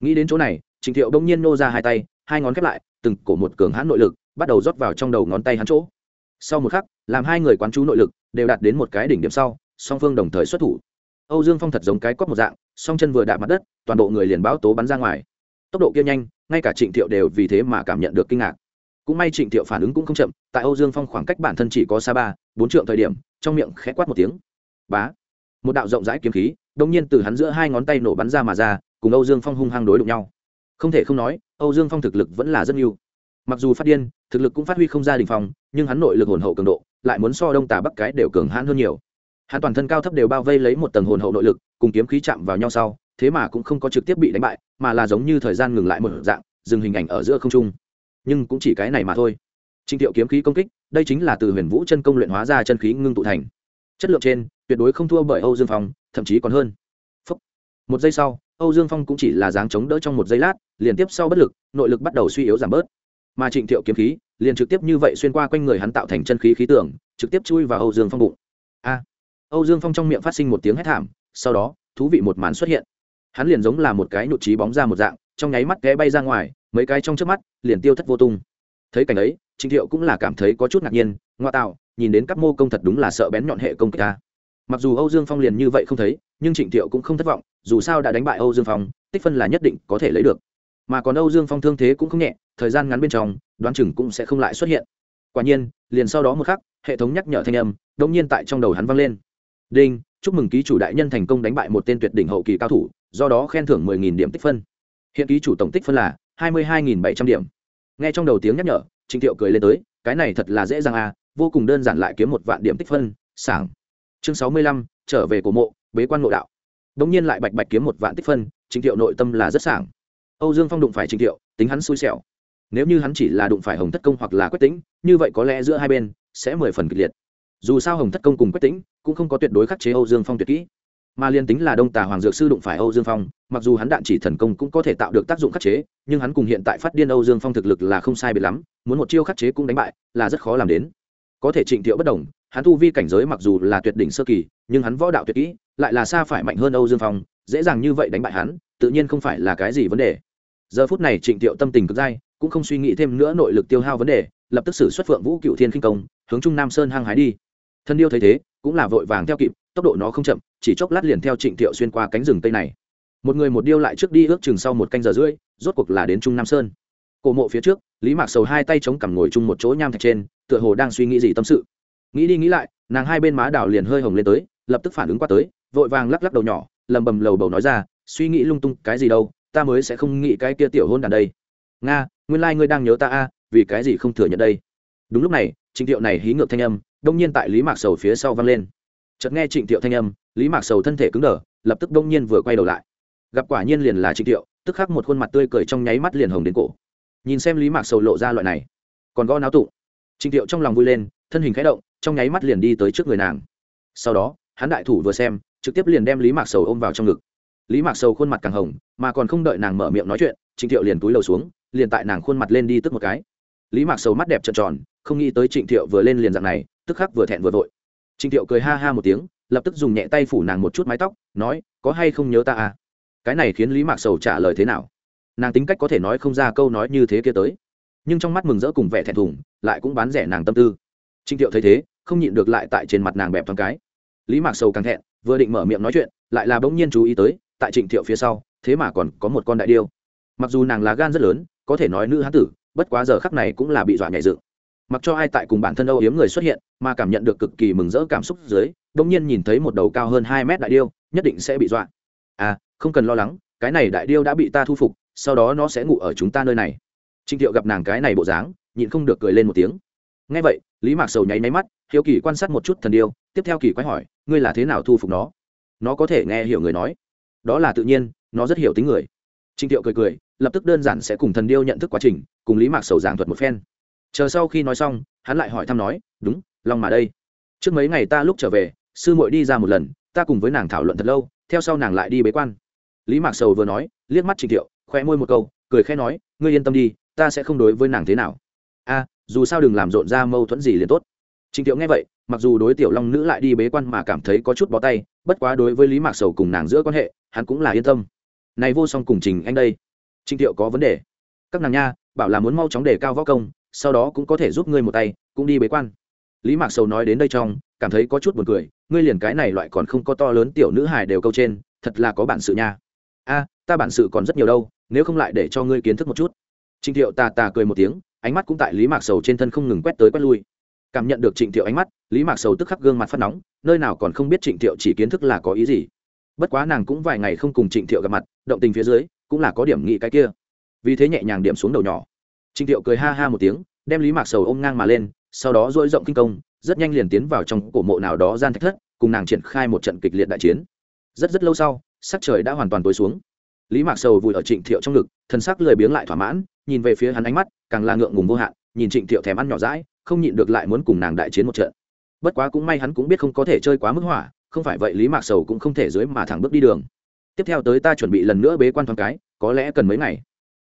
Nghĩ đến chỗ này, trịnh thiệu đông nhiên nô ra hai tay, hai ngón khép lại, từng cổ một cường hãn nội lực, bắt đầu rót vào trong đầu ngón tay hắn chỗ. Sau một khắc, làm hai người quán chú nội lực, đều đạt đến một cái đỉnh điểm sau, song phương đồng thời xuất thủ. Âu dương phong thật giống cái cóp một dạng, song chân vừa đạp mặt đất, toàn bộ người liền báo tố bắn ra ngoài tốc độ kia nhanh, ngay cả trịnh thiệu đều vì thế mà cảm nhận được kinh ngạc. Cũng may trịnh thiệu phản ứng cũng không chậm, tại âu dương phong khoảng cách bản thân chỉ có xa ba, bốn trượng thời điểm, trong miệng khẽ quát một tiếng. Bá! Một đạo rộng rãi kiếm khí đông nhiên từ hắn giữa hai ngón tay nổ bắn ra mà ra, cùng âu dương phong hung hăng đối đụng nhau. Không thể không nói, âu dương phong thực lực vẫn là rất nhiều. Mặc dù phát điên, thực lực cũng phát huy không ra đình phong, nhưng hắn nội lực hồn hậu cường độ, lại muốn so đông tà bắc cái đều cường hãn hơn nhiều. Hắn toàn thân cao thấp đều bao vây lấy một tầng hồn hậu nội lực, cùng kiếm khí chạm vào nhau sau thế mà cũng không có trực tiếp bị đánh bại, mà là giống như thời gian ngừng lại một dạng, dừng hình ảnh ở giữa không trung. Nhưng cũng chỉ cái này mà thôi. Trịnh thiệu kiếm khí công kích, đây chính là từ huyền vũ chân công luyện hóa ra chân khí ngưng tụ thành. Chất lượng trên, tuyệt đối không thua bởi âu dương phong, thậm chí còn hơn. Một giây sau, âu dương phong cũng chỉ là dáng chống đỡ trong một giây lát, liền tiếp sau bất lực, nội lực bắt đầu suy yếu giảm bớt. Mà trịnh thiệu kiếm khí, liền trực tiếp như vậy xuyên qua quanh người hắn tạo thành chân khí khí tưởng trực tiếp chui vào âu dương phong bụng. A. Âu dương phong trong miệng phát sinh một tiếng hét thảm, sau đó, thú vị một màn xuất hiện hắn liền giống là một cái nhụt trí bóng ra một dạng, trong nháy mắt ghé bay ra ngoài, mấy cái trong trước mắt, liền tiêu thất vô tung. Thấy cảnh ấy trịnh thiệu cũng là cảm thấy có chút ngạc nhiên, ngoa tạo, nhìn đến các mô công thật đúng là sợ bén nhọn hệ công kích ta. Mặc dù âu dương phong liền như vậy không thấy, nhưng trịnh thiệu cũng không thất vọng, dù sao đã đánh bại âu dương phong, tích phân là nhất định có thể lấy được. Mà còn âu dương phong thương thế cũng không nhẹ, thời gian ngắn bên trong, đoán chừng cũng sẽ không lại xuất hiện. Quả nhiên, liền sau đó một khắc, hệ thống nhắc nhở thanh âm đông nhiên tại trong đầu hắn vang lên. Đinh, chúc mừng ký chủ đại nhân thành công đánh bại một tên tuyệt đỉnh hậu kỳ cao thủ do đó khen thưởng 10.000 điểm tích phân. Hiện ký chủ tổng tích phân là hai mươi hai nghìn bảy trăm điểm. Nghe trong đầu tiếng nhắc nhở trịnh thiệu cười lên tới, cái này thật là dễ dàng à vô cùng đơn giản lại kiếm một vạn điểm tích phân, sảng. Chương sáu mươi lăm, trở về cổ mộ, bế quan nội đạo. Đống nhiên lại bạch bạch kiếm một vạn tích phân trịnh thiệu nội tâm là rất sảng. Âu dương phong đụng phải trịnh thiệu, tính hắn xui xẻo. Nếu như hắn chỉ là đụng phải hồng thất công hoặc là quách tính như vậy có lẽ giữa hai bên sẽ mười phần kịch liệt. Dù sao hồng thất công cùng quách tính cũng không có tuyệt đối khắc chế âu dương phong tuyệt kỹ mà liên tính là đông tà hoàng dược sư đụng phải âu dương phong, mặc dù hắn đạn chỉ thần công cũng có thể tạo được tác dụng khắc chế, nhưng hắn cùng hiện tại phát điên âu dương phong thực lực là không sai biệt lắm, muốn một chiêu khắc chế cũng đánh bại, là rất khó làm đến. Có thể trịnh thiệu bất đồng, hắn thu vi cảnh giới mặc dù là tuyệt đỉnh sơ kỳ, nhưng hắn võ đạo tuyệt kỹ, lại là xa phải mạnh hơn âu dương phong, dễ dàng như vậy đánh bại hắn, tự nhiên không phải là cái gì vấn đề. Giờ phút này trịnh thiệu tâm tình cực dai, cũng không suy nghĩ thêm nữa nội lực tiêu hao vấn đề, lập tức xử xuất phượng vũ cựu thiên kinh công, hướng trung nam sơn hăng hái đi thân điêu thấy thế, cũng là vội vàng theo kịp, tốc độ nó không chậm, chỉ chốc lát liền theo trịnh thiệu xuyên qua cánh rừng tây này. Một người một điêu lại trước đi ước chừng sau một canh giờ rưỡi, rốt cuộc là đến trung nam sơn. Cổ mộ phía trước, lý mạc sầu hai tay chống cằm ngồi chung một chỗ nham thạch trên, tựa hồ đang suy nghĩ gì tâm sự. Nghĩ đi nghĩ lại, nàng hai bên má đào liền hơi hồng lên tới, lập tức phản ứng qua tới, vội vàng lắc lắc đầu nhỏ, lầm bầm lầu bầu nói ra, suy nghĩ lung tung, cái gì đâu, ta mới sẽ không nghĩ cái kia tiểu hôn đàn đây. Nga, nguyên lai、like、ngươi đang nhớ ta a, vì cái gì không thừa nhận đây? Đúng lúc này, trịnh thiệu này hí ngược thanh âm đông nhiên tại lý mạc sầu phía sau vang lên. Chợt nghe trịnh thiệu thanh âm, lý mạc sầu thân thể cứng đờ, lập tức đông nhiên vừa quay đầu lại. Gặp quả nhiên liền là trịnh thiệu tức khắc một khuôn mặt tươi cười trong nháy mắt liền hồng đến cổ. Nhìn xem lý mạc sầu lộ ra loại này, còn gõ náo tụ. Trịnh thiệu trong lòng vui lên, thân hình khẽ động, trong nháy mắt liền đi tới trước người nàng. Sau đó, hắn đại thủ vừa xem, trực tiếp liền đem lý mạc sầu ôm vào trong ngực. Lý mạc sầu khuôn mặt càng hồng, mà còn không đợi nàng mở miệng nói chuyện, trịnh thiệu liền túi lầu xuống, liền tại nàng khuôn mặt lên đi tức một cái lý mạc sầu mắt đẹp trợn tròn, không nghĩ tới trịnh thiệu vừa lên liền dạng này, tức khắc vừa thẹn vừa vội. Trịnh thiệu cười ha ha một tiếng, lập tức dùng nhẹ tay phủ nàng một chút mái tóc, nói, có hay không nhớ ta à? Cái này khiến lý mạc sầu trả lời thế nào? Nàng tính cách có thể nói không ra câu nói như thế kia tới. Nhưng trong mắt mừng rỡ cùng vẻ thẹn thùng, lại cũng bán rẻ nàng tâm tư. Trịnh thiệu thấy thế, không nhịn được lại tại trên mặt nàng bẹp thoáng cái. Lý mạc sầu càng thẹn, vừa định mở miệng nói chuyện, lại là bỗng nhiên chú ý tới, tại trịnh thiệu phía sau, thế mà còn có một con đại điêu. Mặc dù nàng là gan rất lớn, có thể nói nữ hán tử bất quá giờ khắc này cũng là bị dọa nhảy dựng. Mặc cho ai tại cùng bản thân âu yếm người xuất hiện, mà cảm nhận được cực kỳ mừng rỡ cảm xúc dưới đông nhiên nhìn thấy một đầu cao hơn hai mét đại điêu, nhất định sẽ bị dọa. À không cần lo lắng, cái này đại điêu đã bị ta thu phục, sau đó nó sẽ ngủ ở chúng ta nơi này. Trịnh thiệu gặp nàng cái này bộ dáng, nhịn không được cười lên một tiếng. Ngay vậy, lý mạc sầu nháy máy mắt, hiếu kỳ quan sát một chút thần điêu, tiếp theo kỳ quái hỏi, ngươi là thế nào thu phục nó? Nó có thể nghe hiểu người nói. Đó là tự nhiên, nó rất hiểu tính người. Trịnh thiệu cười cười, lập tức đơn giản sẽ cùng thần điêu nhận thức quá trình cùng lý mạc sầu giảng thuật một phen. Chờ sau khi nói xong, hắn lại hỏi thăm nói, đúng, long mà đây. Trước mấy ngày ta lúc trở về, sư muội đi ra một lần, ta cùng với nàng thảo luận thật lâu, theo sau nàng lại đi bế quan. Lý mạc sầu vừa nói, liếc mắt trịnh thiệu khoe môi một câu, cười khẽ nói, ngươi yên tâm đi, ta sẽ không đối với nàng thế nào. A, dù sao đừng làm rộn ra mâu thuẫn gì liền tốt. Trịnh thiệu nghe vậy, mặc dù đối tiểu long nữ lại đi bế quan mà cảm thấy có chút bó tay, bất quá đối với lý mạc sầu cùng nàng giữa quan hệ, hắn cũng là yên tâm. Này vô song cùng trình anh đây. Trịnh thiệu có vấn đề. Các nàng nha bảo là muốn mau chóng đề cao võ công, sau đó cũng có thể giúp ngươi một tay, cũng đi bế quan. Lý mạc sầu nói đến đây trong, cảm thấy có chút buồn cười, ngươi liền cái này loại còn không có to lớn tiểu nữ hài đều câu trên, thật là có bản sự nha. A, ta bản sự còn rất nhiều đâu, nếu không lại để cho ngươi kiến thức một chút. Trịnh thiệu tà tà cười một tiếng, ánh mắt cũng tại lý mạc sầu trên thân không ngừng quét tới quét lui. Cảm nhận được trịnh thiệu ánh mắt, lý mạc sầu tức khắc gương mặt phát nóng, nơi nào còn không biết trịnh thiệu chỉ kiến thức là có ý gì. Bất quá nàng cũng vài ngày không cùng trịnh thiệu gặp mặt, động tình phía dưới, cũng là có điểm nghị cái kia vì thế nhẹ nhàng điểm xuống đầu nhỏ. Trịnh thiệu cười ha ha một tiếng, đem lý mạc sầu ôm ngang mà lên, sau đó dỗi rộng kinh công, rất nhanh liền tiến vào trong cổ mộ nào đó gian thách thất, cùng nàng triển khai một trận kịch liệt đại chiến. Rất rất lâu sau, sắc trời đã hoàn toàn tối xuống. Lý mạc sầu vùi ở trịnh thiệu trong ngực thân sắc lười biếng lại thỏa mãn, nhìn về phía hắn ánh mắt, càng là ngượng ngùng vô hạn, nhìn trịnh thiệu thèm ăn nhỏ rãi không nhịn được lại muốn cùng nàng đại chiến một trận. Bất quá cũng may hắn cũng biết không có thể chơi quá mức hỏa, không phải vậy lý mạc sầu cũng không thể dưới mà thẳng bước đi đường. Tiếp theo tới ta chuẩn bị lần nữa bế quan thoáng cái, có lẽ cần mấy ngày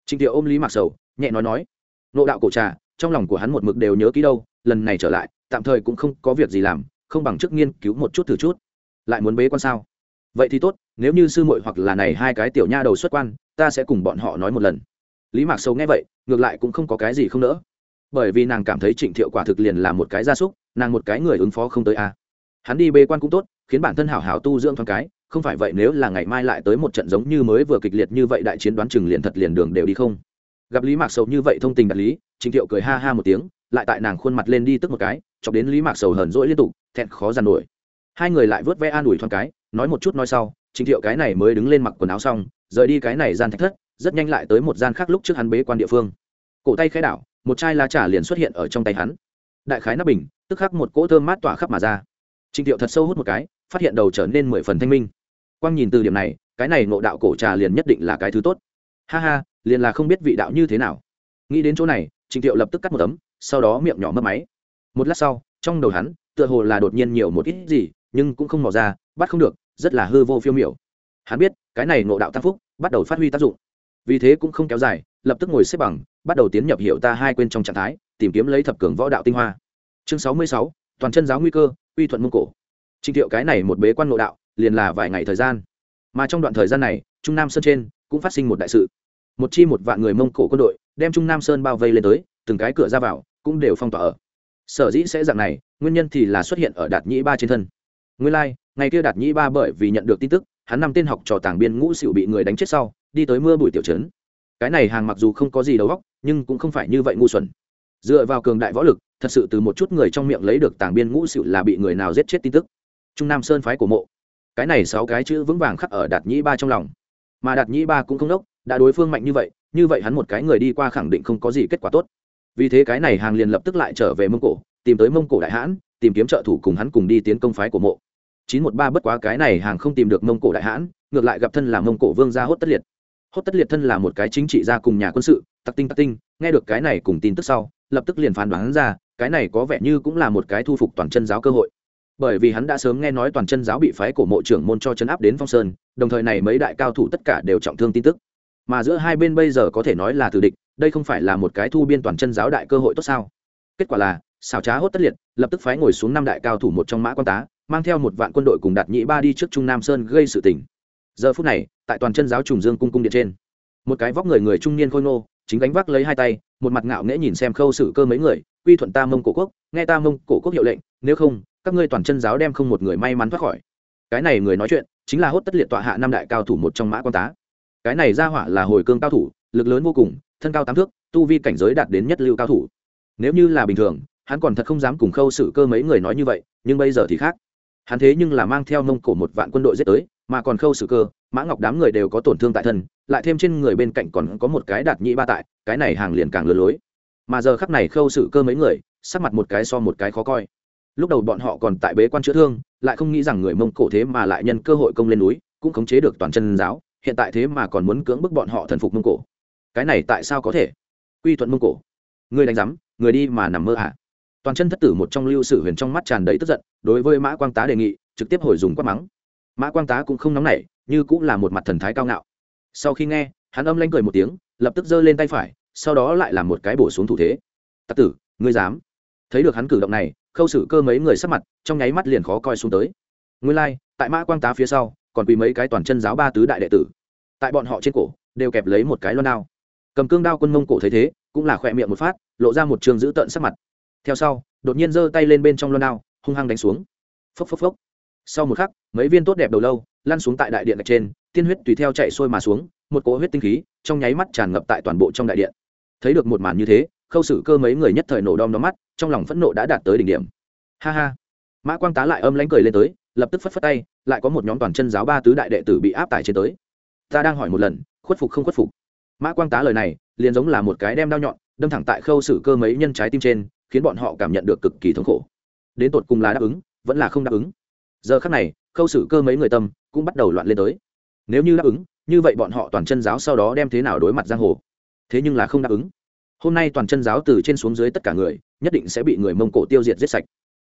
trịnh thiệu ôm lý mạc sầu, nhẹ nói nói, nộ đạo cổ trà, trong lòng của hắn một mực đều nhớ kỹ đâu, lần này trở lại, tạm thời cũng không có việc gì làm, không bằng trước nghiên cứu một chút thử chút. Lại muốn bế quan sao? Vậy thì tốt, nếu như sư muội hoặc là này hai cái tiểu nha đầu xuất quan, ta sẽ cùng bọn họ nói một lần. Lý mạc Sầu nghe vậy, ngược lại cũng không có cái gì không nỡ. Bởi vì nàng cảm thấy trịnh thiệu quả thực liền là một cái gia súc, nàng một cái người ứng phó không tới a. À. hắn đi bê quan cũng tốt, khiến bản thân hảo hảo tu dưỡng thoáng cái không phải vậy nếu là ngày mai lại tới một trận giống như mới vừa kịch liệt như vậy đại chiến đoán chừng liền thật liền đường đều đi không. Gặp lý mạc sầu như vậy thông tình đạt lý trịnh thiệu cười ha ha một tiếng, lại tại nàng khuôn mặt lên đi tức một cái, chọc đến lý mạc sầu hờn rỗi liên tục, thẹn khó giàn nổi. Hai người lại vớt ve an ủi thoáng cái, nói một chút nói sau trịnh thiệu cái này mới đứng lên mặc quần áo xong, rời đi cái này gian thách thất, rất nhanh lại tới một gian khác lúc trước hắn bế quan địa phương. Cổ tay khẽ đảo, một chai lá trà liền xuất hiện ở trong tay hắn. Đại khái nắp bình, tức khắc một cỗ thơm mát tỏa khắp mà ra. Trịnh thiệu thật sâu hút một cái, phát hiện đầu trở nên mười phần thanh minh quang nhìn từ điểm này, cái này ngộ đạo cổ trà liền nhất định là cái thứ tốt. Ha ha, liền là không biết vị đạo như thế nào. Nghĩ đến chỗ này trịnh thiệu lập tức cắt một tấm, sau đó miệng nhỏ mất máy. Một lát sau, trong đầu hắn, tựa hồ là đột nhiên nhiều một ít gì, nhưng cũng không mò ra, bắt không được, rất là hư vô phiêu miểu. Hắn biết, cái này ngộ đạo tăng phúc, bắt đầu phát huy tác dụng. Vì thế cũng không kéo dài, lập tức ngồi xếp bằng, bắt đầu tiến nhập hiệu ta hai quên trong trạng thái, tìm kiếm lấy thập cường võ đạo tinh hoa. Chương sáu mươi sáu, toàn chân giáo nguy cơ, uy thuận mông cổ. Trịnh thiệu cái này một bế quan ngộ đạo liền là vài ngày thời gian. Mà trong đoạn thời gian này trung nam sơn trên cũng phát sinh một đại sự. Một chi một vạn người mông cổ quân đội đem trung nam sơn bao vây lên tới từng cái cửa ra vào cũng đều phong tỏa ở. Sở dĩ sẽ dạng này nguyên nhân thì là xuất hiện ở đạt nhĩ ba trên thân. Nguyên lai、like, ngày kia đạt nhĩ ba bởi vì nhận được tin tức hắn năm tên học trò tàng biên ngũ xịu bị người đánh chết sau đi tới mưa bụi tiểu trấn. Cái này hàng mặc dù không có gì đầu óc nhưng cũng không phải như vậy ngu xuẩn. Dựa vào cường đại võ lực thật sự từ một chút người trong miệng lấy được tàng biên ngũ xịu là bị người nào giết chết tin tức. Trung nam sơn phái của mộ cái này sáu cái chữ vững vàng khắc ở đạt nhĩ ba trong lòng. Mà đạt nhĩ ba cũng không đốc, đã đối phương mạnh như vậy như vậy hắn một cái người đi qua khẳng định không có gì kết quả tốt. Vì thế cái này hàng liền lập tức lại trở về mông cổ, tìm tới mông cổ đại hãn, tìm kiếm trợ thủ cùng hắn cùng đi tiến công phái của mộ. chín một ba bất quá cái này hàng không tìm được mông cổ đại hãn, ngược lại gặp thân là mông cổ vương gia hốt tất liệt. Hốt tất liệt thân là một cái chính trị gia cùng nhà quân sự, tặc tinh tặc tinh, nghe được cái này cùng tin tức sau, lập tức liền phán đoán ra, cái này có vẻ như cũng là một cái thu phục toàn chân giáo cơ hội bởi vì hắn đã sớm nghe nói toàn chân giáo bị phái cổ mộ trưởng môn cho chấn áp đến phong sơn, đồng thời này mấy đại cao thủ tất cả đều trọng thương tin tức. Mà giữa hai bên bây giờ có thể nói là tử địch, đây không phải là một cái thu biên toàn chân giáo đại cơ hội tốt sao? Kết quả là, xảo trá hốt tất liệt, lập tức phái ngồi xuống năm đại cao thủ một trong mã quan tá, mang theo một vạn quân đội cùng đạt nhị ba đi trước trung nam sơn gây sự tỉnh giờ phút này, tại toàn chân giáo trùng dương cung cung điện trên, một cái vóc người người trung niên khôi ngô, chính gánh vác lấy hai tay, một mặt ngạo nghễ nhìn xem khâu xử cơ mấy người, quy thuận ta mông cổ quốc, nghe ta mông cổ quốc hiệu lệnh, nếu không các ngươi toàn chân giáo đem không một người may mắn thoát khỏi. Cái này người nói chuyện chính là hốt tất liệt tọa hạ năm đại cao thủ một trong mã quan tá. Cái này ra hỏa là hồi cương cao thủ, lực lớn vô cùng, thân cao tám thước, tu vi cảnh giới đạt đến nhất lưu cao thủ. Nếu như là bình thường, hắn còn thật không dám cùng khâu xử cơ mấy người nói như vậy, nhưng bây giờ thì khác. Hắn thế nhưng là mang theo mông cổ một vạn quân đội giết tới, mà còn khâu xử cơ, mã ngọc đám người đều có tổn thương tại thân, lại thêm trên người bên cạnh còn có một cái đạt nhị ba tại, cái này hàng liền càng lừa lối. Mà giờ khắp này khâu xử cơ mấy người, sắc mặt một cái so một cái khó coi lúc đầu bọn họ còn tại bế quan chữa thương, lại không nghĩ rằng người mông cổ thế mà lại nhân cơ hội công lên núi, cũng khống chế được toàn chân giáo, hiện tại thế mà còn muốn cưỡng bức bọn họ thần phục mông cổ. Cái này tại sao có thể? Quy thuận mông cổ. Người đánh giám, người đi mà nằm mơ hả toàn chân thất tử một trong lưu sử huyền trong mắt tràn đầy tức giận, đối với mã quang tá đề nghị, trực tiếp hồi dùng quát mắng. Mã quang tá cũng không nóng nảy, như cũng là một mặt thần thái cao ngạo. Sau khi nghe, hắn âm lanh cười một tiếng, lập tức giơ lên tay phải, sau đó lại làm một cái bổ xuống thủ thế. Tặc tử, ngươi dám? Thấy được hắn cử động này khâu xử cơ mấy người sắp mặt trong nháy mắt liền khó coi xuống tới. Ngươi lai、like, tại mã quang tá phía sau còn quỳ mấy cái toàn chân giáo ba tứ đại đệ tử. Tại bọn họ trên cổ đều kẹp lấy một cái loan đao. Cầm cương đao quân mông cổ thấy thế cũng là khỏe miệng một phát lộ ra một trường giữ tợn sắc mặt. Theo sau đột nhiên giơ tay lên bên trong loan đao hung hăng đánh xuống. Phốc phốc phốc. Sau một khắc mấy viên tốt đẹp đầu lâu lăn xuống tại đại điện trên tiên huyết tùy theo chạy sôi mà xuống một cỗ huyết tinh khí trong nháy mắt tràn ngập tại toàn bộ trong đại điện. Thấy được một màn như thế khâu xử cơ mấy người nhất thời nổ đom đóm mắt, trong lòng phẫn nộ đã đạt tới đỉnh điểm. Ha ha. Mã quang tá lại âm lánh cười lên tới, lập tức phất phất tay, lại có một nhóm toàn chân giáo ba tứ đại đệ tử bị áp tải trên tới. Ta đang hỏi một lần, khuất phục không khuất phục? Mã quang tá lời này, liền giống là một cái đem đao nhọn, đâm thẳng tại khâu xử cơ mấy nhân trái tim trên, khiến bọn họ cảm nhận được cực kỳ thống khổ. Đến tột cùng là đáp ứng, vẫn là không đáp ứng. Giờ khắc này, khâu xử cơ mấy người tâm cũng bắt đầu loạn lên tới. Nếu như đáp ứng, như vậy bọn họ toàn chân giáo sau đó đem thế nào đối mặt giang hồ? Thế nhưng là không đáp ứng hôm nay toàn chân giáo từ trên xuống dưới tất cả người, nhất định sẽ bị người mông cổ tiêu diệt giết sạch.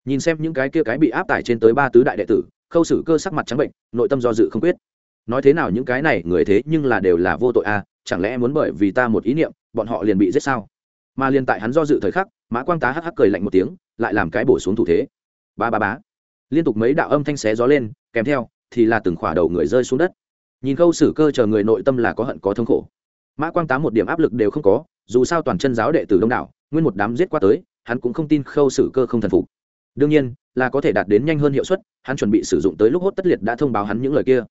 Nhìn xem những cái kia cái bị áp tải trên tới ba tứ đại đệ tử, khâu xử cơ sắc mặt trắng bệnh, nội tâm do dự không quyết. Nói thế nào những cái này, người thế nhưng là đều là vô tội à chẳng lẽ muốn bởi vì ta một ý niệm, bọn họ liền bị giết sao? Mà liền tại hắn do dự thời khắc, mã quang tá hắc hắc cười lạnh một tiếng, lại làm cái bổ xuống thủ thế. Ba ba bá liên tục mấy đạo âm thanh xé gió lên, kèm theo, thì là từng khỏa đầu người rơi xuống đất. Nhìn khâu xử cơ chờ người nội tâm là có hận có thống khổ. Mã quang tá một điểm áp lực đều không có dù sao toàn chân giáo đệ tử đông đảo, nguyên một đám giết qua tới, hắn cũng không tin khâu xử cơ không thần phục. Đương nhiên, là có thể đạt đến nhanh hơn hiệu suất, hắn chuẩn bị sử dụng tới lúc hốt tất liệt đã thông báo hắn những lời kia.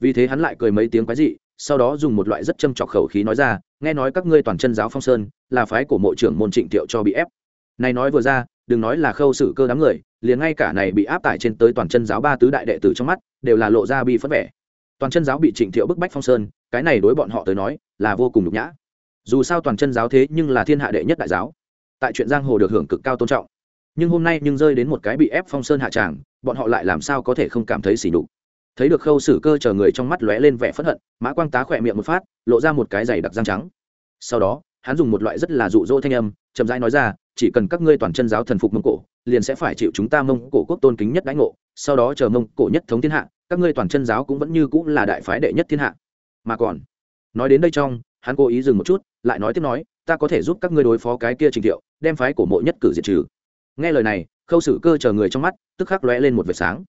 Vì thế hắn lại cười mấy tiếng quái dị, sau đó dùng một loại rất châm trọc khẩu khí nói ra, nghe nói các ngươi toàn chân giáo phong sơn, là phái của mộ trưởng môn trịnh thiệu cho bị ép. Này nói vừa ra, đừng nói là khâu xử cơ đám người, liền ngay cả này bị áp tải trên tới toàn chân giáo ba tứ đại đệ tử trong mắt, đều là lộ ra bi phất vẻ. Toàn chân giáo bị trịnh thiệu bức bách phong sơn, cái này đối bọn họ tới nói, là vô cùng nhục nhã dù sao toàn chân giáo thế nhưng là thiên hạ đệ nhất đại giáo. Tại chuyện giang hồ được hưởng cực cao tôn trọng. Nhưng hôm nay nhưng rơi đến một cái bị ép phong sơn hạ tràng, bọn họ lại làm sao có thể không cảm thấy xỉ nhục? Thấy được khâu xử cơ chờ người trong mắt lóe lên vẻ phẫn hận, mã quang tá khỏe miệng một phát, lộ ra một cái giày đặc răng trắng. Sau đó, hắn dùng một loại rất là dụ dỗ thanh âm, chậm rãi nói ra, chỉ cần các ngươi toàn chân giáo thần phục mông cổ, liền sẽ phải chịu chúng ta mông cổ quốc tôn kính nhất đãi ngộ, sau đó chờ mông cổ nhất thống thiên hạ, các ngươi toàn chân giáo cũng vẫn như cũng là đại phái đệ nhất thiên hạ. Mà còn, nói đến đây trong hắn cố ý dừng một chút, lại nói tiếp nói, ta có thể giúp các ngươi đối phó cái kia trình thiệu, đem phái của mộ nhất cử diệt trừ. Nghe lời này, khâu sử cơ chờ người trong mắt, tức khắc lóe lên một vệt sáng.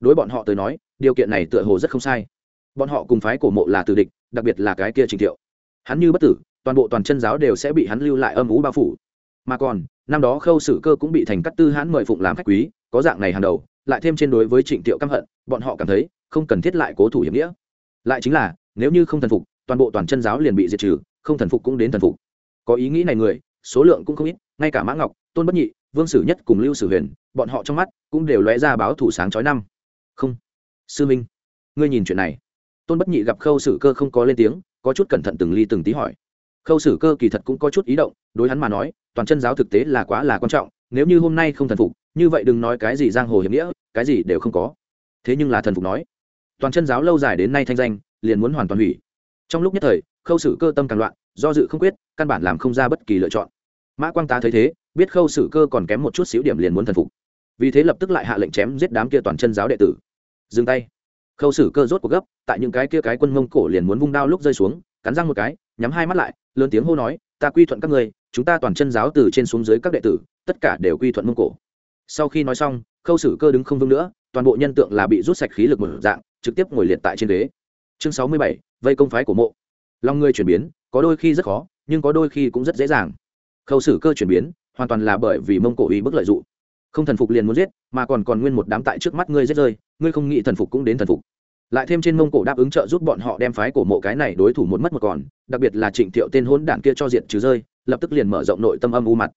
Đối bọn họ tới nói, điều kiện này tựa hồ rất không sai. Bọn họ cùng phái cổ mộ là tử địch, đặc biệt là cái kia trình thiệu. Hắn như bất tử, toàn bộ toàn chân giáo đều sẽ bị hắn lưu lại âm ú bao phủ. Mà còn, năm đó khâu sử cơ cũng bị thành cắt tư hãn mời phụng làm khách quý, có dạng này hàng đầu, lại thêm trên đối với trịnh Tiệu căm hận, bọn họ cảm thấy không cần thiết lại cố thủ hiểm nghĩa. Lại chính là, nếu như không thần phục toàn bộ toàn chân giáo liền bị diệt trừ, không thần phục cũng đến thần phục. Có ý nghĩ này người, số lượng cũng không ít, ngay cả mã ngọc, tôn bất nhị, vương sử nhất cùng lưu sử huyền, bọn họ trong mắt cũng đều lóe ra báo thủ sáng chói năm. Không, sư minh, ngươi nhìn chuyện này. Tôn bất nhị gặp khâu sử cơ không có lên tiếng, có chút cẩn thận từng ly từng tí hỏi. Khâu sử cơ kỳ thật cũng có chút ý động, đối hắn mà nói, toàn chân giáo thực tế là quá là quan trọng, nếu như hôm nay không thần phục, như vậy đừng nói cái gì giang hồ hiểm nghĩa, cái gì đều không có. Thế nhưng là thần phục nói, toàn chân giáo lâu dài đến nay thanh danh, liền muốn hoàn toàn hủy trong lúc nhất thời, khâu sử cơ tâm càng loạn, do dự không quyết, căn bản làm không ra bất kỳ lựa chọn. Mã quang tá thấy thế, biết khâu sử cơ còn kém một chút xíu điểm liền muốn thần phục. Vì thế lập tức lại hạ lệnh chém giết đám kia toàn chân giáo đệ tử. Dừng tay. Khâu sử cơ rốt cuộc gấp, tại những cái kia cái quân mông cổ liền muốn vung đao lúc rơi xuống, cắn răng một cái, nhắm hai mắt lại, lớn tiếng hô nói, ta quy thuận các ngươi, chúng ta toàn chân giáo từ trên xuống dưới các đệ tử, tất cả đều quy thuận mông cổ. Sau khi nói xong, khâu sử cơ đứng không vững nữa, toàn bộ nhân tượng là bị rút sạch khí lực một dạng, trực tiếp ngồi liệt tại trên ghế chương sáu mươi bảy, vây công phái của mộ. Lòng ngươi chuyển biến, có đôi khi rất khó, nhưng có đôi khi cũng rất dễ dàng. Khâu xử cơ chuyển biến, hoàn toàn là bởi vì mông cổ ý bức lợi dụng. Không thần phục liền muốn giết, mà còn còn nguyên một đám tại trước mắt ngươi giết rơi, ngươi không nghĩ thần phục cũng đến thần phục. Lại thêm trên mông cổ đáp ứng trợ giúp bọn họ đem phái cổ mộ cái này đối thủ một mất một còn, đặc biệt là trịnh thiệu tên hỗn đản kia cho diện trừ rơi, lập tức liền mở rộng nội tâm âm u mặt.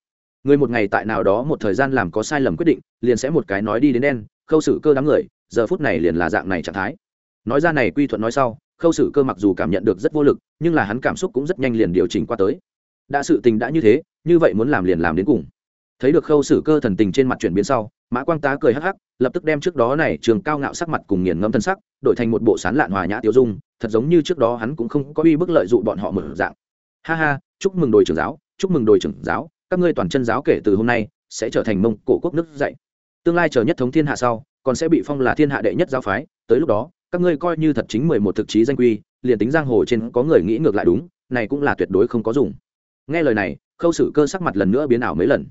Người một ngày tại nào đó một thời gian làm có sai lầm quyết định, liền sẽ một cái nói đi đến đen, khâu xử cơ đám người, giờ phút này liền là dạng này trạng thái nói ra này quy thuận nói sau, khâu xử cơ mặc dù cảm nhận được rất vô lực, nhưng là hắn cảm xúc cũng rất nhanh liền điều chỉnh qua tới. Đã sự tình đã như thế, như vậy muốn làm liền làm đến cùng. Thấy được khâu xử cơ thần tình trên mặt chuyển biến sau, mã quang tá cười hắc hắc, lập tức đem trước đó này trường cao ngạo sắc mặt cùng nghiền ngâm thân sắc, đổi thành một bộ sán lạn hòa nhã tiêu dung, thật giống như trước đó hắn cũng không có uy bức lợi dụ bọn họ mở dạng. Ha ha, chúc mừng đồi trưởng giáo, chúc mừng đồi trưởng giáo, các ngươi toàn chân giáo kể từ hôm nay, sẽ trở thành mông cổ quốc nước dạy tương lai chờ nhất thống thiên hạ sau, còn sẽ bị phong là thiên hạ đệ nhất giáo phái, tới lúc đó các ngươi coi như thật chính mười một thực chí danh quy, liền tính giang hồ trên có người nghĩ ngược lại đúng, này cũng là tuyệt đối không có dùng. Nghe lời này, khâu sử cơ sắc mặt lần nữa biến ảo mấy lần.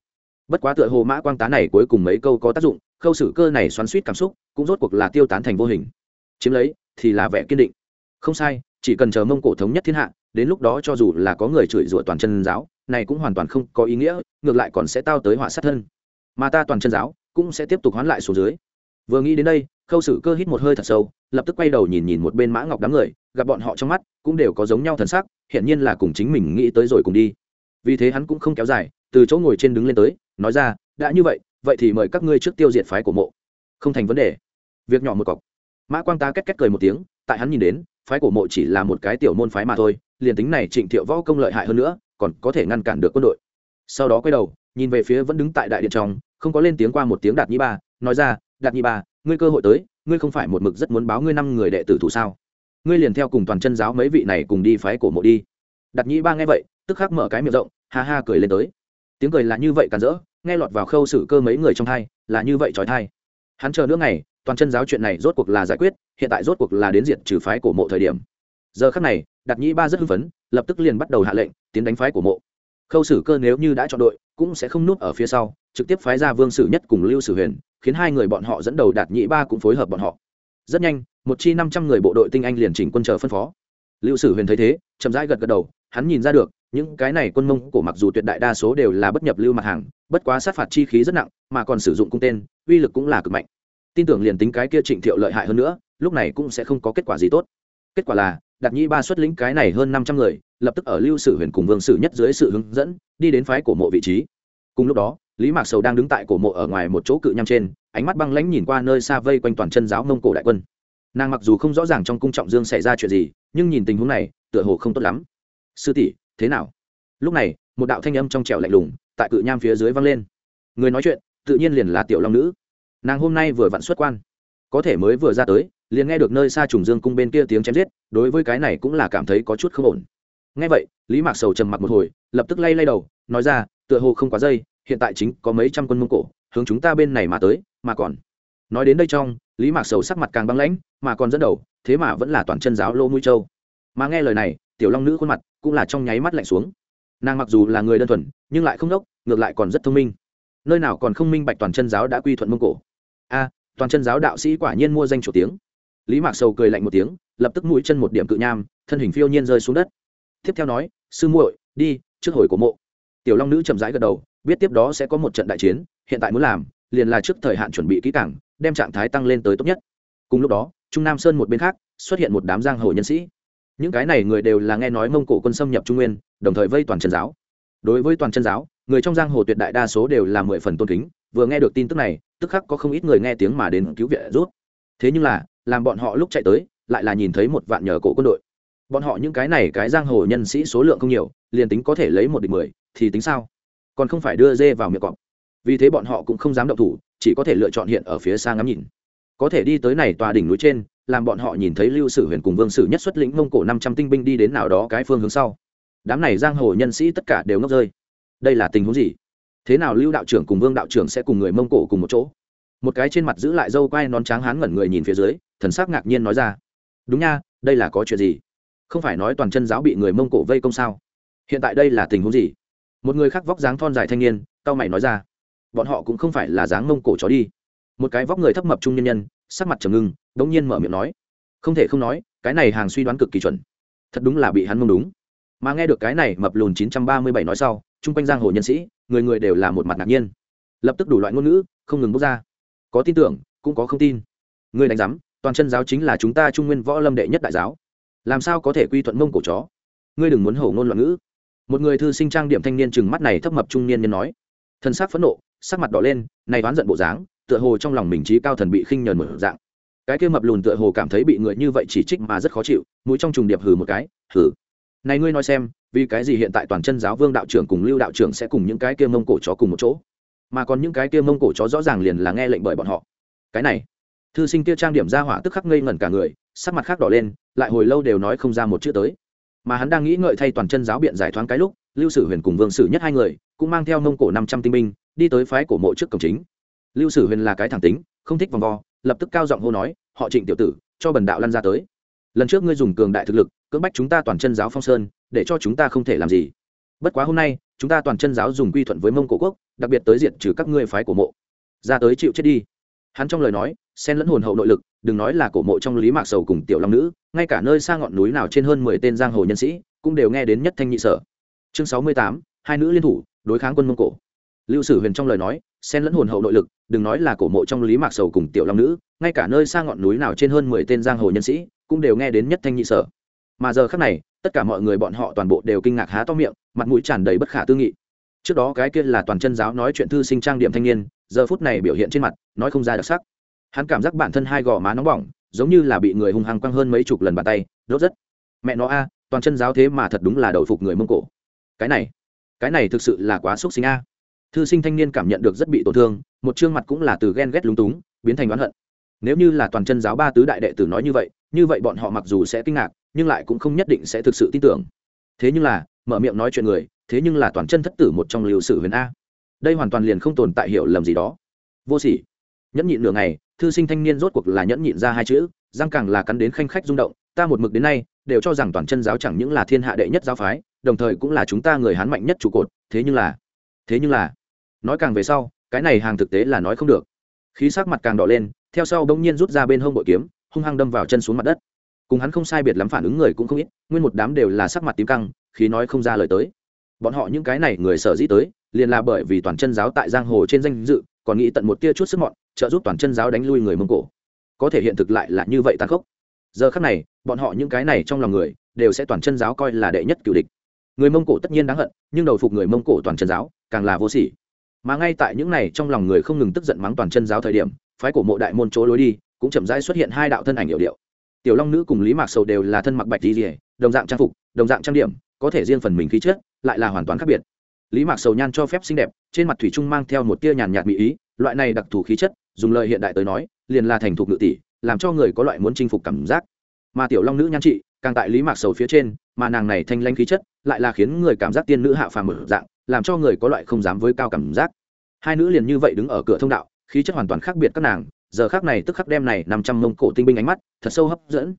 Bất quá tựa hồ mã quang tá này cuối cùng mấy câu có tác dụng, khâu sử cơ này xoắn suýt cảm xúc, cũng rốt cuộc là tiêu tán thành vô hình. Chiếm lấy, thì là vẻ kiên định. Không sai, chỉ cần chờ mông cổ thống nhất thiên hạ, đến lúc đó cho dù là có người chửi rủa toàn chân giáo, này cũng hoàn toàn không có ý nghĩa, ngược lại còn sẽ tao tới họa sát thân. Mà ta toàn chân giáo, cũng sẽ tiếp tục hoán lại xuống dưới. Vừa nghĩ đến đây khâu sử cơ hít một hơi thật sâu, lập tức quay đầu nhìn nhìn một bên mã ngọc đám người, gặp bọn họ trong mắt cũng đều có giống nhau thần sắc hiện nhiên là cùng chính mình nghĩ tới rồi cùng đi. Vì thế hắn cũng không kéo dài, từ chỗ ngồi trên đứng lên tới, nói ra, đã như vậy vậy thì mời các ngươi trước tiêu diệt phái của mộ. Không thành vấn đề. Việc nhỏ một cọc. Mã quang ta két két cười một tiếng, tại hắn nhìn đến, phái của mộ chỉ là một cái tiểu môn phái mà thôi, liền tính này trịnh thiệu võ công lợi hại hơn nữa, còn có thể ngăn cản được quân đội. Sau đó quay đầu, nhìn về phía vẫn đứng tại đại điện trong, không có lên tiếng qua một tiếng đạt nhi ba, nói ra, đạt nhi ba ngươi cơ hội tới, ngươi không phải một mực rất muốn báo ngươi năm người đệ tử thủ sao? Ngươi liền theo cùng toàn chân giáo mấy vị này cùng đi phái cổ mộ đi. Đặt nhĩ ba nghe vậy, tức khắc mở cái miệng rộng, ha ha cười lên tới. Tiếng cười là như vậy càn rỡ, nghe lọt vào khâu xử cơ mấy người trong thai, là như vậy trói thai. Hắn chờ nữa ngày, toàn chân giáo chuyện này rốt cuộc là giải quyết, hiện tại rốt cuộc là đến diệt trừ phái cổ mộ thời điểm. Giờ khắc này, đặt nhĩ ba rất hưng phấn, lập tức liền bắt đầu hạ lệnh, tiến đánh phái cổ mộ. Khâu xử cơ nếu như đã chọn đội, cũng sẽ không núp ở phía sau, trực tiếp phái ra vương sử nhất cùng lưu sử huyền khiến hai người bọn họ dẫn đầu đạt nhị ba cũng phối hợp bọn họ. Rất nhanh, một chi năm trăm người bộ đội tinh anh liền chỉnh quân chờ phân phó. Lưu sử huyền thấy thế, chậm rãi gật gật đầu, hắn nhìn ra được, những cái này quân mông cổ mặc dù tuyệt đại đa số đều là bất nhập lưu mặt hàng, bất quá sát phạt chi khí rất nặng, mà còn sử dụng cung tên, uy lực cũng là cực mạnh. Tin tưởng liền tính cái kia trịnh thiệu lợi hại hơn nữa, lúc này cũng sẽ không có kết quả gì tốt. Kết quả là, đạt nhĩ ba xuất lĩnh cái này hơn năm trăm người, lập tức ở lưu sử huyền cùng vương sử nhất dưới sự hướng dẫn, đi đến phái cổ mộ vị trí. Cùng lúc đó lý mạc sầu đang đứng tại cổ mộ ở ngoài một chỗ cự nham trên, ánh mắt băng lãnh nhìn qua nơi xa vây quanh toàn chân giáo mông cổ đại quân. Nàng mặc dù không rõ ràng trong cung trọng dương xảy ra chuyện gì, nhưng nhìn tình huống này, tựa hồ không tốt lắm. Sư tỷ, thế nào? Lúc này, một đạo thanh âm trong trẻo lạnh lùng tại cự nham phía dưới vang lên. Người nói chuyện, tự nhiên liền là tiểu long nữ. Nàng hôm nay vừa vặn xuất quan, có thể mới vừa ra tới, liền nghe được nơi xa trùng dương cung bên kia tiếng chém giết, đối với cái này cũng là cảm thấy có chút không ổn. Nghe vậy, lý mạc sầu trầm mặc một hồi, lập tức lay lay đầu, nói ra, tựa hồ không quá dây hiện tại chính có mấy trăm quân mông cổ, hướng chúng ta bên này mà tới, mà còn, nói đến đây trong, lý mạc sầu sắc mặt càng băng lãnh, mà còn dẫn đầu, thế mà vẫn là toàn chân giáo lô mũi châu. Mà nghe lời này, tiểu long nữ khuôn mặt cũng là trong nháy mắt lạnh xuống. Nàng mặc dù là người đơn thuần, nhưng lại không đốc, ngược lại còn rất thông minh. Nơi nào còn không minh bạch toàn chân giáo đã quy thuận mông cổ? A, toàn chân giáo đạo sĩ quả nhiên mua danh chủ tiếng. Lý mạc sầu cười lạnh một tiếng, lập tức mũi chân một điểm cự nham, thân hình phiêu nhiên rơi xuống đất. Tiếp theo nói, sư muội, đi, trước hồi của mộ. Tiểu long nữ chậm rãi gật đầu biết tiếp đó sẽ có một trận đại chiến, hiện tại muốn làm, liền là trước thời hạn chuẩn bị kỹ càng, đem trạng thái tăng lên tới tốt nhất. Cùng lúc đó, trung nam sơn một bên khác, xuất hiện một đám giang hồ nhân sĩ. Những cái này người đều là nghe nói mông cổ quân xâm nhập trung nguyên, đồng thời vây toàn chân giáo. Đối với toàn chân giáo, người trong giang hồ tuyệt đại đa số đều là mười phần tôn kính, vừa nghe được tin tức này, tức khắc có không ít người nghe tiếng mà đến cứu viện rút. Thế nhưng là, làm bọn họ lúc chạy tới, lại là nhìn thấy một vạn nhờ cổ quân đội. Bọn họ những cái này cái giang hồ nhân sĩ số lượng không nhiều, liền tính có thể lấy một địch mười, thì tính sao? Còn không phải đưa dê vào miệng cọp. Vì thế bọn họ cũng không dám động thủ, chỉ có thể lựa chọn hiện ở phía xa ngắm nhìn. Có thể đi tới này tòa đỉnh núi trên, làm bọn họ nhìn thấy lưu sử huyền cùng vương sử nhất xuất lĩnh mông cổ năm trăm tinh binh đi đến nào đó cái phương hướng sau. Đám này giang hồ nhân sĩ tất cả đều ngốc rơi. Đây là tình huống gì? Thế nào lưu đạo trưởng cùng vương đạo trưởng sẽ cùng người mông cổ cùng một chỗ? Một cái trên mặt giữ lại dâu quai non tráng hán ngẩn người nhìn phía dưới, thần sắc ngạc nhiên nói ra. Đúng nha, đây là có chuyện gì? Không phải nói toàn chân giáo bị người mông cổ vây công sao? Hiện tại đây là tình huống gì? Một người khác vóc dáng thon dài thanh niên tao mày nói ra, bọn họ cũng không phải là dáng mông cổ chó đi. Một cái vóc người thấp mập trung nhân nhân, sắc mặt trầm ngưng đ ỗ n g nhiên mở miệng nói, không thể không nói, cái này hàng suy đoán cực kỳ chuẩn. Thật đúng là bị hắn mông đúng. Mà nghe được cái này mập lùn chín trăm ba mươi bảy nói sau, chung quanh giang hồ nhân sĩ, người người đều là một mặt ngạc nhiên. Lập tức đủ loại ngôn ngữ, không ngừng bốc ra. Có tin tưởng, cũng có không tin. Người đánh giám, toàn chân giáo chính là chúng ta trung nguyên võ lâm đệ nhất đại giáo. Làm sao có thể quy thuận mông cổ chó? Ngươi đừng muốn hổ ngôn loạn ngữ một người thư sinh trang điểm thanh niên chừng mắt này thấp mập trung niên nhân nói. Thân xác phẫn nộ, sắc mặt đỏ lên, này đoán giận bộ dáng, tựa hồ trong lòng mình trí cao thần bị khinh nhờn một dạng. Cái kia mập lùn tựa hồ cảm thấy bị người như vậy chỉ trích mà rất khó chịu, mũi trong trùng điệp hừ một cái, hừ. Này ngươi nói xem, vì cái gì hiện tại toàn chân giáo vương đạo trưởng cùng lưu đạo trưởng sẽ cùng những cái kia mông cổ chó cùng một chỗ? Mà còn những cái kia mông cổ chó rõ ràng liền là nghe lệnh bởi bọn họ. Cái này, thư sinh kia trang điểm ra hỏa tức khắc ngây ngẩn cả người, sắc mặt khác đỏ lên, lại hồi lâu đều nói không ra một chữ tới mà hắn đang nghĩ ngợi thay toàn chân giáo biện giải thoáng cái lúc, lưu sử huyền cùng vương sử nhất hai người, cũng mang theo mông cổ năm trăm tinh binh, đi tới phái cổ mộ trước cổng chính. Lưu sử huyền là cái thẳng tính, không thích vòng vo, lập tức cao giọng hô nói, họ trịnh tiểu tử, cho bần đạo lăn ra tới. Lần trước ngươi dùng cường đại thực lực, cưỡng bách chúng ta toàn chân giáo phong sơn, để cho chúng ta không thể làm gì. Bất quá hôm nay, chúng ta toàn chân giáo dùng quy thuận với mông cổ quốc, đặc biệt tới diện trừ các ngươi phái cổ mộ. Ra tới chịu chết đi. Hắn trong lời nói xen lẫn hồn hậu nội lực, đừng nói là cổ mộ trong lý mạc sầu cùng tiểu long nữ, ngay cả nơi xa ngọn núi nào trên hơn mười tên giang hồ nhân sĩ cũng đều nghe đến nhất thanh nhị sở. Chương sáu mươi tám, hai nữ liên thủ, đối kháng quân mông cổ. Lưu sử huyền trong lời nói, xen lẫn hồn hậu nội lực, đừng nói là cổ mộ trong lý mạc sầu cùng tiểu long nữ, ngay cả nơi xa ngọn núi nào trên hơn mười tên giang hồ nhân sĩ cũng đều nghe đến nhất thanh nhị sở. Mà giờ khác này, tất cả mọi người bọn họ toàn bộ đều kinh ngạc há to miệng, mặt mũi tràn đầy bất khả tư nghị. Trước đó cái kia là toàn chân giáo nói chuyện thư sinh trang điểm thanh niên, giờ phút này biểu hiện trên mặt, nói không ra đặc sắc hắn cảm giác bản thân hai gò má nóng bỏng, giống như là bị người hung hăng quăng hơn mấy chục lần bàn tay, đốt rất. Mẹ nó a, toàn chân giáo thế mà thật đúng là đầu phục người mông cổ. Cái này cái này thực sự là quá xúc sinh a. Thư sinh thanh niên cảm nhận được rất bị tổn thương, một chương mặt cũng là từ ghen ghét lúng túng, biến thành oán hận. Nếu như là toàn chân giáo ba tứ đại đệ tử nói như vậy như vậy bọn họ mặc dù sẽ kinh ngạc, nhưng lại cũng không nhất định sẽ thực sự tin tưởng. Thế nhưng là, mở miệng nói chuyện người, thế nhưng là toàn chân thất tử một trong liều sử huyền a. Đây hoàn toàn liền không tồn tại hiểu lầm gì đó. Vô sỉ. Nhẫn nhịn nửa ngày thư sinh thanh niên rốt cuộc là nhẫn nhịn ra hai chữ, răng càng là cắn đến khanh khách rung động, ta một mực đến nay, đều cho rằng toàn chân giáo chẳng những là thiên hạ đệ nhất giáo phái, đồng thời cũng là chúng ta người hán mạnh nhất trụ cột, thế nhưng là, thế nhưng là, nói càng về sau, cái này hàng thực tế là nói không được. Khí sắc mặt càng đỏ lên, theo sau đông nhiên rút ra bên hông bội kiếm, hung hăng đâm vào chân xuống mặt đất. Cùng hắn không sai biệt lắm phản ứng người cũng không ít, nguyên một đám đều là sắc mặt tím căng, khí nói không ra lời tới. Bọn họ những cái này người sở dĩ tới, liền là bởi vì toàn chân giáo tại giang hồ trên danh dự còn nghĩ tận một tia chút sức mọn, trợ giúp toàn chân giáo đánh lui người mông cổ. Có thể hiện thực lại là như vậy tàn khốc. Giờ khắc này, bọn họ những cái này trong lòng người, đều sẽ toàn chân giáo coi là đệ nhất cựu địch. Người mông cổ tất nhiên đáng hận, nhưng đầu phục người mông cổ toàn chân giáo, càng là vô sỉ. Mà ngay tại những này trong lòng người không ngừng tức giận mắng toàn chân giáo thời điểm, phái cổ mộ đại môn chỗ lối đi, cũng chậm rãi xuất hiện hai đạo thân ảnh hiệu điệu. Tiểu long nữ cùng lý mạc sầu đều là thân mặc bạch di rỉa đồng dạng trang phục, đồng dạng trang điểm, có thể riêng phần mình khí chất, lại là hoàn toàn khác biệt lý mạc sầu nhan cho phép xinh đẹp, trên mặt thủy trung mang theo một tia nhàn nhạt mỹ ý, loại này đặc thù khí chất, dùng lời hiện đại tới nói, liền là thành thục ngự tỷ, làm cho người có loại muốn chinh phục cảm giác. Mà tiểu long nữ nhan trị càng tại lý mạc sầu phía trên, mà nàng này thanh lanh khí chất, lại là khiến người cảm giác tiên nữ hạ phàm mở dạng, làm cho người có loại không dám với cao cảm giác. Hai nữ liền như vậy đứng ở cửa thông đạo, khí chất hoàn toàn khác biệt các nàng, giờ khác này tức khắc đem này năm trăm mông cổ tinh binh ánh mắt, thật sâu hấp dẫn.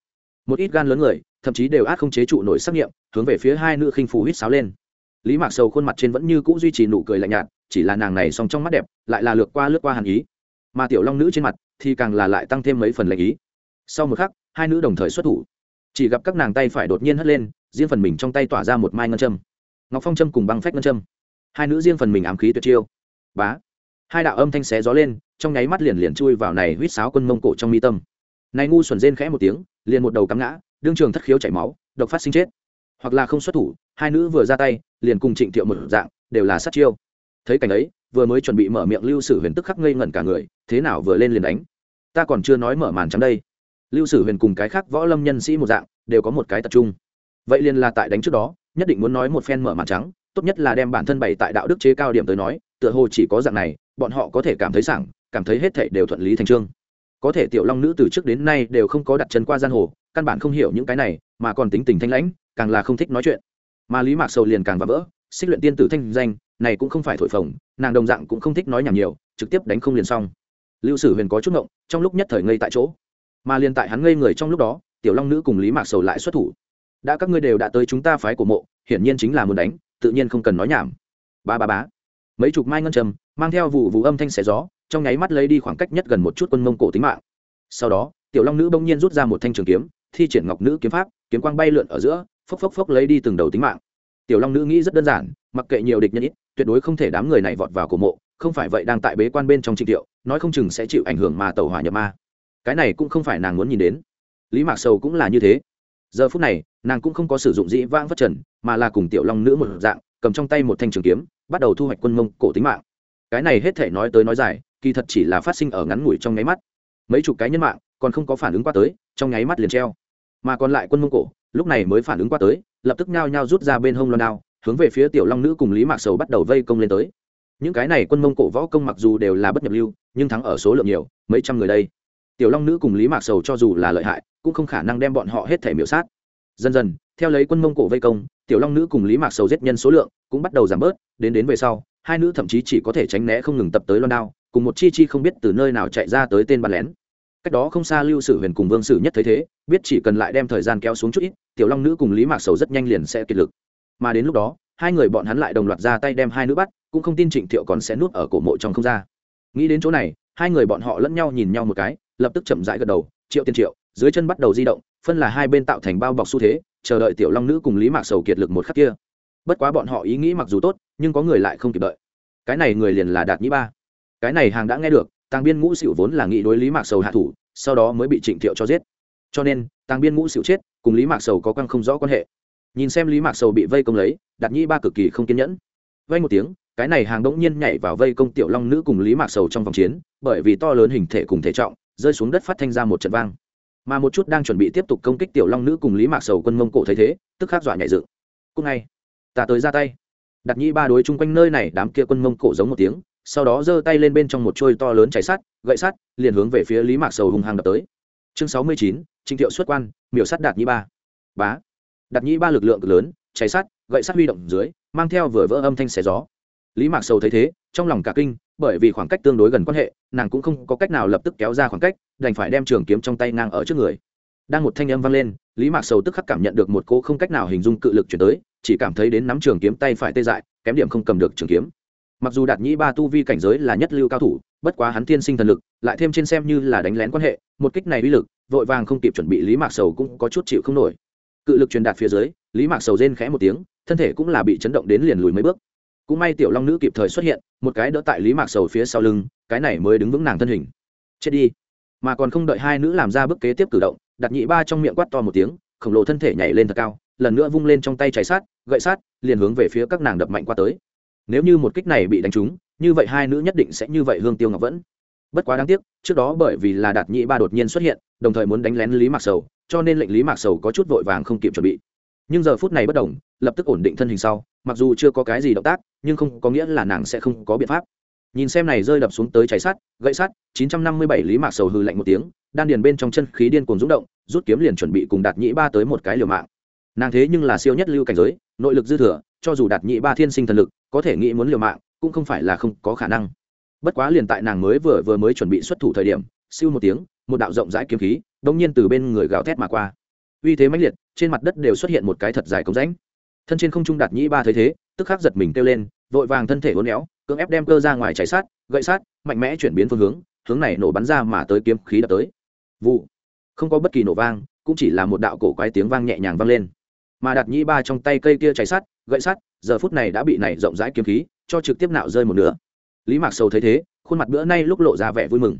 Một ít gan lớn người, thậm chí đều át không chế trụ nổi xác nghiệm, hướng về phía hai nữ khinh phù hít sáo lên lý mạc sầu khuôn mặt trên vẫn như cũ duy trì nụ cười lạnh nhạt, chỉ là nàng này song trong mắt đẹp, lại là lược qua lướt qua hàn ý. Mà tiểu long nữ trên mặt thì càng là lại tăng thêm mấy phần lạnh ý. Sau một khắc, hai nữ đồng thời xuất thủ. Chỉ gặp các nàng tay phải đột nhiên hất lên, riêng phần mình trong tay tỏa ra một mai ngân châm. Ngọc phong châm cùng băng phách ngân châm. Hai nữ riêng phần mình ám khí tuyệt chiêu. Bá. Hai đạo âm thanh xé gió lên, trong nháy mắt liền liền chui vào này huýt sáo quân mông cổ trong mi tâm. Này ngu xuẩn rên khẽ một tiếng, liền một đầu cắm ngã, đương trường thất khiếu chảy máu, độc phát sinh chết. Hoặc là không xuất thủ hai nữ vừa ra tay, liền cùng trịnh thiệu một dạng, đều là sát chiêu. Thấy cảnh ấy, vừa mới chuẩn bị mở miệng lưu sử huyền tức khắc ngây ngẩn cả người, thế nào vừa lên liền đánh? Ta còn chưa nói mở màn trắng đây. Lưu sử huyền cùng cái khác võ lâm nhân sĩ một dạng, đều có một cái tập trung. Vậy liền là tại đánh trước đó, nhất định muốn nói một phen mở màn trắng, tốt nhất là đem bản thân bày tại đạo đức chế cao điểm tới nói, tựa hồ chỉ có dạng này, bọn họ có thể cảm thấy sảng, cảm thấy hết thảy đều thuận lý thành trương có thể tiểu long nữ từ trước đến nay đều không có đặt chân qua gian hồ, căn bản không hiểu những cái này, mà còn tính tình thanh lãnh, càng là không thích nói chuyện mà lý mạc sầu liền càng vỡ vỡ, xích luyện tiên tử thanh danh, này cũng không phải thổi phồng, nàng đồng dạng cũng không thích nói nhảm nhiều, trực tiếp đánh không liền xong. Lưu sử huyền có chút ngộng, trong lúc nhất thời ngây tại chỗ. Mà liền tại hắn ngây người trong lúc đó, tiểu long nữ cùng lý mạc sầu lại xuất thủ. Đã các ngươi đều đã tới chúng ta phái của mộ, hiển nhiên chính là muốn đánh, tự nhiên không cần nói nhảm. Ba ba bá mấy chục mai ngân trầm mang theo vụ vụ âm thanh xẻ gió, trong nháy mắt lấy đi khoảng cách nhất gần một chút quân mông cổ tính mạng. Sau đó, tiểu long nữ bỗng nhiên rút ra một thanh trường kiếm, thi triển ngọc nữ kiếm pháp, kiếm quang bay lượn ở giữa phốc phốc phốc lấy đi từng đầu tính mạng. Tiểu long nữ nghĩ rất đơn giản, mặc kệ nhiều địch nhân ít, tuyệt đối không thể đám người này vọt vào cổ mộ, không phải vậy đang tại bế quan bên trong trịnh tiệu nói không chừng sẽ chịu ảnh hưởng mà tàu hỏa nhập ma. Cái này cũng không phải nàng muốn nhìn đến. Lý mạc sầu cũng là như thế. Giờ phút này, nàng cũng không có sử dụng dĩ vãng phát trần, mà là cùng tiểu long nữ một dạng, cầm trong tay một thanh trường kiếm, bắt đầu thu hoạch quân mông cổ tính mạng. Cái này hết thể nói tới nói dài, kỳ thật chỉ là phát sinh ở ngắn ngủi trong nháy mắt. Mấy chục cái nhân mạng còn không có phản ứng qua tới, trong nháy mắt liền treo. Mà còn lại quân mông cổ lúc này mới phản ứng qua tới, lập tức nhao nhao rút ra bên hông loan đao, hướng về phía tiểu long nữ cùng lý mạc sầu bắt đầu vây công lên tới. Những cái này quân mông cổ võ công mặc dù đều là bất nhập lưu, nhưng thắng ở số lượng nhiều, mấy trăm người đây. Tiểu long nữ cùng lý mạc sầu cho dù là lợi hại, cũng không khả năng đem bọn họ hết thể miểu sát. Dần dần, theo lấy quân mông cổ vây công, tiểu long nữ cùng lý mạc sầu giết nhân số lượng cũng bắt đầu giảm bớt, đến đến về sau, hai nữ thậm chí chỉ có thể tránh né không ngừng tập tới loan đao, cùng một chi chi không biết từ nơi nào chạy ra tới tên bắn lén cách đó không xa lưu sử huyền cùng vương sử nhất thấy thế, biết chỉ cần lại đem thời gian kéo xuống chút ít, tiểu long nữ cùng lý mạc sầu rất nhanh liền sẽ kiệt lực. Mà đến lúc đó, hai người bọn hắn lại đồng loạt ra tay đem hai nữ bắt, cũng không tin trịnh thiệu còn sẽ nuốt ở cổ mộ trong không ra. Nghĩ đến chỗ này, hai người bọn họ lẫn nhau nhìn nhau một cái, lập tức chậm rãi gật đầu, triệu tiền triệu, dưới chân bắt đầu di động, phân là hai bên tạo thành bao bọc xu thế, chờ đợi tiểu long nữ cùng lý mạc sầu kiệt lực một khắc kia. Bất quá bọn họ ý nghĩ mặc dù tốt, nhưng có người lại không kịp đợi. Cái này người liền là đạt nhĩ ba. Cái này hàng đã nghe được tàng biên ngũ xỉu vốn là nghị đối lý mạc sầu hạ thủ, sau đó mới bị trịnh thiệu cho giết. Cho nên, tàng biên ngũ xỉu chết, cùng lý mạc sầu có quan không rõ quan hệ. Nhìn xem lý mạc sầu bị vây công lấy, đạt nhĩ ba cực kỳ không kiên nhẫn. Vây một tiếng, cái này hàng đống nhiên nhảy vào vây công tiểu long nữ cùng lý mạc sầu trong vòng chiến, bởi vì to lớn hình thể cùng thể trọng, rơi xuống đất phát thanh ra một trận vang. Mà một chút đang chuẩn bị tiếp tục công kích tiểu long nữ cùng lý mạc sầu quân mông cổ thấy thế, tức khắc dọa nhảy dựng. Cùng ngay, ta tới ra tay. Đặt nhi ba đối chung quanh nơi này, đám kia quân mông cổ giống một tiếng sau đó giơ tay lên bên trong một chuôi to lớn cháy sắt, gậy sắt, liền hướng về phía lý mạc sầu hung hăng đập tới. Chương sáu mươi chín, trịnh thiệu xuất quan, miểu sắt đạt nhĩ ba. Bá. Đạt nhĩ ba lực lượng cực lớn cháy sắt, gậy sắt huy động dưới, mang theo vừa vỡ âm thanh xé gió. Lý mạc sầu thấy thế, trong lòng cả kinh, bởi vì khoảng cách tương đối gần quan hệ, nàng cũng không có cách nào lập tức kéo ra khoảng cách, đành phải đem trường kiếm trong tay ngang ở trước người. Đang một thanh âm vang lên, lý mạc sầu tức khắc cảm nhận được một cô không cách nào hình dung cự lực chuyển tới, chỉ cảm thấy đến nắm trường kiếm tay phải tê dại, kém điểm không cầm được trường kiếm mặc dù đạt nhĩ ba tu vi cảnh giới là nhất lưu cao thủ, bất quá hắn tiên sinh thần lực, lại thêm trên xem như là đánh lén quan hệ, một kích này uy lực, vội vàng không kịp chuẩn bị lý mạc sầu cũng có chút chịu không nổi. Cự lực truyền đạt phía dưới, lý mạc sầu rên khẽ một tiếng, thân thể cũng là bị chấn động đến liền lùi mấy bước. Cũng may tiểu long nữ kịp thời xuất hiện, một cái đỡ tại lý mạc sầu phía sau lưng, cái này mới đứng vững nàng thân hình. Chết đi. Mà còn không đợi hai nữ làm ra bước kế tiếp cử động đặt nhị ba trong miệng quát to một tiếng, khổng lồ thân thể nhảy lên thật cao, lần nữa vung lên trong tay cháy sát, gậy sát, liền hướng về phía các nàng đập mạnh qua tới nếu như một kích này bị đánh trúng, như vậy hai nữ nhất định sẽ như vậy hương tiêu ngọc vẫn. Bất quá đáng tiếc, trước đó bởi vì là đạt nhị ba đột nhiên xuất hiện, đồng thời muốn đánh lén lý mạc sầu, cho nên lệnh lý mạc sầu có chút vội vàng không kịp chuẩn bị. Nhưng giờ phút này bất đồng, lập tức ổn định thân hình sau, mặc dù chưa có cái gì động tác, nhưng không có nghĩa là nàng sẽ không có biện pháp. Nhìn xem này rơi đập xuống tới cháy sắt, gậy sắt 957 lý mạc sầu hư lạnh một tiếng, đan điền bên trong chân khí điên cuồng rung động, rút kiếm liền chuẩn bị cùng đạt nhị ba tới một cái liều mạng. Nàng thế nhưng là siêu nhất lưu cảnh giới, nội lực dư thừa, cho dù đạt nhị ba thiên sinh thần lực có thể nghĩ muốn liều mạng, cũng không phải là không có khả năng. Bất quá liền tại nàng mới vừa vừa mới chuẩn bị xuất thủ thời điểm, siêu một tiếng, một đạo rộng rãi kiếm khí đông nhiên từ bên người gào thét mà qua. Uy thế mãnh liệt, trên mặt đất đều xuất hiện một cái thật dài cống rãnh. Thân trên không trung đạt nhĩ ba thấy thế, tức khắc giật mình kêu lên, vội vàng thân thể uốn éo, cưỡng ép đem cơ ra ngoài cháy sát, gậy sát, mạnh mẽ chuyển biến phương hướng hướng này nổ bắn ra mà tới kiếm khí đập tới. Vụ. Không có bất kỳ nổ vang, cũng chỉ là một đạo cổ quái tiếng vang nhẹ nhàng vang lên. Mà đạt nhĩ ba trong tay cây kia cháy sát gậy sát giờ phút này đã bị này rộng rãi kiếm khí cho trực tiếp nạo rơi một nửa. Lý mạc sầu thấy thế, khuôn mặt bữa nay lúc lộ ra vẻ vui mừng.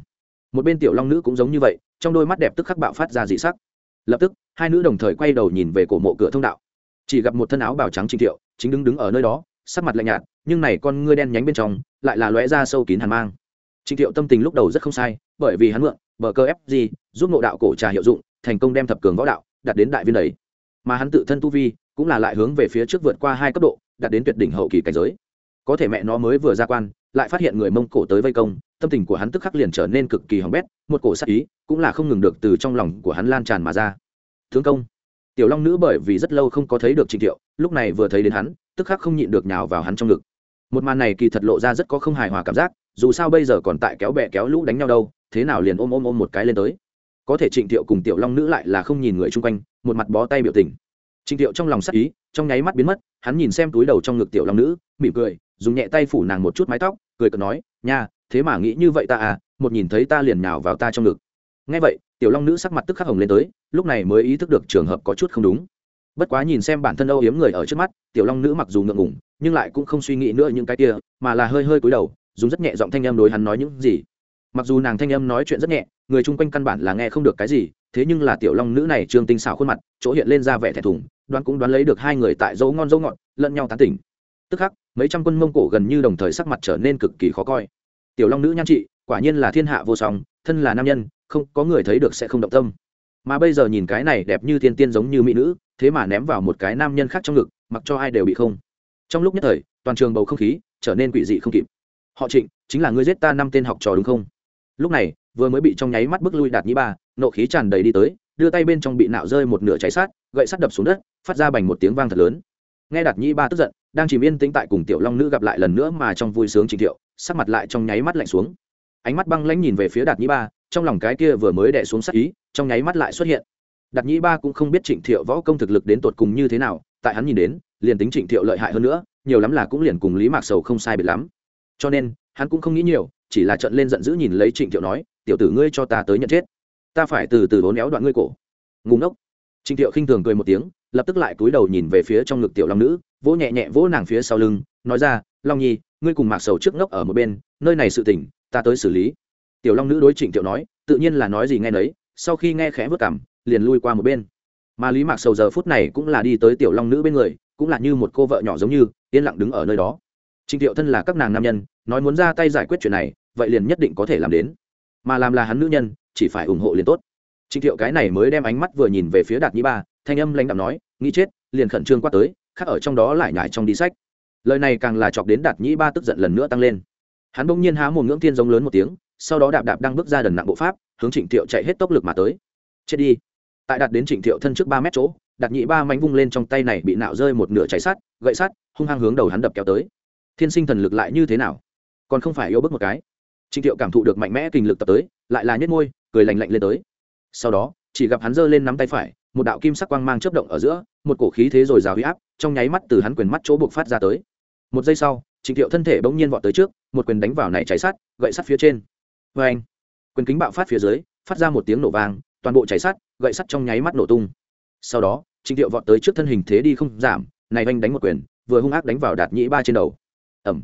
Một bên tiểu long nữ cũng giống như vậy, trong đôi mắt đẹp tức khắc bạo phát ra dị sắc. Lập tức, hai nữ đồng thời quay đầu nhìn về cổ mộ cửa thông đạo. Chỉ gặp một thân áo bào trắng trình thiệu, chính đứng đứng ở nơi đó, sắc mặt lạnh nhạt, nhưng này con ngươi đen nhánh bên trong, lại là lóe ra sâu kín hàn mang. Trình thiệu tâm tình lúc đầu rất không sai, bởi vì hắn mượn, bờ cơ fg giúp ngộ đạo cổ trà hiệu dụng, thành công đem thập cường võ đạo đạt đến đại viên đấy. Mà hắn tự thân tu vi cũng là lại hướng về phía trước vượt qua hai cấp độ, đạt đến tuyệt đỉnh hậu kỳ cảnh giới. Có thể mẹ nó mới vừa ra quan, lại phát hiện người mông cổ tới vây công, tâm tình của hắn tức khắc liền trở nên cực kỳ hỏng bét, một cổ sắc ý cũng là không ngừng được từ trong lòng của hắn lan tràn mà ra. Thương công, tiểu long nữ bởi vì rất lâu không có thấy được trịnh thiệu, lúc này vừa thấy đến hắn, tức khắc không nhịn được nhào vào hắn trong ngực. Một màn này kỳ thật lộ ra rất có không hài hòa cảm giác, dù sao bây giờ còn tại kéo bẹ kéo lũ đánh nhau đâu, thế nào liền ôm ôm ôm một cái lên tới. Có thể trịnh thiệu cùng tiểu long nữ lại là không nhìn người chung quanh, một mặt bó tay biểu tình trịnh tiệu trong lòng sắc ý, trong nháy mắt biến mất, hắn nhìn xem túi đầu trong ngực tiểu long nữ, mỉm cười, dùng nhẹ tay phủ nàng một chút mái tóc, cười cợt nói, nha, thế mà nghĩ như vậy ta à một nhìn thấy ta liền nhào vào ta trong ngực. Ngay vậy, tiểu long nữ sắc mặt tức khắc hồng lên tới, lúc này mới ý thức được trường hợp có chút không đúng. Bất quá nhìn xem bản thân âu yếm người ở trước mắt, tiểu long nữ mặc dù ngượng ngủng nhưng lại cũng không suy nghĩ nữa những cái kia, mà là hơi hơi cúi đầu, dùng rất nhẹ giọng thanh em đối hắn nói những gì mặc dù nàng thanh âm nói chuyện rất nhẹ, người chung quanh căn bản là nghe không được cái gì, thế nhưng là tiểu long nữ này trương tinh xảo khuôn mặt, chỗ hiện lên ra vẻ thẹn thùng, đoán cũng đoán lấy được hai người tại dấu ngon dấu ngọn lẫn nhau tán tỉnh. Tức khắc, mấy trăm quân mông cổ gần như đồng thời sắc mặt trở nên cực kỳ khó coi. Tiểu long nữ nhan trị, quả nhiên là thiên hạ vô song, thân là nam nhân, không có người thấy được sẽ không động tâm. Mà bây giờ nhìn cái này đẹp như thiên tiên giống như mỹ nữ, thế mà ném vào một cái nam nhân khác trong ngực, mặc cho ai đều bị không. Trong lúc nhất thời, toàn trường bầu không khí trở nên quỷ dị không kịp. Họ trịnh, chính là người giết ta năm tên học trò đúng không? Lúc này, vừa mới bị trong nháy mắt bước lui đạt nhĩ ba, nộ khí tràn đầy đi tới, đưa tay bên trong bị nạo rơi một nửa cháy sát, gậy sắt đập xuống đất, phát ra bành một tiếng vang thật lớn. Nghe đạt nhĩ ba tức giận, đang chìm yên tĩnh tại cùng tiểu long nữ gặp lại lần nữa mà trong vui sướng trình thiệu, sắc mặt lại trong nháy mắt lạnh xuống. Ánh mắt băng lãnh nhìn về phía đạt nhĩ ba, trong lòng cái kia vừa mới đẻ xuống sắc ý, trong nháy mắt lại xuất hiện. Đạt nhĩ ba cũng không biết trịnh thiệu võ công thực lực đến tột cùng như thế nào, tại hắn nhìn đến, liền tính trịnh thiệu lợi hại hơn nữa, nhiều lắm là cũng liền cùng lý mạc sầu không sai biệt lắm. Cho nên, hắn cũng không nghĩ nhiều chỉ là trận lên giận dữ nhìn lấy trịnh thiệu nói, tiểu tử ngươi cho ta tới nhận chết. Ta phải từ từ bốn éo đoạn ngươi cổ. Ngủ ngốc. Trịnh thiệu khinh thường cười một tiếng, lập tức lại cúi đầu nhìn về phía trong ngực tiểu long nữ, vỗ nhẹ nhẹ vỗ nàng phía sau lưng, nói ra, long nhi, ngươi cùng mạc sầu trước ngốc ở một bên, nơi này sự tỉnh ta tới xử lý. Tiểu long nữ đối trịnh thiệu nói, tự nhiên là nói gì nghe nấy, sau khi nghe khẽ vớt cảm, liền lui qua một bên. Mà lý mạc sầu giờ phút này cũng là đi tới tiểu long nữ bên người, cũng là như một cô vợ nhỏ giống như, yên lặng đứng ở nơi đó. Trịnh thiệu thân là các nàng nam nhân, nói muốn ra tay giải quyết chuyện này vậy liền nhất định có thể làm đến. Mà làm là hắn nữ nhân, chỉ phải ủng hộ liền tốt. Trịnh thiệu cái này mới đem ánh mắt vừa nhìn về phía đạt nhĩ ba, thanh âm lãnh đạm nói, nghĩ chết, liền khẩn trương quát tới, khác ở trong đó lại nhải trong đi sách. Lời này càng là chọc đến đạt nhĩ ba tức giận lần nữa tăng lên. Hắn bỗng nhiên há một ngưỡng thiên giống lớn một tiếng, sau đó đạp đạp đang bước ra đần nặng bộ pháp, hướng trịnh thiệu chạy hết tốc lực mà tới. Chết đi. Tại đạt đến trịnh thiệu thân trước ba mét chỗ, đạt nhị ba mánh vung lên trong tay này bị nạo rơi một nửa cháy sắt, gậy sắt, hung hăng hướng đầu hắn đập kéo tới. Thiên sinh thần lực lại như thế nào? Còn không phải yêu bước một cái trịnh thiệu cảm thụ được mạnh mẽ kinh lực tập tới, lại là nhất môi, cười lành lạnh lên tới. Sau đó, chỉ gặp hắn giơ lên nắm tay phải, một đạo kim sắc quang mang chớp động ở giữa, một cổ khí thế rồi rào huy áp, trong nháy mắt từ hắn quyền mắt chỗ buộc phát ra tới. Một giây sau trịnh thiệu thân thể bỗng nhiên vọt tới trước, một quyền đánh vào này cháy sắt, gậy sắt phía trên. Vê anh, quyền kính bạo phát phía dưới, phát ra một tiếng nổ vang, toàn bộ cháy sắt, gậy sắt trong nháy mắt nổ tung. Sau đó trịnh thiệu vọt tới trước thân hình thế đi không giảm, này anh đánh một quyền, vừa hung ác đánh vào đạt nhĩ ba trên đầu. Ẩm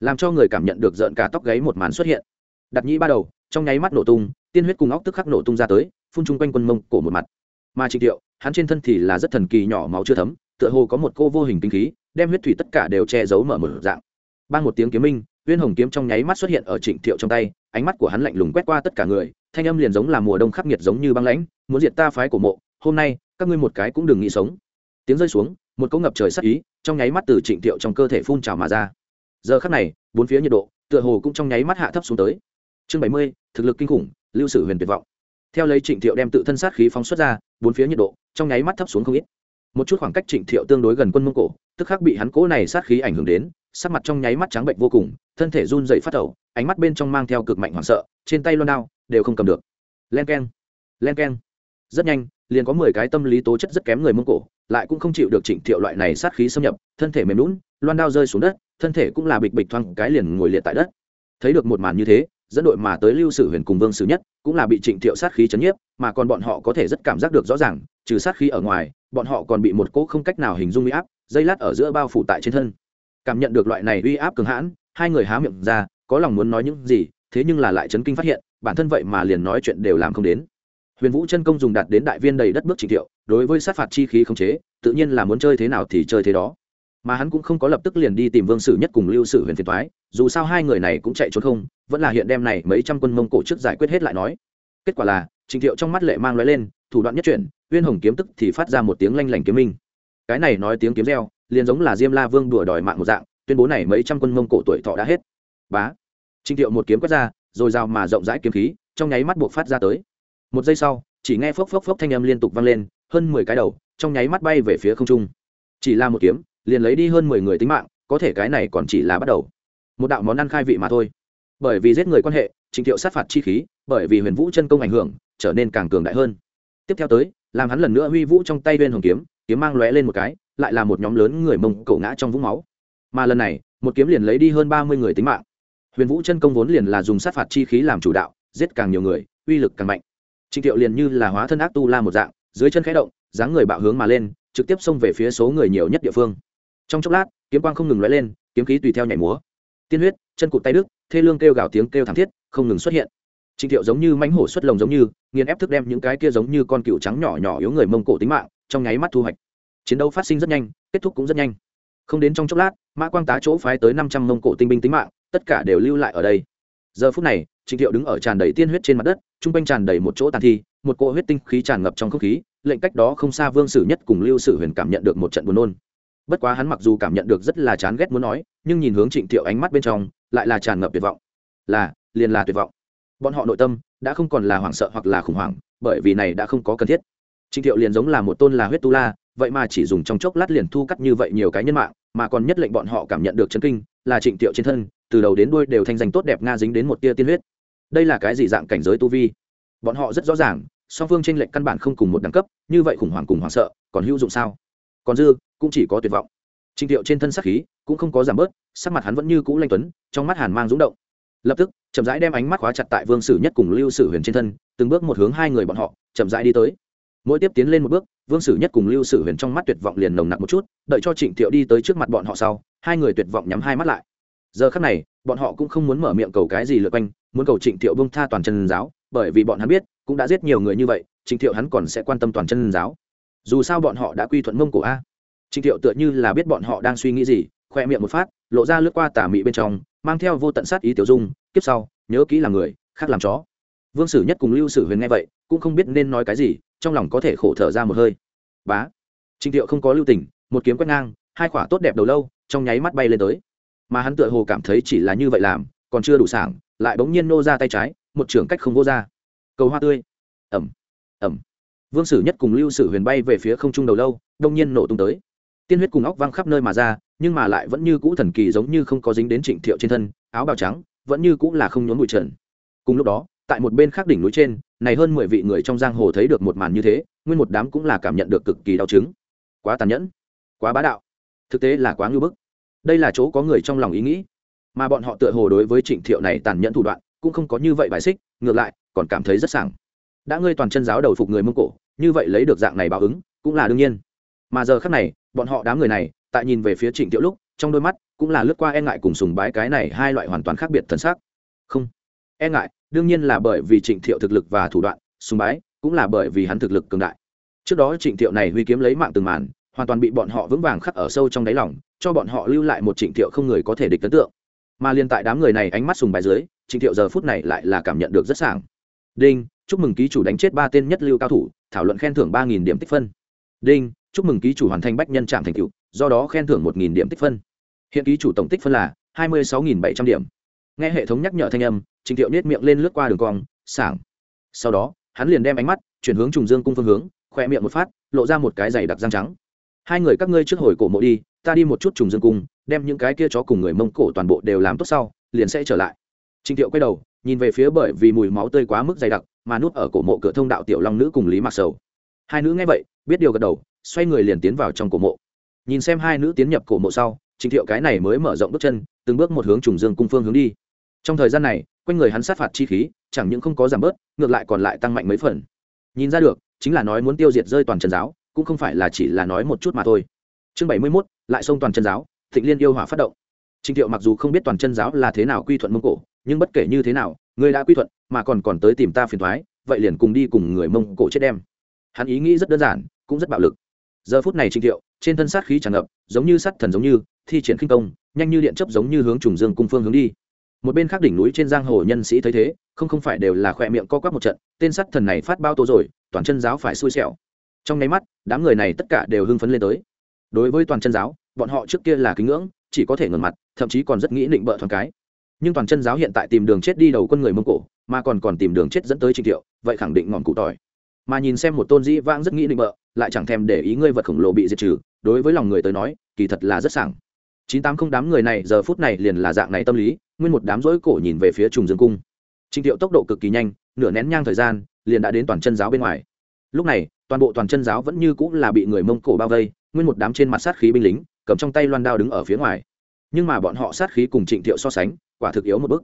làm cho người cảm nhận được rợn cả tóc gáy một màn xuất hiện. Đạt nhĩ ba đầu, trong nháy mắt nổ tung, tiên huyết cùng óc tức khắc nổ tung ra tới, phun chung quanh quân mông cổ một mặt. Mà trịnh thiệu hắn trên thân thì là rất thần kỳ nhỏ máu chưa thấm, tựa hồ có một cô vô hình kinh khí, đem huyết thủy tất cả đều che giấu mở mở dạng. Ban một tiếng kiếm minh, uyên hồng kiếm trong nháy mắt xuất hiện ở trịnh thiệu trong tay, ánh mắt của hắn lạnh lùng quét qua tất cả người, thanh âm liền giống là mùa đông khắc nghiệt giống như băng lãnh, muốn diệt ta phái của mộ, hôm nay, các ngươi một cái cũng đừng nghĩ sống. Tiếng rơi xuống, một cỗ ngập trời sắc ý, trong nháy mắt từ trịnh thiệu trong cơ thể phun trào mà ra giờ khắc này, bốn phía nhiệt độ tựa hồ cũng trong nháy mắt hạ thấp xuống tới. Chương bảy mươi, thực lực kinh khủng, lưu sử huyền tuyệt vọng. Theo lấy trịnh thiệu đem tự thân sát khí phóng xuất ra, bốn phía nhiệt độ trong nháy mắt thấp xuống không ít. Một chút khoảng cách trịnh thiệu tương đối gần quân mông cổ, tức khắc bị hắn cố này sát khí ảnh hưởng đến, sắc mặt trong nháy mắt trắng bệnh vô cùng, thân thể run dậy phát đầu ánh mắt bên trong mang theo cực mạnh hoảng sợ, trên tay loan đao, đều không cầm được. Len k e n len k e n rất nhanh, liền có mười cái tâm lý tố chất rất kém người mông cổ, lại cũng không chịu được trịnh thiệu loại này sát khí xâm nhập, thân thể mềm lún loan đao rơi xuống đất, thân thể cũng là bịch bịch thoang cái liền ngồi liệt tại đất. Thấy được một màn như thế, dẫn đội mà tới lưu sử huyền cùng vương sử nhất cũng là bị trịnh thiệu sát khí chấn nhiếp, mà còn bọn họ có thể rất cảm giác được rõ ràng, trừ sát khí ở ngoài, bọn họ còn bị một cỗ không cách nào hình dung uy áp, dây lát ở giữa bao phủ tại trên thân. Cảm nhận được loại này uy áp cường hãn, hai người há miệng ra, có lòng muốn nói những gì, thế nhưng là lại chấn kinh phát hiện, bản thân vậy mà liền nói chuyện đều làm không đến. Huyền vũ chân công dùng đạt đến đại viên đầy đất bước trịnh thiệu, đối với sát phạt chi khí khống chế, tự nhiên là muốn chơi thế nào thì chơi thế đó mà hắn cũng không có lập tức liền đi tìm vương sử nhất cùng lưu sử huyền phiền thoái, dù sao hai người này cũng chạy trốn không, vẫn là hiện đem này mấy trăm quân mông cổ trước giải quyết hết lại nói. Kết quả là, Trình thiệu trong mắt lệ mang loại lên, thủ đoạn nhất chuyển, uyên hồng kiếm tức thì phát ra một tiếng lanh lảnh kiếm minh. Cái này nói tiếng kiếm reo, liền giống là diêm la vương đùa đòi mạng một dạng, tuyên bố này mấy trăm quân mông cổ tuổi thọ đã hết. Bá. Trình thiệu một kiếm quét ra, rồi rào mà rộng rãi kiếm khí, trong nháy mắt buộc phát ra tới. Một giây sau, chỉ nghe phốc phốc phốc thanh âm liên tục vang lên, hơn mười cái đầu, trong nháy mắt bay về phía không trung. Chỉ là một kiếm liền lấy đi hơn mười người tính mạng, có thể cái này còn chỉ là bắt đầu. Một đạo món ăn khai vị mà thôi. Bởi vì giết người quan hệ, trình thiệu sát phạt chi khí, bởi vì huyền vũ chân công ảnh hưởng, trở nên càng cường đại hơn. Tiếp theo tới, làm hắn lần nữa huy vũ trong tay bên hồng kiếm kiếm mang lóe lên một cái, lại là một nhóm lớn người mông cổ ngã trong vũng máu. Mà lần này, một kiếm liền lấy đi hơn ba mươi người tính mạng. Huyền vũ chân công vốn liền là dùng sát phạt chi khí làm chủ đạo, giết càng nhiều người, uy lực càng mạnh. Trịnh thiệu liền như là hóa thân ác tu la một dạng, dưới chân khẽ động, dáng người bạo hướng mà lên, trực tiếp xông về phía số người nhiều nhất địa phương trong chốc lát, kiếm quang không ngừng lóe lên, kiếm khí tùy theo nhảy múa. Tiên huyết, chân cụt tay đức thê lương kêu gào tiếng kêu thảm thiết, không ngừng xuất hiện. Trịnh thiệu giống như mánh hổ xuất lồng giống như, nghiền ép thức đem những cái kia giống như con cựu trắng nhỏ nhỏ yếu người mông cổ tính mạng, trong nháy mắt thu hoạch. Chiến đấu phát sinh rất nhanh, kết thúc cũng rất nhanh. Không đến trong chốc lát, mã quang tá chỗ phái tới năm trăm mông cổ tinh binh tính mạng, tất cả đều lưu lại ở đây. Giờ phút này, trịnh thiệu đứng ở tràn đầy tiên huyết trên mặt đất, chung quanh tràn đầy một chỗ tàn thi, một cỗ huyết tinh khí tràn ngập trong không khí, lệnh cách đó không xa vương sử nhất cùng lưu sử huyền cảm nhận được một trận buồn nôn bất quá hắn mặc dù cảm nhận được rất là chán ghét muốn nói, nhưng nhìn hướng trịnh thiệu ánh mắt bên trong, lại là tràn ngập tuyệt vọng. Là, liền là tuyệt vọng. Bọn họ nội tâm đã không còn là hoảng sợ hoặc là khủng hoảng, bởi vì này đã không có cần thiết. Trịnh thiệu liền giống là một tôn là huyết tu la, vậy mà chỉ dùng trong chốc lát liền thu cắt như vậy nhiều cái nhân mạng, mà còn nhất lệnh bọn họ cảm nhận được chấn kinh, là trịnh thiệu trên thân, từ đầu đến đuôi đều thanh danh tốt đẹp nga dính đến một tia tiên huyết. Đây là cái gì dạng cảnh giới tu vi? Bọn họ rất rõ ràng, song phương tranh lệch căn bản không cùng một đẳng cấp, như vậy khủng hoảng cùng hoảng sợ, còn hữu dụng sao? Còn dư cũng chỉ có tuyệt vọng. Trịnh thiệu trên thân sắc khí cũng không có giảm bớt, sắc mặt hắn vẫn như cũ lanh tuấn, trong mắt hàn mang rúng động. Lập tức, chậm rãi đem ánh mắt khóa chặt tại vương sử nhất cùng lưu sử huyền trên thân, từng bước một hướng hai người bọn họ, chậm rãi đi tới. Mỗi tiếp tiến lên một bước, vương sử nhất cùng lưu sử huyền trong mắt tuyệt vọng liền nồng nặc một chút, đợi cho trịnh thiệu đi tới trước mặt bọn họ sau, hai người tuyệt vọng nhắm hai mắt lại. Giờ khắc này, bọn họ cũng không muốn mở miệng cầu cái gì lượt quanh, muốn cầu trịnh thiệu bông tha toàn chân giáo, bởi vì bọn hắn biết, cũng đã giết nhiều người như vậy, trịnh thiệu hắn còn sẽ quan tâm toàn chân giáo. Dù sao bọn họ đã quy thuận mông cổ a trịnh thiệu tựa như là biết bọn họ đang suy nghĩ gì, khoe miệng một phát, lộ ra lướt qua tà mị bên trong, mang theo vô tận sát ý tiểu dung, kiếp sau, nhớ kỹ là người, khác làm chó. Vương sử nhất cùng lưu sử huyền nghe vậy, cũng không biết nên nói cái gì, trong lòng có thể khổ thở ra một hơi. Bá. Trịnh thiệu không có lưu tình, một kiếm quét ngang, hai khỏa tốt đẹp đầu lâu, trong nháy mắt bay lên tới. Mà hắn tựa hồ cảm thấy chỉ là như vậy làm, còn chưa đủ sảng, lại bỗng nhiên nô ra tay trái, một trưởng cách không vô ra. Cầu hoa tươi. Ẩm. Ẩm. Vương sử nhất cùng lưu sử huyền bay về phía không trung đầu lâu, đông nhiên nổ tung tới tiên huyết cùng óc văng khắp nơi mà ra, nhưng mà lại vẫn như cũ thần kỳ giống như không có dính đến trịnh thiệu trên thân, áo bào trắng, vẫn như cũ là không nhốn bụi trần. Cùng lúc đó, tại một bên khác đỉnh núi trên, này hơn mười vị người trong giang hồ thấy được một màn như thế, nguyên một đám cũng là cảm nhận được cực kỳ đau chứng. Quá tàn nhẫn, quá bá đạo, thực tế là quá ngưu bức. Đây là chỗ có người trong lòng ý nghĩ. Mà bọn họ tựa hồ đối với trịnh thiệu này tàn nhẫn thủ đoạn, cũng không có như vậy bài xích, ngược lại, còn cảm thấy rất sảng. Đã ngươi toàn chân giáo đầu phục người mông cổ, như vậy lấy được dạng này báo ứng, cũng là đương nhiên mà giờ khác này, bọn họ đám người này, tại nhìn về phía trịnh Tiểu lúc, trong đôi mắt cũng là lướt qua e ngại cùng sùng bái cái này hai loại hoàn toàn khác biệt thân sắc. Không e ngại, đương nhiên là bởi vì trịnh thiệu thực lực và thủ đoạn, sùng bái cũng là bởi vì hắn thực lực cường đại. Trước đó trịnh thiệu này huy kiếm lấy mạng từng màn, hoàn toàn bị bọn họ vững vàng khắc ở sâu trong đáy lòng, cho bọn họ lưu lại một trịnh thiệu không người có thể địch ấn tượng. Mà liên tại đám người này ánh mắt sùng bài dưới, trịnh thiệu giờ phút này lại là cảm nhận được rất sảng. Đinh, chúc mừng ký chủ đánh chết ba tên nhất lưu cao thủ, thảo luận khen thưởng ba nghìn điểm tích phân. Đinh chúc mừng ký chủ hoàn thành bách nhân trạm thành tựu, do đó khen thưởng một nghìn điểm tích phân. Hiện ký chủ tổng tích phân là hai mươi sáu nghìn bảy trăm điểm. Nghe hệ thống nhắc nhở thanh âm, trình thiệu nết miệng lên lướt qua đường cong, sảng. Sau đó, hắn liền đem ánh mắt chuyển hướng trùng dương cung phương hướng khoe miệng một phát, lộ ra một cái giày đặc răng trắng. Hai người các ngươi trước hồi cổ mộ đi, ta đi một chút trùng dương cung, đem những cái kia chó cùng người mông cổ toàn bộ đều làm tốt sau, liền sẽ trở lại. Trình thiệu quay đầu, nhìn về phía bởi vì mùi máu tươi quá mức dày đặc, mà núp ở cổ mộ cửa thông đạo tiểu long nữ cùng lý mặc sầu. Hai nữ nghe vậy, biết điều gật đầu xoay người liền tiến vào trong cổ mộ. Nhìn xem hai nữ tiến nhập cổ mộ sau trịnh thiệu cái này mới mở rộng bước chân, từng bước một hướng trùng dương cung phương hướng đi. Trong thời gian này, quanh người hắn sát phạt chi khí, chẳng những không có giảm bớt, ngược lại còn lại tăng mạnh mấy phần. Nhìn ra được, chính là nói muốn tiêu diệt rơi toàn trần giáo, cũng không phải là chỉ là nói một chút mà thôi. Chương bảy mươi mốt, lại xông toàn chân giáo, thịnh liên yêu hỏa phát động. Trịnh thiệu mặc dù không biết toàn chân giáo là thế nào quy thuận mông cổ, nhưng bất kể như thế nào, người đã quy thuận, mà còn còn tới tìm ta phiền thoái vậy liền cùng đi cùng người mông cổ chết đem. Hắn ý nghĩ rất đơn giản, cũng rất bạo lực giờ phút này trịnh thiệu, trên thân sát khí tràn ngập, giống như sát thần giống như, thi triển khinh công, nhanh như điện chấp giống như hướng trùng dương cung phương hướng đi. Một bên khác đỉnh núi trên giang hồ nhân sĩ thấy thế, không không phải đều là khỏe miệng co quắp một trận, tên sát thần này phát bao tố rồi, toàn chân giáo phải xui xẻo. Trong nháy mắt, đám người này tất cả đều hưng phấn lên tới. Đối với toàn chân giáo, bọn họ trước kia là kính ngưỡng, chỉ có thể ngẩn mặt, thậm chí còn rất nghĩ định bợ thoáng cái. Nhưng toàn chân giáo hiện tại tìm đường chết đi đầu quân người mông cổ, mà còn còn tìm đường chết dẫn tới trình thiệu, vậy khẳng định ngọn cụ tỏi. Mà nhìn xem một tôn dĩ vãng rất nghĩ định bợ lại chẳng thèm để ý ngươi vật khổng lồ bị diệt trừ, đối với lòng người tới nói, kỳ thật là rất sảng. Chín tám không đám người này giờ phút này liền là dạng này tâm lý, nguyên một đám rỗi cổ nhìn về phía trùng dương cung. Trình thiệu tốc độ cực kỳ nhanh, nửa nén nhang thời gian, liền đã đến toàn chân giáo bên ngoài. Lúc này, toàn bộ toàn chân giáo vẫn như cũng là bị người mông cổ bao vây, nguyên một đám trên mặt sát khí binh lính, cầm trong tay loan đao đứng ở phía ngoài. Nhưng mà bọn họ sát khí cùng trịnh thiệu so sánh, quả thực yếu một bước.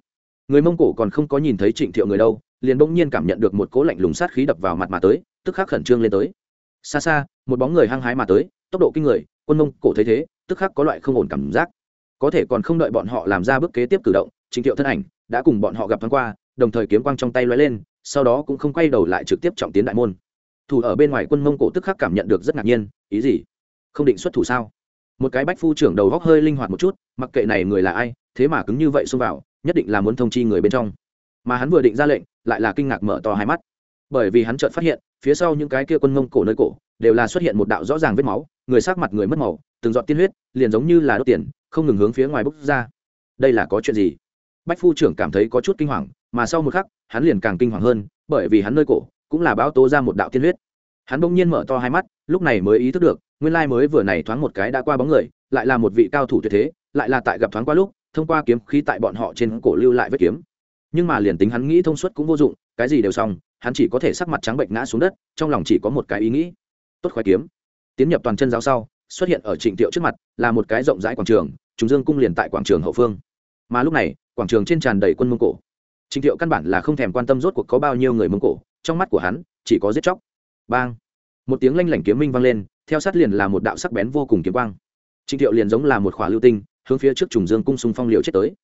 Người mông cổ còn không có nhìn thấy trịnh thiệu người đâu, liền bỗng nhiên cảm nhận được một cố lạnh lùng sát khí đập vào mặt mà tới, tức khắc khẩn trương lên tới xa xa, một bóng người hăng hái mà tới, tốc độ kinh người, quân mông cổ thấy thế, tức khắc có loại không ổn cảm giác. Có thể còn không đợi bọn họ làm ra bước kế tiếp cử động trịnh thiệu thân ảnh đã cùng bọn họ gặp thoáng qua, đồng thời kiếm quang trong tay lóe lên, sau đó cũng không quay đầu lại trực tiếp trọng tiến đại môn. Thủ ở bên ngoài quân mông cổ tức khắc cảm nhận được rất ngạc nhiên, ý gì? Không định xuất thủ sao? Một cái bách phu trưởng đầu góc hơi linh hoạt một chút, mặc kệ này người là ai, thế mà cứng như vậy xông vào, nhất định là muốn thông chi người bên trong. Mà hắn vừa định ra lệnh, lại là kinh ngạc mở to hai mắt bởi vì hắn chợt phát hiện, phía sau những cái kia quân mông cổ nơi cổ đều là xuất hiện một đạo rõ ràng vết máu, người sắc mặt người mất màu, từng giọt tiên huyết, liền giống như là đốt tiền, không ngừng hướng phía ngoài bốc ra. Đây là có chuyện gì? Bách phu trưởng cảm thấy có chút kinh hoàng, mà sau một khắc, hắn liền càng kinh hoàng hơn, bởi vì hắn nơi cổ cũng là báo tố ra một đạo tiên huyết. Hắn bỗng nhiên mở to hai mắt, lúc này mới ý thức được, nguyên lai mới vừa này thoáng một cái đã qua bóng người, lại là một vị cao thủ tuyệt thế, lại là tại gặp thoáng qua lúc, thông qua kiếm khí tại bọn họ trên cổ lưu lại vết kiếm. Nhưng mà liền tính hắn nghĩ thông suốt cũng vô dụng, cái gì đều xong hắn chỉ có thể sắc mặt trắng bệnh ngã xuống đất, trong lòng chỉ có một cái ý nghĩ. Tốt khoái kiếm. Tiến nhập toàn chân giáo sau, xuất hiện ở trịnh tiệu trước mặt, là một cái rộng rãi quảng trường chúng dương cung liền tại quảng trường hậu phương. Mà lúc này, quảng trường trên tràn đầy quân mông cổ. Trịnh tiệu căn bản là không thèm quan tâm rốt cuộc có bao nhiêu người mông cổ, trong mắt của hắn, chỉ có giết chóc. Bang. Một tiếng lanh lảnh kiếm minh vang lên, theo sát liền là một đạo sắc bén vô cùng kiếm quang. Trịnh thiệu liền giống là một khỏa lưu tinh, hướng phía trước trùng dương cung xung phong liều chết tới.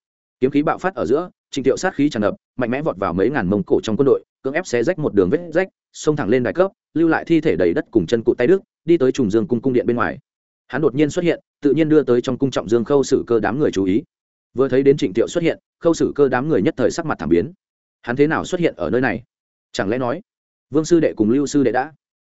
Kiếm khí bạo phát ở giữa, trịnh thiệu sát khí tràn ngập, mạnh mẽ vọt vào mấy ngàn mông cổ trong quân đội cưỡng ép xé rách một đường vết rách, xông thẳng lên đại cấp, lưu lại thi thể đầy đất cùng chân cụ tay đức, đi tới trùng dương cung cung điện bên ngoài. Hắn đột nhiên xuất hiện, tự nhiên đưa tới trong cung trọng dương khâu sử cơ đám người chú ý. Vừa thấy đến trịnh thiệu xuất hiện, khâu sử cơ đám người nhất thời sắc mặt thảm biến. Hắn thế nào xuất hiện ở nơi này? Chẳng lẽ nói, vương sư đệ cùng lưu sư đệ đã?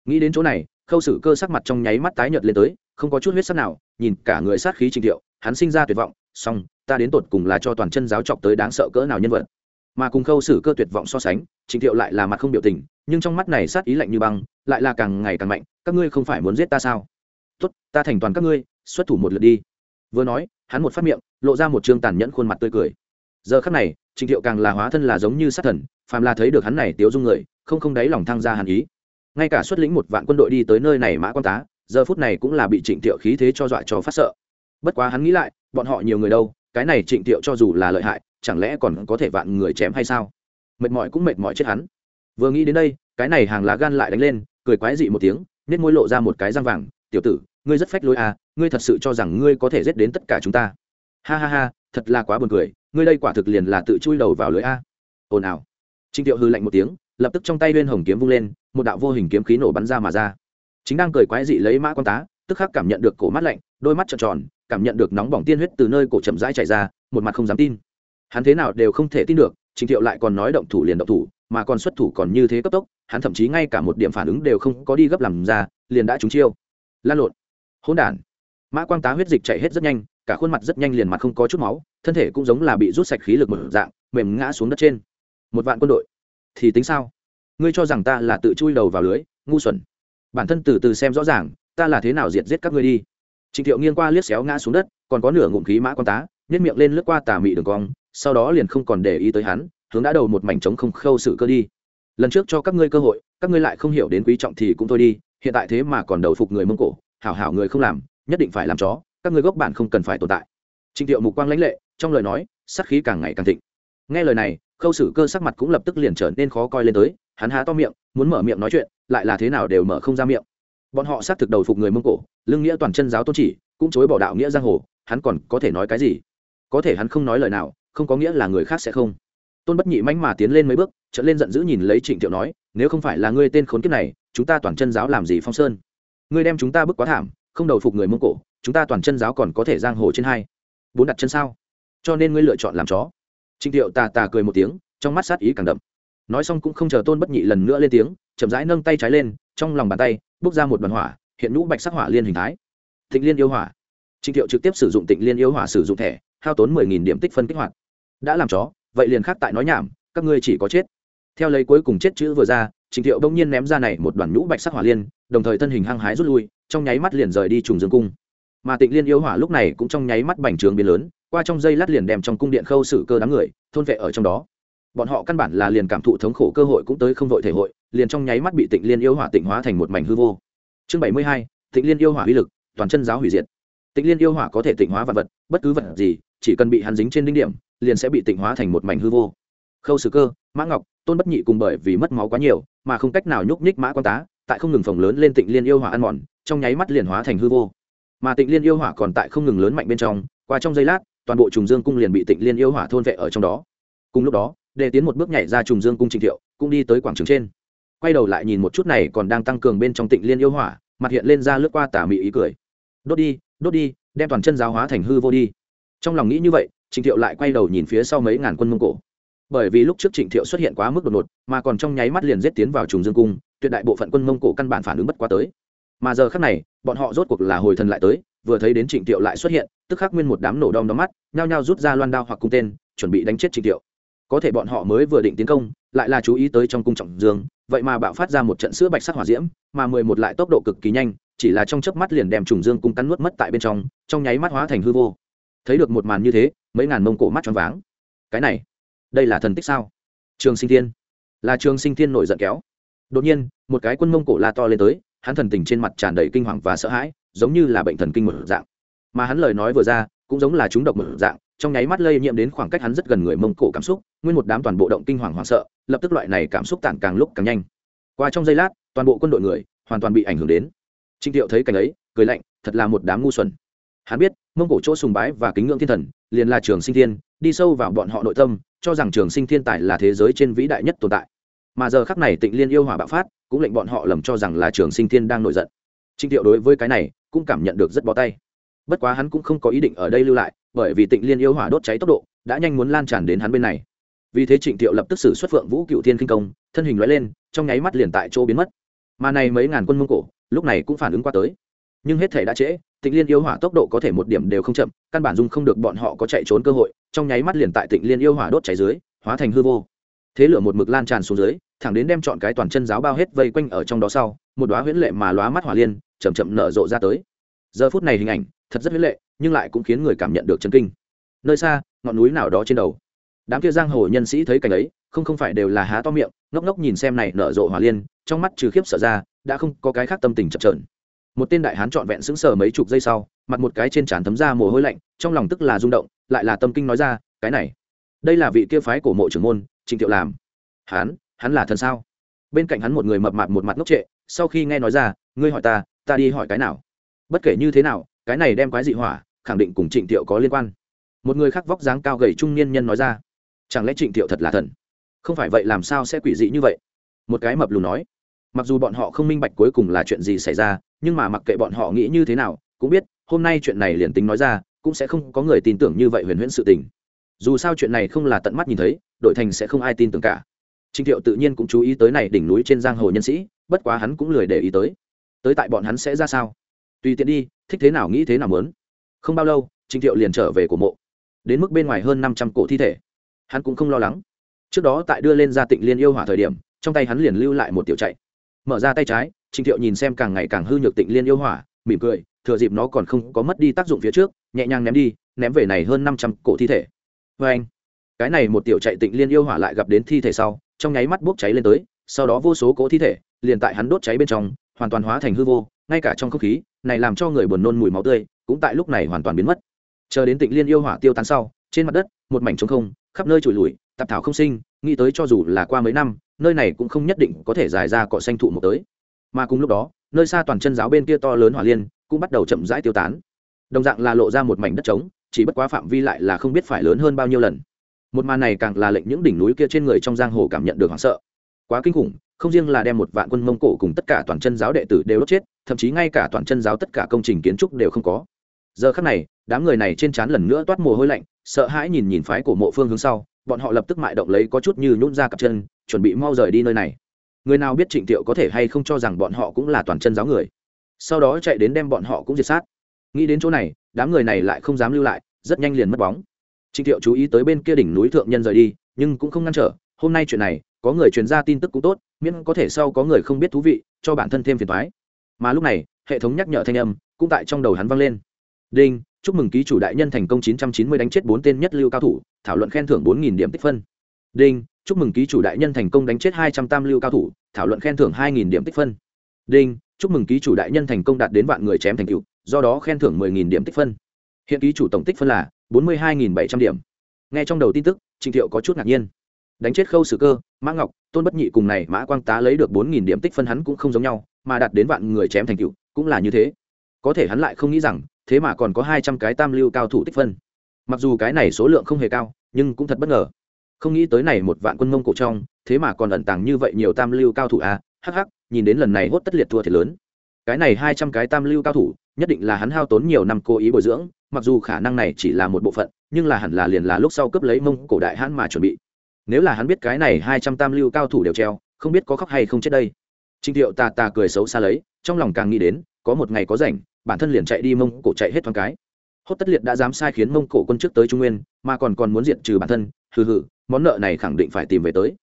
Nghĩ đến chỗ này, khâu sử cơ sắc mặt trong nháy mắt tái nhợt lên tới, không có chút huyết sắc nào, nhìn cả người sát khí trịnh thiệu hắn sinh ra tuyệt vọng song ta đến tột cùng là cho toàn chân giáo chọc tới đáng sợ cỡ nào nhân vật? Mà cùng khâu xử cơ tuyệt vọng so sánh trịnh thiệu lại là mặt không biểu tình, nhưng trong mắt này sát ý lạnh như băng, lại là càng ngày càng mạnh, các ngươi không phải muốn giết ta sao? Tốt, ta thành toàn các ngươi, xuất thủ một lượt đi. Vừa nói, hắn một phát miệng, lộ ra một trương tàn nhẫn khuôn mặt tươi cười. Giờ khắc này trịnh thiệu càng là hóa thân là giống như sát thần, phàm là thấy được hắn này tiếu dung người, không không đáy lòng thăng ra hàn ý. Ngay cả xuất lĩnh một vạn quân đội đi tới nơi này mã quan tá, giờ phút này cũng là bị trịnh thiệu khí thế cho dọa cho phát sợ. Bất quá hắn nghĩ lại, bọn họ nhiều người đâu, cái này trịnh thiệu cho dù là lợi hại chẳng lẽ còn có thể vạn người chém hay sao? Mệt mỏi cũng mệt mỏi chết hắn. Vừa nghĩ đến đây, cái này hàng lá gan lại đánh lên, cười quái dị một tiếng nết môi lộ ra một cái răng vàng. Tiểu tử, ngươi rất phách lối à ngươi thật sự cho rằng ngươi có thể giết đến tất cả chúng ta? Ha ha ha, thật là quá buồn cười, ngươi đây quả thực liền là tự chui đầu vào lưới a. Ồn ào. Trịnh thiệu hư lạnh một tiếng, lập tức trong tay bên hồng kiếm vung lên, một đạo vô hình kiếm khí nổ bắn ra mà ra. Chính đang cười quái dị lấy mã quan tá, tức khắc cảm nhận được cổ mắt lạnh, đôi mắt trợn tròn, cảm nhận được nóng bỏng tiên huyết từ nơi cổ chậm rãi chảy ra, một mặt không dám tin hắn thế nào đều không thể tin được trịnh thiệu lại còn nói động thủ liền động thủ, mà còn xuất thủ còn như thế cấp tốc, hắn thậm chí ngay cả một điểm phản ứng đều không có đi gấp làm ra, liền đã trúng chiêu. Lan lộn. Hỗn đản. Mã quang tá huyết dịch chạy hết rất nhanh, cả khuôn mặt rất nhanh liền mặt không có chút máu, thân thể cũng giống là bị rút sạch khí lực một dạng, mềm ngã xuống đất trên. Một vạn quân đội. Thì tính sao? Ngươi cho rằng ta là tự chui đầu vào lưới, ngu xuẩn. Bản thân từ từ xem rõ ràng, ta là thế nào diệt giết các ngươi đi. Trịnh thiệu nghiêng qua liếc xéo ngã xuống đất, còn có nửa ngụm khí mã quan tá nhét miệng lên lướt qua tà mị đường cong sau đó liền không còn để ý tới hắn, hướng đã đầu một mảnh trống không khâu sự cơ đi. Lần trước cho các ngươi cơ hội, các ngươi lại không hiểu đến quý trọng thì cũng thôi đi, hiện tại thế mà còn đầu phục người mông cổ, hảo hảo người không làm, nhất định phải làm chó, các ngươi gốc bản không cần phải tồn tại. Trịnh thiệu mục quang lãnh lệ, trong lời nói sắc khí càng ngày càng thịnh. Nghe lời này, khâu sử cơ sắc mặt cũng lập tức liền trở nên khó coi lên tới, hắn há to miệng, muốn mở miệng nói chuyện, lại là thế nào đều mở không ra miệng. Bọn họ xác thực đầu phục người mông cổ lương nghĩa toàn chân giáo tôn chỉ, cũng chối bỏ đạo nghĩa giang hồ, hắn còn có thể nói cái gì? Có thể hắn không nói lời nào không có nghĩa là người khác sẽ không. Tôn bất nhị mánh mà tiến lên mấy bước trở lên giận dữ nhìn lấy trịnh thiệu nói, nếu không phải là ngươi tên khốn kiếp này, chúng ta toàn chân giáo làm gì phong sơn? Ngươi đem chúng ta bức quá thảm, không đầu phục người mông cổ, chúng ta toàn chân giáo còn có thể giang hồ trên hai, bốn đặt chân sao? Cho nên ngươi lựa chọn làm chó. Trịnh thiệu tà tà cười một tiếng, trong mắt sát ý càng đậm. Nói xong cũng không chờ tôn bất nhị lần nữa lên tiếng, chậm rãi nâng tay trái lên, trong lòng bàn tay, bốc ra một đoàn hỏa, hiện nhũ bạch sắc hỏa liên hình thái. Tịnh liên yêu hỏa. Trịnh thiệu trực tiếp sử dụng tịnh liên yêu hỏa sử dụng thẻ, hao tốn mười nghìn điểm tích phân kích hoạt đã làm chó, vậy liền khác tại nói nhảm, các ngươi chỉ có chết. Theo lấy cuối cùng chết chữ vừa ra, trình thiệu bỗng nhiên ném ra này một đoàn nhũ bạch sắc hỏa liên, đồng thời thân hình hăng hái rút lui, trong nháy mắt liền rời đi trùng dương cung. Mà tịnh liên yêu hỏa lúc này cũng trong nháy mắt bành trướng biến lớn, qua trong dây lát liền đem trong cung điện khâu xử cơ đám người, thôn vệ ở trong đó. Bọn họ căn bản là liền cảm thụ thống khổ cơ hội cũng tới không vội thể hội, liền trong nháy mắt bị tịnh liên yêu hỏa tịnh hóa thành một mảnh hư vô. Chương bảy mươi hai, tịnh liên yêu hỏa uy lực, toàn chân giáo hủy diệt. Tịnh liên yêu hỏa có thể tịnh hóa vật vật, bất cứ vật gì, chỉ cần bị hắn dính trên đinh điểm liền sẽ bị tịnh hóa thành một mảnh hư vô. Khâu sử cơ, mã ngọc, tôn bất nhị cùng bởi vì mất máu quá nhiều, mà không cách nào nhúc nhích mã quan tá, tại không ngừng phồng lớn lên tịnh liên yêu hỏa ăn mòn, trong nháy mắt liền hóa thành hư vô. Mà tịnh liên yêu hỏa còn tại không ngừng lớn mạnh bên trong, qua trong giây lát, toàn bộ trùng dương cung liền bị tịnh liên yêu hỏa thôn vệ ở trong đó. Cùng lúc đó để tiến một bước nhảy ra trùng dương cung trình thiệu, cũng đi tới quảng trường trên. Quay đầu lại nhìn một chút này còn đang tăng cường bên trong tịnh liên yêu hỏa, mặt hiện lên ra lướt qua tà mị ý cười. Đốt đi đốt đi, đem toàn chân giáo hóa thành hư vô đi. Trong lòng nghĩ như vậy trịnh thiệu lại quay đầu nhìn phía sau mấy ngàn quân mông cổ. Bởi vì lúc trước trịnh thiệu xuất hiện quá mức đột ngột, mà còn trong nháy mắt liền giết tiến vào trùng dương cung, tuyệt đại bộ phận quân mông cổ căn bản phản ứng bất quá tới. Mà giờ khác này, bọn họ rốt cuộc là hồi thần lại tới, vừa thấy đến trịnh thiệu lại xuất hiện, tức khắc nguyên một đám nổ đom đóm mắt, nhao nhao rút ra loan đao hoặc cung tên, chuẩn bị đánh chết trịnh thiệu. Có thể bọn họ mới vừa định tiến công, lại là chú ý tới trong cung trọng dương, vậy mà bạo phát ra một trận sữa bạch sắc hỏa diễm, mà mười một lại tốc độ cực kỳ nhanh, chỉ là trong chớp mắt liền đem trùng dương cung cắn nuốt mất tại bên trong trong nháy mắt hóa thành hư vô. Thấy được một màn như thế mấy ngàn mông cổ mắt tròn váng. Cái này, đây là thần tích sao? Trường sinh thiên. Là trường sinh thiên nổi giận kéo. Đột nhiên, một cái quân mông cổ la to lên tới, hắn thần tình trên mặt tràn đầy kinh hoàng và sợ hãi, giống như là bệnh thần kinh một dạng. Mà hắn lời nói vừa ra, cũng giống là chúng độc một dạng, trong nháy mắt lây nhiễm đến khoảng cách hắn rất gần người mông cổ cảm xúc, nguyên một đám toàn bộ động kinh hoàng hoảng sợ, lập tức loại này cảm xúc tản càng lúc càng nhanh. Qua trong giây lát, toàn bộ quân đội người hoàn toàn bị ảnh hưởng đến. Trịnh thiệu thấy cảnh ấy, cười lạnh, thật là một đám ngu xuẩn. Hắn biết mông cổ chỗ sùng bái và kính ngưỡng thiên thần, liền là trường sinh thiên, đi sâu vào bọn họ nội tâm, cho rằng trường sinh thiên tài là thế giới trên vĩ đại nhất tồn tại. Mà giờ khắc này tịnh liên yêu hỏa bạo phát, cũng lệnh bọn họ lầm cho rằng là trường sinh thiên đang nổi giận. Trịnh thiệu đối với cái này, cũng cảm nhận được rất bó tay. Bất quá hắn cũng không có ý định ở đây lưu lại, bởi vì tịnh liên yêu hỏa đốt cháy tốc độ, đã nhanh muốn lan tràn đến hắn bên này. Vì thế trịnh thiệu lập tức xử xuất phượng vũ cựu thiên kinh công, thân hình loại lên, trong nháy mắt liền tại chỗ biến mất. Mà này mấy ngàn quân mông cổ, lúc này cũng phản ứng qua tới nhưng hết thể đã trễ, tịnh liên yêu hỏa tốc độ có thể một điểm đều không chậm, căn bản dung không được bọn họ có chạy trốn cơ hội, trong nháy mắt liền tại tịnh liên yêu hỏa đốt cháy dưới, hóa thành hư vô. Thế lửa một mực lan tràn xuống dưới, thẳng đến đem chọn cái toàn chân giáo bao hết vây quanh ở trong đó sau, một đoá huyễn lệ mà lóa mắt hỏa liên, chậm chậm nở rộ ra tới. Giờ phút này hình ảnh, thật rất huyễn lệ, nhưng lại cũng khiến người cảm nhận được chấn kinh. Nơi xa, ngọn núi nào đó trên đầu. Đám kia giang hồ nhân sĩ thấy cảnh ấy, không không phải đều là há to miệng, ngốc ngốc nhìn xem này nở rộ hỏa liên, trong mắt trừ khiếp sợ ra, đã không có cái khác tâm tình chậm trờn một tên đại hán trọn vẹn sững sờ mấy chục giây sau mặt một cái trên trán thấm ra mồ hôi lạnh trong lòng tức là rung động lại là tâm kinh nói ra cái này đây là vị kia phái cổ mộ trưởng môn trịnh thiệu làm. Hán, hắn là thần sao? Bên cạnh hắn một người mập mạp một mặt ngốc trệ sau khi nghe nói ra ngươi hỏi ta ta đi hỏi cái nào? Bất kể như thế nào cái này đem quái dị hỏa khẳng định cùng trịnh thiệu có liên quan. Một người khác vóc dáng cao gầy trung niên nhân nói ra chẳng lẽ trịnh thiệu thật là thần? Không phải vậy làm sao sẽ quỷ dị như vậy? Một cái mập lù nói mặc dù bọn họ không minh bạch cuối cùng là chuyện gì xảy ra nhưng mà mặc kệ bọn họ nghĩ như thế nào, cũng biết, hôm nay chuyện này liền tính nói ra, cũng sẽ không có người tin tưởng như vậy huyền huyễn sự tình. Dù sao chuyện này không là tận mắt nhìn thấy, đội thành sẽ không ai tin tưởng cả. Trinh thiệu tự nhiên cũng chú ý tới này đỉnh núi trên giang hồ nhân sĩ, bất quá hắn cũng lười để ý tới. Tới tại bọn hắn sẽ ra sao? Tùy tiện đi, thích thế nào nghĩ thế nào muốn. Không bao lâu trinh thiệu liền trở về của mộ. Đến mức bên ngoài hơn năm trăm cổ thi thể. Hắn cũng không lo lắng. Trước đó tại đưa lên gia tịnh liên yêu hỏa thời điểm, trong tay hắn liền lưu lại một tiểu chạy. Mở ra tay trái Trình thiệu nhìn xem càng ngày càng hư nhược tịnh liên yêu hỏa, mỉm cười, thừa dịp nó còn không có mất đi tác dụng phía trước, nhẹ nhàng ném đi, ném về này hơn năm trăm cổ thi thể. Vê anh, cái này một tiểu chạy tịnh liên yêu hỏa lại gặp đến thi thể sau, trong nháy mắt bốc cháy lên tới, sau đó vô số cỗ thi thể, liền tại hắn đốt cháy bên trong, hoàn toàn hóa thành hư vô, ngay cả trong không khí, này làm cho người buồn nôn mùi máu tươi, cũng tại lúc này hoàn toàn biến mất. Chờ đến tịnh liên yêu hỏa tiêu tán sau, trên mặt đất, một mảnh trống không, khắp nơi trụi lùi, tạp thảo không sinh, nghĩ tới cho dù là qua mấy năm, nơi này cũng không nhất định có thể dài ra cỏ xanh thụ một tới mà cùng lúc đó, nơi xa toàn chân giáo bên kia to lớn hỏa liên cũng bắt đầu chậm rãi tiêu tán. Đồng dạng là lộ ra một mảnh đất trống, chỉ bất quá phạm vi lại là không biết phải lớn hơn bao nhiêu lần. Một màn này càng là lệnh những đỉnh núi kia trên người trong giang hồ cảm nhận được hoảng sợ. Quá kinh khủng, không riêng là đem một vạn quân mông cổ cùng tất cả toàn chân giáo đệ tử đều đốt chết, thậm chí ngay cả toàn chân giáo tất cả công trình kiến trúc đều không có. Giờ khắc này, đám người này trên trán lần nữa toát mồ hôi lạnh, sợ hãi nhìn nhìn phái cổ mộ phương hướng sau, bọn họ lập tức mại động lấy có chút như nhún ra cặp chân, chuẩn bị mau rời đi nơi này người nào biết trịnh thiệu có thể hay không cho rằng bọn họ cũng là toàn chân giáo người? Sau đó chạy đến đem bọn họ cũng diệt sát. Nghĩ đến chỗ này, đám người này lại không dám lưu lại, rất nhanh liền mất bóng. Trịnh thiệu chú ý tới bên kia đỉnh núi thượng nhân rời đi, nhưng cũng không ngăn trở. Hôm nay chuyện này, có người truyền ra tin tức cũng tốt, miễn có thể sau có người không biết thú vị, cho bản thân thêm phiền thoái mà lúc này, hệ thống nhắc nhở thanh âm cũng tại trong đầu hắn vang lên. Đinh, chúc mừng ký chủ đại nhân thành công 990 đánh chết bốn tên nhất lưu cao thủ, thảo luận khen thưởng 4.000 điểm tích phân. Đinh chúc mừng ký chủ đại nhân thành công đánh chết 200 tam lưu cao thủ, thảo luận khen thưởng 2.000 điểm tích phân. Đinh, chúc mừng ký chủ đại nhân thành công đạt đến vạn người chém thành cựu do đó khen thưởng mười nghìn điểm tích phân. Hiện ký chủ tổng tích phân là 42.700 điểm. Nghe trong đầu tin tức, trịnh thiệu có chút ngạc nhiên. Đánh chết khâu sử cơ, mã ngọc, tôn bất nhị cùng này mã quang tá lấy được 4.000 điểm tích phân hắn cũng không giống nhau, mà đạt đến vạn người chém thành cựu cũng là như thế. Có thể hắn lại không nghĩ rằng, thế mà còn có hai trăm cái tam lưu cao thủ tích phân. Mặc dù cái này số lượng không hề cao, nhưng cũng thật bất ngờ không nghĩ tới này một vạn quân mông cổ trong, thế mà còn ẩn tàng như vậy nhiều tam lưu cao thủ à? Hắc hắc, nhìn đến lần này hốt tất liệt thua thiệt lớn. Cái này hai trăm cái tam lưu cao thủ, nhất định là hắn hao tốn nhiều năm cố ý bồi dưỡng, mặc dù khả năng này chỉ là một bộ phận, nhưng là hẳn là liền là lúc sau cấp lấy mông cổ đại hãn mà chuẩn bị. Nếu là hắn biết cái này hai trăm tam lưu cao thủ đều treo, không biết có khóc hay không chết đây. Trinh thiệu tà tà cười xấu xa lấy, trong lòng càng nghĩ đến, có một ngày có rảnh, bản thân liền chạy đi mông cổ chạy hết thoáng cái. Hốt tất liệt đã dám sai khiến mông cổ quân trước tới trung nguyên, mà còn còn muốn diệt trừ bản thân, hừ hừ món nợ này khẳng định phải tìm về tới.